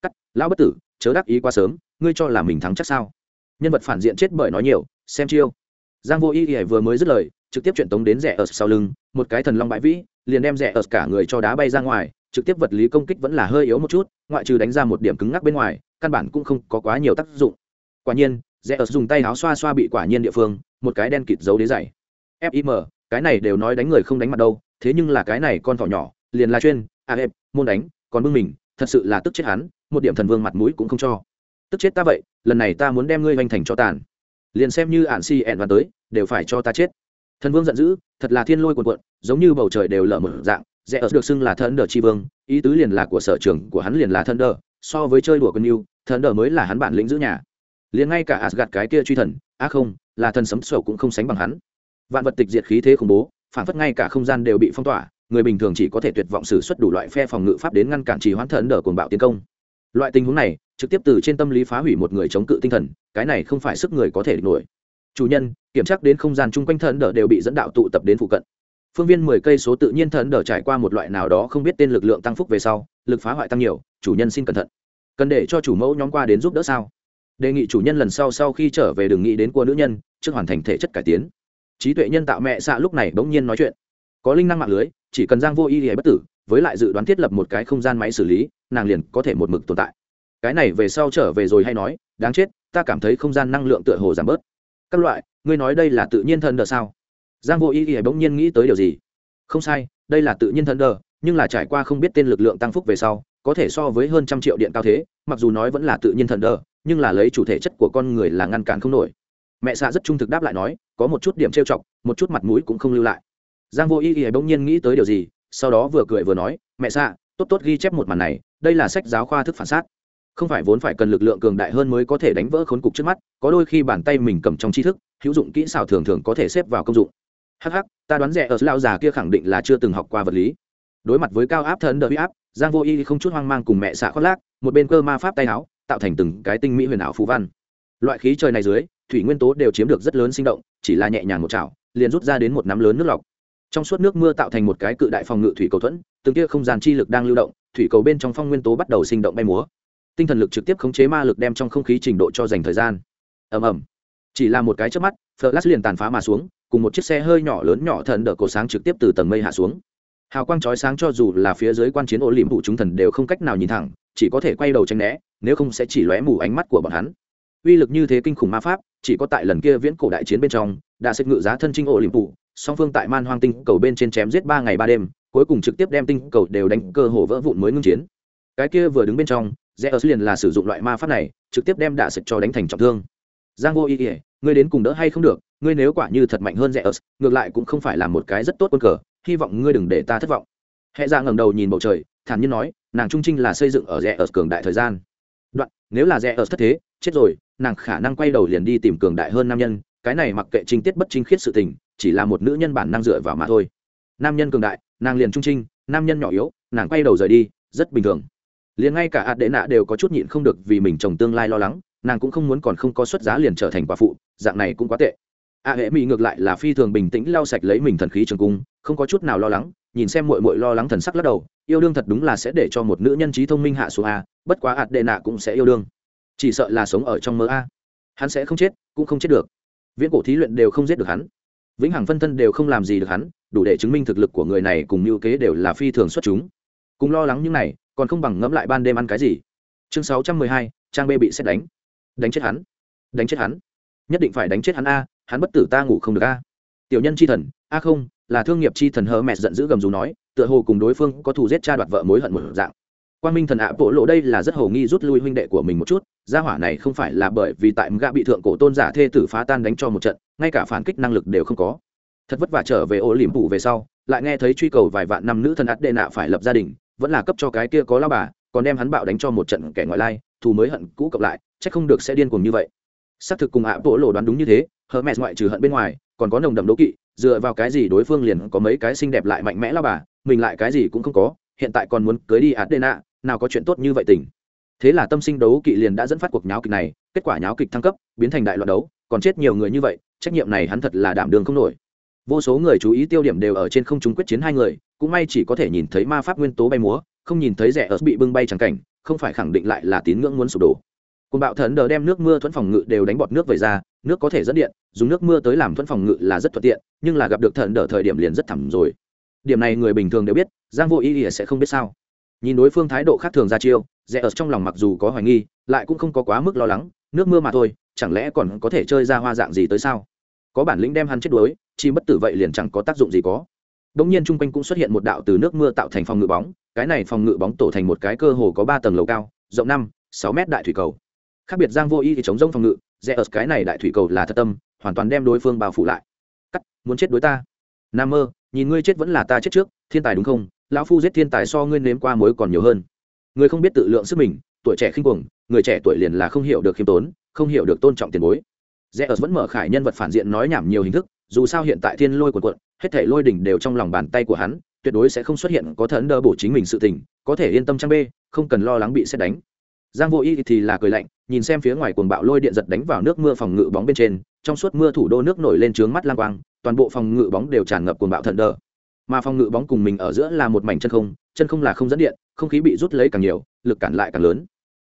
Cắt, lão bất tử, chớ đắc ý quá sớm, ngươi cho là mình thắng chắc sao? Nhân vật phản diện chết bởi nói nhiều, xem chiêu. Giang vô y y vừa mới dứt lời, trực tiếp chuyển tống đến rẻ ở sau lưng, một cái thần long bãi vĩ liền đem rẻ ở cả người cho đá bay ra ngoài trực tiếp vật lý công kích vẫn là hơi yếu một chút ngoại trừ đánh ra một điểm cứng ngắc bên ngoài căn bản cũng không có quá nhiều tác dụng. Quả nhiên rẽ ở dùng tay áo xoa xoa bị quả nhiên địa phương một cái đen kịt giấu đế dày. Fim cái này đều nói đánh người không đánh mặt đâu thế nhưng là cái này con thỏ nhỏ liền là chuyên à à, môn đánh còn bưng mình thật sự là tức chết hắn một điểm thần vương mặt mũi cũng không cho. Tức chết ta vậy lần này ta muốn đem ngươi hoành thành cho tàn. Liền xem như ạn si ẹn và tới đều phải cho ta chết thần vương giận dữ, thật là thiên lôi cuồn cuộn, giống như bầu trời đều lở một dạng, rẽ ở được xưng là Thần đờ chi vương, ý tứ liền là của sở trường của hắn liền là Thần đờ, so với chơi đùa quân yêu, thần đờ mới là hắn bản lĩnh giữ nhà. Liền ngay cả asgad cái kia truy thần, á không, là thần sấm sổ cũng không sánh bằng hắn. Vạn vật tịch diệt khí thế khủng bố, phản phất ngay cả không gian đều bị phong tỏa, người bình thường chỉ có thể tuyệt vọng xử suất đủ loại phe phòng ngự pháp đến ngăn cản trì hoãn thần đờ cuồng bạo tiến công. Loại tình huống này, trực tiếp từ trên tâm lý phá hủy một người chống cự tinh thần, cái này không phải sức người có thể địch nổi chủ nhân, kiểm tra đến không gian chung quanh thần đờ đều bị dẫn đạo tụ tập đến phụ cận. Phương viên mười cây số tự nhiên thần đờ trải qua một loại nào đó không biết tên lực lượng tăng phúc về sau, lực phá hoại tăng nhiều, chủ nhân xin cẩn thận. Cần để cho chủ mẫu nhóm qua đến giúp đỡ sao? Đề nghị chủ nhân lần sau sau khi trở về đừng nghĩ đến cua nữ nhân, trước hoàn thành thể chất cải tiến. Trí tuệ nhân tạo mẹ xạ lúc này bỗng nhiên nói chuyện. Có linh năng mạng lưới, chỉ cần giang vô y hay bất tử, với lại dự đoán thiết lập một cái không gian máy xử lý, nàng liền có thể một mực tồn tại. Cái này về sau trở về rồi hay nói, đáng chết, ta cảm thấy không gian năng lượng tựa hồ giảm bớt các loại, ngươi nói đây là tự nhiên thần đờ sao? Giang vô y y bỗng nhiên nghĩ tới điều gì? Không sai, đây là tự nhiên thần đờ, nhưng là trải qua không biết tên lực lượng tăng phúc về sau, có thể so với hơn trăm triệu điện cao thế, mặc dù nói vẫn là tự nhiên thần đờ, nhưng là lấy chủ thể chất của con người là ngăn cản không nổi. Mẹ xạ rất trung thực đáp lại nói, có một chút điểm trêu chọc, một chút mặt mũi cũng không lưu lại. Giang vô y y bỗng nhiên nghĩ tới điều gì, sau đó vừa cười vừa nói, mẹ xạ, tốt tốt ghi chép một màn này, đây là sách giáo khoa thức phản xác không phải vốn phải cần lực lượng cường đại hơn mới có thể đánh vỡ khốn cục trước mắt, có đôi khi bàn tay mình cầm trong tri thức, hữu dụng kỹ xảo thường thường có thể xếp vào công dụng. Hh ta đoán rẻ ở lao già kia khẳng định là chưa từng học qua vật lý. Đối mặt với cao áp thân đợi áp, giang vô y không chút hoang mang cùng mẹ xạ khoác lác, một bên cơ ma pháp tay áo, tạo thành từng cái tinh mỹ huyền ảo phú văn. Loại khí trời này dưới, thủy nguyên tố đều chiếm được rất lớn sinh động, chỉ là nhẹ nhàng một chảo, liền rút ra đến một nắm lớn nước lọc. Trong suốt nước mưa tạo thành một cái cự đại phòng ngự thủy cầu thuẫn, từng kia không gian chi lực đang lưu động, thủy cầu bên trong phong nguyên tố bắt đầu sinh động bay múa tinh thần lực trực tiếp khống chế ma lực đem trong không khí trình độ cho dành thời gian. Ầm ầm. Chỉ là một cái trước mắt, flash liền tàn phá mà xuống, cùng một chiếc xe hơi nhỏ lớn nhỏ thần đỡ cổ sáng trực tiếp từ tầng mây hạ xuống. Hào quang chói sáng cho dù là phía dưới quan chiến ô liềm vụ chúng thần đều không cách nào nhìn thẳng, chỉ có thể quay đầu tranh né, nếu không sẽ chỉ lóe mù ánh mắt của bọn hắn. Uy lực như thế kinh khủng ma pháp, chỉ có tại lần kia viễn cổ đại chiến bên trong, đã xếp ngự giá thân trinh ô liềm vụ song phương tại man hoang tinh cầu bên trên chém giết ba ngày ba đêm, cuối cùng trực tiếp đem tinh cầu đều đánh cơ hồ vỡ vụn mới ngưng chiến. Cái kia vừa đứng bên trong rẽ liền là sử dụng loại ma pháp này, trực tiếp đem đạ sực cho đánh thành trọng thương. Giang vô ý ỉa ngươi đến cùng đỡ hay không được, ngươi nếu quả như thật mạnh hơn rẽ ngược lại cũng không phải là một cái rất tốt quân cờ, hy vọng ngươi đừng để ta thất vọng. Hệ ra dạ ngẩng đầu nhìn bầu trời, thản nhiên nói, nàng trung trinh là xây dựng ở rẽ cường đại thời gian. Đoạn, nếu là rẽ thất thế, chết rồi, nàng khả năng quay đầu liền đi tìm cường đại hơn nam nhân, cái này mặc kệ trinh tiết bất trinh khiết sự tình, chỉ là một nữ nhân bản năng dựa vào mà thôi. Nam nhân cường đại, nàng liền trung trinh, nam nhân nhỏ yếu, nàng quay đầu rời đi, rất bình thường liền ngay cả ạt đệ nạ đều có chút nhịn không được vì mình chồng tương lai lo lắng, nàng cũng không muốn còn không có xuất giá liền trở thành quả phụ, dạng này cũng quá tệ. A hệ mỹ ngược lại là phi thường bình tĩnh lau sạch lấy mình thần khí trường cung, không có chút nào lo lắng, nhìn xem mội mội lo lắng thần sắc lắc đầu, yêu đương thật đúng là sẽ để cho một nữ nhân trí thông minh hạ xuống a, bất quá ạt đệ nạ cũng sẽ yêu đương. Chỉ sợ là sống ở trong mơ a. Hắn sẽ không chết, cũng không chết được. Viễn cổ thí luyện đều không giết được hắn. Vĩnh hằng phân thân đều không làm gì được hắn, đủ để chứng minh thực lực của người này cùng mưu kế đều là phi thường xuất chúng. Cùng lo lắng những này còn không bằng ngẫm lại ban đêm ăn cái gì. Chương sáu trăm mười hai, trang b bị xét đánh. Đánh chết hắn. Đánh chết hắn. Nhất định phải đánh chết hắn a, hắn bất tử ta ngủ không được a. Tiểu nhân c thần, a không, là thương nghiệp c thần hờ mẹ giận dữ gầm dù nói, tựa hồ cùng đối phương có thù giết cha đoạt vợ mối hận một dạng. Quan minh thần ạ, bộ lộ đây là rất hồ nghi rút lui huynh đệ của mình một chút, gia hỏa này không phải là bởi vì tại gã bị thượng cổ tôn giả thê tử phá tan đánh cho một trận, ngay cả phản kích năng lực đều không có. Thật vất vả trở về ô liềm phủ về sau, lại nghe thấy truy cầu vài vạn năm nữ thần ắt đệ nạ phải lập gia đình vẫn là cấp cho cái kia có lao bà, còn đem hắn bạo đánh cho một trận kẻ ngoại lai, thù mới hận cũ cộng lại, chắc không được sẽ điên cuồng như vậy. Xác thực cùng ạ bộ lộ đoán đúng như thế, hờ mẹ ngoại trừ hận bên ngoài, còn có nồng đậm đố kỵ, dựa vào cái gì đối phương liền có mấy cái xinh đẹp lại mạnh mẽ lao bà, mình lại cái gì cũng không có, hiện tại còn muốn cưới đi ạt đê nạ, nào có chuyện tốt như vậy tình. Thế là tâm sinh đấu kỵ liền đã dẫn phát cuộc nháo kịch này, kết quả nháo kịch thăng cấp, biến thành đại loạn đấu, còn chết nhiều người như vậy, trách nhiệm này hắn thật là đảm đường không nổi. Vô số người chú ý tiêu điểm đều ở trên không trung quyết chiến hai người cũng may chỉ có thể nhìn thấy ma pháp nguyên tố bay múa, không nhìn thấy rẻ ở bị bưng bay chẳng cảnh, không phải khẳng định lại là tín ngưỡng muốn sụp đổ. Côn bạo thần đờ đem nước mưa thuẫn phòng ngự đều đánh bọt nước về ra, nước có thể dẫn điện, dùng nước mưa tới làm thuẫn phòng ngự là rất thuận tiện, nhưng là gặp được thần đờ thời điểm liền rất thẳm rồi. Điểm này người bình thường đều biết, giang vô ý ỉa sẽ không biết sao. Nhìn đối phương thái độ khác thường ra chiêu rẽ ở trong lòng mặc dù có hoài nghi, lại cũng không có quá mức lo lắng, nước mưa mà thôi, chẳng lẽ còn có thể chơi ra hoa dạng gì tới sao? Có bản lĩnh đem hắn chết đuối chi bất tử vậy liền chẳng có tác dụng gì có. Đống nhiên trung quanh cũng xuất hiện một đạo từ nước mưa tạo thành phòng ngự bóng, cái này phòng ngự bóng tổ thành một cái cơ hồ có ba tầng lầu cao, rộng năm, sáu mét đại thủy cầu. Khác biệt Giang Vô Y thì chống rông phòng ngự, rẽ ở cái này đại thủy cầu là thật tâm, hoàn toàn đem đối phương bao phủ lại. Cắt, muốn chết đối ta. Nam mơ, nhìn ngươi chết vẫn là ta chết trước, thiên tài đúng không? Lão phu giết thiên tài so ngươi nếm qua mối còn nhiều hơn. Ngươi không biết tự lượng sức mình, tuổi trẻ khinh cuồng, người trẻ tuổi liền là không hiểu được khiêm tốn, không hiểu được tôn trọng tiền bối. Rẽ ở vẫn mở khải nhân vật phản diện nói nhảm nhiều hình thức, dù sao hiện tại thiên lôi quần quận hết thể lôi đỉnh đều trong lòng bàn tay của hắn tuyệt đối sẽ không xuất hiện có thần đỡ bổ chính mình sự tình có thể yên tâm trang bê, không cần lo lắng bị xét đánh. Giang vô y thì là cười lạnh nhìn xem phía ngoài cuồng bạo lôi điện giật đánh vào nước mưa phòng ngự bóng bên trên trong suốt mưa thủ đô nước nổi lên trướng mắt lang quang toàn bộ phòng ngự bóng đều tràn ngập cuồng bạo thần đỡ mà phòng ngự bóng cùng mình ở giữa là một mảnh chân không chân không là không dẫn điện không khí bị rút lấy càng nhiều lực cản lại càng lớn.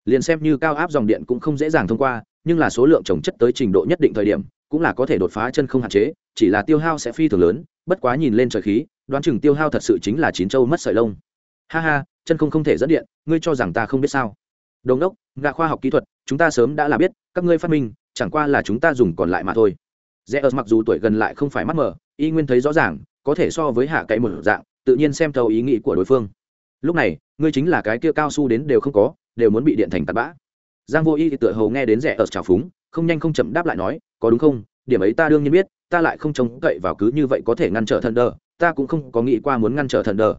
Liền xem như cao áp dòng điện cũng không dễ dàng thông qua nhưng là số lượng trồng chất tới trình độ nhất định thời điểm cũng là có thể đột phá chân không hạn chế, chỉ là tiêu hao sẽ phi thường lớn, bất quá nhìn lên trời khí, đoán chừng tiêu hao thật sự chính là chín châu mất sợi lông. Ha ha, chân không không thể dẫn điện, ngươi cho rằng ta không biết sao? Đồn đốc ngạ khoa học kỹ thuật, chúng ta sớm đã là biết, các ngươi phát minh, chẳng qua là chúng ta dùng còn lại mà thôi. Rẽ ớt mặc dù tuổi gần lại không phải mắt mờ y nguyên thấy rõ ràng, có thể so với hạ cậy một dạng, tự nhiên xem thấu ý nghĩ của đối phương. Lúc này, ngươi chính là cái kia cao su đến đều không có, đều muốn bị điện thành tạt bã. Giang vô y thì tựa hầu nghe đến rẽ ớt trào phúng không nhanh không chậm đáp lại nói có đúng không? Điểm ấy ta đương nhiên biết ta lại không trông cậy vào cứ như vậy có thể ngăn trở thần đờ ta cũng không có nghĩ qua muốn ngăn trở thần đờ.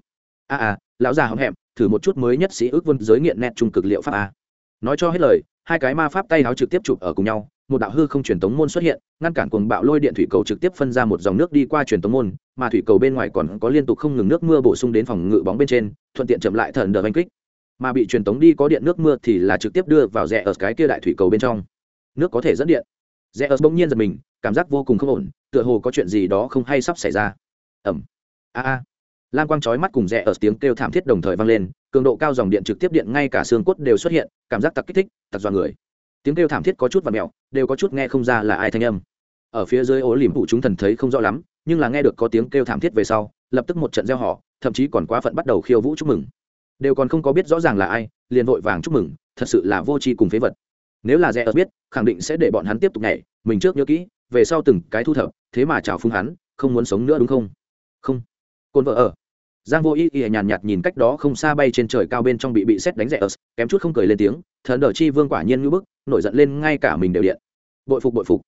A à, à lão già hậm hẹm thử một chút mới nhất sĩ ước vân giới nghiện nét trung cực liệu pháp a. Nói cho hết lời hai cái ma pháp tay áo trực tiếp chụp ở cùng nhau một đạo hư không truyền tống môn xuất hiện ngăn cản cuồng bạo lôi điện thủy cầu trực tiếp phân ra một dòng nước đi qua truyền tống môn mà thủy cầu bên ngoài còn có liên tục không ngừng nước mưa bổ sung đến phòng ngự bóng bên trên thuận tiện chậm lại thần đờ oanh kích. Mà bị truyền tống đi có điện nước mưa thì là trực tiếp đưa vào rẽ ở cái kia đại thủy cầu bên trong nước có thể dẫn điện. Rẽ ớt bỗng nhiên giật mình, cảm giác vô cùng không ổn, tựa hồ có chuyện gì đó không hay sắp xảy ra. Ẩm. A a. Lan quang chói mắt cùng rẽ ớt tiếng kêu thảm thiết đồng thời vang lên, cường độ cao dòng điện trực tiếp điện ngay cả xương cốt đều xuất hiện, cảm giác tặc kích thích, tặc dọa người. Tiếng kêu thảm thiết có chút và mẹo đều có chút nghe không ra là ai thanh âm. Ở phía dưới ố liềm phụ chúng thần thấy không rõ lắm, nhưng là nghe được có tiếng kêu thảm thiết về sau, lập tức một trận gieo họ thậm chí còn quá phận bắt đầu khiêu vũ chúc mừng. Đều còn không có biết rõ ràng là ai, liền vội vàng chúc mừng, thật sự là vô tri cùng phế vật nếu là rẽ ớt biết, khẳng định sẽ để bọn hắn tiếp tục nhảy, mình trước nhớ kỹ, về sau từng cái thu thập, thế mà chào phung hắn, không muốn sống nữa đúng không? Không. Cồn vợ ở. Giang vô ý ý nhàn nhạt nhìn cách đó không xa bay trên trời cao bên trong bị bị xét đánh rẽ ớt kém chút không cười lên tiếng, thần đờ chi vương quả nhiên ngữ bức, nổi giận lên ngay cả mình đều điện. Bội phục bội phục.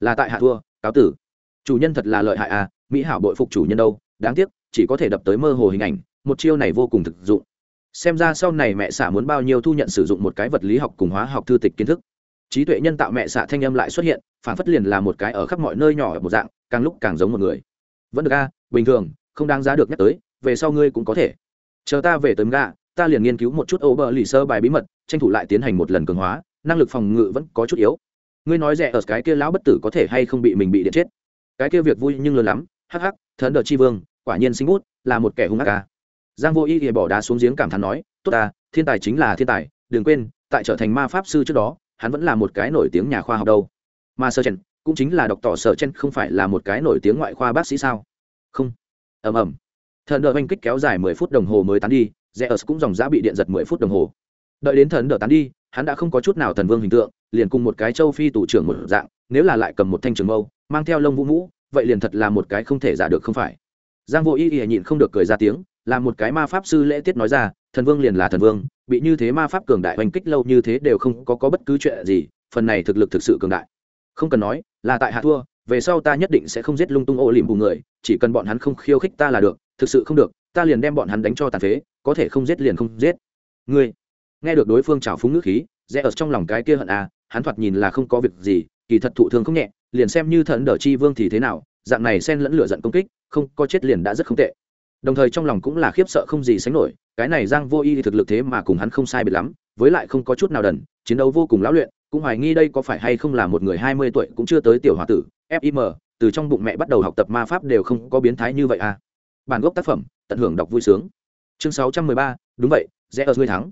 Là tại hạ thua, cáo tử. Chủ nhân thật là lợi hại à mỹ hảo bội phục chủ nhân đâu, đáng tiếc, chỉ có thể đập tới mơ hồ hình ảnh, một chiêu này vô cùng thực dụng xem ra sau này mẹ xạ muốn bao nhiêu thu nhận sử dụng một cái vật lý học cùng hóa học thư tịch kiến thức. Trí tuệ nhân tạo mẹ xạ thanh âm lại xuất hiện, phản phất liền là một cái ở khắp mọi nơi nhỏ ở một dạng, càng lúc càng giống một người. Vẫn được a, bình thường, không đáng giá được nhắc tới, về sau ngươi cũng có thể. Chờ ta về tới ga ta liền nghiên cứu một chút ô bờ lì sơ bài bí mật, tranh thủ lại tiến hành một lần cường hóa, năng lực phòng ngự vẫn có chút yếu. Ngươi nói rẻ ở cái kia lão bất tử có thể hay không bị mình bị điện chết? Cái kia việc vui nhưng lớn lắm, hắc hắc, thần đợt chi vương, quả nhiên sinh bút, là một kẻ hung ác ca giang vô y thì bỏ đá xuống giếng cảm thán nói, tốt ta, thiên tài chính là thiên tài, đừng quên, tại trở thành ma pháp sư trước đó, hắn vẫn là một cái nổi tiếng nhà khoa học đâu. Mà sơ chen, cũng chính là đọc tỏ sở chen không phải là một cái nổi tiếng ngoại khoa bác sĩ sao? Không. Ầm ầm. Thần đỡ oanh kích kéo dài mười phút đồng hồ mới tán đi rẽ ớt cũng dòng dã bị điện giật mười phút đồng hồ. Đợi đến thần đỡ tán đi, hắn đã không có chút nào thần vương hình tượng, liền cùng một cái châu phi tủ trưởng một dạng, nếu là lại cầm một thanh trường mâu, mang theo lông vũ mũ, vậy liền thật là một cái không thể giả được không phải. Giang vô y y nhịn không được cười ra tiếng là một cái ma pháp sư lễ tiết nói ra thần vương liền là thần vương bị như thế ma pháp cường đại oanh kích lâu như thế đều không có, có bất cứ chuyện gì phần này thực lực thực sự cường đại. Không cần nói là tại hạ thua về sau ta nhất định sẽ không giết lung tung ô lìm bù người chỉ cần bọn hắn không khiêu khích ta là được thực sự không được ta liền đem bọn hắn đánh cho tàn phế có thể không giết liền không giết. Ngươi nghe được đối phương trào phúng nước khí rẽ ở trong lòng cái kia hận à hắn thoạt nhìn là không có việc gì kỳ thật thụ thương không nhẹ liền xem như thần đờ chi vương thì thế nào dạng này xen lẫn lửa giận công kích không có chết liền đã rất không tệ đồng thời trong lòng cũng là khiếp sợ không gì sánh nổi, cái này giang vô y thì thực lực thế mà cùng hắn không sai biệt lắm, với lại không có chút nào đần, chiến đấu vô cùng lão luyện, cũng hoài nghi đây có phải hay không là một người hai mươi tuổi cũng chưa tới tiểu hòa tử fim từ trong bụng mẹ bắt đầu học tập ma pháp đều không có biến thái như vậy à. Bản gốc tác phẩm, tận hưởng đọc vui sướng. Chương sáu trăm mười ba, đúng vậy rẽ ở ngươi thắng.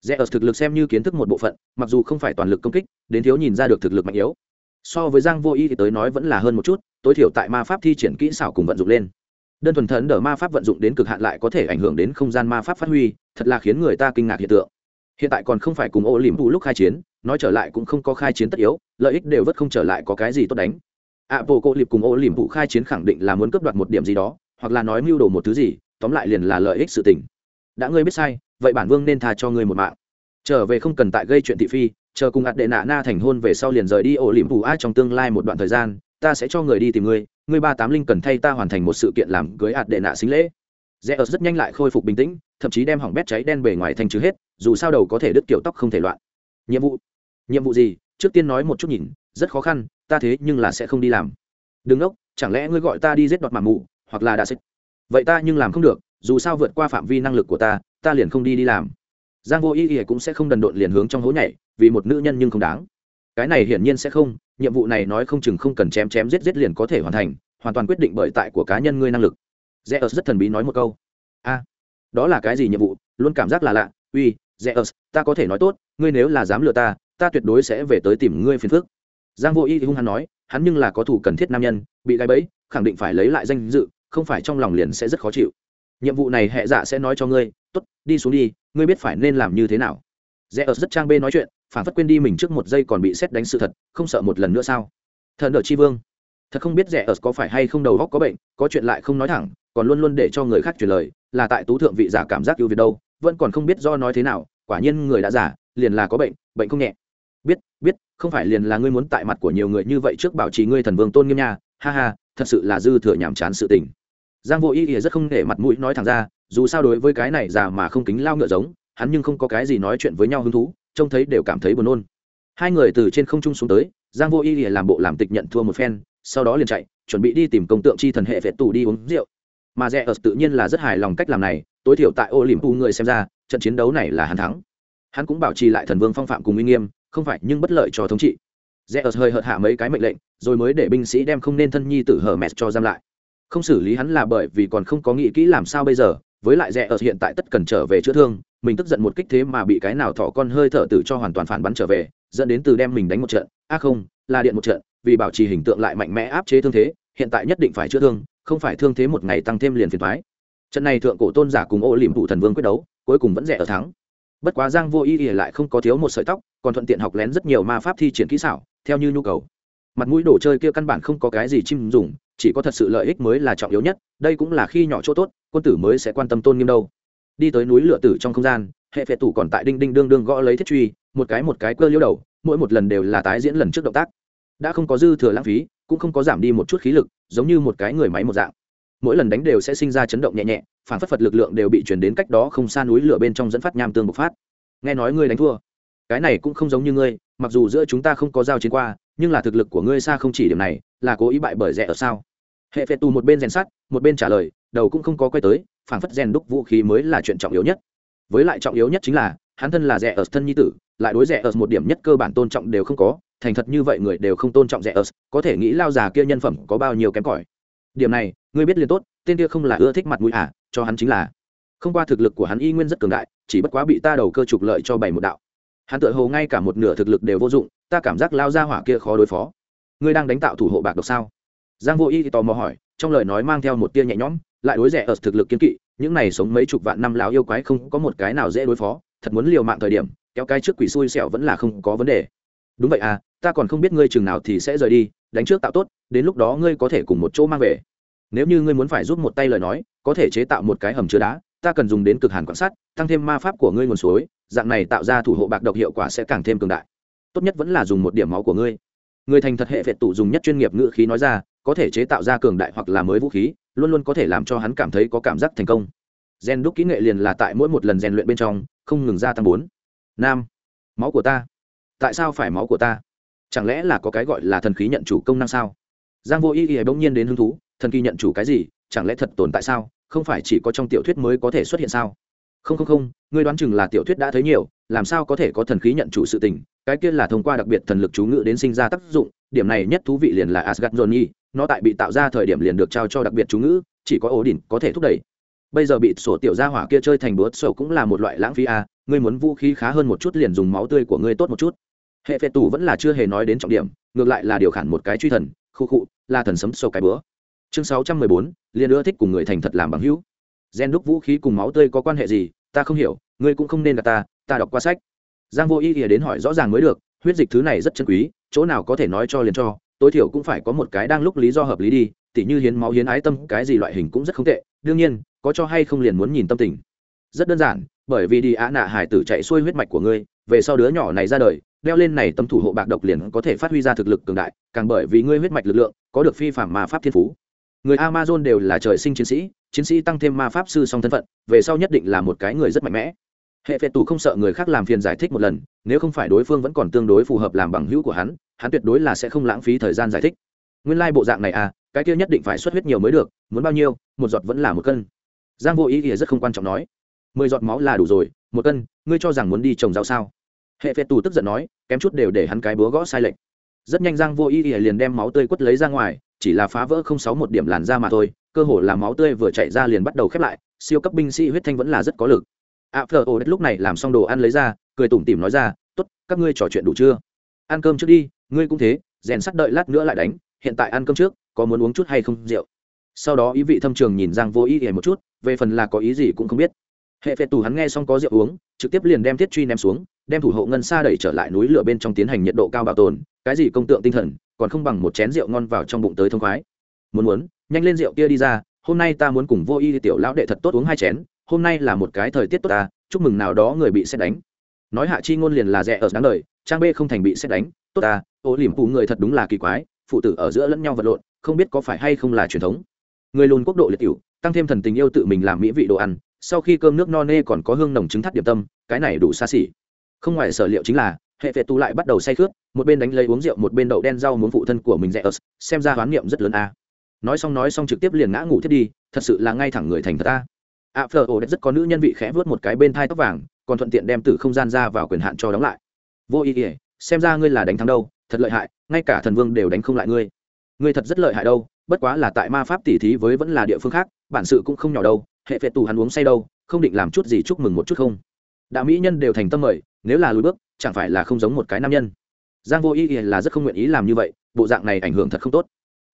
Rẽ ở thực lực xem như kiến thức một bộ phận, mặc dù không phải toàn lực công kích, đến thiếu nhìn ra được thực lực mạnh yếu. So với giang vô y thì tới nói vẫn là hơn một chút, tối thiểu tại ma pháp thi triển kỹ xảo cùng vận dụng lên đơn thuần thần đỡ ma pháp vận dụng đến cực hạn lại có thể ảnh hưởng đến không gian ma pháp phát huy, thật là khiến người ta kinh ngạc hiện tượng. Hiện tại còn không phải cùng ô liềm vụ lúc khai chiến, nói trở lại cũng không có khai chiến tất yếu, lợi ích đều vất không trở lại có cái gì tốt đánh. Ạ bộ cô liệp cùng ô liềm vụ khai chiến khẳng định là muốn cướp đoạt một điểm gì đó, hoặc là nói mưu đồ một thứ gì, tóm lại liền là lợi ích sự tình. Đã ngươi biết sai, vậy bản vương nên tha cho ngươi một mạng. Trở về không cần tại gây chuyện thị phi, chờ cùng ạt đệ nạ na thành hôn về sau liền rời đi ổ liềm vụ ai trong tương lai một đoạn thời gian ta sẽ cho người đi tìm ngươi ngươi ba tám linh cần thay ta hoàn thành một sự kiện làm cưới ạt đệ nạ xính lễ. Rẽ ớt rất nhanh lại khôi phục bình tĩnh thậm chí đem hỏng bét cháy đen bề ngoài thành trừ hết dù sao đầu có thể đứt kiểu tóc không thể loạn. Nhiệm vụ? Nhiệm vụ gì? Trước tiên nói một chút nhìn rất khó khăn ta thế nhưng là sẽ không đi làm. Đừng ốc chẳng lẽ ngươi gọi ta đi giết đoạt màng mụ, hoặc là đã xích? Vậy ta nhưng làm không được dù sao vượt qua phạm vi năng lực của ta ta liền không đi đi làm. Giang vô ý ý cũng sẽ không đần độn liền hướng trong hố nhảy vì một nữ nhân nhưng không đáng cái này hiển nhiên sẽ không nhiệm vụ này nói không chừng không cần chém chém giết giết liền có thể hoàn thành hoàn toàn quyết định bởi tại của cá nhân ngươi năng lực. Rẽ ớt rất thần bí nói một câu. A đó là cái gì nhiệm vụ? Luôn cảm giác là lạ. Uy rẽ ớt ta có thể nói tốt ngươi nếu là dám lừa ta ta tuyệt đối sẽ về tới tìm ngươi phiền phức. giang vô y thì hung hắn nói hắn nhưng là có thủ cần thiết nam nhân bị gai bẫy khẳng định phải lấy lại danh dự không phải trong lòng liền sẽ rất khó chịu. Nhiệm vụ này hệ dạ sẽ nói cho ngươi tốt, đi xuống đi ngươi biết phải nên làm như thế nào. Rẽ ớt rất trang bê nói chuyện phản phất quên đi mình trước một giây còn bị xét đánh sự thật, không sợ một lần nữa sao? Thần ở chi vương, thật không biết rẻ ở có phải hay không đầu góc có bệnh, có chuyện lại không nói thẳng, còn luôn luôn để cho người khác truyền lời, là tại tú thượng vị giả cảm giác ưu việt đâu, vẫn còn không biết do nói thế nào, quả nhiên người đã giả, liền là có bệnh bệnh không nhẹ. Biết biết, không phải liền là ngươi muốn tại mặt của nhiều người như vậy trước bảo trì ngươi thần vương tôn nghiêm nha, ha ha, thật sự là dư thừa nhàm chán sự tình. Giang vô ý thì rất không để mặt mũi nói thẳng ra, dù sao đối với cái này già mà không kính lao ngựa giống, hắn nhưng không có cái gì nói chuyện với nhau hứng thú trông thấy đều cảm thấy buồn nôn. Hai người từ trên không trung xuống tới, giang vô y làm bộ làm tịch nhận thua một phen, sau đó liền chạy, chuẩn bị đi tìm công tượng chi thần hệ vệ tù đi uống rượu. Mà rẽ ở tự nhiên là rất hài lòng cách làm này, tối thiểu tại ô liềm pu người xem ra, trận chiến đấu này là hắn thắng. Hắn cũng bảo trì lại thần vương phong phạm cùng uy nghiêm, không phải nhưng bất lợi cho thống trị. Rẽ ở hơi hợt hạ mấy cái mệnh lệnh, rồi mới để binh sĩ đem không nên thân nhi tử hở mẹt cho giam lại. Không xử lý hắn là bởi vì còn không có nghĩ kỹ làm sao bây giờ, với lại rẽ ở hiện tại tất cần trở về chữa thương mình tức giận một kích thế mà bị cái nào thỏ con hơi thở tử cho hoàn toàn phản bắn trở về, dẫn đến từ đem mình đánh một trận. A không, là điện một trận, vì bảo trì hình tượng lại mạnh mẽ áp chế thương thế, hiện tại nhất định phải chữa thương, không phải thương thế một ngày tăng thêm liền phiền thoái trận này thượng cổ tôn giả cùng ô liềm thủ thần vương quyết đấu, cuối cùng vẫn rẻ ở thắng. Bất quá giang vô y ỉa lại không có thiếu một sợi tóc, còn thuận tiện học lén rất nhiều ma pháp thi triển kỹ xảo, theo như nhu cầu. Mặt mũi đồ chơi kia căn bản không có cái gì chim dùng, chỉ có thật sự lợi ích mới là trọng yếu nhất, đây cũng là khi nhỏ chỗ tốt, quân tử mới sẽ quan tâm tôn nghiêm đâu đi tới núi lửa tử trong không gian, hệ phệ tủ còn tại đinh đinh đương đương gõ lấy thiết truy, một cái một cái cơ liêu đầu, mỗi một lần đều là tái diễn lần trước động tác. Đã không có dư thừa lãng phí, cũng không có giảm đi một chút khí lực, giống như một cái người máy một dạng. Mỗi lần đánh đều sẽ sinh ra chấn động nhẹ nhẹ, phản phất phật lực lượng đều bị chuyển đến cách đó không xa núi lửa bên trong dẫn phát nham tương bộc phát. Nghe nói ngươi đánh thua. Cái này cũng không giống như ngươi, mặc dù giữa chúng ta không có giao chiến qua, nhưng là thực lực của ngươi xa không chỉ điểm này, là cố ý bại bởi rẻ ở sao? Hệ phệ tù một bên rèn sắt, một bên trả lời đầu cũng không có quay tới phản phất rèn đúc vũ khí mới là chuyện trọng yếu nhất. Với lại trọng yếu nhất chính là, hắn thân là rẻ ở thân nhi tử, lại đối rẻ ở một điểm nhất cơ bản tôn trọng đều không có, thành thật như vậy người đều không tôn trọng rẻ ở có thể nghĩ lao già kia nhân phẩm có bao nhiêu kém cỏi. Điểm này, ngươi biết liền tốt, tên kia không là ưa thích mặt mũi à cho hắn chính là. Không qua thực lực của hắn y nguyên rất cường đại, chỉ bất quá bị ta đầu cơ trục lợi cho bảy một đạo. Hắn tự hồ ngay cả một nửa thực lực đều vô dụng, ta cảm giác lao ra hỏa kia khó đối phó. Ngươi đang đánh tạo thủ hộ bạc độc sao? Giang vô y thì tò mò hỏi, trong lời nói mang theo một tia nhẹ nhõm lại đối rẻ ở thực lực kiên kỵ, những này sống mấy chục vạn năm lão yêu quái không có một cái nào dễ đối phó, thật muốn liều mạng thời điểm, kéo cái trước quỷ xui xẻo vẫn là không có vấn đề. Đúng vậy à ta còn không biết ngươi chừng nào thì sẽ rời đi, đánh trước tạo tốt, đến lúc đó ngươi có thể cùng một chỗ mang về. Nếu như ngươi muốn phải giúp một tay lời nói, có thể chế tạo một cái hầm chứa đá, ta cần dùng đến cực hàn quan sát, tăng thêm ma pháp của ngươi nguồn suối, dạng này tạo ra thủ hộ bạc độc hiệu quả sẽ càng thêm cường đại. Tốt nhất vẫn là dùng một điểm máu của ngươi. Người thành thật hệ vệ tụ dùng nhất chuyên nghiệp ngữ khí nói ra, có thể chế tạo ra cường đại hoặc là mới vũ khí luôn luôn có thể làm cho hắn cảm thấy có cảm giác thành công. Gen đúc kỹ nghệ liền là tại mỗi một lần rèn luyện bên trong, không ngừng gia tăng bốn. Nam, máu của ta. Tại sao phải máu của ta? Chẳng lẽ là có cái gọi là thần khí nhận chủ công năng sao? Giang vô ý ý bỗng nhiên đến hứng thú, thần kỳ nhận chủ cái gì? Chẳng lẽ thật tồn tại sao? Không phải chỉ có trong tiểu thuyết mới có thể xuất hiện sao? Không không không, ngươi đoán chừng là tiểu thuyết đã thấy nhiều làm sao có thể có thần khí nhận chủ sự tình, cái kia là thông qua đặc biệt thần lực chú ngự đến sinh ra tác dụng, điểm này nhất thú vị liền là asgad johnny nó tại bị tạo ra thời điểm liền được trao cho đặc biệt chú ngữ, chỉ có ổ đỉnh có thể thúc đẩy. Bây giờ bị sổ tiểu gia hỏa kia chơi thành bớt sổ cũng là một loại lãng phí à ngươi muốn vũ khí khá hơn một chút liền dùng máu tươi của ngươi tốt một chút. Hệ phệ tù vẫn là chưa hề nói đến trọng điểm, ngược lại là điều khản một cái truy thần, khu khụ là thần sấm sổ cái bữa. Chương sáu trăm mười bốn, liền ưa thích cùng người thành thật làm bằng hữu. Gen đúc vũ khí cùng máu tươi có quan hệ gì, ta không hiểu ngươi cũng không nên gặp ta ta đọc qua sách. Giang vô ý ỉa đến hỏi rõ ràng mới được, huyết dịch thứ này rất chân quý, chỗ nào có thể nói cho liền cho, tối thiểu cũng phải có một cái đang lúc lý do hợp lý đi, tỉ như hiến máu hiến ái tâm, cái gì loại hình cũng rất không tệ, đương nhiên, có cho hay không liền muốn nhìn tâm tình. Rất đơn giản, bởi vì đi á nạ hải tử chạy xuôi huyết mạch của ngươi, về sau đứa nhỏ này ra đời, đeo lên này tâm thủ hộ bạc độc liền có thể phát huy ra thực lực cường đại, càng bởi vì ngươi huyết mạch lực lượng, có được phi phạm ma pháp thiên phú. Người amazon đều là trời sinh chiến sĩ chiến sĩ tăng thêm ma pháp sư song thân phận, về sau nhất định là một cái người rất mạnh mẽ hệ phệ tù không sợ người khác làm phiền giải thích một lần, nếu không phải đối phương vẫn còn tương đối phù hợp làm bằng hữu của hắn hắn tuyệt đối là sẽ không lãng phí thời gian giải thích. Nguyên lai、like、bộ dạng này à cái kia nhất định phải xuất huyết nhiều mới được, muốn bao nhiêu, một giọt vẫn là một cân. Giang vô ý ỉa rất không quan trọng nói. Mười giọt máu là đủ rồi, một cân, ngươi cho rằng muốn đi trồng rau sao? Hệ phệ tù tức giận nói, kém chút đều để hắn cái búa gõ sai lệch. Rất nhanh giang vô ý ỉa liền đem máu tươi quất lấy ra ngoài, chỉ là phá vỡ không sáu một điểm làn da mà thôi, cơ hồ là máu tươi vừa chạy ra liền bắt đầu khép lại, siêu cấp binh sĩ huyết thanh vẫn là rất có lực ạ phở ô đất lúc này làm xong đồ ăn lấy ra, cười tủm tỉm nói ra, tốt, các ngươi trò chuyện đủ chưa? Ăn cơm trước đi, ngươi cũng thế, rèn sắt đợi lát nữa lại đánh, hiện tại ăn cơm trước, có muốn uống chút hay không rượu? Sau đó ý vị thâm trường nhìn giang vô ý ỉa một chút, về phần là có ý gì cũng không biết. Hệ phệ tù hắn nghe xong có rượu uống, trực tiếp liền đem thiết truy ném xuống, đem thủ hộ ngân xa đẩy trở lại núi lửa bên trong tiến hành nhiệt độ cao bảo tồn, cái gì công tượng tinh thần, còn không bằng một chén rượu ngon vào trong bụng tới thông khoái. Muốn muốn, nhanh lên rượu kia đi ra, hôm nay ta muốn cùng vô y tiểu lão đệ thật tốt uống hai chén hôm nay là một cái thời tiết tốt ta, chúc mừng nào đó người bị xét đánh. Nói hạ chi ngôn liền là rẻ ở đáng đời, trang b không thành bị xét đánh, tốt ta, ô liềm phụ người thật đúng là kỳ quái, phụ tử ở giữa lẫn nhau vật lộn, không biết có phải hay không là truyền thống. Người lùn quốc độ liệt cựu tăng thêm thần tình yêu tự mình làm mỹ vị đồ ăn, sau khi cơm nước no nê còn có hương nồng trứng thắt điểm tâm, cái này đủ xa xỉ. Không ngoài sở liệu chính là, hệ vệ tu lại bắt đầu say khướt, một bên đánh lấy uống rượu, một bên đậu đen rau muốn phụ thân của mình rẻ ớt xem ra hoán niệm rất lớn a. Nói xong nói xong trực tiếp liền ngã ngủ thiết đi, thật sự là ngay thẳng người thành thật ta ạ phờ ổ rất có nữ nhân vị khẽ vớt một cái bên thai tóc vàng, còn thuận tiện đem từ không gian ra vào quyền hạn cho đóng lại. Vô ý ỉa xem ra ngươi là đánh thắng đâu, thật lợi hại, ngay cả thần vương đều đánh không lại ngươi. Ngươi thật rất lợi hại đâu, bất quá là tại ma pháp tỉ thí với vẫn là địa phương khác, bản sự cũng không nhỏ đâu, hệ phệ tù hắn uống say đâu, không định làm chút gì chúc mừng một chút không? Đạo mỹ nhân đều thành tâm mời, nếu là lùi bước, chẳng phải là không giống một cái nam nhân. Giang vô ý là rất không nguyện ý làm như vậy, bộ dạng này ảnh hưởng thật không tốt.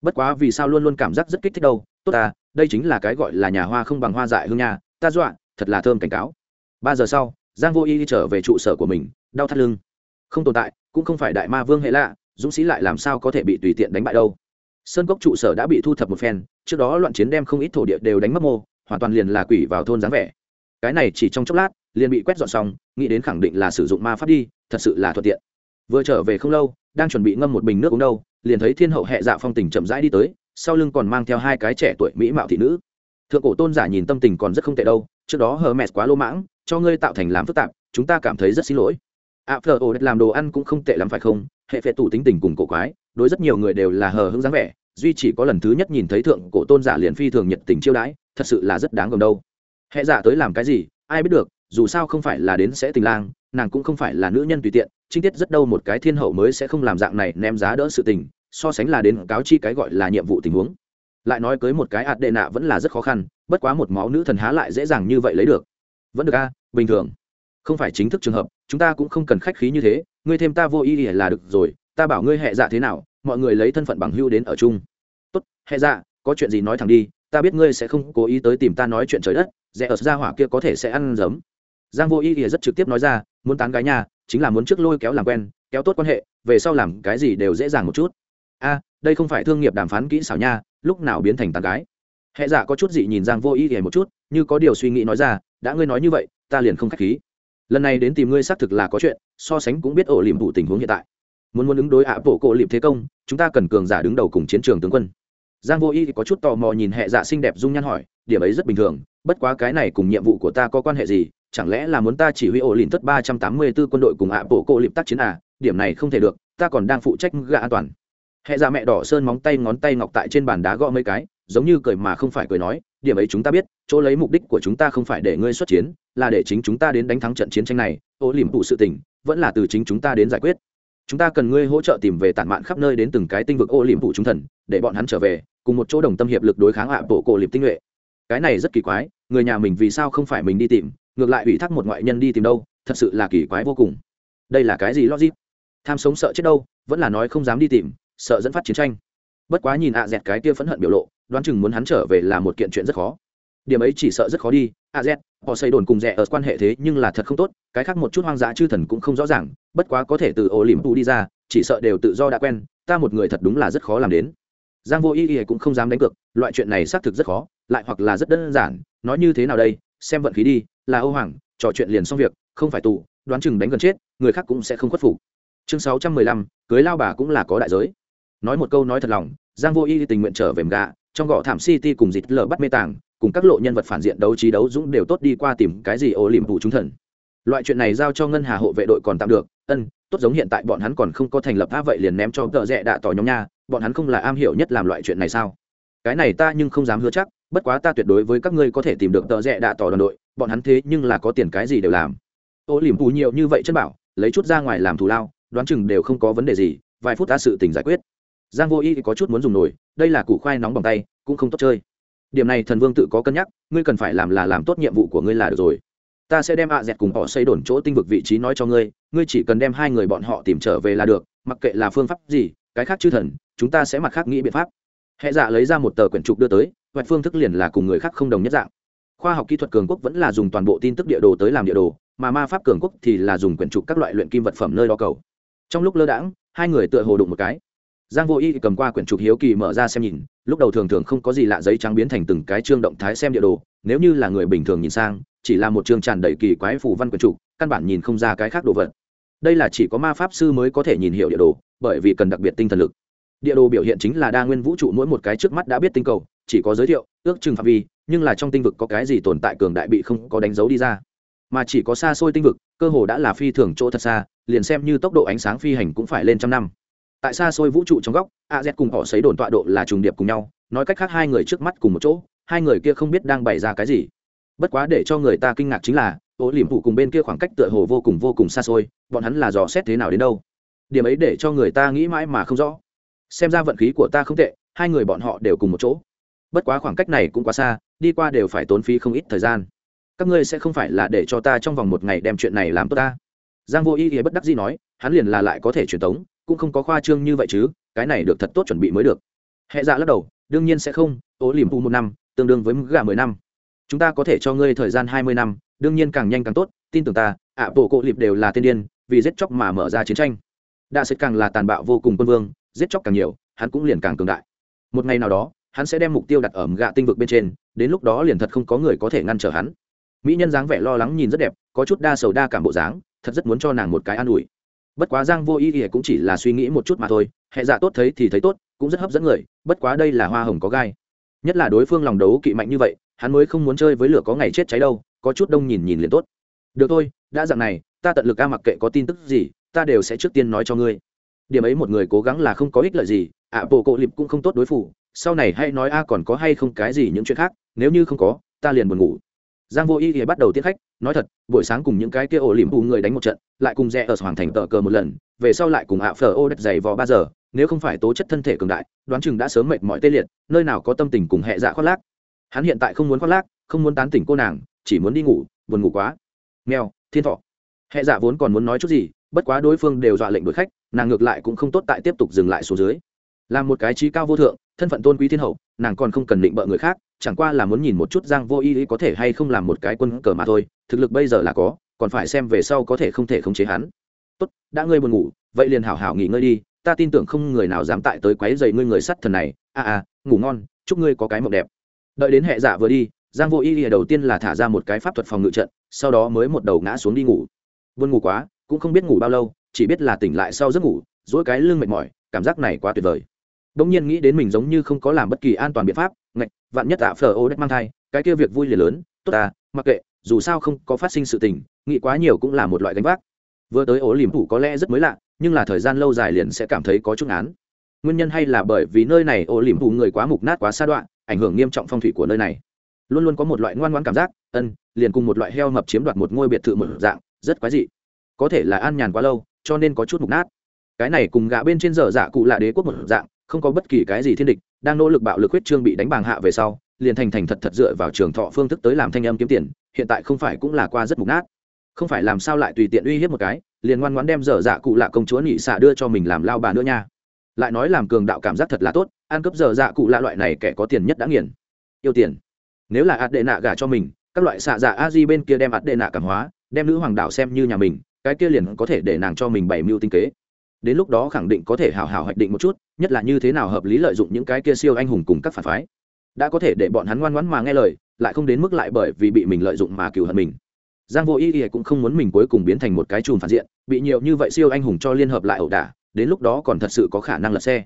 Bất quá vì sao luôn luôn cảm giác rất kích thích đâu, tốt à? Đây chính là cái gọi là nhà hoa không bằng hoa dại hương nhà ta dọa, thật là thơm cảnh cáo. Ba giờ sau, giang vô y trở về trụ sở của mình, đau thắt lưng. Không tồn tại, cũng không phải đại ma vương hệ lạ, dũng sĩ lại làm sao có thể bị tùy tiện đánh bại đâu. Sơn cốc trụ sở đã bị thu thập một phen, trước đó loạn chiến đem không ít thổ địa đều đánh mất mô hoàn toàn liền là quỷ vào thôn dáng vẻ. Cái này chỉ trong chốc lát, liền bị quét dọn xong, nghĩ đến khẳng định là sử dụng ma pháp đi, thật sự là thuận tiện. Vừa trở về không lâu, đang chuẩn bị ngâm một bình nước uống đâu, liền thấy thiên hậu hệ dạ phong tình chậm rãi đi tới sau lưng còn mang theo hai cái trẻ tuổi mỹ mạo thị nữ. Thượng cổ tôn giả nhìn tâm tình còn rất không tệ đâu, trước đó hờ mẹt quá lô mãng, cho ngươi tạo thành làm phức tạp, chúng ta cảm thấy rất xin lỗi. Ạ phờ ồ làm đồ ăn cũng không tệ lắm phải không? Hệ phệ tủ tính tình cùng cổ quái, đối rất nhiều người đều là hờ hững dáng vẻ, duy chỉ có lần thứ nhất nhìn thấy thượng cổ tôn giả liền phi thường nhiệt tình chiêu đãi, thật sự là rất đáng gồm đâu. Hệ giả tới làm cái gì? Ai biết được, dù sao không phải là đến sẽ tình lang, nàng cũng không phải là nữ nhân tùy tiện, trinh tiết rất đâu một cái thiên hậu mới sẽ không làm dạng này ném giá đỡ sự tình so sánh là đến cáo chi cái gọi là nhiệm vụ tình huống. Lại nói cưới một cái ạt đệ nạ vẫn là rất khó khăn, bất quá một máu nữ thần há lại dễ dàng như vậy lấy được. Vẫn được a, bình thường. Không phải chính thức trường hợp, chúng ta cũng không cần khách khí như thế, ngươi thêm ta vô ý ỉa là được rồi, ta bảo ngươi hẹ dạ thế nào, mọi người lấy thân phận bằng hưu đến ở chung. Tốt, hẹ dạ có chuyện gì nói thẳng đi, ta biết ngươi sẽ không cố ý tới tìm ta nói chuyện trời đất, rẽ ở ra hỏa kia có thể sẽ ăn giấm giang vô ý ỉa rất trực tiếp nói ra, muốn tán gái nhà, chính là muốn trước lôi kéo làm quen, kéo tốt quan hệ, về sau làm cái gì đều dễ dàng một chút a, đây không phải thương nghiệp đàm phán kỹ xảo nha, lúc nào biến thành tàn gái. Hệ giả dạ có chút gì nhìn giang vô ý ỉa một chút, như có điều suy nghĩ nói ra, đã ngươi nói như vậy, ta liền không k h á c h khí. Lần này đến tìm ngươi xác thực là có chuyện, so sánh cũng biết ổ liềm vụ tình huống hiện tại. Muốn muốn ứng đối ạ bộ cộ liệm thế công, chúng ta cần cường giả đứng đầu cùng chiến trường tướng quân. Giang vô y có chút tò mò nhìn hệ dạ xinh đẹp dung nhan hỏi, điểm ấy rất bình thường, bất quá cái này cùng nhiệm vụ của ta có quan hệ gì? Chẳng lẽ là muốn ta chỉ huy ổ liềm tất ba trăm tám mươi b ố quân đội cùng ạ bộ cộ liệm tác chiến à? Điểm này không thể được, ta còn đang phụ trách gạ an toàn hệ ra dạ mẹ đỏ sơn móng tay ngón tay ngọc tại trên bàn đá gõ mấy cái, giống như cười mà không phải cười nói, điểm ấy chúng ta biết, chỗ lấy mục đích của chúng ta không phải để ngươi xuất chiến, là để chính chúng ta đến đánh thắng trận chiến tranh này, ô liềm phụ sự tình, vẫn là từ chính chúng ta đến giải quyết. Chúng ta cần ngươi hỗ trợ tìm về tản mạn khắp nơi đến từng cái tinh vực ô liềm phụ chúng thần, để bọn hắn trở về, cùng một chỗ đồng tâm hiệp lực đối kháng hạ bộ cổ liệp tinh nhuệ. Cái này rất kỳ quái, người nhà mình vì sao không phải mình đi tìm, ngược lại ủy thác một ngoại nhân đi tìm đâu, thật sự là kỳ quái vô cùng. Đây là cái gì logic? Tham sống sợ chết đâu, vẫn là nói không dám đi tìm sợ dẫn phát chiến tranh. Bất quá nhìn ạ dẹt cái kia phẫn hận biểu lộ, đoán chừng muốn hắn trở về là một kiện chuyện rất khó. Điểm ấy chỉ sợ rất khó đi. A z, họ xây đồn cùng rẻ ở quan hệ thế nhưng là thật không tốt, cái khác một chút hoang dã chư thần cũng không rõ ràng, bất quá có thể từ ổ liềm tu đi ra, chỉ sợ đều tự do đã quen, ta một người thật đúng là rất khó làm đến. Giang vô ý ý cũng không dám đánh cược, loại chuyện này xác thực rất khó, lại hoặc là rất đơn giản, nói như thế nào đây, xem vận khí đi, là ô hoàng, trò chuyện liền xong việc, không phải tù, đoán chừng đánh gần chết, người khác cũng sẽ không khuất phục. Chương sáu trăm mười lăm, cưới lao bà cũng là có đại giới nói một câu nói thật lòng, giang vô y tình nguyện trở về gà trong gõ thảm city cùng dịch lở bắt mê tàng, cùng các lộ nhân vật phản diện đấu trí đấu dũng đều tốt đi qua tìm cái gì ô liềm vụ chúng thần. Loại chuyện này giao cho ngân hà hộ vệ đội còn tạm được, ân, tốt giống hiện tại bọn hắn còn không có thành lập a vậy liền ném cho tợ rẽ đạ tỏ nhóm nha, bọn hắn không là am hiểu nhất làm loại chuyện này sao? Cái này ta nhưng không dám hứa chắc, bất quá ta tuyệt đối với các ngươi có thể tìm được tợ rẽ đạ tỏ đoàn đội, bọn hắn thế nhưng là có tiền cái gì đều làm. Ô liềm vụ nhiều như vậy chân bảo, lấy chút ra ngoài làm thù lao, đoán chừng đều không có vấn đề gì, vài phút ta sự tình giải quyết giang vô y có chút muốn dùng nổi, đây là củ khoai nóng bằng tay, cũng không tốt chơi. Điểm này thần vương tự có cân nhắc, ngươi cần phải làm là làm tốt nhiệm vụ của ngươi là được rồi. Ta sẽ đem ạ dẹt cùng họ xây đồn chỗ tinh vực vị trí nói cho ngươi ngươi chỉ cần đem hai người bọn họ tìm trở về là được, mặc kệ là phương pháp gì, cái khác chư thần, chúng ta sẽ mặt khác nghĩ biện pháp. Hệ dạ lấy ra một tờ quyển trục đưa tới vạch phương thức liền là cùng người khác không đồng nhất dạng. Khoa học kỹ thuật cường quốc vẫn là dùng toàn bộ tin tức địa đồ tới làm địa đồ, mà ma pháp cường quốc thì là dùng quyển trục các loại luyện kim vật phẩm nơi đo cầu. Trong lúc lơ đãng, hai người tựa hồ đụng một cái giang vô y cầm qua quyển trục hiếu kỳ mở ra xem nhìn, lúc đầu thường thường không có gì lạ giấy trắng biến thành từng cái chương động thái xem địa đồ, nếu như là người bình thường nhìn sang, chỉ là một chương tràn đầy kỳ quái phù văn quyển trục, căn bản nhìn không ra cái khác đồ vật. Đây là chỉ có ma pháp sư mới có thể nhìn hiểu địa đồ, bởi vì cần đặc biệt tinh thần lực. Địa đồ biểu hiện chính là đa nguyên vũ trụ mỗi một cái trước mắt đã biết tinh cầu, chỉ có giới thiệu, ước chừng phạm vi, nhưng là trong tinh vực có cái gì tồn tại cường đại bị không có đánh dấu đi ra. Mà chỉ có xa xôi tinh vực, cơ hồ đã là phi thường chỗ thật xa, liền xem như tốc độ ánh sáng phi hành cũng phải lên trăm năm tại xa xôi vũ trụ trong góc, a z cùng họ xấy đồn tọa độ là trùng điệp cùng nhau, nói cách khác hai người trước mắt cùng một chỗ, hai người kia không biết đang bày ra cái gì. Bất quá để cho người ta kinh ngạc chính là, ô liềm phụ cùng bên kia khoảng cách tựa hồ vô cùng vô cùng xa xôi, bọn hắn là dò xét thế nào đến đâu. Điểm ấy để cho người ta nghĩ mãi mà không rõ. Xem ra vận khí của ta không tệ, hai người bọn họ đều cùng một chỗ. Bất quá khoảng cách này cũng quá xa, đi qua đều phải tốn phí không ít thời gian. Các ngươi sẽ không phải là để cho ta trong vòng một ngày đem chuyện này làm tốt ta. Giang vô ý ý bất đắc gì nói, hắn liền là lại có thể truyền tống cũng không có khoa trương như vậy chứ, cái này được thật tốt chuẩn bị mới được. Hệ dạ lắc đầu, đương nhiên sẽ không ố liềm u một năm, tương đương với gà mười năm. Chúng ta có thể cho ngươi thời gian hai mươi năm, đương nhiên càng nhanh càng tốt, tin tưởng ta, ạ, bộ cộ liệp đều là tiên điên, vì giết chóc mà mở ra chiến tranh. Đa sẽ càng là tàn bạo vô cùng quân vương, giết chóc càng nhiều, hắn cũng liền càng cường đại. Một ngày nào đó, hắn sẽ đem mục tiêu đặt ở gạ tinh vực bên trên, đến lúc đó liền thật không có người có thể ngăn trở hắn. Mỹ nhân dáng vẻ lo lắng nhìn rất đẹp, có chút đa sầu đa cảm bộ dáng, thật rất muốn cho nàng một cái an ủi bất quá giang vô ý ỉa cũng chỉ là suy nghĩ một chút mà thôi, hệ dạ tốt thấy thì thấy tốt, cũng rất hấp dẫn người, bất quá đây là hoa hồng có gai. Nhất là đối phương lòng đấu kỵ mạnh như vậy, hắn mới không muốn chơi với lửa có ngày chết cháy đâu, có chút đông nhìn nhìn liền tốt. Được thôi, đã dặn này, ta tận lực a mặc kệ có tin tức gì, ta đều sẽ trước tiên nói cho ngươi. Điểm ấy một người cố gắng là không có ích lợi gì, ạ, bộ cộ lịp cũng không tốt đối phủ, sau này hãy nói a còn có hay không cái gì những chuyện khác, nếu như không có, ta liền buồn ngủ giang vô y thì bắt đầu tiếp khách, nói thật, buổi sáng cùng những cái kia ổ liềm bù người đánh một trận, lại cùng rẽ ở hoàng thành tờ cờ một lần, về sau lại cùng ạ phở ô đất dày vò ba giờ, nếu không phải tố chất thân thể cường đại, đoán chừng đã sớm mệt mỏi tê liệt, nơi nào có tâm tình cùng hệ dạ khoác lác. Hắn hiện tại không muốn khoác lác, không muốn tán tỉnh cô nàng, chỉ muốn đi ngủ, buồn ngủ quá. Nghèo thiên thọ. Hệ dạ vốn còn muốn nói chút gì, bất quá đối phương đều dọa lệnh đuổi khách, nàng ngược lại cũng không tốt tại tiếp tục dừng lại xuống dưới. Làm một cái trí cao vô thượng, thân phận tôn quý thiên hậu, nàng còn không cần định bợ người khác chẳng qua là muốn nhìn một chút giang vô y có thể hay không làm một cái quân cờ mà thôi, thực lực bây giờ là có, còn phải xem về sau có thể không thể khống chế hắn. Tốt, đã ngươi buồn ngủ, vậy liền hảo hảo nghỉ ngơi đi, ta tin tưởng không người nào dám tại tới quấy dày ngươi người sắt thần này. A a ngủ ngon, chúc ngươi có cái mộng đẹp. Đợi đến hệ dạ vừa đi, giang vô y đầu tiên là thả ra một cái pháp thuật phòng ngự trận, sau đó mới một đầu ngã xuống đi ngủ. Buồn ngủ quá, cũng không biết ngủ bao lâu, chỉ biết là tỉnh lại sau giấc ngủ dỗi cái lưng mệt mỏi, cảm giác này quá tuyệt vời. Đống nhiên nghĩ đến mình giống như không có làm bất kỳ an toàn biện pháp ngạch, vạn nhất tạ phở ô đất mang thai, cái kia việc vui liền lớn, tốt ta mặc kệ, dù sao không có phát sinh sự tình, nghĩ quá nhiều cũng là một loại gánh vác. Vừa tới ổ liềm phủ có lẽ rất mới lạ, nhưng là thời gian lâu dài liền sẽ cảm thấy có chút án nguyên nhân hay là bởi vì nơi này ố liềm phủ người quá mục nát quá xa đoạn ảnh hưởng nghiêm trọng phong thủy của nơi này. Luôn luôn có một loại ngoan ngoãn cảm giác, ân, liền cùng một loại heo mập chiếm đoạt một ngôi biệt thự một dạng, rất quái dị. Có thể là an nhàn quá lâu, cho nên có chút mục nát. Cái này cùng gã bên trên dở dạ cụ là đế quốc một dạng, không có bất kỳ cái gì thiên địch đang nỗ lực bạo lực huyết trương bị đánh bàng hạ về sau, liền thành thành thật thật dựa vào trường thọ phương thức tới làm thanh âm kiếm tiền, hiện tại không phải cũng là qua rất mục nát. Không phải làm sao lại tùy tiện uy hiếp một cái, liền ngoan ngoãn đem dở dạ cụ lạ công chúa nhị xạ đưa cho mình làm lao bà nữa nha. Lại nói làm cường đạo cảm giác thật là tốt, ăn cướp dở dạ cụ lạ loại này kẻ có tiền nhất đã nghiền. Yêu tiền. Nếu là ạt đệ nạ gả cho mình, các loại xạ dạ a di bên kia đem ạt đệ nạ cảm hóa, đem nữ hoàng đạo xem như nhà mình, cái kia liền có thể để nàng cho mình bảy mưu tinh kế đến lúc đó khẳng định có thể hào hào hoạch định một chút, nhất là như thế nào hợp lý lợi dụng những cái kia siêu anh hùng cùng các phản phái. Đã có thể để bọn hắn ngoan ngoãn mà nghe lời, lại không đến mức lại bởi vì bị mình lợi dụng mà cừu hận mình. Giang vô ý ý cũng không muốn mình cuối cùng biến thành một cái chùm phản diện, bị nhiều như vậy siêu anh hùng cho liên hợp lại ẩu đả, đến lúc đó còn thật sự có khả năng lật xe.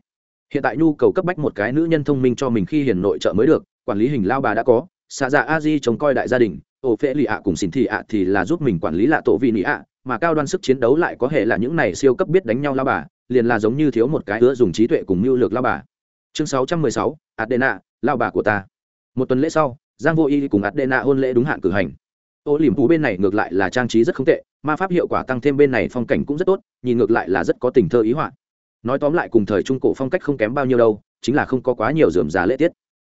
Hiện tại nhu cầu cấp bách một cái nữ nhân thông minh cho mình khi hiền nội trợ mới được, quản lý hình lao bà đã có xạ dạ a di trông coi đại gia đình ổ phễ lì ạ cùng xin thị ạ thì là giúp mình quản lý lạ tổ vị nị ạ mà cao đoan sức chiến đấu lại có hệ là những này siêu cấp biết đánh nhau lao bà, liền là giống như thiếu một cái ứa dùng trí tuệ cùng mưu lược lao bà. Chương sáu trăm mười sáu, adena, lao bà của ta. Một tuần lễ sau, giang vô y cùng adena hôn lễ đúng hạn cử hành. Ô liềm phú bên này ngược lại là trang trí rất không tệ, ma pháp hiệu quả tăng thêm bên này phong cảnh cũng rất tốt, nhìn ngược lại là rất có tình thơ ý họa. Nói tóm lại cùng thời trung cổ phong cách không kém bao nhiêu đâu, chính là không có quá nhiều dườm già lễ tiết.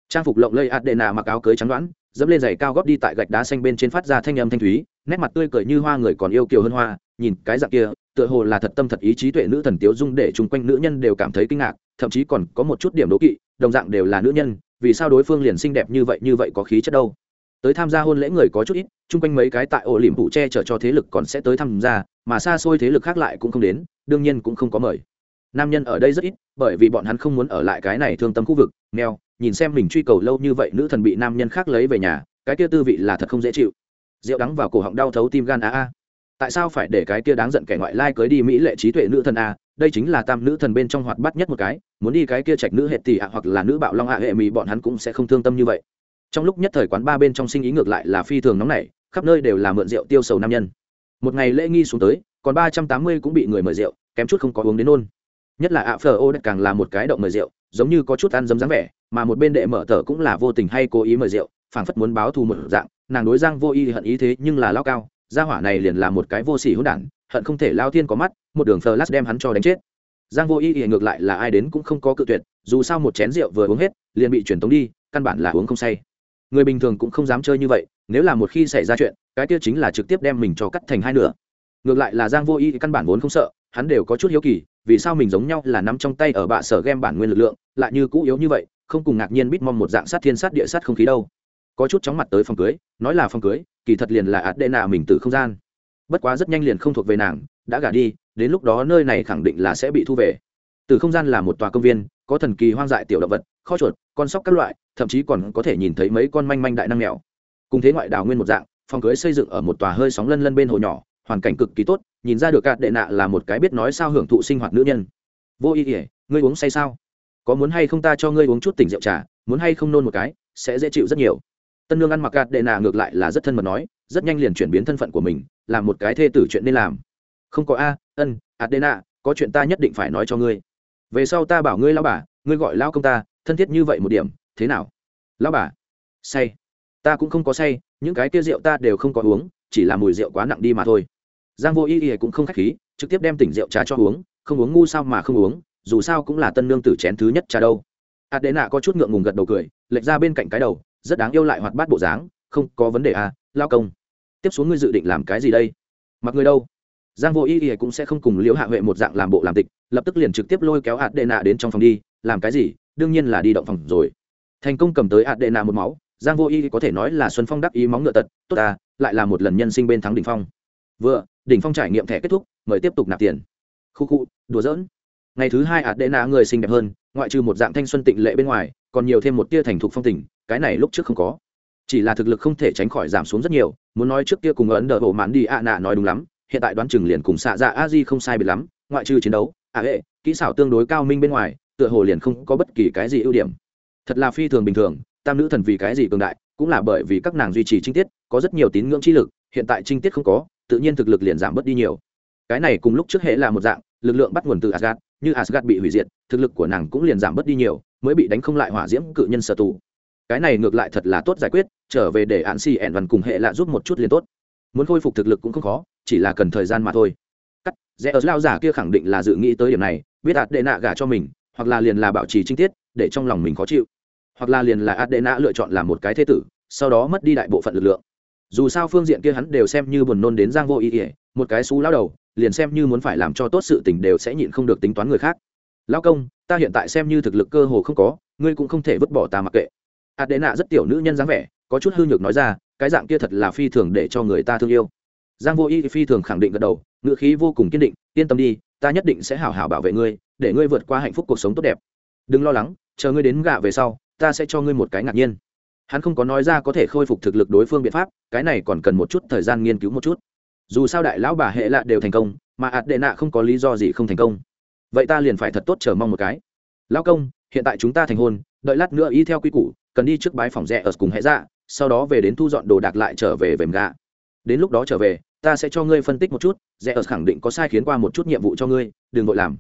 Trang phục lộng lây adena mặc áo cưới trắng đoán, dẫm lên giày cao góp đi tại gạch đá xanh bên trên phát ra thanh âm thanh thúy nét mặt tươi cười như hoa người còn yêu kiều hơn hoa, nhìn cái dạng kia, tựa hồ là thật tâm thật ý trí tuệ nữ thần tiếu dung để chung quanh nữ nhân đều cảm thấy kinh ngạc, thậm chí còn có một chút điểm đố kỵ, đồng dạng đều là nữ nhân, vì sao đối phương liền xinh đẹp như vậy như vậy có khí chất đâu? Tới tham gia hôn lễ người có chút ít, chung quanh mấy cái tại ổ liềm phụ che chở cho thế lực còn sẽ tới tham gia, mà xa xôi thế lực khác lại cũng không đến, đương nhiên cũng không có mời. Nam nhân ở đây rất ít, bởi vì bọn hắn không muốn ở lại cái này thương tâm khu vực, nghèo, nhìn xem mình truy cầu lâu như vậy nữ thần bị nam nhân khác lấy về nhà, cái kia tư vị là thật không dễ chịu rượu đắng vào cổ họng đau thấu tim gan a a tại sao phải để cái kia đáng giận kẻ ngoại lai cưới đi mỹ lệ trí tuệ nữ thần a đây chính là tam nữ thần bên trong hoạt bát nhất một cái. Muốn đi cái kia trạch nữ hệ tỷ ạ hoặc là nữ bạo long ạ hệ mỹ bọn hắn cũng sẽ không thương tâm như vậy. Trong lúc nhất thời quán ba bên trong sinh ý ngược lại là phi thường nóng nảy, khắp nơi đều là mượn rượu tiêu sầu nam nhân. Một ngày lễ nghi xuống tới, còn ba trăm tám mươi cũng bị người mời rượu, kém chút không có uống đến nôn. Nhất là ạ phờ ô đất càng là một cái động mời rượu, giống như có chút ăn dấm dáng vẻ, mà một bên đệ mở tờ cũng là vô tình hay cố ý mời rượu, phảng phất muốn báo thù một dạng nàng đối giang vô y hận ý thế nhưng là lao cao, gia hỏa này liền là một cái vô sỉ hỗn đản, hận không thể lao thiên có mắt, một đường phờ lát đem hắn cho đánh chết. Giang vô y thì ngược lại là ai đến cũng không có cự tuyệt, dù sao một chén rượu vừa uống hết, liền bị truyền tống đi, căn bản là uống không say. Người bình thường cũng không dám chơi như vậy, nếu là một khi xảy ra chuyện, cái kia chính là trực tiếp đem mình cho cắt thành hai nửa. Ngược lại là giang vô y căn bản vốn không sợ, hắn đều có chút hiếu kỳ, vì sao mình giống nhau là nắm trong tay ở bạ sở game bản nguyên lực lượng, lại như cũ yếu như vậy, không cùng ngạc nhiên bít mong một dạng sát thiên sát địa sát không khí đâu có chút chóng mặt tới phòng cưới, nói là phòng cưới, kỳ thật liền là ạt đệ nạ mình từ không gian. Bất quá rất nhanh liền không thuộc về nàng, đã gả đi, đến lúc đó nơi này khẳng định là sẽ bị thu về. Từ không gian là một tòa công viên, có thần kỳ hoang dại tiểu động vật, kho chuột, con sóc các loại, thậm chí còn có thể nhìn thấy mấy con manh manh đại năng mèo. Cùng thế ngoại đào nguyên một dạng, phòng cưới xây dựng ở một tòa hơi sóng lân lân bên hồ nhỏ, hoàn cảnh cực kỳ tốt, nhìn ra được cạt đệ nạ là một cái biết nói sao hưởng thụ sinh hoạt nữ nhân. Vô ý ỉa ngươi uống say sao? Có muốn hay không ta cho ngươi uống chút tỉnh rượu trà, muốn hay không nôn một cái, sẽ dễ chịu rất nhiều tân lương ăn mặc gạt đệ nạ ngược lại là rất thân mật nói, rất nhanh liền chuyển biến thân phận của mình, làm một cái thê tử chuyện nên làm. Không có a, ân adena có chuyện ta nhất định phải nói cho ngươi. Về sau ta bảo ngươi lao bà, ngươi gọi lao công ta, thân thiết như vậy một điểm, thế nào? Lao bà, say. Ta cũng không có say, những cái kia rượu ta đều không có uống, chỉ là mùi rượu quá nặng đi mà thôi. Giang vô y y cũng không k h á c h khí, trực tiếp đem tỉnh rượu trà cho uống, không uống ngu sao mà không uống, dù sao cũng là tân nương tử chén thứ nhất trà đâu. Adena có chút ngượng ngùng gật đầu cười, lệch ra bên cạnh cái đầu rất đáng yêu lại hoạt bát bộ dáng, không có vấn đề à lao công. Tiếp xuống ngươi dự định làm cái gì đây? Mặc người đâu? Giang vô ý ý cũng sẽ không cùng liễu hạ huệ một dạng làm bộ làm tịch, lập tức liền trực tiếp lôi kéo hạt đệ nạ đến trong phòng đi, làm cái gì? Đương nhiên là đi động phòng rồi. Thành công cầm tới hạt đệ nạ một máu, giang vô ý có thể nói là xuân phong đắc ý móng ngựa tật, tốt ta, lại là một lần nhân sinh bên thắng đỉnh phong. Vừa, đỉnh phong trải nghiệm thẻ kết thúc, mời tiếp tục nạp tiền. Khu khu, đùa giỡn. Ngày thứ hai hạt đệ nạ người xinh đẹp hơn, ngoại trừ một dạng thanh xuân tịnh lệ bên ngoài, còn nhiều thêm một tia thành thục phong tình cái này lúc trước không có. Chỉ là thực lực không thể tránh khỏi giảm xuống rất nhiều, muốn nói trước kia cùng ấn đờ bộ mãn đi ạ nạ nói đúng lắm, hiện tại đoán chừng liền cùng xạ dạ a di không sai biệt lắm, ngoại trừ chiến đấu à hệ, kỹ xảo tương đối cao minh bên ngoài, tựa hồ liền không có bất kỳ cái gì ưu điểm. Thật là phi thường bình thường, tam nữ thần vì cái gì cường đại, cũng là bởi vì các nàng duy trì trinh tiết, có rất nhiều tín ngưỡng chi lực, hiện tại trinh tiết không có, tự nhiên thực lực liền giảm bớt đi nhiều. Cái này cùng lúc trước hệ là một dạng, lực lượng bắt nguồn từ asgad như asgad bị hủy diệt, thực lực của nàng cũng liền giảm bớt đi nhiều, mới bị đánh không lại hỏa diễm cự nhân sở tù cái này ngược lại thật là tốt giải quyết, trở về để ạn xì ẹn văn cùng hệ lạ giúp một chút liền tốt. Muốn khôi phục thực lực cũng không khó, chỉ là cần thời gian mà thôi. Cắt, rẽ ở lao giả kia khẳng định là dự nghĩ tới điểm này, biết ạt đệ nạ gả cho mình, hoặc là liền là bảo trì chi tiết, để trong lòng mình khó chịu. Hoặc là liền là ạt đệ nạ lựa chọn làm một cái thế tử, sau đó mất đi đại bộ phận lực lượng. Dù sao phương diện kia hắn đều xem như buồn nôn đến giang vô ý ỉa một cái xú lao đầu, liền xem như muốn phải làm cho tốt sự tình đều sẽ nhịn không được tính toán người khác. Lao công, ta hiện tại xem như thực lực cơ hồ không có, ngươi cũng không thể vứt bỏ ta mặc kệ ạt đệ nạ rất tiểu nữ nhân dáng vẻ, có chút hư nhược nói ra, cái dạng kia thật là phi thường để cho người ta thương yêu. Giang vô y phi thường khẳng định gật đầu ngựa khí vô cùng kiên định, yên tâm đi, ta nhất định sẽ hảo hảo bảo vệ ngươi, để ngươi vượt qua hạnh phúc cuộc sống tốt đẹp. Đừng lo lắng, chờ ngươi đến gạ về sau, ta sẽ cho ngươi một cái ngạc nhiên. Hắn không có nói ra có thể khôi phục thực lực đối phương biện pháp, cái này còn cần một chút thời gian nghiên cứu một chút. Dù sao đại lão bà hệ lạ đều thành công, mà ạt đệ nạ không có lý do gì không thành công. Vậy ta liền phải thật tốt chờ mong một cái. Lão công, hiện tại chúng ta thành hôn, đợi lát nữa y theo quy củ cần đi trước bái phòng rẽ ở cùng hệ dạ sau đó về đến thu dọn đồ đạc lại trở về vềm gà. Đến lúc đó trở về, ta sẽ cho ngươi phân tích một chút, rẽ ở khẳng định có sai khiến qua một chút nhiệm vụ cho ngươi, đừng vội làm.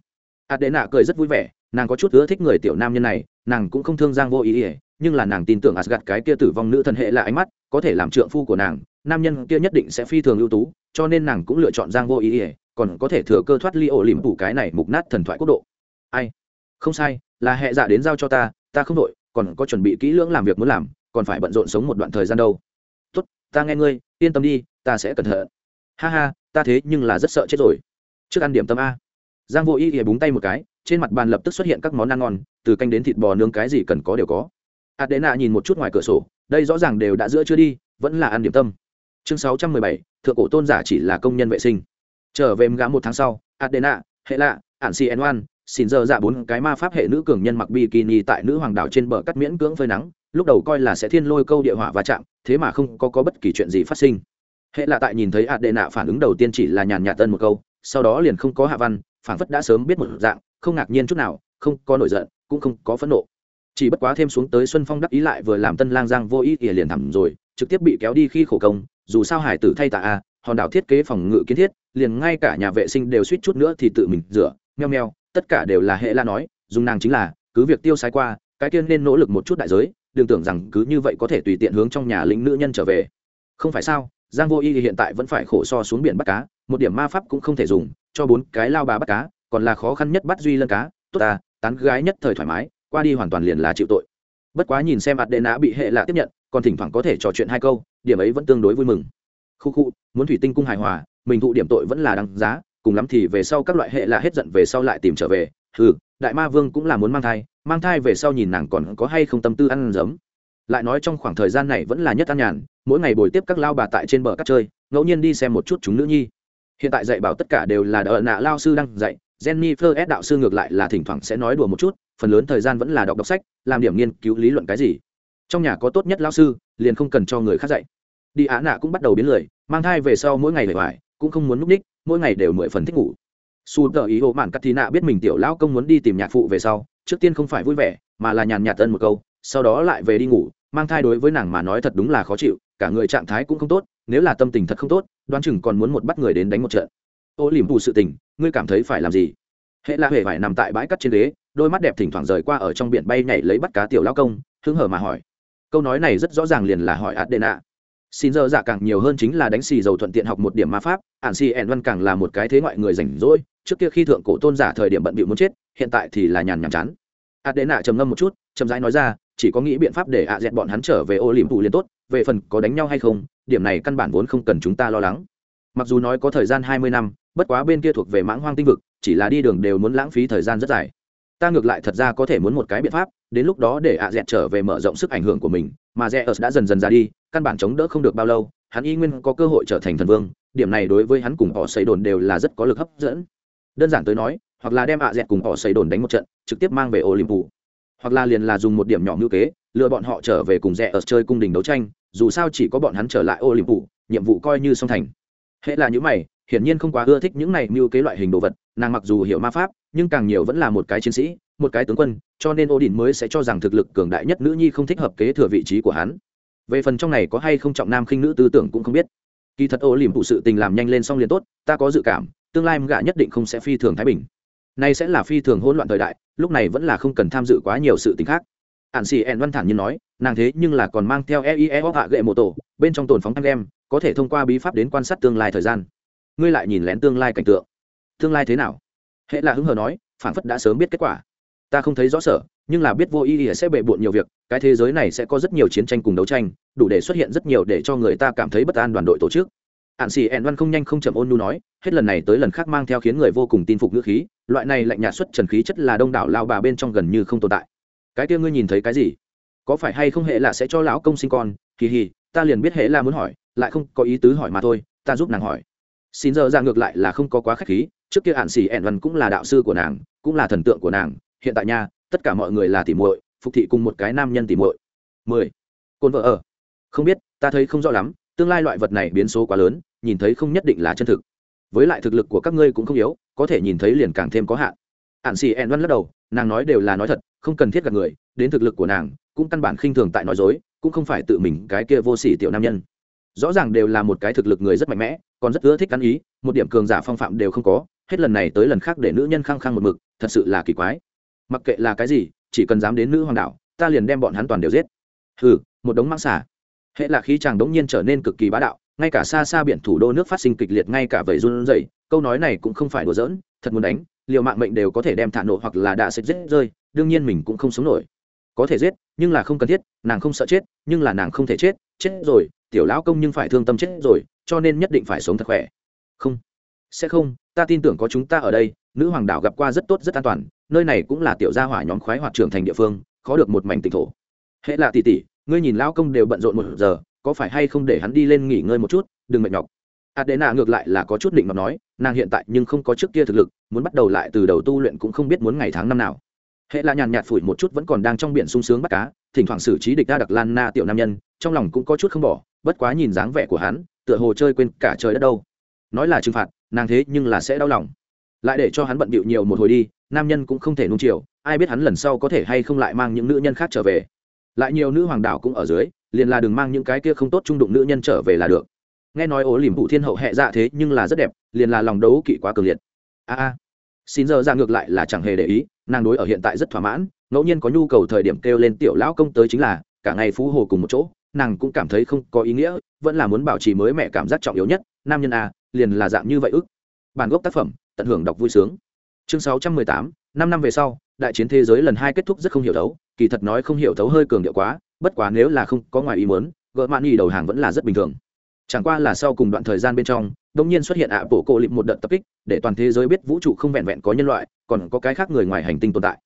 Adena cười rất vui vẻ, nàng có chút ưa thích người tiểu nam nhân này, nàng cũng không thương giang vô ý ỉa, nhưng là nàng tin tưởng asgad cái kia tử vong nữ thần hệ là ánh mắt, có thể làm trượng phu của nàng, nam nhân kia nhất định sẽ phi thường ưu tú, cho nên nàng cũng lựa chọn giang vô ý ỉa, còn có thể thừa cơ thoát ly ổ lìm phủ cái này mục nát thần thoại quốc độ. Ai? Không sai, là hệ dạ đến giao cho ta ta không đội còn có chuẩn bị kỹ lưỡng làm việc muốn làm, còn phải bận rộn sống một đoạn thời gian đâu. Tốt, ta nghe ngươi, yên tâm đi, ta sẽ cẩn thận. Ha ha, ta thế nhưng là rất sợ chết rồi. Trước ăn điểm tâm a. Giang vô y ỉa búng tay một cái, trên mặt bàn lập tức xuất hiện các món ăn ngon, từ canh đến thịt bò nướng cái gì cần có đều có. Adena nhìn một chút ngoài cửa sổ, đây rõ ràng đều đã giữa chưa đi, vẫn là ăn điểm tâm. Chương sáu trăm mười bảy, thượng cổ tôn giả chỉ là công nhân vệ sinh. Trở về gã một tháng sau, adena hệ lạ ản ăn oan xin giờ dạ bốn cái ma pháp hệ nữ cường nhân mặc bikini tại nữ hoàng đảo trên bờ cắt miễn cưỡng phơi nắng lúc đầu coi là sẽ thiên lôi câu địa hỏa và chạm thế mà không có, có bất kỳ chuyện gì phát sinh. Hệ là tại nhìn thấy hạt đệ nạ phản ứng đầu tiên chỉ là nhàn nhạt tân một câu sau đó liền không có hạ văn phản phất đã sớm biết một dạng không ngạc nhiên chút nào không có nổi giận cũng không có phẫn nộ. Chỉ bất quá thêm xuống tới xuân phong đắc ý lại vừa làm tân lang giang vô ý ỉa liền thẳm rồi trực tiếp bị kéo đi khi khổ công dù sao hải tử thay tạ a hòn đảo thiết kế phòng ngự kiến thiết liền ngay cả nhà vệ sinh đều suýt chút nữa thì tự mình rửa meo meo tất cả đều là hệ la nói, dùng nàng chính là, cứ việc tiêu sái qua, cái tiên nên nỗ lực một chút đại giới, đừng tưởng rằng cứ như vậy có thể tùy tiện hướng trong nhà lĩnh nữ nhân trở về. Không phải sao, giang vô y hiện tại vẫn phải khổ so xuống biển bắt cá, một điểm ma pháp cũng không thể dùng, cho bốn cái lao bà bắt cá, còn là khó khăn nhất bắt duy lân cá, tốt ta tán gái nhất thời thoải mái, qua đi hoàn toàn liền là chịu tội. Bất quá nhìn xem ạt đệ nã bị hệ lạ tiếp nhận, còn thỉnh thoảng có thể trò chuyện hai câu, điểm ấy vẫn tương đối vui mừng. Khu khu, muốn thủy tinh cung hài hòa, mình thụ điểm tội vẫn là đáng giá cùng lắm thì về sau các loại hệ là hết giận về sau lại tìm trở về. Ừ đại ma vương cũng là muốn mang thai mang thai về sau nhìn nàng còn có hay không tâm tư ăn giấm. Lại nói trong khoảng thời gian này vẫn là nhất an nhàn, mỗi ngày bồi tiếp các lao bà tại trên bờ cát chơi, ngẫu nhiên đi xem một chút chúng nữ nhi. Hiện tại dạy bảo tất cả đều là đỡ nạ lao sư đang dạy jenny fleur s đạo sư ngược lại là thỉnh thoảng sẽ nói đùa một chút, phần lớn thời gian vẫn là đọc đọc sách, làm điểm nghiên cứu lý luận cái gì. Trong nhà có tốt nhất lao sư, liền không cần cho người khác dạy. Đi á nạ cũng bắt đầu biến lười, mang thai về sau mỗi ngày về hoài cũng không muốn núp ních, mỗi ngày đều mười phần thích ngủ. Su tờ ý hộ mạn cắt thì nạ biết mình tiểu lão công muốn đi tìm nhạc phụ về sau, trước tiên không phải vui vẻ, mà là nhàn nhạt ân một câu, sau đó lại về đi ngủ, mang thai đối với nàng mà nói thật đúng là khó chịu, cả người trạng thái cũng không tốt, nếu là tâm tình thật không tốt, đoán chừng còn muốn một bắt người đến đánh một trận. Ô lìm bù sự tình, ngươi cảm thấy phải làm gì? Hệ là hệ phải nằm tại bãi cắt trên ghế, đôi mắt đẹp thỉnh thoảng rời qua ở trong biển bay nhảy lấy bắt cá tiểu lao công, hứng hở mà hỏi. Câu nói này rất rõ ràng liền là hỏi adena xin giờ dạ càng nhiều hơn chính là đánh xì dầu thuận tiện học một điểm ma pháp ạn xì ẻn văn càng là một cái thế ngoại người rảnh rỗi, trước kia khi thượng cổ tôn giả thời điểm bận bịu muốn chết, hiện tại thì là nhàn nhàm chán. Adena trầm ngâm một chút, chậm rãi nói ra, chỉ có nghĩ biện pháp để ạ dẹt bọn hắn trở về ô liềm phụ liền tốt, về phần có đánh nhau hay không, điểm này căn bản vốn không cần chúng ta lo lắng. Mặc dù nói có thời gian hai mươi năm, bất quá bên kia thuộc về mãng hoang tinh vực, chỉ là đi đường đều muốn lãng phí thời gian rất dài. Ta ngược lại thật ra có thể muốn một cái biện pháp, đến lúc đó để ạ dẹt trở về mở rộng sức ảnh hưởng của mình mà rẽ đã dần dần ra đi, căn bản chống đỡ không được bao lâu, hắn y nguyên có cơ hội trở thành thần vương, điểm này đối với hắn cùng họ xây đồn đều là rất có lực hấp dẫn. Đơn giản tới nói, hoặc là đem ạ dẹt cùng họ xây đồn đánh một trận, trực tiếp mang về olympu. Hoặc là liền là dùng một điểm nhỏ ngữ kế, lừa bọn họ trở về cùng rẽ ở chơi cung đình đấu tranh, dù sao chỉ có bọn hắn trở lại olympu, nhiệm vụ coi như song thành. Hễ là những mày, hiển nhiên không quá ưa thích những này mưu kế loại hình đồ vật, nàng mặc dù hiểu ma pháp, nhưng càng nhiều vẫn là một cái chiến sĩ một cái tướng quân, cho nên ô đình mới sẽ cho rằng thực lực cường đại nhất nữ nhi không thích hợp kế thừa vị trí của hắn. Về phần trong này có hay không trọng nam khinh nữ tư tưởng cũng không biết. Kỳ thật ô liềm phụ sự tình làm nhanh lên xong liền tốt, ta có dự cảm, tương lai gạ nhất định không sẽ phi thường thái bình. Nay sẽ là phi thường hỗn loạn thời đại, lúc này vẫn là không cần tham dự quá nhiều sự tình khác. Ạn xì ẹn văn thản như nói, nàng thế nhưng là còn mang theo eie hoặc hạ gậy mô tổ, bên trong tồn phóng anh em có thể thông qua bí pháp đến quan sát tương lai thời gian. Ngươi lại nhìn lén tương lai cảnh tượng. Tương lai thế nào? Hệ là hứng hờ nói phản phất đã sớm biết kết quả ta không thấy rõ sở, nhưng là biết vô ý ỉa sẽ bệ bộn nhiều việc, cái thế giới này sẽ có rất nhiều chiến tranh cùng đấu tranh, đủ để xuất hiện rất nhiều để cho người ta cảm thấy bất an đoàn đội tổ chức. Ạn xì ẹn văn không nhanh không chậm ôn nu nói, hết lần này tới lần khác mang theo khiến người vô cùng tin phục ngữ khí, loại này lạnh nhạt xuất trần khí chất là đông đảo lao bà bên trong gần như không tồn tại. Cái kia ngươi nhìn thấy cái gì? Có phải hay không hệ là sẽ cho lão công sinh con? Kỳ hì, ta liền biết hệ là muốn hỏi, lại không có ý tứ hỏi mà thôi, ta giúp nàng hỏi. Xin giờ ra ngược lại là không có quá khách khí, trước kia ạn xì ẹn văn cũng là đạo sư của nàng, cũng là thần tượng của nàng hiện tại nha, tất cả mọi người là tỉ muội, phục thị cùng một cái nam nhân tỉ muội. Mười. Côn vợ ở. Không biết, ta thấy không rõ lắm, tương lai loại vật này biến số quá lớn, nhìn thấy không nhất định là chân thực. Với lại thực lực của các ngươi cũng không yếu, có thể nhìn thấy liền càng thêm có hạn. Ạn xì ẹn văn lắc đầu, nàng nói đều là nói thật, không cần thiết gặp người, đến thực lực của nàng, cũng căn bản khinh thường tại nói dối, cũng không phải tự mình cái kia vô sỉ tiểu nam nhân. Rõ ràng đều là một cái thực lực người rất mạnh mẽ, còn rất ưa thích ăn ý, một điểm cường giả phong phạm đều không có, hết lần này tới lần khác để nữ nhân khăng khăng một mực, thật sự là kỳ quái mặc kệ là cái gì, chỉ cần dám đến nữ hoàng đạo ta liền đem bọn hắn toàn đều giết. Hừ, một đống mang xả hệ là khí chàng đống nhiên trở nên cực kỳ bá đạo, ngay cả xa xa biển thủ đô nước phát sinh kịch liệt, ngay cả vẩy run rẩy, câu nói này cũng không phải đùa giỡn, thật muốn đánh, liều mạng mệnh đều có thể đem thả nổ hoặc là đạ sệt giết rơi, đương nhiên mình cũng không sống nổi. Có thể giết, nhưng là không cần thiết, nàng không sợ chết, nhưng là nàng không thể chết chết rồi, tiểu lão công nhưng phải thương tâm chết rồi, cho nên nhất định phải sống thật khỏe. Không, sẽ không, ta tin tưởng có chúng ta ở đây, nữ hoàng đảo gặp qua rất tốt, rất an toàn nơi này cũng là tiểu gia hỏa nhóm khoái hoạt trưởng thành địa phương, khó được một mảnh tỉnh thổ. Hệ là tỷ tỷ, ngươi nhìn lão công đều bận rộn một giờ, có phải hay không để hắn đi lên nghỉ ngơi một chút, đừng mệt nhọc. Adena ngược lại là có chút định mà nói, nàng hiện tại nhưng không có trước kia thực lực, muốn bắt đầu lại từ đầu tu luyện cũng không biết muốn ngày tháng năm nào. Hệ là nhàn nhạt phủi một chút vẫn còn đang trong biển sung sướng bắt cá, thỉnh thoảng xử trí địch đa đặc lan na tiểu nam nhân, trong lòng cũng có chút không bỏ, bất quá nhìn dáng vẻ của hắn, tựa hồ chơi quên cả trời đất đâu. Nói là trừng phạt, nàng thế nhưng là sẽ đau lòng lại để cho hắn bận bịu nhiều một hồi đi, nam nhân cũng không thể nung chiều, ai biết hắn lần sau có thể hay không lại mang những nữ nhân khác trở về. Lại nhiều nữ hoàng đảo cũng ở dưới, liền là đừng mang những cái kia không tốt trung đụng nữ nhân trở về là được. Nghe nói ố lìm phụ thiên hậu hệ dạ thế nhưng là rất đẹp, liền là lòng đấu kỵ quá cường liệt. A a. Xin giờ ra ngược lại là chẳng hề để ý, nàng đối ở hiện tại rất thỏa mãn, ngẫu nhiên có nhu cầu thời điểm kêu lên tiểu lão công tới chính là, cả ngày phú hồ cùng một chỗ, nàng cũng cảm thấy không có ý nghĩa, vẫn là muốn bảo trì mới mẹ cảm giác trọng yếu nhất, nam nhân a, liền là dạng như vậy ức. Bản gốc tác phẩm tận hưởng đọc vui sướng. Chương sáu trăm mười tám, năm năm về sau, đại chiến thế giới lần hai kết thúc rất không hiểu thấu, kỳ thật nói không hiểu thấu hơi cường điệu quá, bất quá nếu là không có ngoài ý muốn, gỡ mạn nghỉ đầu hàng vẫn là rất bình thường. Chẳng qua là sau cùng đoạn thời gian bên trong đông nhiên xuất hiện ạ bộ cổ lịp một đợt tập kích, để toàn thế giới biết vũ trụ không vẹn vẹn có nhân loại, còn có cái khác người ngoài hành tinh tồn tại.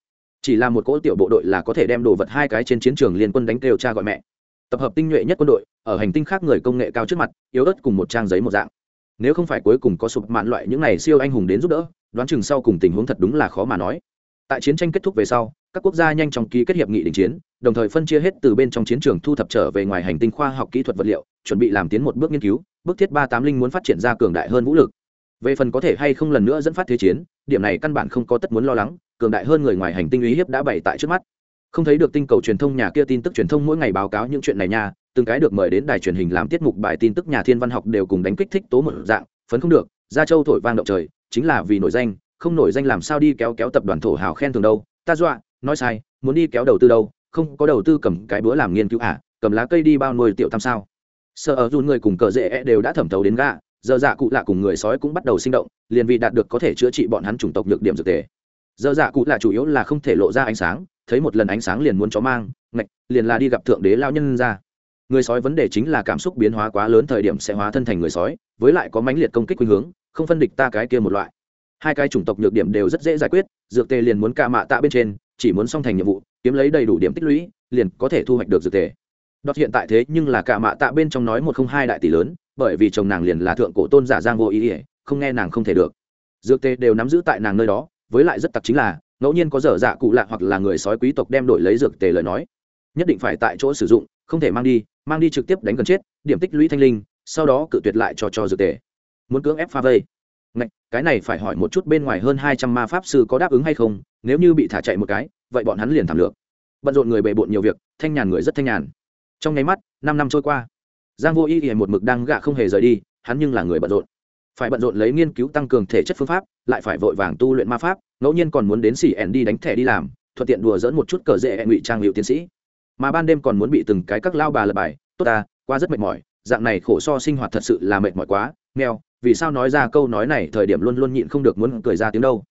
Chỉ là một cỗ tiểu bộ đội là có thể đem đồ vật hai cái trên chiến trường liên quân đánh kêu cha gọi mẹ. Tập hợp tinh nhuệ nhất quân đội, ở hành tinh khác người công nghệ cao trước mặt, yếu ớt cùng một trang giấy một dạng nếu không phải cuối cùng có sụp mạn loại những này siêu anh hùng đến giúp đỡ, đoán chừng sau cùng tình huống thật đúng là khó mà nói. Tại chiến tranh kết thúc về sau, các quốc gia nhanh chóng ký kết hiệp nghị đình chiến, đồng thời phân chia hết từ bên trong chiến trường thu thập trở về ngoài hành tinh khoa học kỹ thuật vật liệu, chuẩn bị làm tiến một bước nghiên cứu, bước thiết ba tám linh muốn phát triển ra cường đại hơn vũ lực. Về phần có thể hay không lần nữa dẫn phát thế chiến, điểm này căn bản không có tất muốn lo lắng, cường đại hơn người ngoài hành tinh uy hiếp đã bày tại trước mắt không thấy được tinh cầu truyền thông nhà kia tin tức truyền thông mỗi ngày báo cáo những chuyện này nha, từng cái được mời đến đài truyền hình làm tiết mục bài tin tức nhà thiên văn học đều cùng đánh kích thích tố một dạng, phấn không được, gia châu thổi vang động trời, chính là vì nổi danh, không nổi danh làm sao đi kéo kéo tập đoàn thổ hào khen thường đâu, ta dọa, nói sai, muốn đi kéo đầu tư đâu, không có đầu tư cầm cái bữa làm nghiên cứu à cầm lá cây đi bao nuôi tiểu tam sao. Sợ ở dùn người cùng cờ dễ e đều đã thẩm thấu đến gà, giờ dạ cụ lạ cùng người sói cũng bắt đầu sinh động, liền vì đạt được có thể chữa trị bọn hắn chủng tộc nhược điểm dược tề. Giờ dạ cụ lạ chủ yếu là không thể lộ ra ánh sáng thấy một lần ánh sáng liền muốn chó mang, ngạch, liền là đi gặp thượng đế lao nhân ra. Người sói vấn đề chính là cảm xúc biến hóa quá lớn thời điểm sẽ hóa thân thành người sói, với lại có mãnh liệt công kích khuynh hướng, không phân địch ta cái kia một loại. Hai cái chủng tộc nhược điểm đều rất dễ giải quyết, dược tề liền muốn ca mạ tạ bên trên, chỉ muốn xong thành nhiệm vụ, kiếm lấy đầy đủ điểm tích lũy, liền có thể thu hoạch được dược tề. Đọt hiện tại thế nhưng là ca mạ tạ bên trong nói một không hai đại tỷ lớn, bởi vì chồng nàng liền là thượng cổ tôn giả giang vô ý ỉa không nghe nàng không thể được. Dược tề đều nắm giữ tại nàng nơi đó, với lại rất tặc chính là ngẫu nhiên có dở dạ cụ lạ hoặc là người sói quý tộc đem đổi lấy dược tề lời nói. Nhất định phải tại chỗ sử dụng không thể mang đi mang đi trực tiếp đánh gần chết điểm tích lũy thanh linh sau đó cự tuyệt lại cho cho dược tề. Muốn cưỡng ép pha vây. Ngạch, cái này phải hỏi một chút bên ngoài hơn hai trăm ma pháp sư có đáp ứng hay không nếu như bị thả chạy một cái vậy bọn hắn liền thảm lược. Bận rộn người bề bộn nhiều việc thanh nhàn người rất thanh nhàn. Trong nháy mắt năm năm trôi qua. Giang vô y thì một mực đang gạ không hề rời đi hắn nhưng là người bận rộn. Phải bận rộn lấy nghiên cứu tăng cường thể chất phương pháp lại phải vội vàng tu luyện ma pháp ngẫu nhiên còn muốn đến xỉ ẻn đi đánh thẻ đi làm, thuận tiện đùa dỡn một chút cờ dễ ngụy trang hiệu tiến sĩ. Mà ban đêm còn muốn bị từng cái các lao bà lập bài, tốt ta, qua rất mệt mỏi, dạng này khổ so sinh hoạt thật sự là mệt mỏi quá, nghèo, vì sao nói ra câu nói này thời điểm luôn luôn nhịn không được muốn cười ra tiếng đâu.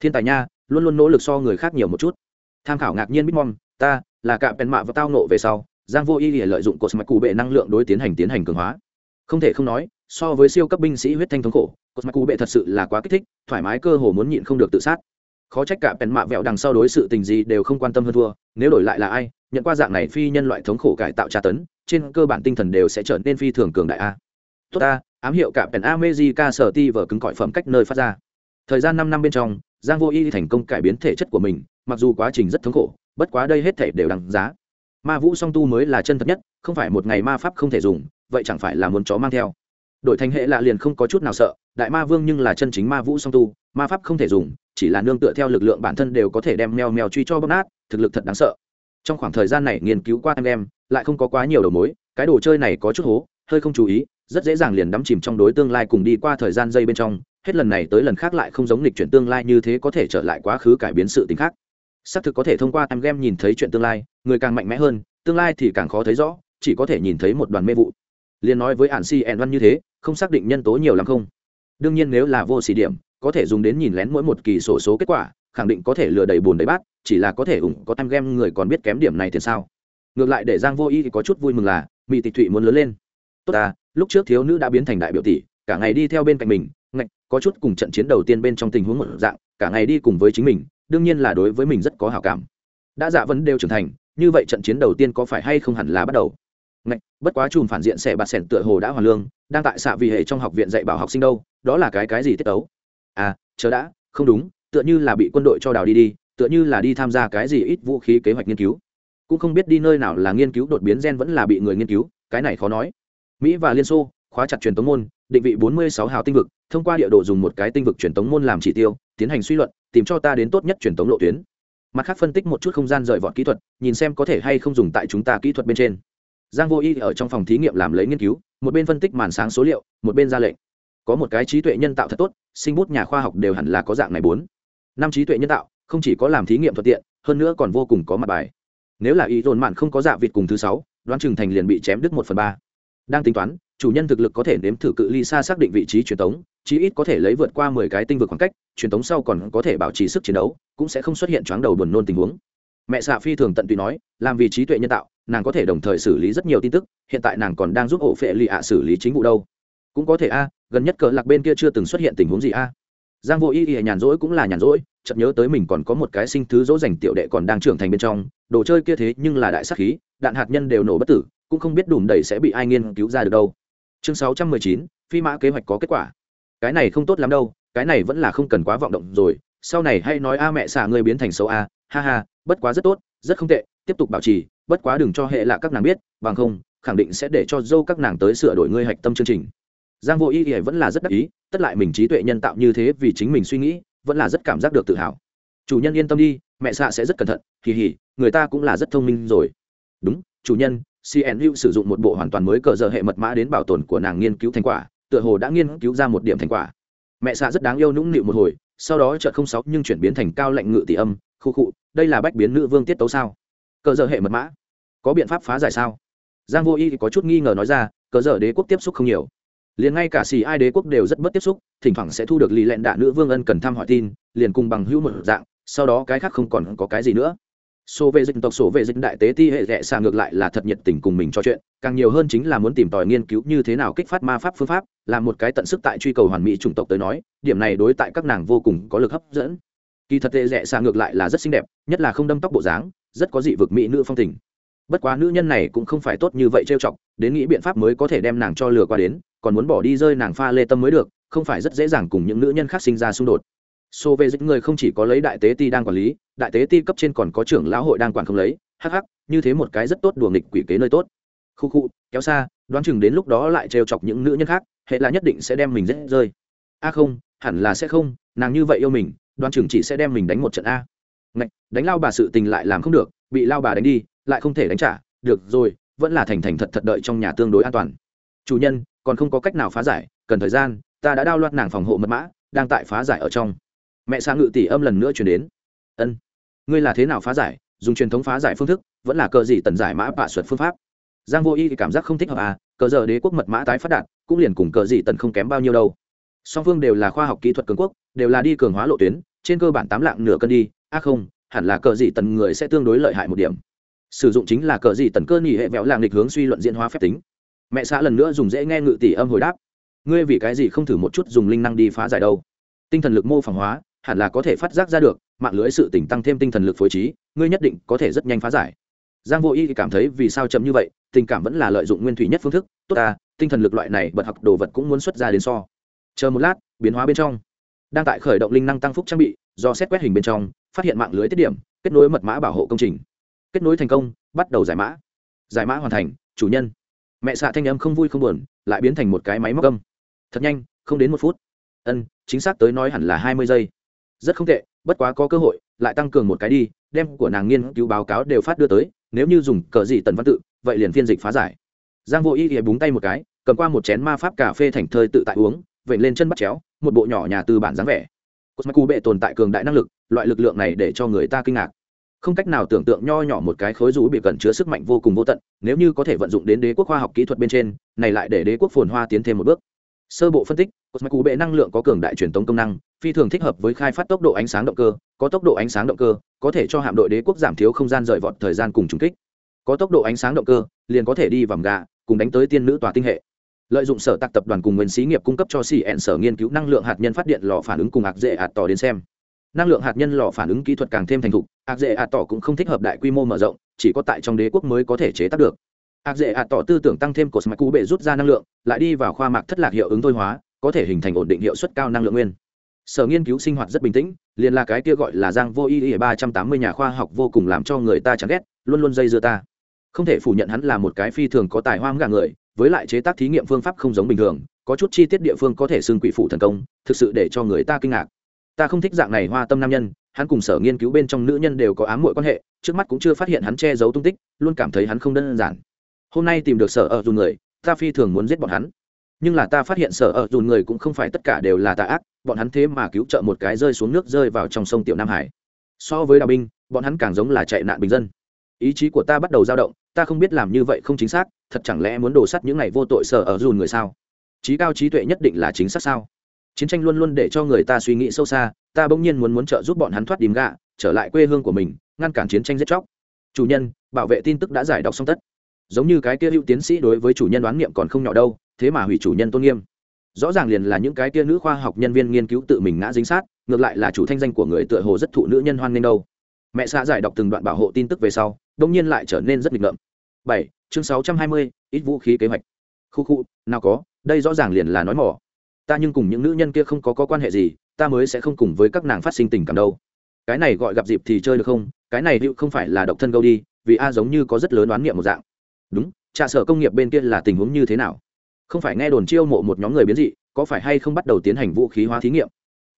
Thiên tài nha, luôn luôn nỗ lực so người khác nhiều một chút. Tham khảo ngạc nhiên bitmom ta, là cạm bèn mạ và tao nộ về sau, giang vô y để lợi dụng cột mạch cụ bệ năng lượng đối tiến hành tiến hành cường hóa. Không thể không nói, so với siêu cấp binh sĩ huyết thanh thống khổ, cột mạch cụ bệ thật sự là quá kích thích, thoải mái cơ hồ muốn nhịn không được tự sát khó trách cả pèn mạ vẹo đằng sau đối sự tình gì đều không quan tâm hơn thua. Nếu đổi lại là ai, nhận qua dạng này phi nhân loại thống khổ cải tạo tra tấn, trên cơ bản tinh thần đều sẽ trở nên phi thường cường đại a. Tốt ta, ám hiệu cả pèn amejica sở ti vở cứng cỏi phẩm cách nơi phát ra. Thời gian năm năm bên trong, giang vô y thành công cải biến thể chất của mình, mặc dù quá trình rất thống khổ, bất quá đây hết thể đều đằng giá. Ma vũ song tu mới là chân thật nhất, không phải một ngày ma pháp không thể dùng, vậy chẳng phải là muốn chó mang theo đội thành hệ lạ liền không có chút nào sợ, đại ma vương nhưng là chân chính ma vũ song tu, ma pháp không thể dùng, chỉ là nương tựa theo lực lượng bản thân đều có thể đem mèo mèo truy cho bóp nát, thực lực thật đáng sợ. Trong khoảng thời gian này nghiên cứu qua anh em, lại không có quá nhiều đầu mối, cái đồ chơi này có chút hố, hơi không chú ý, rất dễ dàng liền đắm chìm trong đối tương lai cùng đi qua thời gian dây bên trong, hết lần này tới lần khác lại không giống lịch chuyển tương lai như thế có thể trở lại quá khứ cải biến sự t ì n h khác. Xác thực có thể thông qua em game nhìn thấy chuyện tương lai, người càng mạnh mẽ hơn, tương lai thì càng khó thấy rõ, chỉ có thể nhìn thấy một đoàn mê vụ. Liền nói với ản si ẻn văn như thế không xác định nhân tố nhiều lắm không? Đương nhiên nếu là vô xỉ điểm, có thể dùng đến nhìn lén mỗi một kỳ sổ số kết quả, khẳng định có thể lừa đầy bùn đầy bát, chỉ là có thể ủng có em game người còn biết kém điểm này thì sao? Ngược lại để giang vô y có chút vui mừng là mỹ tịch thụy muốn lớn lên. Tốt ta, lúc trước thiếu nữ đã biến thành đại biểu tỷ, cả ngày đi theo bên cạnh mình, ngạch, có chút cùng trận chiến đầu tiên bên trong tình huống một dạng, cả ngày đi cùng với chính mình, đương nhiên là đối với mình rất có hảo cảm. Đã dạ vẫn đều trưởng thành, như vậy trận chiến đầu tiên có phải hay không hẳn là bắt đầu? Bất quá chùm phản diện xẻ bạt sẻn tựa hồ đã hoàn lương, đang tại xạ vì hệ trong học viện dạy bảo học sinh đâu, đó là cái cái gì tiết tấu? À chờ đã, không đúng, tựa như là bị quân đội cho đào đi đi, tựa như là đi tham gia cái gì ít vũ khí kế hoạch nghiên cứu. Cũng không biết đi nơi nào là nghiên cứu đột biến gen vẫn là bị người nghiên cứu, cái này khó nói. Mỹ và liên xô, khóa chặt truyền tống môn, định vị 46 hào tinh vực, thông qua địa đồ dùng một cái tinh vực truyền tống môn làm chỉ tiêu, tiến hành suy luận, tìm cho ta đến tốt nhất truyền tống lộ tuyến. Mặt khác phân tích một chút không gian rời vọt kỹ thuật, nhìn xem có thể hay không dùng tại chúng ta kỹ thuật bên trên giang vô y ở trong phòng thí nghiệm làm lấy nghiên cứu, một bên phân tích màn sáng số liệu, một bên ra lệnh. Có một cái trí tuệ nhân tạo thật tốt, sinh bút nhà khoa học đều hẳn là có dạng này bốn. Năm trí tuệ nhân tạo, không chỉ có làm thí nghiệm thuận tiện, hơn nữa còn vô cùng có mặt bài. Nếu là ý dồn mạn không có dạ vịt cùng thứ sáu, đoán chừng thành liền bị chém đứt một phần ba. Đang tính toán, chủ nhân thực lực có thể nếm thử cự ly xa xác định vị trí truyền tống, chí ít có thể lấy vượt qua mười cái tinh vực khoảng cách, truyền tống sau còn có thể bảo trì sức chiến đấu, cũng sẽ không xuất hiện choáng đầu buồn nôn tình huống mẹ xạ phi thường tận tụy nói, làm vì trí tuệ nhân tạo, nàng có thể đồng thời xử lý rất nhiều tin tức, hiện tại nàng còn đang giúp ổ phệ lì ạ xử lý chính vụ đâu. Cũng có thể a, gần nhất cờ lạc bên kia chưa từng xuất hiện tình huống gì a. Giang vô y y nhàn rỗi cũng là nhàn rỗi, chợt nhớ tới mình còn có một cái sinh thứ dỗ dành tiểu đệ còn đang trưởng thành bên trong, đồ chơi kia thế nhưng là đại sát khí, đạn hạt nhân đều nổ bất tử, cũng không biết đùm đẩy sẽ bị ai nghiên cứu ra được đâu. Chương sáu trăm mười chín, phi mã kế hoạch có kết quả. Cái này không tốt lắm đâu, cái này vẫn là không cần quá vọng động rồi, sau này hay nói a mẹ xả ngươi biến thành xấu a, ha ha bất quá rất tốt, rất không tệ, tiếp tục bảo trì, bất quá đừng cho hệ lạ các nàng biết, bằng không, khẳng định sẽ để cho dâu các nàng tới sửa đổi ngươi hạch tâm chương trình. Giang vô ý thì vẫn là rất đắc ý, tất lại mình trí tuệ nhân tạo như thế vì chính mình suy nghĩ, vẫn là rất cảm giác được tự hào. Chủ nhân yên tâm đi, mẹ xạ sẽ rất cẩn thận kỳ hỉ người ta cũng là rất thông minh rồi. Đúng, chủ nhân cnu sử dụng một bộ hoàn toàn mới cờ giờ hệ mật mã đến bảo tồn của nàng nghiên cứu thành quả, tựa hồ đã nghiên cứu ra một điểm thành quả. Mẹ xạ rất đáng yêu nũng nịu một hồi, sau đó chợt không sáu nhưng chuyển biến thành cao lạnh ngự tỷ âm khu khụ đây là bách biến nữ vương tiết tấu sao? Cờ dở hệ mật mã. Có biện pháp phá giải sao? Giang vô y thì có chút nghi ngờ nói ra, cờ dở đế quốc tiếp xúc không nhiều. Liền ngay cả xì ai đế quốc đều rất bất tiếp xúc, thỉnh thoảng sẽ thu được lì lẹn đạ nữ vương ân cần thăm hỏi tin, liền cùng bằng hữu một dạng, sau đó cái khác không còn có cái gì nữa. Số về dịch tộc số về dịch đại tế ti hệ rẽ xa ngược lại là thật nhiệt tình cùng mình trò chuyện, càng nhiều hơn chính là muốn tìm tòi nghiên cứu như thế nào kích phát ma pháp phương pháp, là một cái tận sức tại truy cầu hoàn mỹ chủng tộc tới nói, điểm này đối tại các nàng vô cùng có lực hấp dẫn kỳ thật tệ rẽ xa ngược lại là rất xinh đẹp, nhất là không đâm tóc bộ dáng, rất có dị vực mỹ nữ phong tình. Bất quá nữ nhân này cũng không phải tốt như vậy trêu chọc, đến nghĩ biện pháp mới có thể đem nàng cho lừa qua đến, còn muốn bỏ đi rơi nàng pha lê tâm mới được, không phải rất dễ dàng cùng những nữ nhân khác sinh ra xung đột. So về dịch người không chỉ có lấy đại tế ti đang quản lý, đại tế ti cấp trên còn có trưởng lão hội đang quản không lấy, hắc hắc, như thế một cái rất tốt đùa nghịch quỷ kế nơi tốt. Khu khu, kéo xa, đoán chừng đến lúc đó lại trêu chọc những nữ nhân khác, hệ là nhất định sẽ đem mình rết rơi. A không, hẳn là sẽ không, nàng như vậy yêu mình Đoan chừng chỉ sẽ đem mình đánh một trận a. Ngạch, đánh lao bà sự tình lại làm không được bị lao bà đánh đi lại không thể đánh trả. Được rồi vẫn là thành thành thật thật đợi trong nhà tương đối an toàn. Chủ nhân còn không có cách nào phá giải cần thời gian ta đã đao loạt nàng phòng hộ mật mã đang tại phá giải ở trong. Mẹ xa ngự tỷ âm lần nữa chuyển đến. Ân. Ngươi là thế nào phá giải? Dùng truyền thống phá giải phương thức vẫn là cờ gì tần giải mã bạ xuất phương pháp? Giang vô y thì cảm giác không thích hợp à cờ giờ đế quốc mật mã tái phát đạt cũng liền cùng cờ gì tần không kém bao nhiêu đâu. Song phương đều là khoa học kỹ thuật cường quốc đều là đi cường hóa lộ tuyến trên cơ bản tám lạng nửa cân đi, a à không, hẳn là cờ gì tần người sẽ tương đối lợi hại một điểm. Sử dụng chính là cờ gì tần cơ nghỉ hệ vẹo làng lịch hướng suy luận diễn hóa phép tính. Mẹ xã lần nữa dùng dễ nghe ngự tỷ âm hồi đáp. Ngươi vì cái gì không thử một chút dùng linh năng đi phá giải đâu? Tinh thần lực mô phỏng hóa, hẳn là có thể phát giác ra được, mạng lưới sự tỉnh tăng thêm tinh thần lực phối trí, ngươi nhất định có thể rất nhanh phá giải. Giang vô y cảm thấy vì sao chậm như vậy, tình cảm vẫn là lợi dụng nguyên thủy nhất phương thức. Tốt ta, tinh thần lực loại này bật học đồ vật cũng muốn xuất ra đến so. Chờ một lát, biến hóa bên trong đang tại khởi động linh năng tăng phúc trang bị, do xét quét hình bên trong, phát hiện mạng lưới tiết điểm, kết nối mật mã bảo hộ công trình. Kết nối thành công, bắt đầu giải mã. Giải mã hoàn thành, chủ nhân. Mẹ xạ thanh âm không vui không buồn, lại biến thành một cái máy móc âm. Thật nhanh, không đến một phút. Ân, chính xác tới nói hẳn là hai mươi giây. Rất không tệ, bất quá có cơ hội, lại tăng cường một cái đi, đem của nàng nghiên cứu báo cáo đều phát đưa tới, nếu như dùng cờ gì tần văn tự, vậy liền phiên dịch phá giải. Giang vô y thì búng tay một cái, cầm qua một chén ma pháp cà phê thành thơi tự tại uống vểnh lên chân bắt chéo, một bộ nhỏ nhà từ bản dáng vẻ. Cosmaku bệ tồn tại cường đại năng lực, loại lực lượng này để cho người ta kinh ngạc. Không cách nào tưởng tượng nho nhỏ một cái khối rũ bị cẩn chứa sức mạnh vô cùng vô tận, nếu như có thể vận dụng đến đế quốc khoa học kỹ thuật bên trên, này lại để đế quốc phồn hoa tiến thêm một bước. Sơ bộ phân tích Cosmaku bệ năng lượng có cường đại truyền tống công năng, phi thường thích hợp với khai phát tốc độ ánh sáng động cơ, có tốc độ ánh sáng động cơ, có thể cho hạm đội đế quốc giảm thiếu không gian rời vọt thời gian cùng trùng kích. Có tốc độ ánh sáng động cơ, liền có thể đi vòng gà, cùng đánh tới tiên nữ tòa tinh hệ lợi dụng sở tạc tập đoàn cùng nguyên xí nghiệp cung cấp cho cn ẹn sở nghiên cứu năng lượng hạt nhân phát điện lò phản ứng cùng ạc dễ ạt tỏ đến xem. Năng lượng hạt nhân lò phản ứng kỹ thuật càng thêm thành thục, ạc dễ ạt tỏ cũng không thích hợp đại quy mô mở rộng, chỉ có tại trong đế quốc mới có thể chế tác được. Ạc dễ ạt tỏ tư tưởng tăng thêm của smaku bệ rút ra năng lượng, lại đi vào khoa mạc thất lạc hiệu ứng thôi hóa, có thể hình thành ổn định hiệu suất cao năng lượng nguyên. Sở nghiên cứu sinh hoạt rất bình tĩnh, liền là cái kia gọi là giang vô y ba trăm tám mươi nhà khoa học vô cùng làm cho người ta chán ghét, luôn luôn dây dưa ta. Không thể phủ nhận hắn là một cái phi thường có tài hoa gà người với lại chế tác thí nghiệm phương pháp không giống bình thường, có chút chi tiết địa phương có thể xưng quỷ phụ thần công, thực sự để cho người ta kinh ngạc. Ta không thích dạng này hoa tâm nam nhân, hắn cùng sở nghiên cứu bên trong nữ nhân đều có ám muội quan hệ, trước mắt cũng chưa phát hiện hắn che giấu tung tích, luôn cảm thấy hắn không đơn giản. Hôm nay tìm được sở ở dù người, ta phi thường muốn giết bọn hắn. Nhưng là ta phát hiện sở ở dù người cũng không phải tất cả đều là tà ác, bọn hắn thế mà cứu trợ một cái rơi xuống nước rơi vào trong sông tiểu nam hải. So với đào binh, bọn hắn càng giống là chạy nạn bình dân. Ý chí của ta bắt đầu dao động ta không biết làm như vậy không chính xác, thật chẳng lẽ muốn đổ sắt những ngày vô tội sở ở dùn người sao? Trí cao trí tuệ nhất định là chính xác sao? Chiến tranh luôn luôn để cho người ta suy nghĩ sâu xa, ta bỗng nhiên muốn muốn trợ giúp bọn hắn thoát đìm gạ, trở lại quê hương của mình, ngăn cản chiến tranh giết chóc. Chủ nhân, bảo vệ tin tức đã giải đọc xong tất. Giống như cái kia hữu tiến sĩ đối với chủ nhân đoán nghiệm còn không nhỏ đâu, thế mà hủy chủ nhân tôn nghiêm. Rõ ràng liền là những cái kia nữ khoa học nhân viên nghiên cứu tự mình ngã dính sát, ngược lại là chủ thanh danh của người tựa hồ rất thụ nữ nhân hoan nghênh đâu mẹ xã giải đọc từng đoạn bảo hộ tin tức về sau đông nhiên lại trở nên rất nghịch ngợm. Bảy chương sáu trăm hai mươi ít vũ khí kế hoạch. Khu khu nào có đây rõ ràng liền là nói mỏ. Ta nhưng cùng những nữ nhân kia không có, có quan hệ gì ta mới sẽ không cùng với các nàng phát sinh tình cảm đâu. Cái này gọi gặp dịp thì chơi được không? Cái này hữu không phải là độc thân gâu đi vì a giống như có rất lớn đoán niệm một dạng. Đúng trà sở công nghiệp bên kia là tình huống như thế nào? Không phải nghe đồn chiêu mộ một nhóm người biến dị có phải hay không bắt đầu tiến hành vũ khí hóa thí nghiệm?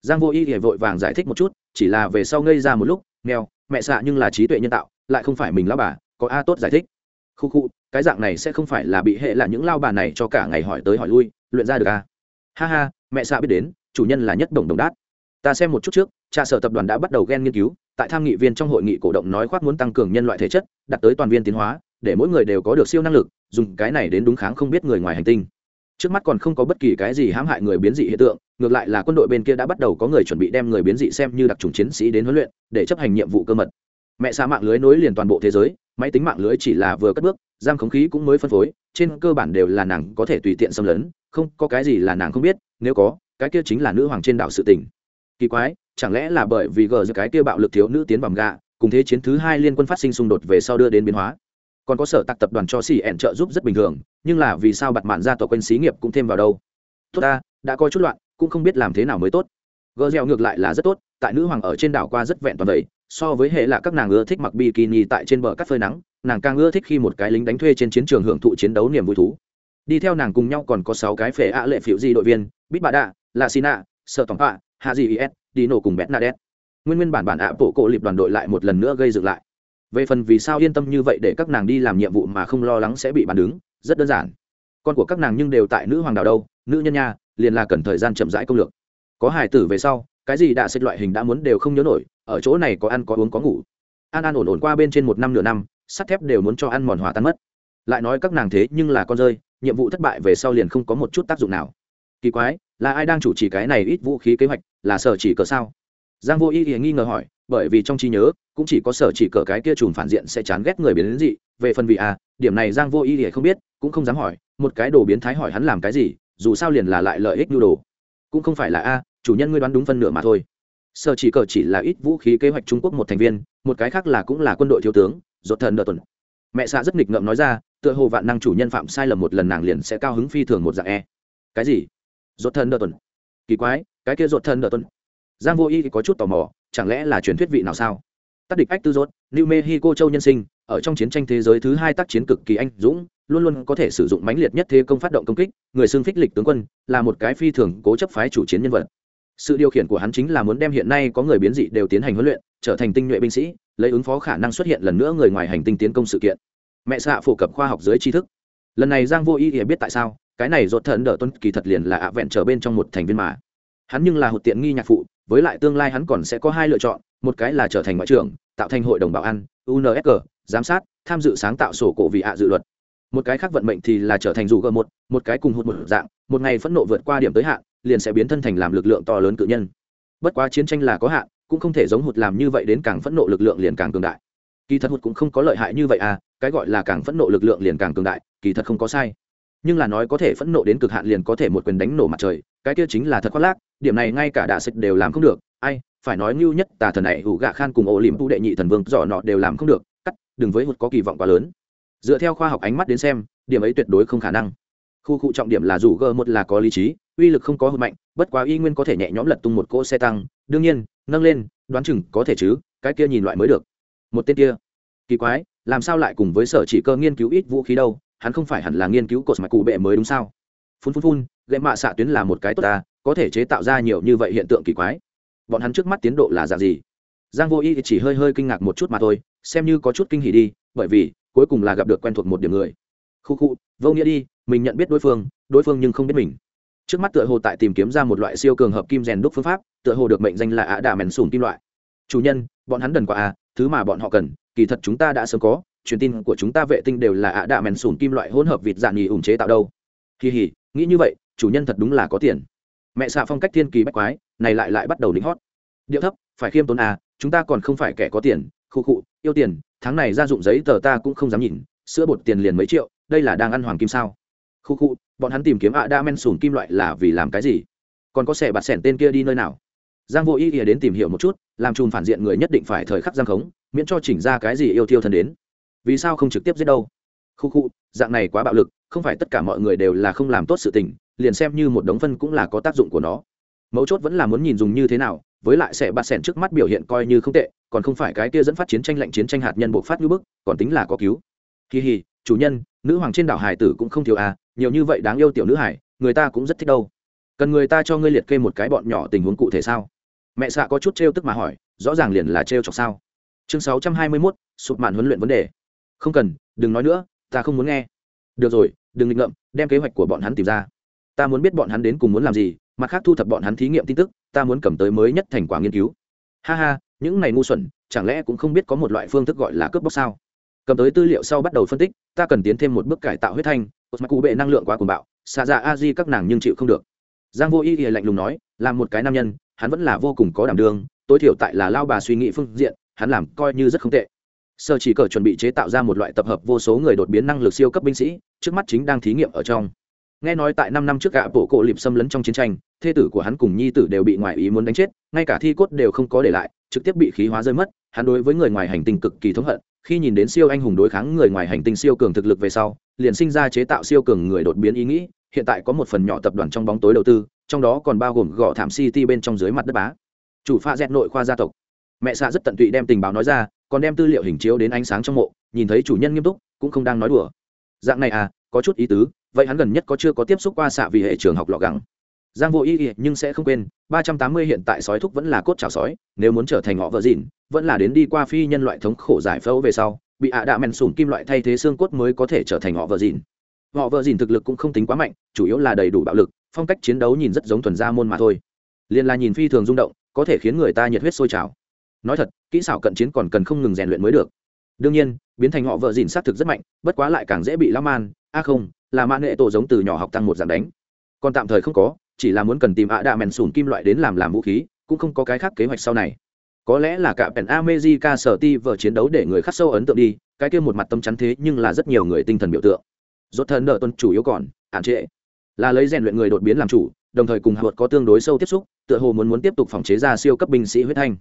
Giang vô y thì vội vàng giải thích một chút chỉ là về sau ngây ra một lúc nghèo mẹ xạ nhưng là trí tuệ nhân tạo, lại không phải mình lao bà, có a tốt giải thích. Khu khu, cái dạng này sẽ không phải là bị hệ là những lao bà này cho cả ngày hỏi tới hỏi lui, luyện ra được a. Ha ha, mẹ xạ biết đến, chủ nhân là nhất đồng đồng đát. Ta xem một chút trước trà sở tập đoàn đã bắt đầu ghen nghiên cứu, tại tham nghị viên trong hội nghị cổ động nói khoác muốn tăng cường nhân loại thể chất, đạt tới toàn viên tiến hóa, để mỗi người đều có được siêu năng lực, dùng cái này đến đúng kháng không biết người ngoài hành tinh. Trước mắt còn không có bất kỳ cái gì hãm hại người biến dị hiện tượng ngược lại là quân đội bên kia đã bắt đầu có người chuẩn bị đem người biến dị xem như đặc trùng chiến sĩ đến huấn luyện, để chấp hành nhiệm vụ cơ mật. Mẹ xa mạng lưới nối liền toàn bộ thế giới, máy tính mạng lưới chỉ là vừa cất bước, giam khống khí cũng mới phân phối, trên cơ bản đều là nàng có thể tùy tiện xâm lấn, không có cái gì là nàng không biết, nếu có, cái kia chính là nữ hoàng trên đảo sự tình. Kỳ quái, chẳng lẽ là bởi vì gờ giữa cái kia bạo lực thiếu nữ tiến vòng gạ cùng thế chiến thứ hai liên quân phát sinh xung đột về sau đưa đến biến hóa? Còn có sở tạc tập đoàn cho xì ẹn trợ giúp rất bình thường, nhưng là vì sao bặt mạn ra tòa quân xí nghiệp cũng thêm vào đâu? Tốt ta, đã coi chút loạn cũng không biết làm thế nào mới tốt. Gờ dẻo ngược lại là rất tốt, tại nữ hoàng ở trên đảo qua rất vẹn toàn vậy, so với hệ là các nàng ưa thích mặc bikini tại trên bờ cắt phơi nắng, nàng càng ưa thích khi một cái lính đánh thuê trên chiến trường hưởng thụ chiến đấu niềm vui thú. Đi theo nàng cùng nhau còn có sáu cái phệ ạ lệ phiệu di đội viên, bít bà đạ lạ sina sợ tòng pạ hạ gì is đi nổ cùng bét nadet nguyên nguyên bản bản ạ bộ cổ liệp đoàn đội lại một lần nữa gây dựng lại. Về phần vì sao yên tâm như vậy để các nàng đi làm nhiệm vụ mà không lo lắng sẽ bị bàn đứng, rất đơn giản. Con của các nàng nhưng đều tại nữ hoàng đảo đâu, nữ nhân nha liền là cần thời gian chậm rãi công lược. Có hài tử về sau cái gì đã xích loại hình đã muốn đều không nhớ nổi ở chỗ này có ăn có uống có ngủ. An an ổn ổn qua bên trên một năm nửa năm sắt thép đều muốn cho ăn mòn hòa tan mất. Lại nói các nàng thế nhưng là con rơi nhiệm vụ thất bại về sau liền không có một chút tác dụng nào. Kỳ quái là ai đang chủ trì cái này ít vũ khí kế hoạch là sở chỉ cờ sao? Giang vô y thì nghi ngờ hỏi bởi vì trong trí nhớ cũng chỉ có sở chỉ cờ cái kia trùm phản diện sẽ chán ghét người biến đến dị. Về phần vị à, điểm này giang vô y thì không biết cũng không dám hỏi một cái đồ biến thái hỏi hắn làm cái gì dù sao liền là lại lợi ích nhu đồ. Cũng không phải là a, chủ nhân ngươi đoán đúng phân nửa mà thôi. Sở chỉ cờ chỉ là ít vũ khí kế hoạch trung quốc một thành viên, một cái khác là cũng là quân đội thiếu tướng dột thần đợt tuần. Mẹ xạ rất nghịch ngợm nói ra, tựa hồ vạn năng chủ nhân phạm sai lầm một lần nàng liền sẽ cao hứng phi thường một dạng e. Cái gì? Dột thần đợt tuần. Kỳ quái, cái kia dột thần đợt tuần. Giang vô y có chút tò mò, chẳng lẽ là truyền thuyết vị nào sao? Tác địch ách tư dốt new mexico châu nhân sinh, ở trong chiến tranh thế giới thứ hai tác chiến cực kỳ anh dũng luôn luôn có thể sử dụng mãnh liệt nhất thế công phát động công kích, người xưng phích lịch tướng quân, là một cái phi thường cố chấp phái chủ chiến nhân vật. Sự điều khiển của hắn chính là muốn đem hiện nay có người biến dị đều tiến hành huấn luyện, trở thành tinh nhuệ binh sĩ, lấy ứng phó khả năng xuất hiện lần nữa người ngoài hành tinh tiến công sự kiện. Mẹ xạ phổ cập khoa học dưới tri thức. Lần này giang vô ý ỉa biết tại sao, cái này dột thần đỡ tuân kỳ thật liền là ạ vẹn trở bên trong một thành viên mà. Hắn nhưng là hụt tiện nghi nhạc phụ, với lại tương lai hắn còn sẽ có hai lựa chọn, một cái là trở thành ngoại trưởng, tạo thành hội đồng bảo an unsg giám sát, tham dự sáng tạo sổ cổ vị ạ dự luật một cái khác vận mệnh thì là trở thành dù g một một cái cùng hụt một dạng, một ngày phẫn nộ vượt qua điểm tới hạn, liền sẽ biến thân thành làm lực lượng to lớn cự nhân. Bất quá chiến tranh là có hạn, cũng không thể giống hụt làm như vậy đến càng phẫn nộ lực lượng liền càng cường đại. Kỳ thật hụt cũng không có lợi hại như vậy à cái gọi là càng phẫn nộ lực lượng liền càng cường đại, kỳ thật không có sai. Nhưng là nói có thể phẫn nộ đến cực hạn liền có thể một quyền đánh nổ mặt trời, cái kia chính là thật khoác lác, điểm này ngay cả đạ xịt đều làm không được. Ai, phải nói ngưu nhất tà thần này hủ gạ khan cùng ổ liềm tu đệ nhị thần vương dò nọ đều làm không được, cắt, đừng với hụt có kỳ vọng quá lớn dựa theo khoa học ánh mắt đến xem, điểm ấy tuyệt đối không khả năng. Khu cụ trọng điểm là dù g một là có lý trí, uy lực không có hụt mạnh, bất quá y nguyên có thể nhẹ nhõm lật tung một cỗ xe tăng, đương nhiên, nâng lên, đoán chừng có thể chứ, cái kia nhìn loại mới được. Một tên kia. Kỳ quái, làm sao lại cùng với sở chỉ cơ nghiên cứu ít vũ khí đâu, hắn không phải hẳn là nghiên cứu cột mạch cụ bệ mới đúng sao? Phun phun phun, gậy mạ xạ tuyến là một cái tốt ta, có thể chế tạo ra nhiều như vậy hiện tượng kỳ quái. Bọn hắn trước mắt tiến độ là dạng gì? Giang vô y chỉ hơi hơi kinh ngạc một chút mà thôi, xem như có chút kinh hỉ đi, bởi vì cuối cùng là gặp được quen thuộc một điểm người. Khu khu, vô nghĩa đi, mình nhận biết đối phương đối phương nhưng không biết mình. Trước mắt tựa hồ tại tìm kiếm ra một loại siêu cường hợp kim rèn đúc phương pháp, tựa hồ được mệnh danh là ạ đà mèn sùn kim loại. Chủ nhân, bọn hắn đần qua à thứ mà bọn họ cần, kỳ thật chúng ta đã sớm có, truyền tin của chúng ta vệ tinh đều là ạ đà mèn sùn kim loại hỗn hợp vịt dạng nhì ủng chế tạo đâu. Kỳ hỉ, nghĩ như vậy, chủ nhân thật đúng là có tiền. Mẹ xạ phong cách thiên kỳ bách quái, này lại lại bắt đầu lính hót. Điệu thấp, phải khiêm tốn à chúng ta còn không phải kẻ có tiền khu khụ yêu tiền, tháng này ra dụng giấy tờ ta cũng không dám nhìn, sữa bột tiền liền mấy triệu, đây là đang ăn hoàng kim sao? Khu khu, bọn hắn tìm kiếm ạ đa men sùn kim loại là vì làm cái gì? Còn có xe bạt sẻn tên kia đi nơi nào? Giang vô ý ỉa đến tìm hiểu một chút, làm chùm phản diện người nhất định phải thời khắc giang khống, miễn cho chỉnh ra cái gì yêu thiêu thân đến. Vì sao không trực tiếp giết đâu? Khu khu, dạng này quá bạo lực, không phải tất cả mọi người đều là không làm tốt sự tình, liền xem như một đống phân cũng là có tác dụng của nó. Mấu chốt vẫn là muốn nhìn dùng như thế nào với lại sẽ bạt sẻn trước mắt biểu hiện coi như không tệ, còn không phải cái kia dẫn phát chiến tranh lạnh chiến tranh hạt nhân buộc phát như bức, còn tính là có cứu. Kỳ hì, chủ nhân, nữ hoàng trên đảo hải tử cũng không thiếu à nhiều như vậy đáng yêu tiểu nữ hải, người ta cũng rất thích đâu. Cần người ta cho ngươi liệt kê một cái bọn nhỏ tình huống cụ thể sao? Mẹ xạ có chút trêu tức mà hỏi, rõ ràng liền là trêu chọc sao? Chương sáu trăm hai mươi mốt, sụp màn huấn luyện vấn đề. Không cần, đừng nói nữa, ta không muốn nghe. Được rồi, đừng nghịch ngợm, đem kế hoạch của bọn hắn tìm ra ta muốn biết bọn hắn đến cùng muốn làm gì, mặt khác thu thập bọn hắn thí nghiệm tin tức, ta muốn cầm tới mới nhất thành quả nghiên cứu. Ha ha, những này ngu xuẩn, chẳng lẽ cũng không biết có một loại phương thức gọi là cướp bóc sao? Cầm tới tư liệu sau bắt đầu phân tích, ta cần tiến thêm một bước cải tạo huyết thanh mặc cụ bệ năng lượng quá cuồng bạo, xạ dạ a di các nàng nhưng chịu không được. Giang vô y thì lạnh lùng nói, là một cái nam nhân, hắn vẫn là vô cùng có đảm đương, tối thiểu tại là lao bà suy nghĩ phương diện, hắn làm coi như rất không tệ. Sơ chỉ cờ chuẩn bị chế tạo ra một loại tập hợp vô số người đột biến năng lực siêu cấp binh sĩ, trước mắt chính đang thí nghiệm ở trong nghe nói tại năm năm trước gạ bộ cổ lịp xâm lấn trong chiến tranh, thê tử của hắn cùng nhi tử đều bị ngoại ý muốn đánh chết, ngay cả thi cốt đều không có để lại, trực tiếp bị khí hóa rơi mất. Hắn đối với người ngoài hành tinh cực kỳ thống hận, khi nhìn đến siêu anh hùng đối kháng người ngoài hành tinh siêu cường thực lực về sau, liền sinh ra chế tạo siêu cường người đột biến ý nghĩ, hiện tại có một phần nhỏ tập đoàn trong bóng tối đầu tư, trong đó còn bao gồm gõ thảm city bên trong dưới mặt đất bá. Chủ pha dẹt nội khoa gia tộc. Mẹ xạ rất tận tụy đem tình báo nói ra, còn đem tư liệu hình chiếu đến ánh sáng trong mộ, nhìn thấy chủ nhân nghiêm túc, cũng không đang nói đùa. Dạng này à có chút ý tứ vậy hắn gần nhất có chưa có tiếp xúc qua xạ vì hệ trường học lọ gắng giang vô ý, ý nhưng sẽ không quên ba trăm tám mươi hiện tại sói thúc vẫn là cốt chảo sói nếu muốn trở thành họ vợ dịn vẫn là đến đi qua phi nhân loại thống khổ giải phẫu về sau bị ạ đạ mèn sùn kim loại thay thế xương cốt mới có thể trở thành họ vợ dịn. Họ vợ dịn thực lực cũng không tính quá mạnh chủ yếu là đầy đủ bạo lực phong cách chiến đấu nhìn rất giống thuần gia môn mà thôi. Liền là nhìn phi thường rung động có thể khiến người ta nhiệt huyết sôi trào. Nói thật kỹ xảo cận chiến còn cần không ngừng rèn luyện mới được. Đương nhiên biến thành họ vợ dìn xác thực rất mạnh bất quá lại càng dễ bị lão man a không là mãn nghệ tổ giống từ nhỏ học tăng một dạng đánh. Còn tạm thời không có, chỉ là muốn cần tìm ạ đạ mèn sùn kim loại đến làm làm vũ khí, cũng không có cái khác kế hoạch sau này. Có lẽ là cả pèn amejica sở ti vợ chiến đấu để người khắc sâu ấn tượng đi, cái kia một mặt tâm chắn thế nhưng là rất nhiều người tinh thần biểu tượng. Dốt thần nợ tuân chủ yếu còn, hạn trệ là lấy rèn luyện người đột biến làm chủ, đồng thời cùng hợp có tương đối sâu tiếp xúc, tựa hồ muốn muốn tiếp tục phòng chế ra siêu cấp binh sĩ huyết thanh.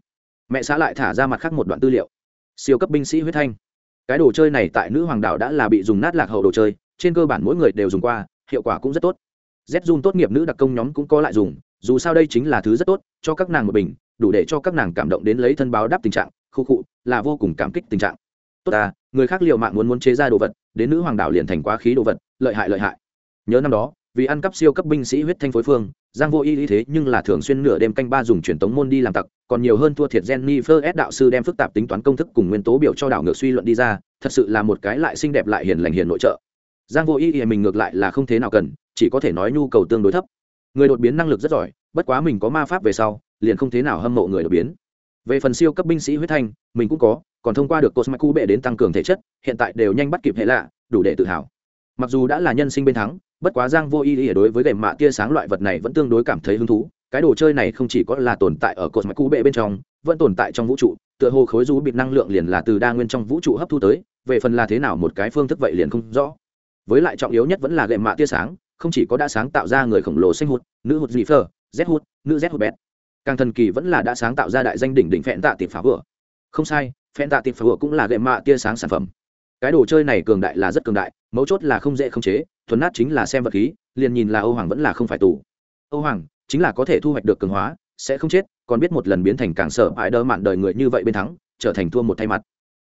Mẹ xã lại thả ra mặt khác một đoạn tư liệu. Siêu cấp binh sĩ huyết thanh. Cái đồ chơi này tại nữ hoàng đảo đã là bị dùng nát lạc hậu đồ chơi trên cơ bản mỗi người đều dùng qua, hiệu quả cũng rất tốt. Z zun tốt nghiệp nữ đặc công nhóm cũng có lại dùng, dù sao đây chính là thứ rất tốt, cho các nàng một bình, đủ để cho các nàng cảm động đến lấy thân báo đáp tình trạng, khu khụ là vô cùng cảm kích tình trạng. Tốt à người khác liệu mạng muốn muốn chế ra đồ vật, đến nữ hoàng đảo liền thành quá khí đồ vật, lợi hại lợi hại. Nhớ năm đó, vì ăn cắp siêu cấp binh sĩ huyết thanh phối phương, giang vô y lý thế nhưng là thường xuyên nửa đêm canh ba dùng truyền tống môn đi làm tặc, còn nhiều hơn thua thiệt jennifer s đạo sư đem phức tạp tính toán công thức cùng nguyên tố biểu cho đảo ngược suy luận đi ra, thật sự là một cái lại xinh đẹp lại hiền lành hiền nội trợ giang vô ý ý mình ngược lại là không thế nào cần, chỉ có thể nói nhu cầu tương đối thấp. Người đột biến năng lực rất giỏi, bất quá mình có ma pháp về sau, liền không thế nào hâm mộ người đột biến. Về phần siêu cấp binh sĩ huyết thanh, mình cũng có, còn thông qua được cosmic bệ đến tăng cường thể chất, hiện tại đều nhanh bắt kịp hệ lạ, đủ để tự hào. Mặc dù đã là nhân sinh bên thắng, bất quá giang vô ý ý đối với gầy mạ tia sáng loại vật này vẫn tương đối cảm thấy hứng thú. Cái đồ chơi này không chỉ có là tồn tại ở cột mạch cũ bệ bên trong, vẫn tồn tại trong vũ trụ, tựa hồ khối rú bịt năng lượng liền là từ đa nguyên trong vũ trụ hấp thu tới, về phần là thế nào một cái phương thức vậy liền không rõ với lại trọng yếu nhất vẫn là gậy mạ tia sáng không chỉ có đã sáng tạo ra người khổng lồ xanh hụt, nữ hụt dị phờ z hụt, nữ z hụt bét càng thần kỳ vẫn là đã sáng tạo ra đại danh đỉnh đỉnh phẹn tạ tiệp phá vừa không sai phẹn tạ tiệp phá vừa cũng là gậy mạ tia sáng sản phẩm. Cái đồ chơi này cường đại là rất cường đại mấu chốt là không dễ không chế thuần nát chính là xem vật khí liền nhìn là âu hoàng vẫn là không phải tù. Âu hoàng chính là có thể thu hoạch được cường hóa sẽ không chết còn biết một lần biến thành càng sợ hãi đỡ mạn đời người như vậy bên thắng trở thành thua một thay mặt.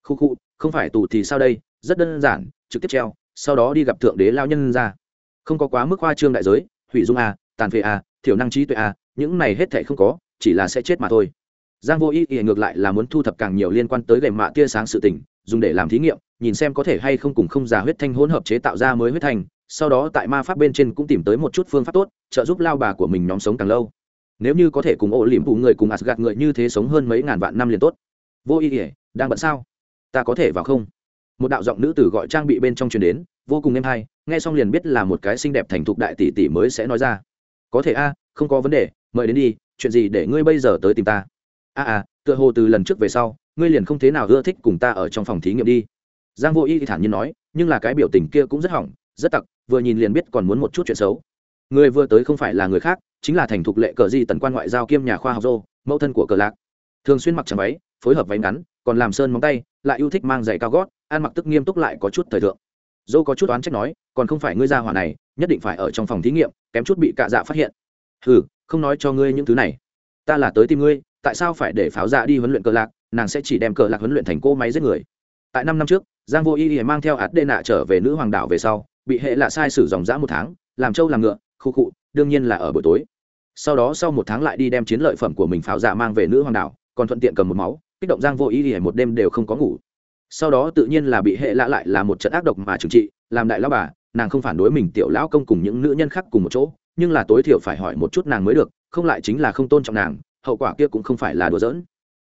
Khu khu không phải tù thì sao đây? Rất đơn giản trực tiếp treo sau đó đi gặp thượng đế lao nhân ra. Không có quá mức hoa trương đại giới, hủy dung a, tàn phế a, thiểu năng trí tuệ a, những này hết thể không có, chỉ là sẽ chết mà thôi. Giang vô ý ý ngược lại là muốn thu thập càng nhiều liên quan tới gầy mạ tia sáng sự tình, dùng để làm thí nghiệm, nhìn xem có thể hay không cùng không già huyết thanh hỗn hợp chế tạo ra mới huyết thanh, sau đó tại ma pháp bên trên cũng tìm tới một chút phương pháp tốt, trợ giúp lao bà của mình nhóm sống càng lâu. Nếu như có thể cùng ổ liềm phụ người cùng asgad người như thế sống hơn mấy ngàn vạn năm liền tốt. Vô ý ỉa đang bận sao? Ta có thể vào không? Một đạo giọng nữ tử gọi trang bị bên trong truyền đến vô cùng êm hay nghe xong liền biết là một cái xinh đẹp thành thục đại tỷ tỷ mới sẽ nói ra. Có thể a à, không có vấn đề mời đến đi chuyện gì để ngươi bây giờ tới tìm ta? A à, à tựa hồ từ lần trước về sau ngươi liền không thế nào ưa thích cùng ta ở trong phòng thí nghiệm đi. Giang vô y thản nhiên nói nhưng là cái biểu tình kia cũng rất hỏng rất tặc vừa nhìn liền biết còn muốn một chút chuyện xấu. Người vừa tới không phải là người khác chính là thành thục lệ cờ di tần quan ngoại giao kiêm nhà khoa học dô mẫu thân của cờ lạc. Thường xuyên mặc trắng váy phối hợp váy ngắn còn làm sơn móng tay lại yêu thích mang giày cao gót ăn mặc tức nghiêm túc lại có chút thời thượng. Dô có chút oán trách nói, còn không phải ngươi ra hỏa này, nhất định phải ở trong phòng thí nghiệm, kém chút bị cạ dạ phát hiện. Ừ không nói cho ngươi những thứ này. Ta là tới tìm ngươi, tại sao phải để pháo dạ đi huấn luyện cờ lạc, nàng sẽ chỉ đem cờ lạc huấn luyện thành cô máy giết người. Tại năm năm trước, giang vô y mang theo ạt đê nạ trở về nữ hoàng đảo về sau, bị hệ lạ sai sử dòng dã một tháng, làm trâu làm ngựa, khu cụ đương nhiên là ở buổi tối. Sau đó sau một tháng lại đi đem chiến lợi phẩm của mình pháo dạ mang về nữ hoàng đảo, còn thuận tiện cầm một máu, kích động giang vô y y một đêm đều không có ngủ sau đó tự nhiên là bị hệ lạ lại là một trận ác độc mà trừng trị, làm đại lão bà, nàng không phản đối mình tiểu lão công cùng những nữ nhân khác cùng một chỗ, nhưng là tối thiểu phải hỏi một chút nàng mới được, không lại chính là không tôn trọng nàng, hậu quả kia cũng không phải là đùa giỡn.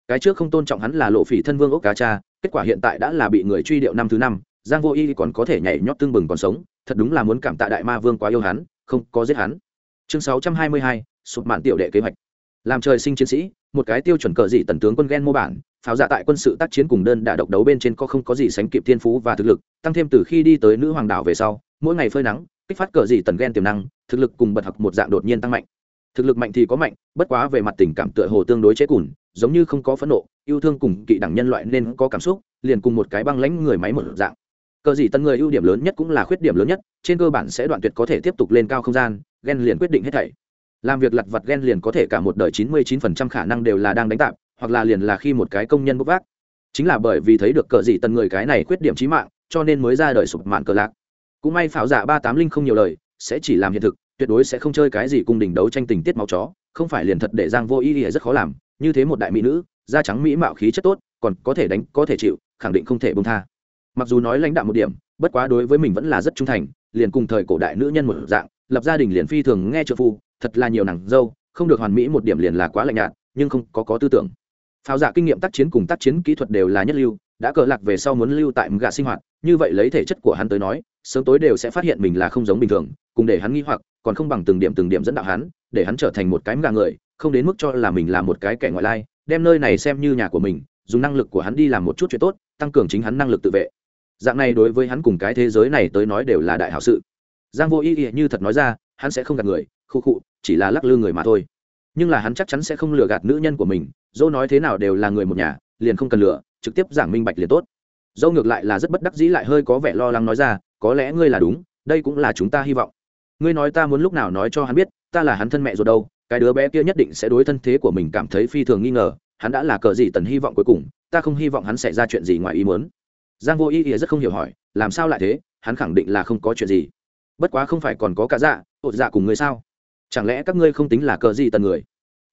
Cái trước không tôn trọng hắn là lộ phỉ thân vương ốc cá cha, kết quả hiện tại đã là bị người truy điệu năm thứ năm, giang vô y còn có thể nhảy nhót tương bừng còn sống, thật đúng là muốn cảm tạ đại ma vương quá yêu hắn, không có giết hắn. Chương sáu trăm hai mươi hai, sụp mạn tiểu đệ kế hoạch làm trời sinh chiến sĩ, một cái tiêu chuẩn cờ dị tần tướng quân ghen mô bản, pháo dạ tại quân sự tác chiến cùng đơn đã độc đấu bên trên có không có gì sánh kịp thiên phú và thực lực, tăng thêm từ khi đi tới nữ hoàng đảo về sau, mỗi ngày phơi nắng, kích phát cờ dị tần ghen tiềm năng, thực lực cùng bật học một dạng đột nhiên tăng mạnh. Thực lực mạnh thì có mạnh, bất quá về mặt tình cảm tựa hồ tương đối chế cùn, giống như không có phẫn nộ, yêu thương cùng kỵ đẳng nhân loại nên có cảm xúc, liền cùng một cái băng lãnh người máy một dạng. Cờ dị tần người ưu điểm lớn nhất cũng là khuyết điểm lớn nhất, trên cơ bản sẽ đoạn tuyệt có thể tiếp tục lên cao không gian ghen liền quyết định hết thảy làm việc lặt vặt ghen liền có thể cả một đời chín mươi chín phần trăm khả năng đều là đang đánh tạp, hoặc là liền là khi một cái công nhân bốc vác. Chính là bởi vì thấy được cờ gì tần người cái này khuyết điểm trí mạng, cho nên mới ra đời sụp mạn cờ lạc. Cũng may pháo giả ba tám linh không nhiều lời, sẽ chỉ làm hiện thực, tuyệt đối sẽ không chơi cái gì cung đình đấu tranh tình tiết máu chó, không phải liền thật để giang vô ý thì rất khó làm, như thế một đại mỹ nữ, da trắng mỹ mạo khí chất tốt, còn có thể đánh, có thể chịu, khẳng định không thể bông tha. Mặc dù nói lãnh đạo một điểm, bất quá đối với mình vẫn là rất trung thành, liền cùng thời cổ đại nữ nhân một dạng, lập gia đình liền phi thường nghe trợ phu thật là nhiều nàng dâu, không được hoàn mỹ một điểm liền là quá lạnh nhạt, nhưng không có có tư tưởng. Pháo dạ kinh nghiệm tác chiến cùng tác chiến kỹ thuật đều là nhất lưu, đã cờ lạc về sau muốn lưu tại gà sinh hoạt, như vậy lấy thể chất của hắn tới nói, sớm tối đều sẽ phát hiện mình là không giống bình thường, cùng để hắn nghi hoặc, còn không bằng từng điểm từng điểm dẫn đạo hắn, để hắn trở thành một cái mga người, không đến mức cho là mình là một cái kẻ ngoại lai, đem nơi này xem như nhà của mình, dùng năng lực của hắn đi làm một chút chuyện tốt, tăng cường chính hắn năng lực tự vệ. Dạng này đối với hắn cùng cái thế giới này tới nói đều là đại hảo sự. Giang vô ý ý như thật nói ra, hắn sẽ không gạt người khu khụ chỉ là lắc lư người mà thôi. Nhưng là hắn chắc chắn sẽ không lừa gạt nữ nhân của mình dô nói thế nào đều là người một nhà, liền không cần lừa, trực tiếp giảng minh bạch liền tốt. Dâu ngược lại là rất bất đắc dĩ lại hơi có vẻ lo lắng nói ra, có lẽ ngươi là đúng, đây cũng là chúng ta hy vọng. Ngươi nói ta muốn lúc nào nói cho hắn biết, ta là hắn thân mẹ rồi đâu, cái đứa bé kia nhất định sẽ đối thân thế của mình cảm thấy phi thường nghi ngờ, hắn đã là cờ gì tần hy vọng cuối cùng, ta không hy vọng hắn xảy ra chuyện gì ngoài ý muốn. Giang vô ý ý rất không hiểu hỏi, làm sao lại thế, hắn khẳng định là không có chuyện gì. Bất quá không phải còn có cả dạ ột dạ cùng người sao? Chẳng lẽ các ngươi không tính là cờ gì tần người?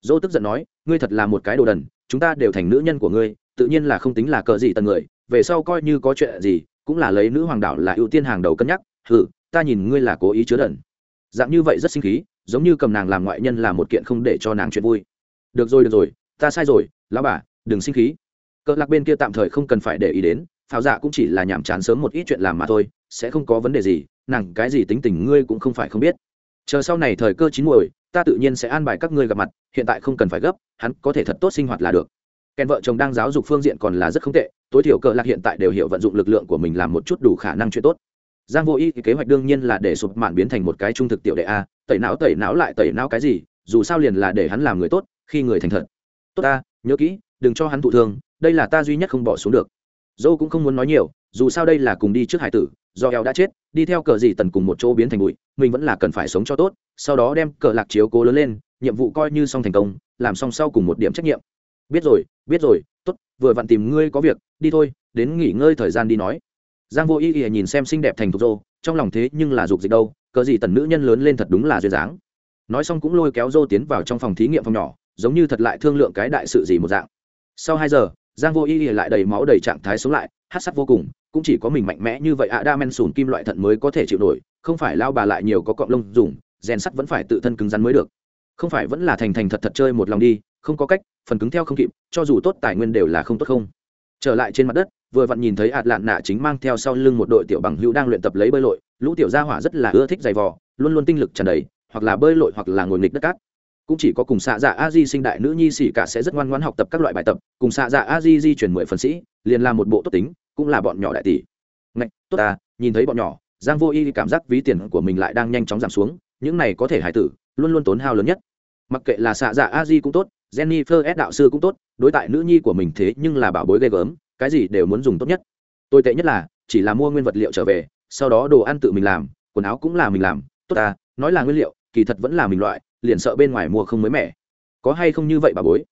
Dỗ tức giận nói, ngươi thật là một cái đồ đần, chúng ta đều thành nữ nhân của ngươi, tự nhiên là không tính là cờ gì tần người, về sau coi như có chuyện gì, cũng là lấy nữ hoàng đảo là ưu tiên hàng đầu cân nhắc, hừ, ta nhìn ngươi là cố ý chứa đần. Dạng như vậy rất sinh khí, giống như cầm nàng làm ngoại nhân là một kiện không để cho nàng chuyện vui. Được rồi được rồi, ta sai rồi, lão bà, đừng sinh khí. Cỡ lạc bên kia tạm thời không cần phải để ý đến, pháo dạ cũng chỉ là nhàm chán sớm một ít chuyện làm mà thôi, sẽ không có vấn đề gì, nàng cái gì tính tình ngươi cũng không phải không biết chờ sau này thời cơ chín muồi, ta tự nhiên sẽ an bài các ngươi gặp mặt, hiện tại không cần phải gấp, hắn có thể thật tốt sinh hoạt là được. Kèn vợ chồng đang giáo dục phương diện còn là rất không tệ, tối thiểu cờ lạc hiện tại đều hiểu vận dụng lực lượng của mình làm một chút đủ khả năng chuyện tốt. Giang vô y kế hoạch đương nhiên là để sụp mạn biến thành một cái trung thực tiểu đệ a, tẩy não tẩy não lại tẩy não cái gì, dù sao liền là để hắn làm người tốt, khi người thành thật. Tốt ta nhớ kỹ, đừng cho hắn thụ thương, đây là ta duy nhất không bỏ xuống được dô cũng không muốn nói nhiều, dù sao đây là cùng đi trước hải tử, do eo đã chết, đi theo cờ gì tần cùng một chỗ biến thành bụi, mình vẫn là cần phải sống cho tốt, sau đó đem cờ lạc chiếu cố lớn lên, nhiệm vụ coi như xong thành công, làm xong sau cùng một điểm trách nhiệm. Biết rồi biết rồi, tốt, vừa vặn tìm ngươi có việc, đi thôi, đến nghỉ ngơi thời gian đi nói. Giang vô ý ỉa nhìn xem xinh đẹp thành thục rô trong lòng thế nhưng là dục dịch đâu, cờ gì tần nữ nhân lớn lên thật đúng là duyên dáng. Nói xong cũng lôi kéo rô tiến vào trong phòng thí nghiệm phòng nhỏ, giống như thật lại thương lượng cái đại sự gì một dạng. Sau hai giờ giang vô y lại đầy máu đầy trạng thái sống lại, hát sắc vô cùng, cũng chỉ có mình mạnh mẽ như vậy ạ, đa men sùn kim loại thận mới có thể chịu nổi, không phải lao bà lại nhiều có cọng lông dùng, rèn sắt vẫn phải tự thân cứng rắn mới được. Không phải vẫn là thành thành thật thật chơi một lòng đi, không có cách, phần cứng theo không kịp, cho dù tốt tài nguyên đều là không tốt không. Trở lại trên mặt đất, vừa vặn nhìn thấy ạt lạn nạ chính mang theo sau lưng một đội tiểu bằng hữu đang luyện tập lấy bơi lội, lũ tiểu gia hỏa rất là ưa thích giày vò, luôn luôn tinh lực tràn đầy, hoặc là bơi lội hoặc là ngồi nghịch đất cát cũng chỉ có cùng xạ dạ a di sinh đại nữ nhi xỉ cả sẽ rất ngoan ngoãn học tập các loại bài tập, cùng xạ dạ a di di chuyển mười phần sĩ, liền là một bộ tốt tính, cũng là bọn nhỏ đại tỷ. Ngạch, tốt à nhìn thấy bọn nhỏ, giang vô y cảm giác ví tiền của mình lại đang nhanh chóng giảm xuống, những này có thể hải tử, luôn luôn tốn hao lớn nhất. Mặc kệ là xạ dạ a di cũng tốt, jennifer s đạo sư cũng tốt, đối tại nữ nhi của mình thế nhưng là bảo bối ghê gớm, cái gì đều muốn dùng tốt nhất. Tồi tệ nhất là, chỉ là mua nguyên vật liệu trở về, sau đó đồ ăn tự mình làm, quần áo cũng là mình làm, tốt à nói là nguyên liệu, kỳ thật vẫn là mình loại liền sợ bên ngoài mua không mới mẻ. Có hay không như vậy bà bối?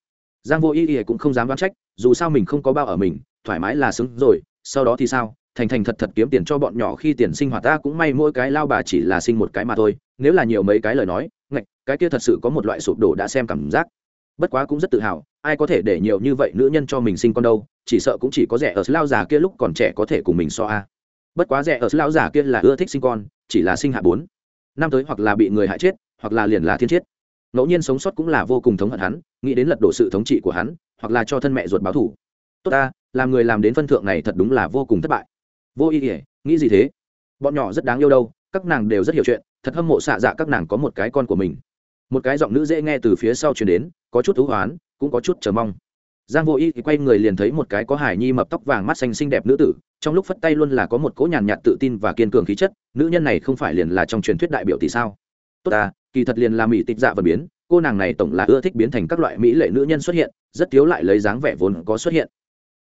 Giang vô ý ý cũng không dám đoán trách, dù sao mình không có bao ở mình, thoải mái là xứng rồi, sau đó thì sao? Thành thành thật thật kiếm tiền cho bọn nhỏ khi tiền sinh hoạt ta cũng may mỗi cái lao bà chỉ là sinh một cái mà thôi, nếu là nhiều mấy cái lời nói, ngạch, cái kia thật sự có một loại sụp đổ đã xem cảm giác. Bất quá cũng rất tự hào, ai có thể để nhiều như vậy nữ nhân cho mình sinh con đâu, chỉ sợ cũng chỉ có rẻ ở lao già kia lúc còn trẻ có thể cùng mình so a. Bất quá rẻ ở lao già kia là ưa thích sinh con, chỉ là sinh hạ bốn năm tới hoặc là bị người hại chết hoặc là liền là thiên chiết. Ngẫu nhiên sống sót cũng là vô cùng thống hận hắn, nghĩ đến lật đổ sự thống trị của hắn, hoặc là cho thân mẹ ruột báo thủ tốt ta, làm người làm đến phân thượng này thật đúng là vô cùng thất bại. Vô ý ỉa nghĩ gì thế? Bọn nhỏ rất đáng yêu đâu, các nàng đều rất hiểu chuyện, thật hâm mộ xạ dạ các nàng có một cái con của mình. Một cái giọng nữ dễ nghe từ phía sau chuyển đến, có chút thú hoán, cũng có chút chờ mong. Giang vô ý thì quay người liền thấy một cái có hải nhi mập tóc vàng mắt xanh xinh đẹp nữ tử, trong lúc phất tay luôn là có một cỗ nhàn nhạt tự tin và kiên cường khí chất, nữ nhân này không phải liền là trong truyền thuyết đại biểu tỷ sao? Tốt ta, kỳ thật liền là mỹ tịch dạ vật biến, cô nàng này tổng là ưa thích biến thành các loại mỹ lệ nữ nhân xuất hiện, rất thiếu lại lấy dáng vẻ vốn có xuất hiện.